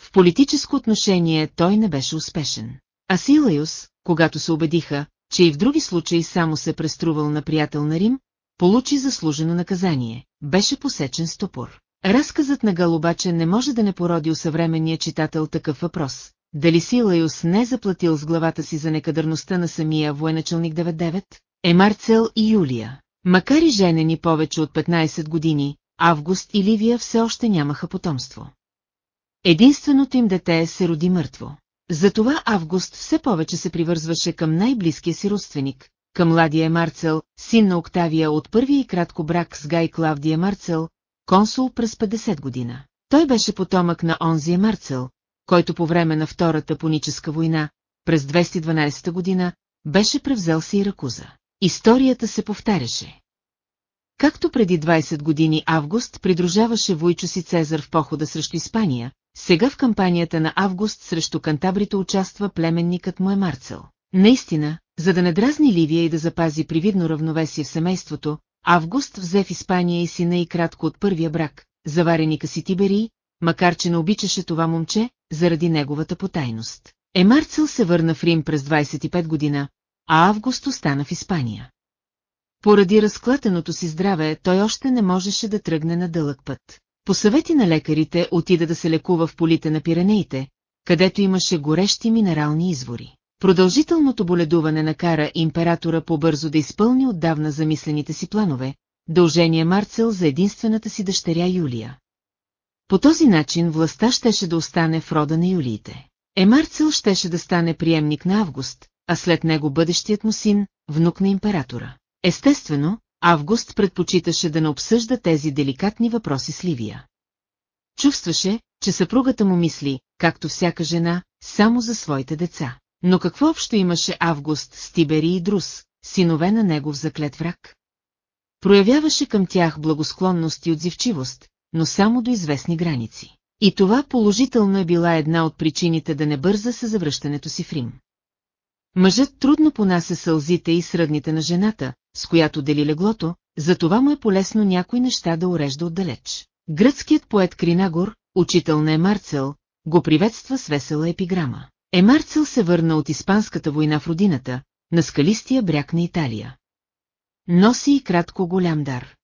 В политическо отношение той не беше успешен. А Силайус, когато се убедиха, че и в други случаи само се преструвал на приятел на Рим, получи заслужено наказание, беше посечен с топор. Разказът на Гал обаче не може да не породи у съвременния читател такъв въпрос. Дали Силайус не е заплатил с главата си за некадърността на самия военачалник 99? Е Марцел и Юлия. Макар и женени повече от 15 години, Август и Ливия все още нямаха потомство. Единственото им дете се роди мъртво. Затова Август все повече се привързваше към най-близкия си родственик, към младия Марцел, син на Октавия от първия и кратко брак с Гай Клавдия Марцел, консул през 50 година. Той беше потомък на онзия Марцел, който по време на Втората пуническа война, през 212 година, беше превзел си Иракуза. Историята се повтаряше. Както преди 20 години Август придружаваше Войчо си Цезар в похода срещу Испания, сега в кампанията на Август срещу Кантабрито участва племенникът му е Марцел. Наистина, за да не дразни Ливия и да запази привидно равновесие в семейството, Август взе в Испания и сина и кратко от първия брак, завареника си Тиберий, макар че не обичаше това момче, заради неговата потайност. Емарцел се върна в Рим през 25 година, а Август остана в Испания. Поради разклатеното си здраве, той още не можеше да тръгне на дълъг път. По съвети на лекарите отида да се лекува в полите на Пиренеите, където имаше горещи минерални извори. Продължителното боледуване накара императора по-бързо да изпълни отдавна замислените си планове, дължение Марцел за единствената си дъщеря Юлия. По този начин властта щеше да остане в рода на Юлиите. Емарцел щеше да стане приемник на Август, а след него бъдещият му син, внук на императора. Естествено, Август предпочиташе да не обсъжда тези деликатни въпроси с Ливия. Чувстваше, че съпругата му мисли, както всяка жена, само за своите деца. Но какво общо имаше Август с Тибери и Друс, синове на негов заклет враг? Проявяваше към тях благосклонност и отзивчивост, но само до известни граници. И това положително е била една от причините да не бърза се завръщането си в Рим. Мъжът трудно понася сълзите и сръдните на жената, с която дели леглото, затова му е полезно някои неща да урежда отдалеч. Гръцкият поет Кринагор, учител на Емарцел, го приветства с весела епиграма. Емарцел се върна от Испанската война в родината, на скалистия бряг на Италия. Носи и кратко голям дар.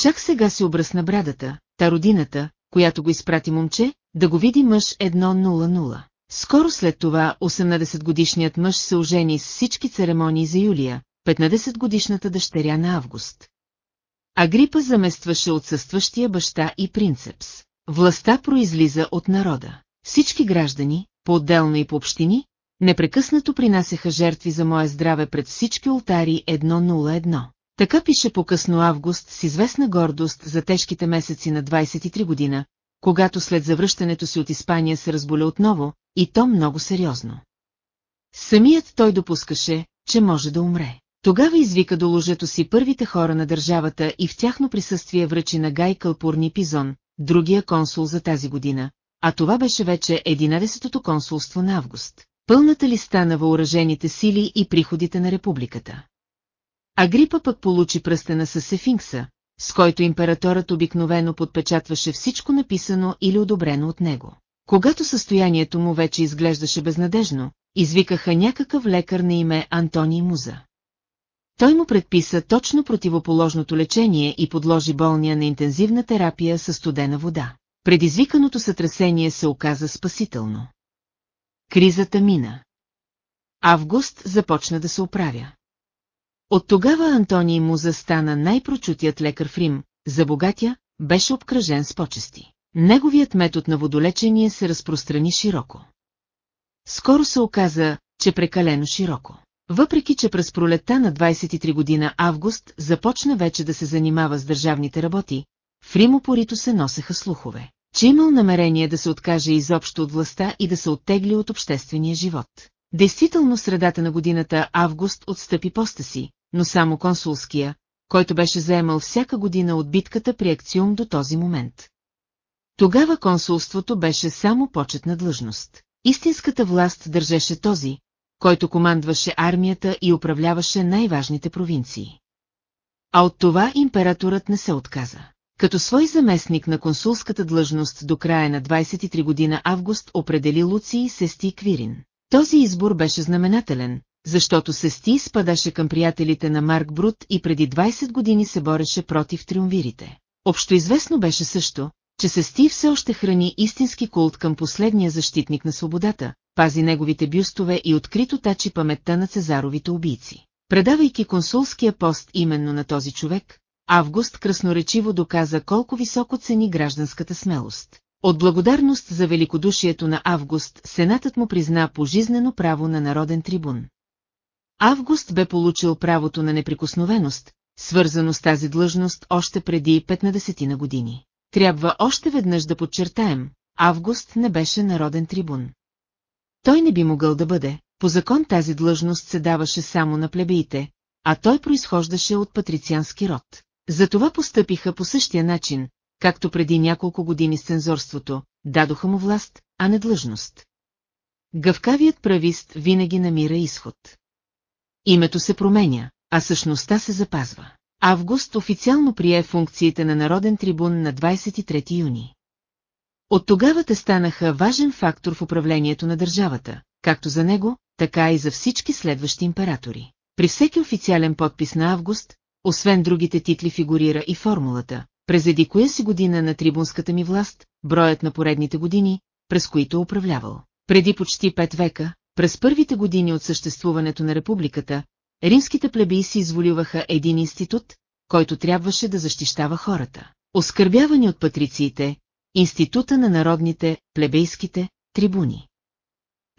Чак сега си обръсна брадата, та родината, която го изпрати момче, да го види мъж 1.00. Скоро след това 18-годишният мъж се ожени с всички церемонии за Юлия, 15-годишната дъщеря на Август. Агрипа заместваше отсъстващия баща и принцепс. Властта произлиза от народа. Всички граждани, по-отделно и по общини, непрекъснато принасяха жертви за мое здраве пред всички ултари 101. Така пише по-късно Август с известна гордост за тежките месеци на 23 година, когато след завръщането си от Испания се разболя отново, и то много сериозно. Самият той допускаше, че може да умре. Тогава извика до ложето си първите хора на държавата и в тяхно присъствие връчи на Гай Кълпурни Пизон, другия консул за тази година, а това беше вече 11-то консулство на август. Пълната листа на въоръжените сили и приходите на републиката. Агрипа пък получи пръстена с Сефинкса, с който императорът обикновено подпечатваше всичко написано или одобрено от него. Когато състоянието му вече изглеждаше безнадежно, извикаха някакъв лекар на име Антоний Муза. Той му предписа точно противоположното лечение и подложи болния на интензивна терапия със студена вода. Предизвиканото сътресение се оказа спасително. Кризата мина. Август започна да се оправя. От тогава Антоний му застана най-прочутият лекар в Рим, за богатя, беше обкръжен с почести. Неговият метод на водолечение се разпространи широко. Скоро се оказа, че прекалено широко. Въпреки, че през пролетта на 23 година август започна вече да се занимава с държавните работи, в Рим упорито се носеха слухове, че имал намерение да се откаже изобщо от властта и да се оттегли от обществения живот. Действително средата на годината август отстъпи поста си, но само консулския, който беше заемал всяка година от битката при акциум до този момент. Тогава консулството беше само почетна длъжност. Истинската власт държеше този, който командваше армията и управляваше най-важните провинции. А от това императорът не се отказа. Като свой заместник на консулската длъжност до края на 23 година август определи Луций Сести Квирин. Този избор беше знаменателен, защото Сести спадаше към приятелите на Марк Брут и преди 20 години се бореше против триумвирите. Общоизвестно беше също, че Сести все още храни истински култ към последния защитник на свободата, пази неговите бюстове и открито тачи паметта на Цезаровите убийци. Предавайки консулския пост именно на този човек, Август красноречиво доказа колко високо цени гражданската смелост. От благодарност за великодушието на Август, Сенатът му призна пожизнено право на народен трибун. Август бе получил правото на неприкосновеност, свързано с тази длъжност още преди 15 на години. Трябва още веднъж да подчертаем, Август не беше народен трибун. Той не би могъл да бъде, по закон тази длъжност се даваше само на плебеите, а той произхождаше от патрициански род. Затова постъпиха по същия начин, както преди няколко години с цензорството, дадоха му власт, а не длъжност. Гъвкавият правист винаги намира изход. Името се променя, а същността се запазва. Август официално прие функциите на народен трибун на 23 юни. От тогава те станаха важен фактор в управлението на държавата, както за него, така и за всички следващи императори. При всеки официален подпис на Август, освен другите титли фигурира и формулата, през еди коя си година на трибунската ми власт, броят на поредните години, през които управлявал. Преди почти пет века, през първите години от съществуването на републиката, римските плебеи си изволюваха един институт, който трябваше да защищава хората. Оскърбявани от патрициите, института на народните, плебейските, трибуни.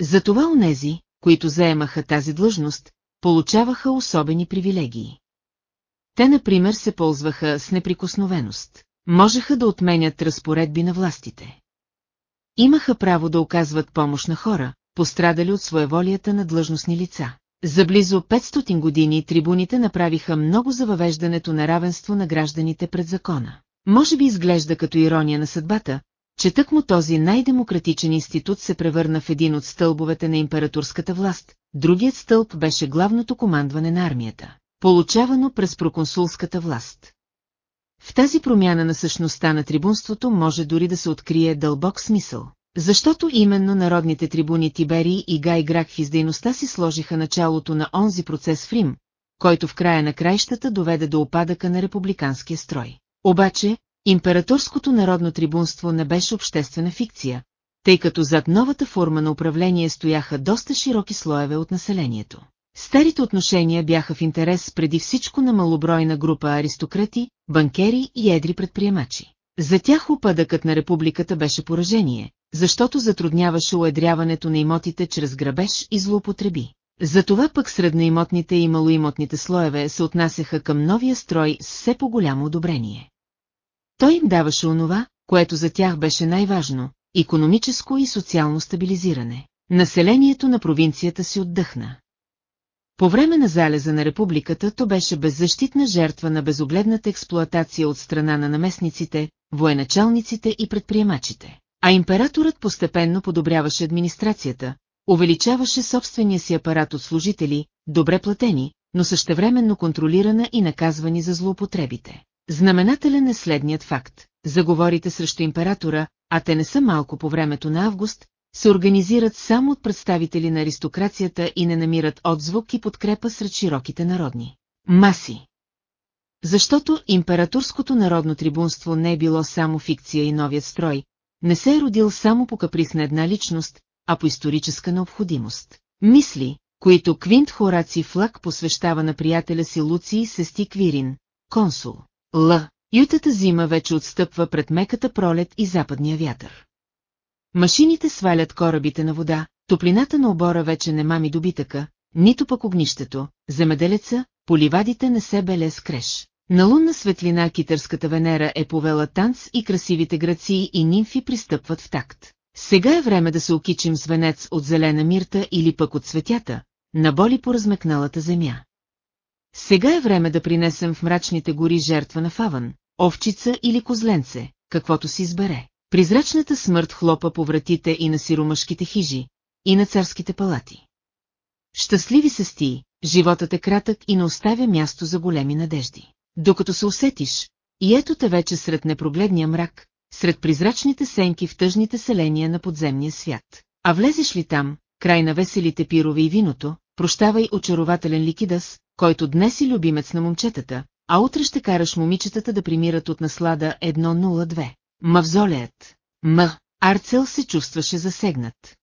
Затова онези, които заемаха тази длъжност, получаваха особени привилегии. Те, например, се ползваха с неприкосновеност. Можеха да отменят разпоредби на властите. Имаха право да оказват помощ на хора, пострадали от своеволията на длъжностни лица. За близо 500 години трибуните направиха много за въвеждането на равенство на гражданите пред закона. Може би изглежда като ирония на съдбата, че тъкмо този най-демократичен институт се превърна в един от стълбовете на императорската власт, другият стълб беше главното командване на армията, получавано през проконсулската власт. В тази промяна на същността на трибунството може дори да се открие дълбок смисъл. Защото именно народните трибуни Тиберий и Гай Гракхи с дейността си сложиха началото на онзи процес в Рим, който в края на краищата доведе до опадъка на републиканския строй. Обаче, императорското народно трибунство не беше обществена фикция, тъй като зад новата форма на управление стояха доста широки слоеве от населението. Старите отношения бяха в интерес преди всичко на малобройна група аристократи, банкери и едри предприемачи. За тях опадъкът на републиката беше поражение, защото затрудняваше уедряването на имотите чрез грабеж и злоупотреби. Затова пък средноимотните и малоимотните слоеве се отнасяха към новия строй с все по-голямо одобрение. Той им даваше онова, което за тях беше най-важно – економическо и социално стабилизиране. Населението на провинцията си отдъхна. По време на залеза на републиката то беше беззащитна жертва на безогледната експлоатация от страна на наместниците, военачалниците и предприемачите. А императорът постепенно подобряваше администрацията, увеличаваше собствения си апарат от служители, добре платени, но същевременно контролирана и наказвани за злоупотребите. Знаменателен е следният факт. Заговорите срещу императора, а те не са малко по времето на август, се организират само от представители на аристокрацията и не намират отзвук и подкрепа сред широките народни маси. Защото императорското народно трибунство не е било само фикция и новият строй, не се е родил само по каприз на една личност, а по историческа необходимост. Мисли, които Квинт Хораци Флак посвещава на приятеля си Луций Сести Квирин, консул. Л. Ютата зима вече отстъпва пред меката пролет и западния вятър. Машините свалят корабите на вода, топлината на обора вече не мами добитъка, нито пък огнището, земеделеца, поливадите не се беле с креш. На лунна светлина китърската Венера е повела танц и красивите граци и нимфи пристъпват в такт. Сега е време да се окичим с венец от зелена мирта или пък от цветята, наболи по размекналата земя. Сега е време да принесем в мрачните гори жертва на фаван, овчица или козленце, каквото си избере. Призрачната смърт хлопа по вратите и на сиромашките хижи, и на царските палати. Щастливи се сти, животът е кратък и не оставя място за големи надежди. Докато се усетиш, и ето те вече сред непрогледния мрак, сред призрачните сенки в тъжните селения на подземния свят. А влезеш ли там, край на веселите пирове и виното, прощавай очарователен ликидас, който днес е любимец на момчетата, а утре ще караш момичетата да примират от наслада 102. Мавзолеят. М. Арцел се чувстваше засегнат.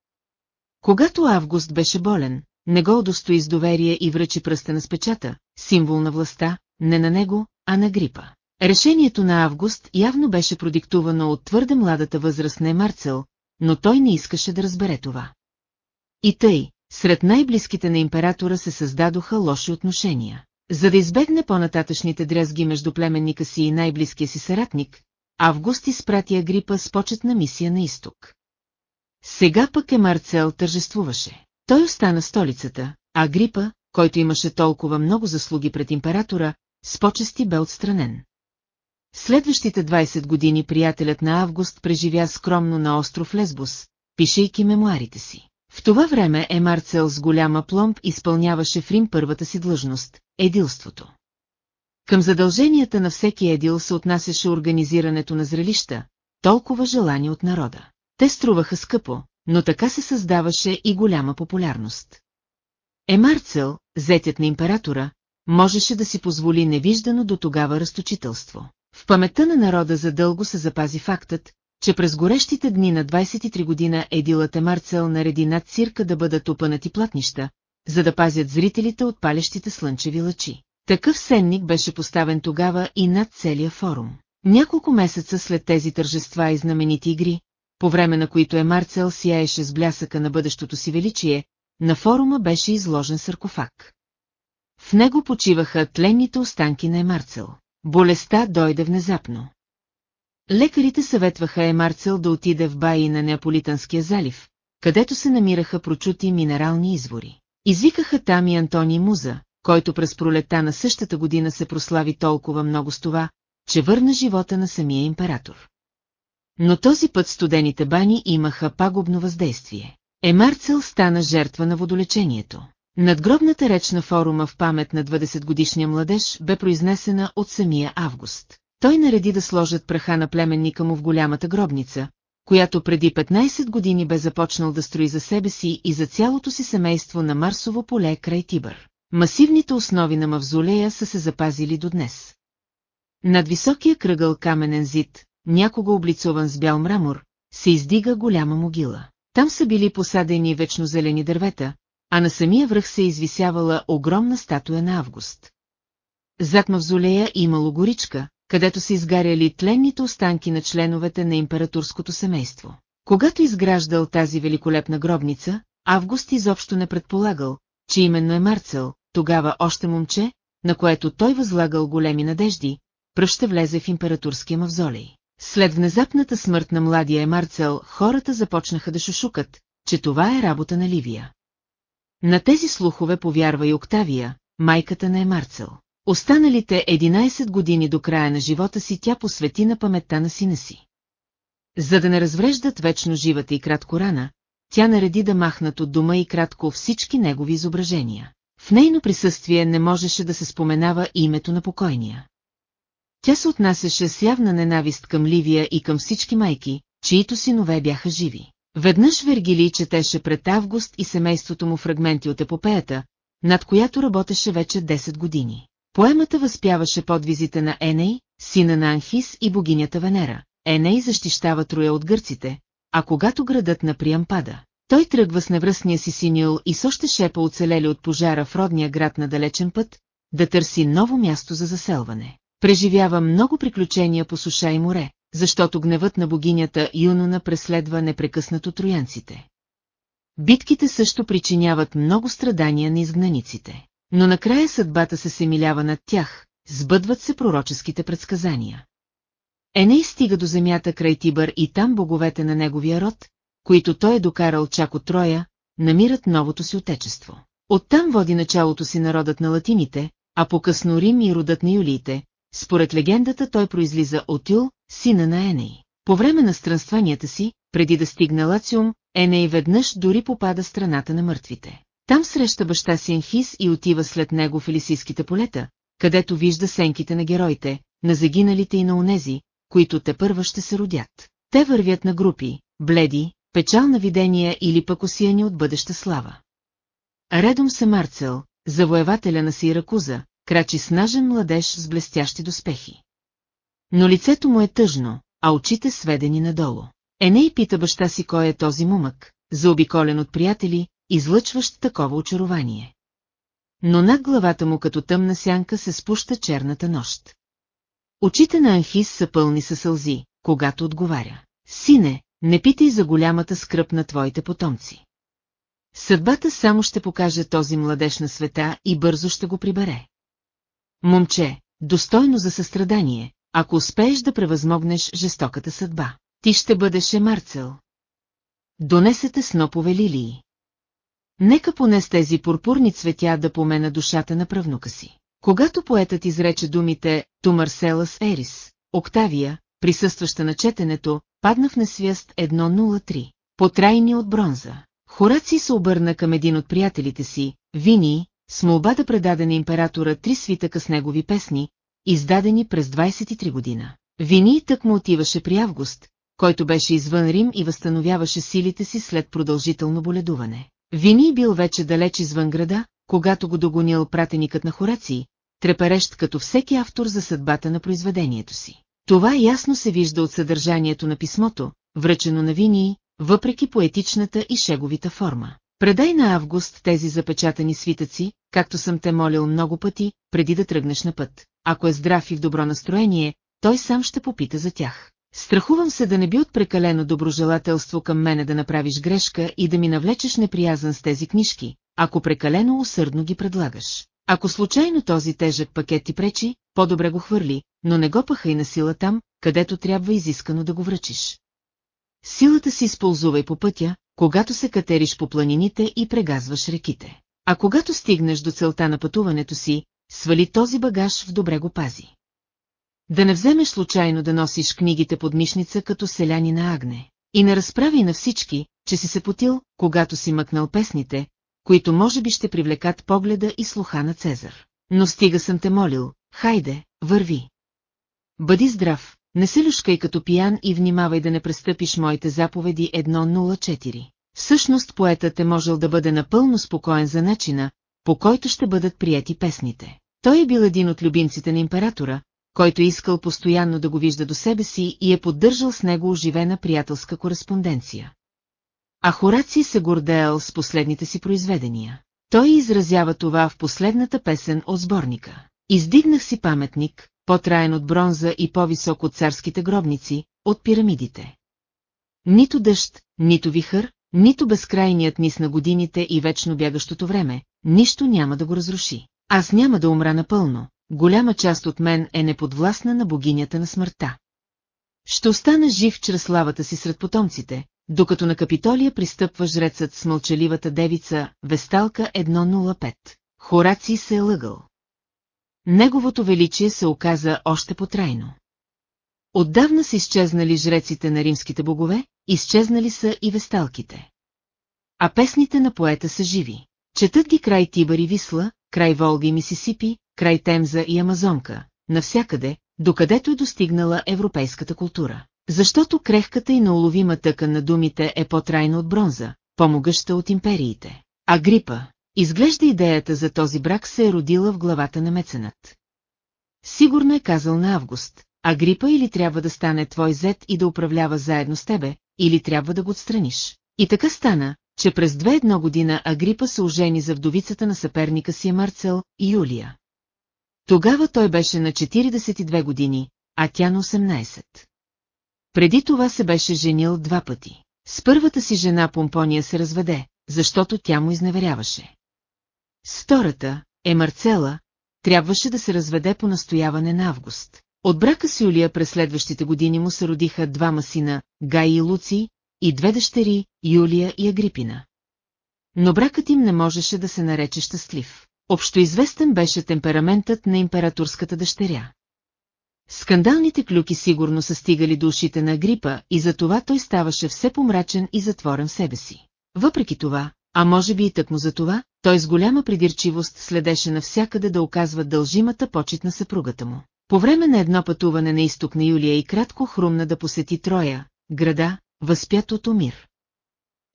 Когато Август беше болен, не го удостои с доверие и връчи пръста на спечата, символ на властта, не на него, а на грипа. Решението на Август явно беше продиктувано от твърде младата възраст на Марцел, но той не искаше да разбере това. И тъй, сред най-близките на императора се създадоха лоши отношения. За да избегне по-нататъчните дрязги между племенника си и най-близкия си съратник, Август изпрати Агрипа с почетна мисия на изток. Сега пък е Марцел тържествуваше. Той остана столицата, а Агрипа, който имаше толкова много заслуги пред императора, с почести бе отстранен. Следващите 20 години приятелят на Август преживя скромно на остров Лесбос, пишейки мемуарите си. В това време Емарцел с голяма пломб изпълняваше в Рим първата си длъжност – едилството. Към задълженията на всеки едил се отнасяше организирането на зрелища, толкова желани от народа. Те струваха скъпо, но така се създаваше и голяма популярност. Емарцел, зетят на императора, можеше да си позволи невиждано до тогава разточителство. В паметта на народа задълго се запази фактът, че през горещите дни на 23 година Едилът Емарцел нареди над цирка да бъдат опънати платнища, за да пазят зрителите от палещите слънчеви лъчи. Такъв сенник беше поставен тогава и над целия форум. Няколко месеца след тези тържества и знаменити игри, по време на които Емарцел сияеше с блясъка на бъдещото си величие, на форума беше изложен саркофаг. В него почиваха тленните останки на Емарцел. Болестта дойде внезапно. Лекарите съветваха Емарцел да отиде в баи на Неаполитанския залив, където се намираха прочути минерални извори. Извикаха там и Антоний Муза, който през пролета на същата година се прослави толкова много с това, че върна живота на самия император. Но този път студените бани имаха пагубно въздействие. Емарцел стана жертва на водолечението. Надгробната реч на форума в памет на 20-годишния младеж бе произнесена от самия август. Той нареди да сложат праха на племенника му в голямата гробница, която преди 15 години бе започнал да строи за себе си и за цялото си семейство на Марсово поле край Тибър. Масивните основи на мавзолея са се запазили до днес. Над високия кръгъл каменен зид, някога облицован с бял мрамор, се издига голяма могила. Там са били посадени вечно зелени дървета, а на самия връх се извисявала огромна статуя на Август. Зад мавзолея имало горичка, където са изгаряли тленните останки на членовете на императорското семейство. Когато изграждал тази великолепна гробница, Август изобщо не предполагал, че именно е Марцел, тогава още момче, на което той възлагал големи надежди, пръв ще влезе в императорския мавзолей. След внезапната смърт на младия Емарцел, хората започнаха да шушукат, че това е работа на Ливия. На тези слухове повярва и Октавия, майката на Емарцел. Останалите 11 години до края на живота си тя посвети на паметта на сина си. За да не развреждат вечно живата и кратко рана, тя нареди да махнат от дома и кратко всички негови изображения. В нейно присъствие не можеше да се споменава името на покойния. Тя се отнасяше с явна ненавист към Ливия и към всички майки, чието синове бяха живи. Веднъж Вергилий четеше пред Август и семейството му фрагменти от епопеята, над която работеше вече 10 години. Поемата възпяваше подвизите на Еней, сина на Анхис и богинята Венера. Еней защищава Троя от гърците, а когато градът на Приям пада, той тръгва с невръстния си синьол и с още шепа оцелели от пожара в родния град на далечен път, да търси ново място за заселване. Преживява много приключения по суша и море, защото гневът на богинята Юнона преследва непрекъснато троянците. Битките също причиняват много страдания на изгнаниците, но накрая съдбата се семилява над тях, сбъдват се пророческите предсказания. Еней стига до земята край Тибър и там боговете на неговия род, които той е докарал чак от Троя, намират новото си отечество. Оттам води началото си народът на латините, а по-късно Рим и родът на юлиите, според легендата той произлиза от Юл, сина на Еней. По време на странстванията си, преди да стигне Лациум, Еней веднъж дори попада страната на мъртвите. Там среща баща си Енхис и отива след него в Елисийските полета, където вижда сенките на героите, на загиналите и на онези, които те първа ще се родят. Те вървят на групи, бледи, печална видения или пък осияни от бъдеща слава. Редом се Марцел, завоевателя на Сиракуза, крачи снажен младеж с блестящи доспехи. Но лицето му е тъжно, а очите сведени надолу. Еней пита баща си кой е този мумък, заобиколен от приятели, излъчващ такова очарование. Но над главата му като тъмна сянка се спуща черната нощ. Очите на Анхис са пълни със сълзи, когато отговаря. Сине, не питай за голямата скръп на твоите потомци. Съдбата само ще покаже този младеж на света и бързо ще го прибере. Момче, достойно за състрадание, ако успееш да превъзмогнеш жестоката съдба, ти ще бъдеш Емарцел. Донесете снопове лилии. Нека поне с тези пурпурни цветя да помена душата на правнука си. Когато поетът изрече думите «Ту Марселас Ерис», Октавия, присъстваща на четенето, падна в несвяст 103. Потрайни от бронза. Хораци се обърна към един от приятелите си, Вини, с молба да предаде на императора три свитъка с негови песни, издадени през 23 година. Вини тък му отиваше при Август, който беше извън Рим и възстановяваше силите си след продължително боледуване. Вини бил вече далеч извън града, когато го догонил пратеникът на Хораци, треперещ като всеки автор за съдбата на произведението си. Това ясно се вижда от съдържанието на писмото, връчено на Винии, въпреки поетичната и шеговита форма. Предай на Август тези запечатани свитъци, както съм те молил много пъти, преди да тръгнеш на път. Ако е здрав и в добро настроение, той сам ще попита за тях. Страхувам се да не би от прекалено доброжелателство към мене да направиш грешка и да ми навлечеш неприязан с тези книжки, ако прекалено усърдно ги предлагаш. Ако случайно този тежък пакет ти пречи, по-добре го хвърли, но не го пахай на сила там, където трябва изискано да го връчиш. Силата си използвай по пътя, когато се катериш по планините и прегазваш реките. А когато стигнеш до целта на пътуването си, свали този багаж в добре го пази. Да не вземеш случайно да носиш книгите под мишница като селяни на Агне. И не разправи на всички, че си се потил, когато си мъкнал песните, които може би ще привлекат погледа и слуха на Цезар. Но стига съм те молил, хайде, върви. Бъди здрав, не се люшкай като пиян и внимавай да не престъпиш моите заповеди 1.04. Всъщност поетът е можел да бъде напълно спокоен за начина, по който ще бъдат прияти песните. Той е бил един от любимците на императора, който е искал постоянно да го вижда до себе си и е поддържал с него оживена приятелска кореспонденция. А Хораци се гордеял с последните си произведения. Той изразява това в последната песен от сборника. Издигнах си паметник, по-траен от бронза и по-висок от царските гробници, от пирамидите. Нито дъжд, нито вихър, нито безкрайният низ на годините и вечно бягащото време, нищо няма да го разруши. Аз няма да умра напълно, голяма част от мен е неподвластна на богинята на смъртта. Ще остана жив чрез славата си сред потомците, докато на Капитолия пристъпва жрецът с мълчаливата девица Весталка 105. Хораци се е лъгал. Неговото величие се оказа още потрайно. Отдавна са изчезнали жреците на римските богове, изчезнали са и весталките. А песните на поета са живи. Четат ги край Тибър и Висла, край Волга и Мисисипи, край Темза и Амазонка, навсякъде, докъдето е достигнала европейската култура. Защото крехката и науловима тъкан на думите е по-трайна от бронза, по-могъща от империите. А грипа, изглежда идеята за този брак се е родила в главата на меценът. Сигурно е казал на Август, а грипа или трябва да стане твой зет и да управлява заедно с тебе, или трябва да го отстраниш. И така стана, че през две едно година Агрипа се ожени за вдовицата на съперника си Марцел и Юлия. Тогава той беше на 42 години, а тя на 18. Преди това се беше женил два пъти. С първата си жена Помпония се разведе, защото тя му изневеряваше. С втората, е Марцела, трябваше да се разведе по настояване на Август. От брака с Юлия през следващите години му се родиха двама сина, Гай и Луци, и две дъщери, Юлия и Агрипина. Но бракът им не можеше да се нарече щастлив. Общоизвестен беше темпераментът на императорската дъщеря. Скандалните клюки сигурно са стигали до ушите на Агрипа и затова той ставаше все помрачен и затворен в себе си. Въпреки това, а може би и тъкмо за това, той с голяма придирчивост следеше навсякъде да оказва дължимата почет на съпругата му. По време на едно пътуване на изток на Юлия и кратко хрумна да посети Троя, града, възпят от умир.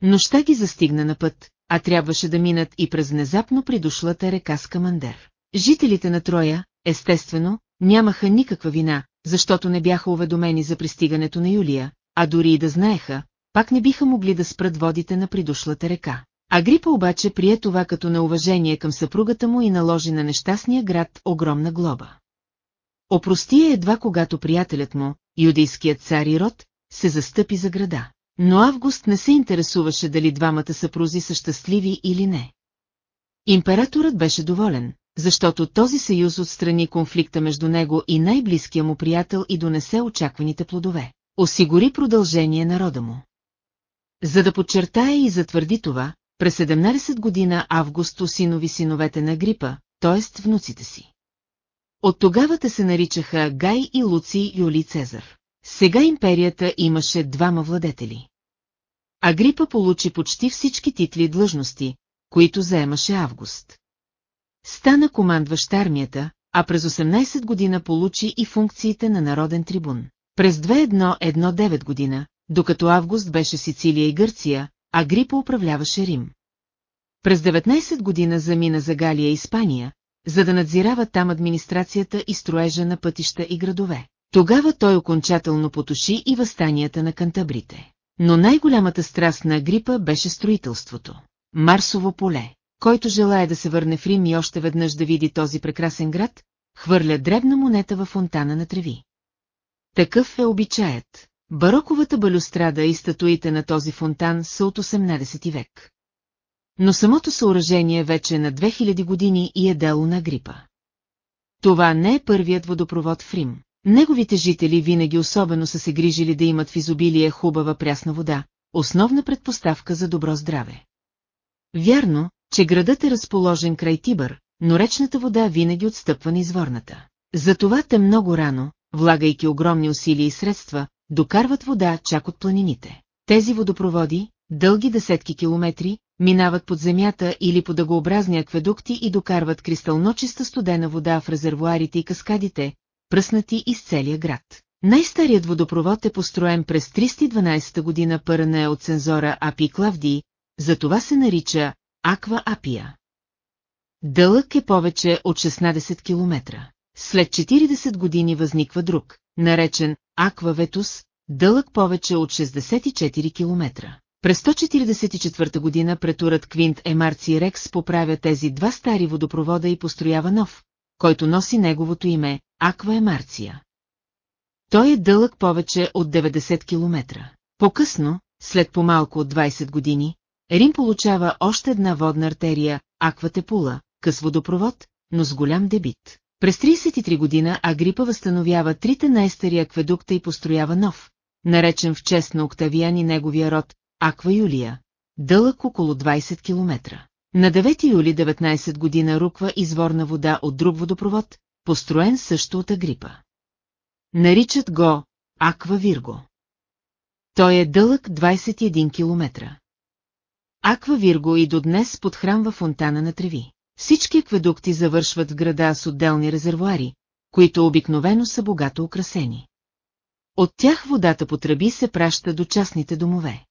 Нощта ги застигна на път, а трябваше да минат и през внезапно придошлата река Скамандер. Жителите на Троя, естествено, нямаха никаква вина, защото не бяха уведомени за пристигането на Юлия, а дори и да знаеха, пак не биха могли да спрат водите на придошлата река. Агрипа обаче прие това като неуважение към съпругата му и наложи на нещастния град огромна глоба. Опрости е едва когато приятелят му, юдейският цар Ирод, се застъпи за града. Но Август не се интересуваше дали двамата съпрузи са щастливи или не. Императорът беше доволен, защото този съюз отстрани конфликта между него и най-близкия му приятел и донесе очакваните плодове. Осигури продължение на рода му. За да подчертая и затвърди това, през 17 година Август осинови синовете на Грипа, т.е. внуците си. От тогава те се наричаха Гай и Луци Юли Цезар. Сега империята имаше двама владетели. Агрипа получи почти всички титли и длъжности, които заемаше Август. Стана командващ армията, а през 18 година получи и функциите на народен трибун. През 2119 година, докато Август беше Сицилия и Гърция, Агрипа управляваше Рим. През 19 година замина за Галия и Испания, за да надзирава там администрацията и строежа на пътища и градове. Тогава той окончателно потуши и възстанията на кантабрите. Но най-голямата страст на Агрипа беше строителството. Марсово поле. Който желая да се върне в Рим и още веднъж да види този прекрасен град, хвърля дребна монета във фонтана на треви. Такъв е обичаят. Бароковата балюстрада и статуите на този фонтан са от 18 век. Но самото съоръжение вече е на 2000 години и е дело на грипа. Това не е първият водопровод в Рим. Неговите жители винаги особено са се грижили да имат в изобилие хубава прясна вода, основна предпоставка за добро здраве. Вярно, че градът е разположен край Тибър, но речната вода винаги отстъпва на изворната. Затова те много рано, влагайки огромни усилия и средства, докарват вода чак от планините. Тези водопроводи, дълги десетки километри, минават под земята или по дъгообразни акведукти и докарват кристалночиста студена вода в резервуарите и каскадите, пръснати из целия град. Най-старият водопровод е построен през 312 година пърне от цензора Апи Клавдий, затова се нарича Аква Апия. Дълъг е повече от 16 км. След 40 години възниква друг, наречен Аква Ветус, дълъг повече от 64 км. През 144 година претурът Квинт Емарци Рекс поправя тези два стари водопровода и построява нов, който носи неговото име Аква Емарция. Той е дълъг повече от 90 км. По-късно, след по-малко от 20 години, Рим получава още една водна артерия, Акватепула, къс водопровод, но с голям дебит. През 33 година Агрипа възстановява трите най-стари акведукта и построява нов, наречен в чест на Октавиан и неговия род, Аква Юлия, дълъг около 20 км. На 9 юли 19 година руква изворна вода от друг водопровод, построен също от Агрипа. Наричат го Аква Вирго. Той е дълъг 21 км. Аква Вирго и до днес подхранва фонтана на треви. Всички акведукти завършват града с отделни резервуари, които обикновено са богато украсени. От тях водата по тръби се праща до частните домове.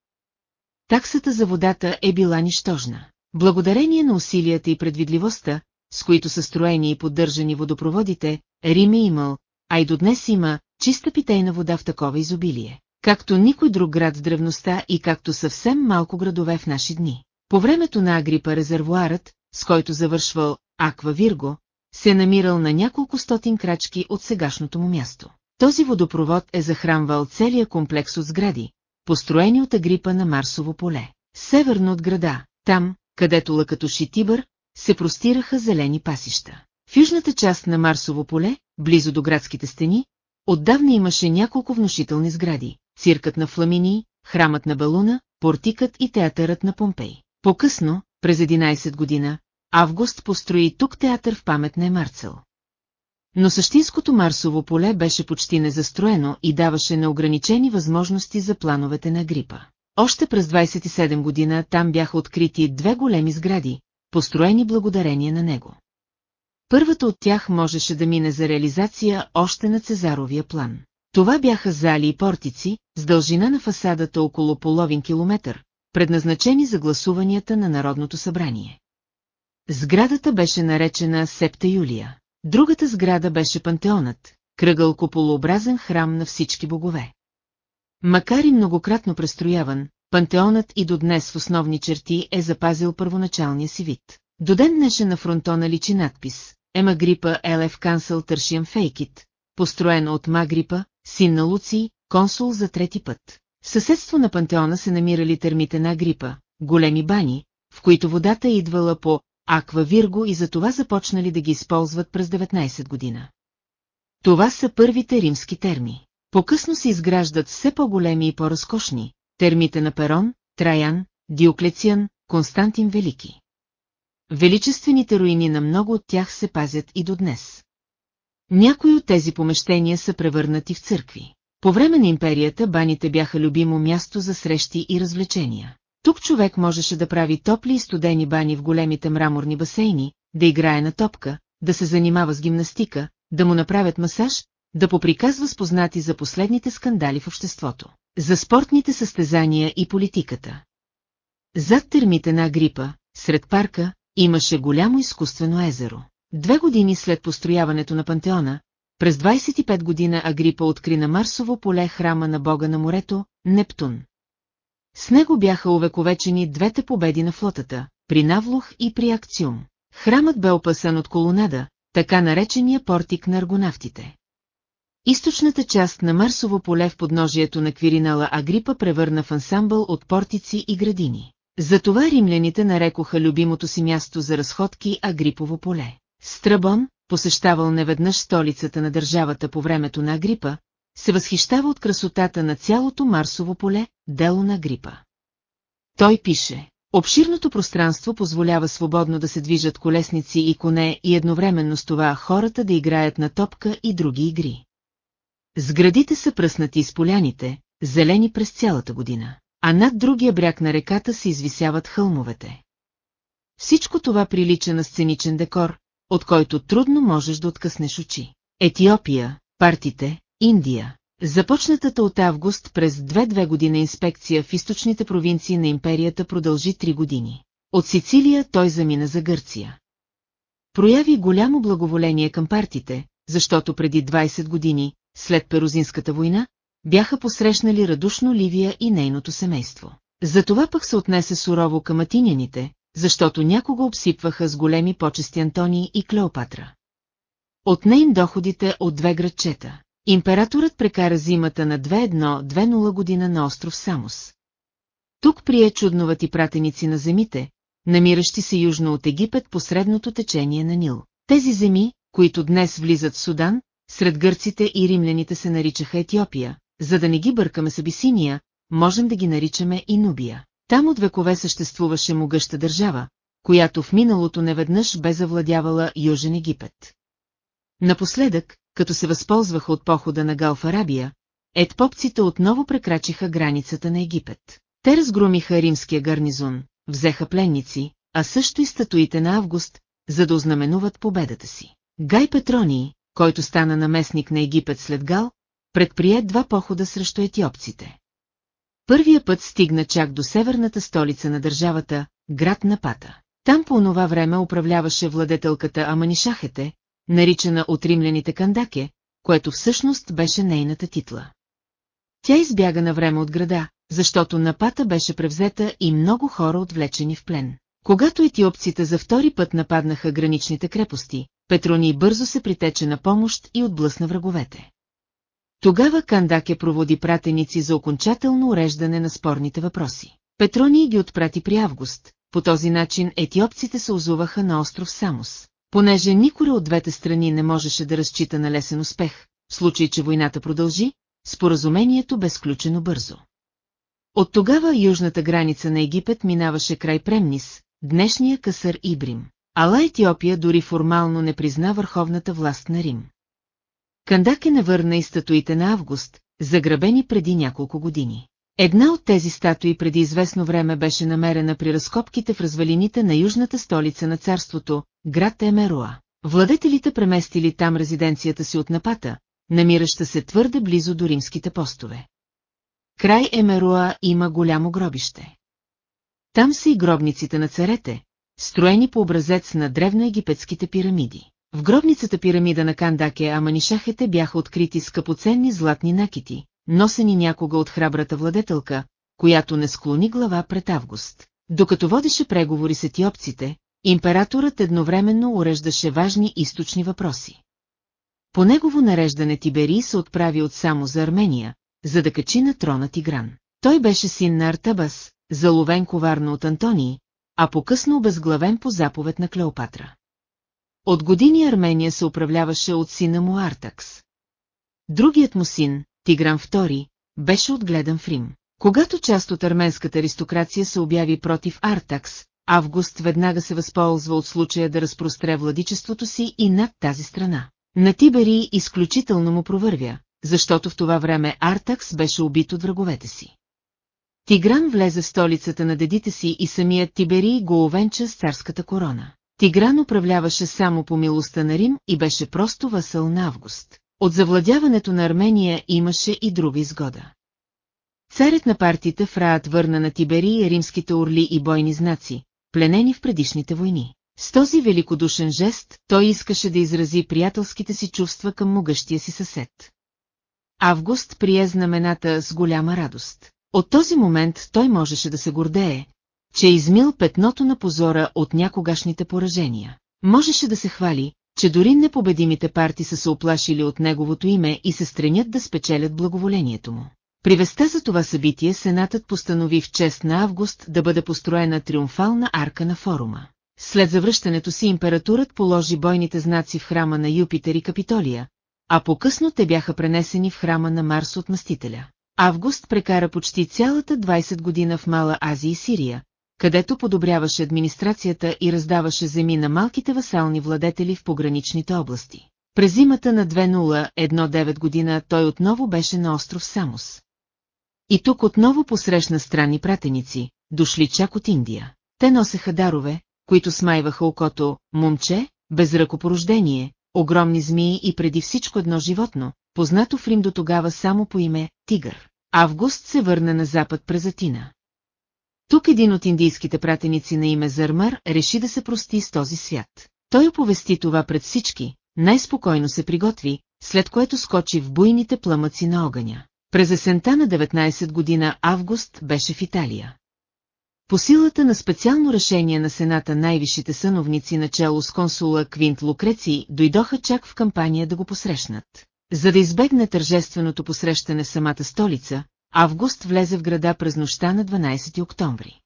Таксата за водата е била нищожна. Благодарение на усилията и предвидливостта, с които са строени и поддържани водопроводите, Рим е имал, а и до днес има, чиста питейна вода в такова изобилие, както никой друг град в древността и както съвсем малко градове в наши дни. По времето на Агрипа резервуарът, с който завършвал Аква Вирго, се е намирал на няколко стотин крачки от сегашното му място. Този водопровод е захранвал целия комплекс от сгради, построени от Агрипа на Марсово поле. Северно от града, там, където лъкато Шитибър, се простираха зелени пасища. В южната част на Марсово поле, близо до градските стени, отдавна имаше няколко внушителни сгради. Циркът на Фламинии, храмът на Балуна, портикът и театърът на Помпей. По-късно, през 11 година, Август построи тук театър в памет на Емарцел. Но същинското Марсово поле беше почти незастроено и даваше неограничени възможности за плановете на грипа. Още през 27 година там бяха открити две големи сгради, построени благодарение на него. Първата от тях можеше да мине за реализация още на Цезаровия план. Това бяха зали и портици, с дължина на фасадата около половин километър, предназначени за гласуванията на Народното събрание. Сградата беше наречена Септа Юлия. Другата сграда беше пантеонът, кръгъл куполообразен храм на всички богове. Макар и многократно престрояван, пантеонът и до днес в основни черти е запазил първоначалния си вид. До ден днешен на фронтона личи надпис Ема Грипа Елев Кансъл Тършиям Фейкит, построен от Магрипа, син на Луци, консул за трети път. В съседство на пантеона се намирали термите на Агрипа, големи бани, в които водата е идвала по Аква Вирго и за това започнали да ги използват през 19 година. Това са първите римски терми. По-късно се изграждат все по-големи и по-разкошни, термите на Перон, Траян, Диоклециан, Константин Велики. Величествените руини на много от тях се пазят и до днес. Някои от тези помещения са превърнати в църкви. По време на империята баните бяха любимо място за срещи и развлечения. Тук човек можеше да прави топли и студени бани в големите мраморни басейни, да играе на топка, да се занимава с гимнастика, да му направят масаж, да поприказва с познати за последните скандали в обществото, за спортните състезания и политиката. Зад термите на Агрипа, сред парка, имаше голямо изкуствено езеро. Две години след построяването на пантеона, през 25 година Агрипа откри на Марсово поле храма на бога на морето, Нептун. С него бяха увековечени двете победи на флотата, при Навлух и при Акциум. Храмът бе опасан от колонада, така наречения портик на аргонавтите. Източната част на Марсово поле в подножието на Квиринала Агрипа превърна в ансамбъл от портици и градини. Затова римляните нарекоха любимото си място за разходки Агрипово поле. Страбон, посещавал неведнъж столицата на държавата по времето на Агрипа, се възхищава от красотата на цялото Марсово поле, дело на Агрипа. Той пише, обширното пространство позволява свободно да се движат колесници и коне и едновременно с това хората да играят на топка и други игри. Сградите са пръснати из поляните, зелени през цялата година, а над другия бряг на реката се извисяват хълмовете. Всичко това прилича на сценичен декор, от който трудно можеш да откъснеш очи. Етиопия, партите, Индия. Започнатата от август през две-две година инспекция в източните провинции на империята продължи три години. От Сицилия той замина за Гърция. Прояви голямо благоволение към партите, защото преди 20 години, след Перузинската война, бяха посрещнали радушно Ливия и нейното семейство. Затова пък се отнесе сурово към атиняните, защото някого обсипваха с големи почести Антони и Клеопатра. От нейн доходите от две градчета. Императорът прекара зимата на 2-1-2-0 година на остров Самос. Тук прие чудновати пратеници на земите, намиращи се южно от Египет по средното течение на Нил. Тези земи, които днес влизат в Судан, сред гърците и римляните се наричаха Етиопия, за да не ги бъркаме с Абисиния, можем да ги наричаме и Нубия. Там от векове съществуваше могъща държава, която в миналото неведнъж бе завладявала Южен Египет. Напоследък, като се възползваха от похода на Галф Арабия, етпопците отново прекрачиха границата на Египет. Те разгромиха римския гарнизон, взеха пленници, а също и статуите на Август, за да ознаменуват победата си. Гай Петроний, който стана наместник на Египет след Гал, предприе два похода срещу етиопците. Първия път стигна чак до северната столица на държавата, град Напата. Там по онова време управляваше владетелката Аманишахете, наричана от римляните Кандаке, което всъщност беше нейната титла. Тя избяга на време от града, защото напата беше превзета и много хора отвлечени в плен. Когато етиопците за втори път нападнаха граничните крепости, Петрони бързо се притече на помощ и отблъсна враговете. Тогава Кандаке проводи пратеници за окончателно уреждане на спорните въпроси. Петрони ги отпрати при август, по този начин етиопците се озуваха на остров Самос. Понеже никой от двете страни не можеше да разчита на лесен успех, в случай, че войната продължи, споразумението бе сключено бързо. От тогава южната граница на Египет минаваше край Премнис, днешния Касър Ибрим. Ала Етиопия дори формално не призна върховната власт на Рим. Кандаке не върна и статуите на Август, заграбени преди няколко години. Една от тези статуи преди известно време беше намерена при разкопките в развалините на южната столица на царството, град Емеруа. Владетелите преместили там резиденцията си от Напата, намираща се твърде близо до римските постове. Край Емеруа има голямо гробище. Там са и гробниците на царете, строени по образец на древноегипетските пирамиди. В гробницата пирамида на Кандаке Аманишахете бяха открити скъпоценни златни накити, носени някога от храбрата владетелка, която не склони глава пред Август. Докато водеше преговори с етиопците, императорът едновременно уреждаше важни източни въпроси. По негово нареждане Тиберий се отправи от само за Армения, за да качи на трона Тигран. Той беше син на Артабас, заловен коварно от Антоний, а по-късно обезглавен по заповед на Клеопатра. От години Армения се управляваше от сина му Артакс. Другият му син, Тигран II, беше отгледан в Рим. Когато част от арменската аристокрация се обяви против Артакс, Август веднага се възползва от случая да разпростре владичеството си и над тази страна. На Тибери изключително му провървя, защото в това време Артакс беше убит от враговете си. Тигран влезе в столицата на дедите си и самият Тибери го овенча с царската корона. Тигран управляваше само по милостта на Рим и беше просто васъл на Август. От завладяването на Армения имаше и друга изгода. Царят на партията Фраат върна на Тибери римските орли и бойни знаци, пленени в предишните войни. С този великодушен жест той искаше да изрази приятелските си чувства към могъщия си съсед. Август прие знамената с голяма радост. От този момент той можеше да се гордее, че е измил петното на позора от някогашните поражения. Можеше да се хвали, че дори непобедимите парти са се оплашили от неговото име и се стремят да спечелят благоволението му. При веста за това събитие Сенатът постанови в чест на Август да бъде построена триумфална арка на форума. След завръщането си императорът положи бойните знаци в храма на Юпитер и Капитолия, а по-късно те бяха пренесени в храма на Марс от Мастителя. Август прекара почти цялата 20 година в Мала Азия и Сирия, където подобряваше администрацията и раздаваше земи на малките васални владетели в пограничните области. През зимата на 2019 година той отново беше на остров Самос. И тук отново посрещна странни пратеници, дошли чак от Индия. Те носеха дарове, които смайваха окото, момче, без ръкопорождение, огромни змии и преди всичко едно животно, познато в Рим до тогава само по име – тигър. Август се върна на запад през Атина. Тук един от индийските пратеници на име Зърмар реши да се прости с този свят. Той оповести това пред всички, най-спокойно се приготви, след което скочи в буйните пламъци на огъня. През есента на 19 година Август беше в Италия. По силата на специално решение на Сената най-висшите съновници начало с консула Квинт Лукреци дойдоха чак в кампания да го посрещнат. За да избегне тържественото посрещане самата столица, Август влезе в града през нощта на 12 октомври.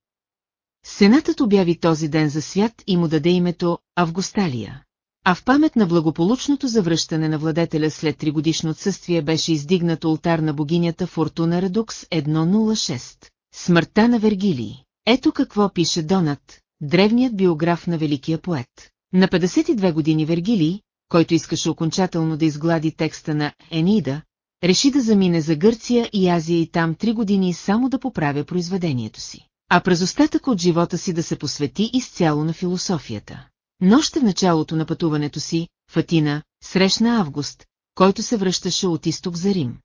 Сенатът обяви този ден за свят и му даде името Августалия. А в памет на благополучното завръщане на владетеля след тригодишно отсъствие беше издигнат ултар на богинята Фортуна Редукс 106. Смъртта на Вергилий. Ето какво пише Донат, древният биограф на великия поет. На 52 години Вергилий, който искаше окончателно да изглади текста на Енида, реши да замине за Гърция и Азия и там три години само да поправя произведението си, а през остатък от живота си да се посвети изцяло на философията. Но още в началото на пътуването си, в Атина, срещна Август, който се връщаше от изток за Рим.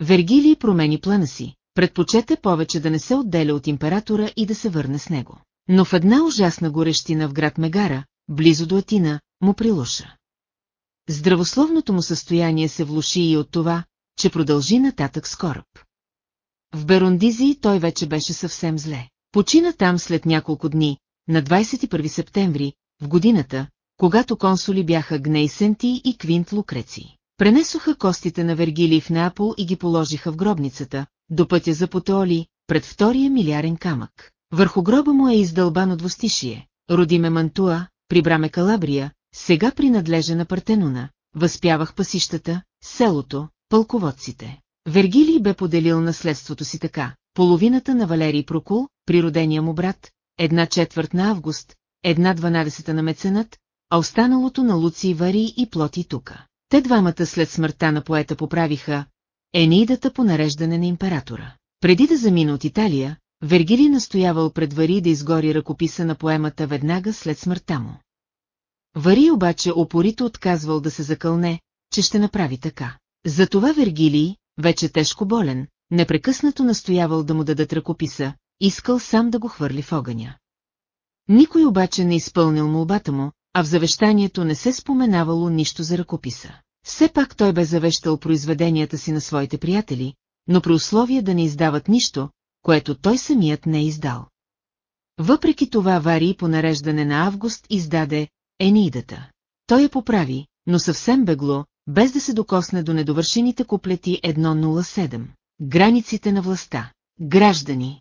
Вергилий промени плана си, предпочете повече да не се отделя от императора и да се върне с него. Но в една ужасна горещина в град Мегара, близо до Атина, му прилуша. Здравословното му състояние се влуши и от това, че продължи нататък с кораб. В Берондизи той вече беше съвсем зле. Почина там след няколко дни, на 21 септември, в годината, когато консули бяха Гней Сенти и Квинт Лукреци. Пренесоха костите на Вергилий в Неапол и ги положиха в гробницата, до пътя за Потоли, пред втория милиарен камък. Върху гроба му е издълбано двустишие. Родиме Мантуа, прибраме Калабрия, сега принадлежа на Партенуна. Възпявах пасищата, селото, пълководците. Вергилий бе поделил наследството си така. Половината на Валерий Прокул, природения му брат, една четвърт на Август, една дванадесета на Меценът, а останалото на Луци Вари и Плоти Тука. Те двамата след смъртта на поета поправиха Енидата по нареждане на императора. Преди да замина от Италия, Вергили настоявал пред Вари да изгори ръкописа на поемата веднага след смъртта му. Вари обаче опорито отказвал да се закълне, че ще направи така. Затова Вергилий, вече тежко болен, непрекъснато настоявал да му дадат ръкописа, искал сам да го хвърли в огъня. Никой обаче не изпълнил молбата му, а в завещанието не се споменавало нищо за ръкописа. Все пак той бе завещал произведенията си на своите приятели, но при условие да не издават нищо, което той самият не е издал. Въпреки това Вари по нареждане на Август издаде Енидата. Той я поправи, но съвсем бегло, без да се докосне до недовършените куплети 107. Границите на властта. Граждани.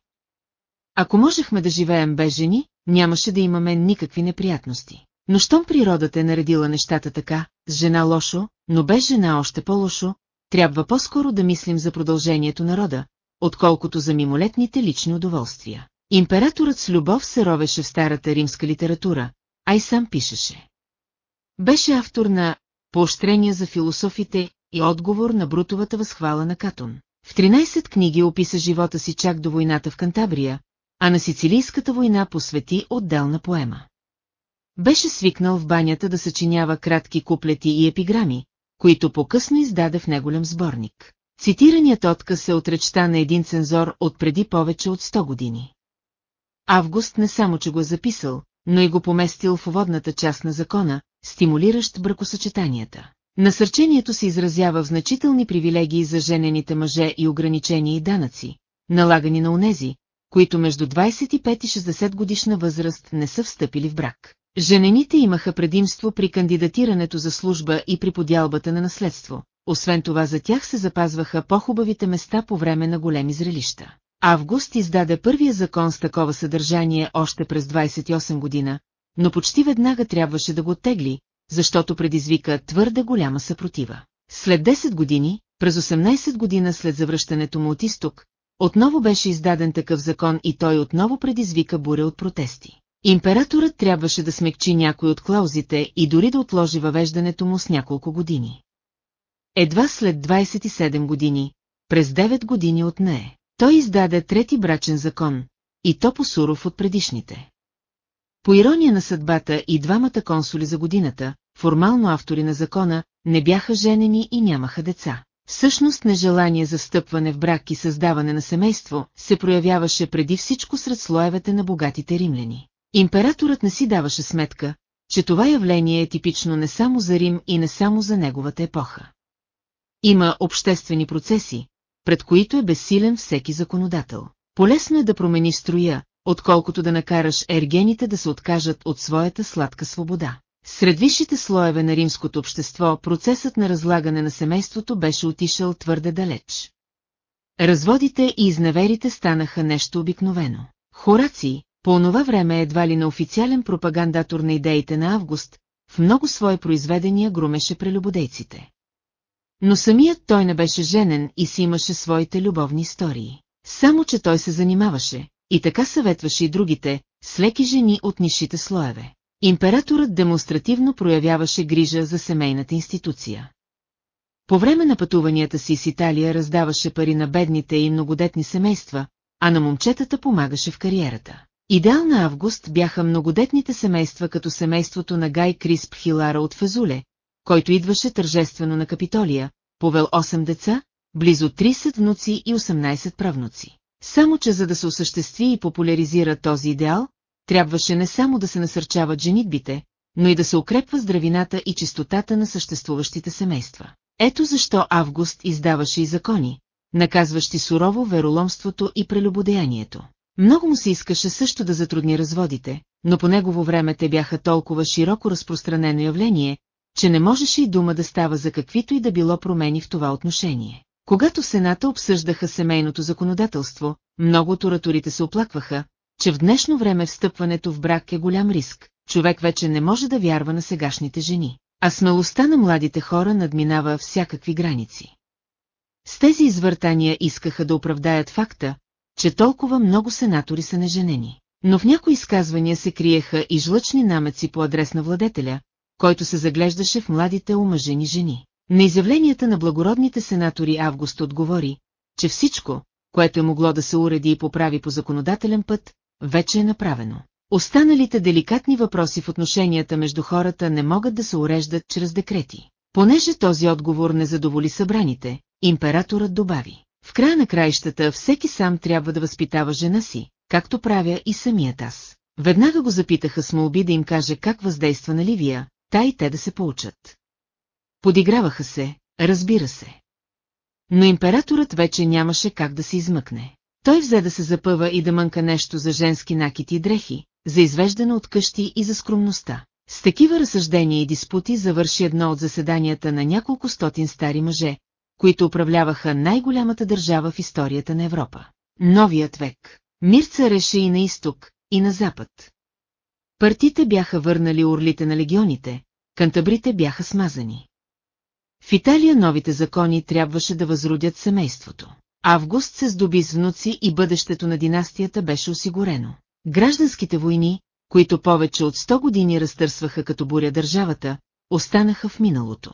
Ако можехме да живеем без жени, нямаше да имаме никакви неприятности. Но щом природата е наредила нещата така, с жена лошо, но без жена още по-лошо, трябва по-скоро да мислим за продължението на рода, отколкото за мимолетните лични удоволствия. Императорът с любов се ровеше в старата римска литература, а и сам пишеше. Беше автор на поощрения за философите и отговор на брутовата възхвала на Катон. В 13 книги описа живота си чак до войната в Кантабрия, а на Сицилийската война посвети отделна поема. Беше свикнал в банята да съчинява кратки куплети и епиграми, които по-късно издаде в неголем сборник. Цитираният отказ е от речта на един цензор от преди повече от 100 години. Август не само, че го е записал, но и го поместил в уводната част на закона, стимулиращ бракосъчетанията. Насърчението се изразява в значителни привилегии за женените мъже и ограничения и данъци, налагани на унези, които между 25 и 60 годишна възраст не са встъпили в брак. Женените имаха предимство при кандидатирането за служба и при подялбата на наследство. Освен това за тях се запазваха по-хубавите места по време на големи зрелища. Август издаде първия закон с такова съдържание още през 28 година, но почти веднага трябваше да го оттегли, защото предизвика твърде голяма съпротива. След 10 години, през 18 година след завръщането му от изток, отново беше издаден такъв закон и той отново предизвика буря от протести. Императорът трябваше да смекчи някой от клаузите и дори да отложи въвеждането му с няколко години. Едва след 27 години, през 9 години от нея, той издаде трети брачен закон, и то по-суров от предишните. По ирония на съдбата и двамата консули за годината, формално автори на закона, не бяха женени и нямаха деца. Всъщност нежелание за стъпване в брак и създаване на семейство се проявяваше преди всичко сред слоевете на богатите римляни. Императорът не си даваше сметка, че това явление е типично не само за Рим и не само за неговата епоха. Има обществени процеси, пред които е безсилен всеки законодател. Полесно е да промениш строя, отколкото да накараш ергените да се откажат от своята сладка свобода. Сред висшите слоеве на римското общество процесът на разлагане на семейството беше отишъл твърде далеч. Разводите и изневерите станаха нещо обикновено. Хораци, по онова време едва ли на официален пропагандатор на идеите на Август, в много свои произведения громеше прелюбодейците. Но самият той не беше женен и си имаше своите любовни истории. Само, че той се занимаваше, и така съветваше и другите, с леки жени от нишите слоеве. Императорът демонстративно проявяваше грижа за семейната институция. По време на пътуванията си с Италия раздаваше пари на бедните и многодетни семейства, а на момчетата помагаше в кариерата. Идеал на август бяха многодетните семейства като семейството на Гай Крисп Хилара от Фазуле, който идваше тържествено на Капитолия, повел 8 деца, близо 30 внуци и 18 правнуци. Само че за да се осъществи и популяризира този идеал, трябваше не само да се насърчават женитбите, но и да се укрепва здравината и чистотата на съществуващите семейства. Ето защо Август издаваше и закони, наказващи сурово вероломството и прелюбодеянието. Много му се искаше също да затрудни разводите, но по негово време те бяха толкова широко разпространено явление, че не можеше и дума да става за каквито и да било промени в това отношение. Когато Сената обсъждаха семейното законодателство, много от ораторите се оплакваха, че в днешно време встъпването в брак е голям риск, човек вече не може да вярва на сегашните жени, а смелостта на младите хора надминава всякакви граници. С тези извъртания искаха да оправдаят факта, че толкова много сенатори са неженени. Но в някои изказвания се криеха и жлъчни намеци по адрес на владетеля, който се заглеждаше в младите омъжени жени. На изявленията на благородните сенатори Август отговори, че всичко, което е могло да се уреди и поправи по законодателен път, вече е направено. Останалите деликатни въпроси в отношенията между хората не могат да се уреждат чрез декрети. Понеже този отговор не задоволи събраните, императорът добави. В края на краищата всеки сам трябва да възпитава жена си, както правя и самият аз. Веднага го запитаха с молби да им каже как въздейства на Ливия, та и те да се получат. Подиграваха се, разбира се. Но императорът вече нямаше как да се измъкне. Той взе да се запъва и да мънка нещо за женски накити и дрехи, за извеждане от къщи и за скромността. С такива разсъждения и диспути завърши едно от заседанията на няколко стотин стари мъже, които управляваха най-голямата държава в историята на Европа. Новият век. Мирца реше и на изток, и на запад. Партите бяха върнали орлите на легионите, кантабрите бяха смазани. В Италия новите закони трябваше да възродят семейството. Август се здоби с внуци и бъдещето на династията беше осигурено. Гражданските войни, които повече от 100 години разтърсваха като буря държавата, останаха в миналото.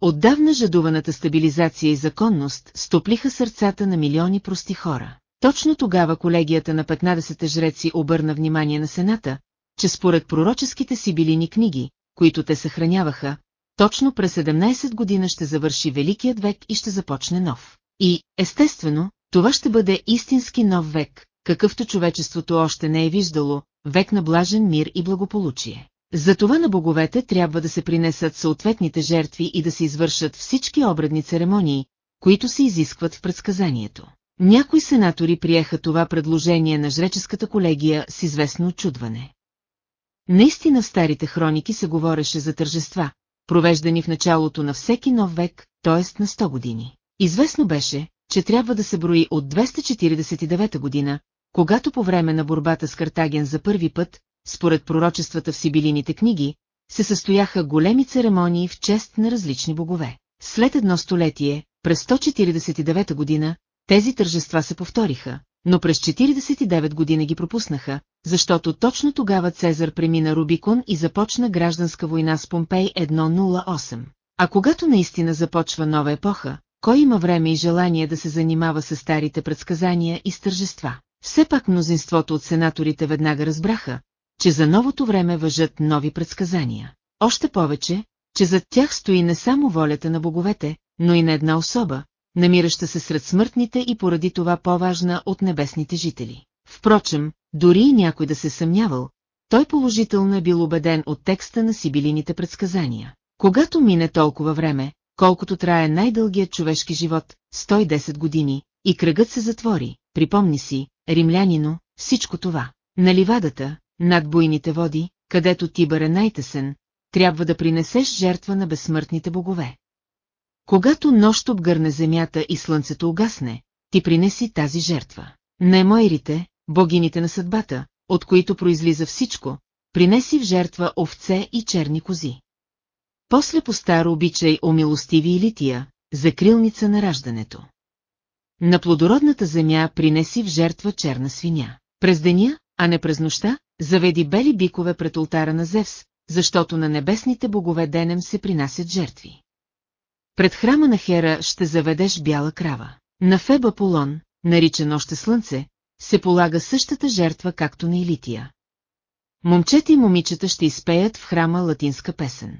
Отдавна жадуваната стабилизация и законност стоплиха сърцата на милиони прости хора. Точно тогава колегията на 15-те жреци обърна внимание на Сената, че според пророческите си билини книги, които те съхраняваха, точно през 17 година ще завърши Великият век и ще започне нов. И, естествено, това ще бъде истински нов век, какъвто човечеството още не е виждало, век на блажен мир и благополучие. Затова на боговете трябва да се принесат съответните жертви и да се извършат всички обредни церемонии, които се изискват в предсказанието. Някои сенатори приеха това предложение на жреческата колегия с известно очудване. Наистина в старите хроники се говореше за тържества, провеждани в началото на всеки нов век, т.е. на 100 години. Известно беше, че трябва да се брои от 249 година, когато по време на борбата с Картаген за първи път, според пророчествата в Сибилините книги, се състояха големи церемонии в чест на различни богове. След едно столетие, през 149 година, тези тържества се повториха, но през 49 година ги пропуснаха, защото точно тогава Цезар премина Рубикон и започна гражданска война с Помпей 108. А когато наистина започва нова епоха, кой има време и желание да се занимава с старите предсказания и с тържества? Все пак мнозинството от сенаторите веднага разбраха, че за новото време въжат нови предсказания. Още повече, че зад тях стои не само волята на боговете, но и на една особа, намираща се сред смъртните и поради това по-важна от небесните жители. Впрочем, дори и някой да се съмнявал, той положително е бил убеден от текста на сибилините предсказания. Когато мине толкова време, колкото трае най-дългият човешки живот, 110 години, и кръгът се затвори, припомни си, римлянино, всичко това. На ливадата, над буйните води, където ти бъре най-тесен, трябва да принесеш жертва на безсмъртните богове. Когато нощ обгърне земята и слънцето угасне, ти принеси тази жертва. На емойрите, богините на съдбата, от които произлиза всичко, принеси в жертва овце и черни кози. После по старо обичай о милостиви и лития, закрилница на раждането. На плодородната земя принеси в жертва черна свиня. През деня, а не през нощта, заведи бели бикове пред ултара на Зевс, защото на небесните богове денем се принасят жертви. Пред храма на Хера ще заведеш бяла крава. На Феба Полон, наричан още слънце, се полага същата жертва както на Илития. Момчета и момичета ще изпеят в храма латинска песен.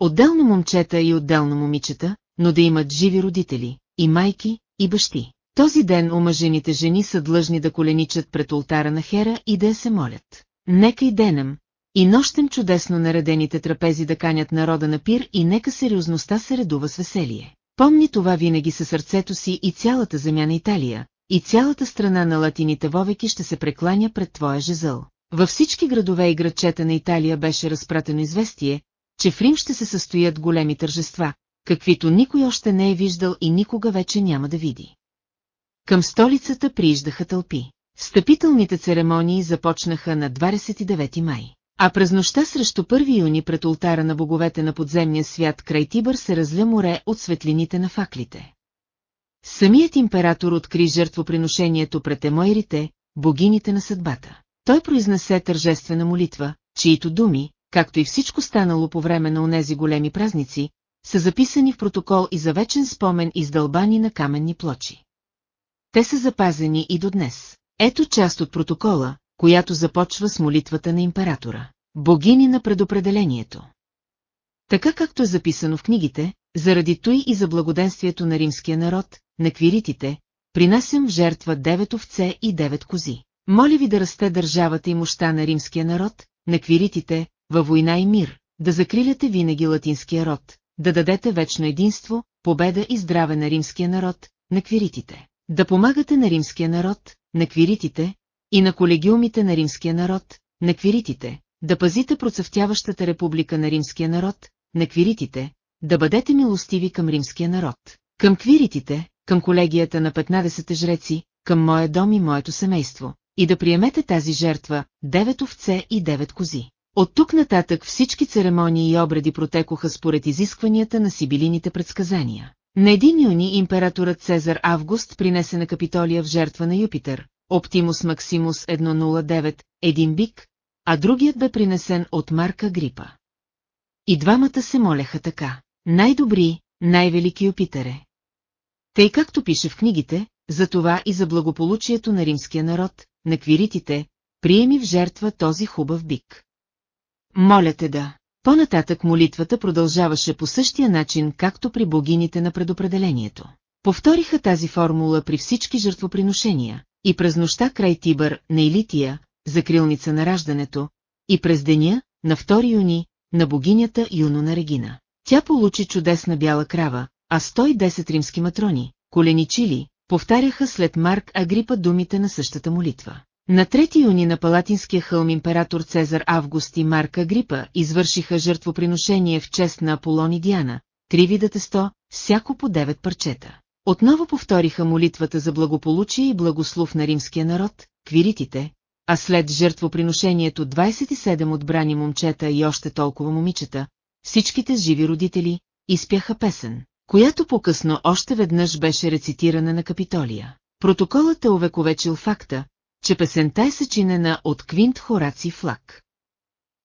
Отделно момчета и отделно момичета, но да имат живи родители, и майки, и бащи. Този ден омъжените жени са длъжни да коленичат пред ултара на Хера и да я се молят. Нека и денем, и нощем чудесно наредените трапези да канят народа на пир и нека сериозността се редува с веселие. Помни това винаги със сърцето си и цялата земя на Италия, и цялата страна на латините вовеки ще се прекланя пред твоя жезъл. Във всички градове и градчета на Италия беше разпратено известие, че в Рим ще се състоят големи тържества, каквито никой още не е виждал и никога вече няма да види. Към столицата прииждаха тълпи. Стъпителните церемонии започнаха на 29 май. А през нощта срещу 1 юни пред ултара на боговете на подземния свят край Тибър се разля море от светлините на факлите. Самият император откри жертвоприношението пред емойрите, богините на съдбата. Той произнесе тържествена молитва, чието думи, както и всичко станало по време на онези големи празници, са записани в протокол и за вечен спомен издълбани на каменни плочи. Те са запазени и до днес. Ето част от протокола, която започва с молитвата на императора. Богини на предопределението. Така както е записано в книгите, заради той и за благоденствието на римския народ, на квиритите, принасям в жертва девет овце и девет кози. Моля ви да расте държавата и мощта на римския народ, на квиритите, във война и мир, да закриляте винаги латинския род, да дадете вечно единство, победа и здраве на римския народ, на квиритите. Да помагате на римския народ, на квиритите, и на колегиумите на римския народ, на квиритите, да пазите процъфтяващата република на римския народ, на квиритите, да бъдете милостиви към римския народ, към квиритите, към колегията на 15 жреци, към моя дом и моето семейство, и да приемете тази жертва, девет овце и девет кози. От тук нататък всички церемонии и обреди протекоха според изискванията на сибилините предсказания. На 1 юни императорът Цезар Август принесе на Капитолия в жертва на Юпитер, Оптимус Максимус 109, един бик, а другият бе принесен от Марка Грипа. И двамата се молеха така. Най-добри, най-велики Юпитере. Тъй както пише в книгите, за това и за благополучието на римския народ, на квиритите, приеми в жертва този хубав бик. Моля те да. По-нататък молитвата продължаваше по същия начин, както при богините на предопределението. Повториха тази формула при всички жертвоприношения, и през нощта край Тибър, на Илития, закрилница на раждането, и през деня, на 2 юни, на богинята Юно на Регина. Тя получи чудесна бяла крава, а 110 римски матрони, коленичили, повтаряха след Марк Агрипа думите на същата молитва. На 3 юни на Палатинския хълм император Цезар Август и Марк Агрипа извършиха жертвоприношение в чест на Аполон и Диана, три вида тесто, всяко по 9 парчета. Отново повториха молитвата за благополучие и благослов на римския народ, квиритите, а след жертвоприношението 27 отбрани момчета и още толкова момичета, всичките живи родители, изпяха песен, която по-късно още веднъж беше рецитирана на Капитолия. Протоколът е увековечил факта, че песента е съчинена от Квинт Хораци Флак.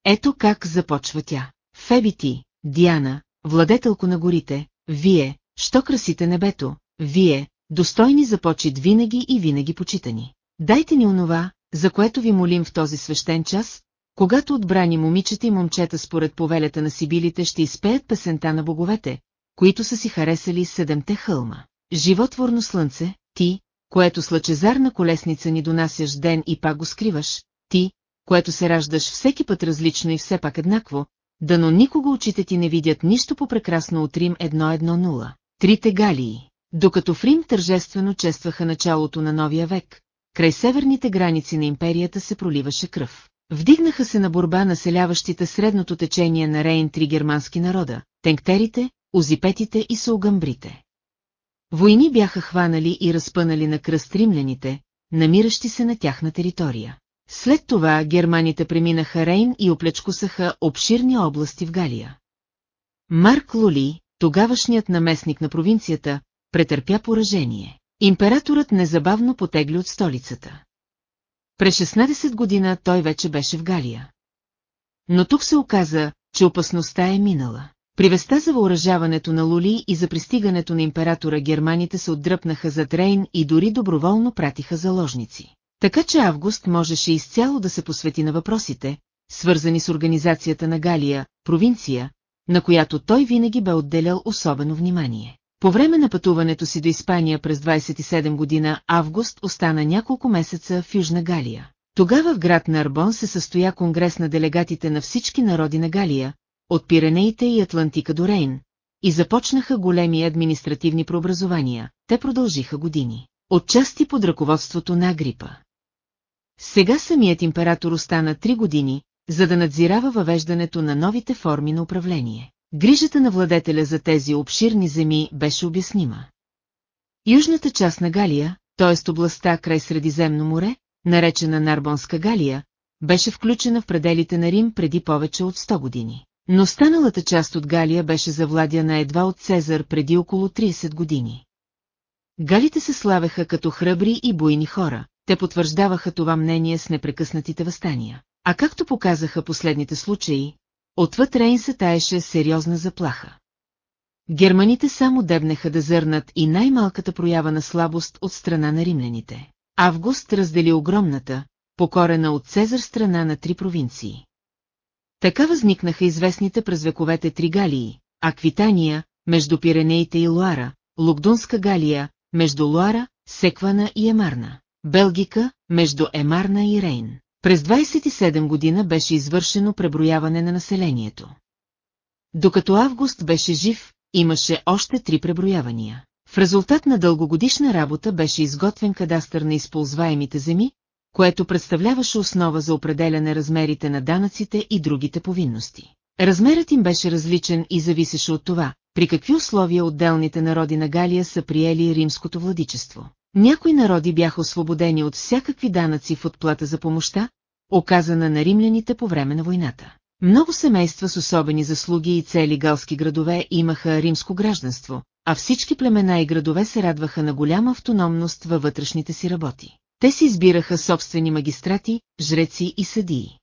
Ето как започва тя. Фебити, Диана, владетелко на горите, вие, що красите небето, вие, достойни за почет винаги и винаги почитани. Дайте ни онова, за което ви молим в този свещен час, когато отбрани момичета и момчета според повелята на сибилите ще изпеят песента на боговете, които са си харесали седемте хълма. Животворно слънце, ти, което с лъчезарна колесница ни донасяш ден и пак го скриваш, ти, което се раждаш всеки път различно и все пак еднакво, дано никога очите ти не видят нищо по-прекрасно от Рим 1.1.0. Трите галии. Докато в Рим тържествено честваха началото на новия век, край северните граници на империята се проливаше кръв. Вдигнаха се на борба населяващите средното течение на Рейн три германски народа, тенктерите, озипетите и саугамбрите. Войни бяха хванали и разпънали на кръст римляните, намиращи се на тяхна територия. След това германите преминаха Рейн и оплечкосаха обширни области в Галия. Марк Лули, тогавашният наместник на провинцията, претърпя поражение. Императорът незабавно потегли от столицата. През 16 година той вече беше в Галия. Но тук се оказа, че опасността е минала. При веста за въоръжаването на Лули и за пристигането на императора германите се отдръпнаха за Трейн и дори доброволно пратиха заложници. Така че Август можеше изцяло да се посвети на въпросите, свързани с организацията на Галия, провинция, на която той винаги бе отделял особено внимание. По време на пътуването си до Испания през 27 година Август остана няколко месеца в Южна Галия. Тогава в град Нарбон се състоя конгрес на делегатите на всички народи на Галия, от Пиренеите и Атлантика до Рейн, и започнаха големи административни преобразования. Те продължиха години. Отчасти под ръководството на Агрипа. Сега самият император остана три години, за да надзирава въвеждането на новите форми на управление. Грижата на владетеля за тези обширни земи беше обяснима. Южната част на Галия, т.е. областта край Средиземно море, наречена Нарбонска Галия, беше включена в пределите на Рим преди повече от 100 години. Но станалата част от Галия беше завладяна едва от Цезар преди около 30 години. Галите се славеха като храбри и буйни хора, те потвърждаваха това мнение с непрекъснатите възстания. А както показаха последните случаи, отвъд Рейн се таеше сериозна заплаха. Германите само дебнеха да зърнат и най-малката проява на слабост от страна на римляните. Август раздели огромната, покорена от Цезар страна на три провинции. Така възникнаха известните през вековете три Галии, Аквитания, между Пиренеите и Луара, Лугдунска Галия, между Луара, Секвана и Емарна, Белгика, между Емарна и Рейн. През 27 година беше извършено преброяване на населението. Докато Август беше жив, имаше още три преброявания. В резултат на дългогодишна работа беше изготвен кадастър на използваемите земи, което представляваше основа за определяне размерите на данъците и другите повинности. Размерът им беше различен и зависеше от това, при какви условия отделните народи на Галия са приели римското владичество. Някои народи бяха освободени от всякакви данъци в отплата за помощта, оказана на римляните по време на войната. Много семейства с особени заслуги и цели галски градове имаха римско гражданство, а всички племена и градове се радваха на голяма автономност във вътрешните си работи. Те си избираха собствени магистрати, жреци и съдии.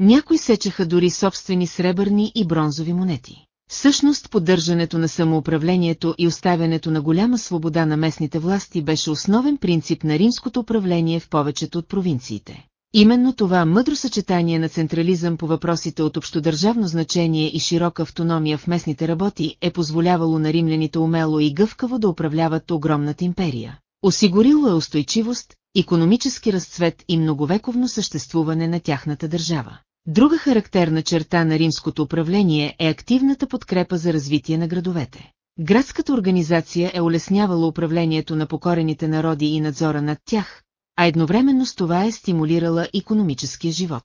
Някои сечеха дори собствени сребърни и бронзови монети. Всъщност поддържането на самоуправлението и оставянето на голяма свобода на местните власти беше основен принцип на римското управление в повечето от провинциите. Именно това мъдро съчетание на централизъм по въпросите от общодържавно значение и широка автономия в местните работи е позволявало на римляните умело и гъвкаво да управляват огромната империя. Осигурило е устойчивост, економически разцвет и многовековно съществуване на тяхната държава. Друга характерна черта на римското управление е активната подкрепа за развитие на градовете. Градската организация е улеснявала управлението на покорените народи и надзора над тях, а едновременно с това е стимулирала економическия живот.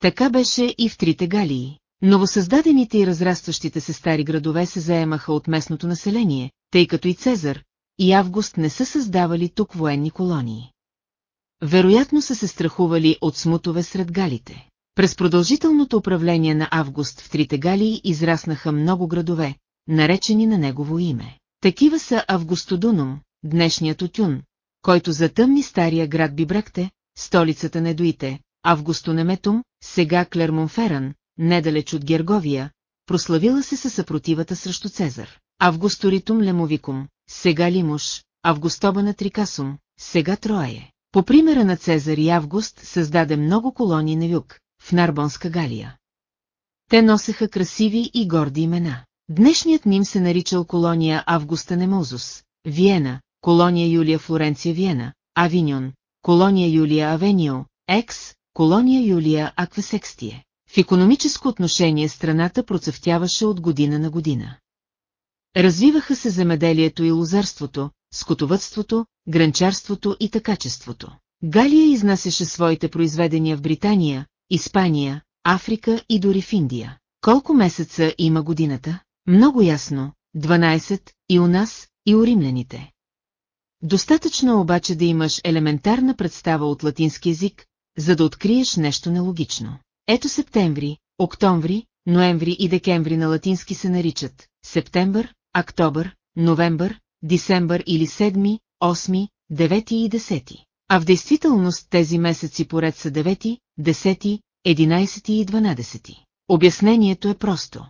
Така беше и в трите Галии. Новосъздадените и разрастващите се стари градове се заемаха от местното население, тъй като и Цезар, и Август не са създавали тук военни колонии. Вероятно са се страхували от смутове сред галите. През продължителното управление на Август в трите галии израснаха много градове, наречени на негово име. Такива са Августодунум, днешният Отюн, който затъмни стария град Бибракте, столицата на Едуите, Августонеметум, сега Клермонферан, недалеч от Герговия, прославила се със съпротивата срещу Цезар. Августоритум Лемовикум, сега Лимуш, Августоба на Трикасум, сега Троае. По примера на Цезар и Август създаде много колонии на юг, в Нарбонска Галия. Те носеха красиви и горди имена. Днешният ним се наричал колония Августа Немозус, Виена, колония Юлия Флоренция Виена, Авиньон, колония Юлия Авенио, Екс, колония Юлия Аквесекстие. В економическо отношение страната процъфтяваше от година на година. Развиваха се земеделието и лозарството, скотовътството, гранчарството и такачеството. Галия изнасяше своите произведения в Британия, Испания, Африка и дори в Индия. Колко месеца има годината? Много ясно, 12, и у нас, и у римляните. Достатъчно обаче да имаш елементарна представа от латински език, за да откриеш нещо нелогично. Ето септември, октомври, ноември и декември на латински се наричат септембър, октобър, новембър, дисембър или седми, осми, девети и десети. А в действителност тези месеци поред са девети, десети, единайсети и дванадесети. Обяснението е просто.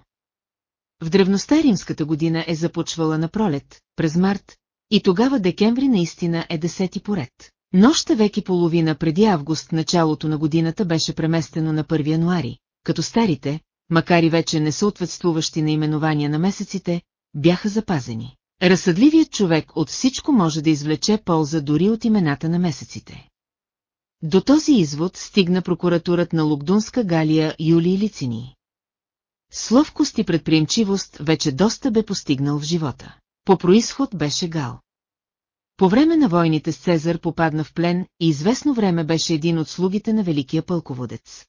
В древността римската година е започвала на пролет, през март, и тогава декември наистина е десети поред. Нощта век и половина преди август началото на годината беше преместено на 1 януари, като старите, макар и вече несъответствуващи наименования на месеците, бяха запазени. Разсъдливият човек от всичко може да извлече полза дори от имената на месеците. До този извод стигна прокуратурът на Лугдунска Галия Юлий Лицини. Словкост и предприемчивост вече доста бе постигнал в живота. По происход беше Гал. По време на войните с Цезар попадна в плен и известно време беше един от слугите на великия пълководец.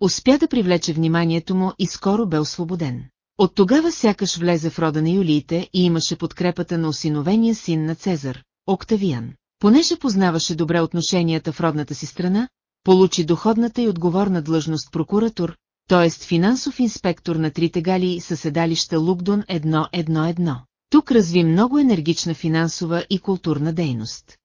Успя да привлече вниманието му и скоро бе освободен. От тогава сякаш влезе в рода на юлиите и имаше подкрепата на осиновения син на Цезар, Октавиан. Понеже познаваше добре отношенията в родната си страна, получи доходната и отговорна длъжност прокуратор, т.е. финансов инспектор на трите галии със седалища Лукдон 111. Тук разви много енергична финансова и културна дейност.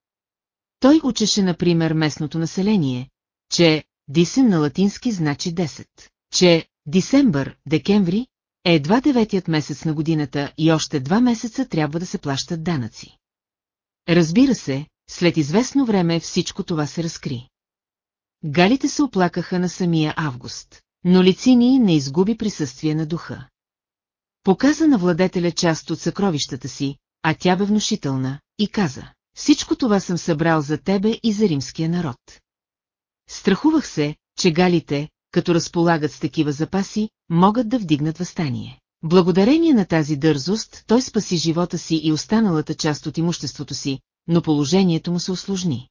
Той учеше, например, местното население, че Дисен на латински значи 10, че Дисембър, декември, е едва деветият месец на годината и още два месеца трябва да се плащат данъци. Разбира се, след известно време всичко това се разкри. Галите се оплакаха на самия август, но Лицини не изгуби присъствие на духа. Показа на владетеля част от съкровищата си, а тя бе внушителна, и каза, всичко това съм събрал за тебе и за римския народ. Страхувах се, че галите, като разполагат с такива запаси, могат да вдигнат възстание. Благодарение на тази дързост, той спаси живота си и останалата част от имуществото си, но положението му се осложни.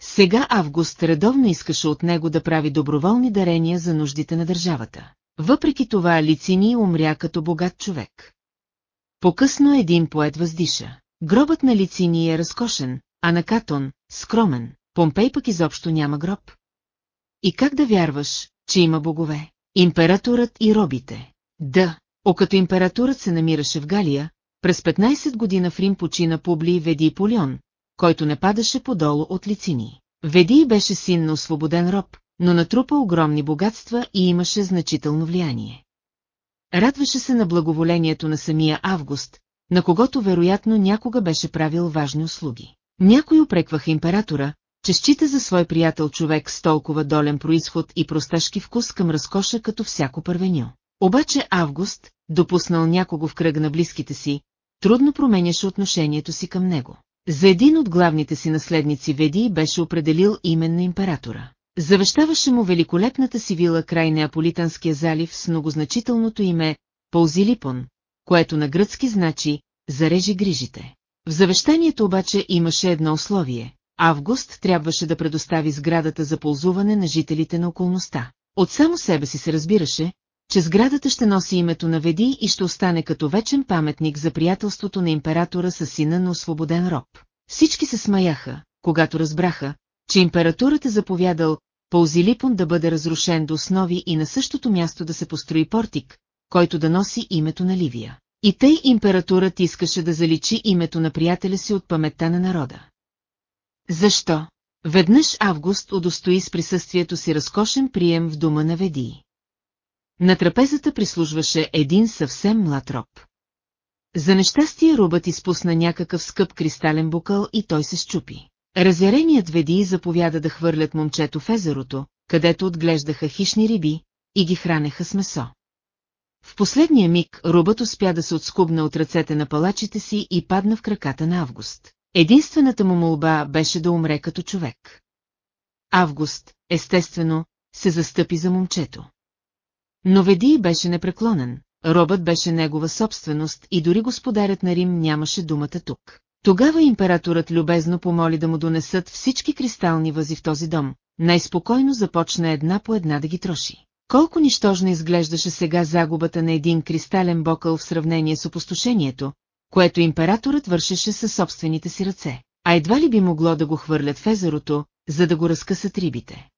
Сега Август редовно искаше от него да прави доброволни дарения за нуждите на държавата. Въпреки това Лицини умря като богат човек. По-късно един поет въздиша. Гробът на Лицини е разкошен, а на Катон – скромен, Помпей пък изобщо няма гроб. И как да вярваш, че има богове? Императорът и робите. Да, о като императорът се намираше в Галия, през 15 година в Рим почина Публи Веди Полион, който не падаше подолу от лицини. Веди беше син на освободен роб, но натрупа огромни богатства и имаше значително влияние. Радваше се на благоволението на самия Август, на когото вероятно някога беше правил важни услуги. Някои упрекваха императора, че счита за свой приятел човек с толкова долен происход и просташки вкус към разкоша като всяко първеню. Обаче Август, допуснал някого в кръг на близките си, трудно променяше отношението си към него. За един от главните си наследници Веди беше определил имен на императора. Завещаваше му великолепната си вила край Неаполитанския залив с многозначителното име Паузилипон, което на гръцки значи «зарежи грижите». В завещанието обаче имаше едно условие. Август трябваше да предостави сградата за ползуване на жителите на околността. От само себе си се разбираше, че сградата ще носи името на Веди и ще остане като вечен паметник за приятелството на императора с сина на освободен роб. Всички се смаяха, когато разбраха, че императорът е заповядал Паузилипон да бъде разрушен до основи и на същото място да се построи портик, който да носи името на Ливия. И тъй императорът искаше да заличи името на приятеля си от паметта на народа. Защо? Веднъж Август удостои с присъствието си разкошен прием в дома на Ведии. На трапезата прислужваше един съвсем млад роб. За нещастие рубът изпусна някакъв скъп кристален букъл и той се щупи. Разяреният Веди заповяда да хвърлят момчето в езерото, където отглеждаха хищни риби и ги хранеха с месо. В последния миг рубът успя да се отскубна от ръцете на палачите си и падна в краката на Август. Единствената му молба беше да умре като човек. Август, естествено, се застъпи за момчето. Но Веди беше непреклонен, робът беше негова собственост и дори господарят на Рим нямаше думата тук. Тогава императорът любезно помоли да му донесат всички кристални възи в този дом, най-спокойно започна една по една да ги троши. Колко нищожно изглеждаше сега загубата на един кристален бокъл в сравнение с опустошението, което императорът вършеше със собствените си ръце, а едва ли би могло да го хвърлят в езерото, за да го разкъсат рибите.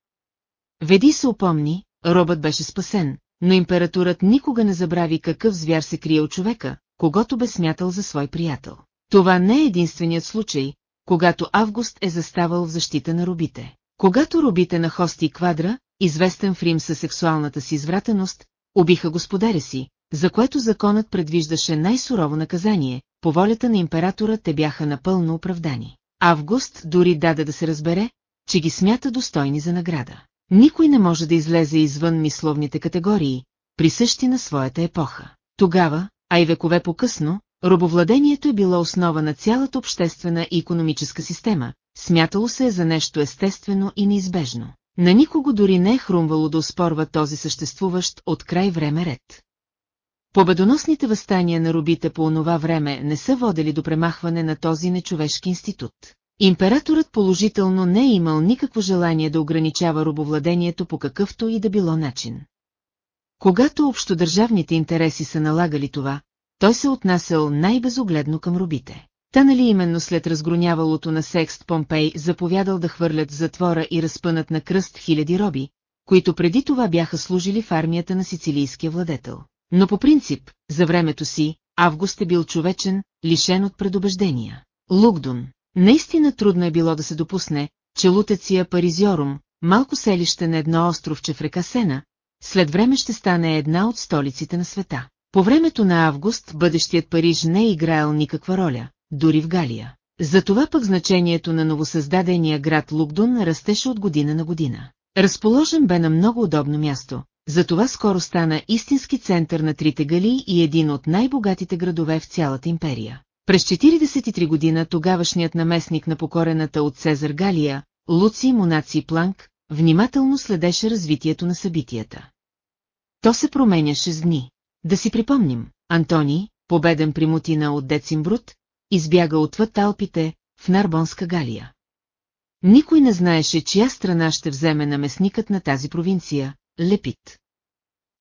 Веди се опомни, робът беше спасен, но императорът никога не забрави какъв звяр се крие от човека, когато бе смятал за свой приятел. Това не е единственият случай, когато Август е заставал в защита на робите. Когато робите на Хости Квадра, известен в Рим със сексуалната си извратеност, убиха господаря си, за което законът предвиждаше най-сурово наказание, по волята на императора те бяха напълно оправдани. Август дори даде да се разбере, че ги смята достойни за награда. Никой не може да излезе извън мисловните категории, присъщи на своята епоха. Тогава, а и векове по-късно, робовладението е било основа на цялата обществена и економическа система, смятало се е за нещо естествено и неизбежно. На никого дори не е хрумвало да оспорва този съществуващ от край време ред. Победоносните възстания на робите по онова време не са водели до премахване на този нечовешки институт. Императорът положително не е имал никакво желание да ограничава робовладението по какъвто и да било начин. Когато общодържавните интереси са налагали това, той се отнасял най-безогледно към робите. Та нали именно след разгронявалото на Секст Помпей заповядал да хвърлят затвора и разпънат на кръст хиляди роби, които преди това бяха служили в армията на сицилийския владетел. Но по принцип, за времето си, Август е бил човечен, лишен от предубеждения. Лугдун. Наистина трудно е било да се допусне, че Лутеция Паризиорум, малко селище на едно островче в река Сена, след време ще стане една от столиците на света. По времето на Август бъдещият Париж не е играел никаква роля, дори в Галия. Затова пък значението на новосъздадения град Лугдун растеше от година на година. Разположен бе на много удобно място, затова скоро стана истински център на трите гали и един от най-богатите градове в цялата империя. През 43 година тогавашният наместник на покорената от Цезар Галия, Луци Монаци Планк, внимателно следеше развитието на събитията. То се променяше с дни. Да си припомним, Антони, победен при Мутина от Децимбрут, избяга отвъд Алпите, в Нарбонска Галия. Никой не знаеше, чия страна ще вземе наместникът на тази провинция, Лепит.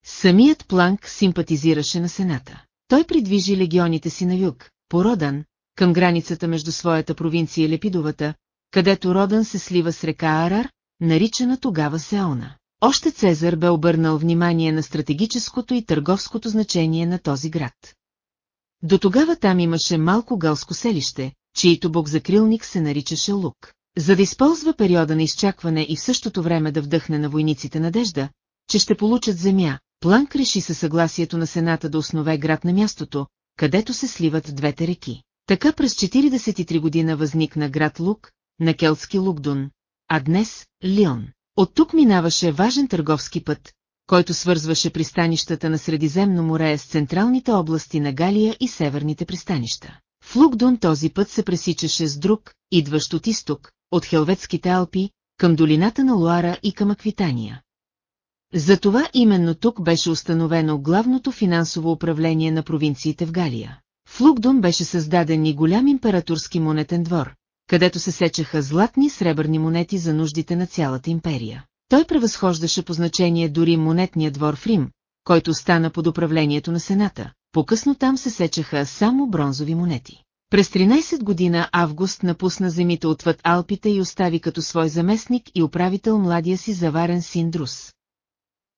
Самият Планк симпатизираше на Сената. Той придвижи легионите си на юг, по Родан, към границата между своята провинция Лепидовата, където Родан се слива с река Арар, наричана тогава Сеона. Още Цезар бе обърнал внимание на стратегическото и търговското значение на този град. До тогава там имаше малко галско селище, чието бог закрилник се наричаше Лук. за да използва периода на изчакване и в същото време да вдъхне на войниците надежда, че ще получат земя, Планк реши със съгласието на Сената да основе град на мястото, където се сливат двете реки. Така през 43 година възникна град Лук, на келтски Лукдун, а днес – Лион. От тук минаваше важен търговски път, който свързваше пристанищата на Средиземно море с централните области на Галия и северните пристанища. В Лукдун този път се пресичаше с друг, идващ от изток, от Хелветските Алпи, към долината на Луара и към Аквитания. Затова именно тук беше установено главното финансово управление на провинциите в Галия. В Лукдун беше създаден и голям императорски монетен двор, където се сечеха златни сребърни монети за нуждите на цялата империя. Той превъзхождаше по значение дори монетния двор в Рим, който стана под управлението на Сената. По-късно там се сечеха само бронзови монети. През 13 година Август напусна земите отвъд Алпите и остави като свой заместник и управител младия си заварен син Друс.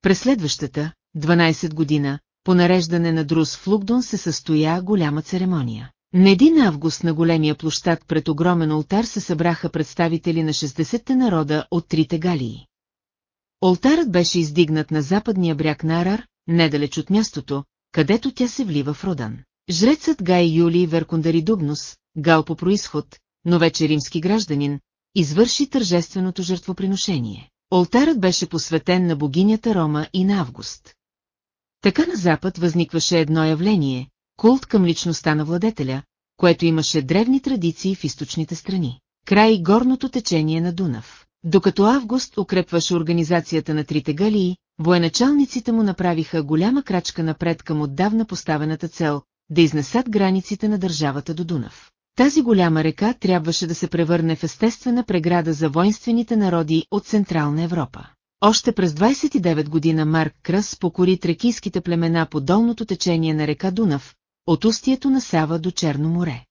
През следващата, 12 година, по нареждане на Друс в Лукдон се състоя голяма церемония. На един август на големия площад пред огромен ултар се събраха представители на 60-те народа от трите галии. Олтарът беше издигнат на западния бряг на Арар, недалеч от мястото, където тя се влива в Родан. Жрецът Гай Юлий Веркундари Дубнус, гал по происход, но вече римски гражданин, извърши тържественото жертвоприношение. Олтарът беше посветен на богинята Рома и на Август. Така на запад възникваше едно явление, култ към личността на владетеля, което имаше древни традиции в източните страни. Край горното течение на Дунав. Докато Август укрепваше организацията на трите галии, военачалниците му направиха голяма крачка напред към отдавна поставената цел да изнесат границите на държавата до Дунав. Тази голяма река трябваше да се превърне в естествена преграда за воинствените народи от Централна Европа. Още през 29 година Марк Кръс покори трекийските племена по долното течение на река Дунав, от устието на Сава до Черно море.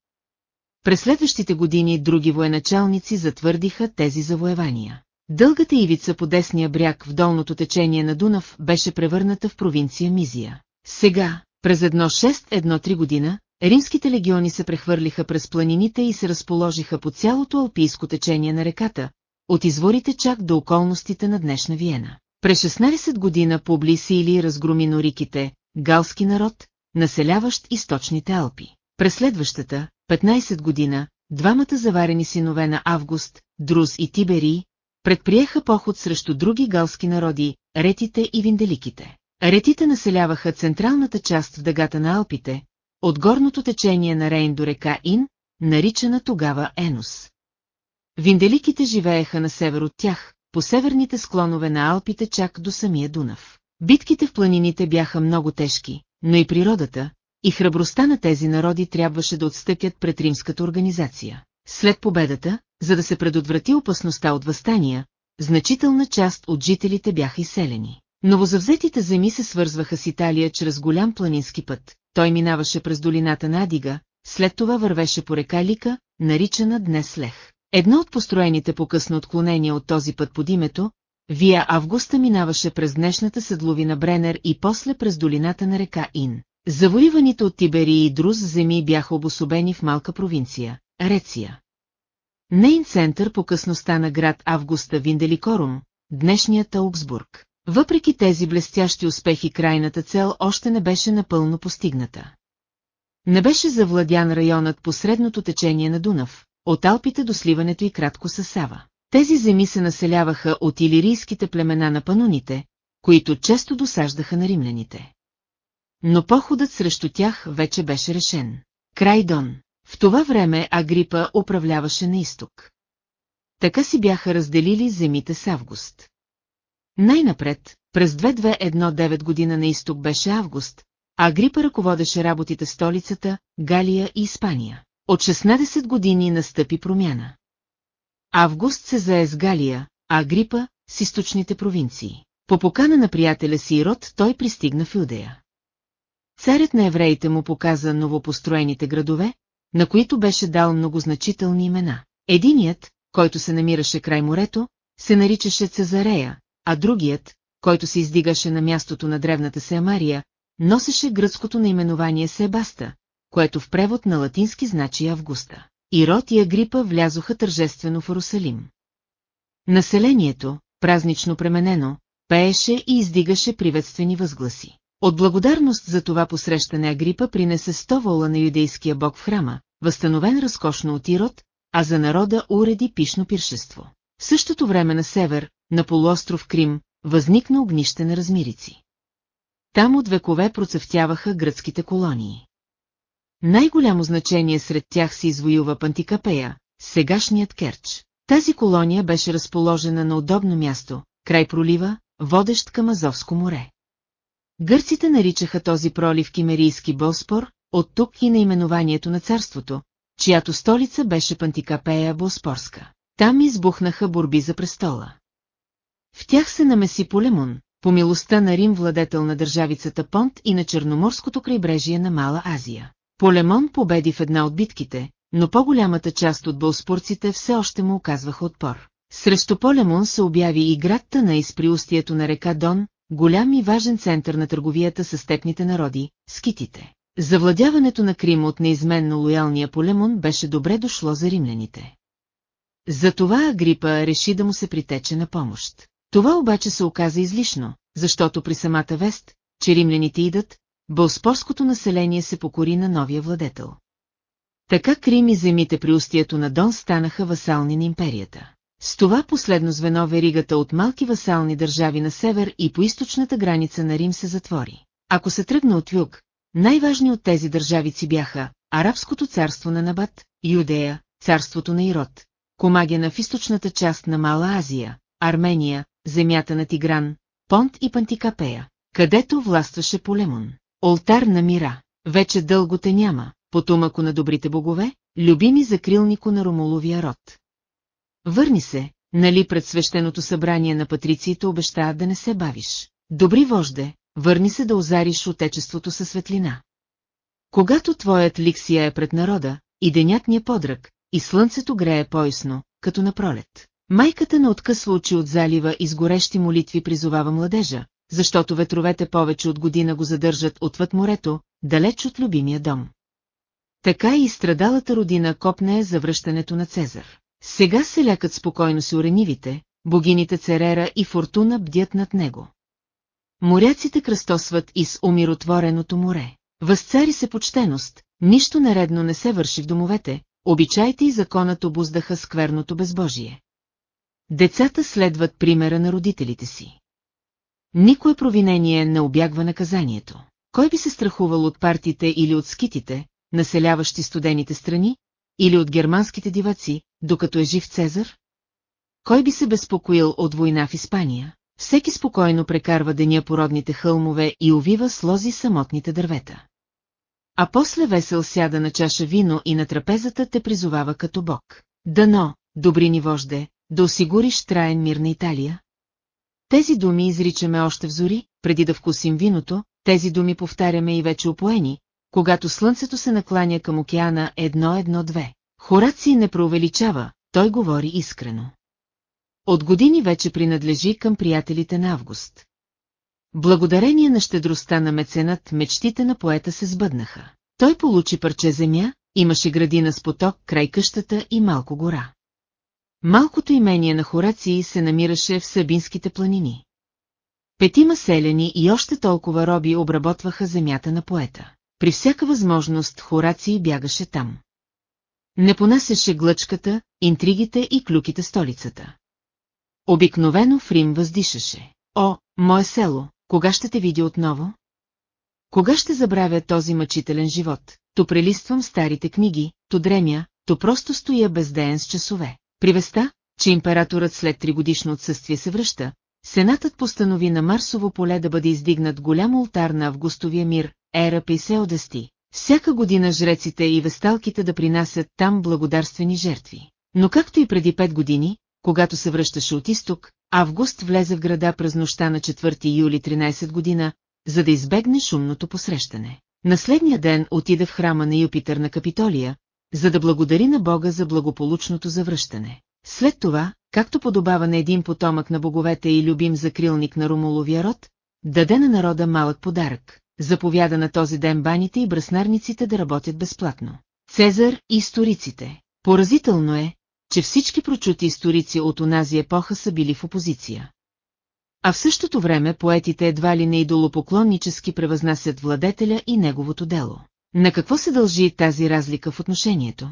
През следващите години други военачалници затвърдиха тези завоевания. Дългата ивица по десния бряг в долното течение на Дунав беше превърната в провинция Мизия. Сега, през едно 6-1-3 година, римските легиони се прехвърлиха през планините и се разположиха по цялото алпийско течение на реката, от изворите чак до околностите на днешна Виена. През 16 година Публи Сили разгроми нориките, галски народ, населяващ източните Алпи. През следващата, 15 година, двамата заварени синове на Август, Друз и Тиберий, предприеха поход срещу други галски народи, ретите и винделиките. Ретите населяваха централната част в дъгата на Алпите, от горното течение на Рейн до река Ин, наричана тогава Енус. Винделиките живееха на север от тях, по северните склонове на Алпите чак до самия Дунав. Битките в планините бяха много тежки, но и природата, и храбростта на тези народи трябваше да отстъпят пред римската организация. След победата, за да се предотврати опасността от възстания, значителна част от жителите бяха изселени. Новозавзетите земи се свързваха с Италия чрез голям планински път, той минаваше през долината на Адига, след това вървеше по река Лика, наричана днес Лех. Едно от построените по-късно отклонения от този път под името, Вия Августа минаваше през днешната седловина Бренер и после през долината на река Ин. Заволиваните от Тибери и Друз земи бяха обособени в малка провинция – Реция. Нейн център по-късно стана град Августа Винделикорум, днешният Ауксбург. Въпреки тези блестящи успехи крайната цел още не беше напълно постигната. Не беше завладян районът по средното течение на Дунав, от Алпите до сливането и кратко със Сава. Тези земи се населяваха от илирийските племена на паноните, които често досаждаха на римляните. Но походът срещу тях вече беше решен. Крайдон. В това време Агрипа управляваше на изток. Така си бяха разделили земите с Август. Най-напред, през 2219 година на изток беше Август, а Агрипа ръководеше работите столицата, Галия и Испания. От 16 години настъпи промяна. Август се зае с Галия, а Агрипа с източните провинции. По покана на приятеля си Ирод той пристигна в Юдея. Царят на евреите му показа новопостроените градове, на които беше дал многозначителни имена. Единият, който се намираше край морето, се наричаше Цезарея, а другият, който се издигаше на мястото на древната Сеамария, носеше гръцкото наименование Себаста, което в превод на латински значи Августа. Ирод и Агрипа влязоха тържествено в Арусалим. Населението, празнично пременено, пееше и издигаше приветствени възгласи. От благодарност за това посрещане Агрипа принесе сто вола на юдейския бог в храма, възстановен разкошно от Ирод, а за народа уреди пишно пиршество. В същото време на север, на полуостров Крим, възникна огнище на размирици. Там от векове процъфтяваха гръцките колонии. Най-голямо значение сред тях се извоюва Пантикапея, сегашният Керч. Тази колония беше разположена на удобно място, край пролива, водещ към Азовско море. Гърците наричаха този пролив Кимерийски Боспор, от тук и наименованието на царството, чиято столица беше Пантикапея Боспорска. Там избухнаха борби за престола. В тях се намеси Полемон, по милостта на Рим владетел на държавицата Понт и на Черноморското крайбрежие на Мала Азия. Полемон победи в една от битките, но по-голямата част от бълспорците все още му оказваха отпор. Срещу Полемон се обяви и град Танаис при устието на река Дон, голям и важен център на търговията с степните народи, скитите. Завладяването на Крим от неизменно лоялния Полемон беше добре дошло за римляните. Затова Агрипа реши да му се притече на помощ. Това обаче се оказа излишно, защото при самата вест, че римляните идат, бълспорското население се покори на новия владетел. Така Крим и земите при устието на Дон станаха васални на империята. С това последно звено веригата от малки васални държави на север и по източната граница на Рим се затвори. Ако се тръгна от юг, най-важни от тези държавици бяха Арабското царство на Набат, Юдея, царството на Ирод, Комагена в източната част на Мала Азия, Армения, земята на Тигран, Понт и Пантикапея, където властваше Полемон. Олтар на мира, вече дълго те няма, потомако на добрите богове, любими закрилнико на Ромуловия род. Върни се, нали пред свещеното събрание на патрициите обеща да не се бавиш. Добри вожде, върни се да озариш отечеството със светлина. Когато твоят лик е пред народа, и денят ни е подрък, и слънцето грее поясно, като на пролет. Майката не откъсва очи от залива и с горещи молитви призовава младежа, защото ветровете повече от година го задържат отвъд морето, далеч от любимия дом. Така и страдалата родина копне за връщането на Цезар. Сега се лякат спокойно си уренивите, богините Церера и Фортуна бдят над него. Моряците кръстосват из умиротвореното море. Възцари се почтеност, нищо наредно не се върши в домовете, обичайте и законът обуздаха скверното безбожие. Децата следват примера на родителите си. Никое провинение не обягва наказанието. Кой би се страхувал от партиите или от скитите, населяващи студените страни, или от германските диваци, докато е жив Цезар? Кой би се безпокоил от война в Испания? Всеки спокойно прекарва деня по родните хълмове и увива с лози самотните дървета. А после весел сяда на чаша вино и на трапезата те призовава като бог. Дано, добри ни вожде, да осигуриш траен мир на Италия? Тези думи изричаме още в зори, преди да вкусим виното, тези думи повтаряме и вече опоени, когато слънцето се накланя към океана едно-едно-две. Хораци не преувеличава, той говори искрено. От години вече принадлежи към приятелите на Август. Благодарение на щедростта на меценат, мечтите на поета се сбъднаха. Той получи парче земя, имаше градина с поток край къщата и малко гора. Малкото имение на Хорации се намираше в Сабинските планини. Петима селени и още толкова роби обработваха земята на поета. При всяка възможност Хораций бягаше там. Не понасяше глъчката, интригите и клюките столицата. Обикновено в Рим въздишаше. О, мое село, кога ще те видя отново? Кога ще забравя този мъчителен живот? То прелиствам старите книги, то дремя, то просто стоя бездеен с часове. При веста, че императорът след тригодишно отсъствие се връща, Сенатът постанови на Марсово поле да бъде издигнат голям ултар на Августовия мир, Ера Пейсеодести. Всяка година жреците и весталките да принасят там благодарствени жертви. Но както и преди пет години, когато се връщаше от изток, Август влезе в града през нощта на 4 юли 13 година, за да избегне шумното посрещане. На следния ден отиде в храма на Юпитър на Капитолия, за да благодари на Бога за благополучното завръщане. След това, както подобава на един потомък на боговете и любим закрилник на Ромуловия род, даде на народа малък подарък, заповяда на този ден баните и браснарниците да работят безплатно. Цезар и историците. Поразително е, че всички прочути историци от онази епоха са били в опозиция. А в същото време поетите едва ли не идолопоклоннически превъзнасят владетеля и неговото дело. На какво се дължи тази разлика в отношението?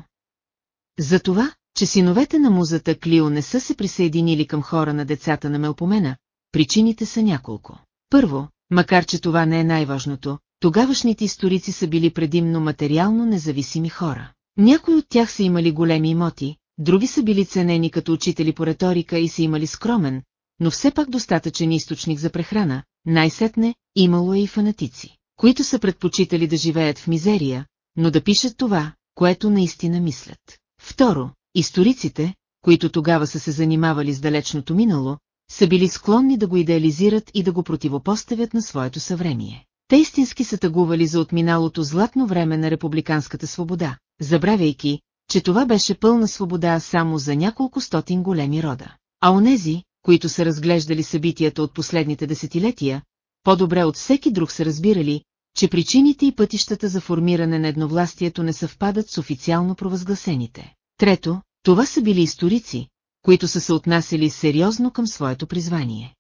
За това, че синовете на музата Клио не са се присъединили към хора на децата на Мелпомена, причините са няколко. Първо, макар че това не е най-важното, тогавашните историци са били предимно материално независими хора. Някои от тях са имали големи имоти, други са били ценени като учители по риторика и са имали скромен, но все пак достатъчен източник за прехрана, най-сетне имало е и фанатици, които са предпочитали да живеят в мизерия, но да пишат това, което наистина мислят. Второ, историците, които тогава са се занимавали с далечното минало, са били склонни да го идеализират и да го противопоставят на своето съвремие. Те истински са тъгували за отминалото златно време на републиканската свобода, забравяйки, че това беше пълна свобода само за няколко стотин големи рода. А онези, които са разглеждали събитията от последните десетилетия, по-добре от всеки друг са разбирали, че причините и пътищата за формиране на едновластието не съвпадат с официално провъзгласените. Трето, това са били историци, които са се отнасяли сериозно към своето призвание.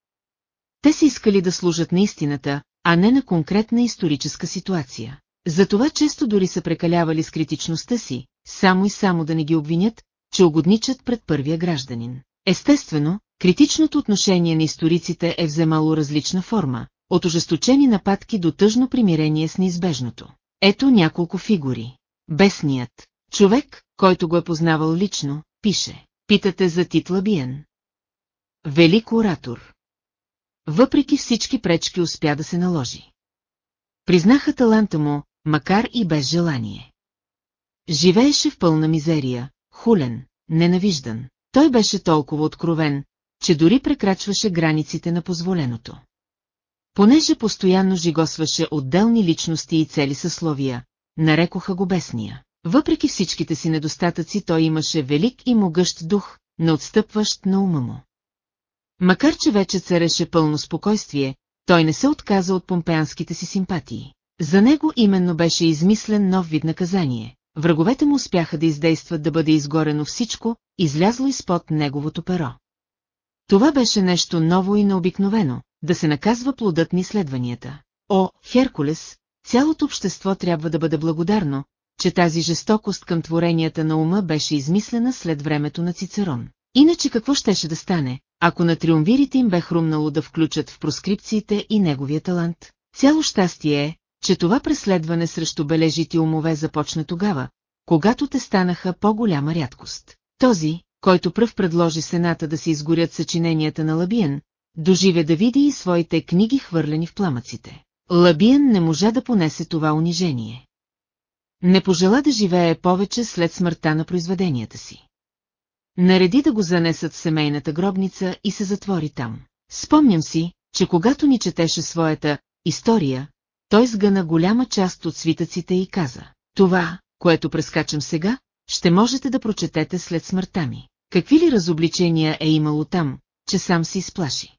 Те са искали да служат на истината, а не на конкретна историческа ситуация. Затова често дори са прекалявали с критичността си, само и само да не ги обвинят, че угодничат пред първия гражданин. Естествено, критичното отношение на историците е вземало различна форма, от ожесточени нападки до тъжно примирение с неизбежното. Ето няколко фигури. Бесният. Човек, който го е познавал лично, пише. Питате за титла Биен. Велик оратор. Въпреки всички пречки успя да се наложи. Признаха таланта му, макар и без желание. Живееше в пълна мизерия, хулен, ненавиждан. Той беше толкова откровен, че дори прекрачваше границите на позволеното. Понеже постоянно жигосваше отделни личности и цели съсловия, нарекоха го бесния. Въпреки всичките си недостатъци той имаше велик и могъщ дух, неотстъпващ на ума му. Макар че вече цареше пълно спокойствие, той не се отказа от помпеанските си симпатии. За него именно беше измислен нов вид наказание. Враговете му успяха да издействат да бъде изгорено всичко, излязло изпод неговото перо. Това беше нещо ново и необикновено, да се наказва плодът на изследванията. О, Херкулес, цялото общество трябва да бъде благодарно, че тази жестокост към творенията на ума беше измислена след времето на Цицерон. Иначе какво щеше да стане, ако на триумвирите им бе хрумнало да включат в проскрипциите и неговия талант? Цяло щастие е, че това преследване срещу бележити умове започна тогава, когато те станаха по-голяма рядкост. Този, който пръв предложи Сената да се изгорят съчиненията на Лабиен, доживе да види и своите книги хвърлени в пламъците. Лабиен не можа да понесе това унижение. Не пожела да живее повече след смъртта на произведенията си. Нареди да го занесат в семейната гробница и се затвори там. Спомням си, че когато ни четеше своята история, той сгъна голяма част от свитъците и каза, това, което прескачам сега, ще можете да прочетете след смъртта ми. Какви ли разобличения е имало там, че сам се изплаши?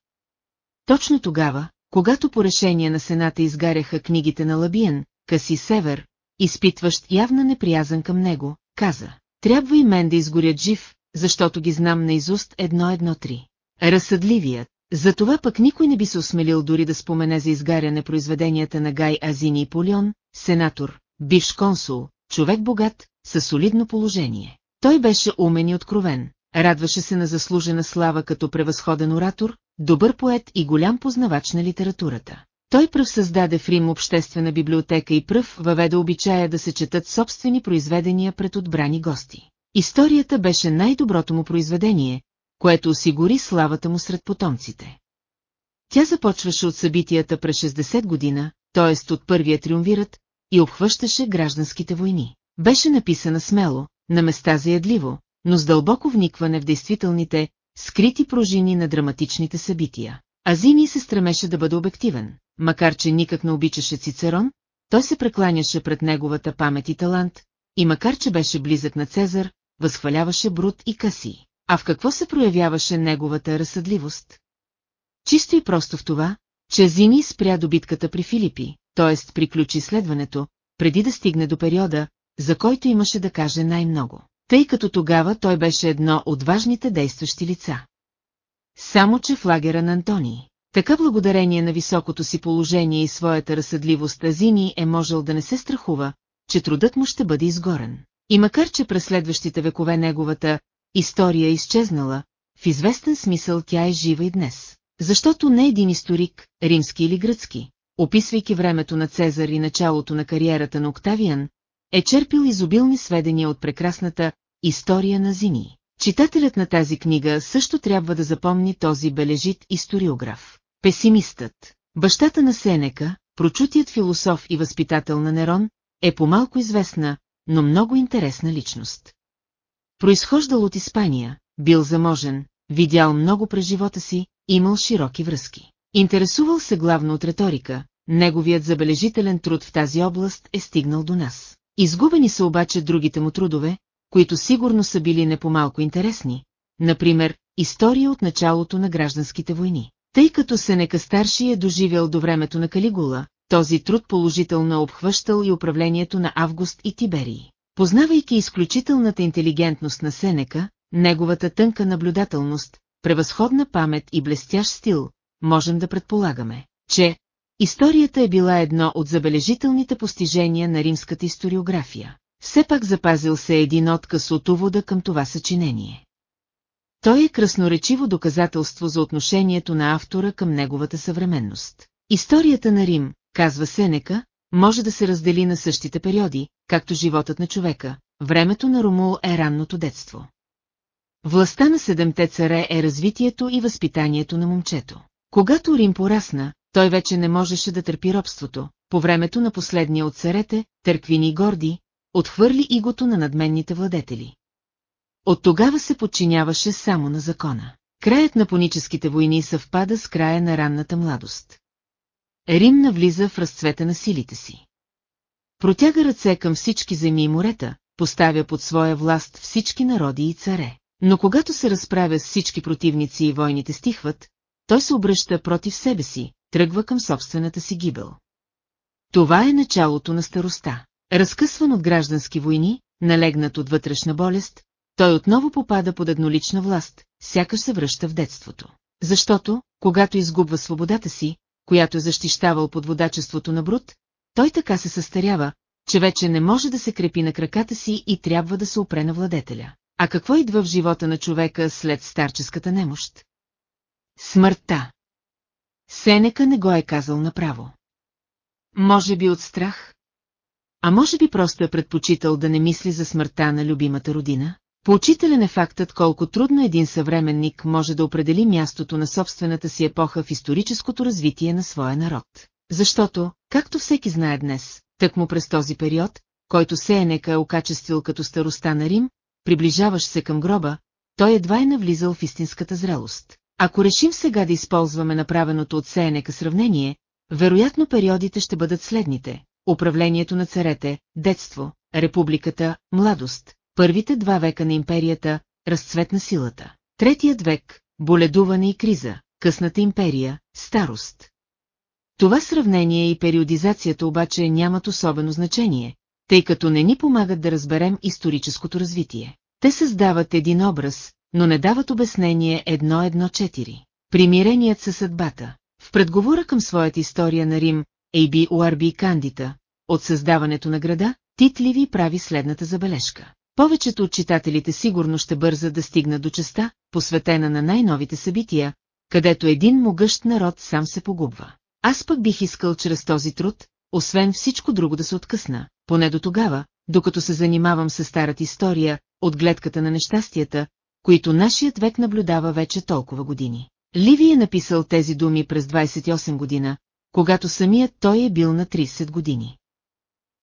Точно тогава, когато по решение на Сената изгаряха книгите на Лабиен, Каси Север, изпитващ явна неприязан към него, каза, трябва и мен да изгорят жив, защото ги знам наизуст едно-едно-три. Разсъдливият, затова пък никой не би се осмелил дори да спомене за изгаряне произведенията на Гай Азини и Полион, сенатор, бивш консул, човек богат, със солидно положение. Той беше умен и откровен, радваше се на заслужена слава като превъзходен оратор, добър поет и голям познавач на литературата. Той пръв създаде в Рим обществена библиотека и пръв въведе обичая да се четат собствени произведения пред отбрани гости. Историята беше най-доброто му произведение, което осигури славата му сред потомците. Тя започваше от събитията през 60 година, т.е. от първия триумвират, и обхващаше гражданските войни. Беше написана смело, на места заядливо, но с дълбоко вникване в действителните, скрити пружини на драматичните събития. Азини се стремеше да бъде обективен, макар че никак не обичаше Цицерон, той се прекланяше пред неговата памет и талант, и макар че беше близък на Цезар, възхваляваше Брут и Каси. А в какво се проявяваше неговата разсъдливост? Чисто и просто в това, че Зини спря добитката при Филипи, т.е. приключи следването, преди да стигне до периода, за който имаше да каже най-много. тъй като тогава той беше едно от важните действащи лица. Само че в лагера на Антони. Така благодарение на високото си положение и своята разсъдливост Азини е можел да не се страхува, че трудът му ще бъде изгорен. И макар че през следващите векове неговата история е изчезнала, в известен смисъл тя е жива и днес. Защото не един историк, римски или гръцки, описвайки времето на Цезар и началото на кариерата на Октавиан, е черпил изобилни сведения от прекрасната история на Зини. Читателят на тази книга също трябва да запомни този бележит историограф. Песимистът, бащата на Сенека, прочутият философ и възпитател на Нерон, е по-малко известна, но много интересна личност. Произхождал от Испания, бил заможен, видял много през живота си, имал широки връзки. Интересувал се главно от риторика, неговият забележителен труд в тази област е стигнал до нас. Изгубени са обаче другите му трудове, които сигурно са били не по-малко интересни, например, история от началото на гражданските войни. Тъй като Сенека старши е доживял до времето на Калигула, този труд положително обхващал и управлението на Август и Тиберии. Познавайки изключителната интелигентност на Сенека, неговата тънка наблюдателност, превъзходна памет и блестящ стил, можем да предполагаме, че историята е била едно от забележителните постижения на римската историография. Все пак запазил се един отказ от увода към това съчинение. Той е красноречиво доказателство за отношението на автора към неговата съвременност. Историята на Рим, казва Сенека, може да се раздели на същите периоди, както животът на човека. Времето на Ромул е ранното детство. Властта на седемте царе е развитието и възпитанието на момчето. Когато Рим порасна, той вече не можеше да търпи робството. По времето на последния от царете, Търквини и Горди, отхвърли игото на надменните владетели. От тогава се подчиняваше само на закона. Краят на поническите войни съвпада с края на ранната младост. Рим навлиза в разцвета на силите си. Протяга ръце към всички земи и морета, поставя под своя власт всички народи и царе. Но когато се разправя с всички противници и войните стихват, той се обръща против себе си, тръгва към собствената си гибел. Това е началото на староста. Разкъсван от граждански войни, налегнат от вътрешна болест, той отново попада под еднолична власт, сякаш се връща в детството. Защото, когато изгубва свободата си, която защищавал под водачеството на Брут, той така се състарява, че вече не може да се крепи на краката си и трябва да се опре на владетеля. А какво идва в живота на човека след старческата немощ? Смъртта. Сенека не го е казал направо. Може би от страх? А може би просто е предпочитал да не мисли за смъртта на любимата родина? Поучителен е фактът колко трудно един съвременник може да определи мястото на собствената си епоха в историческото развитие на своя народ. Защото, както всеки знае днес, тъкмо през този период, който Сенека е окачествил като староста на Рим, приближаваш се към гроба, той едва е навлизал в истинската зрелост. Ако решим сега да използваме направеното от Сенека сравнение, вероятно периодите ще бъдат следните. Управлението на царете, детство, републиката, младост, първите два века на империята, разцвет на силата. Третият век, боледуване и криза, късната империя, старост. Това сравнение и периодизацията обаче нямат особено значение, тъй като не ни помагат да разберем историческото развитие. Те създават един образ, но не дават обяснение едно-едно-четири. Примиреният със съдбата. В предговора към своята история на Рим, Ейби Уарби Кандита, от създаването на града, Тит Ливи прави следната забележка. Повечето от читателите сигурно ще бързат да стигнат до частта, посветена на най-новите събития, където един могъщ народ сам се погубва. Аз пък бих искал чрез този труд, освен всичко друго да се откъсна, поне до тогава, докато се занимавам с старата история, от гледката на нещастията, които нашият век наблюдава вече толкова години. Ливи е написал тези думи през 28 година, когато самият той е бил на 30 години.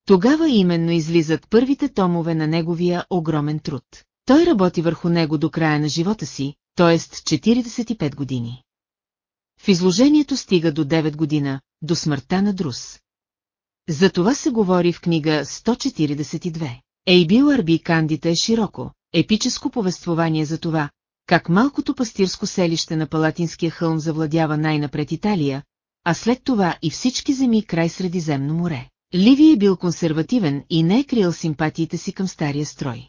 Тогава именно излизат първите томове на неговия огромен труд. Той работи върху него до края на живота си, т.е. 45 години. В изложението стига до 9 година, до смъртта на Друс. За това се говори в книга 142. Ейбил Арби Кандита е широко, епическо повествование за това, как малкото пастирско селище на Палатинския хълм завладява най-напред Италия, а след това и всички земи край Средиземно море. Ливи е бил консервативен и не е крил симпатиите си към стария строй.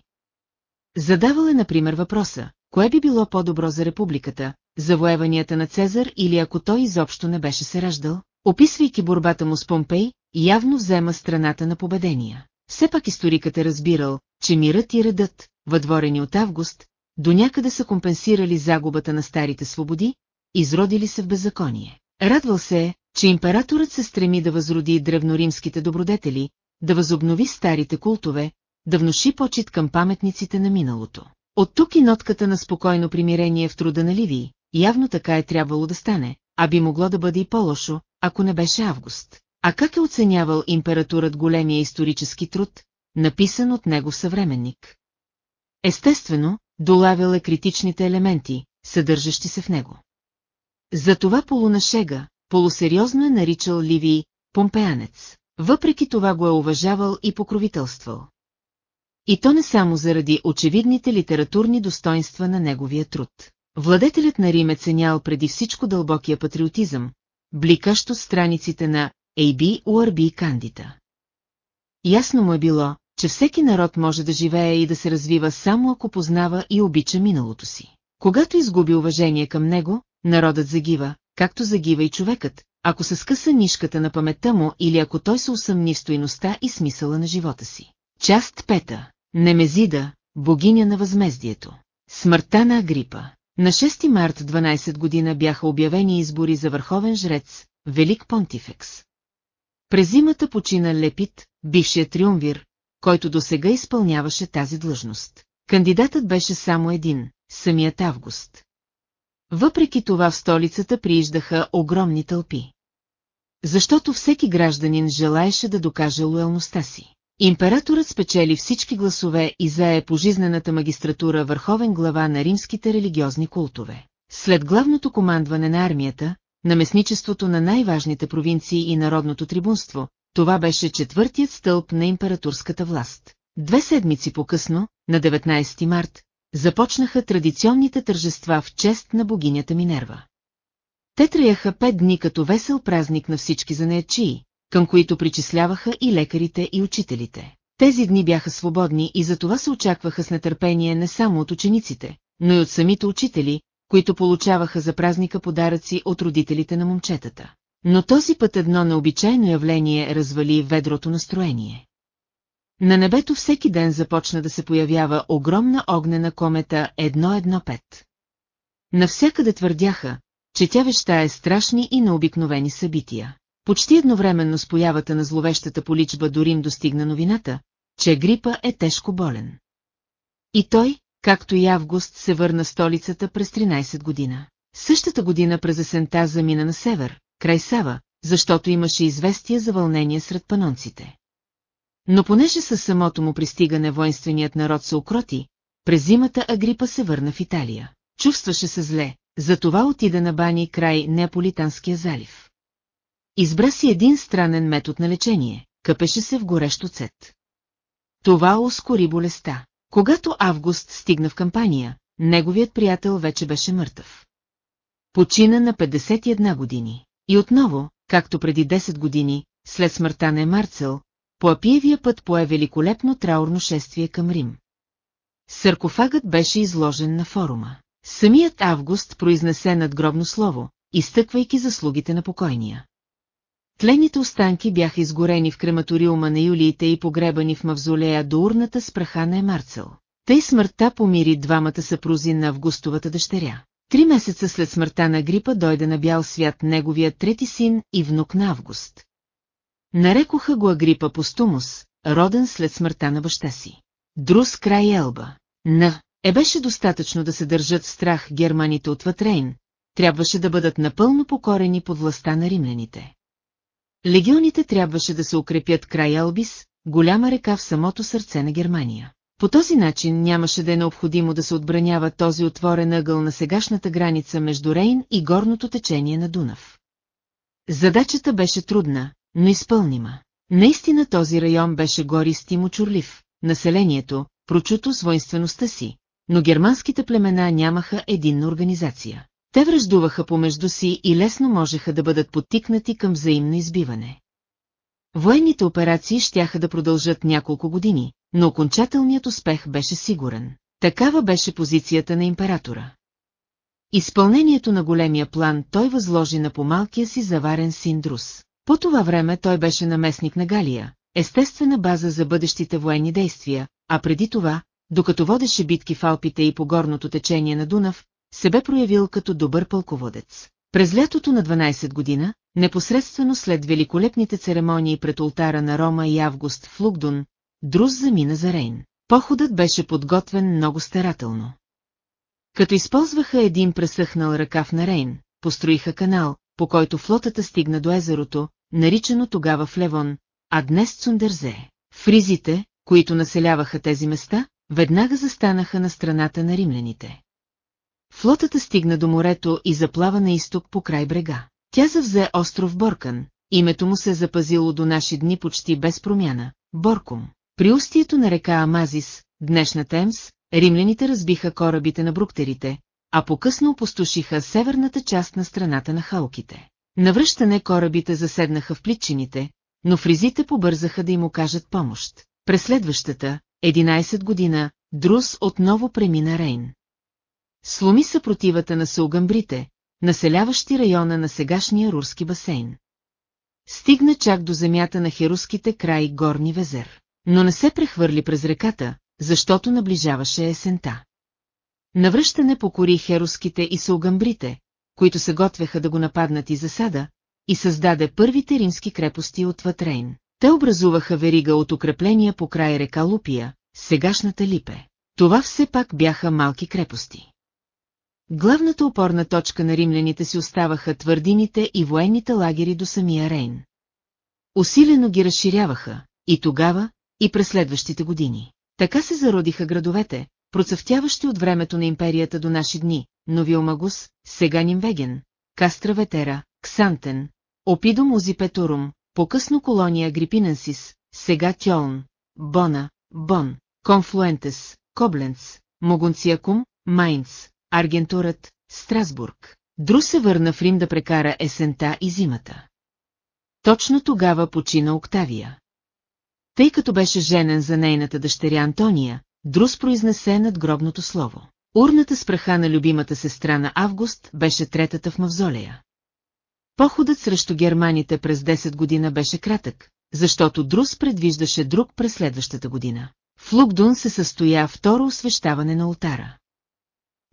Задавал е, например, въпроса, кое би било по-добро за републиката, завоеванията на Цезар или ако той изобщо не беше се раждал, описвайки борбата му с Помпей, явно взема страната на победения. Все пак историкът е разбирал, че мирът и редът, въдворени от Август, до някъде са компенсирали загубата на старите свободи, изродили се в беззаконие. Радвал се е, че императорът се стреми да възроди древноримските добродетели, да възобнови старите култове, да внуши почет към паметниците на миналото. От тук и нотката на спокойно примирение в труда на Ливии, явно така е трябвало да стане, а би могло да бъде и по-лошо, ако не беше август. А как е оценявал импературът големия исторически труд, написан от него съвременник? Естествено, долавял е критичните елементи, съдържащи се в него. Затова полунашега, полусериозно е наричал Ливий помпеянец. Въпреки това го е уважавал и покровителствал. И то не само заради очевидните литературни достоинства на неговия труд. Владетелят на Рим е ценял преди всичко дълбокия патриотизъм, бликащ от страниците на A.B. URB Кандита. Ясно му е било, че всеки народ може да живее и да се развива само ако познава и обича миналото си. Когато изгуби уважение към него, народът загива, както загива и човекът, ако се скъса нишката на паметта му или ако той се усъмни в стоиността и смисъла на живота си. Част пета. Немезида, богиня на възмездието. Смъртта на Агрипа. На 6 март 12 година бяха обявени избори за върховен жрец, Велик Понтифекс. През зимата почина Лепит, бившият триумвир, който досега изпълняваше тази длъжност. Кандидатът беше само един, самият Август. Въпреки това в столицата прииждаха огромни тълпи. Защото всеки гражданин желаеше да докаже лоялността си. Императорът спечели всички гласове и зае пожизнената магистратура върховен глава на римските религиозни култове. След главното командване на армията, наместничеството на най-важните провинции и народното трибунство, това беше четвъртият стълб на императорската власт. Две седмици по-късно, на 19 март, започнаха традиционните тържества в чест на богинята Минерва. Те траяха пет дни като весел празник на всички занаячии, към които причисляваха и лекарите и учителите. Тези дни бяха свободни и за това се очакваха с нетърпение не само от учениците, но и от самите учители, които получаваха за празника подаръци от родителите на момчетата. Но този път едно необичайно явление развали ведрото настроение. На небето всеки ден започна да се появява огромна огнена комета 115. Навсякъде твърдяха, че тя вещае страшни и необикновени събития. Почти едновременно с появата на зловещата поличба до Рим достигна новината, че Грипа е тежко болен. И той, както и Август, се върна столицата през 13 година. Същата година през есента замина на север, край Сава, защото имаше известия за вълнение сред панонците. Но понеже със самото му пристигане воинственият народ се укроти, през зимата Агрипа се върна в Италия. Чувстваше се зле, затова отида на бани край Неаполитанския залив. Избра си един странен метод на лечение, къпеше се в горещо цет. Това ускори болестта. Когато Август стигна в кампания, неговият приятел вече беше мъртъв. Почина на 51 години. И отново, както преди 10 години, след смъртта на Марцел, по Апиевия път пое великолепно траурно шествие към Рим. Саркофагът беше изложен на форума. Самият Август произнесе надгробно слово, изтъквайки заслугите на покойния. Тлените останки бяха изгорени в крематориума на юлиите и погребани в мавзолея до урната с праха на Емарцел. Тъй смъртта помири двамата съпрузи на Августовата дъщеря. Три месеца след смъртта на Грипа дойде на бял свят неговия трети син и внук на Август. Нарекоха го Агрипа Постумус, роден след смъртта на баща си. Друс край Елба. На е беше достатъчно да се държат страх германите от Ватрейн, трябваше да бъдат напълно покорени под властта на римляните. Легионите трябваше да се укрепят край Елбис, голяма река в самото сърце на Германия. По този начин нямаше да е необходимо да се отбранява този отворен ъгъл на сегашната граница между Рейн и горното течение на Дунав. Задачата беше трудна, но изпълнима. Наистина този район беше горист и мочурлив, населението, прочуто с воинствеността си, но германските племена нямаха единна организация. Те връждуваха помежду си и лесно можеха да бъдат подтикнати към взаимно избиване. Военните операции щяха да продължат няколко години, но окончателният успех беше сигурен. Такава беше позицията на императора. Изпълнението на големия план той възложи на помалкия си заварен син Друс. По това време той беше наместник на Галия, естествена база за бъдещите военни действия, а преди това, докато водеше битки в Алпите и по горното течение на Дунав, се бе проявил като добър пълководец. През лятото на 12 година, непосредствено след великолепните церемонии пред ултара на Рома и Август в Лугдун, Друз замина за Рейн. Походът беше подготвен много старателно. Като използваха един пресъхнал ръкав на Рейн, построиха канал, по който флотата стигна до езерото, наричано тогава Флевон, а днес Цундерзе. Фризите, които населяваха тези места, веднага застанаха на страната на римляните. Флотата стигна до морето и заплава на изток по край брега. Тя завзе остров Боркан, името му се е запазило до наши дни почти без промяна – Боркум. При устието на река Амазис, днешна Темс, римляните разбиха корабите на бруктерите, а по-късно опустошиха северната част на страната на халките. Навръщане корабите заседнаха в плитчините, но фризите побързаха да им окажат помощ. През следващата, 11 година, Друс отново премина Рейн. Сломи съпротивата на саугамбрите, населяващи района на сегашния Рурски басейн. Стигна чак до земята на херуските край Горни Везер, но не се прехвърли през реката, защото наближаваше есента. Навръщане покори херуските и саугамбрите, които се готвеха да го нападнат и засада, и създаде първите римски крепости от Ватрейн. Те образуваха верига от укрепления по край река Лупия, сегашната Липе. Това все пак бяха малки крепости. Главната опорна точка на римляните си оставаха твърдините и военните лагери до самия Рейн. Усилено ги разширяваха, и тогава, и през следващите години. Така се зародиха градовете, процъфтяващи от времето на империята до наши дни, Новиомагус, сега Нимвеген, Кастра Ветера, Ксантен, Опидо Музипеторум, по-късно колония Грипиненсис, сега Тьолн, Бона, Бон, Конфлуентес, Кобленц, Могунциакум, Майнц, Аргентурът, Страсбург. Дру се върна в Рим да прекара есента и зимата. Точно тогава почина Октавия. Тъй като беше женен за нейната дъщеря Антония, Друс произнесе надгробното слово. Урната с праха на любимата сестра на Август беше третата в мавзолея. Походът срещу германите през 10 година беше кратък, защото Друс предвиждаше друг през следващата година. В Лукдун се състоя второ освещаване на ултара.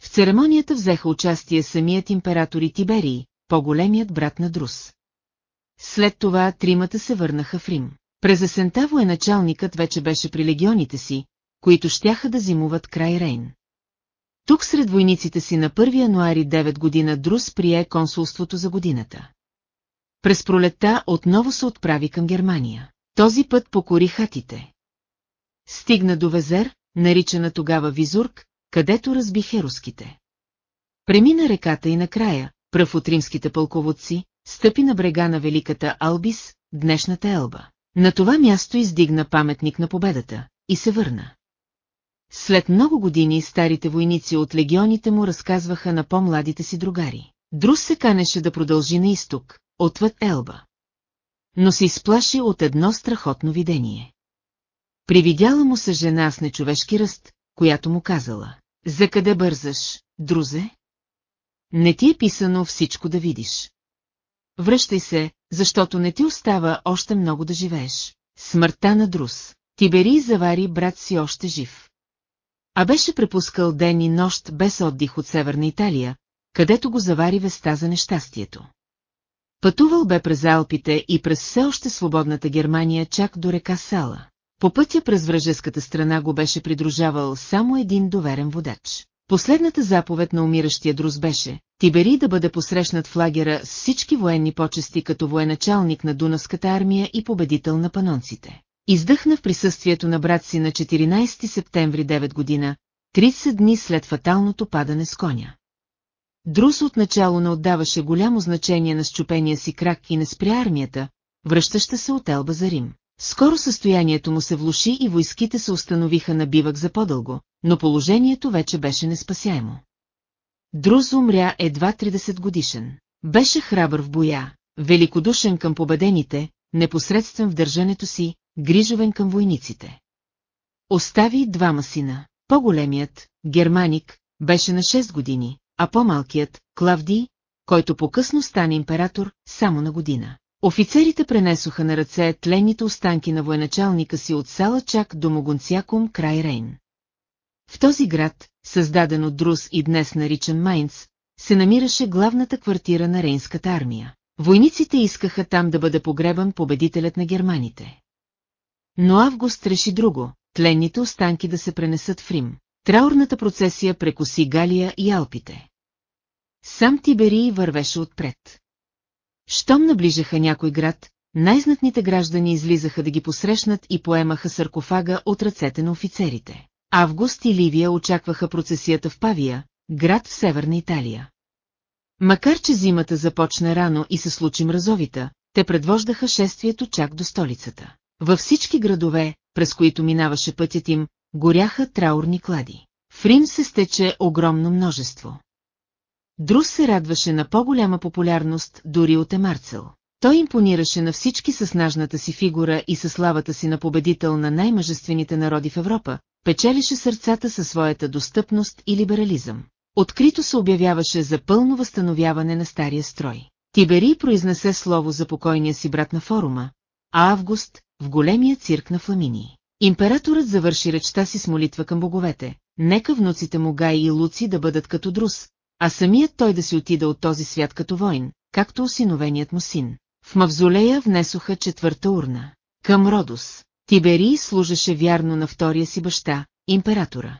В церемонията взеха участие самият император и Тиберий, по-големият брат на Друс. След това тримата се върнаха в Рим. През есента военачалникът вече беше при легионите си, които щяха да зимуват край Рейн. Тук сред войниците си на 1 януари 9 година Друс прие консулството за годината. През пролетта отново се отправи към Германия. Този път покори хатите. Стигна до Везер, наричана тогава Визург, където разби херуските. Премина реката и накрая, пръв от римските пълководци, стъпи на брега на великата Албис, днешната Елба. На това място издигна паметник на победата и се върна. След много години старите войници от легионите му разказваха на по-младите си другари. Друс се канеше да продължи на изток, отвъд Елба. Но се изплаши от едно страхотно видение. Привидяла му се жена с нечовешки ръст, която му казала. За къде бързаш, друзе? Не ти е писано всичко да видиш. Връщай се, защото не ти остава още много да живееш. Смъртта на Друс. Тибери завари брат си още жив. А беше препускал ден и нощ без отдих от Северна Италия, където го завари веста за нещастието. Пътувал бе през Алпите и през все още свободната Германия чак до река Сала. По пътя през вражеската страна го беше придружавал само един доверен водач. Последната заповед на умиращия друз беше Тибери да бъде посрещнат в лагера с всички военни почести като военачалник на Дунавската армия и победител на панонците. Издъхна в присъствието на брат си на 14 септември 9 година, 30 дни след фаталното падане с коня. Друс отначало не отдаваше голямо значение на щупения си крак и не спря армията, връщаща се от Елба за Рим. Скоро състоянието му се влуши и войските се установиха на бивък за по-дълго, но положението вече беше неспасяемо. Друз умря едва 30 годишен. Беше храбър в боя, великодушен към победените, непосредствен в държането си, грижовен към войниците. Остави двама сина. По-големият, Германик, беше на 6 години, а по-малкият, Клавдий, който по-късно стане император, само на година. Офицерите пренесоха на ръце тленните останки на военачалника си от Сала чак до Могунцякум край Рейн. В този град, създаден от Друс и днес наричан Майнц, се намираше главната квартира на Рейнската армия. Войниците искаха там да бъде погребан победителят на германите. Но Август реши друго, тленните останки да се пренесат в Рим. Траурната процесия прекоси Галия и Алпите. Сам Тиберий вървеше отпред. Щом наближаха някой град, най-знатните граждани излизаха да ги посрещнат и поемаха саркофага от ръцете на офицерите. Август и Ливия очакваха процесията в Павия, град в северна Италия. Макар че зимата започна рано и се случи мразовита, те предвождаха шествието чак до столицата. Във всички градове, през които минаваше пътят им, горяха траурни клади. В Рим се стече огромно множество. Друс се радваше на по-голяма популярност дори от Емарцел. Той импонираше на всички с нажната си фигура и със славата си на победител на най-мъжествените народи в Европа, печелише сърцата със своята достъпност и либерализъм. Открито се обявяваше за пълно възстановяване на стария строй. Тибери произнесе слово за покойния си брат на форума, а Август – в големия цирк на Фламинии. Императорът завърши речта си с молитва към боговете, нека внуците му Гай и Луци да бъдат като Друс, а самият той да си отида от този свят като войн, както осиновеният му син. В мавзолея внесоха четвърта урна. Към Родос. Тиберий служеше вярно на втория си баща, императора.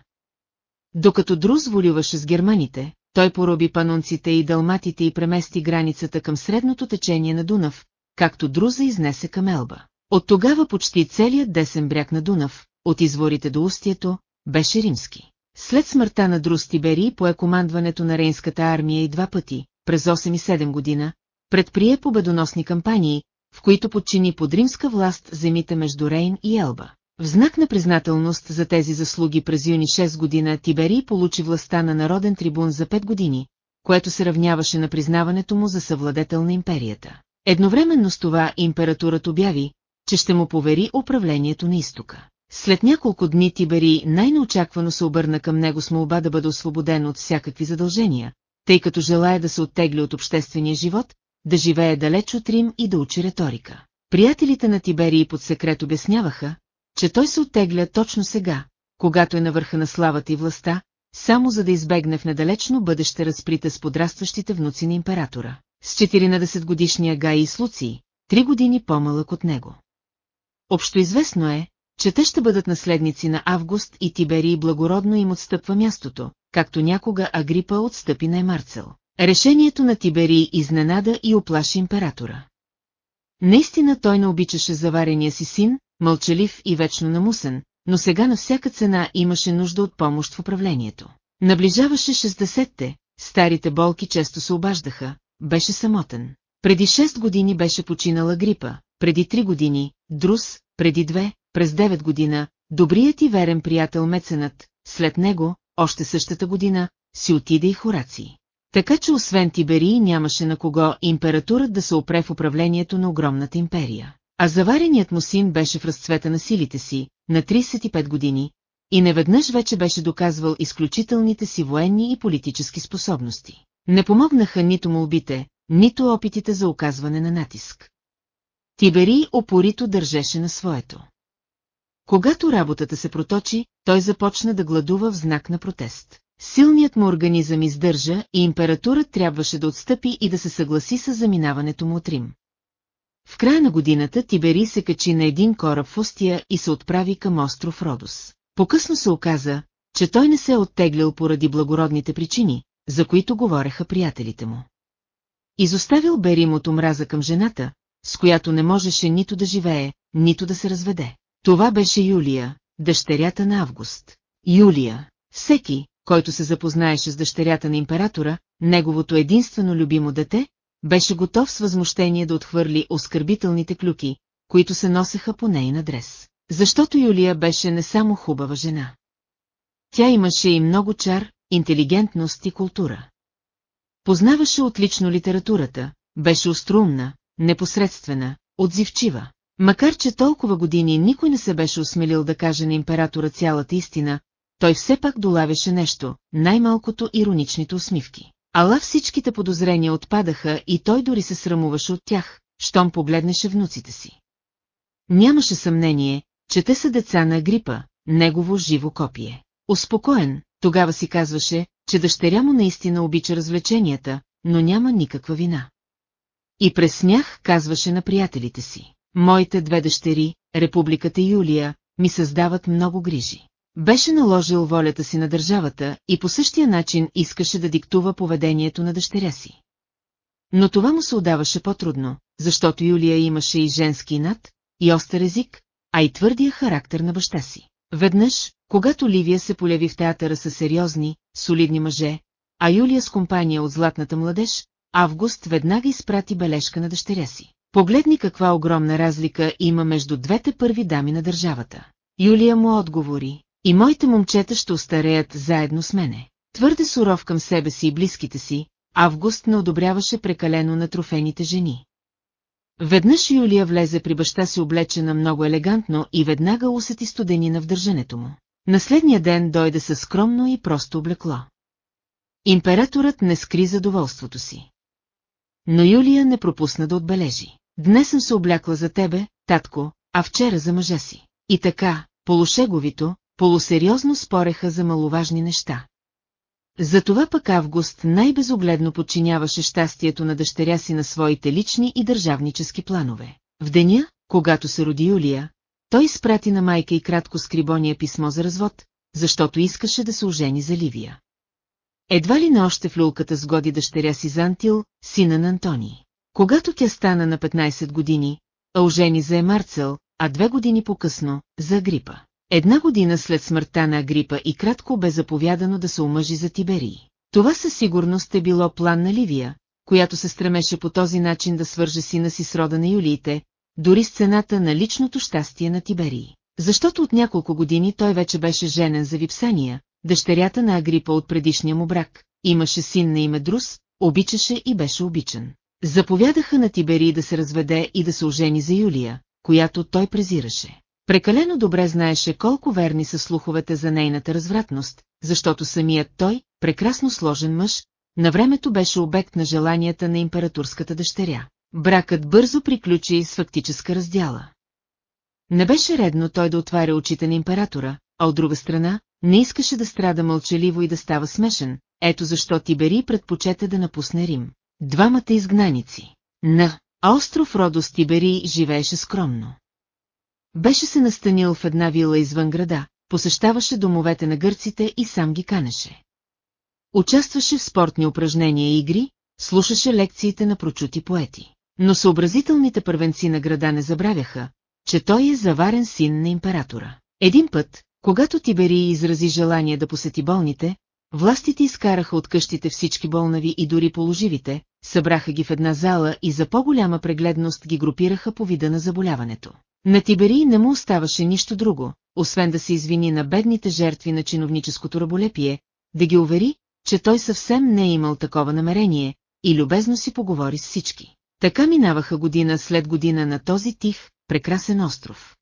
Докато Друз волюваше с германите, той пороби панунците и далматите и премести границата към средното течение на Дунав, както Друза изнесе към Елба. От тогава почти целият десен бряг на Дунав, от изворите до устието, беше римски. След смъртта на Друз Тибери пое командването на Рейнската армия и два пъти, през 8 и 7 година, предприе победоносни кампании, в които подчини под римска власт земите между Рейн и Елба. В знак на признателност за тези заслуги през юни 6 година Тибери получи властта на народен трибун за 5 години, което се равняваше на признаването му за съвладетел на империята. Едновременно с това импературът обяви, че ще му повери управлението на изтока. След няколко дни Тибери най-неочаквано се обърна към него с молба да бъде освободен от всякакви задължения, тъй като желая да се оттегли от обществения живот, да живее далеч от Рим и да учи риторика. Приятелите на Тиберии под секрет обясняваха, че той се оттегля точно сега, когато е на върха на славата и властта, само за да избегне в недалечно бъдеще разприта с подрастващите внуци на императора. С 14 годишния Гай и Слуци, три години по-малък от него. Общоизвестно е, че те ще бъдат наследници на Август и Тиберий благородно им отстъпва мястото, както някога Агрипа отстъпи на Емарцел. Решението на Тиберий изненада и оплаши императора. Наистина той не обичаше заварения си син, мълчалив и вечно намусен, но сега на всяка цена имаше нужда от помощ в управлението. Наближаваше 60-те, старите болки често се обаждаха, беше самотен. Преди 6 години беше починала грипа, преди 3 години, Друс, преди 2, през 9 година, добрият и верен приятел Меценът, след него, още същата година, си отиде и Хораци. Така че освен Тиберий нямаше на кого импературът да се опре в управлението на огромната империя. А завареният му син беше в разцвета на силите си, на 35 години, и неведнъж вече беше доказвал изключителните си военни и политически способности. Не помогнаха нито молбите, нито опитите за оказване на натиск. Тибери опорито държеше на своето. Когато работата се проточи, той започна да гладува в знак на протест. Силният му организъм издържа и импературът трябваше да отстъпи и да се съгласи с заминаването му от Рим. В края на годината Тибери се качи на един кораб в Остия и се отправи към остров Родос. Покъсно се оказа, че той не се е оттеглял поради благородните причини, за които говореха приятелите му. Изоставил Берим от омраза към жената, с която не можеше нито да живее, нито да се разведе. Това беше Юлия, дъщерята на Август. Юлия. Всеки, който се запознаеше с дъщерята на императора, неговото единствено любимо дете, беше готов с възмущение да отхвърли оскърбителните клюки, които се носеха по нейн адрес. Защото Юлия беше не само хубава жена. Тя имаше и много чар, интелигентност и култура. Познаваше отлично литературата, беше острумна, непосредствена, отзивчива. Макар че толкова години никой не се беше осмелил да каже на императора цялата истина, той все пак долавяше нещо, най-малкото ироничните усмивки. Ала всичките подозрения отпадаха и той дори се срамуваше от тях, щом погледнеше внуците си. Нямаше съмнение, че те са деца на грипа, негово живо копие. Успокоен, тогава си казваше, че дъщеря му наистина обича развлеченията, но няма никаква вина. И през смях казваше на приятелите си. Моите две дъщери, Републиката Юлия, ми създават много грижи. Беше наложил волята си на държавата и по същия начин искаше да диктува поведението на дъщеря си. Но това му се отдаваше по-трудно, защото Юлия имаше и женски над, и остър език, а и твърдия характер на баща си. Веднъж, когато Ливия се поляви в театъра с сериозни, солидни мъже, а Юлия с компания от Златната младеж, Август веднага изпрати бележка на дъщеря си. Погледни каква огромна разлика има между двете първи дами на държавата. Юлия му отговори, и моите момчета ще остареят заедно с мене. Твърде суров към себе си и близките си, Август не одобряваше прекалено на трофените жени. Веднъж Юлия влезе при баща си облечена много елегантно и веднага усети студенина в държането му. Наследния ден дойде със скромно и просто облекло. Императорът не скри задоволството си. Но Юлия не пропусна да отбележи. Днес съм се облякла за тебе, татко, а вчера за мъжа си. И така, полушеговито, полусериозно спореха за маловажни неща. Затова пък Август най-безогледно подчиняваше щастието на дъщеря си на своите лични и държавнически планове. В деня, когато се роди Юлия, той изпрати на майка и кратко скрибония писмо за развод, защото искаше да се ожени за Ливия. Едва ли на още в люлката сгоди дъщеря си Зантил, сина на Антони. Когато тя стана на 15 години, а ожени за Емарцел, а две години по-късно, за Агрипа. Една година след смъртта на Агрипа и кратко бе заповядано да се омъжи за Тиберий. Това със сигурност е било план на Ливия, която се стремеше по този начин да свърже сина си с рода на Юлиите, дори с цената на личното щастие на Тиберий. Защото от няколко години той вече беше женен за Випсания, дъщерята на Агрипа от предишния му брак, имаше син на име Друс, обичаше и беше обичан. Заповядаха на Тиберий да се разведе и да се ожени за Юлия, която той презираше. Прекалено добре знаеше колко верни са слуховете за нейната развратност, защото самият той, прекрасно сложен мъж, на времето беше обект на желанията на императорската дъщеря. Бракът бързо приключи с фактическа раздяла. Не беше редно той да отваря очите на императора, а от друга страна, не искаше да страда мълчаливо и да става смешен, ето защо Тибери предпочете да напусне Рим. Двамата изгнаници. На остров Родос Тибери живееше скромно. Беше се настанил в една вила извън града, посещаваше домовете на гърците и сам ги канеше. Участваше в спортни упражнения и игри, слушаше лекциите на прочути поети. Но съобразителните първенци на града не забравяха, че той е заварен син на императора. Един път, когато Тиберий изрази желание да посети болните, властите изкараха от къщите всички болнави и дори положивите, събраха ги в една зала и за по-голяма прегледност ги групираха по вида на заболяването. На Тиберий не му оставаше нищо друго, освен да се извини на бедните жертви на чиновническото раболепие, да ги увери, че той съвсем не е имал такова намерение, и любезно си поговори с всички. Така минаваха година след година на този тих, прекрасен остров.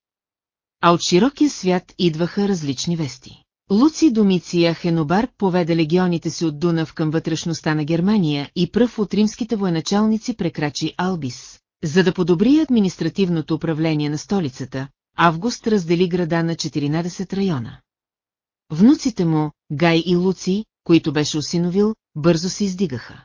А от широкия свят идваха различни вести. Луци Домиция Хенобар поведе легионите си от Дунав към вътрешността на Германия и пръв от римските военачалници прекрачи Албис. За да подобри административното управление на столицата, Август раздели града на 14 района. Внуците му, Гай и Луци, които беше осиновил, бързо се издигаха.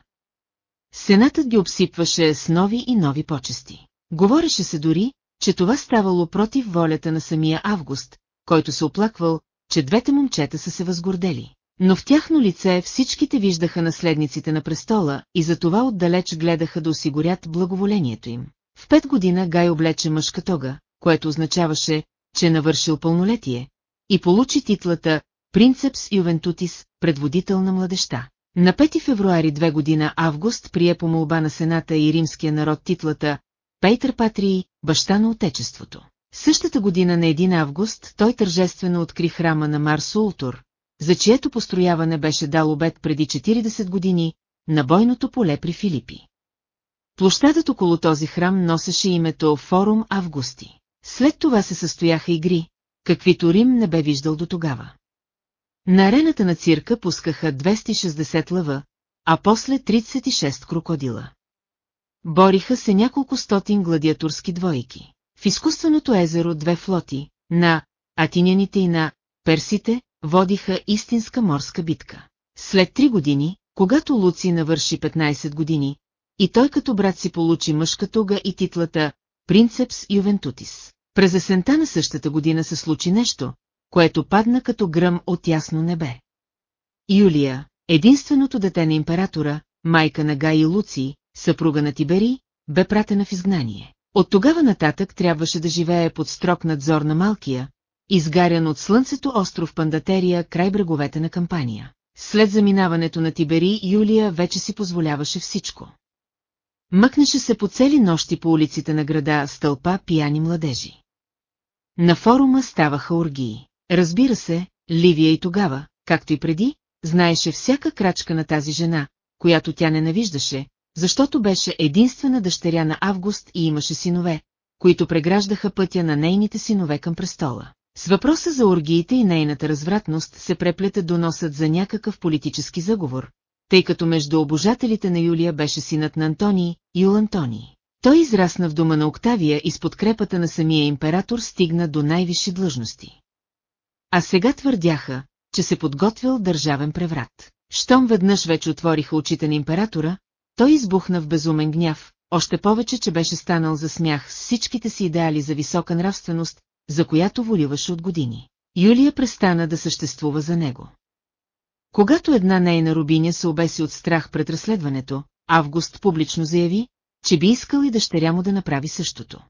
Сенатът ги обсипваше с нови и нови почести. Говореше се дори, че това ставало против волята на самия Август, който се оплаквал, че двете момчета са се възгордели. Но в тяхно лице всичките виждаха наследниците на престола и затова отдалеч гледаха да осигурят благоволението им. В пет година Гай облече мъжка тога, което означаваше, че е навършил пълнолетие, и получи титлата Принцепс Ювентутис, предводител на младеща. На 5 февруари две година Август прие по молба на Сената и римския народ титлата Пейтър Патрий, баща на Отечеството. Същата година на 1 август той тържествено откри храма на Марс Ултур, за чието построяване беше дал обед преди 40 години, на бойното поле при Филипи. Площадът около този храм носеше името Форум Августи. След това се състояха игри, каквито Рим не бе виждал до тогава. На арената на цирка пускаха 260 лъва, а после 36 крокодила. Бориха се няколко стотин гладиатурски двойки. В изкуственото езеро две флоти, на атиняните и на персите, водиха истинска морска битка. След три години, когато Луци навърши 15 години, и той като брат си получи мъжка туга и титлата «Принцепс Ювентутис». През есента на същата година се случи нещо, което падна като гръм от ясно небе. Юлия, единственото дете на императора, майка на Гай и Луци, съпруга на Тибери, бе пратена в изгнание. От тогава нататък трябваше да живее под строг надзор на малкия, изгарян от слънцето остров Пандатерия край бреговете на кампания. След заминаването на Тибери, Юлия вече си позволяваше всичко. Мъкнеше се по цели нощи по улиците на града с тълпа пияни младежи. На форума ставаха оргии. Разбира се, Ливия и тогава, както и преди, знаеше всяка крачка на тази жена, която тя ненавиждаше, защото беше единствена дъщеря на Август и имаше синове, които преграждаха пътя на нейните синове към престола. С въпроса за оргиите и нейната развратност се преплета доносът за някакъв политически заговор, тъй като между обожателите на Юлия беше синът на Антоний, Юл Антоний. Той израсна в дома на Октавия и с подкрепата на самия император стигна до най-висши длъжности. А сега твърдяха, че се подготвил държавен преврат. Щом веднъж вече отвориха очите на императора, той избухна в безумен гняв, още повече, че беше станал за смях с всичките си идеали за висока нравственост, за която воливаше от години. Юлия престана да съществува за него. Когато една нейна рубиня се обеси от страх пред разследването, Август публично заяви, че би искал и дъщеря му да направи същото.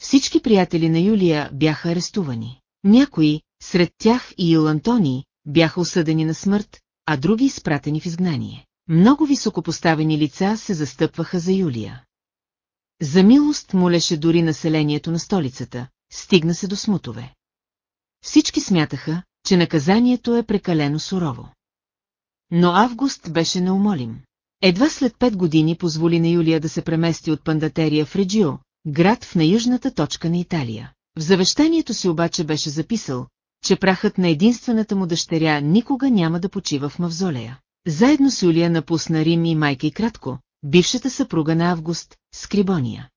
Всички приятели на Юлия бяха арестувани. Някои, сред тях и Ил Антони, бяха осъдени на смърт, а други изпратени в изгнание. Много високопоставени лица се застъпваха за Юлия. За милост молеше дори населението на столицата, стигна се до смутове. Всички смятаха, че наказанието е прекалено сурово. Но Август беше неумолим. Едва след пет години позволи на Юлия да се премести от Пандатерия в Реджио, град в наюжната точка на Италия. В завещанието си обаче беше записал, че прахът на единствената му дъщеря никога няма да почива в мавзолея. Заедно с Юлия напусна Рим и майка и кратко, бившата съпруга на Август, Скрибония.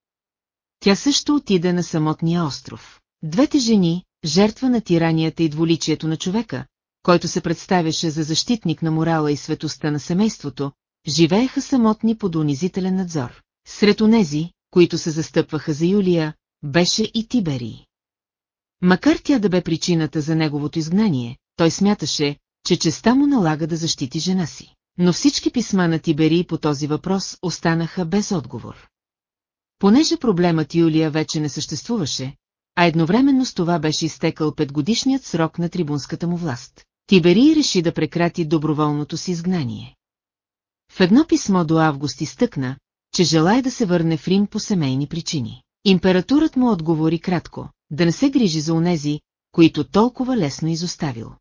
Тя също отида на самотния остров. Двете жени, жертва на тиранията и дволичието на човека, който се представяше за защитник на морала и светостта на семейството, живееха самотни под унизителен надзор. Сред онези, които се застъпваха за Юлия, беше и Тиберий. Макар тя да бе причината за неговото изгнание, той смяташе, че честа му налага да защити жена си. Но всички писма на Тиберий по този въпрос останаха без отговор. Понеже проблемът Юлия вече не съществуваше, а едновременно с това беше изтекал петгодишният срок на трибунската му власт. Тиберий реши да прекрати доброволното си изгнание. В едно писмо до Август изтъкна, че желая да се върне в Рим по семейни причини. Импературът му отговори кратко, да не се грижи за онези, които толкова лесно изоставил.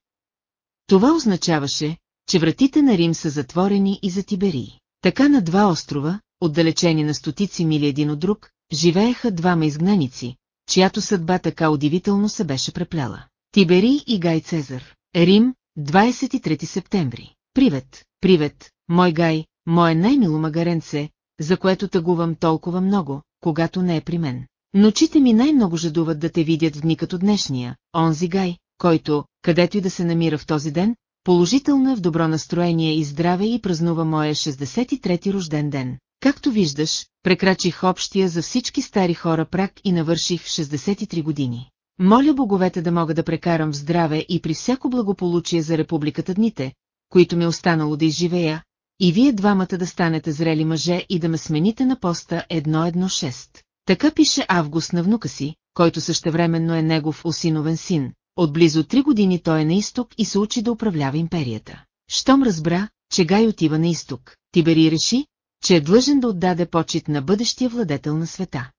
Това означаваше, че вратите на Рим са затворени и за Тиберии. Така на два острова, отдалечени на стотици мили един от друг, живееха двама изгнаници, чиято съдба така удивително се беше препляла. Тибери и Гай Цезар. Рим, 23 септември. Привет, привет, мой Гай, мое най-мило магаренце, за което тъгувам толкова много, когато не е при мен. Но очите ми най-много жадуват да те видят в дни като днешния, онзи Гай, който, където и да се намира в този ден, положително е в добро настроение и здраве и празнува моя 63-ти рожден ден. Както виждаш, прекрачих общия за всички стари хора прак и навърших 63 години. Моля боговете да мога да прекарам в здраве и при всяко благополучие за републиката дните, които ми е останало да изживея, и вие двамата да станете зрели мъже и да ме смените на поста 116. Така пише Август на внука си, който същевременно е негов осиновен син. Отблизо три години той е на изток и се учи да управлява империята. Щом разбра, че Гай отива на изток, Тибери реши, че е длъжен да отдаде почет на бъдещия владетел на света.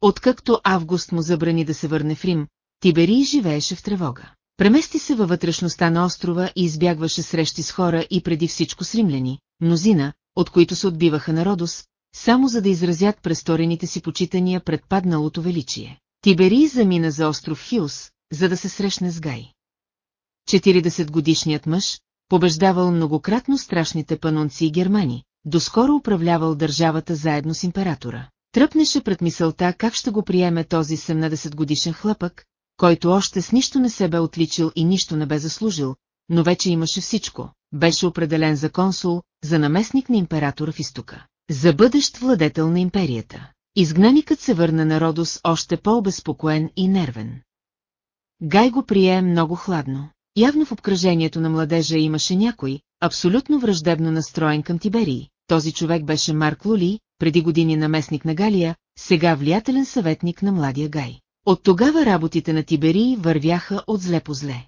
Откакто Август му забрани да се върне в Рим, Тиберий живееше в тревога. Премести се във вътрешността на острова и избягваше срещи с хора и преди всичко с римляни, мнозина, от които се отбиваха народос, само за да изразят престорените си почитания пред падналото величие. Тиберий замина за остров Хилс, за да се срещне с Гай. 40-годишният мъж, побеждавал многократно страшните панунци и германи, доскоро управлявал държавата заедно с императора. Тръпнеше пред мисълта как ще го приеме този 17-годишен хлъпък, който още с нищо не се бе отличил и нищо не бе заслужил, но вече имаше всичко. Беше определен за консул, за наместник на императора в изтока, за бъдещ владетел на империята. Изгнаникът се върна на Родос още по-обезпокоен и нервен. Гай го прие много хладно. Явно в обкръжението на младежа имаше някой, абсолютно враждебно настроен към Тиберий. Този човек беше Марк Лули, преди години наместник на Галия, сега влиятелен съветник на младия Гай. От тогава работите на Тиберий вървяха от зле по зле.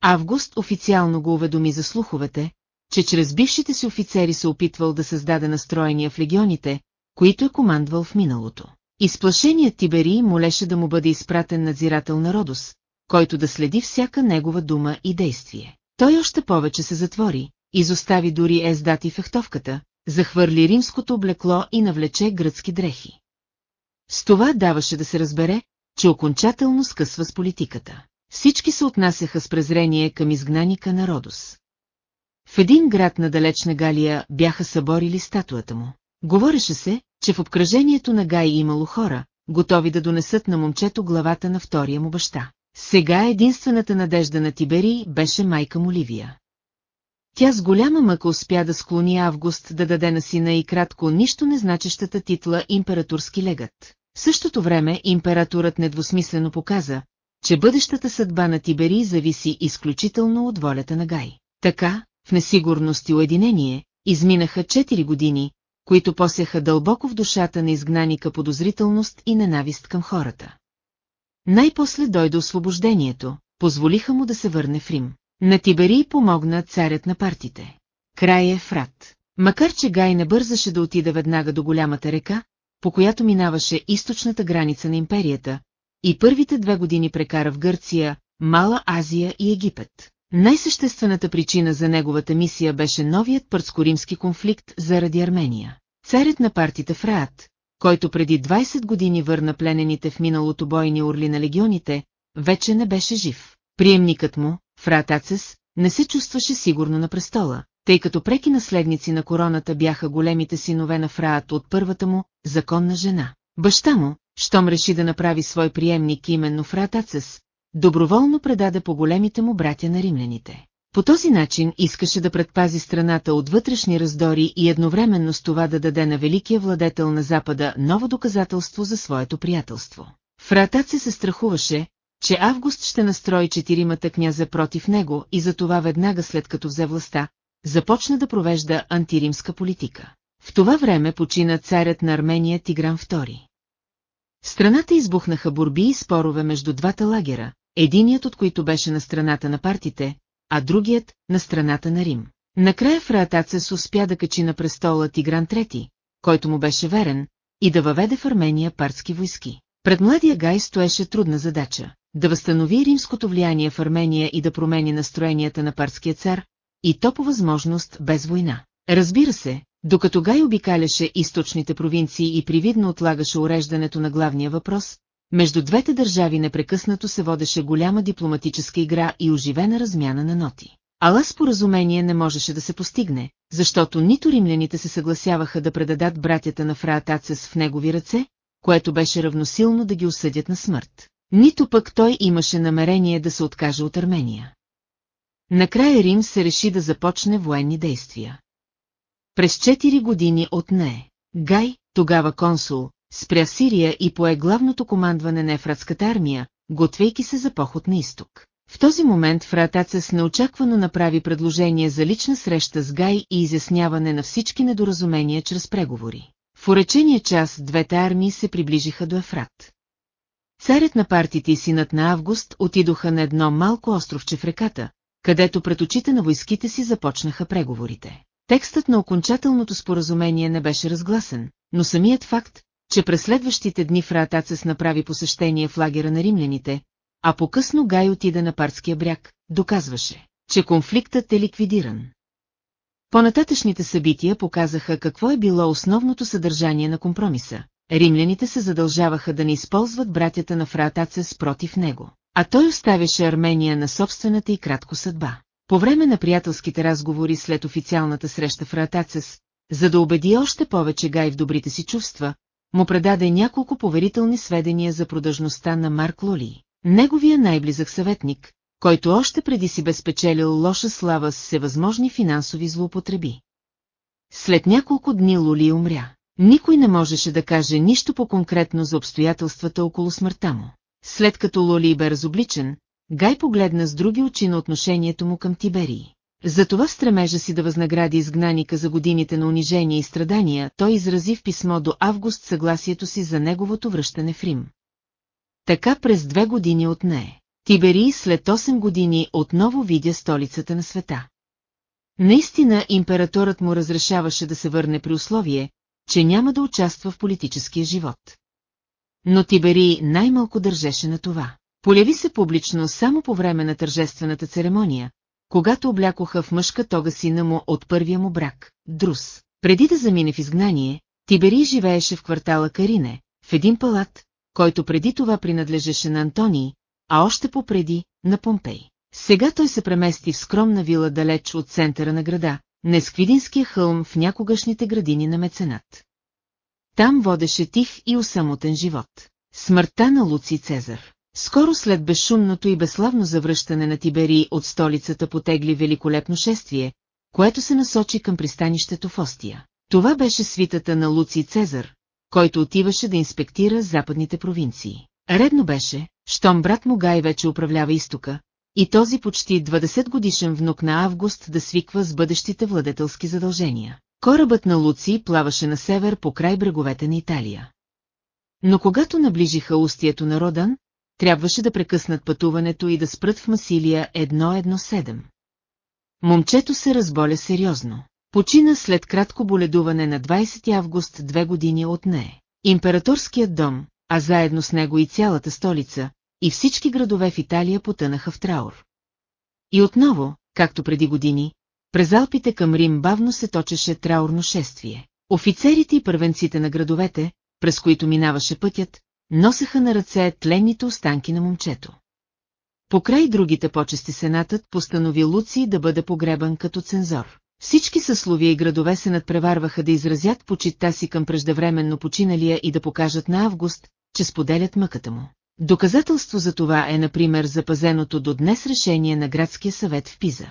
Август официално го уведоми за слуховете, че чрез бившите си офицери се опитвал да създаде настроения в легионите, които е командвал в миналото. Изплашеният Тиберий молеше да му бъде изпратен надзирател на Родос, който да следи всяка негова дума и действие. Той още повече се затвори, изостави дори ездати в ехтовката, захвърли римското облекло и навлече гръцки дрехи. С това даваше да се разбере, че окончателно скъсва с политиката. Всички се отнасяха с презрение към изгнаника на Родос. В един град на далечна Галия бяха съборили статуята му. Говореше се, че в обкръжението на Гай имало хора, готови да донесат на момчето главата на втория му баща. Сега единствената надежда на Тибери беше майка му Ливия. Тя с голяма мъка успя да склони Август да даде на сина и кратко нищо незначещата титла императорски легът. В същото време императорът недвусмислено показа, че бъдещата съдба на Тибери зависи изключително от волята на Гай. Така, в несигурност и уединение, изминаха 4 години, които посеха дълбоко в душата на изгнаника подозрителност и ненавист към хората. Най-после дойде освобождението, позволиха му да се върне в Рим. На Тиберий помогна царят на партите. Край е Фрат. Макар че Гай не бързаше да отида веднага до голямата река, по която минаваше източната граница на империята, и първите две години прекара в Гърция, Мала Азия и Египет. Най-съществената причина за неговата мисия беше новият пърско-римски конфликт заради Армения. Царят на партията Фраат, който преди 20 години върна пленените в миналото бойни орли на легионите, вече не беше жив. Приемникът му, Фраат Ацес, не се чувстваше сигурно на престола, тъй като преки наследници на короната бяха големите синове на Фраат от първата му, законна жена. Баща му, щом реши да направи свой приемник именно Фраат Ацес, доброволно предаде по големите му братя на римляните. По този начин искаше да предпази страната от вътрешни раздори и едновременно с това да даде на великия владетел на Запада ново доказателство за своето приятелство. Фратаце се страхуваше, че Август ще настрои четиримата княза против него и затова веднага след като взе властта, започна да провежда антиримска политика. В това време почина царят на Армения Тигран II. В страната избухнаха борби и спорове между двата лагера, единият от които беше на страната на партите, а другият – на страната на Рим. Накрая Фраатацес успя да качи на престола Тигран III, който му беше верен, и да въведе в Армения парски войски. Пред младия Гай стоеше трудна задача – да възстанови римското влияние в Армения и да промени настроенията на парския цар, и то по възможност без война. Разбира се, докато Гай обикаляше източните провинции и привидно отлагаше уреждането на главния въпрос, между двете държави непрекъснато се водеше голяма дипломатическа игра и оживена размяна на ноти. Ала споразумение не можеше да се постигне, защото нито римляните се съгласяваха да предадат братята на Фраатацес в негови ръце, което беше равносилно да ги осъдят на смърт. Нито пък той имаше намерение да се откаже от Армения. Накрая Рим се реши да започне военни действия. През 4 години от не, Гай, тогава консул, спря Сирия и пое главното командване на Ефратската армия, готвейки се за поход на изток. В този момент Фратацес неочаквано направи предложение за лична среща с Гай и изясняване на всички недоразумения чрез преговори. В уречения час двете армии се приближиха до Ефрат. Царят на партите и синът на Август отидоха на едно малко островче в реката, където пред очите на войските си започнаха преговорите. Текстът на окончателното споразумение не беше разгласен, но самият факт, че през следващите дни Фраатацес направи посещение в лагера на римляните, а по-късно Гай отида на парския бряг, доказваше, че конфликтът е ликвидиран. По-нататъчните събития показаха какво е било основното съдържание на компромиса. Римляните се задължаваха да не използват братята на Фраатацес против него. а той оставяше Армения на собствената и кратко съдба. По време на приятелските разговори след официалната среща в Ратацес, за да убеди още повече Гай в добрите си чувства, му предаде няколко поверителни сведения за продължността на Марк Лоли. Неговия най-близък съветник, който още преди си безпечелил лоша слава с всевъзможни финансови злоупотреби. След няколко дни Лоли умря. Никой не можеше да каже нищо по-конкретно за обстоятелствата около смъртта му. След като Лоли бе разобличен, Гай погледна с други очи на отношението му към Тиберии. Затова в стремежа си да възнагради изгнаника за годините на унижение и страдания, той изрази в писмо до август съгласието си за неговото връщане в Рим. Така през две години от нея. Тиберий след 8 години отново видя столицата на света. Наистина императорът му разрешаваше да се върне при условие, че няма да участва в политическия живот. Но Тиберий най-малко държеше на това. Поляви се публично само по време на тържествената церемония, когато облякоха в мъжка тога сина му от първия му брак, Друс. Преди да замине в изгнание, Тиберий живееше в квартала Карине, в един палат, който преди това принадлежеше на Антоний, а още попреди – на Помпей. Сега той се премести в скромна вила далеч от центъра на града, Несквидинския хълм в някогашните градини на меценат. Там водеше тих и усамотен живот. Смъртта на Луци Цезар. Скоро след безшумното и безславно завръщане на Тиберий от столицата потегли великолепно шествие, което се насочи към пристанището в Остия. Това беше свитата на Луци Цезар, който отиваше да инспектира западните провинции. Редно беше, щом брат му Гай вече управлява изтока, и този почти 20 годишен внук на Август да свиква с бъдещите владетелски задължения. Корабът на Луци плаваше на север по край бреговете на Италия. Но когато наближиха устието на Родан, трябваше да прекъснат пътуването и да спрат в Масилия 117. Момчето се разболя сериозно. Почина след кратко боледуване на 20 август две години от нея. Императорският дом, а заедно с него и цялата столица, и всички градове в Италия потънаха в траур. И отново, както преди години, през Алпите към Рим бавно се точеше траурно шествие. Офицерите и първенците на градовете, през които минаваше пътят, носеха на ръце тленните останки на момчето. Покрай другите почести сенатът постанови Луци да бъде погребан като цензор. Всички съсловия и градове се надпреварваха да изразят почитта си към преждевременно починалия и да покажат на Август, че споделят мъката му. Доказателство за това е, например, запазеното до днес решение на градския съвет в Пиза.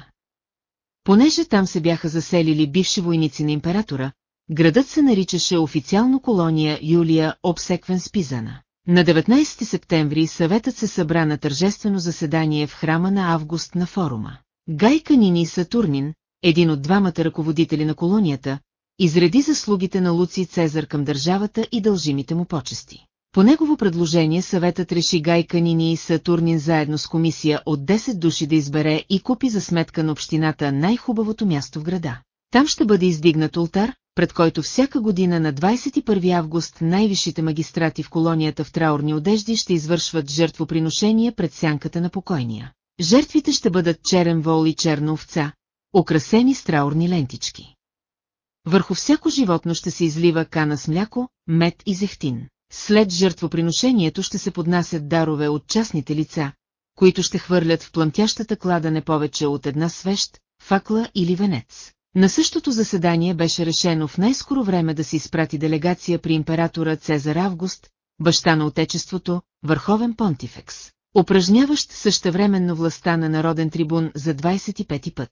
Понеже там се бяха заселили бивши войници на императора, градът се наричаше официално колония Юлия Обсеквен Спизана. На 19 септември съветът се събра на тържествено заседание в храма на Август на форума. Гай Канини Сатурнин, един от двамата ръководители на колонията, изреди заслугите на Луци Цезар към държавата и дължимите му почести. По негово предложение съветът реши Гай Канини и Сатурнин заедно с комисия от 10 души да избере и купи за сметка на общината най-хубавото място в града. Там ще бъде издигнат ултар, пред който всяка година на 21 август най-висшите магистрати в колонията в траурни одежди ще извършват жертвоприношение пред сянката на покойния. Жертвите ще бъдат черен вол и черна овца, украсени с траурни лентички. Върху всяко животно ще се излива кана с мляко, мед и зехтин. След жертвоприношението ще се поднасят дарове от частните лица, които ще хвърлят в плъмтящата клада не повече от една свещ, факла или венец. На същото заседание беше решено в най-скоро време да се изпрати делегация при императора Цезар Август, баща на Отечеството, върховен понтифекс, упражняващ същевременно властта на народен трибун за 25 път.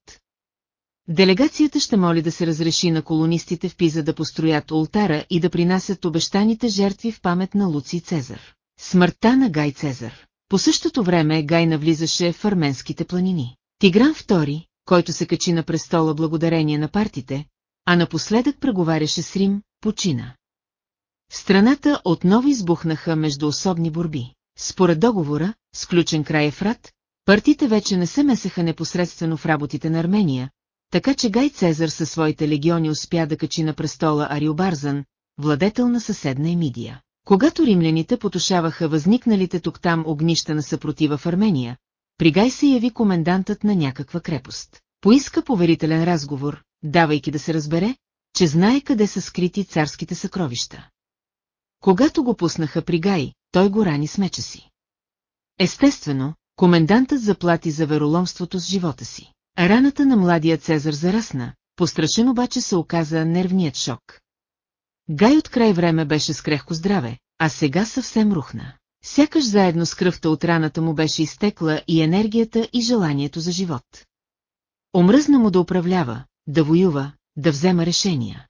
Делегацията ще моли да се разреши на колонистите в Пиза да построят ултара и да принасят обещаните жертви в памет на Луци Цезар. Смъртта на Гай Цезар. По същото време Гай навлизаше в арменските планини. Тигран II, който се качи на престола благодарение на партите, а напоследък преговаряше с Рим, почина. В страната отново избухнаха междуособни борби. Според договора, сключен край Ефрат, партите вече не се месеха непосредствено в работите на Армения, така че Гай Цезар със своите легиони успя да качи на престола Ариобарзан, владетел на съседна Емидия. Когато римляните потушаваха възникналите тук-там огнища на съпротива в Армения, при Гай се яви комендантът на някаква крепост. Поиска поверителен разговор, давайки да се разбере, че знае къде са скрити царските съкровища. Когато го пуснаха при Гай, той го рани с меча си. Естествено, комендантът заплати за вероломството с живота си. Раната на младия Цезар зарасна, пострашен обаче се оказа нервният шок. Гай от край време беше с крехко здраве, а сега съвсем рухна. Сякаш заедно с кръвта от раната му беше изтекла и енергията и желанието за живот. Омръзна му да управлява, да воюва, да взема решения.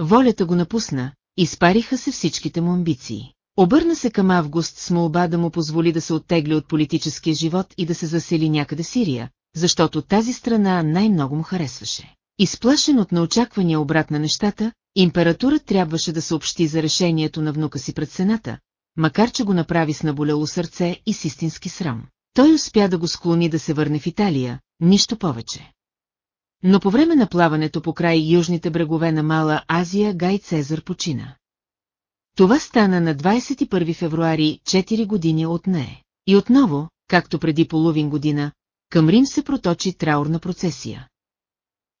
Волята го напусна, изпариха се всичките му амбиции. Обърна се към Август с молба да му позволи да се оттегли от политическия живот и да се засели някъде Сирия, защото тази страна най-много му харесваше. Изплашен от неочаквания обрат на нещата, императорът трябваше да съобщи за решението на внука си пред сената, макар че го направи с наболело сърце и с истински срам. Той успя да го склони да се върне в Италия, нищо повече. Но по време на плаването по край южните брегове на Мала Азия Гай Цезар почина. Това стана на 21 февруари 4 години от нея. И отново, както преди половин година, към Рим се проточи траурна процесия.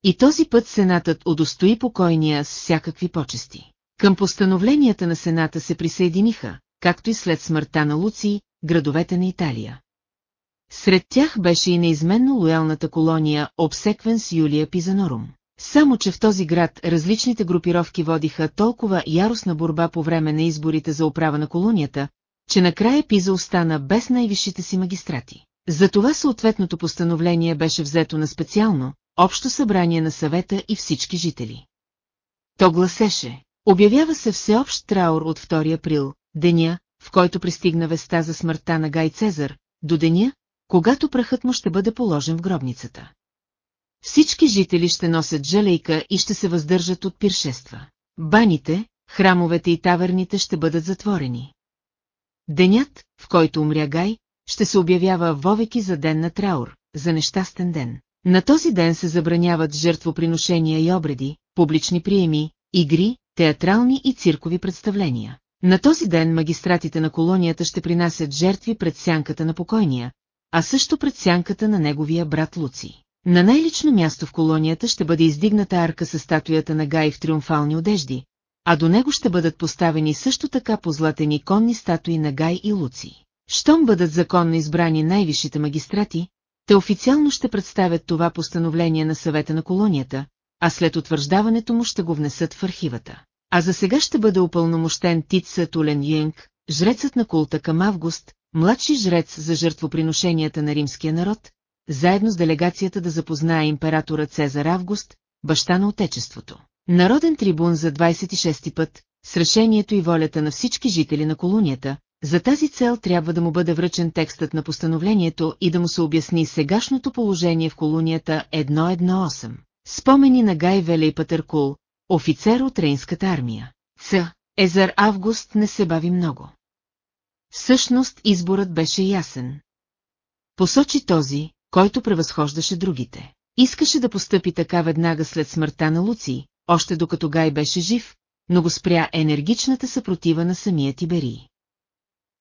И този път Сенатът удостои покойния с всякакви почести. Към постановленията на Сената се присъединиха, както и след смъртта на Луци, градовете на Италия. Сред тях беше и неизменно лоялната колония Обсеквенс Юлия Пизанорум. Само, че в този град различните групировки водиха толкова яростна борба по време на изборите за управа на колонията, че накрая Пиза остана без най-висшите си магистрати. Затова съответното постановление беше взето на специално, общо събрание на съвета и всички жители. То гласеше, обявява се всеобщ траур от 2 април, деня, в който пристигна веста за смъртта на Гай Цезар, до деня, когато прахът му ще бъде положен в гробницата. Всички жители ще носят жалейка и ще се въздържат от пиршества. Баните, храмовете и таверните ще бъдат затворени. Денят, в който умря Гай, ще се обявява вовеки за ден на траур, за нещастен ден. На този ден се забраняват жертвоприношения и обреди, публични приеми, игри, театрални и циркови представления. На този ден магистратите на колонията ще принасят жертви пред сянката на покойния, а също пред сянката на неговия брат Луци. На най-лично място в колонията ще бъде издигната арка с статуята на Гай в триумфални одежди, а до него ще бъдат поставени също така позлатени конни статуи на Гай и Луци. Щом бъдат законно избрани най-висшите магистрати, те официално ще представят това постановление на съвета на колонията, а след утвърждаването му ще го внесат в архивата. А за сега ще бъде упълномощен Тица Тулен Юнг, жрецът на култа към Август, младши жрец за жертвоприношенията на римския народ, заедно с делегацията да запознае императора Цезар Август, баща на Отечеството. Народен трибун за 26-ти път, с решението и волята на всички жители на колонията, за тази цел трябва да му бъде връчен текстът на постановлението и да му се обясни сегашното положение в колонията 118. Спомени на Гай Велей Патъркул, офицер от Рейнската армия. Ц. Езар Август не се бави много. Всъщност изборът беше ясен. Посочи този, който превъзхождаше другите. Искаше да постъпи така веднага след смъртта на Луци, още докато Гай беше жив, но го спря енергичната съпротива на самия Тиберий.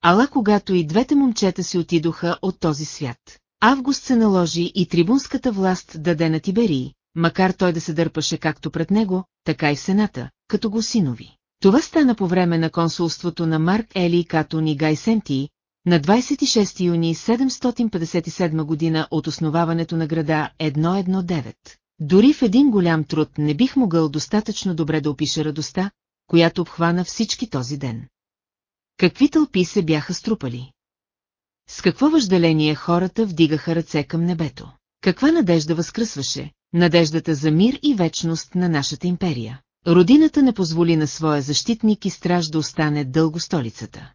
Ала когато и двете момчета си отидоха от този свят. Август се наложи и трибунската власт даде на Тиберий, макар той да се дърпаше както пред него, така и в Сената, като го синови. Това стана по време на консулството на Марк Ели и Гай Сентии, на 26 юни 757 година от основаването на града 119. Дори в един голям труд не бих могъл достатъчно добре да опиша радостта, която обхвана всички този ден. Какви тълпи се бяха струпали? С какво въжделение хората вдигаха ръце към небето? Каква надежда възкръсваше, надеждата за мир и вечност на нашата империя? Родината не позволи на своя защитник и страж да остане дълго столицата.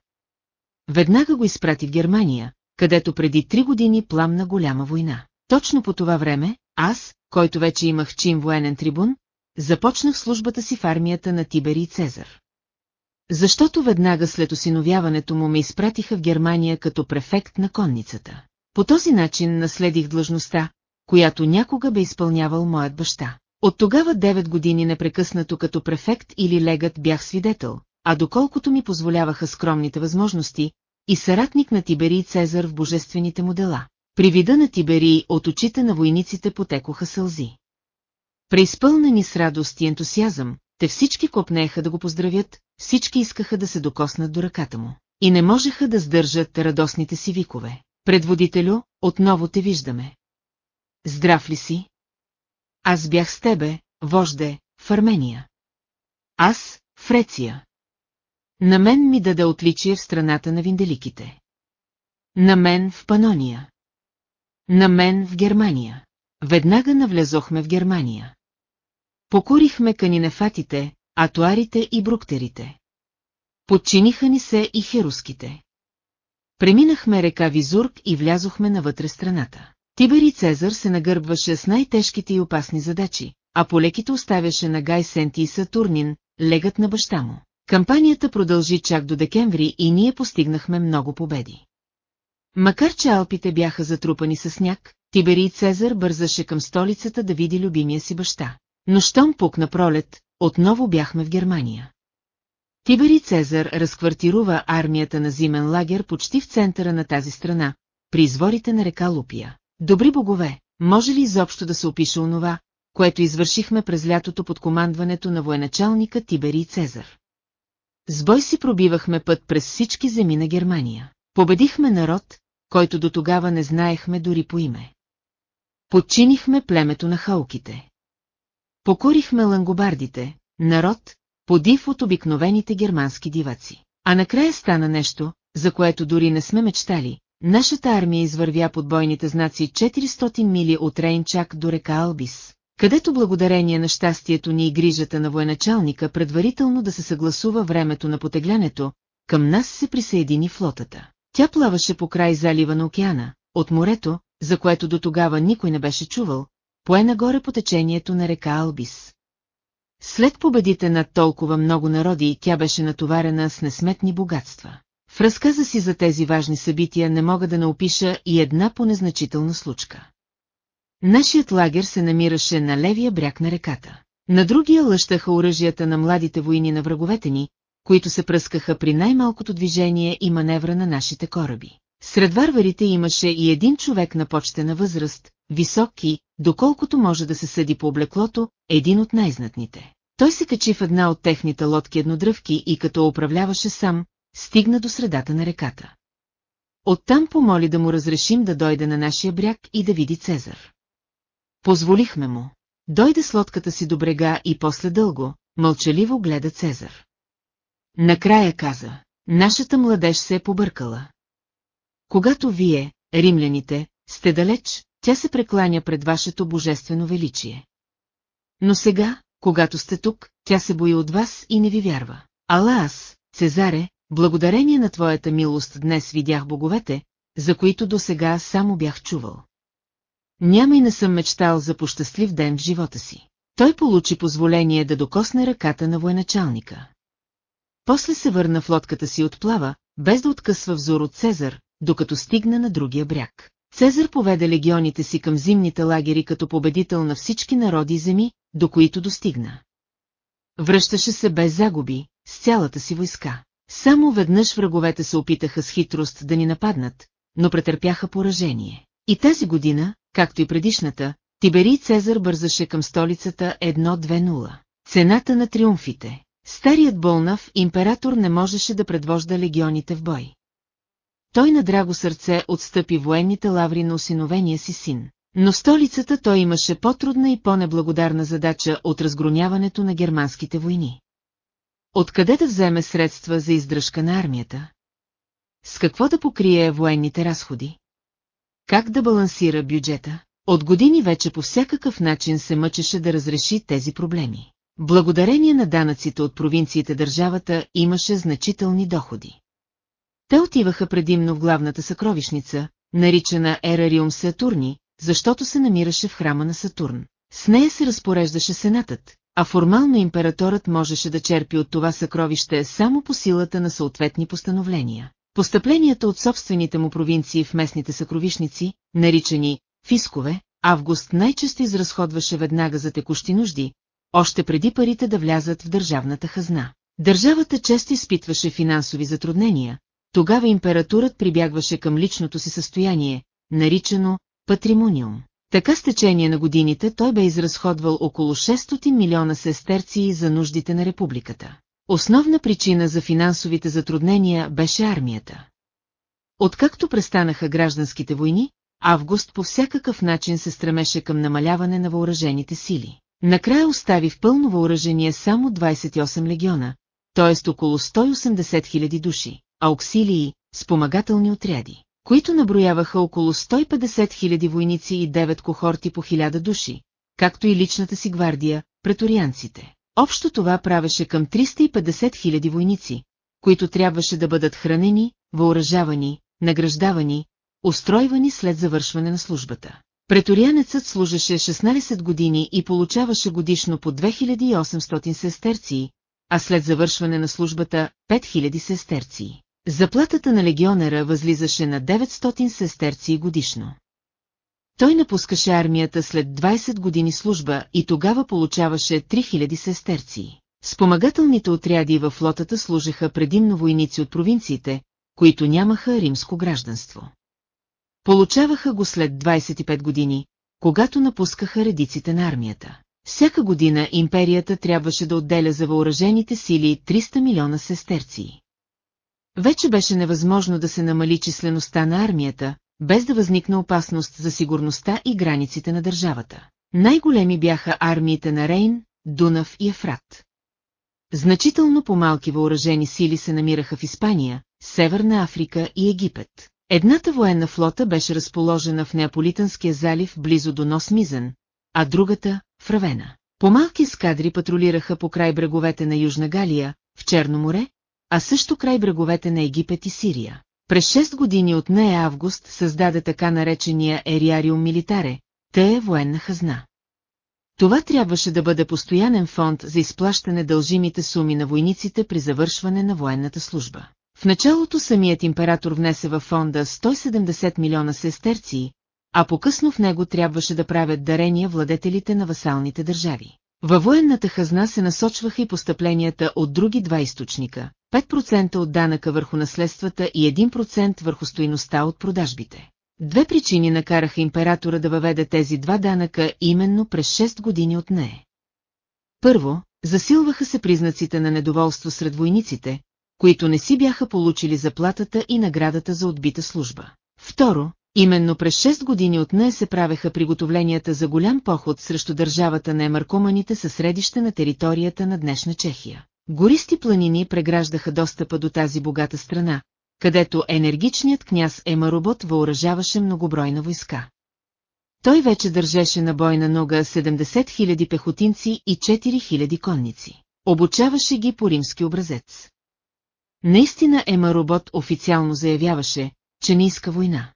Веднага го изпрати в Германия, където преди три години пламна голяма война. Точно по това време, аз, който вече имах чин военен трибун, започнах службата си в армията на Тибери и Цезар. Защото веднага след осиновяването му ме изпратиха в Германия като префект на конницата. По този начин наследих длъжността, която някога бе изпълнявал моят баща. От тогава 9 години непрекъснато като префект или легът бях свидетел, а доколкото ми позволяваха скромните възможности, и съратник на Тиберий Цезар в божествените му дела. При вида на Тиберий от очите на войниците потекоха сълзи. Преизпълнени с радост и ентусиазъм, те всички копнееха да го поздравят, всички искаха да се докоснат до ръката му. И не можеха да сдържат радостните си викове. Предводителю, отново те виждаме. Здрав ли си? Аз бях с тебе, вожде, в Армения. Аз, Фреция. На мен ми даде отличие в страната на винделиките. На мен в Панония. На мен в Германия. Веднага навлезохме в Германия. Покорихме канинефатите, атуарите и бруктерите. Подчиниха ни се и херуските. Преминахме река Визург и влязохме навътре страната. Тибер и Цезар се нагърбваше с най-тежките и опасни задачи, а полеките оставяше на Гай Сенти и Сатурнин, легът на баща му. Кампанията продължи чак до декември и ние постигнахме много победи. Макар че Алпите бяха затрупани с сняг, Тибери Цезар бързаше към столицата да види любимия си баща. Но щом пукна пролет, отново бяхме в Германия. Тибери Цезар разквартирува армията на зимен лагер почти в центъра на тази страна, при изворите на река Лупия. Добри богове, може ли изобщо да се опише онова, което извършихме през лятото под командването на военачалника Тибери Цезар? С бой си пробивахме път през всички земи на Германия. Победихме народ, който до тогава не знаехме дори по име. Подчинихме племето на хауките. Покорихме лангобардите, народ, подив от обикновените германски диваци. А накрая стана нещо, за което дори не сме мечтали. Нашата армия извървя под бойните знаци 400 мили от Рейнчак до река Албис, където благодарение на щастието ни и грижата на военачалника предварително да се съгласува времето на потеглянето, към нас се присъедини флотата. Тя плаваше по край залива на океана, от морето, за което до тогава никой не беше чувал, пое нагоре по течението на река Албис. След победите над толкова много народи, тя беше натоварена с несметни богатства. В разказа си за тези важни събития не мога да наопиша и една по-незначителна случка. Нашият лагер се намираше на левия бряг на реката. На другия лъщаха оръжията на младите войни на враговете ни, които се пръскаха при най-малкото движение и маневра на нашите кораби. Сред варварите имаше и един човек на почтена възраст, висок и, доколкото може да се съди по облеклото, един от най-знатните. Той се качи в една от техните лодки еднодръвки и като управляваше сам, стигна до средата на реката. Оттам помоли да му разрешим да дойде на нашия бряг и да види Цезар. Позволихме му. Дойде с лодката си до брега и после дълго, мълчаливо гледа Цезар. Накрая каза, нашата младеж се е побъркала. Когато вие, римляните, сте далеч, тя се прекланя пред вашето божествено величие. Но сега, когато сте тук, тя се бои от вас и не ви вярва. Ала аз, Цезаре, благодарение на твоята милост днес видях боговете, за които до сега само бях чувал. Няма и не съм мечтал за пощастлив ден в живота си. Той получи позволение да докосне ръката на военачалника. После се върна в лодката си отплава, без да откъсва взор от Цезар, докато стигна на другия бряг. Цезар поведе легионите си към зимните лагери като победител на всички народи и земи, до които достигна. Връщаше се без загуби, с цялата си войска. Само веднъж враговете се опитаха с хитрост да ни нападнат, но претърпяха поражение. И тази година, както и предишната, Тиберий Цезар бързаше към столицата 1-2-0. Цената на триумфите. Старият болнав император не можеше да предвожда легионите в бой. Той на драго сърце отстъпи военните лаври на осиновения си син. Но столицата той имаше по-трудна и по-неблагодарна задача от разгроняването на германските войни. Откъде да вземе средства за издръжка на армията? С какво да покрие военните разходи? Как да балансира бюджета? От години вече по всякакъв начин се мъчеше да разреши тези проблеми. Благодарение на данъците от провинциите държавата имаше значителни доходи. Те отиваха предимно в главната съкровищница, наричана Ерариум Сатурни, защото се намираше в храма на Сатурн. С нея се разпореждаше сенатът, а формално императорът можеше да черпи от това съкровище само по силата на съответни постановления. Постъпленията от собствените му провинции в местните съкровишници, наричани фискове, Август най-често изразходваше веднага за текущи нужди, още преди парите да влязат в държавната хазна. Държавата често изпитваше финансови затруднения, тогава импературът прибягваше към личното си състояние, наричано патримониум. Така с течение на годините той бе изразходвал около 600 милиона сестерции за нуждите на републиката. Основна причина за финансовите затруднения беше армията. Откакто престанаха гражданските войни, Август по всякакъв начин се стремеше към намаляване на въоръжените сили. Накрая остави в пълно въоръжение само 28 легиона, т.е. около 180 000 души, ауксилии, спомагателни отряди, които наброяваха около 150 000 войници и 9 кохорти по 1000 души, както и личната си гвардия, преторианците. Общо това правеше към 350 000 войници, които трябваше да бъдат хранени, въоръжавани, награждавани, устройвани след завършване на службата. Преторианецът служеше 16 години и получаваше годишно по 2800 сестерции, а след завършване на службата 5000 сестерции. Заплатата на легионера възлизаше на 900 сестерции годишно. Той напускаше армията след 20 години служба и тогава получаваше 3000 сестерции. Спомагателните отряди във флотата служеха предимно войници от провинциите, които нямаха римско гражданство. Получаваха го след 25 години, когато напускаха редиците на армията. Всяка година империята трябваше да отделя за въоръжените сили 300 милиона сестерции. Вече беше невъзможно да се намали числеността на армията, без да възникне опасност за сигурността и границите на държавата. Най-големи бяха армиите на Рейн, Дунав и Ефрат. Значително по-малки въоръжени сили се намираха в Испания, Северна Африка и Египет. Едната военна флота беше разположена в Неаполитанския залив близо до Нос Мизен, а другата – в Равена. По-малки скадри патрулираха по край бреговете на Южна Галия, в Черно море, а също край бреговете на Египет и Сирия. През 6 години от нея Август създаде така наречения Ериариум Милитаре, те е военна хазна. Това трябваше да бъде постоянен фонд за изплащане дължимите суми на войниците при завършване на военната служба. В началото самият император внесе във фонда 170 милиона сестерции, а по-късно в него трябваше да правят дарения владетелите на васалните държави. Във военната хазна се насочваха и постъпленията от други два източника, 5% от данъка върху наследствата и 1% върху стоиността от продажбите. Две причини накараха императора да въведе тези два данъка именно през 6 години от нея. Първо, засилваха се признаците на недоволство сред войниците, които не си бяха получили заплатата и наградата за отбита служба. Второ, именно през 6 години от нея се правеха приготовленията за голям поход срещу държавата на емаркоманите със средище на територията на днешна Чехия. Гористи планини преграждаха достъпа до тази богата страна, където енергичният княз Емаробот въоръжаваше многобройна войска. Той вече държеше на бойна нога 70 000 пехотинци и 4 000 конници. Обучаваше ги по римски образец. Наистина Емаробот официално заявяваше, че не иска война.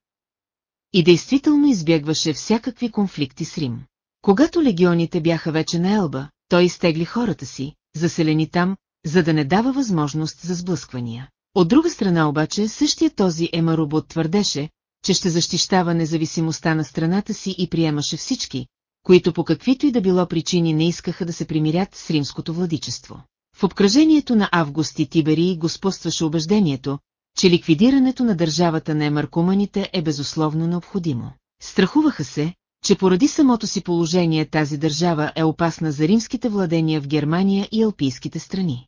И действително избягваше всякакви конфликти с Рим. Когато легионите бяха вече на Елба, той изтегли хората си, заселени там, за да не дава възможност за сблъсквания. От друга страна обаче същия този Емаробот твърдеше, че ще защищава независимостта на страната си и приемаше всички, които по каквито и да било причини не искаха да се примирят с римското владичество. В обкръжението на Август и Тиберий господстваше убеждението, че ликвидирането на държавата на емаркуманите е безусловно необходимо. Страхуваха се, че поради самото си положение тази държава е опасна за римските владения в Германия и Алпийските страни.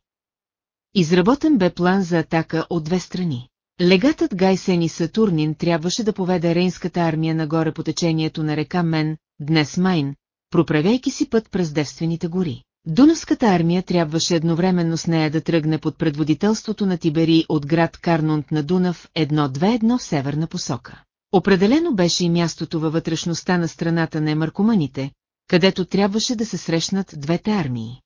Изработен бе план за атака от две страни. Легатът Гайсен и Сатурнин трябваше да поведе рейнската армия нагоре по течението на река Мен, днес Майн, проправяйки си път през девствените гори. Дунавската армия трябваше едновременно с нея да тръгне под предводителството на Тибери от град Карнунт на Дунав 1-2-1 в северна посока. Определено беше и мястото във вътрешността на страната на емаркоманите, където трябваше да се срещнат двете армии.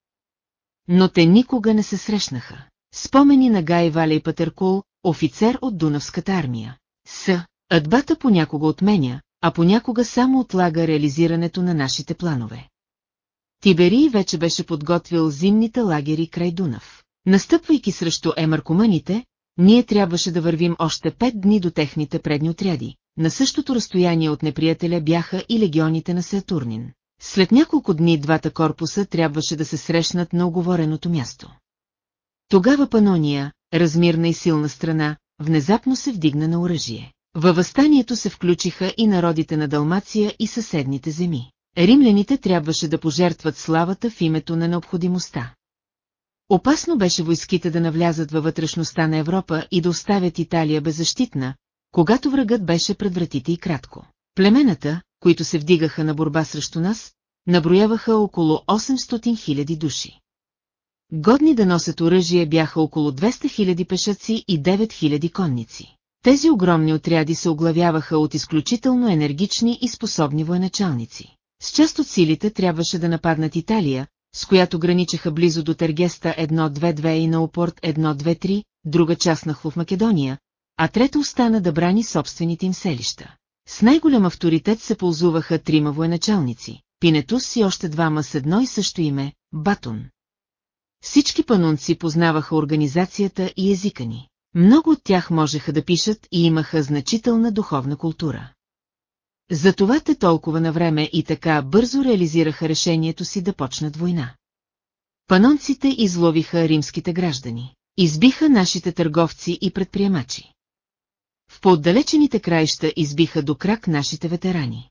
Но те никога не се срещнаха. Спомени на Гай Валей Патеркул, офицер от Дунавската армия. С. Адбата понякога отменя, а понякога само отлага реализирането на нашите планове. Тиберий вече беше подготвил зимните лагери край Дунав. Настъпвайки срещу емаркоманите, ние трябваше да вървим още пет дни до техните предни отряди. На същото разстояние от неприятеля бяха и легионите на Сатурнин. След няколко дни двата корпуса трябваше да се срещнат на оговореното място. Тогава Панония, размирна и силна страна, внезапно се вдигна на оръжие. Във възстанието се включиха и народите на Далмация и съседните земи. Римляните трябваше да пожертват славата в името на необходимостта. Опасно беше войските да навлязат във вътрешността на Европа и да оставят Италия беззащитна, когато врагът беше пред вратите и кратко. Племената, които се вдигаха на борба срещу нас, наброяваха около 800 000 души. Годни да носят оръжие бяха около 200 000 пешаци и 9 000 конници. Тези огромни отряди се оглавяваха от изключително енергични и способни военачалници. С част от силите трябваше да нападнат Италия, с която граничеха близо до Тергеста 1-2-2 и на Опорт 1-2-3, друга част на в Македония, а трета остана да брани собствените им селища. С най-голям авторитет се ползуваха трима военачалници, Пинетус и още двама с едно и също име – Батун. Всички панунци познаваха организацията и езика ни. Много от тях можеха да пишат и имаха значителна духовна култура. Затова те толкова на време и така бързо реализираха решението си да почнат война. Панонците изловиха римските граждани. Избиха нашите търговци и предприемачи. В поотдалечените краища избиха до крак нашите ветерани.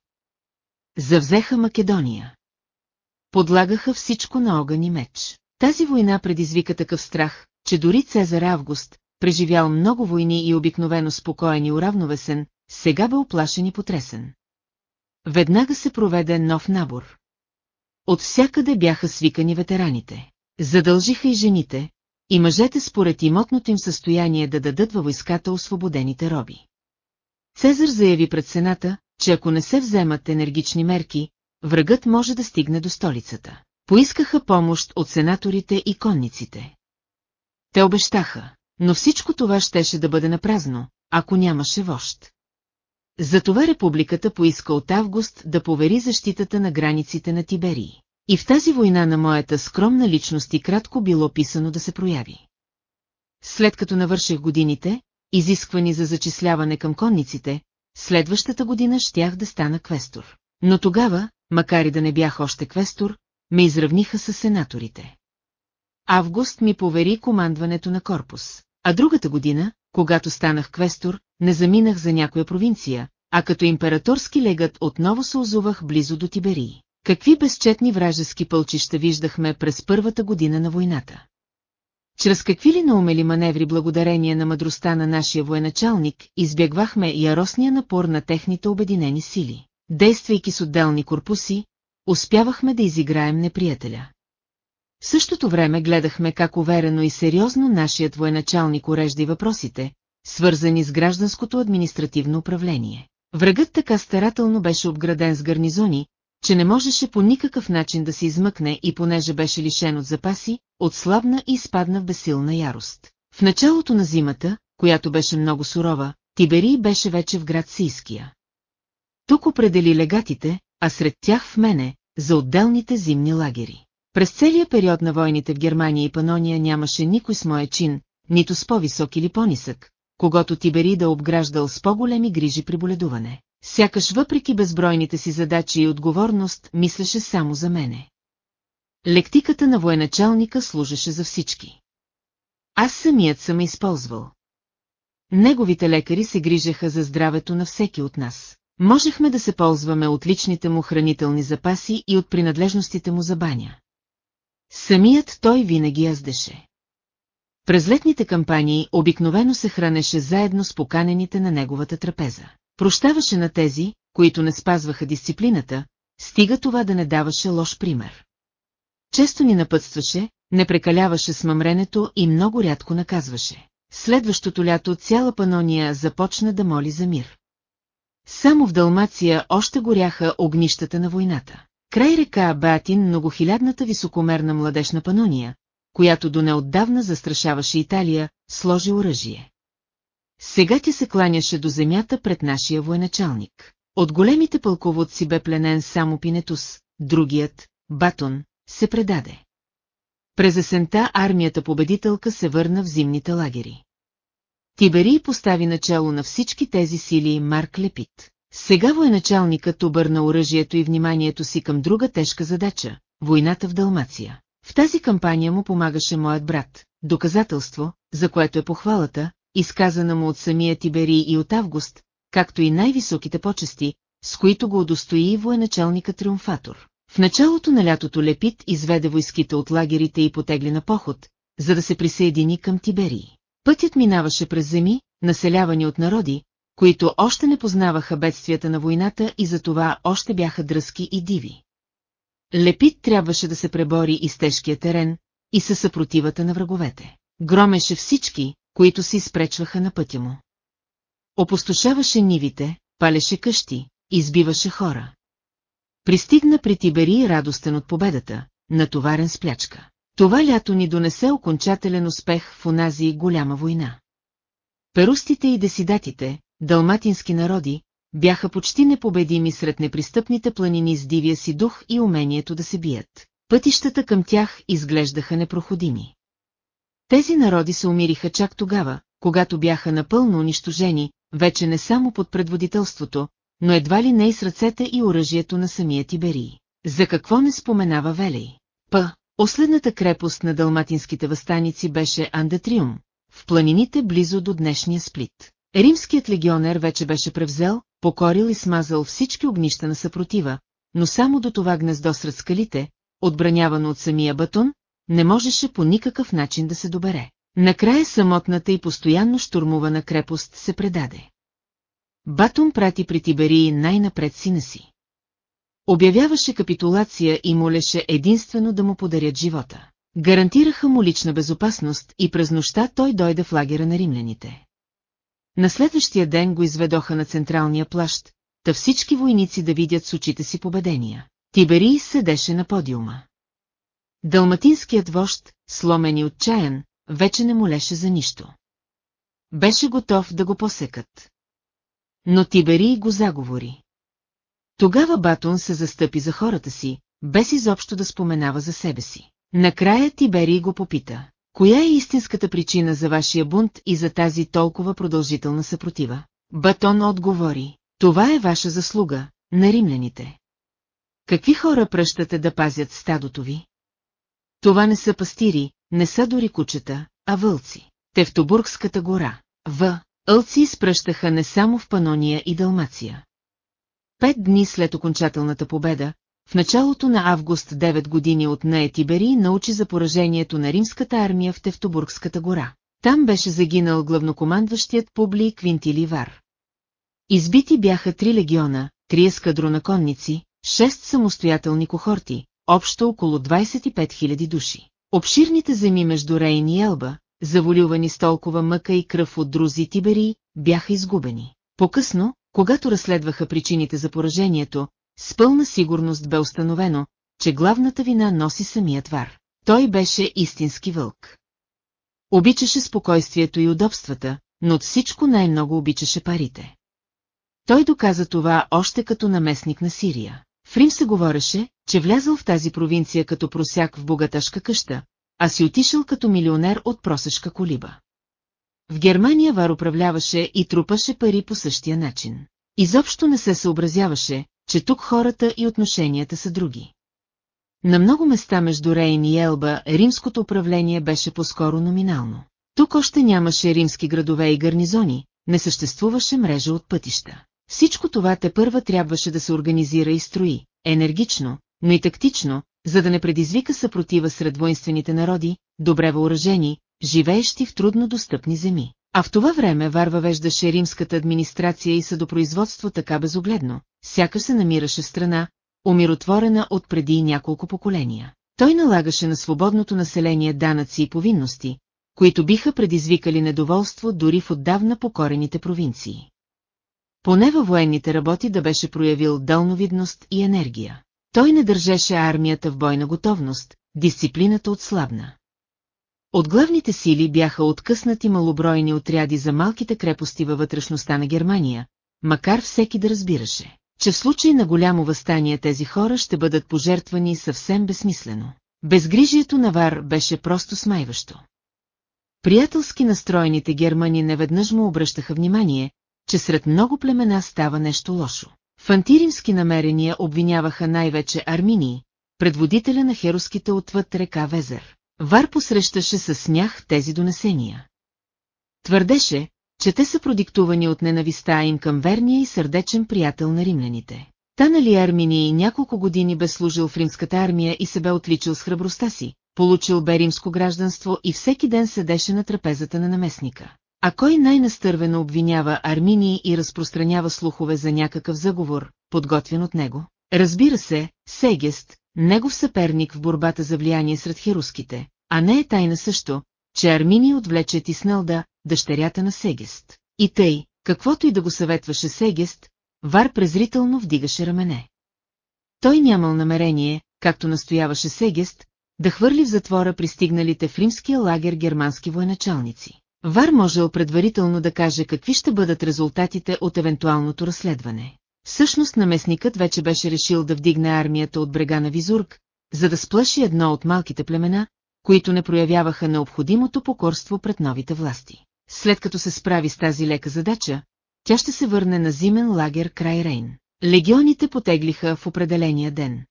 Завзеха Македония. Подлагаха всичко на огън и меч. Тази война предизвика такъв страх, че дори Цезар Август, преживял много войни и обикновено спокоен и уравновесен, сега бе оплашен и потресен. Веднага се проведе нов набор. От всякъде бяха свикани ветераните. Задължиха и жените, и мъжете според имотното им състояние да дадат във войската освободените роби. Цезар заяви пред Сената, че ако не се вземат енергични мерки, врагът може да стигне до столицата. Поискаха помощ от сенаторите и конниците. Те обещаха, но всичко това щеше да бъде напразно, ако нямаше вожд. Затова републиката поиска от Август да повери защитата на границите на Тиберии. И в тази война на моята скромна личност и кратко било писано да се прояви. След като навърших годините, изисквани за зачисляване към конниците, следващата година щях да стана квестор. Но тогава, макар и да не бях още квестор, ме изравниха с сенаторите. Август ми повери командването на корпус, а другата година, когато станах квестор, не заминах за някоя провинция, а като императорски легът отново се озувах близо до Тиберии. Какви безчетни вражески пълчища виждахме през първата година на войната? Чрез какви ли наумели маневри благодарение на мъдростта на нашия военачалник, избягвахме яростния напор на техните обединени сили. Действайки с отделни корпуси, успявахме да изиграем неприятеля. В същото време гледахме как уверено и сериозно нашият военачалник урежда и въпросите, свързани с гражданското административно управление. Врагът така старателно беше обграден с гарнизони, че не можеше по никакъв начин да се измъкне и понеже беше лишен от запаси, отслабна и изпадна в безсилна ярост. В началото на зимата, която беше много сурова, Тиберий беше вече в град Сийския. Тук определи легатите, а сред тях в мене, за отделните зимни лагери. През целия период на войните в Германия и Панония нямаше никой с моя чин, нито с по-висок или по-нисък, когато Тибери да обграждал с по-големи грижи при боледуване. Сякаш въпреки безбройните си задачи и отговорност, мислеше само за мене. Лектиката на военачалника служеше за всички. Аз самият съм използвал. Неговите лекари се грижаха за здравето на всеки от нас. Можехме да се ползваме от личните му хранителни запаси и от принадлежностите му за баня. Самият той винаги яздеше. През летните кампании обикновено се хранеше заедно с поканените на неговата трапеза. Прощаваше на тези, които не спазваха дисциплината, стига това да не даваше лош пример. Често ни напътстваше, не прекаляваше с мъмренето и много рядко наказваше. Следващото лято цяла Панония започна да моли за мир. Само в Далмация още горяха огнищата на войната. Край река Баатин многохилядната високомерна младежна Панония, която до неотдавна застрашаваше Италия, сложи оръжие. Сега ти се кланяше до земята пред нашия военачалник. От големите пълководци бе пленен само Пинетус, другият, Батон, се предаде. През есента армията победителка се върна в зимните лагери. Тиберий постави начало на всички тези сили Марк Лепит. Сега военачалникът обърна оръжието и вниманието си към друга тежка задача – войната в Далмация. В тази кампания му помагаше моят брат, доказателство, за което е похвалата, изказана му от самия Тиберий и от Август, както и най-високите почести, с които го удостои военачалника Триумфатор. В началото на лятото Лепит изведе войските от лагерите и потегли на поход, за да се присъедини към Тиберий. Пътят минаваше през земи, населявани от народи, които още не познаваха бедствията на войната и затова още бяха дръзки и диви. Лепит трябваше да се пребори и с тежкия терен, и със съпротивата на враговете. Громеше всички, които се изпречваха на пътя му. Опустошаваше нивите, палеше къщи, избиваше хора. Пристигна при Тибери радостен от победата, натоварен с плячка. Това лято ни донесе окончателен успех в онази голяма война. Перустите и десидатите, далматински народи, бяха почти непобедими сред непристъпните планини с дивия си дух и умението да се бият. Пътищата към тях изглеждаха непроходими. Тези народи се умириха чак тогава, когато бяха напълно унищожени, вече не само под предводителството, но едва ли не и с ръцете и оръжието на самия Тиберий. За какво не споменава Велей? П. Последната крепост на далматинските възстаници беше Андетриум, в планините близо до днешния сплит. Римският легионер вече беше превзел, покорил и смазал всички огнища на съпротива, но само до това гнездо сред скалите, отбранявано от самия батон, не можеше по никакъв начин да се добере. Накрая самотната и постоянно штурмувана крепост се предаде. Батум прати при Тиберии най-напред сина си. Обявяваше капитулация и молеше единствено да му подарят живота. Гарантираха му лична безопасност и през нощта той дойде в лагера на римляните. На следващия ден го изведоха на централния плащ, та всички войници да видят с очите си победения. Тиберий седеше на подиума. Далматинският вожд, сломен и отчаян, вече не молеше за нищо. Беше готов да го посекат. Но Тиберий го заговори. Тогава Батон се застъпи за хората си, без изобщо да споменава за себе си. Накрая Тиберий го попита. Коя е истинската причина за вашия бунт и за тази толкова продължителна съпротива? Батон отговори. Това е ваша заслуга, на римляните. Какви хора пръщате да пазят стадото ви? Това не са пастири, не са дори кучета, а вълци. Тевтобургската гора. В. Ълци изпръщаха не само в Панония и Далмация. Пет дни след окончателната победа, в началото на август 9 години от Нея Тибери научи за поражението на римската армия в Тевтобургската гора. Там беше загинал главнокомандващият Публий Квинтили Вар. Избити бяха три легиона, три ескадрона конници, шест самостоятелни кохорти, общо около 25 000 души. Обширните земи между Рейн и Елба, заволювани с толкова мъка и кръв от друзи Тибери, бяха изгубени. По-късно, когато разследваха причините за поражението, с пълна сигурност бе установено, че главната вина носи самият вар. Той беше истински вълк. Обичаше спокойствието и удобствата, но от всичко най-много обичаше парите. Той доказа това още като наместник на Сирия. В Рим се говореше, че влязъл в тази провинция като просяк в богаташка къща, а си отишъл като милионер от просешка колиба. В Германия Вар управляваше и трупаше пари по същия начин. Изобщо не се съобразяваше, че тук хората и отношенията са други. На много места между Рейн и Елба римското управление беше по-скоро номинално. Тук още нямаше римски градове и гарнизони, не съществуваше мрежа от пътища. Всичко това те първа трябваше да се организира и строи, енергично, но и тактично, за да не предизвика съпротива сред воинствените народи, добре въоръжени, живеещи в трудно достъпни земи. А в това време Вар въвеждаше римската администрация и съдопроизводство така безогледно, сякаш се намираше страна, умиротворена от преди няколко поколения. Той налагаше на свободното население данъци и повинности, които биха предизвикали недоволство дори в отдавна покорените провинции. Поне във военните работи да беше проявил дълновидност и енергия. Той не държеше армията в бойна готовност, дисциплината отслабна. От главните сили бяха откъснати малобройни отряди за малките крепости във вътрешността на Германия, макар всеки да разбираше, че в случай на голямо възстание тези хора ще бъдат пожертвани съвсем безсмислено. Безгрижието на Вар беше просто смайващо. Приятелски настроените германи неведнъж му обръщаха внимание, че сред много племена става нещо лошо. В антиримски намерения обвиняваха най-вече Арминии, предводителя на херуските отвъд река Везер. Вар посрещаше със смях тези донесения. Твърдеше, че те са продиктувани от ненависта им към верния и сърдечен приятел на римляните. Та нали Арминии няколко години бе служил в римската армия и се бе отличил с храбростта си, получил бе римско гражданство и всеки ден седеше на трапезата на наместника. А кой най-настървено обвинява Арминии и разпространява слухове за някакъв заговор, подготвен от него? Разбира се, Сегест, негов съперник в борбата за влияние сред херуските, а не е тайна също, че Арминия отвлече Тисналда, дъщерята на Сегест. И тъй, каквото и да го съветваше Сегест, Вар презрително вдигаше рамене. Той нямал намерение, както настояваше Сегест, да хвърли в затвора пристигналите в римския лагер германски военачалници. Вар можел предварително да каже какви ще бъдат резултатите от евентуалното разследване. Всъщност наместникът вече беше решил да вдигне армията от брега на Визург, за да сплаши едно от малките племена, които не проявяваха необходимото покорство пред новите власти. След като се справи с тази лека задача, тя ще се върне на зимен лагер край Рейн. Легионите потеглиха в определения ден.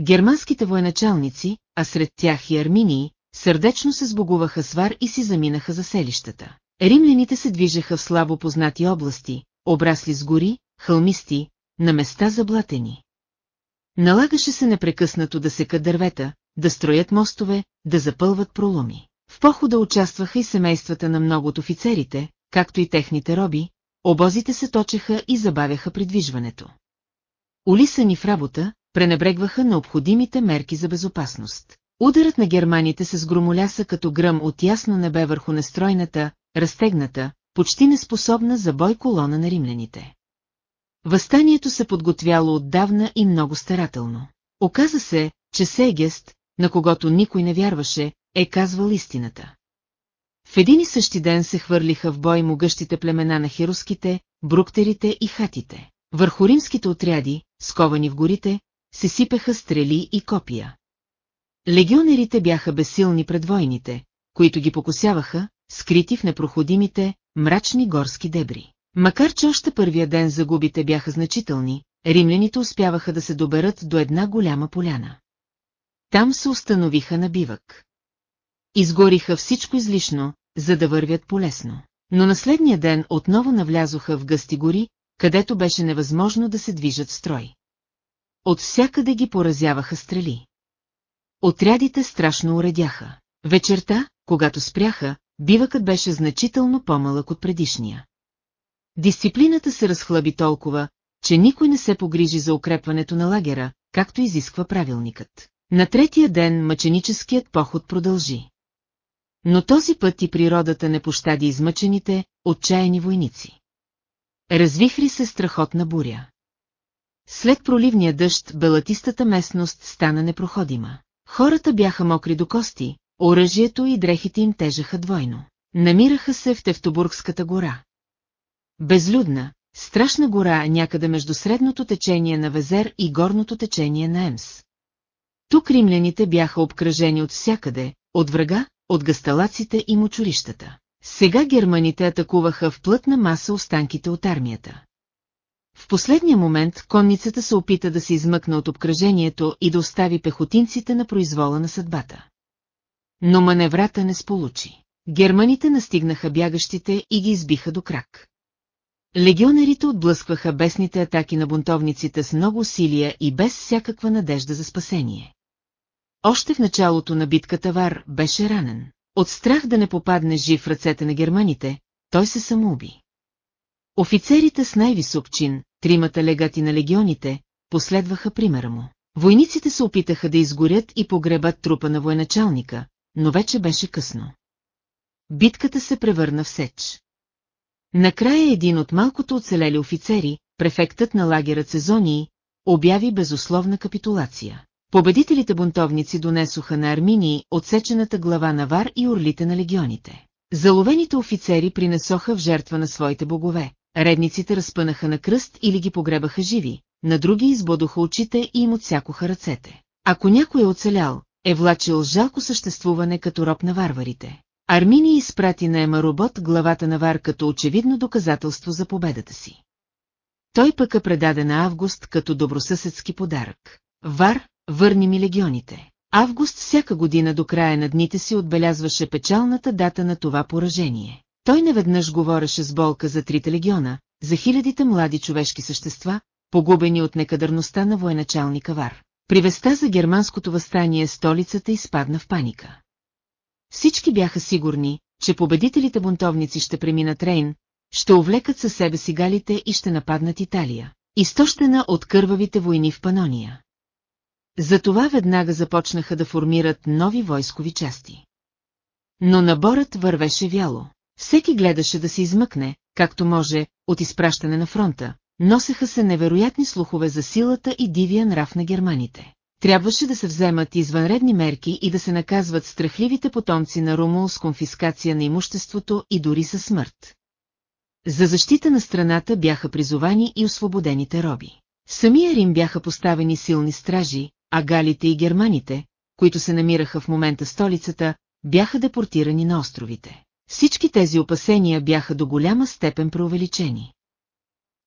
Германските военачалници, а сред тях и арминии, сърдечно се сбогуваха с Вар и си заминаха за селищата. Римляните се движеха в слабо познати области, обрасли с гори, хълмисти, на места заблатени. Налагаше се непрекъснато да секат дървета, да строят мостове, да запълват проломи. В похода участваха и семействата на много от офицерите, както и техните роби, обозите се точеха и забавяха придвижването. Улисани в работа, пренебрегваха необходимите мерки за безопасност. Ударът на германите се сгромоляса като гръм от ясно небе върху нестройната, разтегната, почти неспособна за бой колона на римляните. Възстанието се подготвяло отдавна и много старателно. Оказа се, че Сегест, на когото никой не вярваше, е казвал истината. В един и същи ден се хвърлиха в бой могъщите племена на херуските, бруктерите и хатите. Върху римските отряди, сковани в горите, се сипеха стрели и копия. Легионерите бяха безсилни пред войните, които ги покосяваха, скрити в непроходимите, мрачни горски дебри. Макар че още първия ден загубите бяха значителни, римляните успяваха да се доберат до една голяма поляна. Там се установиха на бивък. Изгориха всичко излишно, за да вървят полесно. Но на следния ден отново навлязоха в гъсти гори, където беше невъзможно да се движат строй. От всякъде ги поразяваха стрели. Отрядите страшно уредяха. Вечерта, когато спряха, бивъкът беше значително по-малък от предишния. Дисциплината се разхлаби толкова, че никой не се погрижи за укрепването на лагера, както изисква правилникът. На третия ден мъченическият поход продължи. Но този път и природата не пощади измъчените, отчаяни войници. Развихри се страхотна буря. След проливния дъжд белатистата местност стана непроходима. Хората бяха мокри до кости, оръжието и дрехите им тежаха двойно. Намираха се в Тевтобургската гора. Безлюдна, страшна гора някъде между средното течение на Везер и горното течение на Емс. Тук римляните бяха обкръжени от всякъде, от врага, от гасталаците и мочурищата. Сега германите атакуваха в плътна маса останките от армията. В последния момент конницата се опита да се измъкне от обкръжението и да остави пехотинците на произвола на съдбата. Но маневрата не сполучи. Германите настигнаха бягащите и ги избиха до крак. Легионерите отблъскваха бесните атаки на бунтовниците с много усилия и без всякаква надежда за спасение. Още в началото на битката Вар беше ранен. От страх да не попадне жив в ръцете на германите, той се самоуби. Офицерите с най-висок чин, тримата легати на легионите, последваха примера му. Войниците се опитаха да изгорят и погребат трупа на военачалника, но вече беше късно. Битката се превърна в сеч. Накрая един от малкото оцелели офицери, префектът на лагера Цезонии, обяви безусловна капитулация. Победителите бунтовници донесоха на Арминии отсечената глава на Вар и орлите на легионите. Заловените офицери принесоха в жертва на своите богове, редниците разпънаха на кръст или ги погребаха живи, на други избодоха очите и им отсякоха ръцете. Ако някой е оцелял, е влачил жалко съществуване като роб на варварите. Армини изпрати на Емаробот главата на Вар като очевидно доказателство за победата си. Той пък е предаде на Август като добросъседски подарък. Вар, върни ми легионите. Август всяка година до края на дните си отбелязваше печалната дата на това поражение. Той неведнъж говореше с болка за трите легиона, за хилядите млади човешки същества, погубени от некадърността на военачалника Вар. При веста за германското възстание столицата изпадна в паника. Всички бяха сигурни, че победителите бунтовници ще преминат Рейн, ще увлекат със себе си галите и ще нападнат Италия, изтощена от кървавите войни в Панония. Затова веднага започнаха да формират нови войскови части. Но наборът вървеше вяло. Всеки гледаше да се измъкне, както може, от изпращане на фронта. Носеха се невероятни слухове за силата и дивия нрав на германите. Трябваше да се вземат извънредни мерки и да се наказват страхливите потомци на Румул с конфискация на имуществото и дори със смърт. За защита на страната бяха призовани и освободените роби. Самия Рим бяха поставени силни стражи, а галите и германите, които се намираха в момента столицата, бяха депортирани на островите. Всички тези опасения бяха до голяма степен преувеличени.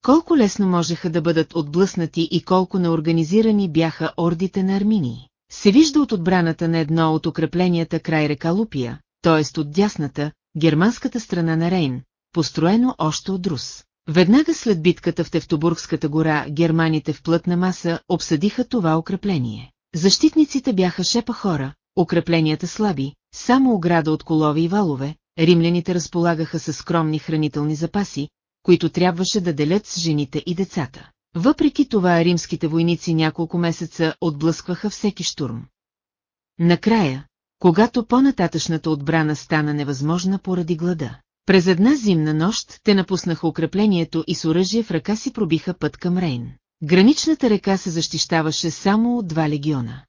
Колко лесно можеха да бъдат отблъснати и колко неорганизирани бяха ордите на Арминии. Се вижда от отбраната на едно от укрепленията край река Лупия, т.е. от дясната, германската страна на Рейн, построено още от Рус. Веднага след битката в Тевтобургската гора, германите в плътна маса обсъдиха това укрепление. Защитниците бяха шепа хора, укрепленията слаби, само ограда от колови и валове, римляните разполагаха с скромни хранителни запаси, които трябваше да делят с жените и децата. Въпреки това римските войници няколко месеца отблъскваха всеки штурм. Накрая, когато по-нататъчната отбрана стана невъзможна поради глада, през една зимна нощ те напуснаха укреплението и с оръжие в ръка си пробиха път към Рейн. Граничната река се защищаваше само от два легиона.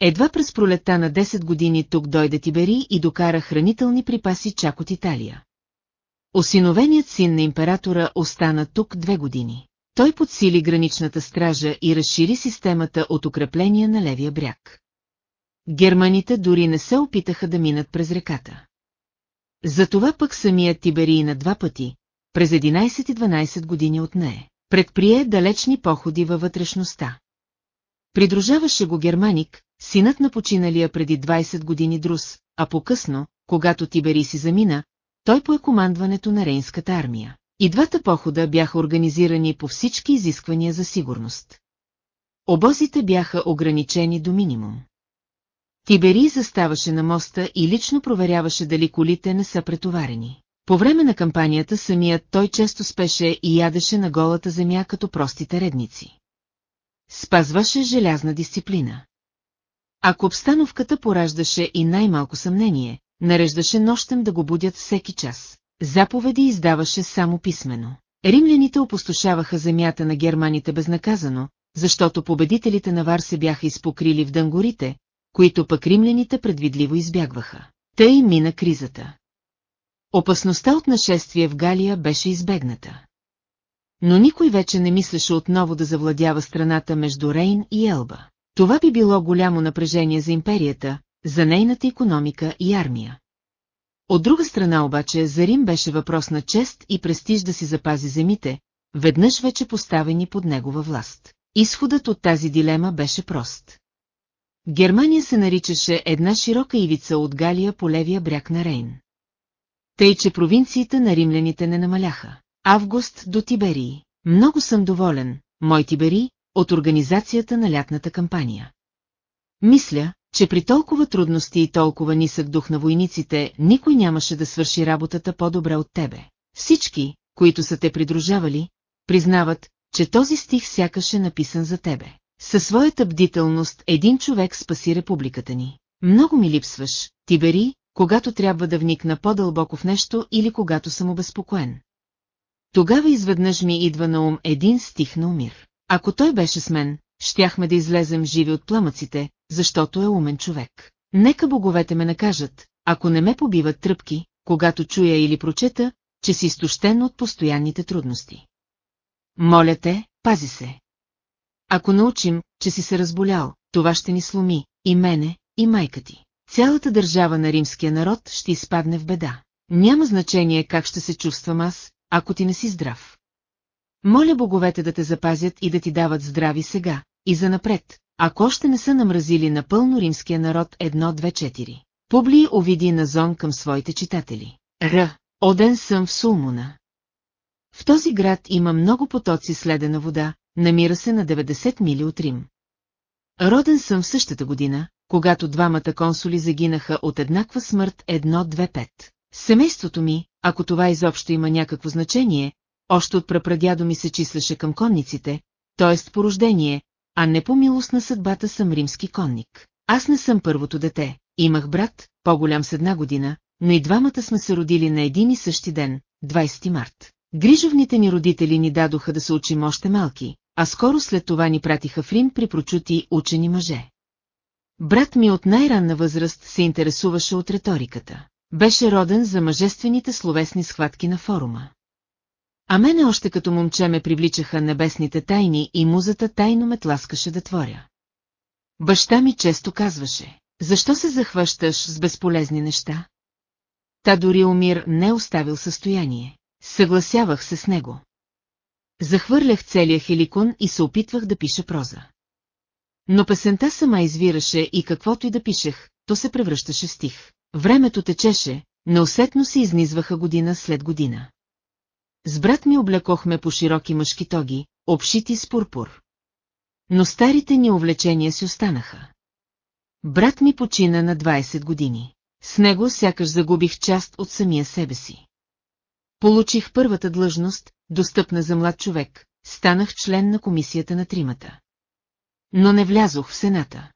Едва през пролета на 10 години тук дойде Тибери и докара хранителни припаси чак от Италия. Осиновеният син на императора остана тук две години. Той подсили граничната стража и разшири системата от укрепления на левия бряг. Германите дори не се опитаха да минат през реката. Затова пък самият Тиберий на два пъти, през 11 и 12 години от нея, предприе далечни походи във вътрешността. Придружаваше го германик, синът на починалия преди 20 години Друс, а по-късно, когато Тибери си замина, той пое командването на Рейнската армия. И двата похода бяха организирани по всички изисквания за сигурност. Обозите бяха ограничени до минимум. Тибери заставаше на моста и лично проверяваше дали колите не са претоварени. По време на кампанията самият той често спеше и ядеше на голата земя като простите редници. Спазваше желязна дисциплина. Ако обстановката пораждаше и най-малко съмнение, нареждаше нощем да го будят всеки час. Заповеди издаваше само писмено. Римляните опустошаваха земята на германите безнаказано, защото победителите на Вар се бяха изпокрили в дънгорите, които пък римляните предвидливо избягваха. Тъй мина кризата. Опасността от нашествие в Галия беше избегната. Но никой вече не мислеше отново да завладява страната между Рейн и Елба. Това би било голямо напрежение за империята, за нейната економика и армия. От друга страна обаче за Рим беше въпрос на чест и престиж да си запази земите, веднъж вече поставени под негова власт. Изходът от тази дилема беше прост. Германия се наричаше една широка ивица от Галия по левия бряг на Рейн. Тъй, че провинциите на римляните не намаляха. Август до Тиберии. Много съм доволен, мой Тибери, от организацията на лятната кампания. Мисля, че при толкова трудности и толкова нисък дух на войниците, никой нямаше да свърши работата по-добре от тебе. Всички, които са те придружавали, признават, че този стих сякаш е написан за тебе. Със своята бдителност един човек спаси републиката ни. Много ми липсваш, Тибери, когато трябва да вникна по-дълбоко в нещо или когато съм обезпокоен. Тогава изведнъж ми идва на ум един стих на умир. Ако той беше с мен, щяхме да излезем живи от пламъците, защото е умен човек. Нека боговете ме накажат, ако не ме побиват тръпки, когато чуя или прочета, че си изтощен от постоянните трудности. Моля те, пази се. Ако научим, че си се разболял, това ще ни сломи, и мене, и майка ти. Цялата държава на римския народ ще изпадне в беда. Няма значение как ще се чувствам аз, ако ти не си здрав. Моля боговете да те запазят и да ти дават здрави сега, и за напред, ако още не са намразили напълно римския народ 1-2-4. Публи овиди на зон към своите читатели. Р. Оден съм в Сулмуна. В този град има много потоци следена вода, намира се на 90 мили от Рим. Роден съм в същата година, когато двамата консули загинаха от еднаква смърт 1-2-5. Семейството ми, ако това изобщо има някакво значение, още от прапрадядо ми се числеше към конниците, т.е. по рождение, а не по милост на съдбата съм римски конник. Аз не съм първото дете, имах брат, по-голям с една година, но и двамата сме се родили на един и същи ден, 20 март. Грижовните ни родители ни дадоха да се учим още малки, а скоро след това ни пратиха в Рим при прочути учени мъже. Брат ми от най-ранна възраст се интересуваше от риториката. Беше роден за мъжествените словесни схватки на форума. А мене още като момче ме привличаха небесните тайни и музата тайно ме тласкаше да творя. Баща ми често казваше, защо се захващаш с безполезни неща? Та дори Умир не оставил състояние. Съгласявах се с него. Захвърлях целия хеликон и се опитвах да пиша проза. Но песента сама извираше и каквото и да пишех, то се превръщаше в стих. Времето течеше, неусетно се изнизваха година след година. С брат ми облекохме по широки мъжки тоги, обшити с пурпур. Но старите ни увлечения си останаха. Брат ми почина на 20 години. С него сякаш загубих част от самия себе си. Получих първата длъжност, достъпна за млад човек, станах член на комисията на тримата. Но не влязох в Сената.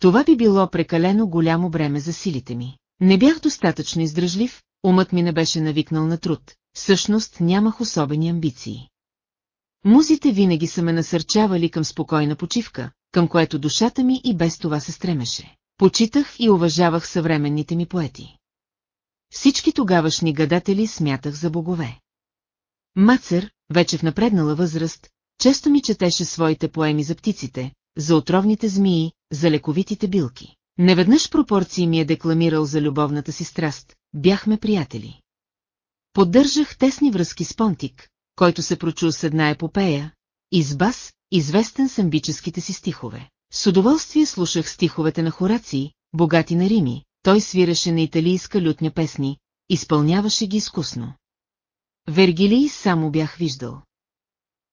Това би било прекалено голямо бреме за силите ми. Не бях достатъчно издръжлив, умът ми не беше навикнал на труд, всъщност нямах особени амбиции. Музите винаги са ме насърчавали към спокойна почивка, към което душата ми и без това се стремеше. Почитах и уважавах съвременните ми поети. Всички тогавашни гадатели смятах за богове. Мацер, вече в напреднала възраст, често ми четеше своите поеми за птиците, за отровните змии, за лековитите билки. Неведнъж пропорции ми е декламирал за любовната си страст, бяхме приятели. Поддържах тесни връзки с Понтик, който се прочу с една епопея, избас, известен с амбическите си стихове. С удоволствие слушах стиховете на Хораци, богати на Рими, той свираше на италийска лютня песни, изпълняваше ги изкусно. Вергилий само бях виждал.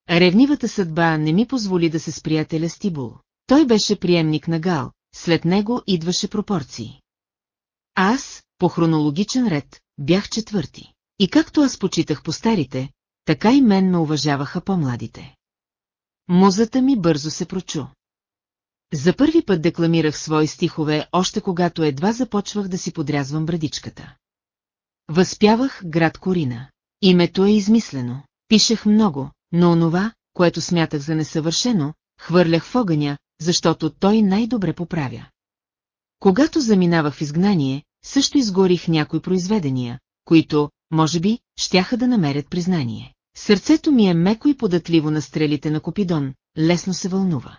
Ревнивата съдба не ми позволи да се сприятеля с Тибул. Той беше приемник на Гал, след него идваше пропорции. Аз, по хронологичен ред, бях четвърти. И както аз почитах по старите, така и мен ме уважаваха по-младите. Музата ми бързо се прочу. За първи път декламирах свои стихове, още когато едва започвах да си подрязвам брадичката. Възпявах град Корина. Името е измислено. Пишех много, но онова, което смятах за несъвършено, хвърлях в огъня, защото той най-добре поправя. Когато заминавах в изгнание, също изгорих някои произведения, които, може би, щяха да намерят признание. Сърцето ми е меко и податливо на стрелите на Копидон, лесно се вълнува.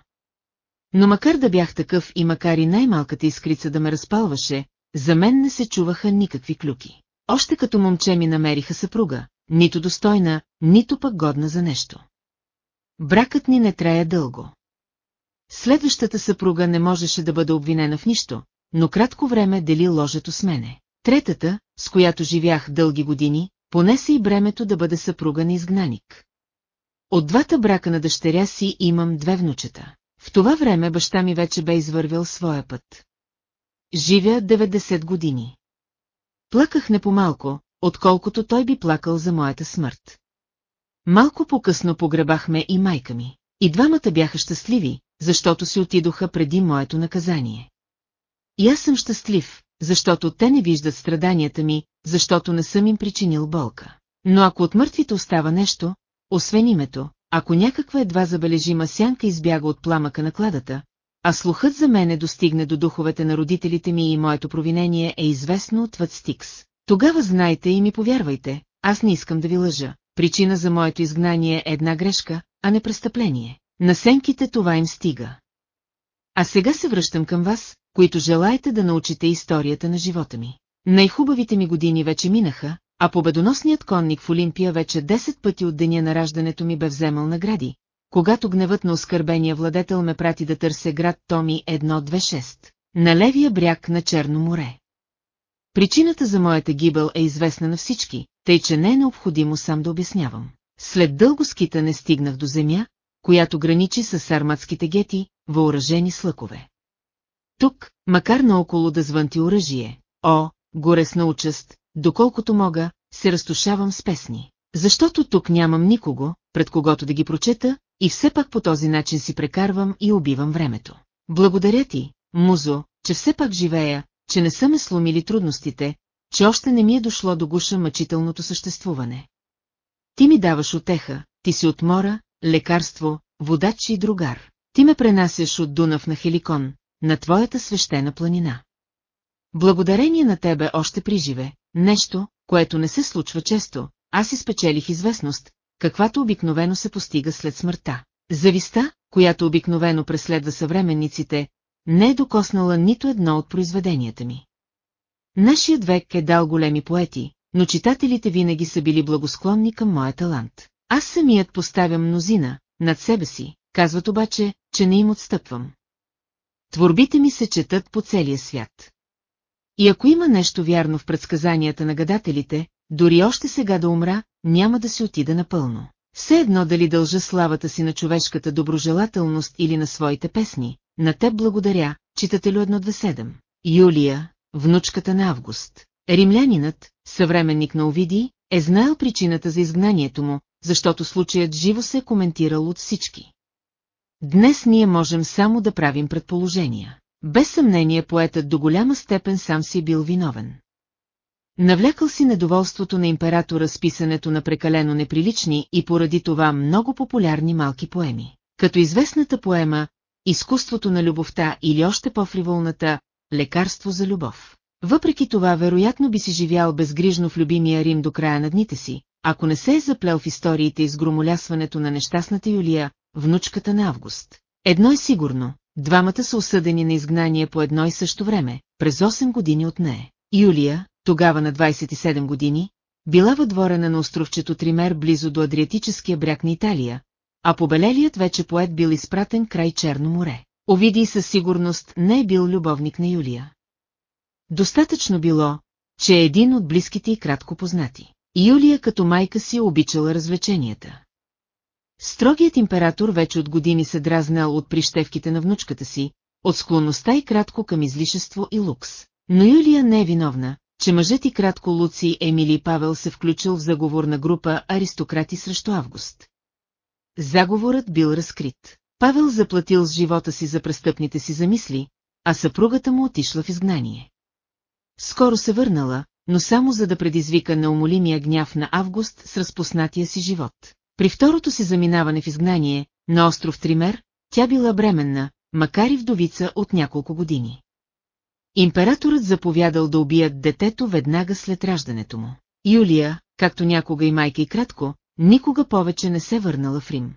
Но макар да бях такъв и макар и най-малката искрица да ме разпалваше, за мен не се чуваха никакви клюки. Още като момче ми намериха съпруга, нито достойна, нито пък годна за нещо. Бракът ни не трая дълго. Следващата съпруга не можеше да бъде обвинена в нищо, но кратко време дели ложето с мене. Третата, с която живях дълги години, понесе и бремето да бъде съпруга на изгнаник. От двата брака на дъщеря си имам две внучета. В това време баща ми вече бе извървял своя път. Живя 90 години. Плаках не по-малко, отколкото той би плакал за моята смърт. Малко по-късно погребахме и майка ми. И двамата бяха щастливи, защото си отидоха преди моето наказание. И аз съм щастлив, защото те не виждат страданията ми, защото не съм им причинил болка. Но ако от мъртвите остава нещо, освен името, ако някаква едва забележима сянка избяга от пламъка на кладата, а слухът за мене достигне до духовете на родителите ми и моето провинение е известно отвъд Стикс. Тогава знайте и ми повярвайте, аз не искам да ви лъжа. Причина за моето изгнание е една грешка, а не престъпление. На сенките това им стига. А сега се връщам към вас, които желаете да научите историята на живота ми. Най-хубавите ми години вече минаха, а победоносният конник в Олимпия вече 10 пъти от деня на раждането ми бе вземал награди, когато гневът на оскърбения владетел ме прати да търся град Томи 126, на левия бряг на Черно море. Причината за моята гибел е известна на всички, тъй че не е необходимо сам да обяснявам. След дълго скитане стигнах до земя, която граничи с сарматските гети, въоръжени с лъкове. Тук, макар наоколо да звънти оръжие, о, горесна участ, доколкото мога, се разтушавам с песни. Защото тук нямам никого, пред когото да ги прочета, и все пак по този начин си прекарвам и убивам времето. Благодаря ти, музо, че все пак живея, че не са ме сломили трудностите, че още не ми е дошло до гуша мъчителното съществуване. Ти ми даваш отеха, ти си отмора, лекарство, водач и другар. Ти ме пренасяш от Дунав на Хеликон, на твоята свещена планина. Благодарение на тебе още приживе, нещо, което не се случва често, аз изпечелих известност, каквато обикновено се постига след смъртта. Зависта, която обикновено преследва съвременниците, не е докоснала нито едно от произведенията ми. Нашият век е дал големи поети, но читателите винаги са били благосклонни към моя талант. Аз самият поставям мнозина, над себе си, казват обаче, че не им отстъпвам. Творбите ми се четат по целия свят. И ако има нещо вярно в предсказанията на гадателите, дори още сега да умра, няма да си отида напълно. Все едно дали дължа славата си на човешката доброжелателност или на своите песни, на теб благодаря, читателю 127. Юлия, внучката на Август. Римлянинът, съвременник на Овидий, е знаел причината за изгнанието му, защото случаят живо се е коментирал от всички. Днес ние можем само да правим предположения. Без съмнение поетът до голяма степен сам си бил виновен. Навлякал си недоволството на императора с писането на прекалено неприлични и поради това много популярни малки поеми. Като известната поема «Изкуството на любовта» или още по-фриволната «Лекарство за любов». Въпреки това, вероятно би си живял безгрижно в любимия Рим до края на дните си, ако не се е заплел в историите и с громолясването на нещастната Юлия, внучката на Август. Едно е сигурно, двамата са осъдени на изгнание по едно и също време, през 8 години от нея. Юлия, тогава на 27 години, била въдворена на островчето Тример близо до Адриатическия бряг на Италия, а побелелият вече поет бил изпратен край Черно море. Овидий със сигурност не е бил любовник на Юлия. Достатъчно било, че е един от близките и кратко познати. Юлия като майка си обичала развлеченията. Строгият император вече от години се дразнал от прищевките на внучката си, от склонността и кратко към излишество и лукс. Но Юлия не е виновна, че мъжът и кратко Луци Емили Павел се включил в заговорна група аристократи срещу Август. Заговорът бил разкрит. Павел заплатил с живота си за престъпните си замисли, а съпругата му отишла в изгнание. Скоро се върнала, но само за да предизвика неумолимия гняв на Август с разпоснатия си живот. При второто си заминаване в изгнание, на остров Тример, тя била бременна, макар и вдовица от няколко години. Императорът заповядал да убият детето веднага след раждането му. Юлия, както някога и майка и кратко, никога повече не се върнала в Рим.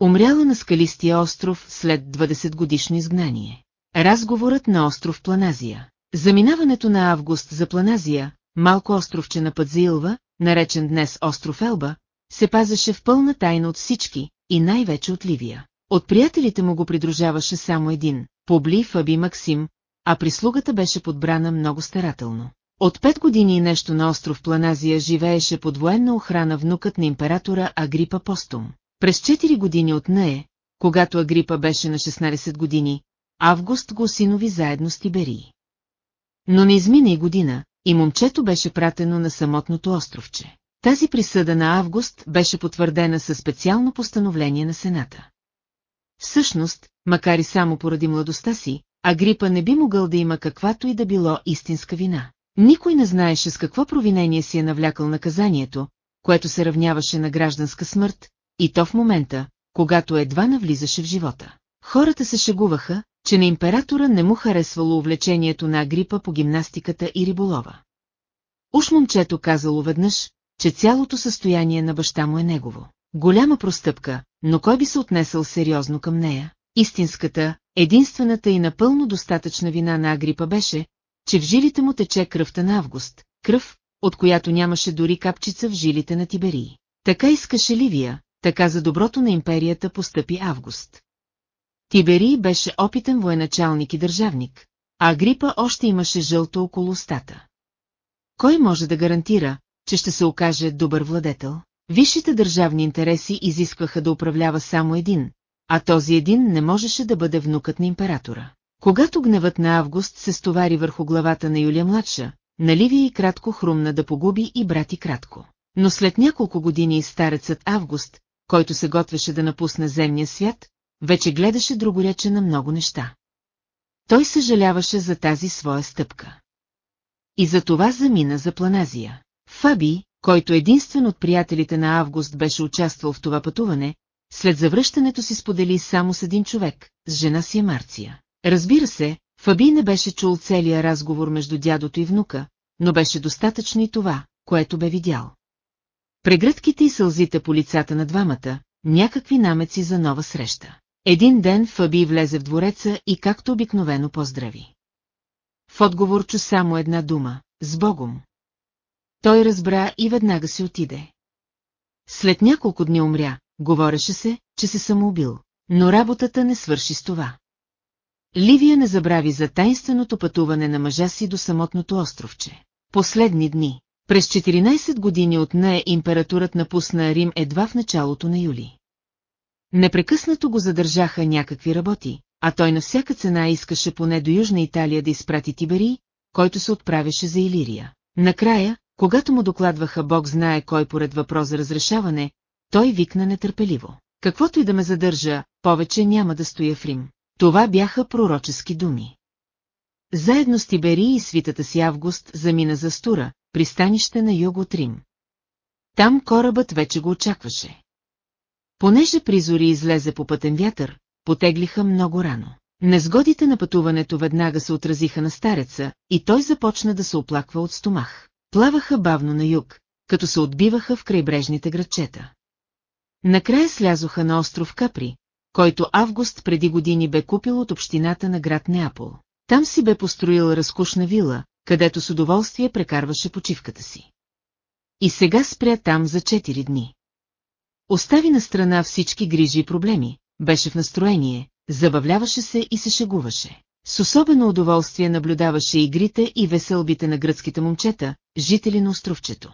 Умряла на скалистия остров след 20 годишно изгнание. Разговорът на остров Планазия. Заминаването на Август за Планазия, малко островче на път Илва, наречен днес остров Елба, се пазеше в пълна тайна от всички, и най-вече от Ливия. От приятелите му го придружаваше само един, Побли Фаби Максим, а прислугата беше подбрана много старателно. От пет години и нещо на остров Планазия живееше под военна охрана внукът на императора Агрипа Постум. През 4 години от нея, когато Агрипа беше на 16 години, Август го синови заедно с Тиберии. Но не измина и година, и момчето беше пратено на самотното островче. Тази присъда на Август беше потвърдена със специално постановление на Сената. Всъщност, макар и само поради младостта си, Агрипа не би могъл да има каквато и да било истинска вина. Никой не знаеше с какво провинение си е навлякал наказанието, което се равняваше на гражданска смърт, и то в момента, когато едва навлизаше в живота. Хората се шегуваха, че на императора не му харесвало увлечението на Агрипа по гимнастиката и риболова. Уж момчето казало веднъж, че цялото състояние на баща му е негово. Голяма простъпка, но кой би се отнесъл сериозно към нея? Истинската, единствената и напълно достатъчна вина на Агрипа беше, че в жилите му тече кръвта на Август, кръв, от която нямаше дори капчица в жилите на Тиберии. Така искаше Ливия, така за доброто на империята постъпи Август. Тиберий беше опитен военачалник и държавник, а Агрипа още имаше жълто около устата. Кой може да гарантира, че ще се окаже добър владетел? Висшите държавни интереси изискваха да управлява само един, а този един не можеше да бъде внукът на императора. Когато гневът на Август се стовари върху главата на Юлия младша, на Ливия и кратко хрумна да погуби и брати кратко. Но след няколко години старецът Август, който се готвеше да напусне земния свят, вече гледаше другорече на много неща. Той съжаляваше за тази своя стъпка. И за това замина за Планазия. Фаби, който единствен от приятелите на Август беше участвал в това пътуване, след завръщането си сподели само с един човек, с жена си Марция. Разбира се, Фаби не беше чул целия разговор между дядото и внука, но беше достатъчно и това, което бе видял. Прегръдките и сълзите по лицата на двамата, някакви намеци за нова среща. Един ден Фаби влезе в двореца и както обикновено поздрави. В отговор чу само една дума – с Богом. Той разбра и веднага си отиде. След няколко дни умря, говореше се, че се самоубил, но работата не свърши с това. Ливия не забрави за тайнственото пътуване на мъжа си до самотното островче. Последни дни. През 14 години от нея императорът напусна Рим едва в началото на юли. Непрекъснато го задържаха някакви работи, а той на всяка цена искаше поне до Южна Италия да изпрати Тибери, който се отправяше за Илирия. Накрая, когато му докладваха Бог знае кой поред въпрос за разрешаване, той викна нетърпеливо. Каквото и да ме задържа, повече няма да стоя в Рим. Това бяха пророчески думи. Заедно с Тибери и свитата си Август замина за Стура, пристанище на юг от Рим. Там корабът вече го очакваше. Понеже призори излезе по пътен вятър, потеглиха много рано. Незгодите на пътуването веднага се отразиха на стареца и той започна да се оплаква от стомах. Плаваха бавно на юг, като се отбиваха в крайбрежните градчета. Накрая слязоха на остров Капри, който Август преди години бе купил от общината на град Неапол. Там си бе построил разкушна вила, където с удоволствие прекарваше почивката си. И сега спря там за 4 дни. Остави на страна всички грижи и проблеми, беше в настроение, забавляваше се и се шегуваше. С особено удоволствие наблюдаваше игрите и веселбите на гръцките момчета, жители на островчето.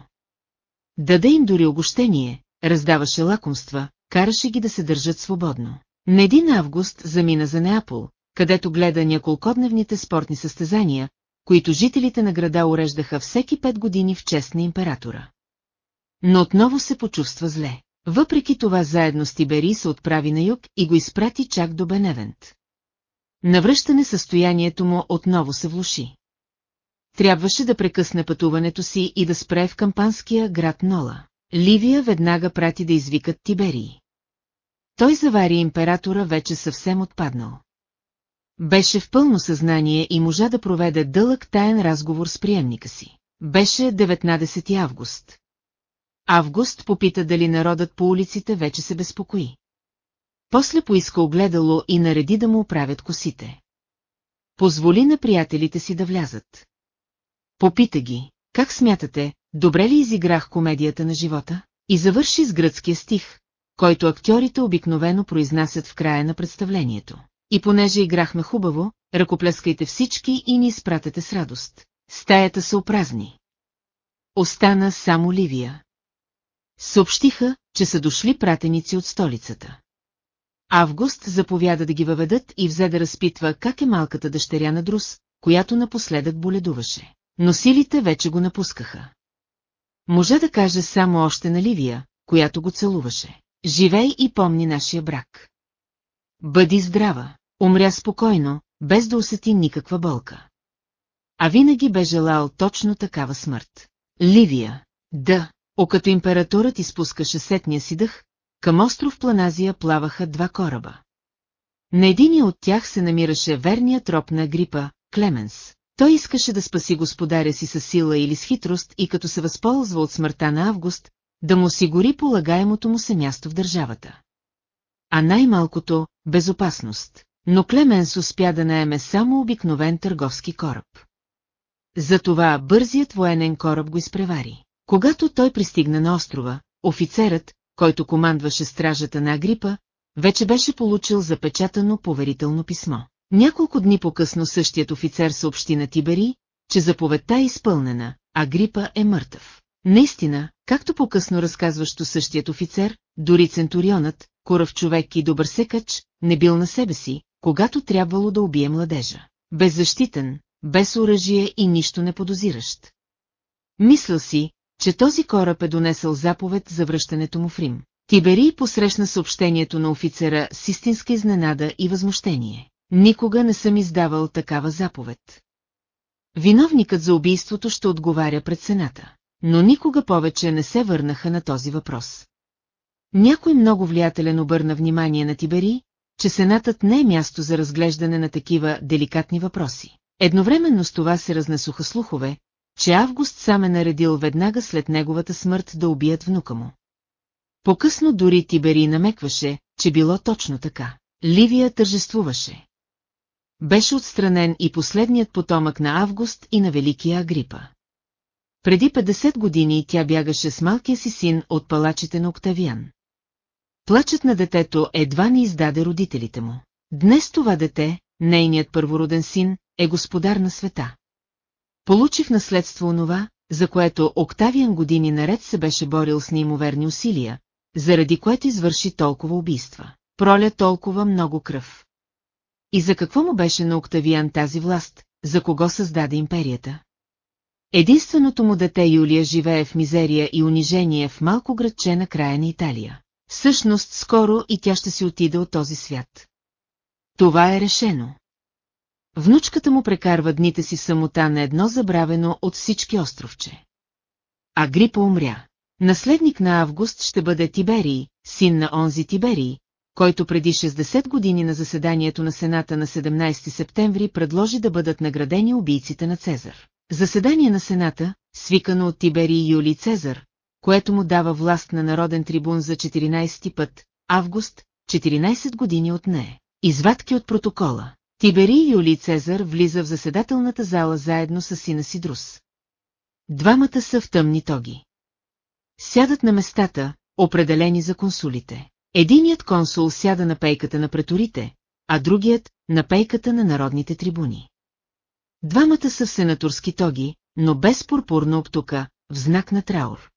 Даде им дори огощение, раздаваше лакомства, караше ги да се държат свободно. На един август замина за Неапол, където гледа няколкодневните спортни състезания, които жителите на града уреждаха всеки пет години в чест на императора. Но отново се почувства зле. Въпреки това заедно с Тибери се отправи на юг и го изпрати чак до Беневент. Навръщане състоянието му отново се влуши. Трябваше да прекъсне пътуването си и да спре в кампанския град Нола. Ливия веднага прати да извикат Тиберии. Той завари императора вече съвсем отпаднал. Беше в пълно съзнание и можа да проведе дълъг таен разговор с приемника си. Беше 19 август. Август попита дали народът по улиците вече се безпокои. После поиска огледало и нареди да му оправят косите. Позволи на приятелите си да влязат. Попита ги, как смятате, добре ли изиграх комедията на живота? И завърши с гръцкия стих, който актьорите обикновено произнасят в края на представлението. И понеже играхме хубаво, ръкоплескайте всички и ни изпратете с радост. Стаята се опразни. Остана само Ливия. Съобщиха, че са дошли пратеници от столицата. Август заповяда да ги въведат и взе да разпитва как е малката дъщеря на Друс, която напоследък боледуваше. Но силите вече го напускаха. Може да каже само още на Ливия, която го целуваше. Живей и помни нашия брак. Бъди здрава, умря спокойно, без да усети никаква болка. А винаги бе желал точно такава смърт. Ливия, да, о като императорът изпускаше сетния си дъх, към остров Планазия плаваха два кораба. На единия от тях се намираше верният троп на грипа, Клеменс. Той искаше да спаси господаря си с сила или с хитрост и като се възползва от смъртта на Август, да му осигури полагаемото му се място в държавата. А най-малкото – безопасност. Но Клеменс успя да наеме само обикновен търговски кораб. Затова бързият военен кораб го изпревари. Когато той пристигна на острова, офицерът, който командваше стражата на Агрипа, вече беше получил запечатано поверително писмо. Няколко дни по-късно същият офицер съобщи на Тибери, че заповедта е изпълнена, а Грипа е мъртъв. Наистина, както по-късно разказващо същият офицер, дори центурионът, корав човек и добър секач, не бил на себе си, когато трябвало да убие младежа. Беззащитен, без оръжие и нищо не подозиращ. Мисля си, че този кораб е донесъл заповед за връщането му в Рим. Тиберий посрещна съобщението на офицера с истинска изненада и възмущение. Никога не съм издавал такава заповед. Виновникът за убийството ще отговаря пред Сената, но никога повече не се върнаха на този въпрос. Някой много влиятелен обърна внимание на Тибери, че Сенатът не е място за разглеждане на такива деликатни въпроси. Едновременно с това се разнесоха слухове, че Август сам е наредил веднага след неговата смърт да убият внука му. По-късно дори Тибери намекваше, че било точно така. Ливия тържествуваше. Беше отстранен и последният потомък на Август и на Великия Агрипа. Преди 50 години тя бягаше с малкия си син от палачите на Октавиан. Плачът на детето едва не издаде родителите му. Днес това дете, нейният първороден син, е господар на света. Получив наследство онова, за което Октавиан години наред се беше борил с неимоверни усилия, заради което извърши толкова убийства. Проля толкова много кръв. И за какво му беше на Октавиан тази власт, за кого създаде империята? Единственото му дете Юлия живее в мизерия и унижение в малко градче на края на Италия. Всъщност скоро и тя ще си отиде от този свят. Това е решено. Внучката му прекарва дните си самота на едно забравено от всички островче. Агрипа умря. Наследник на Август ще бъде Тиберий, син на онзи Тиберий, който преди 60 години на заседанието на Сената на 17 септември предложи да бъдат наградени убийците на Цезар. Заседание на Сената, свикано от Тиберий Юлий Цезар, което му дава власт на народен трибун за 14 път, август, 14 години от нея. Извадки от протокола. Тиберий Юлий Цезар влиза в заседателната зала заедно с сина си Друс. Двамата са в тъмни тоги. Сядат на местата, определени за консулите. Единият консул сяда на пейката на преторите, а другият – на пейката на народните трибуни. Двамата са в сенаторски тоги, но без пурпурна обтука, в знак на траур.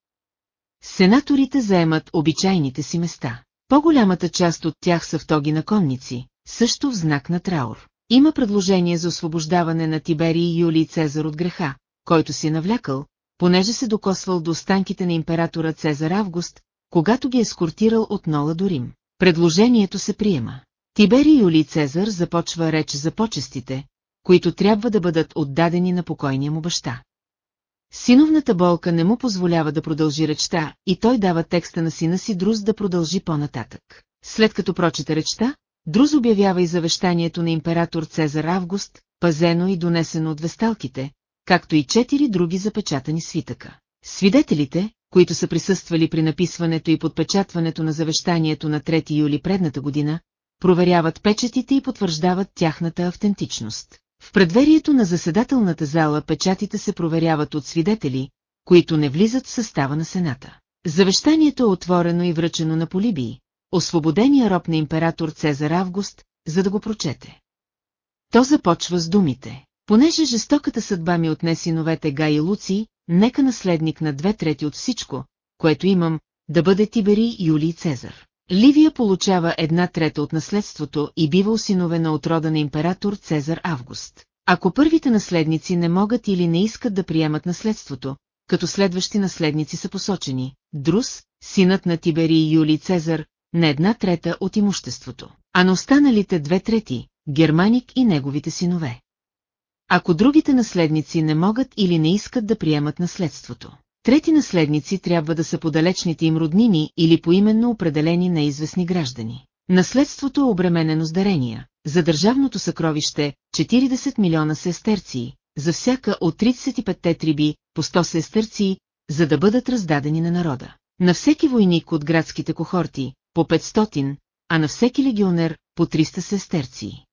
Сенаторите заемат обичайните си места. По-голямата част от тях са в тоги на конници, също в знак на траур. Има предложение за освобождаване на Тиберий Юлий Цезар от греха, който си е навлякал, понеже се докосвал до останките на императора Цезар Август, когато ги е скортирал от Нола до Рим. Предложението се приема. Тиберий Юлий Цезар започва реч за почестите, които трябва да бъдат отдадени на покойния му баща. Синовната болка не му позволява да продължи речта и той дава текста на сина си Друз да продължи по-нататък. След като прочета речта, Друз обявява и завещанието на император Цезар Август, пазено и донесено от весталките, както и четири други запечатани свитъка. Свидетелите, които са присъствали при написването и подпечатването на завещанието на 3 юли предната година, проверяват печетите и потвърждават тяхната автентичност. В предверието на заседателната зала печатите се проверяват от свидетели, които не влизат в състава на Сената. Завещанието е отворено и връчено на Полибий, освободения роб на император Цезар Август, за да го прочете. То започва с думите. Понеже жестоката съдба ми отне синовете Гай и Луци, нека наследник на две трети от всичко, което имам, да бъде Тибери Юлий Цезар. Ливия получава една трета от наследството и бива осиновена от рода на император Цезар Август. Ако първите наследници не могат или не искат да приемат наследството, като следващи наследници са посочени, Друс, синът на Тиберий Юлий Цезар, на една трета от имуществото, а на останалите две трети, Германик и неговите синове. Ако другите наследници не могат или не искат да приемат наследството, трети наследници трябва да са подалечните им роднини или поименно определени неизвестни граждани. Наследството е обременено с дарения, за държавното съкровище 40 милиона сестерции, за всяка от 35-те триби по 100 сестерции, за да бъдат раздадени на народа. На всеки войник от градските кохорти, по 500, а на всеки легионер по 300 сестерции.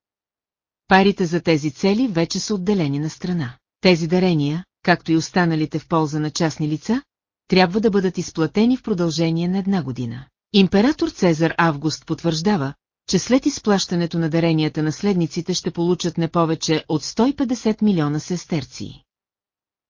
Парите за тези цели вече са отделени на страна. Тези дарения, както и останалите в полза на частни лица, трябва да бъдат изплатени в продължение на една година. Император Цезар Август потвърждава, че след изплащането на даренията наследниците ще получат не повече от 150 милиона сестерции.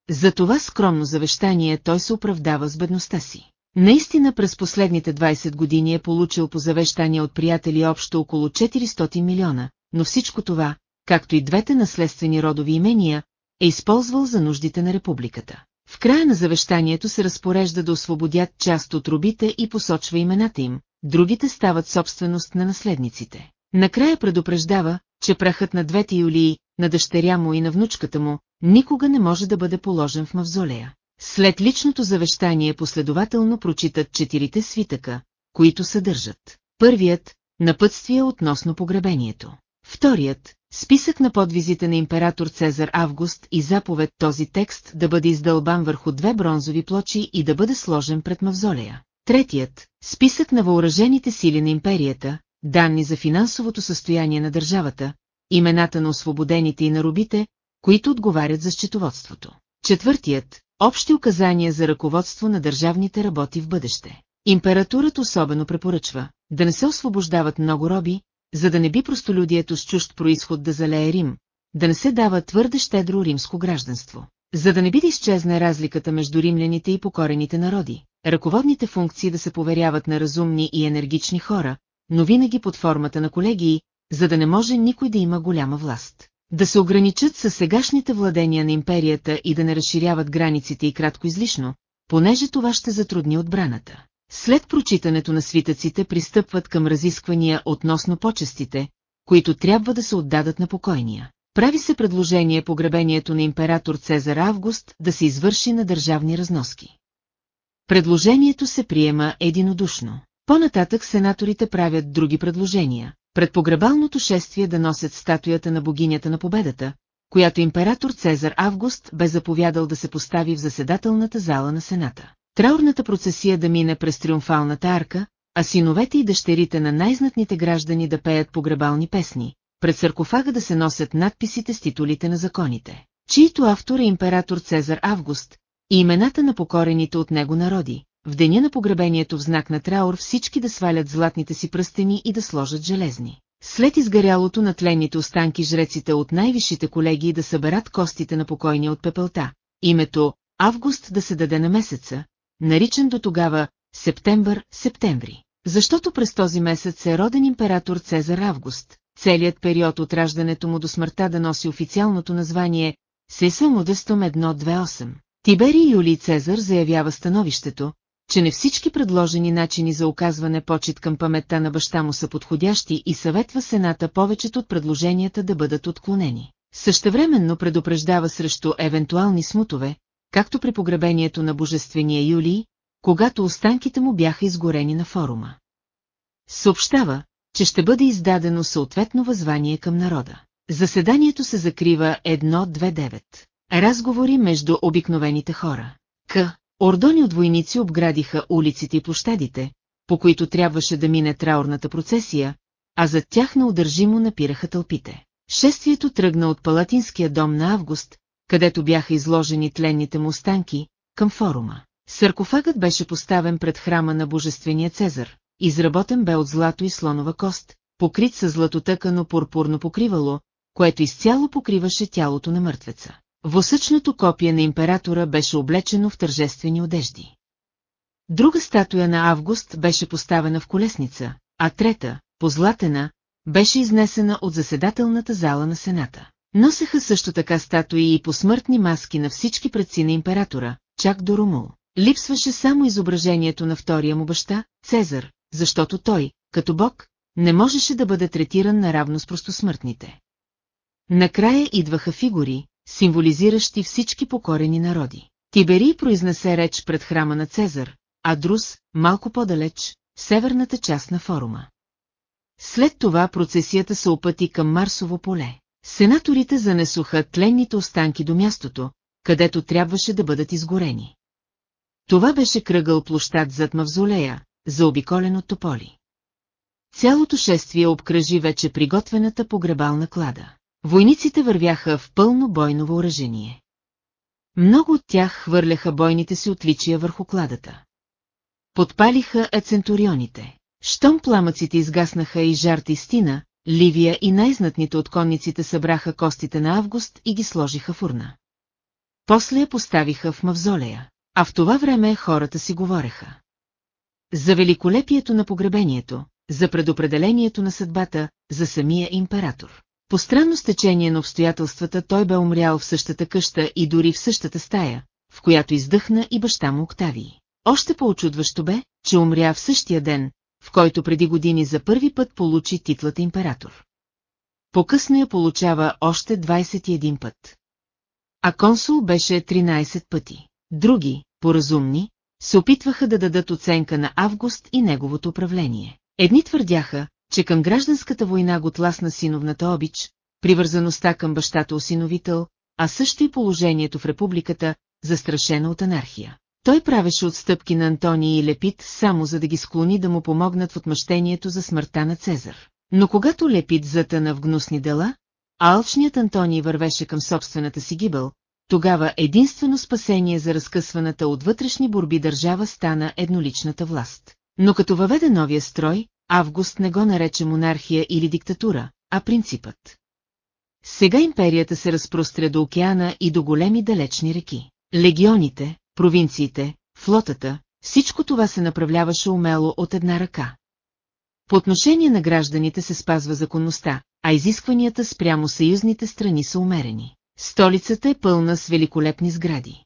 За това скромно завещание той се оправдава с бедността си. Наистина през последните 20 години е получил по завещание от приятели общо около 400 милиона, но всичко това, както и двете наследствени родови имения, е използвал за нуждите на републиката. В края на завещанието се разпорежда да освободят част от робите и посочва имената им, другите стават собственост на наследниците. Накрая предупреждава, че прахът на двете юлии, на дъщеря му и на внучката му, никога не може да бъде положен в мавзолея. След личното завещание последователно прочитат четирите свитъка, които съдържат. Първият – напътствие относно погребението. Вторият – списък на подвизите на император Цезар Август и заповед този текст да бъде издълбан върху две бронзови плочи и да бъде сложен пред мавзолея. Третият – списък на въоръжените сили на империята, данни за финансовото състояние на държавата, имената на освободените и на робите, които отговарят за счетоводството. Четвъртият – общи указания за ръководство на държавните работи в бъдеще. Импературът особено препоръчва да не се освобождават много роби, за да не би простолюдието с чужд происход да залее Рим, да не се дава твърде щедро римско гражданство. За да не би да изчезне разликата между римляните и покорените народи, ръководните функции да се поверяват на разумни и енергични хора, но винаги под формата на колегии, за да не може никой да има голяма власт. Да се ограничат със сегашните владения на империята и да не разширяват границите и кратко излишно, понеже това ще затрудни отбраната. След прочитането на свитъците пристъпват към разисквания относно почестите, които трябва да се отдадат на покойния. Прави се предложение погребението на император Цезар Август да се извърши на държавни разноски. Предложението се приема единодушно. По-нататък сенаторите правят други предложения. Пред погребалното шествие да носят статуята на богинята на победата, която император Цезар Август бе заповядал да се постави в заседателната зала на Сената. Траурната процесия да мине през триумфалната арка, а синовете и дъщерите на най-знатните граждани да пеят погребални песни, пред саркофага да се носят надписите с титулите на законите, чието автор е император Цезар Август, и имената на покорените от него народи. В деня на погребението в знак на траур всички да свалят златните си пръстени и да сложат железни. След изгарялото на тленните останки жреците от най-висшите колеги да съберат костите на покойния от пепелта. Името Август да се даде на месеца, наричан до тогава Септембър-Септември. Защото през този месец е роден император Цезар Август, целият период от раждането му до смъртта да носи официалното название Сеса Модестом 128. Тиберий Юлий Цезар заявява становището, че не всички предложени начини за оказване почет към паметта на баща му са подходящи и съветва Сената повечето от предложенията да бъдат отклонени. Същевременно предупреждава срещу евентуални смутове, както при погребението на божествения Юлий, когато останките му бяха изгорени на форума. Съобщава, че ще бъде издадено съответно възвание към народа. Заседанието се закрива 1-2-9. Разговори между обикновените хора. К. Ордони от войници обградиха улиците и площадите, по които трябваше да мине траурната процесия, а зад тях неудържимо напираха тълпите. Шествието тръгна от Палатинския дом на Август, където бяха изложени тленните му останки, към форума. Саркофагът беше поставен пред храма на божествения Цезар, изработен бе от злато и слонова кост, покрит с златотъкано пурпурно покривало, което изцяло покриваше тялото на мъртвеца. Восъчното копие на императора беше облечено в тържествени одежди. Друга статуя на Август беше поставена в колесница, а трета, позлатена, беше изнесена от заседателната зала на Сената. Носеха също така статуи и посмъртни маски на всички предци на императора, чак до Румул. Липсваше само изображението на втория му баща, Цезар, защото той, като бог, не можеше да бъде третиран наравно с простосмъртните. Накрая идваха фигури, символизиращи всички покорени народи. Тиберий произнесе реч пред храма на Цезар, а Друс, малко по-далеч, в северната част на форума. След това процесията се опъти към Марсово поле. Сенаторите занесоха тленните останки до мястото, където трябваше да бъдат изгорени. Това беше кръгъл площад зад мавзолея, заобиколен от тополи. Цялото шествие обкръжи вече приготвената погребална клада. Войниците вървяха в пълно бойно въоръжение. Много от тях хвърляха бойните си отличия върху кладата. Подпалиха ецентурионите. Щом пламъците изгаснаха и жарта и стина, Ливия и най-знатните от конниците събраха костите на Август и ги сложиха в урна. После я поставиха в мавзолея, а в това време хората си говореха. За великолепието на погребението, за предопределението на съдбата, за самия император. По странно стечение на обстоятелствата той бе умрял в същата къща и дори в същата стая, в която издъхна и баща му Октавий. Още по-очудващо бе, че умря в същия ден, в който преди години за първи път получи титлата император. По-късно я получава още 21 път. А консул беше 13 пъти. Други, поразумни, се опитваха да дадат оценка на Август и неговото управление. Едни твърдяха, че към гражданската война го тласна синовната обич, привързаността към бащата осиновител, а също и положението в републиката, застрашена от анархия. Той правеше отстъпки на Антоний и Лепит само за да ги склони да му помогнат в отмъщението за смъртта на Цезар. Но когато Лепит затъна в гнусни дела, а алчният Антоний вървеше към собствената си гибел, тогава единствено спасение за разкъсваната от вътрешни борби държава стана едноличната власт. Но като въведе новия строй, Август не го нарече монархия или диктатура, а принципът. Сега империята се разпростря до океана и до големи далечни реки. Легионите, провинциите, флотата, всичко това се направляваше умело от една ръка. По отношение на гражданите се спазва законността, а изискванията спрямо съюзните страни са умерени. Столицата е пълна с великолепни сгради.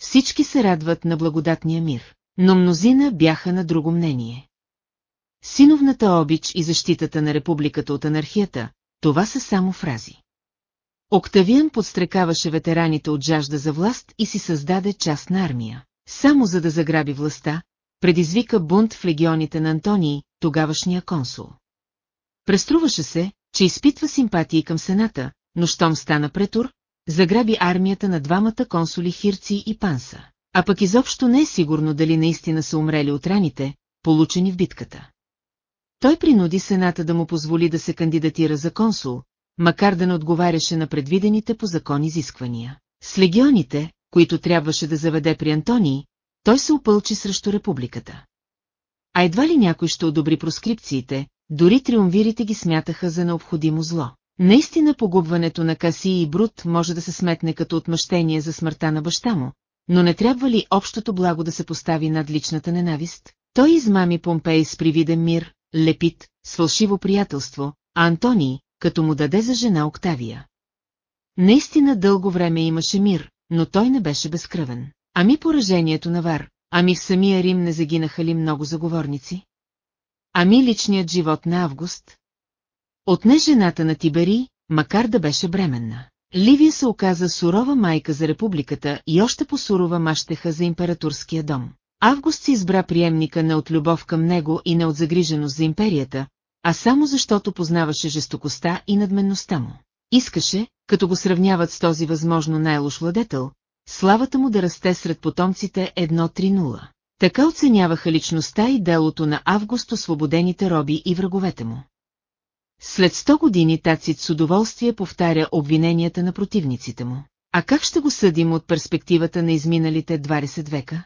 Всички се радват на благодатния мир, но мнозина бяха на друго мнение. Синовната обич и защитата на републиката от анархията, това са само фрази. Октавиан подстрекаваше ветераните от жажда за власт и си създаде частна армия. Само за да заграби властта, предизвика бунт в легионите на Антоний, тогавашния консул. Преструваше се, че изпитва симпатии към Сената, но щом стана претор, заграби армията на двамата консули Хирци и Панса. А пък изобщо не е сигурно дали наистина са умрели от раните, получени в битката. Той принуди Сената да му позволи да се кандидатира за консул, макар да не отговаряше на предвидените по закон изисквания. С легионите, които трябваше да заведе при Антоний, той се опълчи срещу републиката. А едва ли някой ще одобри проскрипциите, дори триумвирите ги смятаха за необходимо зло. Наистина погубването на Каси и Брут може да се сметне като отмъщение за смъртта на баща му, но не трябва ли общото благо да се постави над личната ненавист? Той измами Помпей с привиден мир, Лепит, с фалшиво приятелство, а Антоний, като му даде за жена Октавия. Наистина дълго време имаше мир, но той не беше безкръвен. Ами поражението на Вар, ами в самия Рим не загинаха ли много заговорници? Ами личният живот на Август? Отне жената на Тибери, макар да беше бременна. Ливия се оказа сурова майка за републиката и още по-сурова мащеха за императорския дом. Август си избра приемника не от любов към него и не от загриженост за империята, а само защото познаваше жестокостта и надменността му. Искаше, като го сравняват с този възможно най-лош владетел, славата му да расте сред потомците 1-3-0. Така оценяваха личността и делото на Август освободените роби и враговете му. След 100 години Тацит с удоволствие повтаря обвиненията на противниците му. А как ще го съдим от перспективата на изминалите 20 века?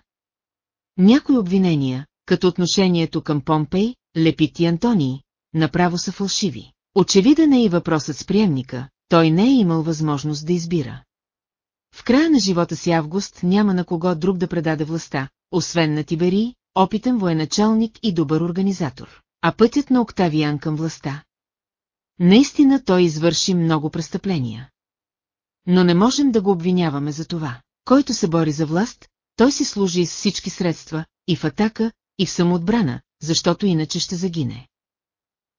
Някои обвинения, като отношението към Помпей, Лепит и Антоний, направо са фалшиви. Очевиден е и въпросът с приемника, той не е имал възможност да избира. В края на живота си Август няма на кого друг да предаде властта, освен на Тибери, опитен военачалник и добър организатор. А пътят на Октавиан към властта. Наистина той извърши много престъпления. Но не можем да го обвиняваме за това. Който се бори за власт, той си служи с всички средства, и в атака, и в самоотбрана, защото иначе ще загине.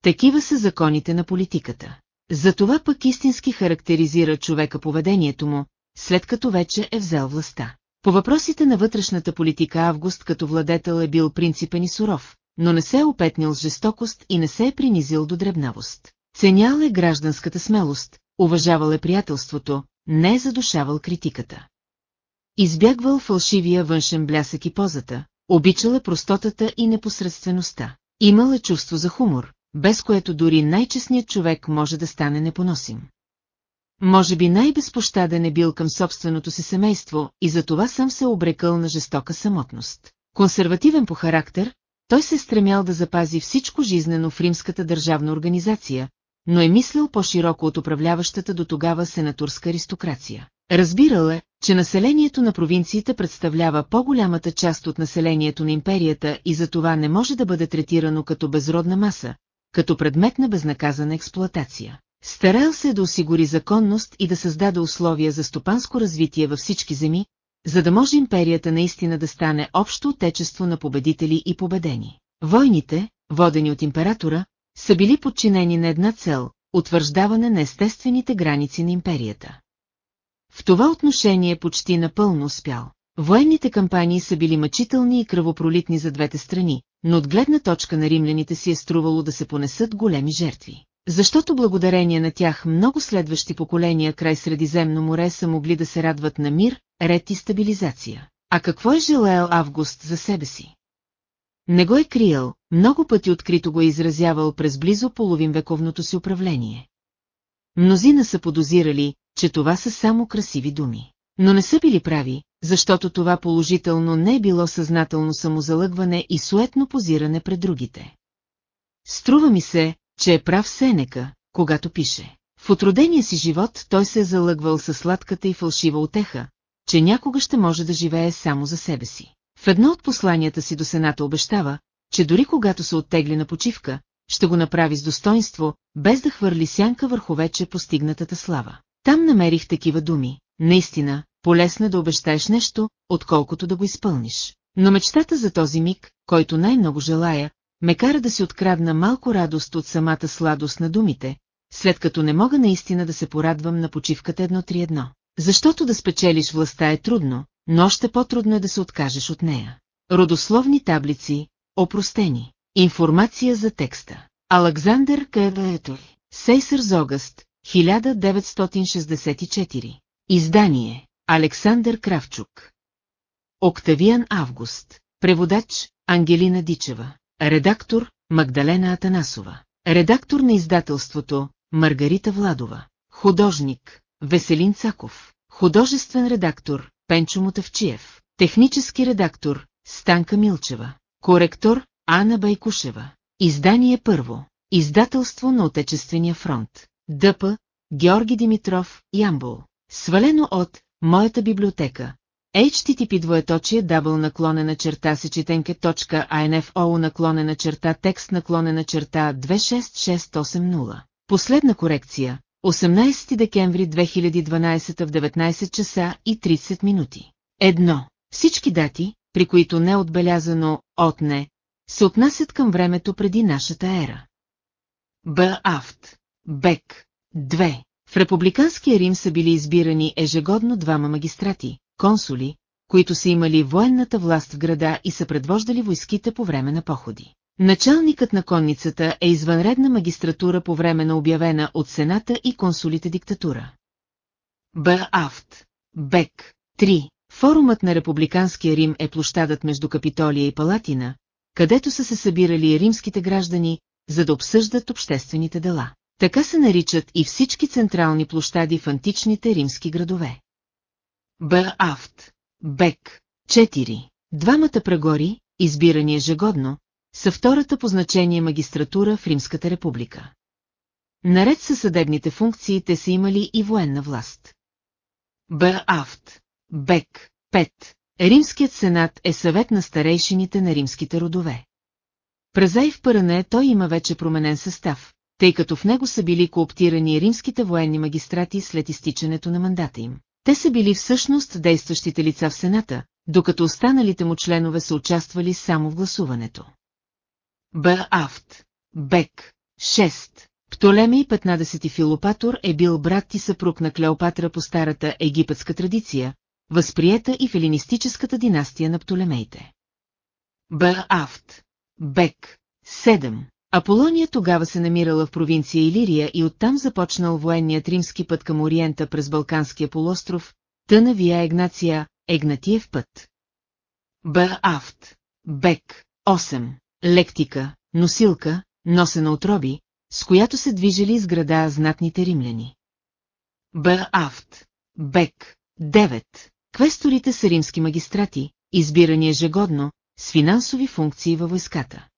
Такива са законите на политиката. Затова пък истински характеризира човека поведението му, след като вече е взел властта. По въпросите на вътрешната политика Август като владетел е бил принципен и суров, но не се е опетнил с жестокост и не се е принизил до дребнавост. Ценял е гражданската смелост, уважавал е приятелството, не е задушавал критиката. Избягвал фалшивия външен блясък и позата, обичал е простотата и непосредствеността. Имал е чувство за хумор, без което дори най-честният човек може да стане непоносим. Може би най-безпощаден е бил към собственото си семейство и за това съм се обрекал на жестока самотност. Консервативен по характер, той се стремял да запази всичко жизнено в римската държавна организация, но е мислил по-широко от управляващата до тогава сенатурска аристокрация. Разбирал е, че населението на провинциите представлява по-голямата част от населението на империята и за това не може да бъде третирано като безродна маса, като предмет на безнаказана експлоатация. Старал се да осигури законност и да създаде условия за стопанско развитие във всички земи, за да може империята наистина да стане общо отечество на победители и победени. Войните, водени от императора, са били подчинени на една цел – утвърждаване на естествените граници на империята. В това отношение почти напълно успял. Военните кампании са били мъчителни и кръвопролитни за двете страни, но от гледна точка на римляните си е струвало да се понесат големи жертви. Защото благодарение на тях много следващи поколения край Средиземно море са могли да се радват на мир, ред и стабилизация. А какво е желаял Август за себе си? Не го е криел, много пъти открито го е изразявал през близо половин вековното си управление. Мнозина са подозирали, че това са само красиви думи. Но не са били прави, защото това положително не е било съзнателно самозалъгване и суетно позиране пред другите. Струва ми се, че е прав Сенека, когато пише. В отродения си живот той се е залъгвал със сладката и фалшива отеха, че някога ще може да живее само за себе си. В едно от посланията си до Сената обещава, че дори когато се оттегли на почивка, ще го направи с достоинство, без да хвърли сянка върху вече постигнатата слава. Там намерих такива думи. Наистина, полесна да обещаеш нещо, отколкото да го изпълниш. Но мечтата за този миг, който най-много желая, ме кара да си открадна малко радост от самата сладост на думите, след като не мога наистина да се порадвам на почивката едно три едно. Защото да спечелиш властта е трудно, но още по-трудно е да се откажеш от нея. Родословни таблици, опростени. Информация за текста. Александър Кевето. Сейсър Зогъст, 1964. Издание. Александър Кравчук. Октавиан Август. Преводач Ангелина Дичева. Редактор Магдалена Атанасова. Редактор на издателството Маргарита Владова. Художник Веселин Цаков. Художествен редактор Пенчо Мотавчиев. Технически редактор Станка Милчева. Коректор Ана Байкушева. Издание първо. Издателство на Отечествения фронт. ДП Георги Димитров, Ямбол. Свалено от Моята библиотека. HTTP двоеточие дабл наклонена черта сечетенке.info наклонена черта текст наклонена черта 26680. Последна корекция. 18 декември 2012 в 19 часа и 30 минути. Едно. Всички дати, при които не е отбелязано «отне», се отнасят към времето преди нашата ера. Б. Афт. Бек. 2. В републиканския Рим са били избирани ежегодно двама магистрати, консули, които са имали военната власт в града и са предвождали войските по време на походи. Началникът на конницата е извънредна магистратура по време на обявена от Сената и консулите диктатура. Б. Афт. Бек. 3. Форумът на републиканския Рим е площадът между Капитолия и Палатина, където са се събирали римските граждани, за да обсъждат обществените дела. Така се наричат и всички централни площади в античните римски градове. Б. Афт. Бек. 4. Двамата прегори, избирани ежегодно, са втората по значение магистратура в Римската република. Наред със съдебните функции те са имали и военна власт. Б. Афт. Бек. 5. Римският сенат е съвет на старейшините на римските родове. Празай в Паране той има вече променен състав, тъй като в него са били кооптирани римските военни магистрати след изтичането на мандата им. Те са били всъщност действащите лица в Сената, докато останалите му членове са участвали само в гласуването. Б. Афт. Бек. 6. Птолемей 15 Филопатор е бил брат и съпруг на Клеопатра по старата египетска традиция, възприета и в елинистическата династия на Птолемейте. Б. Афт. Бек. 7. Аполония тогава се намирала в провинция Илирия и оттам започнал военният римски път към Ориента през Балканския полуостров, тъна вия Егнация, Егнатиев път. Б. Бек. 8. Лектика, носилка, носена от роби, с която се движили из града знатните римляни. Б. Бек. 9. Квесторите са римски магистрати, избирани ежегодно, с финансови функции във войската.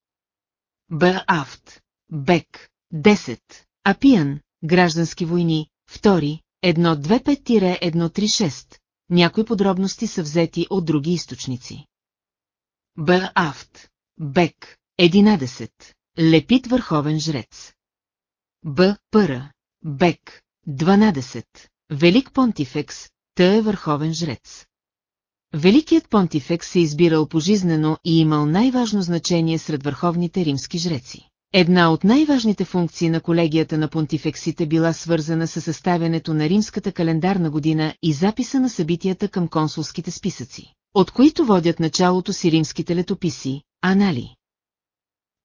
Б. Афт. Бек. 10. Апиян. Граждански войни. 2. 125-136. Някои подробности са взети от други източници. Б. Афт. Бек. 11. Лепит върховен жрец. Б. Пъра. Бек, 12. Велик понтифекс, тъй е върховен жрец. Великият понтифекс се избирал пожизнено и имал най-важно значение сред върховните римски жреци. Една от най-важните функции на колегията на понтифексите била свързана с съставянето на римската календарна година и записа на събитията към консулските списъци, от които водят началото си римските летописи, анали.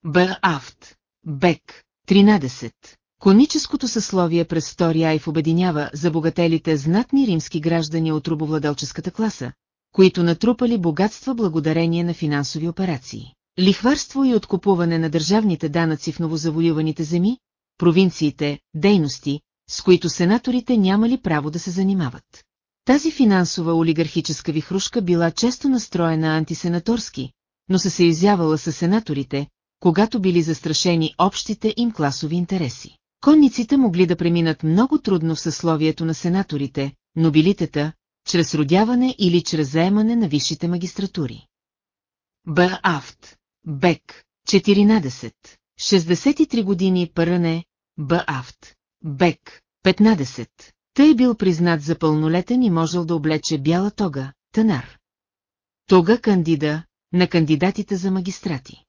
Б. Афт. Бек. 13. Коническото съсловие през втория Айф обединява забогателите знатни римски граждани от рубовладелческата класа, които натрупали богатства благодарение на финансови операции. Лихварство и откупуване на държавните данъци в новозавоюваните земи, провинциите, дейности, с които сенаторите нямали право да се занимават. Тази финансова олигархическа вихрушка била често настроена антисенаторски, но се съюзявала с сенаторите, когато били застрашени общите им класови интереси. Конниците могли да преминат много трудно в съсловието на сенаторите, нобилитета, чрез родяване или чрез заемане на висшите магистратури. Б. Афт. Бек. 14. 63 години Пърне. Б. Афт. Бек. 15. Тъй бил признат за пълнолетен и можел да облече бяла тога, танар. Тога кандида на кандидатите за магистрати.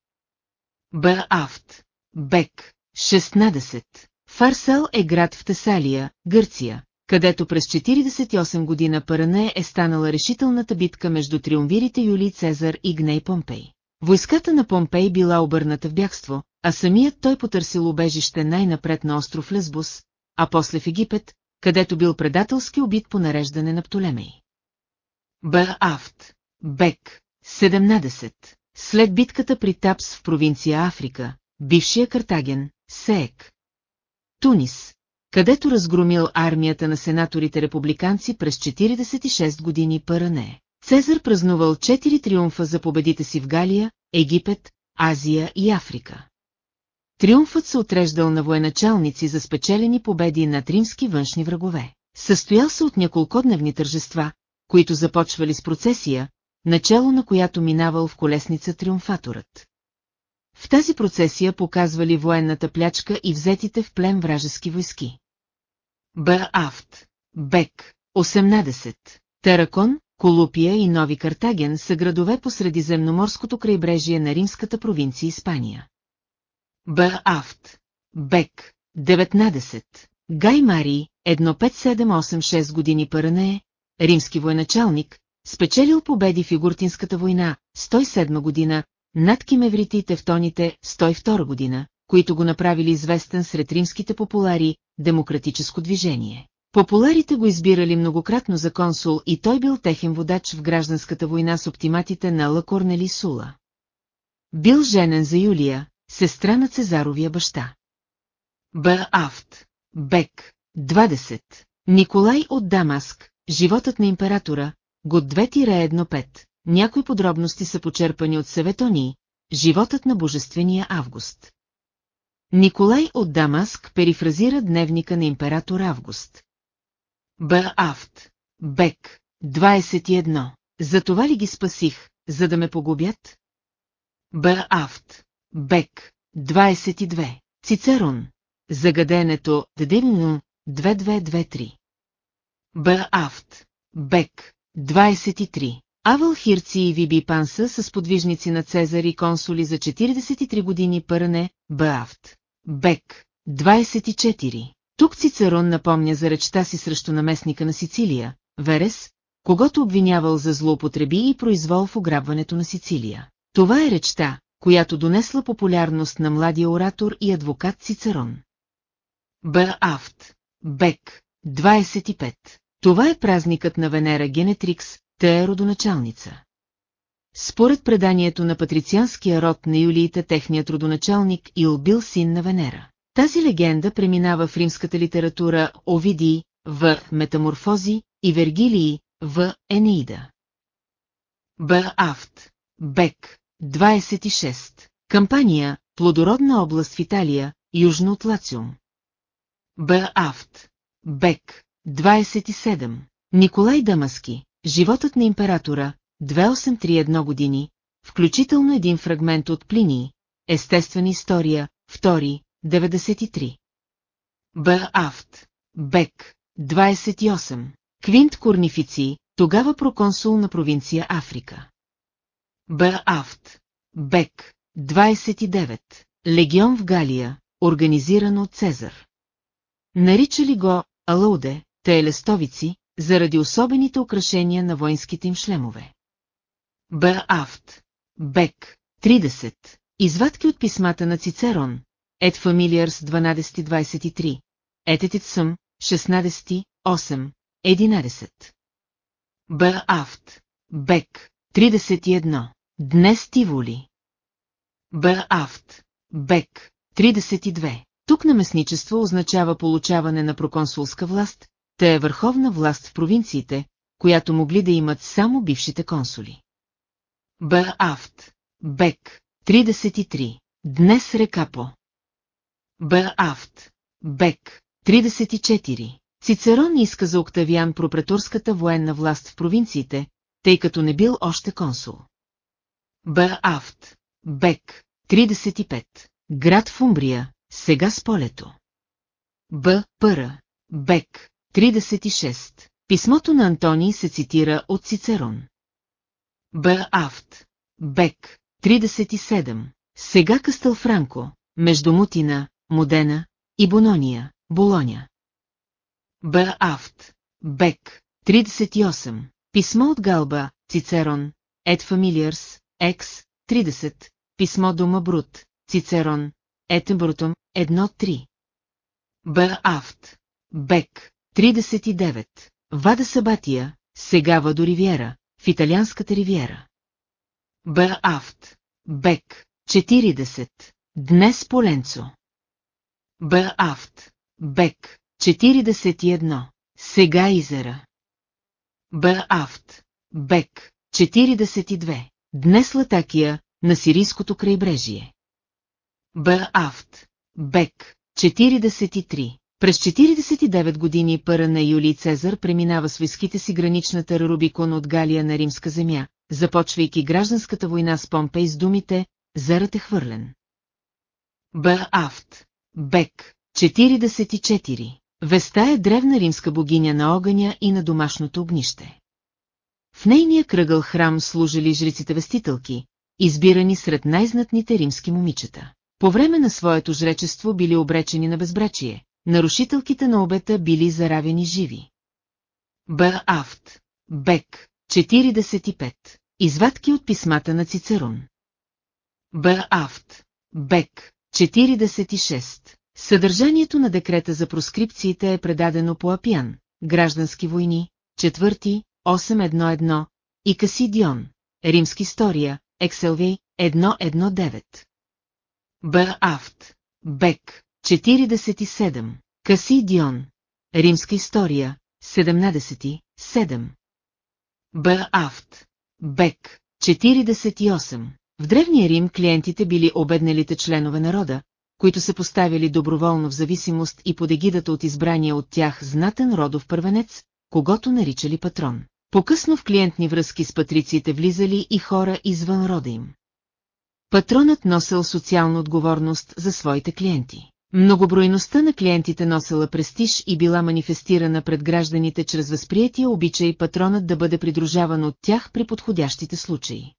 Б. Афт. Бек. 16. Фарсел е град в Тесалия, Гърция, където през 48 година Паране е станала решителната битка между триумвирите Юлий Цезар и Гней Помпей. Войската на Помпей била обърната в бягство, а самият той потърсил убежище най-напред на остров Лесбус, а после в Египет, където бил предателски убит по нареждане на Птолемей. Б. Афт. Бек. 17. След битката при Тапс в провинция Африка, бившия Картаген, Сеек. Тунис, където разгромил армията на сенаторите-републиканци през 46 години Паране. Цезар празнувал четири триумфа за победите си в Галия, Египет, Азия и Африка. Триумфът се отреждал на военачалници за спечелени победи над римски външни врагове. Състоял се от няколкодневни тържества, които започвали с процесия, начало на която минавал в колесница триумфаторът. В тази процесия показвали военната плячка и взетите в плен вражески войски. Б. Афт. Бек. 18. Таракон, Колупия и Нови Картаген са градове по средиземноморското крайбрежие на римската провинция Испания. Б. Афт. Бек. 19. Гай Мари, 15786 години Паране, римски военачалник, спечелил победи в Югуртинската война, 107 година, над кимеврите и тевтоните, 102 година, които го направили известен сред римските популари, демократическо движение. Популарите го избирали многократно за консул и той бил техен водач в гражданската война с оптиматите на Ла Корнели Сула. Бил женен за Юлия, сестра на Цезаровия баща. Б. Афт. Бек. 20. Николай от Дамаск. Животът на императора. Год 2-1-5. Някои подробности са почерпани от Севетони. Животът на божествения Август. Николай от Дамаск перифразира дневника на император Август. Б. Бек. 21. За това ли ги спасих, за да ме погубят? Б. Бек. 22. Цицерон. Загаденето Дедивно 2223. Б. Афт. Бек. 23. Авъл Хирци и Виби Панса са сподвижници на Цезар и консули за 43 години Пърне, Б. Афт. Бек. 24. Тук Цицерон напомня за речта си срещу наместника на Сицилия, Верес, когато обвинявал за злоупотреби и произвол в ограбването на Сицилия. Това е речта, която донесла популярност на младия оратор и адвокат Цицерон. Б. Афт. Бек. 25. Това е празникът на Венера Генетрикс, те е родоначалница. Според преданието на патрицианския род на Юлиите, техният родоначалник Ил бил син на Венера. Тази легенда преминава в римската литература Овидии, в Метаморфози и Вергилии, в Енеида. Б. Афт. Бек. 26. Кампания, плодородна област в Италия, южно от Лациум. Б. Афт. Бек. 27. Николай Дамаски. Животът на императора. 2831 години, включително един фрагмент от Плинии. Естествена история. 2. 93. Б. Афт. Бек. 28. Квинт Корнифици, тогава проконсул на провинция Африка. Б. Бек. 29. Легион в Галия, организиран от Цезар. Наричали го Алауде, те лестовици, заради особените украшения на воинските им шлемове. Б. Бек. 30. Извадки от писмата на Цицерон. Ед Фамилиарс 12-23. Ететит съм 16, 8, 11. Б. Афт. Бек. 31. Днес Тиволи. Б. Афт. Бек. 32. Тук наместничество означава получаване на проконсулска власт, те е върховна власт в провинциите, която могли да имат само бившите консули. Б. Афт. Бек. 33. Днес Рекапо. Б. Афт. Бек. 34. Цицерон иска за Октавиан пропреторската военна власт в провинциите, тъй като не бил още консул. Б. Афт. Бек. 35. Град в Умбрия, сега с полето. Б. Пъра. Бек. 36. Писмото на Антоний се цитира от Цицерон. Б. Афт. Бек. 37. Сега Кастелфранко, между Мутина, Модена и Бонония, Болоня. Б. Афт. Бек. 38. Писмо от Галба, Цицерон, Ед Фамилиарс, Екс, 30. Писмо до Мабрут, Цицерон, Етебрутом, 1-3. Б. Афт. Бек. 39. Вада Сабатия, сега Вадо Ривиера, в италианската ривиера. Б. Бек. 40. Днес Поленцо. Б. Бек. 41. Сега Изера. Б. Бек. 42. Днес Латакия, на сирийското крайбрежие. Б. Бек. 43. През 49 години пара на Юлий Цезар преминава с войските си граничната Рубикон от Галия на римска земя, започвайки гражданската война с Помпей с думите «Зарът е хвърлен». Б. Афт. Бек. 44. Веста е древна римска богиня на огъня и на домашното огнище. В нейния кръгъл храм служили жриците-вестителки, избирани сред най-знатните римски момичета. По време на своето жречество били обречени на безбрачие, нарушителките на обета били заравени живи. Б. Бек. 45. Извадки от писмата на Цицерон. Б. Бек. 46. Съдържанието на декрета за проскрипциите е предадено по Апиан, Граждански войни, 4, 811 и Касидион, Римски история, Екселвей, 119. Б. Афт. Бек. 47. Касидион. Римска история. 17. 7. Б. Афт. Бек. 48. В Древния Рим клиентите били обеднелите членове народа, които се поставили доброволно в зависимост и под егидата от избрания от тях знатен родов първенец, когато наричали патрон. По-късно в клиентни връзки с патрициите влизали и хора извън рода им. Патронът носел социална отговорност за своите клиенти. Многобройността на клиентите носела престиж и била манифестирана пред гражданите чрез възприятие обичай патронът да бъде придружаван от тях при подходящите случаи.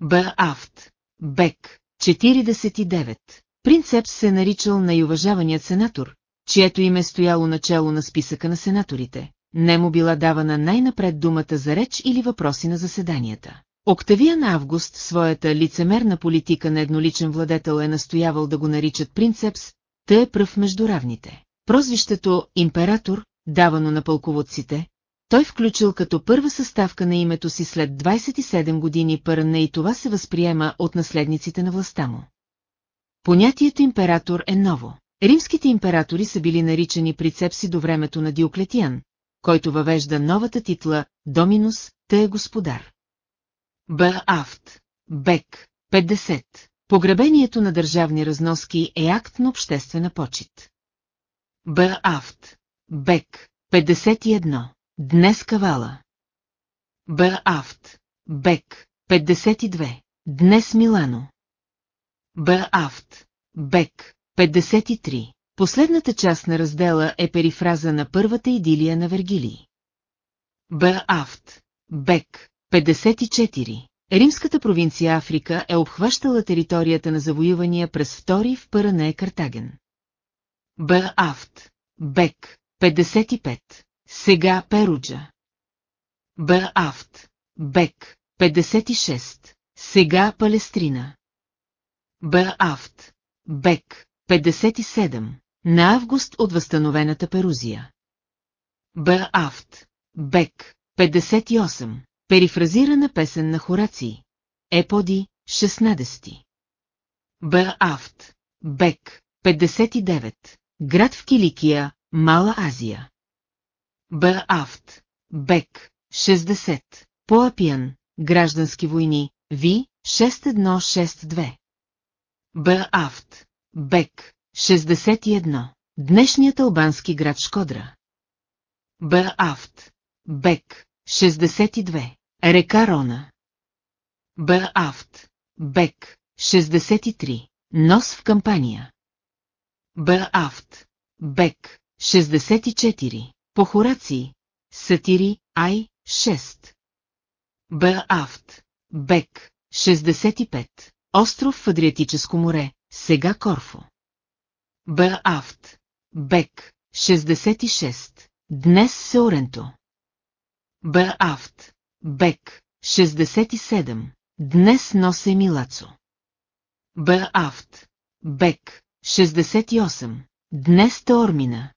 Б. Афт. Бек. 49. Принцепс се наричал най-уважаваният сенатор, чието име стояло начало на списъка на сенаторите. Не му била давана най-напред думата за реч или въпроси на заседанията. Октавиан Август своята лицемерна политика на едноличен владетел е настоявал да го наричат принцепс, тъй е пръв между равните. Прозвището «император», давано на пълководците, той включил като първа съставка на името си след 27 години пърна и това се възприема от наследниците на властта му. Понятието император е ново. Римските императори са били наричани прицепси до времето на Диоклетиан, който въвежда новата титла «Доминус», тъй е господар. Б. Афт. Бек. 50. Погребението на държавни разноски е акт на обществена почет. Б. Афт. Бек. 51. Днес кавала. Б. Афт. Бек. 52. Днес Милано. Б. Афт. Бек. 53. Последната част на раздела е перифраза на първата идилия на Вергилий. Б. Афт. Бек. 54. Римската провинция Африка е обхващала територията на завоювания през втори в Пъране Картаген. Б. Афт. Бек. 55. Сега Перуджа. Б. Афт. Бек. 56. Сега Палестрина. Б. Афт. Бек. 57. На август от възстановената Перузия. Б. Афт. Бек. 58. Перифразирана песен на Хораци. Еподи. 16. Б. Бек. 59. Град в Киликия, Мала Азия. Б. Бек. 60. Поапиан. Граждански войни. Ви. 6162. Б. Бек. 61. Днешният албански град Шкодра. Б. Бек. 62. Река Рона. Б. Бек. 63. Нос в кампания. Б. Бек. 64. Похораци. Сатири. Ай. 6. Б. Бек. 65. Остров в Адриатическо море, сега Корфо. Б. Бек. 66. Днес Сеоренто. Б. Бек. 67. Днес носе Милацо. Б. Афт. Бек. 68. Днес Теормина.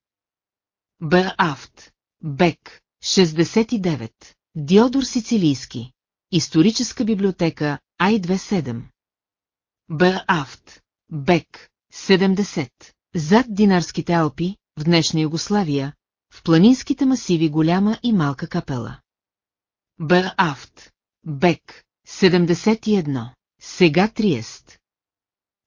Б. Афт. Бек. 69. Диодор Сицилийски. Историческа библиотека Ай-27. Б. Афт. Бек. 70. Зад Динарските Алпи, в днешна Югославия, в планинските масиви голяма и малка капела. Б. Афт. Бек. 71. Сега Триест.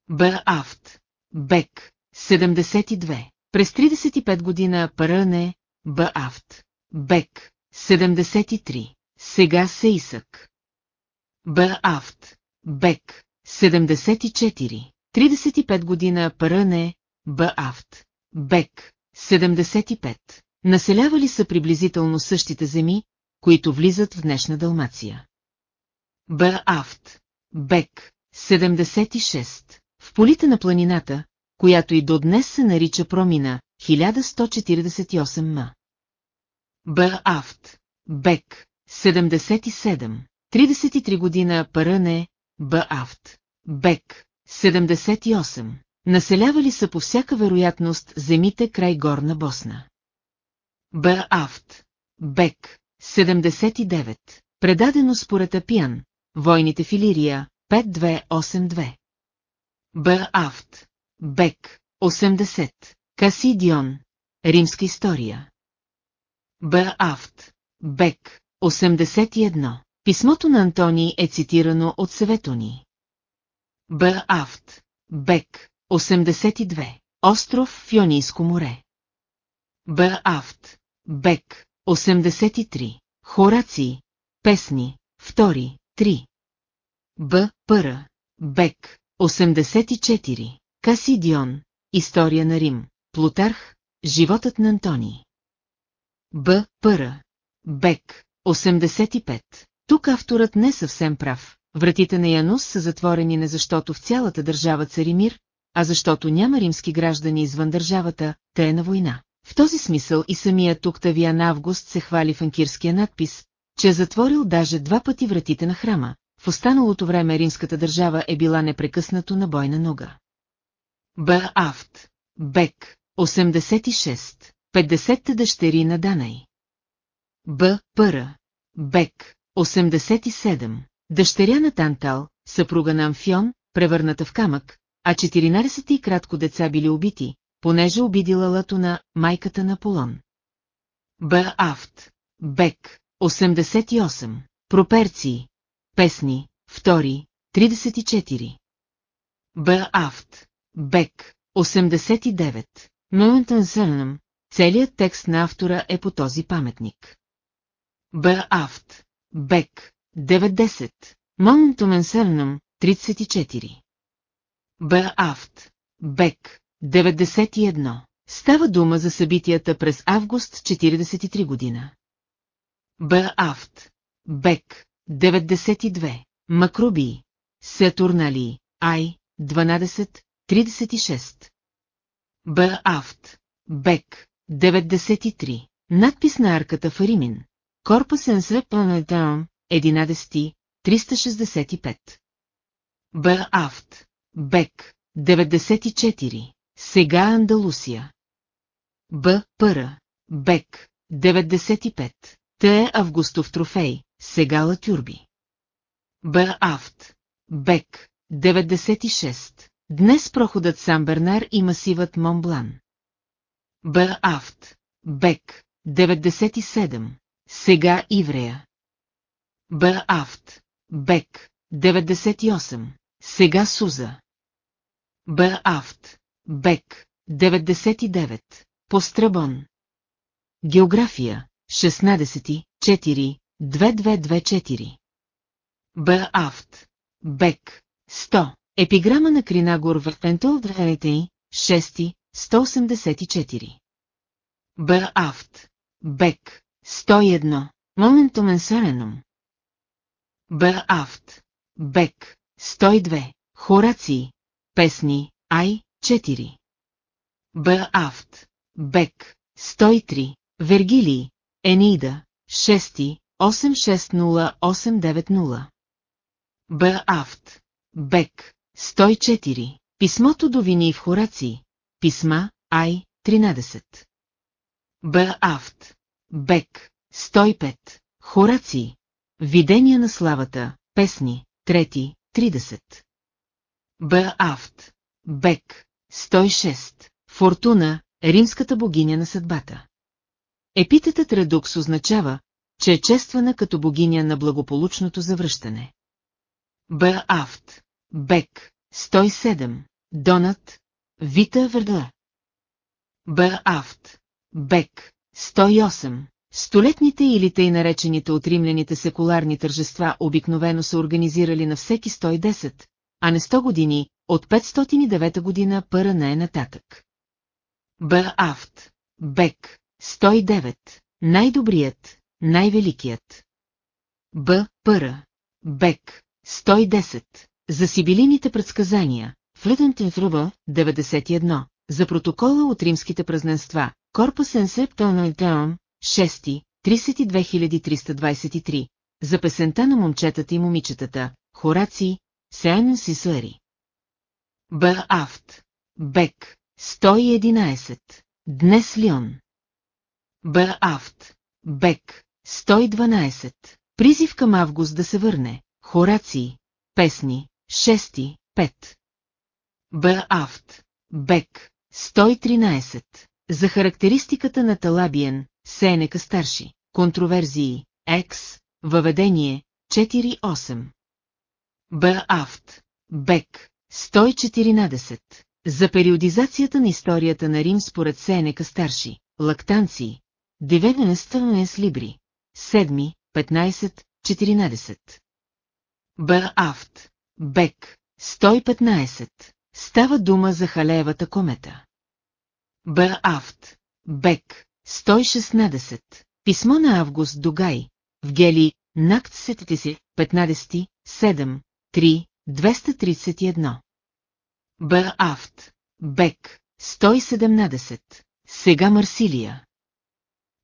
Б. Афт. Бек. 72. През 35 година Паране, Б. Афт. Бек. 73. Сега Сейсък. Б. Афт. Бек. 74. 35 година Паране, Б. Афт. Бек. 75. Населявали са приблизително същите земи, които влизат в днешна Далмация. Б. Бек. 76. В полите на планината, която и до днес се нарича Промина, 1148 м. Б. Бек. 77. 33 година Паране, Б. Афт. Бек. 78. Населявали са по всяка вероятност земите край Горна Босна. Б. Бек. 79. Предадено според Апиан. Войните в Илирия. 5282. Б. Афт. Бек. 80. Касидион. Римска история. Б. Афт. Бек. 81. Писмото на Антони е цитирано от Севетони. Б. Афт. Бек. 82. Остров в Йонийско море. Б. Афт. Бек. 83. Хораци. Песни. Втори. 3. Б. Пъра. Бек. 84. Касидион. История на Рим. Плутарх. Животът на Антони. Б. Пъра. Бек. 85. Тук авторът не съвсем прав. Вратите на Янус са затворени не защото в цялата държава цари мир, а защото няма римски граждани извън държавата, те е на война. В този смисъл и самият Октавиан Август се хвали в анкирския надпис, че е затворил даже два пъти вратите на храма. В останалото време римската държава е била непрекъснато на бойна нога. Б. Афт. Бек. 86. 50 дъщери на Данай. Б. Пъра. Бек. 87. Дъщеря на Тантал, съпруга на Амфион, превърната в камък, а 14 и кратко деца били убити, понеже обидила Латуна, майката на Полон. Б. Бек. 88. Проперции. Песни. Втори. 34. Б. Бек. 89. Моментън Сърнам. Целият текст на автора е по този паметник. Б. Бек. 90. Моментумен Сърнам. 34. Б. Бек. 91. Става дума за събитията през август 43 година. Б. Авт. Бек. 92. Макроби. Сатурнали. Ай. 12. 36. Б. Авт. Бек. 93. Надпис на арката в Римин. Корпусен сред планетаун. 11. 365. Б. Авт. Бек. 94. Сега Андалусия. Б. Пъра. Бек. 95. Т. Е Августов трофей. Сега Латюрби. Б. Авт. Бек. 96. Днес проходът Сан Бернар и масивът Монблан. Б. Авт. Бек. 97. Сега Иврея. Б. Авт. Бек. 98. Сега Суза. Б. Авт. Бек. 99. Пострабон. География. 16. 4. 2224. Б. Авт. Бек. 100. Епиграма на Кринагор в Пентол 6. 184. Б. Бек. 101. Моментумен Саренум. Б. Бек. 102. Хораци. Песни. Ай. 4. Б. Авт. Бек. 103. Вергилий. Енида. 6. 860890. Б. Авт. Бек. 104. Писмото до Вини в Хораци. Писма. Ай. 13. Б. Авт. Бек. 105. Хораци. Видения на славата. Песни. Трети. 30. Б. Авт. Бек. 106. Фортуна. Римската богиня на съдбата. Епитетът редукс означава, че е чествана като богиня на благополучното завръщане. Б. Авт. Бек. 107. Донат. Вита Верда. Б. Авт. Бек. 108. Столетните или тъй наречените от римляните секуларни тържества обикновено са организирали на всеки 110, а не 100 години, от 509 година пъра не е нататък. Б. Авт. Бек. 109. Най-добрият, най-великият. Б. Пъра. Бек. 110. За сибилините предсказания. Флютентен Фруба, 91. За протокола от римските празненства. Корпусен Септонойтеон, 6. 32323. За песента на момчетата и момичетата. Хораци, Сеан Сисуери. Б. Авт. Бек. 111. Днес Лион. Б. Бек. 112. Призив към Август да се върне. Хораци. Песни. 6. 5. Б. Бек. 113. За характеристиката на Талабиен, Сенека старши. Контроверзии. Екс. Въведение. 4.8. Б. Авт. Бек. 114. За периодизацията на историята на Рим според Сенека старши. Лактанции. Девененстване либри. 7, 15, 14. Б. Авт. Бек. 115. Става дума за Халеевата комета. Б. Авт. Бек. 116. Писмо на Август Догай. В Гели. Накт си. 15. 7. 3. 231. Б. Авт. Бек. 117. Сега Марсилия.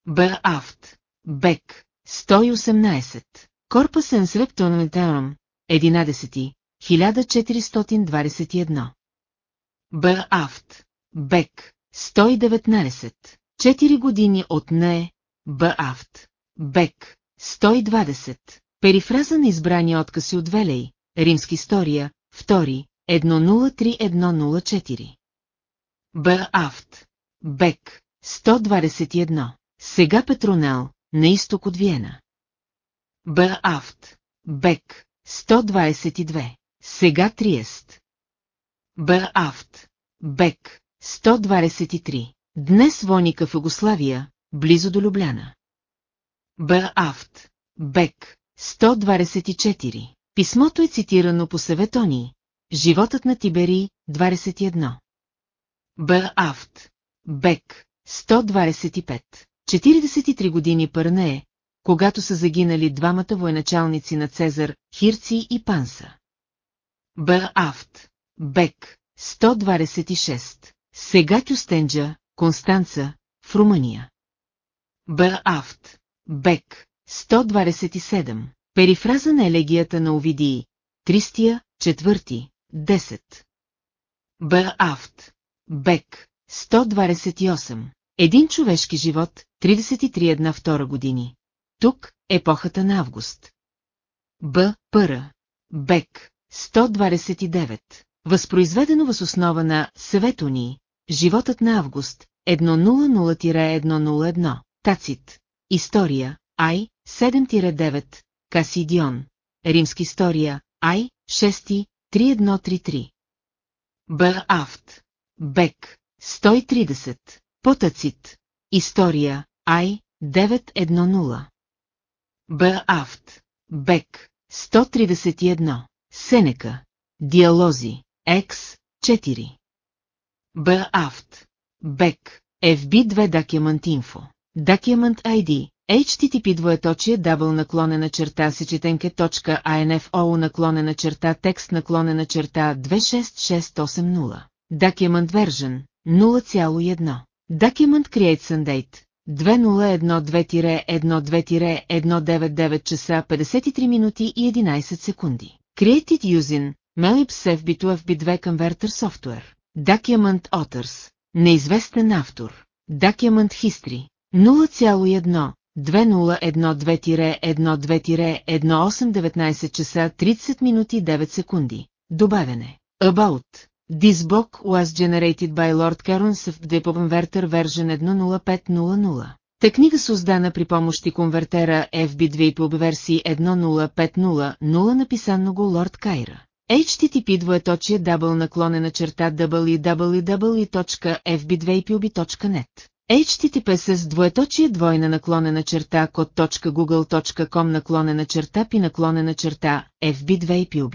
Б. Авт. Бек. 118. Корпусен Срептонметеум. 11. 1421. Б. Авт. Бек. 119. 4 години от не. Б. Авт. Бек. 120. Перифраза на избрани откази от Велей. Римски история. 2. 103104. Б. Авт. Бек. 121. Сега Петронел, на изток от Виена. Б. Бек. 122. Сега Триест. Б. Бек. 123. Днес воника в Югославия, близо до Любляна. Б. Бек. 124. Писмото е цитирано по Севетони. Животът на Тибери, 21. Б. Афт. Бек. 125. 43 години пърна е, когато са загинали двамата военачалници на Цезар, Хирци и Панса. Б. Афт. Бек. 126. Сега Кюстенджа, Констанца, в Румъния. Б. Афт. Бек. 127. Перифраза на елегията на Овидии. Тристия, четвърти, 10. Б. Афт. Бек. 128. Един човешки живот, 33 една втора години. Тук, епохата на август. Б. Пъра. Бек. 129. Възпроизведено въз основа на Съветони, Животът на август, 100-101. Тацит. История, Ай, 7-9. Касидион. Римски история, Ай, 6, 3133. Б. Афт. Бек. 130. Потацит. История, Ай, 910. Б. Афт. Бек. 131. Сенека. Диалози. Екс. 4. Б. Афт. Бек. FB2 Document Info. Document ID. HTTP двоеточие дабл наклонена черта сечетенке.info наклонена черта текст наклонена черта 26680. Document Version 0.1. Document Creates and Date 2012-12-1999 часа 53 минути и 11 секунди. Created using Melips FB2 FB2 Converter Software. Document Authors. Неизвестен автор. Document History. 0.1. 2012-12-1819 часа 30 минути 9 секунди. Добавяне. About. This book was generated by Lord Cairns of the Converter version 10500. Та книга създана при помощи конвертера FB2 по версии 10500 написано го Лорд Кайра. HTTP двоеточие дабл наклонена черта www.fb2pub.net HTTP с двоеточие двойна наклонена черта код.google.com наклонена черта пи наклонена черта fb2pub